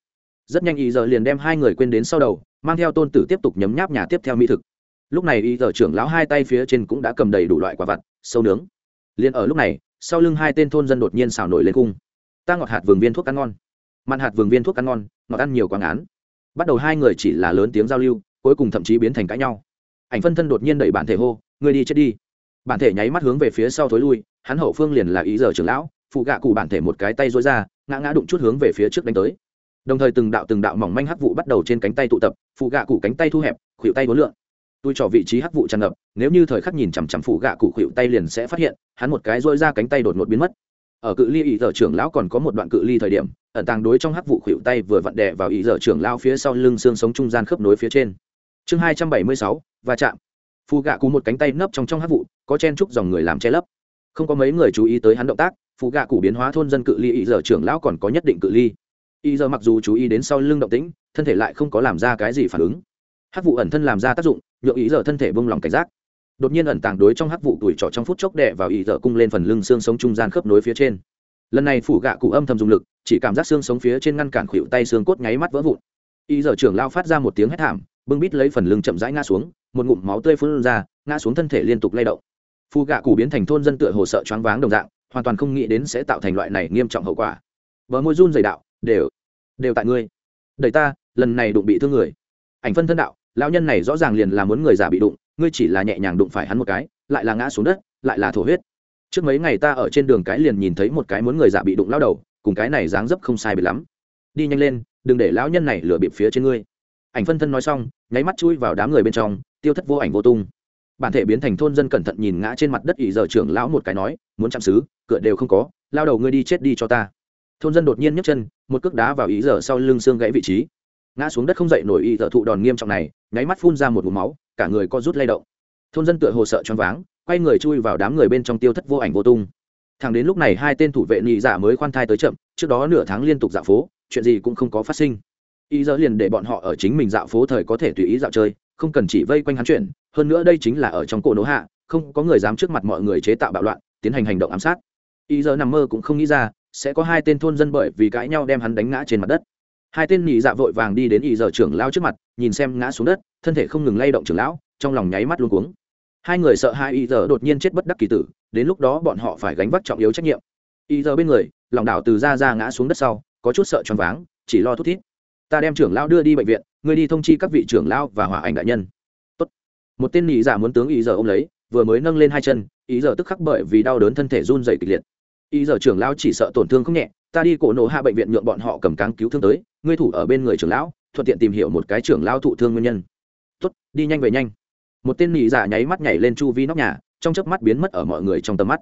Rất nhanh ý giờ liền đem hai người quên đến sau đầu, mang theo tôn tử tiếp tục nhấm nháp nhà tiếp theo mỹ thực lúc này y tờ trưởng lão hai tay phía trên cũng đã cầm đầy đủ loại quả vật sâu nướng. Liền ở lúc này, sau lưng hai tên thôn dân đột nhiên xào nổi lên cung. Ta ngọt hạt vườn viên thuốc ăn ngon. Mặn hạt vườn viên thuốc ăn ngon, ngọt ăn nhiều quáng án bắt đầu hai người chỉ là lớn tiếng giao lưu, cuối cùng thậm chí biến thành cãi nhau. Ảnh phân thân đột nhiên đẩy bản thể hô người đi chết đi. Bản thể nháy mắt hướng về phía sau thối lui, hắn hậu phương liền là ý giờ trưởng lão, phụ gạ cụ bản thể một cái tay dối ra, ngã ngã đụng chút hướng về phía trước đánh tới. Đồng thời từng đạo từng đạo mỏng manh hắc vụ bắt đầu trên cánh tay tụ tập, phụ gạ cụ cánh tay thu hẹp khuỵu tay vốn lượn tôi cho vị trí hắc vụ tràn ngập, nếu như thời khắc nhìn chằm chằm phụ gạ cụ khuỵu tay liền sẽ phát hiện, hắn một cái dôi ra cánh tay đột ngột biến mất. Ở cự ly ý giờ trưởng lão còn có một đoạn cự ly thời điểm, ẩn tàng đối trong hắc vụ khuỵu tay vừa vặn đè vào ý giờ trưởng lão phía sau lưng xương sống trung gian khớp nối phía trên. Chương hai trăm bảy mươi sáu và chạm. Phụ gạ cụ một cánh tay nấp trong trong hắc vụ, có chen trúc dòng người làm che lấp. Không có mấy người chú ý tới hắn động tác phụ gạ cụ biến hóa thôn dân cự ly ý giờ trưởng lão còn có nhất định cự ly. Ý giờ mặc dù chú ý đến sau lưng động tĩnh, thân thể lại không có làm ra cái gì phản ứng. Hắc vụ ẩn thân làm ra tác dụng nhượng ý giờ thân thể bông lòng cảnh giác. Đột nhiên ẩn tàng đối trong hắc vụ tuổi trọ trong phút chốc đè vào ý giờ cung lên phần lưng xương sống trung gian khớp nối phía trên. Lần này phủ gạ cụ âm thầm dùng lực, chỉ cảm giác xương sống phía trên ngăn cản khuỵu tay xương cốt nháy mắt vỡ vụn. Ý giờ trưởng lao phát ra một tiếng hét thảm, bưng bít lấy phần lưng chậm rãi ngã xuống, một ngụm máu tươi phun ra, ngã xuống thân thể liên tục lay động. Phù gạ cụ biến thành thôn dân tựa hồ sợ choáng váng đồng dạng, hoàn toàn không nghĩ đến sẽ tạo thành loại này nghiêm trọng hậu quả. Vợ môi run dày đạo, đều đều tại ngươi. Đẩy ta, lần này đụng bị thương người. Ảnh phân thân đạo lão nhân này rõ ràng liền là muốn người giả bị đụng, ngươi chỉ là nhẹ nhàng đụng phải hắn một cái, lại là ngã xuống đất, lại là thổ huyết. Trước mấy ngày ta ở trên đường cái liền nhìn thấy một cái muốn người giả bị đụng lao đầu, cùng cái này dáng dấp không sai bị lắm. Đi nhanh lên, đừng để lão nhân này lửa bịp phía trên ngươi. Ảnh phân thân nói xong, nháy mắt chui vào đám người bên trong, tiêu thất vô ảnh vô tung. Bản thể biến thành thôn dân cẩn thận nhìn ngã trên mặt đất ỷ giờ trưởng lão một cái nói, muốn chạm xứ, cửa đều không có lao đầu ngươi đi chết đi cho ta. Thôn dân đột nhiên nhấc chân, một cước đá vào ý giờ sau lưng xương gãy vị trí. Ngã xuống đất không dậy nổi ý giờ thụ đòn nghiêm trọng này nháy mắt phun ra một mũ máu, cả người co rút lay động. Thôn dân tựa hồ sợ choáng váng, quay người chui vào đám người bên trong tiêu thất vô ảnh vô tung. Thằng đến lúc này hai tên thủ vệ nhị giả mới khoan thai tới chậm, trước đó nửa tháng liên tục dạo phố, chuyện gì cũng không có phát sinh. Ý giờ liền để bọn họ ở chính mình dạo phố thời có thể tùy ý dạo chơi, không cần chỉ vây quanh hắn chuyện, hơn nữa đây chính là ở trong cổ nỗ hạ, không có người dám trước mặt mọi người chế tạo bạo loạn, tiến hành hành động ám sát. Ý giờ nằm mơ cũng không nghĩ ra, sẽ có hai tên thôn dân bởi vì cãi nhau đem hắn đánh ngã trên mặt đất hai tên nhị dạ vội vàng đi đến ý giờ trưởng lao trước mặt, nhìn xem ngã xuống đất, thân thể không ngừng lay động trưởng lão, trong lòng nháy mắt luôn cuống. Hai người sợ hai ý giờ đột nhiên chết bất đắc kỳ tử, đến lúc đó bọn họ phải gánh vác trọng yếu trách nhiệm. Ý giờ bên người, lòng đảo từ ra ra ngã xuống đất sau, có chút sợ choáng váng, chỉ lo thút thít. Ta đem trưởng lão đưa đi bệnh viện, ngươi đi thông chi các vị trưởng lão và hỏa ảnh đại nhân. Tốt. một tên nhị dạ muốn tướng ý giờ ôm lấy, vừa mới nâng lên hai chân ý giờ tức khắc bởi vì đau đớn thân thể run dày kịch liệt. Ý giờ trưởng lão chỉ sợ tổn thương không nhẹ ta đi cổ nổ hạ bệnh viện nhượng bọn họ cầm cáng cứu thương tới, ngươi thủ ở bên người trưởng lão, thuận tiện tìm hiểu một cái trưởng lão thụ thương nguyên nhân. Tốt, đi nhanh về nhanh. Một tên nị giả nháy mắt nhảy lên chu vi nóc nhà, trong chớp mắt biến mất ở mọi người trong tầm mắt.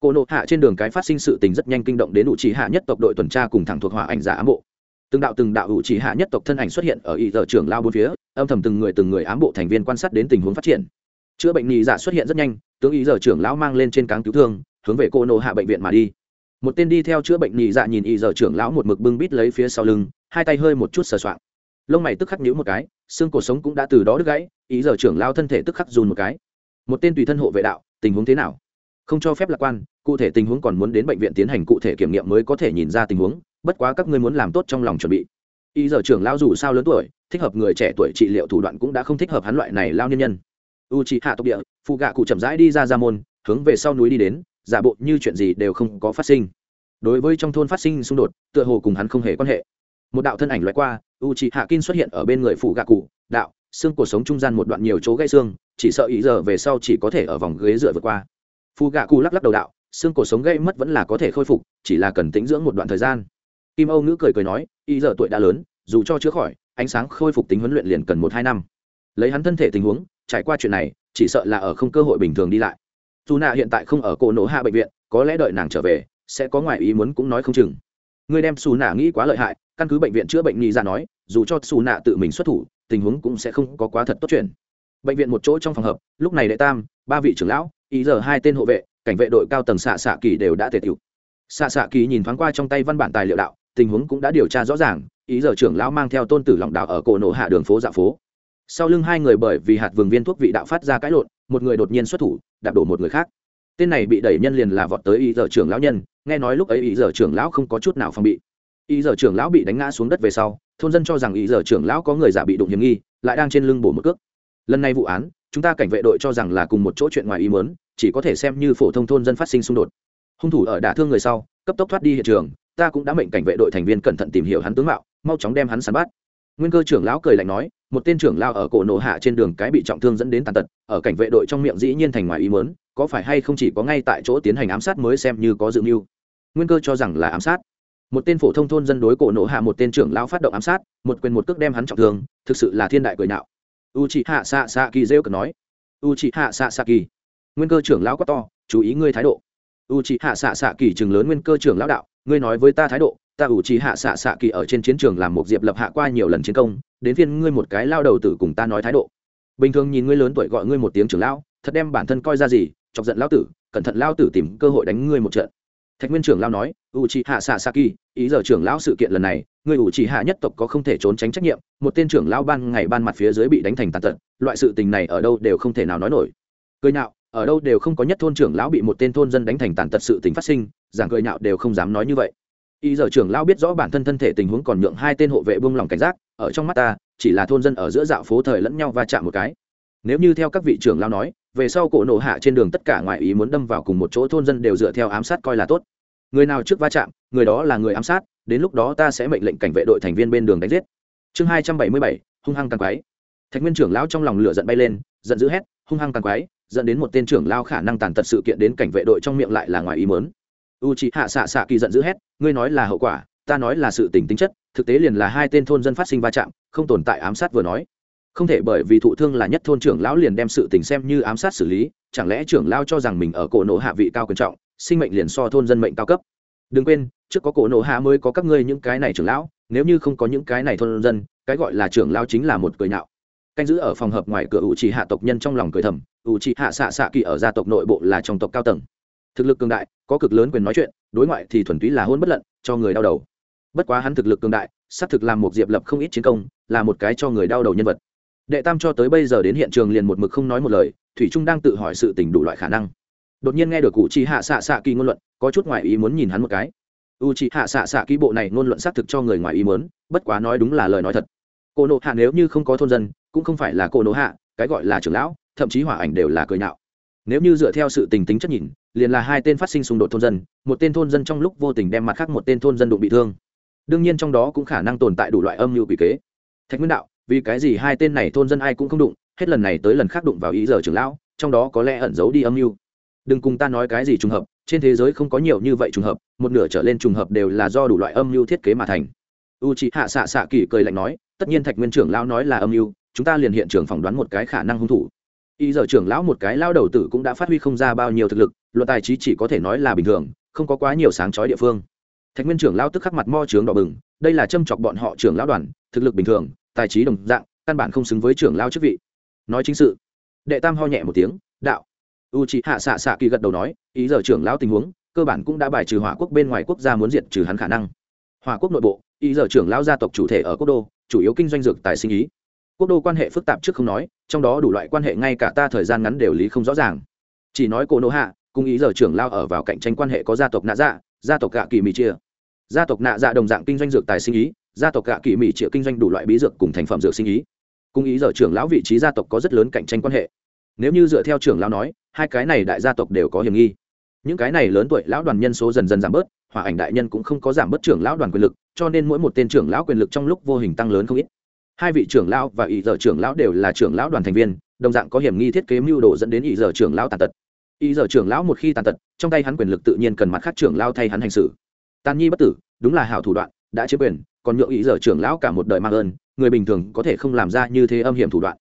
Cổ nổ hạ trên đường cái phát sinh sự tình rất nhanh kinh động đến ủ trì hạ nhất tộc đội tuần tra cùng thẳng thuộc hỏa ảnh giả ám bộ. Từng đạo từng đạo ủ trì hạ nhất tộc thân ảnh xuất hiện ở ý giờ trưởng lao bốn phía, âm thầm từng người từng người ám bộ thành viên quan sát đến tình huống phát triển. Chữa bệnh nị giả xuất hiện rất nhanh, tướng ý giờ trưởng lão mang lên trên cáng cứu thương, hướng về cô nộ hạ bệnh viện mà đi một tên đi theo chữa bệnh nhị dạ nhìn y giờ trưởng lão một mực bưng bít lấy phía sau lưng, hai tay hơi một chút sờ soạng. Lông mày tức khắc nhíu một cái, xương cổ sống cũng đã từ đó đứt gãy ý giờ trưởng lão thân thể tức khắc dùn một cái. Một tên tùy thân hộ vệ đạo, tình huống thế nào? Không cho phép lạc quan, cụ thể tình huống còn muốn đến bệnh viện tiến hành cụ thể kiểm nghiệm mới có thể nhìn ra tình huống, bất quá các ngươi muốn làm tốt trong lòng chuẩn bị. Ý giờ trưởng lão dù sao lớn tuổi, thích hợp người trẻ tuổi trị liệu thủ đoạn cũng đã không thích hợp hắn loại này lao nhân nhân. U trị hạ tộc địa phụ gạ cụ chậm rãi đi ra ra môn, hướng về sau núi đi đến giả bộ như chuyện gì đều không có phát sinh. Đối với trong thôn phát sinh xung đột, tựa hồ cùng hắn không hề quan hệ. Một đạo thân ảnh loại qua u chị hạ kin xuất hiện ở bên người phụ gạ cụ. Đạo, xương cuộc sống trung gian một đoạn nhiều chỗ gãy xương, chỉ sợ ý giờ về sau chỉ có thể ở vòng ghế dựa vượt qua. Phụ gạ cụ lắc lắc đầu đạo, xương cổ sống gãy mất vẫn là có thể khôi phục, chỉ là cần tĩnh dưỡng một đoạn thời gian. Kim âu ngữ cười cười nói, ý giờ tuổi đã lớn, dù cho chữa khỏi, ánh sáng khôi phục tính huấn luyện liền cần một hai năm. Lấy hắn thân thể tình huống, trải qua chuyện này, chỉ sợ là ở không cơ hội bình thường đi lại dù nạ hiện tại không ở cổ nổ hạ bệnh viện, có lẽ đợi nàng trở về, sẽ có ngoài ý muốn cũng nói không chừng. Người đem xù nạ nghĩ quá lợi hại, căn cứ bệnh viện chữa bệnh nhi ra dạ nói, dù cho xù nạ tự mình xuất thủ, tình huống cũng sẽ không có quá thật tốt chuyện. Bệnh viện một chỗ trong phòng hợp, lúc này đệ tam, ba vị trưởng lão, ý giờ hai tên hộ vệ, cảnh vệ đội cao tầng xạ xạ kỳ đều đã tề tiểu. Xạ xạ kỳ nhìn thoáng qua trong tay văn bản tài liệu đạo, tình huống cũng đã điều tra rõ ràng, ý giờ trưởng lão mang theo tôn tử lòng đạo ở cổ nổ hạ đường phố dạ phố sau lưng hai người bởi vì hạt vườn viên thuốc vị đạo phát ra cãi lộn, một người đột nhiên xuất thủ, đạp đổ một người khác. Tên này bị đẩy nhân liền là vọt tới ý giờ trưởng lão nhân, nghe nói lúc ấy ý giờ trưởng lão không có chút nào phòng bị. Ý giờ trưởng lão bị đánh ngã xuống đất về sau, thôn dân cho rằng ý giờ trưởng lão có người giả bị đụng hiểm nghi, lại đang trên lưng bổ một cước. Lần này vụ án, chúng ta cảnh vệ đội cho rằng là cùng một chỗ chuyện ngoài ý mớn chỉ có thể xem như phổ thông thôn dân phát sinh xung đột. Hung thủ ở đả thương người sau, cấp tốc thoát đi hiện trường, ta cũng đã mệnh cảnh vệ đội thành viên cẩn thận tìm hiểu hắn tướng mạo, mau chóng đem hắn săn bắt nguyên cơ trưởng lão cười lạnh nói, một tên trưởng lao ở cổ nổ hạ trên đường cái bị trọng thương dẫn đến tàn tật, ở cảnh vệ đội trong miệng dĩ nhiên thành ngoài ý mớn có phải hay không chỉ có ngay tại chỗ tiến hành ám sát mới xem như có dự mưu. Nguyên cơ cho rằng là ám sát. Một tên phổ thông thôn dân đối cổ nổ hạ một tên trưởng lão phát động ám sát, một quyền một cước đem hắn trọng thương, thực sự là thiên đại cười nạo u chị hạ xạ xạ kỳ rêu cực nói. U chị hạ xạ xạ kỳ nguyên cơ trưởng lão quá to, chú ý ngươi thái độ. U chị hạ xạ xạ kỳ chừng lớn nguyên cơ trưởng lão đạo, ngươi nói với ta thái độ ta ủ trì hạ xạ xạ kỳ ở trên chiến trường làm một diệp lập hạ qua nhiều lần chiến công, đến phiên ngươi một cái lao đầu tử cùng ta nói thái độ. Bình thường nhìn ngươi lớn tuổi gọi ngươi một tiếng trưởng lão, thật đem bản thân coi ra gì, chọc giận lao tử, cẩn thận lao tử tìm cơ hội đánh ngươi một trận. Thạch nguyên trưởng lao nói u trì hạ xạ xạ kỳ, ý giờ trưởng lão sự kiện lần này người ủ trì hạ nhất tộc có không thể trốn tránh trách nhiệm, một tên trưởng lão ban ngày ban mặt phía dưới bị đánh thành tàn tật, loại sự tình này ở đâu đều không thể nào nói nổi. Cười nhạo, ở đâu đều không có nhất thôn trưởng lão bị một tên thôn dân đánh thành tàn tật sự tình phát sinh, giảng cười nhạo đều không dám nói như vậy y giờ trưởng lão biết rõ bản thân thân thể tình huống còn nhượng hai tên hộ vệ buông lòng cảnh giác, ở trong mắt ta, chỉ là thôn dân ở giữa dạo phố thời lẫn nhau va chạm một cái. Nếu như theo các vị trưởng lão nói, về sau cổ nổ hạ trên đường tất cả ngoại ý muốn đâm vào cùng một chỗ thôn dân đều dựa theo ám sát coi là tốt. Người nào trước va chạm, người đó là người ám sát, đến lúc đó ta sẽ mệnh lệnh cảnh vệ đội thành viên bên đường đánh giết. Chương hai trăm bảy mươi bảy, hung hăng càng quái. Thạch nguyên trưởng lão trong lòng lửa giận bay lên, giận dữ hét, hung hăng càng quái, dẫn đến một tên trưởng lao khả năng tàn tật sự kiện đến cảnh vệ đội trong miệng lại là ngoài ý mớn u chị hạ xạ xạ kỳ giận dữ hét, ngươi nói là hậu quả, ta nói là sự tình tính chất, thực tế liền là hai tên thôn dân phát sinh va chạm, không tồn tại ám sát vừa nói. Không thể bởi vì thụ thương là nhất thôn trưởng lão liền đem sự tình xem như ám sát xử lý, chẳng lẽ trưởng lao cho rằng mình ở cổ nổ hạ vị cao quan trọng, sinh mệnh liền so thôn dân mệnh cao cấp? Đừng quên, trước có cổ nổ hạ mới có các ngươi những cái này trưởng lão, nếu như không có những cái này thôn dân, cái gọi là trưởng lao chính là một cười nhạo. Canh giữ ở phòng hợp ngoài cửa ủ trì hạ tộc nhân trong lòng cười thầm ủ trì hạ xạ xạ kỳ ở gia tộc nội bộ là trong tộc cao tầng. Thực lực cường đại có cực lớn quyền nói chuyện, đối ngoại thì thuần túy là hôn bất lận, cho người đau đầu. Bất quá hắn thực lực cường đại, xác thực làm một diệp lập không ít chiến công, là một cái cho người đau đầu nhân vật. Đệ tam cho tới bây giờ đến hiện trường liền một mực không nói một lời, thủy trung đang tự hỏi sự tình đủ loại khả năng. Đột nhiên nghe được cụ chi hạ xạ xạ kỳ ngôn luận, có chút ngoại ý muốn nhìn hắn một cái. U chi hạ xạ xạ kỳ bộ này ngôn luận xác thực cho người ngoài ý muốn, bất quá nói đúng là lời nói thật. Cô nộ hạ nếu như không có thôn dân, cũng không phải là cô nộ hạ cái gọi là trưởng lão, thậm chí hỏa ảnh đều là cười nhạo nếu như dựa theo sự tình tính chất nhìn, liền là hai tên phát sinh xung đột thôn dân, một tên thôn dân trong lúc vô tình đem mặt khác một tên thôn dân đụng bị thương. Đương nhiên trong đó cũng khả năng tồn tại đủ loại âm mưu quỷ kế. Thạch nguyên đạo, vì cái gì hai tên này thôn dân ai cũng không đụng, hết lần này tới lần khác đụng vào ý giờ trưởng lão, trong đó có lẽ ẩn giấu đi âm mưu. Đừng cùng ta nói cái gì trùng hợp, trên thế giới không có nhiều như vậy trùng hợp, một nửa trở lên trùng hợp đều là do đủ loại âm mưu thiết kế mà thành. U chị hạ xạ xạ kỳ cười lạnh nói, tất nhiên thạch nguyên trưởng lão nói là âm mưu, chúng ta liền hiện trường phỏng đoán một cái khả năng hung thủ ý giờ trưởng lão một cái lao đầu tử cũng đã phát huy không ra bao nhiêu thực lực, luận tài trí chỉ có thể nói là bình thường, không có quá nhiều sáng chói địa phương. Thạch nguyên trưởng lao tức khắc mặt mo trướng đỏ bừng, đây là châm chọc bọn họ trưởng lão đoàn, thực lực bình thường, tài trí đồng dạng, căn bản không xứng với trưởng lao chức vị. Nói chính sự, đệ tam ho nhẹ một tiếng, đạo. U c hạ xạ xạ kỳ gật đầu nói, ý giờ trưởng lão tình huống, cơ bản cũng đã bài trừ hỏa quốc bên ngoài quốc gia muốn diệt trừ hắn khả năng. Hỏa quốc nội bộ, ý giờ trưởng lão gia tộc chủ thể ở quốc đô, chủ yếu kinh doanh dược tài sinh ý. Quốc đô quan hệ phức tạp trước không nói trong đó đủ loại quan hệ ngay cả ta thời gian ngắn đều lý không rõ ràng. Chỉ nói cổ nô hạ, cùng ý giờ trưởng lao ở vào cạnh tranh quan hệ có gia tộc nạ dạ gia tộc gạ kỳ mỹ chia gia tộc nạ dạ đồng dạng kinh doanh dược tài sinh ý, gia tộc gạ kỳ mỹ chia kinh doanh đủ loại bí dược cùng thành phẩm dược sinh ý. Cùng ý giờ trưởng lão vị trí gia tộc có rất lớn cạnh tranh quan hệ. Nếu như dựa theo trưởng lão nói, hai cái này đại gia tộc đều có hiểm nghi. Những cái này lớn tuổi lão đoàn nhân số dần dần giảm bớt, hòa ảnh đại nhân cũng không có giảm bớt trưởng lão đoàn quyền lực, cho nên mỗi một tên trưởng lão quyền lực trong lúc vô hình tăng lớn không ít hai vị trưởng lão và ý giờ trưởng lão đều là trưởng lão đoàn thành viên, đồng dạng có hiểm nghi thiết kế mưu đồ dẫn đến ý giờ trưởng lão tàn tật. Ý giờ trưởng lão một khi tàn tật, trong tay hắn quyền lực tự nhiên cần mặt khác trưởng lão thay hắn hành xử. Tàn nhi bất tử, đúng là hảo thủ đoạn, đã chiếm quyền, còn nhượng ý giờ trưởng lão cả một đời mang ơn, người bình thường có thể không làm ra như thế âm hiểm thủ đoạn.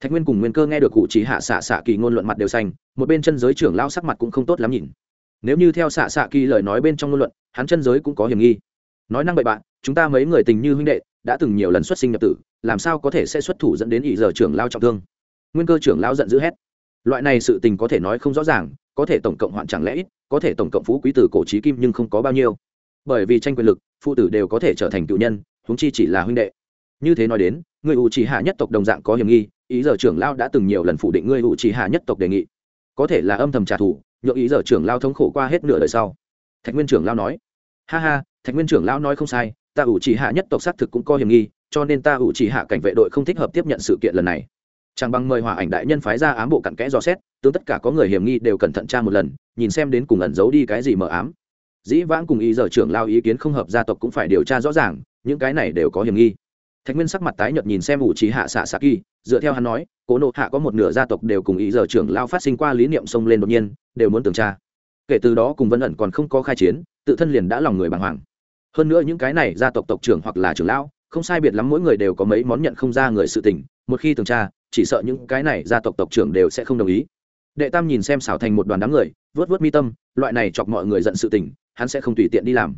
Thạch nguyên cùng nguyên cơ nghe được cụ chỉ hạ xạ xạ kỳ ngôn luận mặt đều xanh, một bên chân giới trưởng lão sắc mặt cũng không tốt lắm nhìn. Nếu như theo xạ xạ kỳ lời nói bên trong ngôn luận, hắn chân giới cũng có hiểm nghi nói năng bậy bạn chúng ta mấy người tình như huynh đệ, đã từng nhiều lần xuất sinh nhập tử, làm sao có thể sẽ xuất thủ dẫn đến ỷ giờ trưởng lao trọng thương? Nguyên cơ trưởng lao giận dữ hét. Loại này sự tình có thể nói không rõ ràng, có thể tổng cộng hoạn chẳng lẽ ít, có thể tổng cộng phú quý tử cổ trí kim nhưng không có bao nhiêu. Bởi vì tranh quyền lực, phụ tử đều có thể trở thành cựu nhân, huống chi chỉ là huynh đệ. Như thế nói đến, người ủ chỉ hạ nhất tộc đồng dạng có hiểm nghi ý giờ trưởng lao đã từng nhiều lần phủ định người ủ chỉ hạ nhất tộc đề nghị. Có thể là âm thầm trả thù, nhượng ý giờ trưởng lao thống khổ qua hết nửa đời sau. Thạch nguyên trưởng lao nói ha ha, thạch nguyên trưởng lão nói không sai, ta ủ chỉ hạ nhất tộc xác thực cũng có hiểm nghi, cho nên ta ủ chỉ hạ cảnh vệ đội không thích hợp tiếp nhận sự kiện lần này. Chàng bằng mời hỏa ảnh đại nhân phái ra ám bộ cặn kẽ dò xét tướng tất cả có người hiểm nghi đều cẩn thận tra một lần, nhìn xem đến cùng ẩn giấu đi cái gì mờ ám. Dĩ vãng cùng ý giờ trưởng lao ý kiến không hợp gia tộc cũng phải điều tra rõ ràng, những cái này đều có hiểm nghi. Thạch nguyên sắc mặt tái nhợt nhìn xem ủ trí hạ xạ xạ kỳ, dựa theo hắn nói, cố nộ hạ có một nửa gia tộc đều cùng ý giờ trưởng lao phát sinh qua lý niệm xông lên đột nhiên, đều muốn tường tra kể từ đó cùng vân ẩn còn không có khai chiến, tự thân liền đã lòng người bàng hoàng. Hơn nữa những cái này gia tộc tộc trưởng hoặc là trưởng lão, không sai biệt lắm mỗi người đều có mấy món nhận không ra người sự tình, một khi tường tra, chỉ sợ những cái này gia tộc tộc trưởng đều sẽ không đồng ý. Đệ tam nhìn xem xảo thành một đoàn đám người, vớt vớt mi tâm, loại này chọc mọi người giận sự tình, hắn sẽ không tùy tiện đi làm.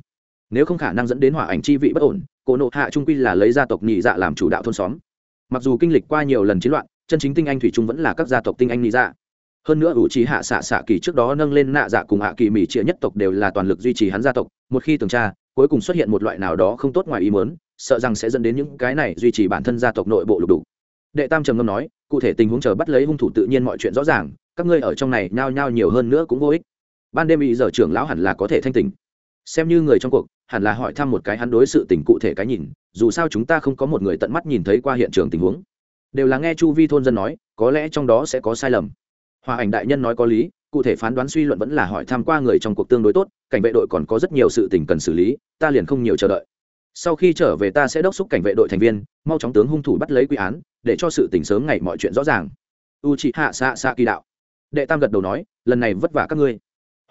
Nếu không khả năng dẫn đến hỏa ảnh chi vị bất ổn, cổ nộ hạ trung quy là lấy gia tộc nhị dạ làm chủ đạo thôn xóm. Mặc dù kinh lịch qua nhiều lần chiến loạn, chân chính tinh anh thủy trung vẫn là các gia tộc tinh anh nhị dạ hơn nữa ủ trí hạ xạ xạ kỳ trước đó nâng lên nạ dạ cùng hạ kỳ mỹ trịa nhất tộc đều là toàn lực duy trì hắn gia tộc. Một khi tường tra, cuối cùng xuất hiện một loại nào đó không tốt ngoài ý mớn sợ rằng sẽ dẫn đến những cái này duy trì bản thân gia tộc nội bộ lục đủ đệ tam trầm ngâm nói, cụ thể tình huống chờ bắt lấy hung thủ tự nhiên mọi chuyện rõ ràng, các ngươi ở trong này nhao nhao nhiều hơn nữa cũng vô ích. Ban đêm ý giờ trưởng lão hẳn là có thể thanh tình xem như người trong cuộc, hẳn là hỏi thăm một cái hắn đối sự tình cụ thể cái nhìn, dù sao chúng ta không có một người tận mắt nhìn thấy qua hiện trường tình huống. Đều là nghe chu vi thôn dân nói, có lẽ trong đó sẽ có sai lầm hòa ảnh đại nhân nói có lý, cụ thể phán đoán suy luận vẫn là hỏi tham qua người trong cuộc tương đối tốt, cảnh vệ đội còn có rất nhiều sự tình cần xử lý, ta liền không nhiều chờ đợi. Sau khi trở về ta sẽ đốc xúc cảnh vệ đội thành viên, mau chóng tướng hung thủ bắt lấy quy án, để cho sự tình sớm ngày mọi chuyện rõ ràng. U chị hạ xạ xạ kỳ đạo. Đệ tam gật đầu nói, lần này vất vả các ngươi.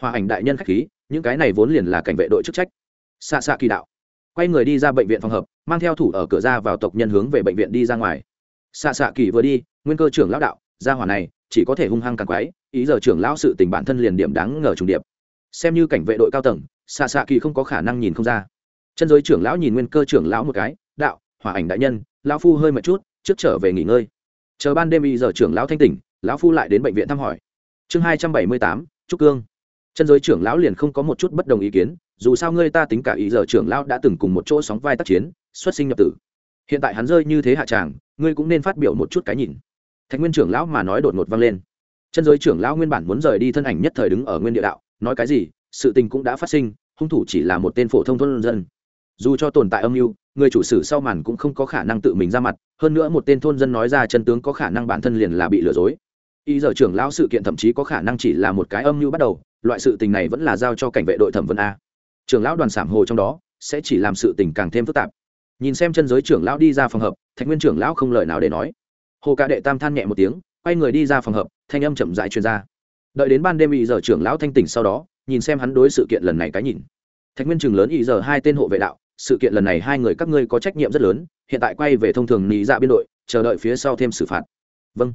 Hòa ảnh đại nhân k h á c h khí, những cái này vốn liền là cảnh vệ đội chức trách. Xạ xạ kỳ đạo. Quay người đi ra bệnh viện phòng hợp, mang theo thủ ở cửa ra vào tộc nhân hướng về bệnh viện đi ra ngoài. Xạ xạ kỳ vừa đi, nguyên cơ trưởng lão đạo, gia hỏa này chỉ có thể hung hăng càng quái, ý giờ trưởng lão sự tình bản thân liền điểm đáng ngờ trùng điệp. Xem như cảnh vệ đội cao tầng xạ xạ kỳ không có khả năng nhìn không ra. Chân giới trưởng lão nhìn nguyên cơ trưởng lão một cái, đạo, hỏa ảnh đại nhân, lão phu hơi mệt chút, trước trở về nghỉ ngơi. Chờ ban đêm ý giờ trưởng lão thanh tỉnh, lão phu lại đến bệnh viện thăm hỏi. Chương hai trăm bảy mươi tám, trúc cương. Chân giới trưởng lão liền không có một chút bất đồng ý kiến, dù sao ngươi ta tính cả ý giờ trưởng lão đã từng cùng một chỗ sóng vai tác chiến, xuất sinh nhập tử. Hiện tại hắn rơi như thế hạ tràng, ngươi cũng nên phát biểu một chút cái nhìn thạch nguyên trưởng lão mà nói đột ngột vang lên. Chân giới trưởng lão nguyên bản muốn rời đi thân ảnh nhất thời đứng ở nguyên địa đạo, nói cái gì, sự tình cũng đã phát sinh, hung thủ chỉ là một tên phổ thông thôn dân. Dù cho tồn tại âm mưu, người chủ sử sau màn cũng không có khả năng tự mình ra mặt, hơn nữa một tên thôn dân nói ra chân tướng có khả năng bản thân liền là bị lừa dối. Y giờ trưởng lão sự kiện thậm chí có khả năng chỉ là một cái âm mưu bắt đầu, loại sự tình này vẫn là giao cho cảnh vệ đội thẩm vấn a. Trưởng lão đoàn sảm hồ trong đó, sẽ chỉ làm sự tình càng thêm phức tạp. Nhìn xem chân giới trưởng lão đi ra phòng hợp thạch nguyên trưởng lão không lời nào để nói hồ ca đệ tam than nhẹ một tiếng, quay người đi ra phòng hợp thanh âm chậm dại truyền ra. Đợi đến ban đêm ý giờ trưởng lão thanh tỉnh sau đó, nhìn xem hắn đối sự kiện lần này cái nhìn. Thạch nguyên trường lớn ý giờ hai tên hộ vệ đạo, sự kiện lần này hai người các ngươi có trách nhiệm rất lớn, hiện tại quay về thông thường nị dạ biên đội, chờ đợi phía sau thêm xử phạt. Vâng.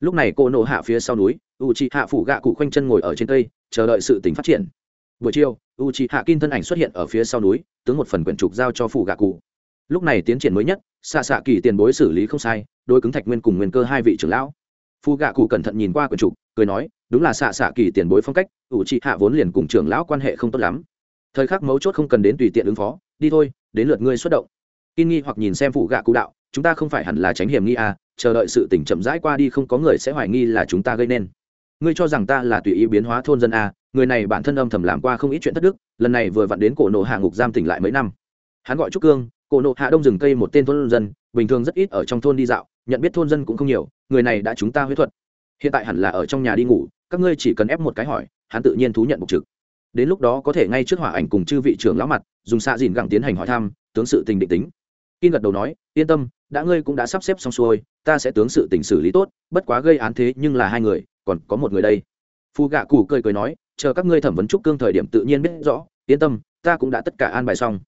Lúc này cô nộ hạ phía sau núi u c hạ phủ gạ cụ khoanh chân ngồi ở trên cây, chờ đợi sự tính phát triển. Buổi chiều u c hạ kin thân ảnh xuất hiện ở phía sau núi, tướng một phần quyển trục giao cho phủ gạ cụ lúc này tiến triển mới nhất xạ xạ kỳ tiền bối xử lý không sai đôi cứng thạch nguyên cùng nguyên cơ hai vị trưởng lão. Phu gạ cụ cẩn thận nhìn qua quần trục, cười nói, đúng là xạ xạ kỳ tiền bối phong cách, ủ trị hạ vốn liền cùng trưởng lão quan hệ không tốt lắm. Thời khắc mấu chốt không cần đến tùy tiện ứng phó, đi thôi, đến lượt ngươi xuất động. Kinh nghi hoặc nhìn xem phụ gạ cụ đạo, chúng ta không phải hẳn là tránh hiểm nghi à chờ đợi sự tỉnh chậm rãi qua đi không có người sẽ hoài nghi là chúng ta gây nên. Ngươi cho rằng ta là tùy ý biến hóa thôn dân à người này bản thân âm thầm làm qua không ít chuyện thất đức, lần này vừa vặn đến cổ nổ hạ ngục giam tỉnh lại mấy năm. Hắn gọi trúc cương cổ nộ hạ đông rừng cây một tên thôn dân, bình thường rất ít ở trong thôn đi dạo, nhận biết thôn dân cũng không nhiều, người này đã chúng ta huyết thuật. Hiện tại hẳn là ở trong nhà đi ngủ, các ngươi chỉ cần ép một cái hỏi, hắn tự nhiên thú nhận bục trực. Đến lúc đó có thể ngay trước hỏa ảnh cùng chư vị trưởng lão mặt, dùng xạ dìn gẳng tiến hành hỏi thăm, tướng sự tình định tính. Kim gật đầu nói, yên tâm, đã ngươi cũng đã sắp xếp xong xuôi, ta sẽ tướng sự tình xử lý tốt, bất quá gây án thế nhưng là hai người, còn có một người đây. Phù gạ cù cười cười nói, chờ các ngươi thẩm vấn trúc cương thời điểm tự nhiên biết rõ, yên tâm, ta cũng đã tất cả an bài xong.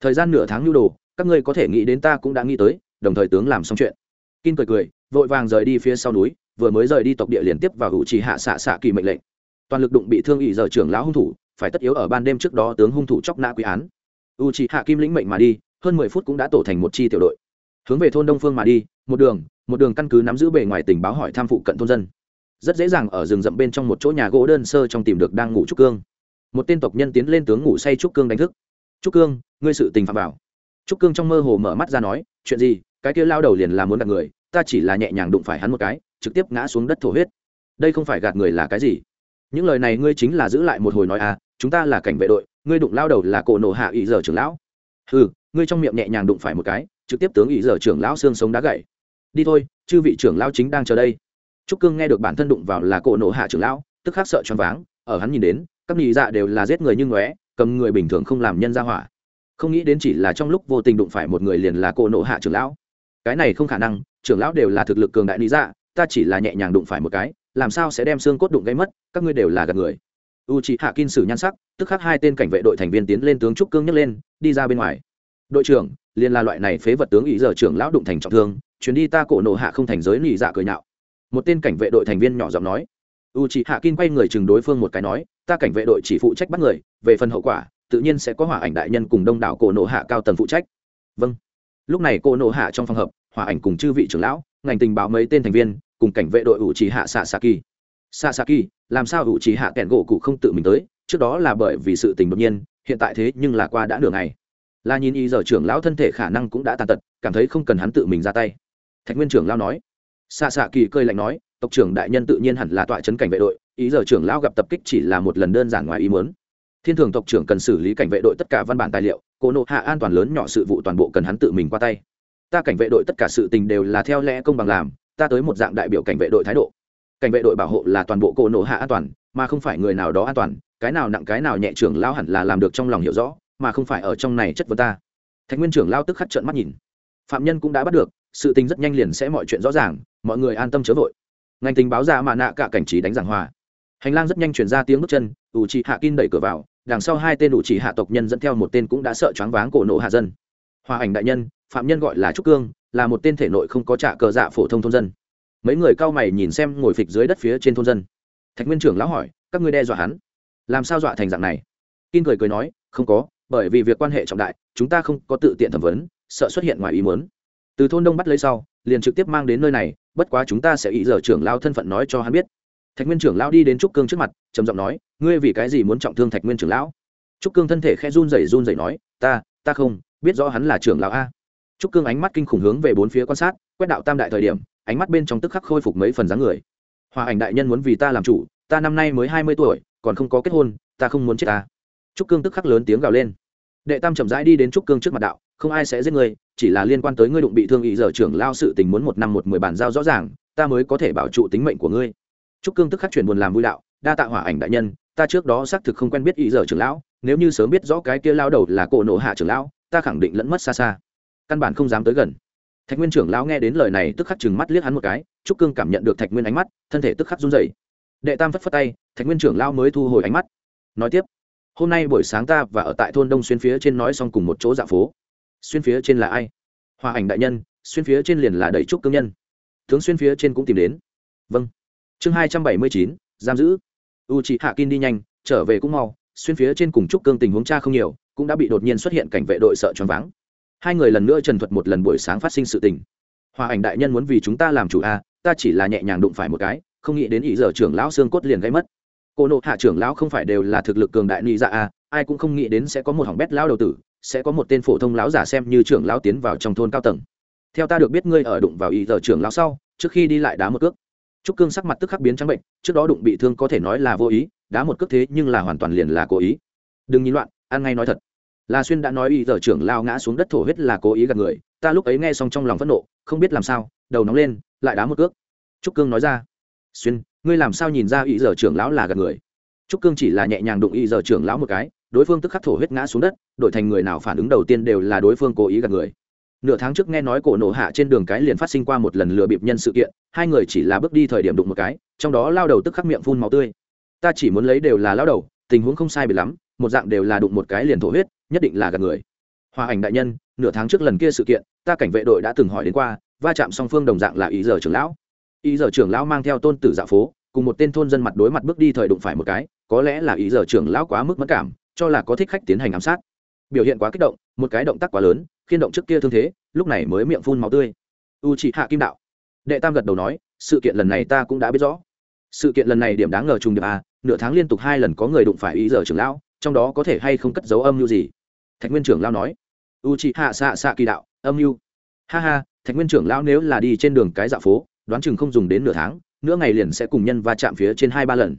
Thời gian nửa tháng nhu đồ các ngươi có thể nghĩ đến ta cũng đã nghĩ tới, đồng thời tướng làm xong chuyện. Kin cười cười, vội vàng rời đi phía sau núi, vừa mới rời đi tộc địa liền tiếp vào hữu trì hạ xạ xạ kỳ mệnh lệnh. Toàn lực đụng bị thương ỵ giờ trưởng lão hung thủ, phải tất yếu ở ban đêm trước đó tướng hung thủ chóc nã quy án. U trì hạ kim lĩnh mệnh mà đi, hơn mười phút cũng đã tổ thành một chi tiểu đội. Hướng về thôn đông phương mà đi, một đường một đường căn cứ nắm giữ bề ngoài tình báo hỏi tham phụ cận thôn dân. Rất dễ dàng ở rừng rậm bên trong một chỗ nhà gỗ đơn sơ trong tìm được đang ngủ trúc cương. Một tên tộc nhân tiến lên tướng ngủ say trúc cương đánh thức. Trúc cương, ngươi sự tình phạm bảo trúc cương trong mơ hồ mở mắt ra nói, chuyện gì? Cái kia lao đầu liền là muốn gạt người, ta chỉ là nhẹ nhàng đụng phải hắn một cái, trực tiếp ngã xuống đất thổ huyết. Đây không phải gạt người là cái gì? Những lời này ngươi chính là giữ lại một hồi nói à chúng ta là cảnh vệ đội, ngươi đụng lao đầu là cổ nổ hạ ý giờ trưởng lão. Ừ ngươi trong miệng nhẹ nhàng đụng phải một cái, trực tiếp tướng ý giờ trưởng lão xương sống đá gậy đi thôi, chư vị trưởng lão chính đang chờ đây. Trúc cương nghe được bản thân đụng vào là cổ nổ hạ trưởng lão, tức khắc sợ choáng váng, ở hắn nhìn đến, các nhị dạ đều là giết người như ngóe, cầm người bình thường không làm nhân ra hỏa không nghĩ đến chỉ là trong lúc vô tình đụng phải một người liền là cô nổ hạ trưởng lão. Cái này không khả năng, trưởng lão đều là thực lực cường đại lý dạ ta chỉ là nhẹ nhàng đụng phải một cái, làm sao sẽ đem xương cốt đụng gây mất, các ngươi đều là gạt người. U chị hạ kin sử nhan sắc, tức khắc hai tên cảnh vệ đội thành viên tiến lên tướng trúc cương nhấc lên, đi ra bên ngoài. Đội trưởng, liền là loại này phế vật tướng ý giờ trưởng lão đụng thành trọng thương, chuyến đi ta cổ nộ hạ không thành giới nị dạ cười nhạo. Một tên cảnh vệ đội thành viên nhỏ giọng nói. U chị hạ kin quay người chừng đối phương một cái nói, ta cảnh vệ đội chỉ phụ trách bắt người, về phần hậu quả tự nhiên sẽ có hỏa ảnh đại nhân cùng đông đảo cổ nộ hạ cao tầng phụ trách. Vâng. Lúc này cổ nộ hạ trong phòng hợp, hỏa ảnh cùng chư vị trưởng lão, ngành tình báo mấy tên thành viên, cùng cảnh vệ đội ủ trì hạ xạ xạ kỳ xạ xạ kỳ làm sao ủ trì hạ kẹn gỗ cụ không tự mình tới? Trước đó là bởi vì sự tình đột nhiên, hiện tại thế nhưng là qua đã nửa ngày. Là nhìn y giờ trưởng lão thân thể khả năng cũng đã tàn tật, cảm thấy không cần hắn tự mình ra tay. Thạch nguyên trưởng lão nói. Xạ xạ kỳ cơi lạnh nói, tộc trưởng đại nhân tự nhiên hẳn là tọa chấn cảnh vệ đội ý giờ trưởng lão gặp tập kích chỉ là một lần đơn giản ngoài ý muốn thiên thường tộc trưởng cần xử lý cảnh vệ đội tất cả văn bản tài liệu cổ nộ hạ an toàn lớn nhỏ sự vụ toàn bộ cần hắn tự mình qua tay. Ta cảnh vệ đội tất cả sự tình đều là theo lẽ công bằng làm, ta tới một dạng đại biểu cảnh vệ đội thái độ. Cảnh vệ đội bảo hộ là toàn bộ cổ nộ hạ an toàn, mà không phải người nào đó an toàn, cái nào nặng cái nào nhẹ trưởng lao hẳn là làm được trong lòng hiểu rõ, mà không phải ở trong này chất vấn ta. Thạch nguyên trưởng lao tức khắc trợn mắt nhìn. Phạm nhân cũng đã bắt được, sự tình rất nhanh liền sẽ mọi chuyện rõ ràng, mọi người an tâm chớ vội. Ngành tình báo ra mà nạ cả cảnh trí đánh giảng hòa. Hành lang rất nhanh chuyển ra tiếng bước chân, ủ chị hạ kin đẩy cửa vào đằng sau hai tên ủ chỉ hạ tộc nhân dẫn theo một tên cũng đã sợ choáng váng cổ nộ hạ dân. Hòa ảnh đại nhân, phạm nhân gọi là trúc cương, là một tên thể nội không có trả cờ dạ phổ thông thôn dân. Mấy người cao mày nhìn xem ngồi phịch dưới đất phía trên thôn dân. Thạch nguyên trưởng lão hỏi, các ngươi đe dọa hắn? Làm sao dọa thành dạng này? Kin cười cười nói, không có, bởi vì việc quan hệ trọng đại, chúng ta không có tự tiện thẩm vấn, sợ xuất hiện ngoài ý muốn. Từ thôn đông bắt lấy sau, liền trực tiếp mang đến nơi này, bất quá chúng ta sẽ ý giờ trưởng lao thân phận nói cho hắn biết. Thạch nguyên trưởng lão đi đến trúc cương trước mặt, trầm giọng nói ngươi vì cái gì muốn trọng thương thạch nguyên trưởng lão? Trúc cương thân thể khe run rẩy run rẩy nói, ta ta không, biết rõ hắn là trưởng lão a. Trúc cương ánh mắt kinh khủng hướng về bốn phía quan sát, quét đạo tam đại thời điểm, ánh mắt bên trong tức khắc khôi phục mấy phần dáng người. Hòa ảnh đại nhân muốn vì ta làm chủ, ta năm nay mới hai mươi tuổi, còn không có kết hôn, ta không muốn chết ta. Trúc cương tức khắc lớn tiếng gào lên. Đệ tam chậm rãi đi đến trúc cương trước mặt đạo, không ai sẽ giết ngươi, chỉ là liên quan tới ngươi đụng bị thương ý giờ trưởng lao sự tình muốn một năm một mười bản giao rõ ràng, ta mới có thể bảo trụ tính mệnh của ngươi. Trúc cương tức khắc chuyển buồn làm vui đạo, đa tạ hỏa ảnh đại nhân ta trước đó xác thực không quen biết ý giờ trưởng lão, nếu như sớm biết rõ cái kia lao đầu là cổ nộ hạ trưởng lão, ta khẳng định lẫn mất xa xa. Căn bản không dám tới gần. Thạch nguyên trưởng lão nghe đến lời này tức khắc chừng mắt liếc hắn một cái trúc cương cảm nhận được thạch nguyên ánh mắt, thân thể tức khắc run rẩy. Đệ tam phất phất tay, thạch nguyên trưởng lão mới thu hồi ánh mắt. Nói tiếp, hôm nay buổi sáng ta và ở tại thôn đông xuyên phía trên nói xong cùng một chỗ dạ phố. Xuyên phía trên là ai? Hòa ảnh đại nhân, xuyên phía trên liền là đầy trúc cương nhân. Tướng xuyên phía trên cũng tìm đến. Vâng. Chương hai trăm bảy mươi chín, giam giữ u chị hạ kin đi nhanh, trở về cũng mau, xuyên phía trên cùng trúc cương tình huống cha không nhiều, cũng đã bị đột nhiên xuất hiện cảnh vệ đội sợ choáng váng. Hai người lần nữa trần thuật một lần buổi sáng phát sinh sự tình. Hòa ảnh đại nhân muốn vì chúng ta làm chủ a ta chỉ là nhẹ nhàng đụng phải một cái, không nghĩ đến ý giờ trưởng lão xương cốt liền gây mất. Cô nộ hạ trưởng lão không phải đều là thực lực cường đại ni ra a ai cũng không nghĩ đến sẽ có một hỏng bét lão đầu tử, sẽ có một tên phổ thông lão giả xem như trưởng lão tiến vào trong thôn cao tầng. Theo ta được biết ngươi ở đụng vào ý giờ trưởng lão sau, trước khi đi lại đá một cước trúc cương sắc mặt tức khắc biến trắng bệnh, trước đó đụng bị thương có thể nói là vô ý đá một cước thế nhưng là hoàn toàn liền là cố ý. Đừng nhìn loạn, ăn ngay nói thật. La xuyên đã nói y giờ trưởng lao ngã xuống đất thổ huyết là cố ý gạt người, ta lúc ấy nghe xong trong lòng phẫn nộ, không biết làm sao, đầu nóng lên, lại đá một cước. Trúc cương nói ra, xuyên, ngươi làm sao nhìn ra y giờ trưởng lão là gạt người? Trúc cương chỉ là nhẹ nhàng đụng y giờ trưởng lão một cái, đối phương tức khắc thổ huyết ngã xuống đất, đổi thành người nào phản ứng đầu tiên đều là đối phương cố ý gạt người nửa tháng trước nghe nói cổ nổ hạ trên đường cái liền phát sinh qua một lần lừa bịp nhân sự kiện, hai người chỉ là bước đi thời điểm đụng một cái, trong đó lao đầu tức khắc miệng phun máu tươi. Ta chỉ muốn lấy đều là lao đầu, tình huống không sai bị lắm, một dạng đều là đụng một cái liền thổ huyết, nhất định là gạt người. Hòa ảnh đại nhân, nửa tháng trước lần kia sự kiện, ta cảnh vệ đội đã từng hỏi đến qua, va chạm song phương đồng dạng là ý giờ trưởng lão. Ý giờ trưởng lão mang theo tôn tử dạ phố, cùng một tên thôn dân mặt đối mặt bước đi thời đụng phải một cái, có lẽ là ý giờ trưởng lão quá mức mất cảm, cho là có thích khách tiến hành ám sát biểu hiện quá kích động, một cái động tác quá lớn khiên động trước kia thương thế, lúc này mới miệng phun máu tươi. U chị hạ kim đạo. Đệ tam gật đầu nói, sự kiện lần này ta cũng đã biết rõ. Sự kiện lần này điểm đáng ngờ trùng điệp à nửa tháng liên tục hai lần có người đụng phải ý giờ trưởng lão, trong đó có thể hay không cất dấu âm mưu gì? Thạch nguyên trưởng lão nói. U chị hạ xạ xạ kỳ đạo, âm mưu. Ha ha, thạch nguyên trưởng lão nếu là đi trên đường cái dạ phố, đoán chừng không dùng đến nửa tháng, nửa ngày liền sẽ cùng nhân va chạm phía trên hai ba lần.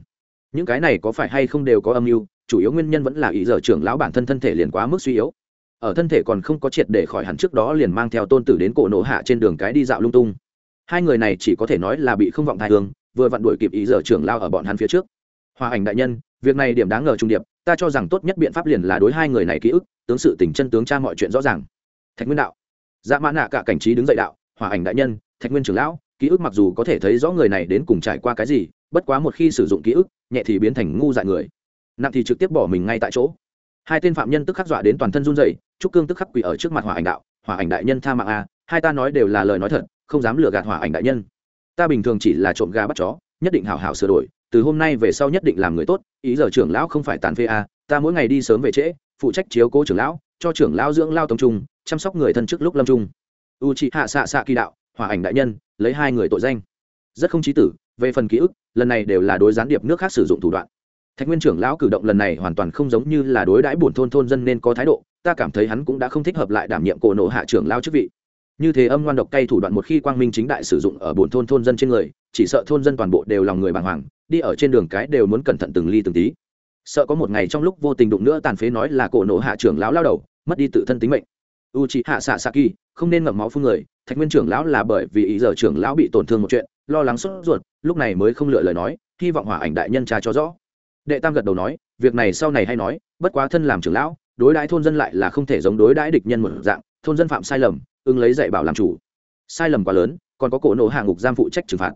Những cái này có phải hay không đều có âm mưu chủ yếu nguyên nhân vẫn là ý giờ trưởng lão bản thân thân thể liền quá mức suy yếu. Ở thân thể còn không có triệt để khỏi hẳn trước đó liền mang theo tôn tử đến cổ nổ hạ trên đường cái đi dạo lung tung. Hai người này chỉ có thể nói là bị không vọng thai hương, vừa vặn đuổi kịp ý giờ trưởng lao ở bọn hắn phía trước. Hòa ảnh đại nhân, việc này điểm đáng ngờ trung điệp, ta cho rằng tốt nhất biện pháp liền là đối hai người này ký ức, tướng sự tình chân tướng tra mọi chuyện rõ ràng. Thạch nguyên đạo. Dạ mã nạ cả cảnh trí đứng dậy đạo hòa ảnh đại nhân, thạch nguyên trưởng lão, ký ức mặc dù có thể thấy rõ người này đến cùng trải qua cái gì, bất quá một khi sử dụng ký ức, nhẹ thì biến thành ngu dại người nặng thì trực tiếp bỏ mình ngay tại chỗ. Hai tên phạm nhân tức khắc dọa đến toàn thân run rẩy, trúc cương tức khắc quỳ ở trước mặt hỏa ảnh đạo, hỏa ảnh đại nhân tha mạng a hai ta nói đều là lời nói thật, không dám lừa gạt hỏa ảnh đại nhân. Ta bình thường chỉ là trộm gà bắt chó, nhất định hảo hảo sửa đổi, từ hôm nay về sau nhất định làm người tốt, ý giờ trưởng lão không phải tàn phê a à, ta mỗi ngày đi sớm về trễ, phụ trách chiếu cố trưởng lão, cho trưởng lão dưỡng lao tông trung, chăm sóc người thân trước lúc lâm trung. U trị hạ xạ xạ kỳ đạo, hỏa ảnh đại nhân, lấy hai người tội danh. Rất không trí tử, về phần ký ức, lần này đều là đối gián điệp nước khác sử dụng thủ đoạn thạch nguyên trưởng lão cử động lần này hoàn toàn không giống như là đối đãi bổn thôn thôn dân nên có thái độ, ta cảm thấy hắn cũng đã không thích hợp lại đảm nhiệm cổ nộ hạ trưởng lao chức vị. Như thế âm ngoan độc cay thủ đoạn một khi quang minh chính đại sử dụng ở bổn thôn thôn dân trên người, chỉ sợ thôn dân toàn bộ đều lòng người bàng hoàng, đi ở trên đường cái đều muốn cẩn thận từng ly từng tí. Sợ có một ngày trong lúc vô tình đụng nữa tàn phế nói là cổ nộ hạ trưởng lão lao đầu, mất đi tự thân tính mệnh. U c hạ xạ xạ kỳ không nên ngậm máu phun người, thạch nguyên trưởng lão là bởi vì ý giờ trưởng lão bị tổn thương một chuyện, lo lắng sốt ruột, lúc này mới không lựa lời nói, hy vọng hỏa ảnh đại nhân trà cho rõ đệ tam gật đầu nói, việc này sau này hay nói, bất quá thân làm trưởng lão, đối đãi thôn dân lại là không thể giống đối đãi địch nhân một dạng, thôn dân phạm sai lầm ưng lấy dạy bảo làm chủ. Sai lầm quá lớn, còn có cổ nộ hạ ngục giam phụ trách trừng phạt.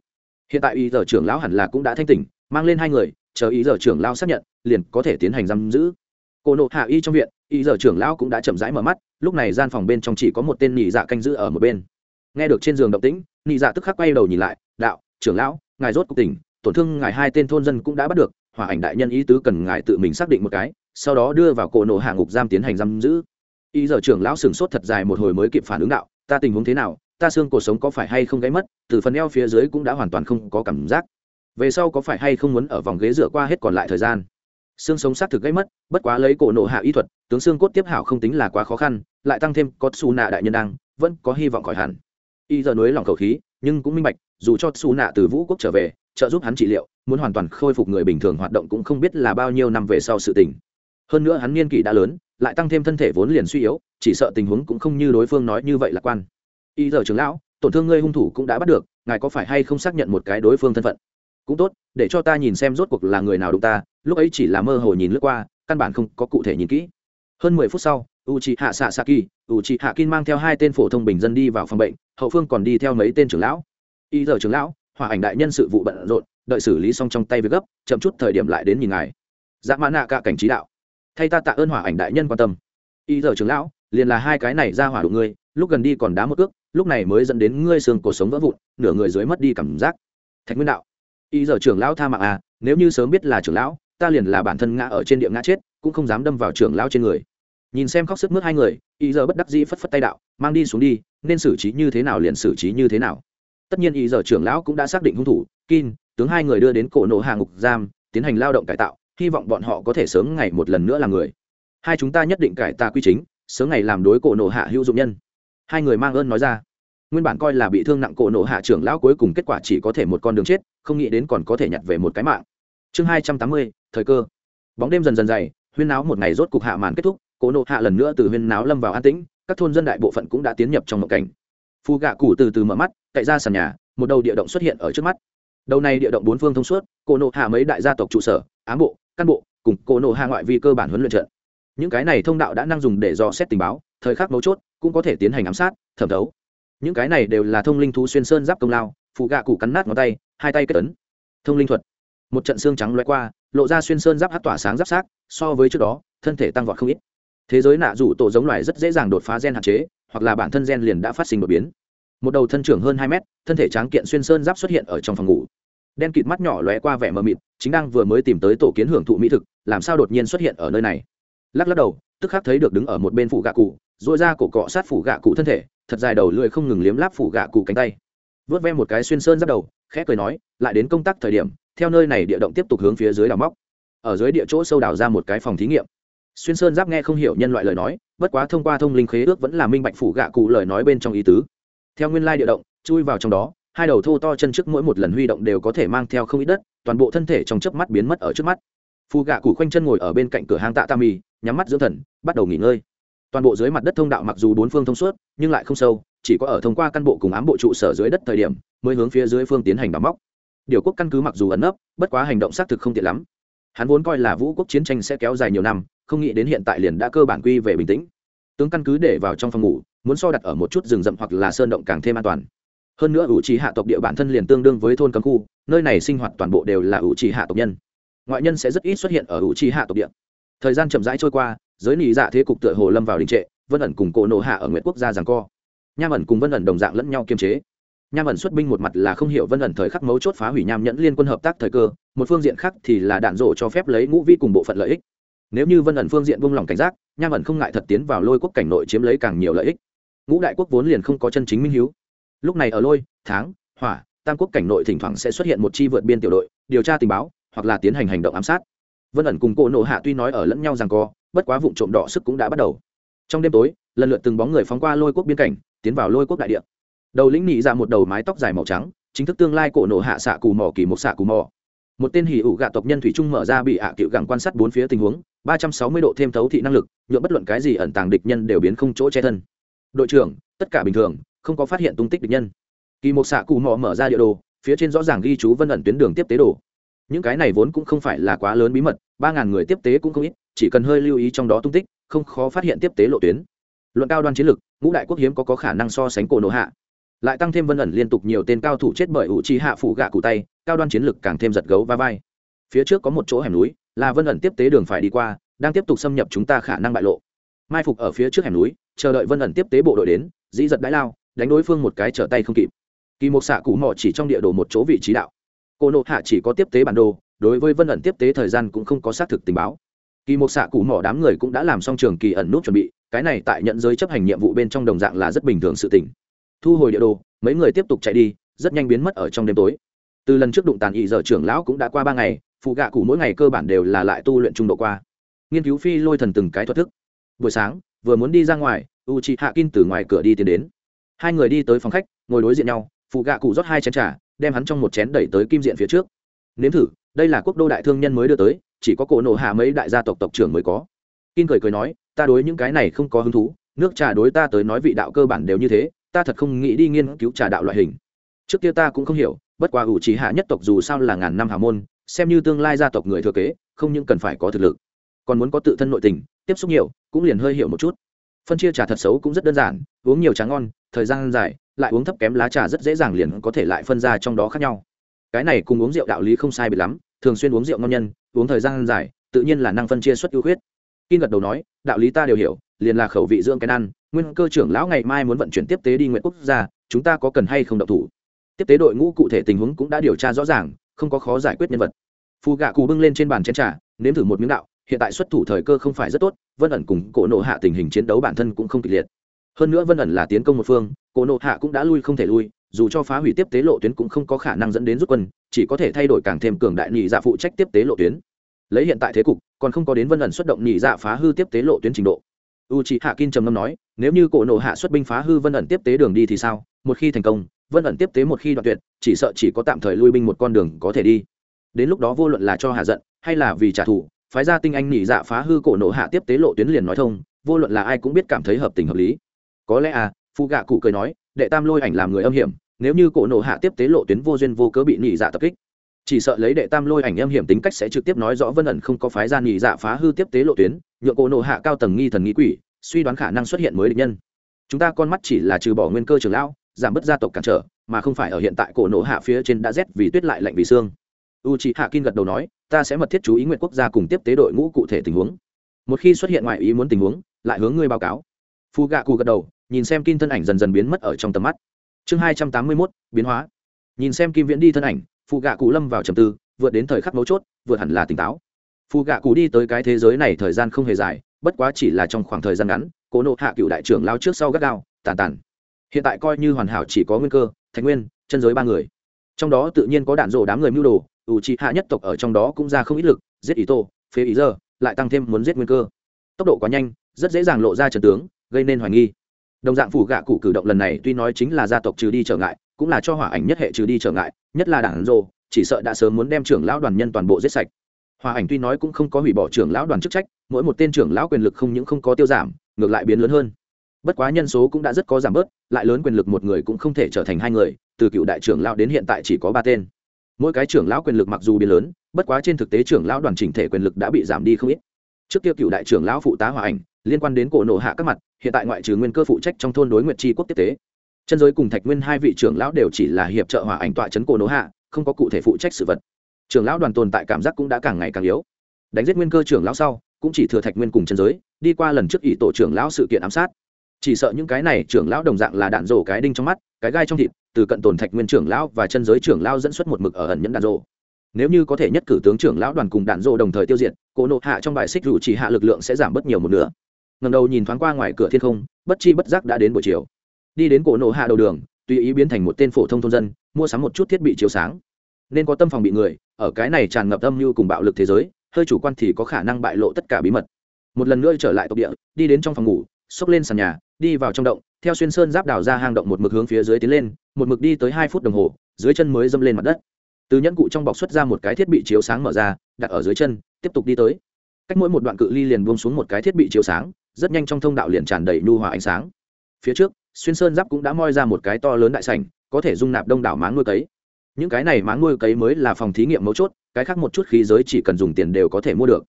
Hiện tại ý giờ trưởng lão hẳn là cũng đã thanh tỉnh, mang lên hai người, chờ ý giờ trưởng lão xác nhận, liền có thể tiến hành giam giữ. Cổ nộ hạ y trong viện, ý giờ trưởng lão cũng đã chậm rãi mở mắt, lúc này gian phòng bên trong chỉ có một tên nhị dạ canh giữ ở một bên. Nghe được trên giường động tĩnh nhị dạ tức khắc quay đầu nhìn lại, đạo, trưởng lão, ngài rốt cuộc tỉnh, tổn thương ngài hai tên thôn dân cũng đã bắt được hỏa ảnh đại nhân ý tứ cần ngài tự mình xác định một cái, sau đó đưa vào cổ nổ hạ ngục giam tiến hành giam giữ. Ý giờ trưởng lão sửng sốt thật dài một hồi mới kịp phản ứng đạo, ta tình huống thế nào? Ta xương cuộc sống có phải hay không gáy mất? Từ phần eo phía dưới cũng đã hoàn toàn không có cảm giác. Về sau có phải hay không muốn ở vòng ghế dựa qua hết còn lại thời gian? Xương sống xác thực gáy mất, bất quá lấy cổ nộ hạ y thuật, tướng xương cốt tiếp hảo không tính là quá khó khăn, lại tăng thêm có xù nạ đại nhân đang, vẫn có hy vọng khỏi hẳn. Y giờ nối lòng khẩu khí, nhưng cũng minh bạch, dù cho xù nạ từ vũ quốc trở về, trợ giúp hắn trị liệu muốn hoàn toàn khôi phục người bình thường hoạt động cũng không biết là bao nhiêu năm về sau sự tình. Hơn nữa hắn niên kỷ đã lớn, lại tăng thêm thân thể vốn liền suy yếu, chỉ sợ tình huống cũng không như đối phương nói như vậy lạc quan. Y giờ trưởng lão, tổn thương ngươi hung thủ cũng đã bắt được, ngài có phải hay không xác nhận một cái đối phương thân phận? Cũng tốt, để cho ta nhìn xem rốt cuộc là người nào đúng ta, lúc ấy chỉ là mơ hồ nhìn lướt qua, căn bản không có cụ thể nhìn kỹ. Hơn mười phút sau u c h i hạ xạ saki u c h i hạ kin mang theo hai tên phổ thông bình dân đi vào phòng bệnh, hậu phương còn đi theo mấy tên trưởng lão. Y giờ trưởng lão hòa ảnh đại nhân sự vụ bận rộn đợi xử lý xong trong tay việc gấp, chậm chút thời điểm lại đến nhìn ngài. Dạ mã nạ cả cảnh trí đạo. Thay ta tạ ơn hỏa ảnh đại nhân quan tâm. Y giờ trưởng lão, liền là hai cái này ra hỏa đụng ngươi, lúc gần đi còn đá một ước lúc này mới dẫn đến ngươi xương cuộc sống vỡ vụn, nửa người dưới mất đi cảm giác. Thạch nguyên đạo. Y giờ trưởng lão tha mạng à nếu như sớm biết là trưởng lão, ta liền là bản thân ngã ở trên địa ngã chết, cũng không dám đâm vào trưởng lão trên người. Nhìn xem khóc sức mướt hai người, y giờ bất đắc dĩ phất phất tay đạo, mang đi xuống đi, nên xử trí như thế nào liền xử trí như thế nào. Tất nhiên y giờ trưởng lão cũng đã xác định hung thủ, kin tướng hai người đưa đến cổ nộ hạ ngục giam, tiến hành lao động cải tạo, hy vọng bọn họ có thể sớm ngày một lần nữa làm người. Hai chúng ta nhất định cải tà quy chính, sớm ngày làm đối cổ nộ hạ hữu dụng nhân. Hai người mang ơn nói ra. Nguyên bản coi là bị thương nặng cổ nộ hạ trưởng lão cuối cùng kết quả chỉ có thể một con đường chết, không nghĩ đến còn có thể nhặt về một cái mạng. Chương hai trăm tám mươi, thời cơ. Bóng đêm dần dần dày, huyên náo một ngày rốt cục hạ màn kết thúc, cổ nộ hạ lần nữa từ huyên náo lâm vào an tĩnh, các thôn dân đại bộ phận cũng đã tiến nhập trong một cảnh. Phù gạ cụ từ từ mở mắt cậy ra sàn nhà, một đầu địa động xuất hiện ở trước mắt đầu này địa động bốn phương thông suốt, cổ nộ hạ mấy đại gia tộc trụ sở, ám bộ, căn bộ, cùng cổ nộ hạ ngoại vi cơ bản huấn luyện trận. Những cái này thông đạo đã năng dùng để dò xét tình báo, thời khắc mấu chốt, cũng có thể tiến hành ám sát, thẩm thấu. Những cái này đều là thông linh thú xuyên sơn giáp công lao phụ gạ cụ cắn nát ngón tay, hai tay kết tấn thông linh thuật. Một trận xương trắng loay qua, lộ ra xuyên sơn giáp hát tỏa sáng giáp sát so với trước đó, thân thể tăng vọt không ít. Thế giới nạ rủ tổ giống loài rất dễ dàng đột phá gen hạn chế, hoặc là bản thân gen liền đã phát sinh đột biến. Một đầu thân trưởng hơn hai mét, thân thể tráng kiện xuyên sơn giáp xuất hiện ở trong phòng ngủ đen kịt mắt nhỏ lóe qua vẻ mờ mịt, chính đang vừa mới tìm tới tổ kiến hưởng thụ mỹ thực, làm sao đột nhiên xuất hiện ở nơi này? Lắc lắc đầu, tức khắc thấy được đứng ở một bên phủ gạ cụ dội ra cổ cọ sát phủ gạ cụ thân thể, thật dài đầu lưỡi không ngừng liếm láp phủ gạ cụ cánh tay. Vớt ve một cái xuyên sơn giáp đầu, khẽ cười nói, lại đến công tác thời điểm, theo nơi này địa động tiếp tục hướng phía dưới đào móc. Ở dưới địa chỗ sâu đào ra một cái phòng thí nghiệm. Xuyên sơn giáp nghe không hiểu nhân loại lời nói, bất quá thông qua thông linh khế ước vẫn là minh bạch phủ gạ cụ lời nói bên trong ý tứ. Theo nguyên lai địa động, chui vào trong đó hai đầu thô to chân trước mỗi một lần huy động đều có thể mang theo không ít đất, toàn bộ thân thể trong chớp mắt biến mất ở trước mắt. Phù gạ cụ khoanh chân ngồi ở bên cạnh cửa hang tạ tam mì nhắm mắt dưỡng thần, bắt đầu nghỉ ngơi. Toàn bộ dưới mặt đất thông đạo mặc dù bốn phương thông suốt, nhưng lại không sâu, chỉ có ở thông qua căn bộ cùng ám bộ trụ sở dưới đất thời điểm, mới hướng phía dưới phương tiến hành đào móc. Điều quốc căn cứ mặc dù ẩn nấp, bất quá hành động xác thực không tiện lắm. Hắn vốn coi là vũ quốc chiến tranh sẽ kéo dài nhiều năm, không nghĩ đến hiện tại liền đã cơ bản quy về bình tĩnh. Tướng căn cứ để vào trong phòng ngủ, muốn so đặt ở một chút rừng rậm hoặc là sơn động càng thêm an toàn hơn nữa ủ trì hạ tộc địa bản thân liền tương đương với thôn cấm khu, nơi này sinh hoạt toàn bộ đều là ủ trì hạ tộc nhân. Ngoại nhân sẽ rất ít xuất hiện ở ủ trì hạ tộc địa. Thời gian chậm rãi trôi qua, giới nị dạ thế cục tựa hồ lâm vào đình trệ, vân ẩn cùng cổ nộ hạ ở nguyện quốc gia rằng co. Nham ẩn cùng vân ẩn đồng dạng lẫn nhau kiềm chế. Nham ẩn xuất binh một mặt là không hiểu vân ẩn thời khắc mấu chốt phá hủy nham nhẫn liên quân hợp tác thời cơ, một phương diện khác thì là đạn rộ cho phép lấy ngũ vi cùng bộ phận lợi ích. Nếu như vân ẩn phương diện vung lòng cảnh giác, nham ẩn không ngại thật tiến vào lôi quốc cảnh nội chiếm lấy càng nhiều lợi ích. Ngũ đại quốc vốn liền không có chân chính minh hiếu lúc này ở lôi, tháng, hỏa, tam quốc cảnh nội thỉnh thoảng sẽ xuất hiện một chi vượt biên tiểu đội, điều tra tình báo, hoặc là tiến hành hành động ám sát. Vân ẩn cùng cỗ nộ hạ tuy nói ở lẫn nhau rằng co, bất quá vụ trộm đỏ sức cũng đã bắt đầu. Trong đêm tối, lần lượt từng bóng người phóng qua lôi quốc biên cảnh, tiến vào lôi quốc đại địa. Đầu lĩnh nị ra một đầu mái tóc dài màu trắng, chính thức tương lai cổ nổ hạ xạ cù mỏ kỳ một xạ cù mỏ một tên hỉ ủ gạ tộc nhân thủy trung mở ra bị ạ à cựu gẳng quan sát bốn phía tình huống, ba trăm sáu mươi độ thêm thấu thị năng lực, nhuộm bất luận cái gì ẩn tàng địch nhân đều biến không chỗ che thân. Đội trưởng, tất cả bình thường không có phát hiện tung tích địch nhân. Kỳ một xạ cụ mò mở ra địa đồ phía trên rõ ràng ghi chú vân ẩn tuyến đường tiếp tế đồ. Những cái này vốn cũng không phải là quá lớn bí mật ba ngàn người tiếp tế cũng không ít chỉ cần hơi lưu ý trong đó tung tích không khó phát hiện tiếp tế lộ tuyến. Luận cao đoan chiến lược ngũ đại quốc hiếm có, có khả năng so sánh cổ nổ hạ. Lại tăng thêm vân ẩn liên tục nhiều tên cao thủ chết bởi ủ chi hạ phụ gạ cụ tay cao đoan chiến lược càng thêm giật gấu va vai. Phía trước có một chỗ hẻm núi là vân ẩn tiếp tế đường phải đi qua đang tiếp tục xâm nhập chúng ta khả năng bại lộ. Mai phục ở phía trước hẻm núi chờ đợi vân ẩn tiếp tế bộ đội đến dĩ giật đãi lao đánh đối phương một cái trở tay không kịp. Kỳ một xạ cụ mỏ chỉ trong địa đồ một chỗ vị trí đạo. Cô nộ hạ chỉ có tiếp tế bản đồ, đối với vân ẩn tiếp tế thời gian cũng không có xác thực tình báo. Kỳ một xạ cụ mỏ đám người cũng đã làm xong trường kỳ ẩn nút chuẩn bị, cái này tại nhận giới chấp hành nhiệm vụ bên trong đồng dạng là rất bình thường sự tình. Thu hồi địa đồ, mấy người tiếp tục chạy đi, rất nhanh biến mất ở trong đêm tối. Từ lần trước đụng tàn ị giờ trưởng lão cũng đã qua ba ngày, phụ gạ cụ mỗi ngày cơ bản đều là lại tu luyện trung độ qua. Nghiên cứu phi lôi thần từng cái thuật thức. Buổi sáng, vừa muốn đi ra ngoài u chị hạ kin từ ngoài cửa đi tiến đến hai người đi tới phòng khách, ngồi đối diện nhau, phụ gạ cụ rót hai chén t r à đem hắn trong một chén đẩy tới kim diện phía trước. Nếm thử, đây là quốc đô đại thương nhân mới đưa tới, chỉ có cổ nộ hạ mấy đại gia tộc tộc trưởng mới có. Kin cười cười nói, ta đối những cái này không có hứng thú, nước trà đối ta tới nói vị đạo cơ bản đều như thế, ta thật không nghĩ đi nghiên cứu trà đạo loại hình. Trước kia ta cũng không hiểu, bất quá ủ trí hạ nhất tộc dù sao là ngàn năm hà môn, xem như tương lai gia tộc người thừa kế, không những cần phải có thực lực, còn muốn có tự thân nội tình, tiếp xúc nhiều, cũng liền hơi hiểu một chút phân chia trà thật xấu cũng rất đơn giản uống nhiều trà ngon thời gian dài lại uống thấp kém lá trà rất dễ dàng liền có thể lại phân ra trong đó khác nhau cái này cùng uống rượu đạo lý không sai biệt lắm thường xuyên uống rượu ngon nhân uống thời gian dài tự nhiên là năng phân chia xuất ưu khuyết Kim gật đầu nói, đạo lý ta đều hiểu, liền là khẩu vị dưỡng cái ăn, nguyên cơ trưởng lão ngày mai muốn vận chuyển tiếp tế đi nguyện quốc gia, chúng ta có cần hay không động thủ? Tiếp tế đội ngũ cụ thể tình huống cũng đã điều tra rõ ràng, không có khó giải quyết nhân vật. Phu gạ cù bưng lên trên bàn chén trà, nếm thử một miếng đạo, hiện tại xuất thủ thời cơ không phải rất tốt, Vân ẩn cùng cổ nộ hạ tình hình chiến đấu bản thân cũng không kịch liệt. Hơn nữa Vân ẩn là tiến công một phương, cổ nộ hạ cũng đã lui không thể lui, dù cho phá hủy tiếp tế lộ tuyến cũng không có khả năng dẫn đến rút quân, chỉ có thể thay đổi càng thêm cường đại nhị dạ phụ trách tiếp tế lộ tuyến. Lấy hiện tại thế cục còn không có đến vân ẩn xuất động nhị dạ phá hư tiếp tế lộ tuyến trình độ. U c h ị hạ kin trầm ngâm nói nếu như cổ nộ hạ xuất binh phá hư vân ẩn tiếp tế đường đi thì sao? Một khi thành công vân ẩn tiếp tế một khi đoạn tuyệt chỉ sợ chỉ có tạm thời lui binh một con đường có thể đi. Đến lúc đó vô luận là cho hạ giận hay là vì trả thù phái ra tinh anh nhị dạ phá hư cổ nổ hạ tiếp tế lộ tuyến liền nói thông, vô luận là ai cũng biết cảm thấy hợp tình hợp lý. Có lẽ à phụ gạ cụ cười nói, đệ tam lôi ảnh làm người âm hiểm, nếu như cổ nổ hạ tiếp tế lộ tuyến vô duyên vô cớ bị nhị dạ tập kích, chỉ sợ lấy đệ tam lôi ảnh âm hiểm tính cách sẽ trực tiếp nói rõ vân ẩn không có phái ra nhị dạ phá hư tiếp tế lộ tuyến nhựa cổ nổ hạ cao tầng nghi thần nghi quỷ, suy đoán khả năng xuất hiện mới địch nhân. Chúng ta con mắt chỉ là trừ bỏ nguyên cơ trường lão, giảm bớt gia tộc cản trở, mà không phải ở hiện tại cổ nổ hạ phía trên đã rét vì tuyết lại lạnh vì xương. U chị hạ kinh gật đầu nói ta sẽ mật thiết chú ý nguyện quốc gia cùng tiếp tế đội ngũ cụ thể tình huống. Một khi xuất hiện ngoài ý muốn tình huống, lại hướng ngươi báo cáo. Phù gạ cụ gật đầu, nhìn xem kim thân ảnh dần dần biến mất ở trong tầm mắt. Chương hai trăm tám mươi mốt, biến hóa. Nhìn xem kim viễn đi thân ảnh phù gạ cụ lâm vào trầm tư, vượt đến thời khắc mấu chốt, vượt hẳn là tỉnh táo. Phù gạ cụ đi tới cái thế giới này thời gian không hề dài, bất quá chỉ là trong khoảng thời gian ngắn, cố nộ hạ cựu đại trưởng lao trước sau gắt gao, tàn tàn. Hiện tại coi như hoàn hảo chỉ có nguyên cơ, thạch nguyên, chân giới ba người. Trong đó tự nhiên có đạn rổ đám người mưu đồ u trị hạ nhất tộc ở trong đó cũng ra không ít lực, giết ý tô phế ý giờ lại tăng thêm muốn giết nguyên cơ. Tốc độ quá nhanh, rất dễ dàng lộ ra trần tướng, gây nên hoài nghi. Đồng dạng phủ gạ cụ cử động lần này tuy nói chính là gia tộc trừ đi trở ngại, cũng là cho hỏa ảnh nhất hệ trừ đi trở ngại, nhất là đảng rồ chỉ sợ đã sớm muốn đem trưởng lão đoàn nhân toàn bộ giết sạch. Hòa ảnh tuy nói cũng không có hủy bỏ trưởng lão đoàn chức trách, mỗi một tên trưởng lão quyền lực không những không có tiêu giảm, ngược lại biến lớn hơn. Bất quá nhân số cũng đã rất có giảm bớt, lại lớn quyền lực một người cũng không thể trở thành hai người, từ cựu đại trưởng lão đến hiện tại chỉ có ba tên mỗi cái trưởng lão quyền lực mặc dù biến lớn, bất quá trên thực tế trưởng lão đoàn chỉnh thể quyền lực đã bị giảm đi không ít. Trước kia cựu đại trưởng lão phụ tá hòa ảnh, liên quan đến cổ nổ hạ các mặt, hiện tại ngoại trừ nguyên cơ phụ trách trong thôn đối nguyện tri quốc tiếp tế. Chân giới cùng thạch nguyên hai vị trưởng lão đều chỉ là hiệp trợ hòa ảnh tọa chấn cổ nổ hạ, không có cụ thể phụ trách sự vật. Trưởng lão đoàn tồn tại cảm giác cũng đã càng ngày càng yếu. Đánh giết nguyên cơ trưởng lão sau, cũng chỉ thừa thạch nguyên cùng chân giới, đi qua lần trước ỷ tổ trưởng lão sự kiện ám sát chỉ sợ những cái này trưởng lão đồng dạng là đạn rổ cái đinh trong mắt, cái gai trong thịt, từ cận tồn thạch nguyên trưởng lão và chân giới trưởng lão dẫn xuất một mực ở ẩn nhẫn đạn rổ. Nếu như có thể nhất cử tướng trưởng lão đoàn cùng đạn rổ đồng thời tiêu diệt cổ nộ hạ trong bài xích rủ chỉ hạ lực lượng sẽ giảm bớt nhiều một nửa. Ngầm đầu nhìn thoáng qua ngoài cửa thiên không, bất chi bất giác đã đến buổi chiều. Đi đến cổ nộ hạ đầu đường, tùy ý biến thành một tên phổ thông thôn dân, mua sắm một chút thiết bị chiếu sáng. Nên có tâm phòng bị người, ở cái này tràn ngập âm mưu cùng bạo lực thế giới, hơi chủ quan thì có khả năng bại lộ tất cả bí mật. Một lần nữa trở lại tộc địa, đi đến trong phòng ngủ, xốc lên sàn nhà đi vào trong động, theo xuyên sơn giáp đào ra hang động một mực hướng phía dưới tiến lên, một mực đi tới hai phút đồng hồ, dưới chân mới dâm lên mặt đất. Từ nhẫn cụ trong bọc xuất ra một cái thiết bị chiếu sáng mở ra, đặt ở dưới chân, tiếp tục đi tới. Cách mỗi một đoạn cự ly liền buông xuống một cái thiết bị chiếu sáng, rất nhanh trong thông đạo liền tràn đầy nhu hòa ánh sáng. Phía trước, xuyên sơn giáp cũng đã moi ra một cái to lớn đại sảnh, có thể dung nạp đông đảo máng nuôi cấy. Những cái này máng nuôi cấy mới là phòng thí nghiệm mấu chốt, cái khác một chút khí giới chỉ cần dùng tiền đều có thể mua được.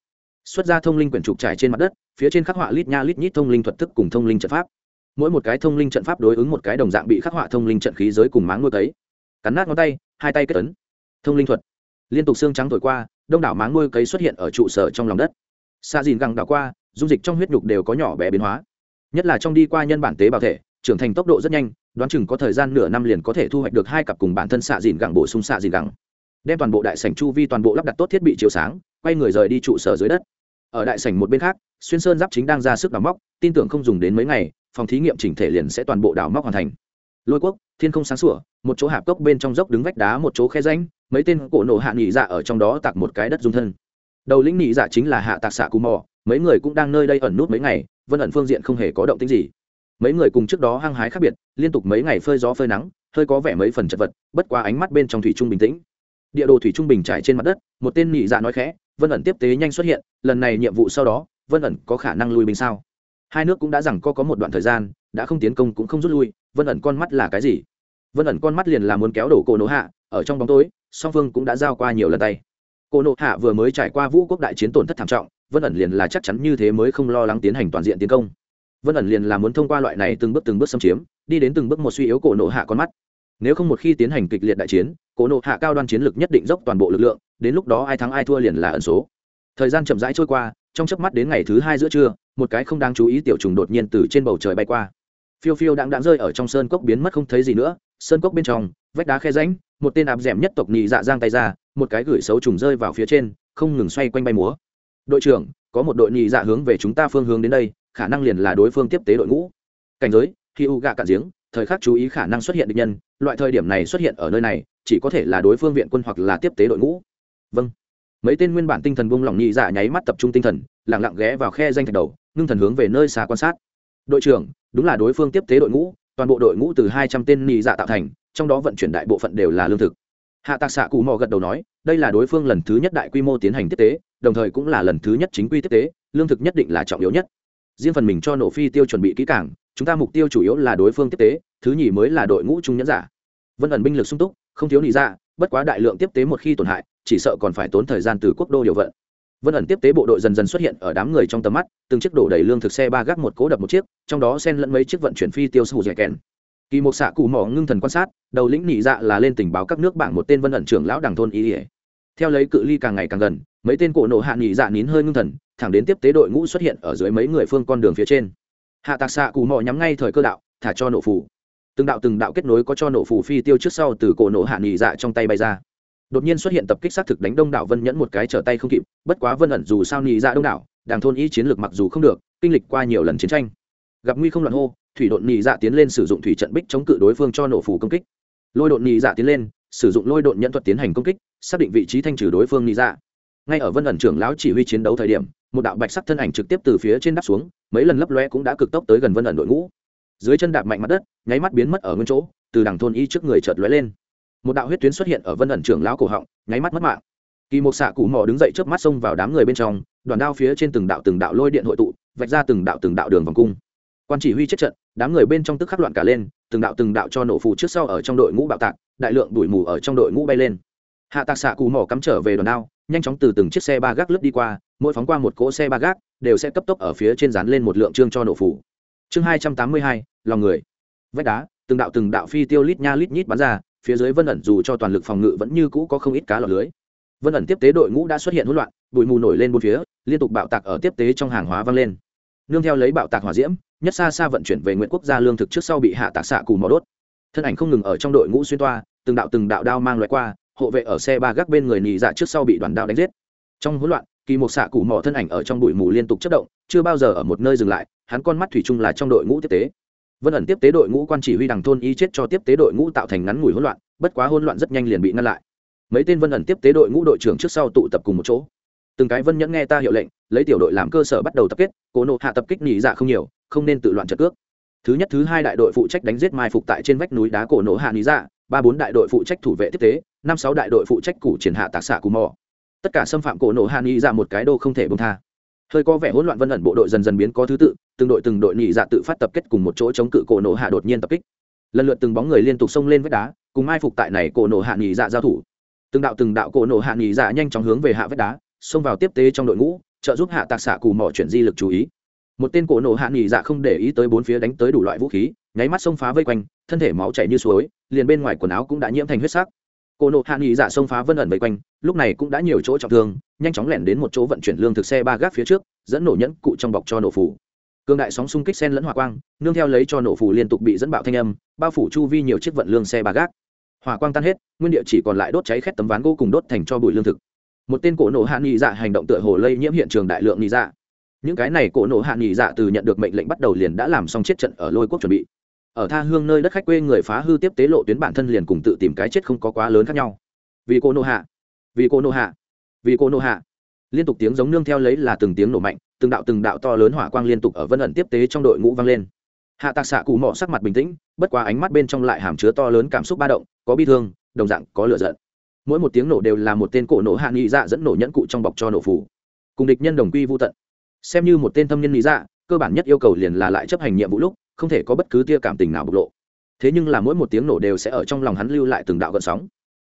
Xuất ra thông linh quyển trục trải trên mặt đất, phía trên khắc họa lít nha lít nhít thông linh thuật thức cùng thông linh trận pháp mỗi một cái thông linh trận pháp đối ứng một cái đồng dạng bị khắc họa thông linh trận khí giới cùng máng nuôi cấy cắn nát ngón tay, hai tay kết tấn thông linh thuật. Liên tục xương trắng thổi qua, đông đảo máng nuôi cấy xuất hiện ở trụ sở trong lòng đất. Xa dìn găng đảo qua, dung dịch trong huyết nhục đều có nhỏ bé biến hóa. Nhất là trong đi qua nhân bản tế bào thể, trưởng thành tốc độ rất nhanh, đoán chừng có thời gian nửa năm liền có thể thu hoạch được hai cặp cùng bản thân xạ dìn gẳng bổ sung xạ dìn gẳng đem toàn bộ đại sảnh chu vi toàn bộ lắp đặt tốt thiết bị chiếu sáng, quay người rời đi trụ sở dưới đất. Ở đại sảnh một bên khác, xuyên sơn giáp chính đang ra sức đào móc, tin tưởng không dùng đến mấy ngày phòng thí nghiệm chỉnh thể liền sẽ toàn bộ đào móc hoàn thành. Lôi quốc, thiên không sáng sủa, một chỗ hạp cốc bên trong dốc đứng vách đá, một chỗ khe ránh mấy tên cổ nổ hạ nghỉ dạ ở trong đó tạc một cái đất dung thân. Đầu lĩnh nghỉ dạ chính là hạ tạc xạ cù mò, mấy người cũng đang nơi đây ẩn nút mấy ngày, vân ẩn phương diện không hề có động tính gì. Mấy người cùng trước đó hăng hái khác biệt, liên tục mấy ngày phơi gió phơi nắng, hơi có vẻ mấy phần chật vật, bất quá ánh mắt bên trong thủy trung bình tĩnh. Địa đồ thủy trung bình trải trên mặt đất, một tên nhị dạ nói khẽ, vân ẩn tiếp tế nhanh xuất hiện, lần này nhiệm vụ sau đó, vân ẩn có khả năng lui binh sao? Hai nước cũng đã rằng co có một đoạn thời gian, đã không tiến công cũng không rút lui, vân ẩn con mắt là cái gì? Vân ẩn con mắt liền là muốn kéo đổ cổ nổ hạ, ở trong bóng tối, song phương cũng đã giao qua nhiều lần tay. Cổ nổ hạ vừa mới trải qua vũ quốc đại chiến tổn thất thảm trọng, vân ẩn liền là chắc chắn như thế mới không lo lắng tiến hành toàn diện tiến công. Vân ẩn liền là muốn thông qua loại này từng bước từng bước xâm chiếm, đi đến từng bước một suy yếu cổ nộ hạ con mắt. Nếu không một khi tiến hành kịch liệt đại chiến, cổ nộ hạ cao đoan chiến lực nhất định dốc toàn bộ lực lượng, đến lúc đó ai thắng ai thua liền là ẩn số. Thời gian chậm rãi trôi qua trong chớp mắt đến ngày thứ hai giữa trưa, một cái không đáng chú ý tiểu trùng đột nhiên từ trên bầu trời bay qua. Phiêu phiêu đang đang rơi ở trong sơn cốc biến mất không thấy gì nữa, sơn cốc bên trong, vách đá khe ránh một tên áp d nhất tộc nhị dạ giang tay ra, một cái gửi xấu trùng rơi vào phía trên, không ngừng xoay quanh bay múa. Đội trưởng, có một đội nhị dạ hướng về chúng ta phương hướng đến đây, khả năng liền là đối phương tiếp tế đội ngũ. Cảnh giới, khi u gạ cạn giếng, thời khắc chú ý khả năng xuất hiện địch nhân, loại thời điểm này xuất hiện ở nơi này, chỉ có thể là đối phương viện quân hoặc là tiếp tế đội ngũ. Vâng mấy tên nguyên bản tinh thần buông lỏng nhị dạ nháy mắt tập trung tinh thần, lặng lặng ghé vào khe danh thạch đầu, ngưng thần hướng về nơi xa quan sát. Đội trưởng, đúng là đối phương tiếp tế đội ngũ, toàn bộ đội ngũ từ hai trăm tên nhị dạ tạo thành, trong đó vận chuyển đại bộ phận đều là lương thực. Hạ tạc xạ cụ mò gật đầu nói, đây là đối phương lần thứ nhất đại quy mô tiến hành tiếp tế, đồng thời cũng là lần thứ nhất chính quy tiếp tế, lương thực nhất định là trọng yếu nhất. Riêng phần mình cho nổ phi tiêu chuẩn bị kỹ càng, chúng ta mục tiêu chủ yếu là đối phương tiếp tế, thứ nhì mới là đội ngũ trung nhẫn giả. Vân ẩn binh lực sung túc, không thiếu nị dạ bất quá đại lượng tiếp tế một khi tổn hại, chỉ sợ còn phải tốn thời gian từ quốc đô điều vận. Vân ẩn tiếp tế bộ đội dần dần xuất hiện ở đám người trong tầm mắt, từng chiếc đổ đầy lương thực xe ba gác một cố đập một chiếc, trong đó xen lẫn mấy chiếc vận chuyển phi tiêu sù dẻ kèn. Kỳ một xạ cụ mỏ ngưng thần quan sát, đầu lĩnh nhị dạ là lên tình báo các nước bảng một tên vân ẩn trưởng lão đảng thôn ý ỉa theo lấy cự ly càng ngày càng gần, mấy tên cổ nộ hạ nhị dạ nín hơi ngưng thần, thẳng đến tiếp tế đội ngũ xuất hiện ở dưới mấy người phương con đường phía trên. Hạ tạc xạ cụ mỏ nhắm ngay thời cơ đạo, thả cho nổ phủ từng đạo từng đạo kết nối có cho nổ phủ phi tiêu trước sau từ cổ nổ hạ nghỉ dạ trong tay bay ra. Đột nhiên xuất hiện tập kích xác thực đánh đông đảo vân nhẫn một cái trở tay không kịp, bất quá vân ẩn dù sao nghỉ dạ đông đảo đảng thôn ý chiến lược mặc dù không được, kinh lịch qua nhiều lần chiến tranh. Gặp nguy không loạn hô, thủy đột nghỉ dạ tiến lên sử dụng thủy trận bích chống cự đối phương cho nổ phủ công kích. Lôi đột nghỉ dạ tiến lên, sử dụng lôi đột nhẫn thuật tiến hành công kích, xác định vị trí thanh trừ đối phương nghỉ dạ. Ngay ở vân ẩn trưởng lão chỉ huy chiến đấu thời điểm, một đạo bạch sắc thân ảnh trực tiếp từ phía trên đáp xuống, mấy lần lấp loe cũng đã cực tốc tới gần vân ẩn đội ngũ dưới chân đạp mạnh mặt đất, nháy mắt biến mất ở nguyên chỗ, từ đằng thôn y trước người chợt lóe lên. Một đạo huyết tuyến xuất hiện ở vân ẩn trưởng lão cổ họng, nháy mắt mất mạng. Kỳ một xạ cụ mò đứng dậy trước mắt xông vào đám người bên trong, đoàn đao phía trên từng đạo từng đạo lôi điện hội tụ, vạch ra từng đạo từng đạo đường vòng cung. Quan chỉ huy chết trận, đám người bên trong tức khắc loạn cả lên, từng đạo từng đạo cho nổ phù trước sau ở trong đội ngũ bạo tạc, đại lượng đuổi mù ở trong đội ngũ bay lên. Hạ tạc xạ cụ mỏ cắm trở về đoàn đao, nhanh chóng từ từng chiếc xe ba gác lướt đi qua, mỗi phóng qua một cỗ xe ba gác, đều sẽ cấp tốc ở phía trên dán lên một lượng trương cho nổ phủ chương hai trăm tám mươi hai, lòng người. Vách đá, từng đạo từng đạo phi tiêu lít nha lít nhít bắn ra, phía dưới vân ẩn dù cho toàn lực phòng ngự vẫn như cũ có không ít cá lọc lưới. Vân ẩn tiếp tế đội ngũ đã xuất hiện hỗn loạn, bụi mù nổi lên bốn phía, liên tục bạo tạc ở tiếp tế trong hàng hóa vang lên. Nương theo lấy bạo tạc hỏa diễm, nhất xa xa vận chuyển về nguyện quốc gia lương thực trước sau bị hạ tạc xạ cù mò đốt. Thân ảnh không ngừng ở trong đội ngũ xuyên toa, từng đạo từng đạo đao mang loại qua, hộ vệ ở xe ba gác bên người nì dạ trước sau bị đoàn đao đánh giết. Trong hỗn loạn kỳ một xạ cụ mỏ thân ảnh ở trong bụi mù liên tục chất động, chưa bao giờ ở một nơi dừng lại, hắn con mắt thủy chung là trong đội ngũ tiếp tế. Vân ẩn tiếp tế đội ngũ quan chỉ huy đằng thôn y chết cho tiếp tế đội ngũ tạo thành ngắn ngủi hỗn loạn, bất quá hỗn loạn rất nhanh liền bị ngăn lại. Mấy tên vân ẩn tiếp tế đội ngũ đội trưởng trước sau tụ tập cùng một chỗ. Từng cái vân nhẫn nghe ta hiệu lệnh, lấy tiểu đội làm cơ sở bắt đầu tập kết, cố nộ hạ tập kích nhị dạ không nhiều, không nên tự loạn trật cước. Thứ nhất, thứ hai đại đội phụ trách đánh giết mai phục tại trên vách núi đá cổ nổ hạ nhị dạ ba bốn đại đội phụ trách thủ vệ tiếp tế, năm sáu đại đội phụ trách củ triển hạ tạc xạ cù mò tất cả xâm phạm cổ nổ hạ nghị dạ một cái đô không thể bông tha. Hơi có vẻ hỗn loạn vân ẩn bộ đội dần dần biến có thứ tự, từng đội từng đội nhị dạ tự phát tập kết cùng một chỗ chống cự cổ nổ hạ đột nhiên tập kích. Lần lượt từng bóng người liên tục xông lên vách đá, cùng mai phục tại này cổ nổ hạ nhị dạ giao thủ. Từng đạo từng đạo cổ nổ hạ nhị dạ nhanh chóng hướng về hạ vách đá, xông vào tiếp tế trong đội ngũ, trợ giúp hạ tạc xạ cù mỏ chuyển di lực chú ý. Một tên cổ nổ hạ nhị dạ không để ý tới bốn phía đánh tới đủ loại vũ khí, nháy mắt xông phá vây quanh, thân thể máu chảy như suối, liền bên ngoài quần áo cũng đã nhiễm thành huyết sắc. Cô nổ hạ nghỉ dạ xông phá vân ẩn vây quanh, lúc này cũng đã nhiều chỗ trọng thương, nhanh chóng lẻn đến một chỗ vận chuyển lương thực xe ba gác phía trước, dẫn nổ nhẫn cụ trong bọc cho nổ phủ cương đại sóng xung kích sen lẫn hỏa quang, nương theo lấy cho nổ phủ liên tục bị dẫn bạo thanh âm, bao phủ chu vi nhiều chiếc vận lương xe ba gác. Hỏa quang tan hết, nguyên địa chỉ còn lại đốt cháy khét tấm ván gỗ cùng đốt thành cho bụi lương thực. Một tên cổ nổ hạ nghỉ dạ hành động tựa hồ lây nhiễm hiện trường đại lượng nghỉ dạ. Những cái này cổ nổ hạ nghỉ dạ từ nhận được mệnh lệnh bắt đầu liền đã làm xong chết trận ở lôi quốc chuẩn bị ở tha hương nơi đất khách quê người phá hư tiếp tế lộ tuyến bản thân liền cùng tự tìm cái chết không có quá lớn khác nhau. Vì cô nô hạ. Vì cô nô hạ. Vì cô nô hạ. Liên tục tiếng giống nương theo lấy là từng tiếng nổ mạnh, từng đạo từng đạo to lớn hỏa quang liên tục ở vân ẩn tiếp tế trong đội ngũ vang lên. Hạ tạc xạ cụ mỏ sắc mặt bình tĩnh, bất quá ánh mắt bên trong lại hàm chứa to lớn cảm xúc ba động, có bi thương, đồng dạng có lửa giận. Mỗi một tiếng nổ đều là một tên cổ nổ hạ nghị dạ dẫn nổ nhẫn cụ trong bọc cho nổ phủ cùng địch nhân đồng quy vô tận. Xem như một tên thâm nhân nghị dạ cơ bản nhất yêu cầu liền là lại chấp hành nhiệm vụ lúc không thể có bất cứ tia cảm tình nào bộc lộ. Thế nhưng là mỗi một tiếng nổ đều sẽ ở trong lòng hắn lưu lại từng đạo gợn sóng.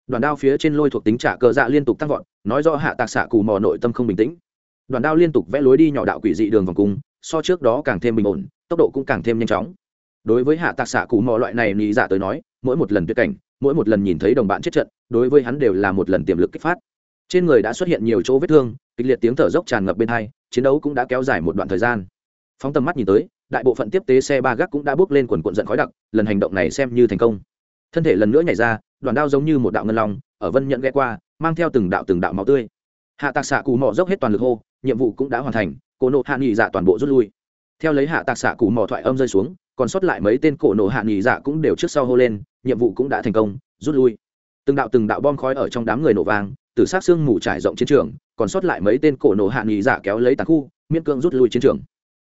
Đoàn đao phía trên lôi thuộc tính trả cờ dạ liên tục tăng vọt, nói do hạ tạc xạ cù mò nội tâm không bình tĩnh. Đoàn đao liên tục vẽ lối đi nhỏ đạo quỷ dị đường vòng cung, so trước đó càng thêm bình ổn, tốc độ cũng càng thêm nhanh chóng. Đối với hạ tạc xạ cù mò loại này nghĩ dạ tới nói, mỗi một lần tuyệt cảnh, mỗi một lần nhìn thấy đồng bạn chết trận, đối với hắn đều là một lần tiềm lực kích phát. Trên người đã xuất hiện nhiều chỗ vết thương, kịch liệt tiếng thở dốc tràn ngập bên hai, chiến đấu cũng đã kéo dài một đoạn thời gian. Phóng tầm mắt nhìn tới đại bộ phận tiếp tế xe ba gác cũng đã bước lên quần cuộn giận khói đặc lần hành động này xem như thành công. Thân thể lần nữa nhảy ra đoàn đao giống như một đạo ngân long ở vân nhận ghé qua mang theo từng đạo từng đạo máu tươi. Hạ tạc xạ cù mò dốc hết toàn lực hô nhiệm vụ cũng đã hoàn thành cổ nộ hạ nghỉ dạ toàn bộ rút lui. Theo lấy hạ tạc xạ cù mò thoại âm rơi xuống còn sót lại mấy tên cổ nộ hạ nghỉ dạ cũng đều trước sau hô lên nhiệm vụ cũng đã thành công rút lui. Từng đạo từng đạo bom khói ở trong đám người nổ vàng, từ sát xương mù trải rộng chiến trường còn sót lại mấy tên cổ nổ hạ nghỉ dạ kéo lấy tàn khu miễn cương rút lui chiến trường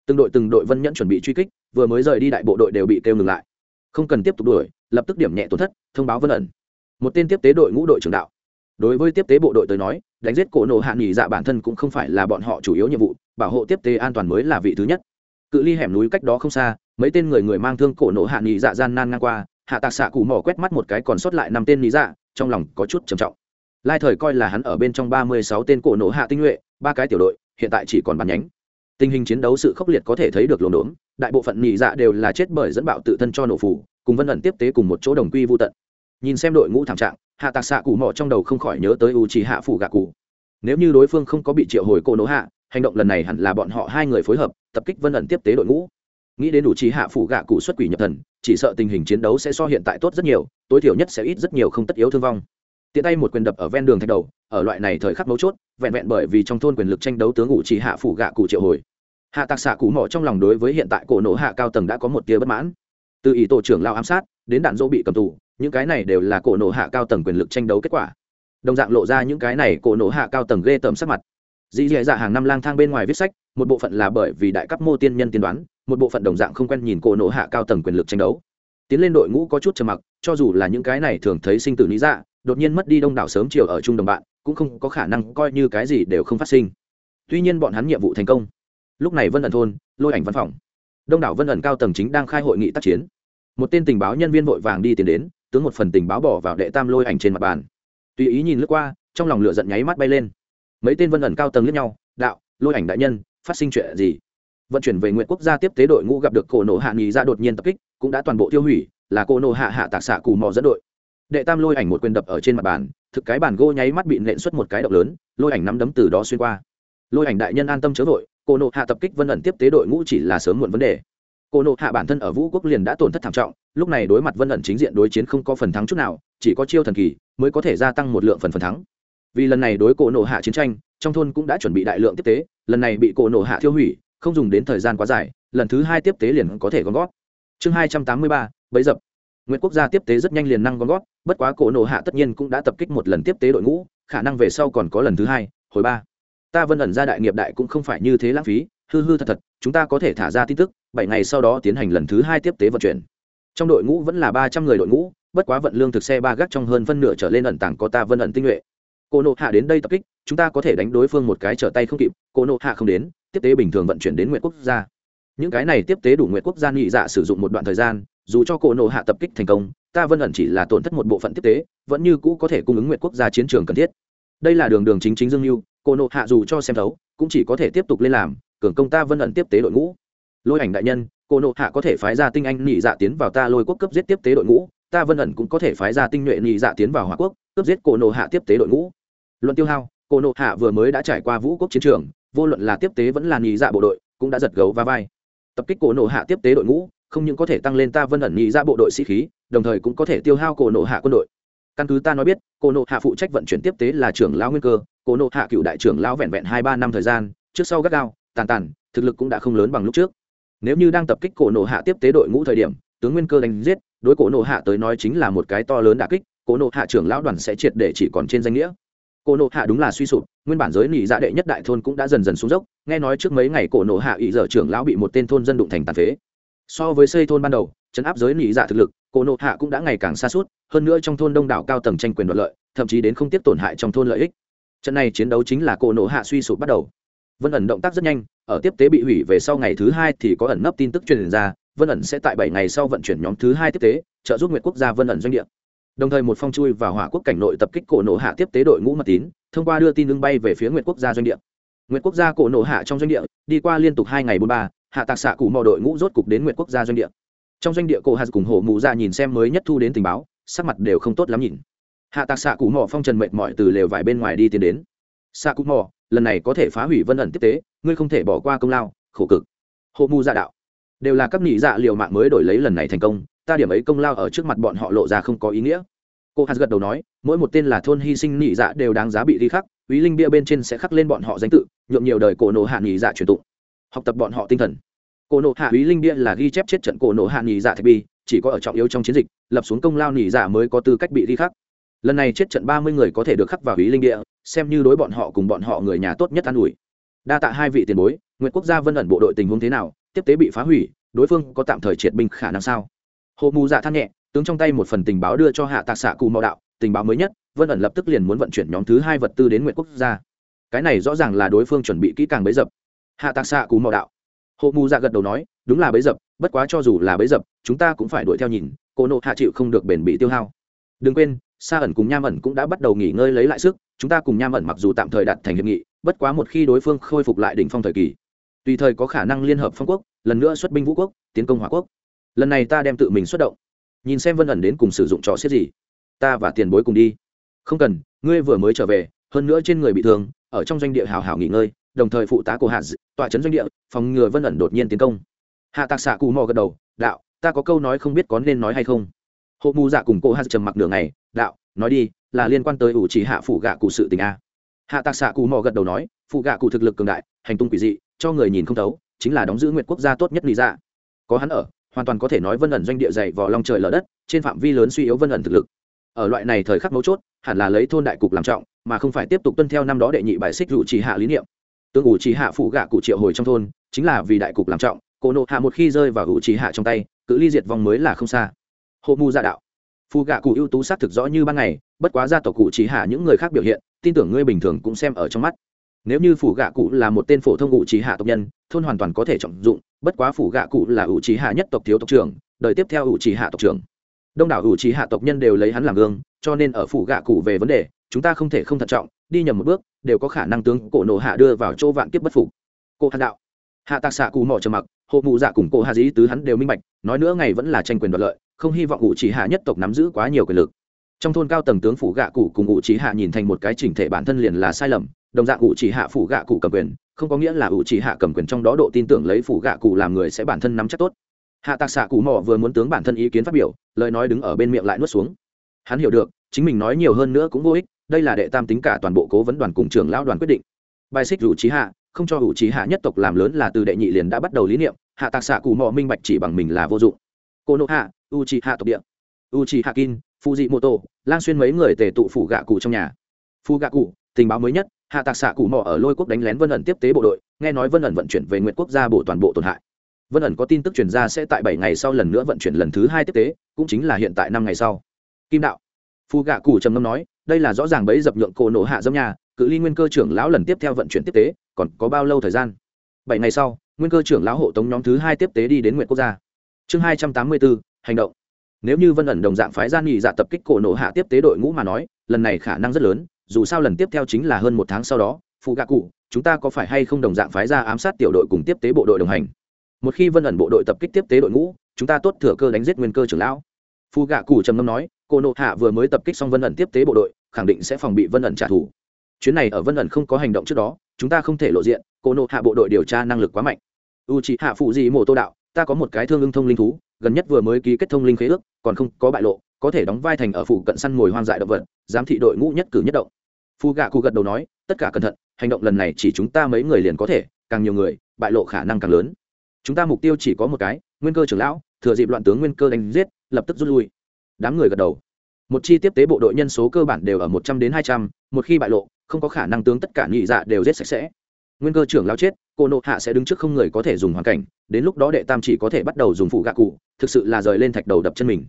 từng đội từng đội vân nhẫn chuẩn bị truy kích, vừa mới rời đi đại bộ đội đều bị kêu ngừng lại. Không cần tiếp tục đuổi, lập tức điểm nhẹ tổn thất, thông báo vân ẩn. Một tên tiếp tế đội ngũ đội trưởng đạo. Đối với tiếp tế bộ đội tới nói, đánh giết cổ nổ hạ nghỉ dạ bản thân cũng không phải là bọn họ chủ yếu nhiệm vụ, bảo hộ tiếp tế an toàn mới là vị thứ nhất. Cự ly hẻm núi cách đó không xa, mấy tên người người mang thương cổ nổ hạ nghỉ dạ gian nan ngang qua, hạ tạc xạ cụ mỏ quét mắt một cái còn sót lại năm tên nghỉ dạ trong lòng có chút trầm trọng. Lai thời coi là hắn ở bên trong ba mươi sáu tên cổ nổ hạ tinh nhuệ, ba cái tiểu đội, hiện tại chỉ còn bàn nhánh tình hình chiến đấu sự khốc liệt có thể thấy được lồn đốn, đại bộ phận nhị dạ đều là chết bởi dẫn bạo tự thân cho nổ phủ, cùng vân ẩn tiếp tế cùng một chỗ đồng quy vô tận. Nhìn xem đội ngũ thảm trạng, hạ tạc xạ cụ mỏ trong đầu không khỏi nhớ tới u trì hạ phủ gạ cụ. Nếu như đối phương không có bị triệu hồi cô nỗ hạ, hành động lần này hẳn là bọn họ hai người phối hợp, tập kích vân ẩn tiếp tế đội ngũ. Nghĩ đến đủ trí hạ phủ gạ cụ xuất quỷ nhập thần, chỉ sợ tình hình chiến đấu sẽ so hiện tại tốt rất nhiều, tối thiểu nhất sẽ ít rất nhiều không tất yếu thương vong. Tiện tay một quyền đập ở ven đường thạch đầu, ở loại này thời khắc mấu chốt, vẹn vẹn bởi vì trong thôn quyền lực tranh đấu tướng ngụ trí hạ phủ gạ cụ triệu hồi hạ tạc xạ cụ mỏ trong lòng đối với hiện tại cổ nổ hạ cao tầng đã có một tia bất mãn. Từ ý tổ trưởng lao ám sát, đến đạn dỗ bị cầm tù, những cái này đều là cổ nổ hạ cao tầng quyền lực tranh đấu kết quả. Đồng dạng lộ ra những cái này cổ nổ hạ cao tầng ghê tởm sắc mặt. Dì dì dạ hàng năm lang thang bên ngoài viết sách, một bộ phận là bởi vì đại cấp mô tiên nhân tiên đoán, một bộ phận đồng dạng không quen nhìn cổ nổ hạ cao tầng quyền lực tranh đấu. Tiến lên đội ngũ có chút trầm mặc, cho dù là những cái này thường thấy sinh tử lý dạ đột nhiên mất đi đông đảo sớm chiều ở chung đồng bạn, cũng không có khả năng coi như cái gì đều không phát sinh. Tuy nhiên bọn hắn nhiệm vụ thành công lúc này vân ẩn thôn, lôi ảnh văn phòng. Đông đảo vân ẩn cao tầng chính đang khai hội nghị tác chiến. Một tên tình báo nhân viên vội vàng đi tiến đến, tướng một phần tình báo bỏ vào đệ tam lôi ảnh trên mặt bàn. Tùy ý nhìn lướt qua, trong lòng lửa giận nháy mắt bay lên. Mấy tên vân ẩn cao tầng lướt nhau, đạo, lôi ảnh đại nhân, phát sinh chuyện gì? Vận chuyển về nguyện quốc gia tiếp tế đội ngũ gặp được cổ nổ hạ nghỉ ra đột nhiên tập kích, cũng đã toàn bộ tiêu hủy, là cổ nổ hạ hạ tạc xạ cù mò dẫn đội. Đệ tam lôi ảnh một quyền đập ở trên mặt bàn, thực cái bàn gỗ nháy mắt bị nện xuất một cái động lớn, lôi ảnh nắm đấm từ đó xuyên qua. Lôi ảnh đại nhân an tâm chớ vội cổ nộ hạ tập kích vân ẩn tiếp tế đội ngũ chỉ là sớm muộn vấn đề. Cổ nộ hạ bản thân ở vũ quốc liền đã tổn thất thảm trọng, lúc này đối mặt vân ẩn chính diện đối chiến không có phần thắng chút nào, chỉ có chiêu thần kỳ mới có thể gia tăng một lượng phần phần thắng. Vì lần này đối cổ nộ hạ chiến tranh, trong thôn cũng đã chuẩn bị đại lượng tiếp tế, lần này bị cổ nộ hạ thiêu hủy, không dùng đến thời gian quá dài, lần thứ hai tiếp tế liền có thể gom gót chương hai trăm tám mươi ba bấy dập. Nguyễn quốc gia tiếp tế rất nhanh liền năng gom gót bất quá cổ nộ hạ tất nhiên cũng đã tập kích một lần tiếp tế đội ngũ, khả năng về sau còn có lần thứ hai, hồi ba ta vân ẩn ra đại nghiệp đại cũng không phải như thế lãng phí, hư hư thật thật, chúng ta có thể thả ra tin tức, bảy ngày sau đó tiến hành lần thứ hai tiếp tế vận chuyển. Trong đội ngũ vẫn là ba trăm người đội ngũ, bất quá vận lương thực xe ba gác trong hơn phân nửa trở lên ẩn tàng có ta vân ẩn tinh nhuệ. Cô nộ hạ đến đây tập kích, chúng ta có thể đánh đối phương một cái trở tay không kịp, cô nộ hạ không đến, tiếp tế bình thường vận chuyển đến nguyện quốc gia. Những cái này tiếp tế đủ nguyện quốc gia nghị dạ sử dụng một đoạn thời gian, dù cho cổ nộ hạ tập kích thành công, ta vân ẩn chỉ là tổn thất một bộ phận tiếp tế, vẫn như cũ có thể cung ứng nguyện quốc gia chiến trường cần thiết. Đây là đường đường chính chính dương mưu Cô nộ hạ dù cho xem thấu, cũng chỉ có thể tiếp tục lên làm, cường công ta vân ẩn tiếp tế đội ngũ. Lôi ảnh đại nhân, cô nộ hạ có thể phái ra tinh anh nhị dạ tiến vào ta lôi quốc cấp giết tiếp tế đội ngũ, ta vân ẩn cũng có thể phái ra tinh nhuệ nhị dạ tiến vào hỏa quốc cướp giết cô nộ hạ tiếp tế đội ngũ. Luận tiêu hao, cô nộ hạ vừa mới đã trải qua vũ quốc chiến trường, vô luận là tiếp tế vẫn là nhị dạ bộ đội, cũng đã giật gấu va vai. Tập kích cổ nộ hạ tiếp tế đội ngũ, không những có thể tăng lên ta vân ẩn nhị dạ bộ đội sĩ khí, đồng thời cũng có thể tiêu hao cổ nộ hạ quân đội căn cứ ta nói biết cô nộ hạ phụ trách vận chuyển tiếp tế là trưởng lão nguyên cơ cô nộ hạ cựu đại trưởng lão vẹn vẹn hai ba năm thời gian, trước sau gắt gao, tàn tàn, thực lực cũng đã không lớn bằng lúc trước. Nếu như đang tập kích cổ nộ hạ tiếp tế đội ngũ thời điểm, tướng nguyên cơ đánh giết, đối cổ nộ hạ tới nói chính là một cái to lớn đà kích, cổ nộ hạ trưởng lão đoàn sẽ triệt để chỉ còn trên danh nghĩa. Cổ nộ hạ đúng là suy sụp, nguyên bản giới nỉ dạ đệ nhất đại thôn cũng đã dần dần xuống dốc, nghe nói trước mấy ngày cổ nộ hạ ỵ dở trưởng lão bị một tên thôn dân đụng thành tàn phế. So với xây thôn ban đầu chấn áp giới nỉ dạ thực lực, cổ nộ hạ cũng đã ngày càng xa suốt, hơn nữa trong thôn đông đảo cao tầng tranh quyền đoạt lợi, thậm chí đến không tiếp tổn hại trong thôn lợi ích. Trận này chiến đấu chính là cổ nộ hạ suy sụp bắt đầu. Vân ẩn động tác rất nhanh, ở tiếp tế bị hủy về sau ngày thứ hai thì có ẩn nấp tin tức truyền ra, vân ẩn sẽ tại bảy ngày sau vận chuyển nhóm thứ hai tiếp tế, trợ giúp nguyệt quốc gia vân ẩn doanh địa. Đồng thời một phong chui vào hỏa quốc cảnh nội tập kích cổ nổ hạ tiếp tế đội ngũ mật tín, thông qua đưa tin ưng bay về phía nguyệt quốc gia doanh địa. Nguyệt quốc gia cổ nổ hạ trong doanh địa, đi qua liên tục hai ngày bốn ba, hạ tạc xạ cụ mò đội ngũ rốt cục đến nguyệt quốc gia doanh địa trong doanh địa cổ hạt cùng hồ mù ra nhìn xem mới nhất thu đến tình báo, sắc mặt đều không tốt lắm nhìn. Hạ tạc xạ cụ mò phong trần mệt mỏi từ lều vải bên ngoài đi tiến đến. Xạ cụ mò, lần này có thể phá hủy vân ẩn tiếp tế, ngươi không thể bỏ qua công lao, khổ cực. Hộ mù dạ đạo, đều là các nhị dạ liều mạng mới đổi lấy lần này thành công, ta điểm ấy công lao ở trước mặt bọn họ lộ ra không có ý nghĩa. Cô hạt gật đầu nói, mỗi một tên là thôn hy sinh nhị dạ đều đáng giá bị ghi khắc ý linh bia bên trên sẽ khắc lên bọn họ danh tự nhuộm nhiều đời cổ nổ hạ nhị dạ truyền tụng. Học tập bọn họ tinh thần cổ nộ hạ ý linh bia là ghi chép chết trận cổ nộ hạ nhị dạ thạch bi chỉ có ở trọng yếu trong chiến dịch, lập xuống công lao nhị dạ mới có tư cách bị ghi khắc. Lần này chết trận ba mươi người có thể được khắc vào ý linh địa xem như đối bọn họ cùng bọn họ người nhà tốt nhất an ủi. Đa tạ hai vị tiền bối nguyện quốc gia vân ẩn bộ đội tình huống thế nào, tiếp tế bị phá hủy, đối phương có tạm thời triệt binh khả năng sao? Hộ mù dạ than nhẹ, tướng trong tay một phần tình báo đưa cho hạ tạc xạ cù mạo đạo, tình báo mới nhất, vân ẩn lập tức liền muốn vận chuyển nhóm thứ hai vật tư đến nguyện quốc gia. Cái này rõ ràng là đối phương chuẩn bị kỹ càng bấy dập. Hạ tạc xạ cù mạo đạo hồ mù dạ gật đầu nói, đúng là bấy dập, bất quá cho dù là bấy dập, chúng ta cũng phải đuổi theo nhìn, cô nộ hạ chịu không được bền bị tiêu hao. Đừng quên, sa ẩn cùng nham ẩn cũng đã bắt đầu nghỉ ngơi lấy lại sức, chúng ta cùng nham ẩn mặc dù tạm thời đạt thành hiệp nghị, bất quá một khi đối phương khôi phục lại đỉnh phong thời kỳ, tùy thời có khả năng liên hợp phong quốc, lần nữa xuất binh vũ quốc, tiến công hỏa quốc. Lần này ta đem tự mình xuất động. Nhìn xem vân ẩn đến cùng sử dụng trò xiết gì, ta và tiền bối cùng đi. Không cần, ngươi vừa mới trở về, hơn nữa trên người bị thương, ở trong doanh địa hào hào nghỉ ngơi đồng thời phụ tá cổ hạ tọa trấn doanh địa, phòng ngừa vân ẩn đột nhiên tiến công. Hạ tạc xạ cù mò gật đầu, đạo, ta có câu nói không biết có nên nói hay không. Hộ mù dạ cùng cô hạ trầm mặc nửa ngày, đạo, nói đi, là liên quan tới ủ chỉ hạ phủ gạ cụ sự tình a. Hạ tạc xạ cù mò gật đầu nói phụ gạ cụ thực lực cường đại, hành tung quỷ dị, cho người nhìn không thấu, chính là đóng giữ nguyệt quốc gia tốt nhất lý ra có hắn ở, hoàn toàn có thể nói vân ẩn doanh địa dày vò long trời lở đất, trên phạm vi lớn suy yếu vân ẩn thực lực. Ở loại này thời khắc mấu chốt, hẳn là lấy thôn đại cục làm trọng, mà không phải tiếp tục tuân theo năm đó đệ nhị bài xích dụ chỉ hạ lý niệm tương ủ chỉ hạ phụ gạ cụ triệu hồi trong thôn, chính là vì đại cục làm trọng, cổ nộ hạ một khi rơi vào ủ chỉ hạ trong tay, cự ly diệt vong mới là không xa. Hộ mù gia đạo. Phụ gạ cụ ưu tú xác thực rõ như ban ngày, bất quá gia tộc cụ chỉ hạ những người khác biểu hiện, tin tưởng ngươi bình thường cũng xem ở trong mắt. Nếu như phủ gạ cụ là một tên phổ thông ủ trí hạ tộc nhân, thôn hoàn toàn có thể trọng dụng, bất quá phủ gạ cụ là ủ trí hạ nhất tộc thiếu tộc trưởng, đời tiếp theo ủ trí hạ tộc trưởng. Đông đảo ủ trí hạ tộc nhân đều lấy hắn làm gương, cho nên ở phủ gạ cụ về vấn đề, chúng ta không thể không thận trọng đi nhầm một bước, đều có khả năng tướng cổ nổ hạ đưa vào chỗ vạn kiếp bất phục. Cô hạ đạo. Hạ tạc xạ cụ mỏ trầm mặc hộ mụ dạ cùng cô hạ dí tứ hắn đều minh bạch, nói nữa ngày vẫn là tranh quyền đoạt lợi, không hy vọng ủ chỉ hạ nhất tộc nắm giữ quá nhiều quyền lực. Trong thôn cao tầng tướng phủ gạ cụ cùng ủ chỉ hạ nhìn thành một cái chỉnh thể bản thân liền là sai lầm, đồng dạng ủ chỉ hạ phủ gạ cụ cầm quyền, không có nghĩa là ủ chỉ hạ cầm quyền trong đó độ tin tưởng lấy phủ gạ cụ làm người sẽ bản thân nắm chắc tốt. Hạ tạc xạ cụ mỏ vừa muốn tướng bản thân ý kiến phát biểu, lời nói đứng ở bên miệng lại nuốt xuống. Hắn hiểu được, chính mình nói nhiều hơn nữa cũng vô ích đây là đệ tam tính cả toàn bộ cố vấn đoàn cùng trưởng lão đoàn quyết định. Bài xích ủ trí hạ, không cho ủ trí hạ nhất tộc làm lớn là từ đệ nhị liền đã bắt đầu lý niệm, hạ tạc xạ cụ mỏ minh bạch chỉ bằng mình là vô dụng. Cô nộ hạ, u trí hạ tộc địa. U trí hạ kin fuji moto lan xuyên mấy người tề tụ phủ gạ cụ trong nhà. Phu gạ cụ, tình báo mới nhất, hạ tạc xạ cụ mò ở lôi quốc đánh lén vân ẩn tiếp tế bộ đội, nghe nói vân ẩn vận chuyển về nguyện quốc gia bộ toàn bộ tổn hại. Vân ẩn có tin tức chuyển ra sẽ tại bảy ngày sau lần nữa vận chuyển lần thứ hai tiếp tế, cũng chính là hiện tại năm ngày sau. Kim đạo. Phu gạ cụ trầm ngâm nói đây là rõ ràng bấy dập nhượng cổ nổ hạ dâm nhà, cự ly nguyên cơ trưởng lão lần tiếp theo vận chuyển tiếp tế, còn có bao lâu thời gian? Bảy ngày sau, nguyên cơ trưởng lão hộ tống nhóm thứ hai tiếp tế đi đến nguyện quốc gia. Chương hai trăm tám mươi bốn, hành động. Nếu như vân ẩn đồng dạng phái gian nghị dạ tập kích cổ nổ hạ tiếp tế đội ngũ mà nói, lần này khả năng rất lớn, dù sao lần tiếp theo chính là hơn một tháng sau đó phụ gạ cụ, chúng ta có phải hay không đồng dạng phái ra ám sát tiểu đội cùng tiếp tế bộ đội đồng hành? Một khi vân ẩn bộ đội tập kích tiếp tế đội ngũ, chúng ta tốt thừa cơ đánh giết nguyên cơ trưởng lão phù gạ cụ trầm ngâm nói, cô nộ hạ vừa mới tập kích xong vân ẩn tiếp tế bộ đội, khẳng định sẽ phòng bị vân ẩn trả thù. Chuyến này ở vân ẩn không có hành động trước đó, chúng ta không thể lộ diện, cô nộ hạ bộ đội điều tra năng lực quá mạnh. U Chỉ hạ phụ gì mộ tô đạo, ta có một cái thương ưng thông linh thú, gần nhất vừa mới ký kết thông linh khế ước, còn không có bại lộ, có thể đóng vai thành ở phụ cận săn mồi hoang dại động vật, giám thị đội ngũ nhất cử nhất động. Phu gạ cụ gật đầu nói, tất cả cẩn thận, hành động lần này chỉ chúng ta mấy người liền có thể, càng nhiều người, bại lộ khả năng càng lớn. Chúng ta mục tiêu chỉ có một cái, nguyên cơ trưởng lão, thừa dịp loạn tướng nguyên cơ đánh giết lập tức rút lui. Đám người gật đầu. Một chi tiếp tế bộ đội nhân số cơ bản đều ở một trăm đến hai trăm, một khi bại lộ, không có khả năng tướng tất cả nhị dạ đều giết sạch sẽ. Nguyên cơ trưởng lao chết, cô nộ hạ sẽ đứng trước không người có thể dùng hoàn cảnh, đến lúc đó đệ tam chỉ có thể bắt đầu dùng phụ gạ cụ, thực sự là rời lên thạch đầu đập chân mình.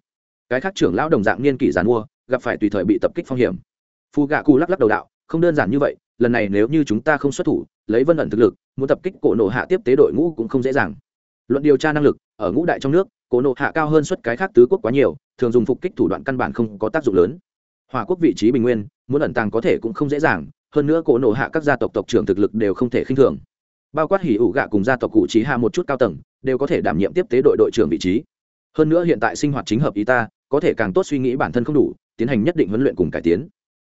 Cái khác trưởng lão đồng dạng niên kỷ giàn mua, gặp phải tùy thời bị tập kích phong hiểm. Phụ gạ cụ lắc lắc đầu đạo, không đơn giản như vậy, lần này nếu như chúng ta không xuất thủ, lấy vân ẩn thực lực, muốn tập kích cổ nộ hạ tiếp tế đội ngũ cũng không dễ dàng. Luận điều tra năng lực, ở ngũ đại trong nước cổ nộ hạ cao hơn suất cái khác tứ quốc quá nhiều, thường dùng phục kích thủ đoạn căn bản không có tác dụng lớn. Hòa quốc vị trí bình nguyên, muốn ẩn tàng có thể cũng không dễ dàng, hơn nữa cổ nộ hạ các gia tộc tộc trưởng thực lực đều không thể khinh thường. Bao quát hỉ ủ gạ cùng gia tộc cụ trí hạ một chút cao tầng, đều có thể đảm nhiệm tiếp tế đội đội trưởng vị trí. Hơn nữa hiện tại sinh hoạt chính hợp ý ta, có thể càng tốt suy nghĩ bản thân không đủ, tiến hành nhất định huấn luyện cùng cải tiến.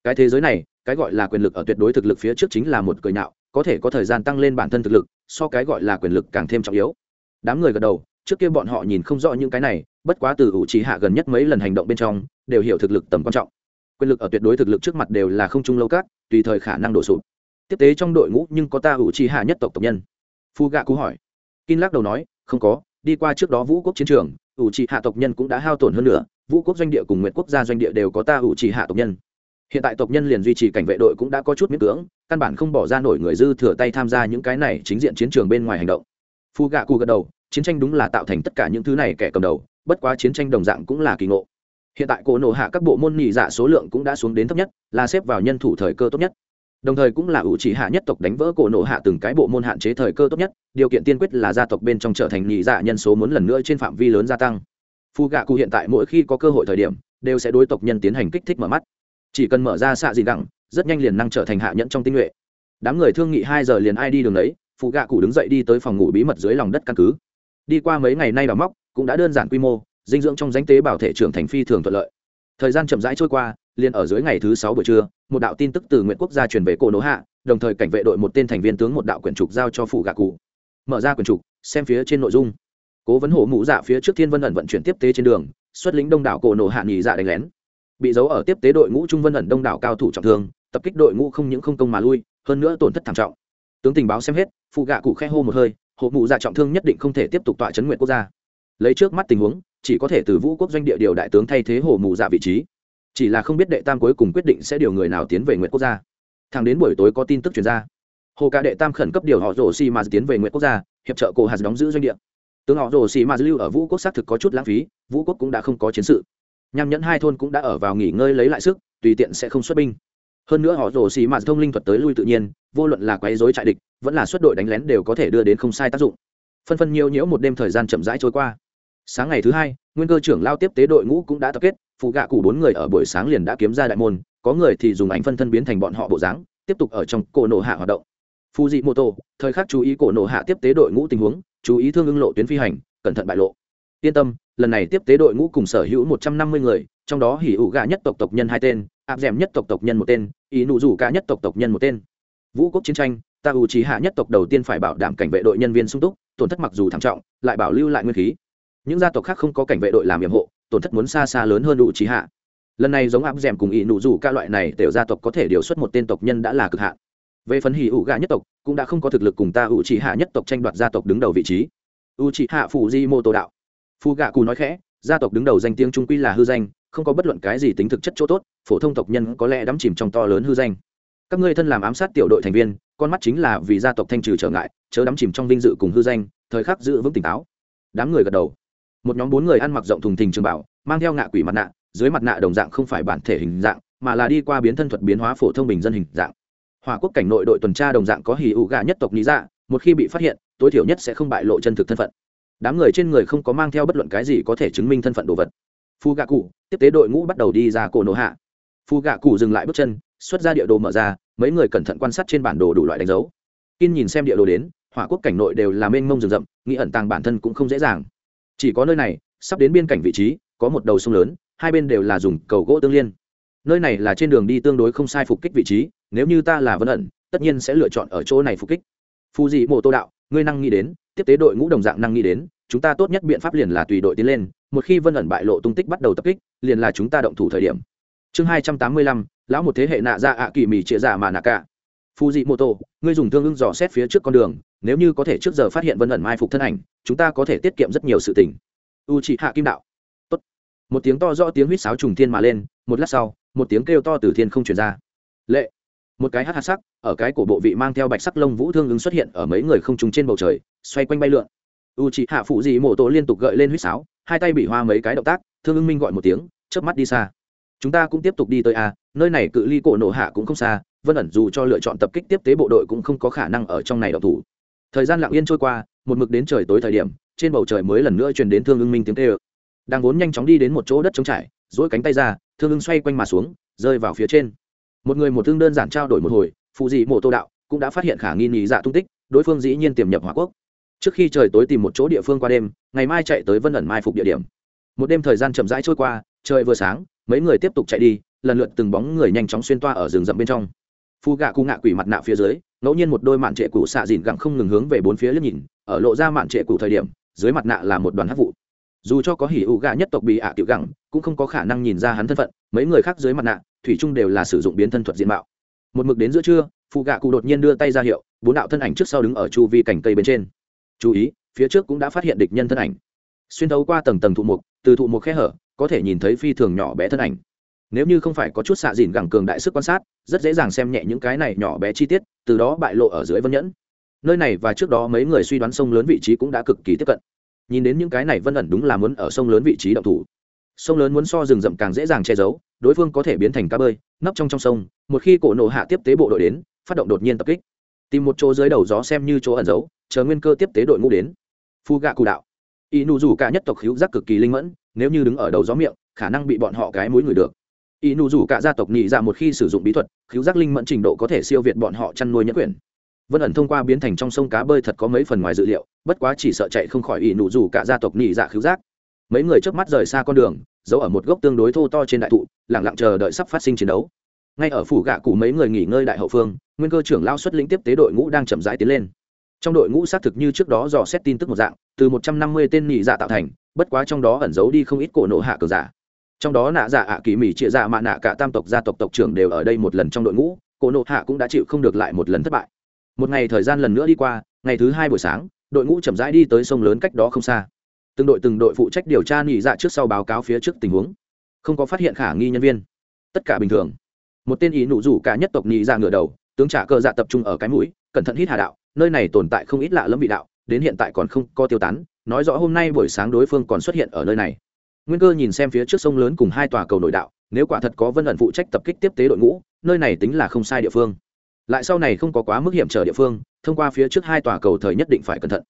Cái thế giới này, cái gọi là quyền lực ở tuyệt đối thực lực phía trước chính là một cười nạo có thể có thời gian tăng lên bản thân thực lực, so cái gọi là quyền lực càng thêm trọng yếu. Đám người gật đầu trước kia bọn họ nhìn không rõ những cái này, bất quá từ ủ trí hạ gần nhất mấy lần hành động bên trong, đều hiểu thực lực tầm quan trọng. Quyền lực ở tuyệt đối thực lực trước mặt đều là không trung lâu các, tùy thời khả năng đổ sụp. Tiếp tế trong đội ngũ nhưng có ta ủ trí hạ nhất tộc tộc nhân. Phu gạ cú hỏi. Kin lắc đầu nói, không có, đi qua trước đó vũ quốc chiến trường, ủ trì hạ tộc nhân cũng đã hao tổn hơn nữa, vũ quốc doanh địa cùng nguyện quốc gia doanh địa đều có ta ủ trì hạ tộc nhân. Hiện tại tộc nhân liền duy trì cảnh vệ đội cũng đã có chút miễn cưỡng, căn bản không bỏ ra nổi người dư thừa tay tham gia những cái này chính diện chiến trường bên ngoài hành động. Phu gạ cù gật đầu chiến tranh đúng là tạo thành tất cả những thứ này kẻ cầm đầu, bất quá chiến tranh đồng dạng cũng là kỳ ngộ. Hiện tại cổ nổ hạ các bộ môn nhị dạ số lượng cũng đã xuống đến thấp nhất, là xếp vào nhân thủ thời cơ tốt nhất. Đồng thời cũng là ủ chỉ hạ nhất tộc đánh vỡ cổ nổ hạ từng cái bộ môn hạn chế thời cơ tốt nhất, điều kiện tiên quyết là gia tộc bên trong trở thành nhị dạ nhân số muốn lần nữa trên phạm vi lớn gia tăng. Phu gạ cụ hiện tại mỗi khi có cơ hội thời điểm, đều sẽ đối tộc nhân tiến hành kích thích mở mắt. Chỉ cần mở ra xạ gì đẳng rất nhanh liền năng trở thành hạ nhẫn trong tinh nhuệ. Đám người thương nghị hai giờ liền ai đi đường đấy phụ gạ cụ đứng dậy đi tới phòng ngủ bí mật dưới lòng đất căn cứ đi qua mấy ngày nay đào móc, cũng đã đơn giản quy mô, dinh dưỡng trong danh tế bảo thể trưởng thành phi thường thuận lợi. Thời gian chậm rãi trôi qua, liền ở dưới ngày thứ sáu buổi trưa, một đạo tin tức từ nguyện quốc gia truyền về cổ nỗ hạ, đồng thời cảnh vệ đội một tên thành viên tướng một đạo quyển trục giao cho phủ gạ cụ. Mở ra quyển trục, xem phía trên nội dung. Cố vấn hổ mũ dạ phía trước thiên vân ẩn vận chuyển tiếp tế trên đường, xuất lĩnh đông đảo cổ nổ hạ nghỉ dạ đánh lén. Bị giấu ở tiếp tế đội ngũ trung vân ẩn đông đảo cao thủ trọng thương, tập kích đội ngũ không những không công mà lui, hơn nữa tổn thất thảm trọng. Tướng tình báo xem hết phụ gạ cụ khe hô một hơi hộ mụ dạ trọng thương nhất định không thể tiếp tục tọa chấn nguyện quốc gia. Lấy trước mắt tình huống, chỉ có thể từ vũ quốc doanh địa điều đại tướng thay thế hồ mụ dạ vị trí. Chỉ là không biết đệ tam cuối cùng quyết định sẽ điều người nào tiến về nguyện quốc gia. Thẳng đến buổi tối có tin tức chuyển ra. Hồ ca đệ tam khẩn cấp điều họ rổ xì mà tiến về nguyện quốc gia, hiệp trợ cổ hạt đóng giữ doanh địa. Tướng họ rổ xì mà lưu ở vũ quốc xác thực có chút lãng phí, vũ quốc cũng đã không có chiến sự. Nhằm nhẫn hai thôn cũng đã ở vào nghỉ ngơi lấy lại sức, tùy tiện sẽ không xuất binh. Hơn nữa họ rổ xì mà thông linh thuật tới lui tự nhiên vô luận là quấy rối trại địch, vẫn là xuất đội đánh lén đều có thể đưa đến không sai tác dụng. Phân phân nhiều nhiễu một đêm thời gian chậm rãi trôi qua. Sáng ngày thứ hai, nguyên cơ trưởng lao tiếp tế đội ngũ cũng đã tập kết, phụ gạ cụ bốn người ở buổi sáng liền đã kiếm ra đại môn, có người thì dùng ảnh phân thân biến thành bọn họ bộ dáng, tiếp tục ở trong cổ nổ hạ hoạt động. Phu dị mô tô thời khắc chú ý cổ nổ hạ tiếp tế đội ngũ tình huống, chú ý thương ưng lộ tuyến phi hành, cẩn thận bại lộ. Yên tâm, lần này tiếp tế đội ngũ cùng sở hữu một trăm năm mươi người, trong đó hỉ ủ gạ nhất tộc tộc nhân hai tên áp d nhất tộc tộc nhân một tên, ý nụ rủ cả nhất tộc tộc nhân một tên vũ quốc chiến tranh ta U trí hạ nhất tộc đầu tiên phải bảo đảm cảnh vệ đội nhân viên sung túc, tổn thất mặc dù thảm trọng, lại bảo lưu lại nguyên khí. Những gia tộc khác không có cảnh vệ đội làm nhiệm hộ, tổn thất muốn xa xa lớn hơn U trí hạ. Lần này giống áp d cùng ý nụ rủ ca loại này tiểu gia tộc có thể điều xuất một tên tộc nhân đã là cực hạn. Về phần hỉ ủ gạ nhất tộc, cũng đã không có thực lực cùng ta U trí hạ nhất tộc tranh đoạt gia tộc đứng đầu vị trí. U trí hạ phủ di mô tô đạo. Phu gạ cù nói khẽ, gia tộc đứng đầu danh tiếng trung quy là hư danh, không có bất luận cái gì tính thực chất chỗ tốt, phổ thông tộc nhân có lẽ đắm chìm trong to lớn hư danh các ngươi thân làm ám sát tiểu đội thành viên, con mắt chính là vì gia tộc thanh trừ trở ngại, chớ đắm chìm trong vinh dự cùng hư danh, thời khắc giữ vững tỉnh táo. Đám người gật đầu. Một nhóm bốn người ăn mặc rộng thùng thình trường bảo, mang theo ngạ quỷ mặt nạ, dưới mặt nạ đồng dạng không phải bản thể hình dạng, mà là đi qua biến thân thuật biến hóa phổ thông bình dân hình dạng. Hòa quốc cảnh nội đội tuần tra đồng dạng có hì ụ gà nhất tộc lý dạ một khi bị phát hiện, tối thiểu nhất sẽ không bại lộ chân thực thân phận. Đám người trên người không có mang theo bất luận cái gì có thể chứng minh thân phận đồ vật. Phu gạ cụ, tiếp tế đội ngũ bắt đầu đi ra cổ nổ hạ phu gạ cụ dừng lại bước chân, xuất ra địa đồ mở ra, mấy người cẩn thận quan sát trên bản đồ đủ loại đánh dấu. Kin nhìn xem địa đồ đến, hỏa quốc cảnh nội đều là mênh mông rừng rậm, nghĩ ẩn tàng bản thân cũng không dễ dàng. Chỉ có nơi này, sắp đến biên cảnh vị trí, có một đầu sông lớn, hai bên đều là dùng cầu gỗ tương liên. Nơi này là trên đường đi tương đối không sai phục kích vị trí, nếu như ta là vân ẩn, tất nhiên sẽ lựa chọn ở chỗ này phục kích. Phù dị mộ tô đạo, ngươi năng nghĩ đến, tiếp tế đội ngũ đồng dạng năng nghĩ đến, chúng ta tốt nhất biện pháp liền là tùy đội tiến lên, một khi vân ẩn bại lộ tung tích bắt đầu tập kích, liền là chúng ta động thủ thời điểm chương hai trăm tám mươi lăm, lão một thế hệ nạ ra ạ kỳ mì chia giả dạ mà nạ cả. Phù dị mô tô ngươi dùng thương ưng dò xét phía trước con đường, nếu như có thể trước giờ phát hiện vân ẩn mai phục thân ảnh, chúng ta có thể tiết kiệm rất nhiều sự tình. U trị hạ kim đạo. Tốt. một tiếng to rõ tiếng huýt sáo trùng thiên mà lên, một lát sau, một tiếng kêu to từ thiên không truyền ra. Lệ. Một cái hát hắc sắc, ở cái cổ bộ vị mang theo bạch sắc lông vũ thương ứng xuất hiện ở mấy người không trùng trên bầu trời, xoay quanh bay lượn. U chị hạ phụ dị mô tô liên tục gợi lên huýt sáo, hai tay bị hoa mấy cái động tác, thương ưng minh gọi một tiếng, chớp mắt đi xa chúng ta cũng tiếp tục đi tới a, nơi này cự ly cổ nổ hạ cũng không xa, vân ẩn dù cho lựa chọn tập kích tiếp tế bộ đội cũng không có khả năng ở trong này đọc thủ. Thời gian lặng yên trôi qua, một mực đến trời tối thời điểm, trên bầu trời mới lần nữa truyền đến thương ưng minh tiếng tê ơ đang vốn nhanh chóng đi đến một chỗ đất trống trải dỗi cánh tay ra, thương ưng xoay quanh mà xuống, rơi vào phía trên. Một người một thương đơn giản trao đổi một hồi, phụ dị mộ tô đạo, cũng đã phát hiện khả nghi nhị dạ tung tích, đối phương dĩ nhiên tiềm nhập hỏa quốc. Trước khi trời tối tìm một chỗ địa phương qua đêm, ngày mai chạy tới vân ẩn mai phục địa điểm. Một đêm thời gian chậm rãi trôi qua, trời vừa sáng mấy người tiếp tục chạy đi, lần lượt từng bóng người nhanh chóng xuyên toa ở rừng rậm bên trong. Phu gạ cụ ngạ quỷ mặt nạ phía dưới, ngẫu nhiên một đôi mạn trệ cụ xạ dìn gặng không ngừng hướng về bốn phía liếc nhìn, ở lộ ra mạn trệ cụ thời điểm, dưới mặt nạ là một đoàn hát vụ. Dù cho có hỉ ụ gạ nhất tộc bị ạ tiểu gặng, cũng không có khả năng nhìn ra hắn thân phận, mấy người khác dưới mặt nạ, thủy chung đều là sử dụng biến thân thuật diện mạo. Một mực đến giữa trưa phụ gạ cụ đột nhiên đưa tay ra hiệu, bốn đạo thân ảnh trước sau đứng ở chu vi cành cây bên trên. Chú ý, phía trước cũng đã phát hiện địch nhân thân ảnh. Xuyên thấu qua tầng tầng thụ mục, từ thụ mục khe hở có thể nhìn thấy phi thường nhỏ bé thân ảnh. Nếu như không phải có chút xạ dìn gẳng cường đại sức quan sát, rất dễ dàng xem nhẹ những cái này nhỏ bé chi tiết, từ đó bại lộ ở dưới vân nhẫn. Nơi này và trước đó mấy người suy đoán sông lớn vị trí cũng đã cực kỳ tiếp cận. Nhìn đến những cái này vân ẩn đúng là muốn ở sông lớn vị trí động thủ. Sông lớn muốn so rừng rậm càng dễ dàng che giấu, đối phương có thể biến thành cá bơi, nấp trong trong sông, một khi cổ nổ hạ tiếp tế bộ đội đến, phát động đột nhiên tập kích. Tìm một chỗ dưới đầu gió xem như chỗ ẩn giấu, chờ nguyên cơ tiếp tế đội ngũ đến. Phu gạ cụ đạo. Y nụ rủ cả nhất tộc hữu giác cực kỳ linh mẫn nếu như đứng ở đầu gió miệng, khả năng bị bọn họ cái mũi người được. Y nụ rủ cả gia tộc nhị ra dạ một khi sử dụng bí thuật cứu giác linh mẫn trình độ có thể siêu việt bọn họ chăn nuôi nhẫn quyển. Vân ẩn thông qua biến thành trong sông cá bơi thật có mấy phần ngoài dự liệu, bất quá chỉ sợ chạy không khỏi y nụ rủ cả gia tộc nhị dạ cứu giác. Mấy người trước mắt rời xa con đường, giấu ở một gốc tương đối thô to trên đại thụ lẳng lặng chờ đợi sắp phát sinh chiến đấu. Ngay ở phủ gạ cụ mấy người nghỉ ngơi đại hậu phương, nguyên cơ trưởng lao xuất lĩnh tiếp tế đội ngũ đang chậm rãi tiến lên. Trong đội ngũ xác thực như trước đó dò xét tin tức một dạng, từ một trăm năm mươi tên nhị dạ tạo thành bất quá trong đó ẩn giấu đi không ít cổ nộ hạ cờ giả. Trong đó nạ giả ạ kỳ mỹ trịa dạ mạ nạ cả tam tộc gia tộc tộc trưởng đều ở đây một lần trong đội ngũ, cổ nộ hạ cũng đã chịu không được lại một lần thất bại. Một ngày thời gian lần nữa đi qua, ngày thứ hai buổi sáng, đội ngũ chậm rãi đi tới sông lớn cách đó không xa. Từng đội từng đội phụ trách điều tra nghỉ dạ trước sau báo cáo phía trước tình huống. Không có phát hiện khả nghi nhân viên. Tất cả bình thường. Một tên ý nụ rủ cả nhất tộc nghỉ dạ ngửa đầu, tướng trả cơ dạ tập trung ở cái mũi, cẩn thận hít hà đạo, nơi này tồn tại không ít lạ lẫm vị đạo, đến hiện tại còn không có tiêu tán nói rõ hôm nay buổi sáng đối phương còn xuất hiện ở nơi này. Nguyên cơ nhìn xem phía trước sông lớn cùng hai tòa cầu nội đạo, nếu quả thật có vân ẩn phụ trách tập kích tiếp tế đội ngũ, nơi này tính là không sai địa phương. Lại sau này không có quá mức hiểm trở địa phương, thông qua phía trước hai tòa cầu thời nhất định phải cẩn thận.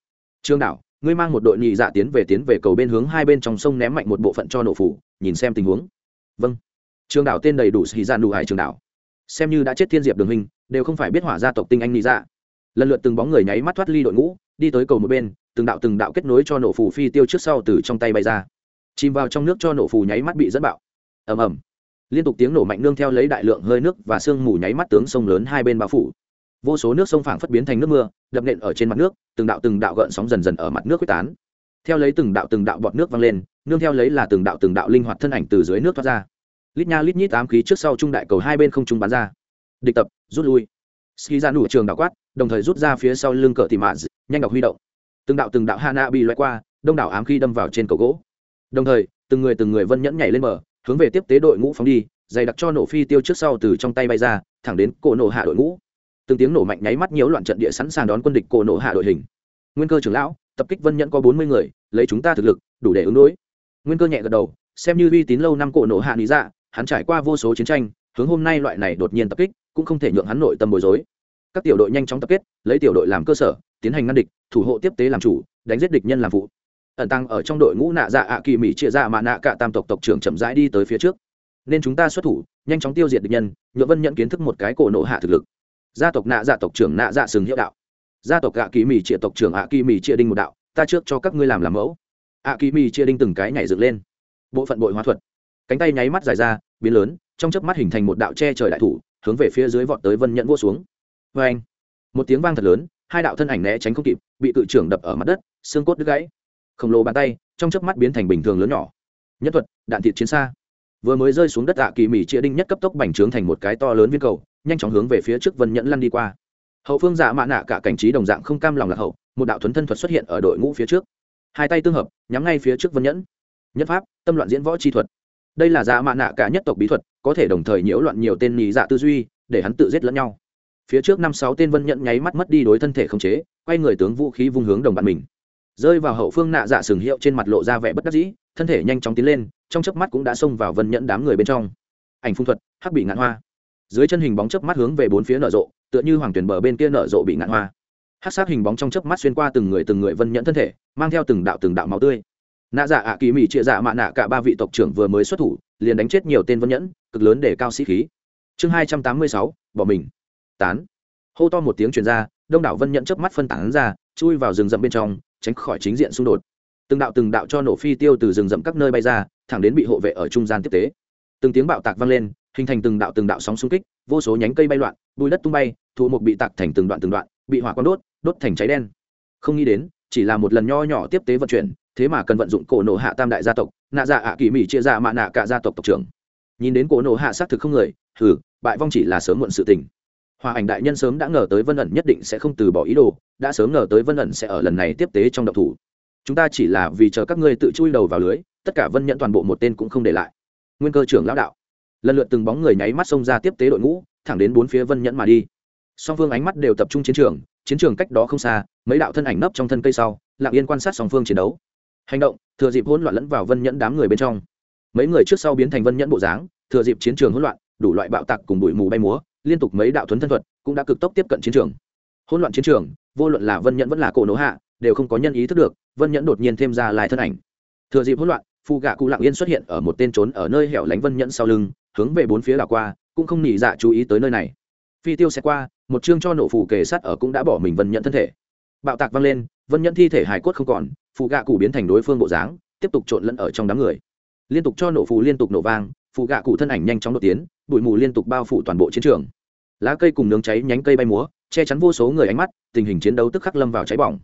Trương đảo ngươi mang một đội nhị dạ tiến về tiến về cầu bên hướng hai bên trong sông ném mạnh một bộ phận cho nổ phủ, nhìn xem tình huống. Vâng. Trương đảo tên đầy đủ sĩ gian dạ đủ hải trường đảo xem như đã chết thiên diệp đường hình đều không phải biết hỏa gia tộc tinh anh nhị dạ. Lần lượt từng bóng người nháy mắt thoát ly đội ngũ, đi tới cầu một bên từng đạo từng đạo kết nối cho nổ phù phi tiêu trước sau từ trong tay bay ra. Chìm vào trong nước cho nổ phù nháy mắt bị dẫn bạo. Ầm ầm. Liên tục tiếng nổ mạnh nương theo lấy đại lượng hơi nước và sương mù nháy mắt tướng sông lớn hai bên bao phủ. Vô số nước sông phảng phất biến thành nước mưa, đập nện ở trên mặt nước, từng đạo từng đạo gợn sóng dần dần ở mặt nước quyết tán. Theo lấy từng đạo từng đạo bọt nước văng lên, nương theo lấy là từng đạo từng đạo linh hoạt thân ảnh từ dưới nước thoát ra. Lít nha lít nhít ám khí trước sau trung đại cầu hai bên không trung bắn ra. Địch tập, rút lui. Ski ra nụ trường đạo quát, đồng thời rút ra phía sau lưng cờ tìm mạ nhanh ngọc huy động từng đạo từng đạo hana bị loại qua, đông đảo ám khi đâm vào trên cầu gỗ. Đồng thời, từng người từng người vân nhẫn nhảy lên bờ, hướng về tiếp tế đội ngũ phóng đi, dày đặc cho nổ phi tiêu trước sau từ trong tay bay ra, thẳng đến cổ nổ hạ đội ngũ. Từng tiếng nổ mạnh nháy mắt nhiễu loạn trận địa sẵn sàng đón quân địch cổ nổ hạ đội hình. Nguyên cơ trưởng lão, tập kích vân nhẫn có bốn mươi người, lấy chúng ta thực lực, đủ để ứng đối. Nguyên cơ nhẹ gật đầu, xem như uy tín lâu năm cổ nổ hạ lý dạ hắn trải qua vô số chiến tranh, hướng hôm nay loại này đột nhiên tập kích, cũng không thể nhượng hắn nội tâm bối rối các tiểu đội nhanh chóng tập kết, lấy tiểu đội làm cơ sở, tiến hành ngăn địch, thủ hộ tiếp tế làm chủ, đánh giết địch nhân làm phụ. Ẩn tăng ở trong đội ngũ nạ dạ ạ kỳ mỹ chia ra mà nạ cả tam tộc tộc trưởng chậm rãi đi tới phía trước. Nên chúng ta xuất thủ, nhanh chóng tiêu diệt địch nhân, nhuộm vân nhận kiến thức một cái cổ nộ hạ thực lực. Gia tộc nạ dạ tộc trưởng nạ dạ sừng hiệu đạo. Gia tộc ạ kỳ mỹ chia tộc trưởng ạ kỳ mỹ chia đinh một đạo, ta trước cho các ngươi làm làm mẫu. Ạ kỳ mỹ chia đinh từng cái nhảy dựng lên. Bộ phận bội hóa thuật. Cánh tay nháy mắt dài ra, biến lớn, trong chớp mắt hình thành một đạo che trời đại thủ, hướng về phía dưới vọt tới vân nhận vua xuống vê anh. Một tiếng vang thật lớn, hai đạo thân ảnh né tránh không kịp, bị cự trưởng đập ở mặt đất, xương cốt đứt gãy. Khổng lồ bàn tay, trong chớp mắt biến thành bình thường lớn nhỏ. Nhất thuật, đạn thịt chiến xa. Vừa mới rơi xuống đất ạ, kỳ mỉ chia đinh nhất cấp tốc bành trướng thành một cái to lớn viên cầu, nhanh chóng hướng về phía trước vân nhẫn lăn đi qua. Hậu phương dạ mạ nạ cả cảnh trí đồng dạng không cam lòng lạc hậu, một đạo thuấn thân thuật xuất hiện ở đội ngũ phía trước. Hai tay tương hợp, nhắm ngay phía trước vân nhẫn. Nhất pháp, tâm loạn diễn võ chi thuật. Đây là dạ mạ nạ cả nhất tộc bí thuật, có thể đồng thời nhiễu loạn nhiều tên nhì dạ tư duy, để hắn tự giết lẫn nhau phía trước năm sáu tên vân nhẫn nháy mắt mất đi đối thân thể không chế, quay người tướng vũ khí vung hướng đồng bạn mình. Rơi vào hậu phương nạ dạ sừng hiệu trên mặt lộ ra vẻ bất đắc dĩ, thân thể nhanh chóng tiến lên, trong chớp mắt cũng đã xông vào vân nhẫn đám người bên trong. Ảnh phung thuật, hắc bị ngạn hoa. Dưới chân hình bóng chớp mắt hướng về bốn phía nở rộ, tựa như hoàng tuyển bờ bên kia nở rộ bị ngạn hoa. Hắc sát hình bóng trong chớp mắt xuyên qua từng người từng người vân nhẫn thân thể, mang theo từng đạo từng đạo máu tươi. Nạ dạ ạ kỳ mỹ trịa dạ mạ nạ cả ba vị tộc trưởng vừa mới xuất thủ, liền đánh chết nhiều tên vân nhẫn, cực lớn để cao sĩ khí. Chương hai trăm tám mươi sáu, bỏ mình tán. Hô to một tiếng truyền ra, đông đảo vân nhận chớp mắt phân tán ra, chui vào rừng rậm bên trong, tránh khỏi chính diện xung đột. Từng đạo từng đạo cho nổ phi tiêu từ rừng rậm các nơi bay ra, thẳng đến bị hộ vệ ở trung gian tiếp tế. Từng tiếng bạo tạc vang lên, hình thành từng đạo từng đạo sóng xung kích, vô số nhánh cây bay loạn, bùi đất tung bay, thụ mục bị tạc thành từng đoạn từng đoạn, bị hỏa quang đốt đốt thành cháy đen. Không nghĩ đến, chỉ là một lần nho nhỏ tiếp tế vận chuyển, thế mà cần vận dụng cổ nổ hạ tam đại gia tộc, nạ dạ ạ kỳ mỹ chia ra mạ nạ cả gia tộc tộc trưởng. Nhìn đến cổ nổ hạ xác thực không người thử bại vong chỉ là sớm muộn sự tình hòa ảnh đại nhân sớm đã ngờ tới vân ẩn nhất định sẽ không từ bỏ ý đồ, đã sớm ngờ tới vân ẩn sẽ ở lần này tiếp tế trong độc thủ. Chúng ta chỉ là vì chờ các ngươi tự chui đầu vào lưới, tất cả vân nhận toàn bộ một tên cũng không để lại. Nguyên cơ trưởng lão đạo. Lần lượt từng bóng người nháy mắt xông ra tiếp tế đội ngũ, thẳng đến bốn phía vân nhẫn mà đi. Song phương ánh mắt đều tập trung chiến trường chiến trường cách đó không xa, mấy đạo thân ảnh nấp trong thân cây sau, lặng yên quan sát song phương chiến đấu. Hành động, thừa dịp hỗn loạn lẫn vào vân nhẫn đám người bên trong. Mấy người trước sau biến thành vân nhẫn bộ dáng, thừa dịp chiến trường hỗn loạn, đủ loại bạo tạc cùng bụi mù bay múa liên tục mấy đạo thuấn thân thuật cũng đã cực tốc tiếp cận chiến trường. Hỗn loạn chiến trường, vô luận là vân nhẫn vẫn là cổ nổ hạ, đều không có nhân ý thức được, vân nhẫn đột nhiên thêm ra lại thân ảnh. Thừa dịp hỗn loạn phù gạ cụ lặng yên xuất hiện ở một tên trốn ở nơi hẻo lánh vân nhẫn sau lưng, hướng về bốn phía đảo qua, cũng không nỉ dạ chú ý tới nơi này. Phi tiêu sẽ qua, một chương cho nổ phù kề sát ở cũng đã bỏ mình vân nhẫn thân thể. Bạo tạc văng lên, vân nhẫn thi thể hài cốt không còn phù gạ cụ biến thành đối phương bộ dáng, tiếp tục trộn lẫn ở trong đám người. Liên tục cho nổ phù liên tục nổ vang phù gạ cụ thân ảnh nhanh chóng đột tiến bụi mù liên tục bao phủ toàn bộ chiến trường. Lá cây cùng nướng cháy nhánh cây bay múa, che chắn vô số người ánh mắt, tình hình chiến đấu tức khắc lâm vào cháy bỏng.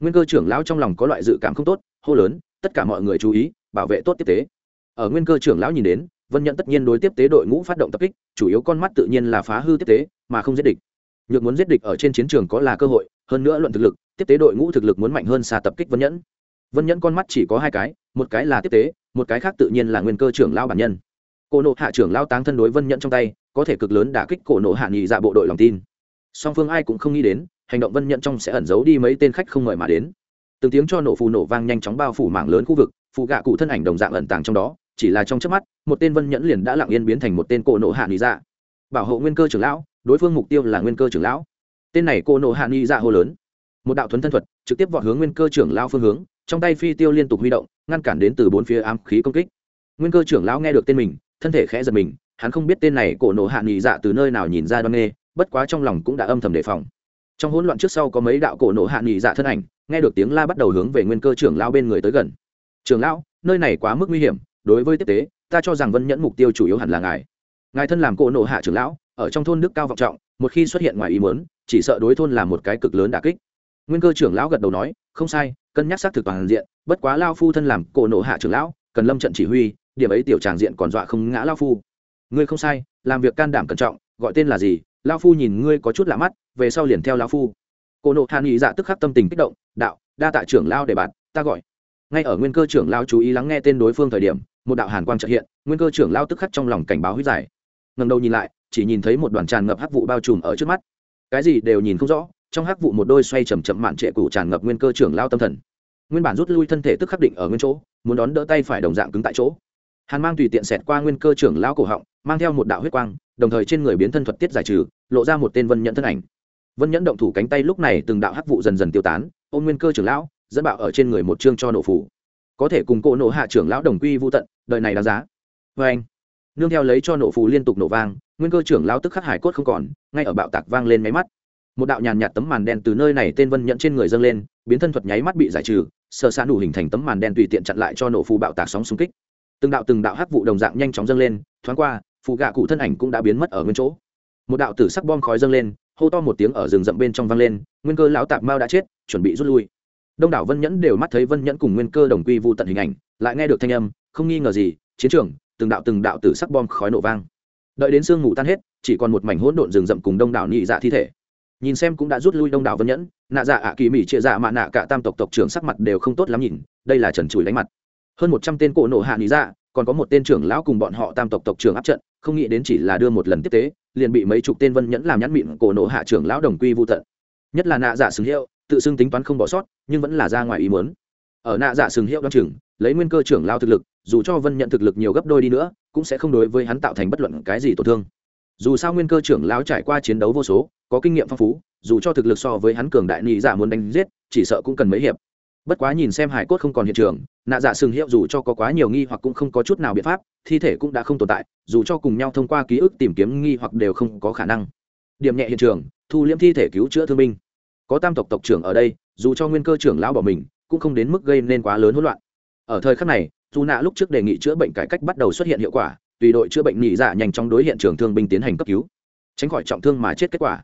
Nguyên cơ trưởng lão trong lòng có loại dự cảm không tốt, hô lớn, tất cả mọi người chú ý, bảo vệ tốt tiếp tế. Ở nguyên cơ trưởng lão nhìn đến, vân nhận tất nhiên đối tiếp tế đội ngũ phát động tập kích, chủ yếu con mắt tự nhiên là phá hư tiếp tế, mà không giết địch. Nhược muốn giết địch ở trên chiến trường có là cơ hội, hơn nữa luận thực lực, tiếp tế đội ngũ thực lực muốn mạnh hơn xa tập kích vân nhẫn. Vân nhẫn con mắt chỉ có hai cái, một cái là tiếp tế, một cái khác tự nhiên là nguyên cơ trưởng lão bản nhân cổ nộ hạ trưởng lao táng thân đối vân nhẫn trong tay, có thể cực lớn đả kích cổ nộ hạ nghị dạ bộ đội lòng tin. Song phương ai cũng không nghĩ đến, hành động vân nhẫn trong sẽ ẩn giấu đi mấy tên khách không mời mà đến. Từng tiếng cho nổ phù nổ vang nhanh chóng bao phủ mảng lớn khu vực phụ gạ cụ thân ảnh đồng dạng ẩn tàng trong đó, chỉ là trong chớp mắt, một tên vân nhẫn liền đã lặng yên biến thành một tên cổ nộ hạ nghị dạ. Bảo hộ nguyên cơ trưởng lão, đối phương mục tiêu là nguyên cơ trưởng lão. Tên này cổ nộ hạ nghị dạ hô lớn. Một đạo thuấn thân thuật, trực tiếp vọt hướng nguyên cơ trưởng lão phương hướng, trong tay phi tiêu liên tục huy động, ngăn cản đến từ bốn phía ám khí công kích. Nguyên cơ trưởng lão nghe được tên mình thân thể khẽ giật mình, hắn không biết tên này cổ nộ hạ nghị dạ từ nơi nào nhìn ra đoan nghê, bất quá trong lòng cũng đã âm thầm đề phòng. Trong hỗn loạn trước sau có mấy đạo cổ nộ hạ nghị dạ thân ảnh, nghe được tiếng la bắt đầu hướng về nguyên cơ trưởng lão bên người tới gần. Trưởng lão, nơi này quá mức nguy hiểm, đối với tiếp tế, ta cho rằng vân nhẫn mục tiêu chủ yếu hẳn là ngài. Ngài thân làm cổ nộ hạ trưởng lão, ở trong thôn đức cao vọng trọng, một khi xuất hiện ngoài ý muốn, chỉ sợ đối thôn là một cái cực lớn đà kích. Nguyên cơ trưởng lão gật đầu nói, không sai, cân nhắc xác thực toàn diện, bất quá lao phu thân làm cổ nộ hạ trưởng lão, cần lâm trận chỉ huy điểm ấy tiểu tràng diện còn dọa không ngã lao phu. Ngươi không sai, làm việc can đảm cẩn trọng, gọi tên là gì? Lao phu nhìn ngươi có chút lạ mắt, về sau liền theo lao phu. Cô nộ hàn nghị dạ tức khắc tâm tình kích động, đạo, đa tạ trưởng lao để bạn, ta gọi. Ngay ở nguyên cơ trưởng lao chú ý lắng nghe tên đối phương thời điểm, một đạo hàn quang trợ hiện, nguyên cơ trưởng lao tức khắc trong lòng cảnh báo huyết giải. Ngầm đầu nhìn lại, chỉ nhìn thấy một đoàn tràn ngập hắc vụ bao trùm ở trước mắt. Cái gì đều nhìn không rõ, trong hắc vụ một đôi xoay chầm chậm mạn trệ cũ tràn ngập nguyên cơ trưởng lao tâm thần. Nguyên bản rút lui thân thể tức khắc định ở nguyên chỗ, muốn đón đỡ tay phải đồng dạng cứng tại chỗ hàn mang tùy tiện xẹt qua nguyên cơ trưởng lão cổ họng, mang theo một đạo huyết quang, đồng thời trên người biến thân thuật tiết giải trừ, lộ ra một tên vân nhẫn thân ảnh. Vân nhẫn động thủ cánh tay lúc này từng đạo hắc vụ dần dần tiêu tán, ôm nguyên cơ trưởng lão, dẫn bạo ở trên người một chương cho nổ phủ. Có thể cùng cỗ nổ hạ trưởng lão đồng quy vô tận, đời này đáng giá. Vê anh, nương theo lấy cho nổ phù liên tục nổ vang, nguyên cơ trưởng lão tức khắc hải cốt không còn, ngay ở bạo tạc vang lên máy mắt. Một đạo nhàn nhạt tấm màn đen từ nơi này tên vân nhận trên người dâng lên, biến thân thuật nháy mắt bị giải trừ sợ xa đủ hình thành tấm màn đen tùy tiện chặn lại cho nổ phù bạo tạc sóng xung kích từng đạo từng đạo hắc vụ đồng dạng nhanh chóng dâng lên, thoáng qua phụ gạ cụ thân ảnh cũng đã biến mất ở nguyên chỗ. Một đạo tử sắc bom khói dâng lên, hô to một tiếng ở rừng rậm bên trong vang lên, nguyên cơ lão tạp mao đã chết, chuẩn bị rút lui. Đông đảo vân nhẫn đều mắt thấy vân nhẫn cùng nguyên cơ đồng quy vụ tận hình ảnh, lại nghe được thanh âm, không nghi ngờ gì, chiến trường, từng đạo từng đạo tử sắc bom khói nổ vang. Đợi đến sương ngủ tan hết, chỉ còn một mảnh hỗn độn rừng rậm cùng đông đảo nhị dạ thi thể. Nhìn xem cũng đã rút lui đông đảo vân nhẫn, nạ dạ ạ kỳ mỹ chia dạ mạ nạ cả tam tộc tộc trưởng sắc mặt đều không tốt lắm nhìn, đây là trần chùi đánh mặt hơn một trăm tên cổ nộ hạ nhị dạ còn có một tên trưởng lão cùng bọn họ tam tộc tộc trưởng áp trận, không nghĩ đến chỉ là đưa một lần tiếp tế, liền bị mấy chục tên vân nhẫn làm nhãn mịn cổ nộ hạ trưởng lão đồng quy vô tận. Nhất là nạ dạ sừng hiệu, tự xưng tính toán không bỏ sót, nhưng vẫn là ra ngoài ý muốn. Ở nạ dạ sừng hiệu đ o chừng, lấy nguyên cơ trưởng lao thực lực, dù cho vân nhận thực lực nhiều gấp đôi đi nữa, cũng sẽ không đối với hắn tạo thành bất luận cái gì tổn thương. Dù sao nguyên cơ trưởng lao trải qua chiến đấu vô số, có kinh nghiệm phong phú, dù cho thực lực so với hắn cường đại nị dạ muốn đánh giết, chỉ sợ cũng cần mấy hiệp bất quá nhìn xem hải cốt không còn hiện trường, nạ dạ sừng hiệu dù cho có quá nhiều nghi hoặc cũng không có chút nào biện pháp, thi thể cũng đã không tồn tại, dù cho cùng nhau thông qua ký ức tìm kiếm nghi hoặc đều không có khả năng. Điểm nhẹ hiện trường, thu liễm thi thể cứu chữa thương binh. Có tam tộc tộc trưởng ở đây, dù cho nguyên cơ trưởng lão bỏ mình, cũng không đến mức gây nên quá lớn hỗn loạn. Ở thời khắc này, dù nạ lúc trước đề nghị chữa bệnh cải cách bắt đầu xuất hiện hiệu quả, tùy đội chữa bệnh nhị dạ nhanh chóng đối hiện trường thương binh tiến hành cấp cứu. Tránh khỏi trọng thương mà chết kết quả.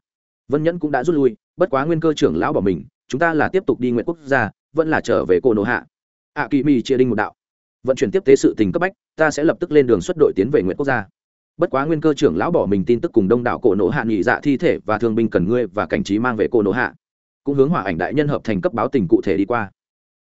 Vân nhẫn cũng đã rút lui, bất quá nguyên cơ trưởng lão bỏ mình, chúng ta là tiếp tục đi nguyện quốc gia vẫn là trở về cô nô hạ. Ạ kỳ mi chia đinh một đạo. Vận chuyển tiếp tế sự tình cấp bách, ta sẽ lập tức lên đường xuất đội tiến về nguyễn quốc gia. Bất quá nguyên cơ trưởng lão bỏ mình tin tức cùng đông đảo cổ nộ hạ nhị dạ thi thể và thương binh cần ngươi và cảnh trí mang về cô nộ hạ. Cũng hướng hỏa ảnh đại nhân hợp thành cấp báo tình cụ thể đi qua.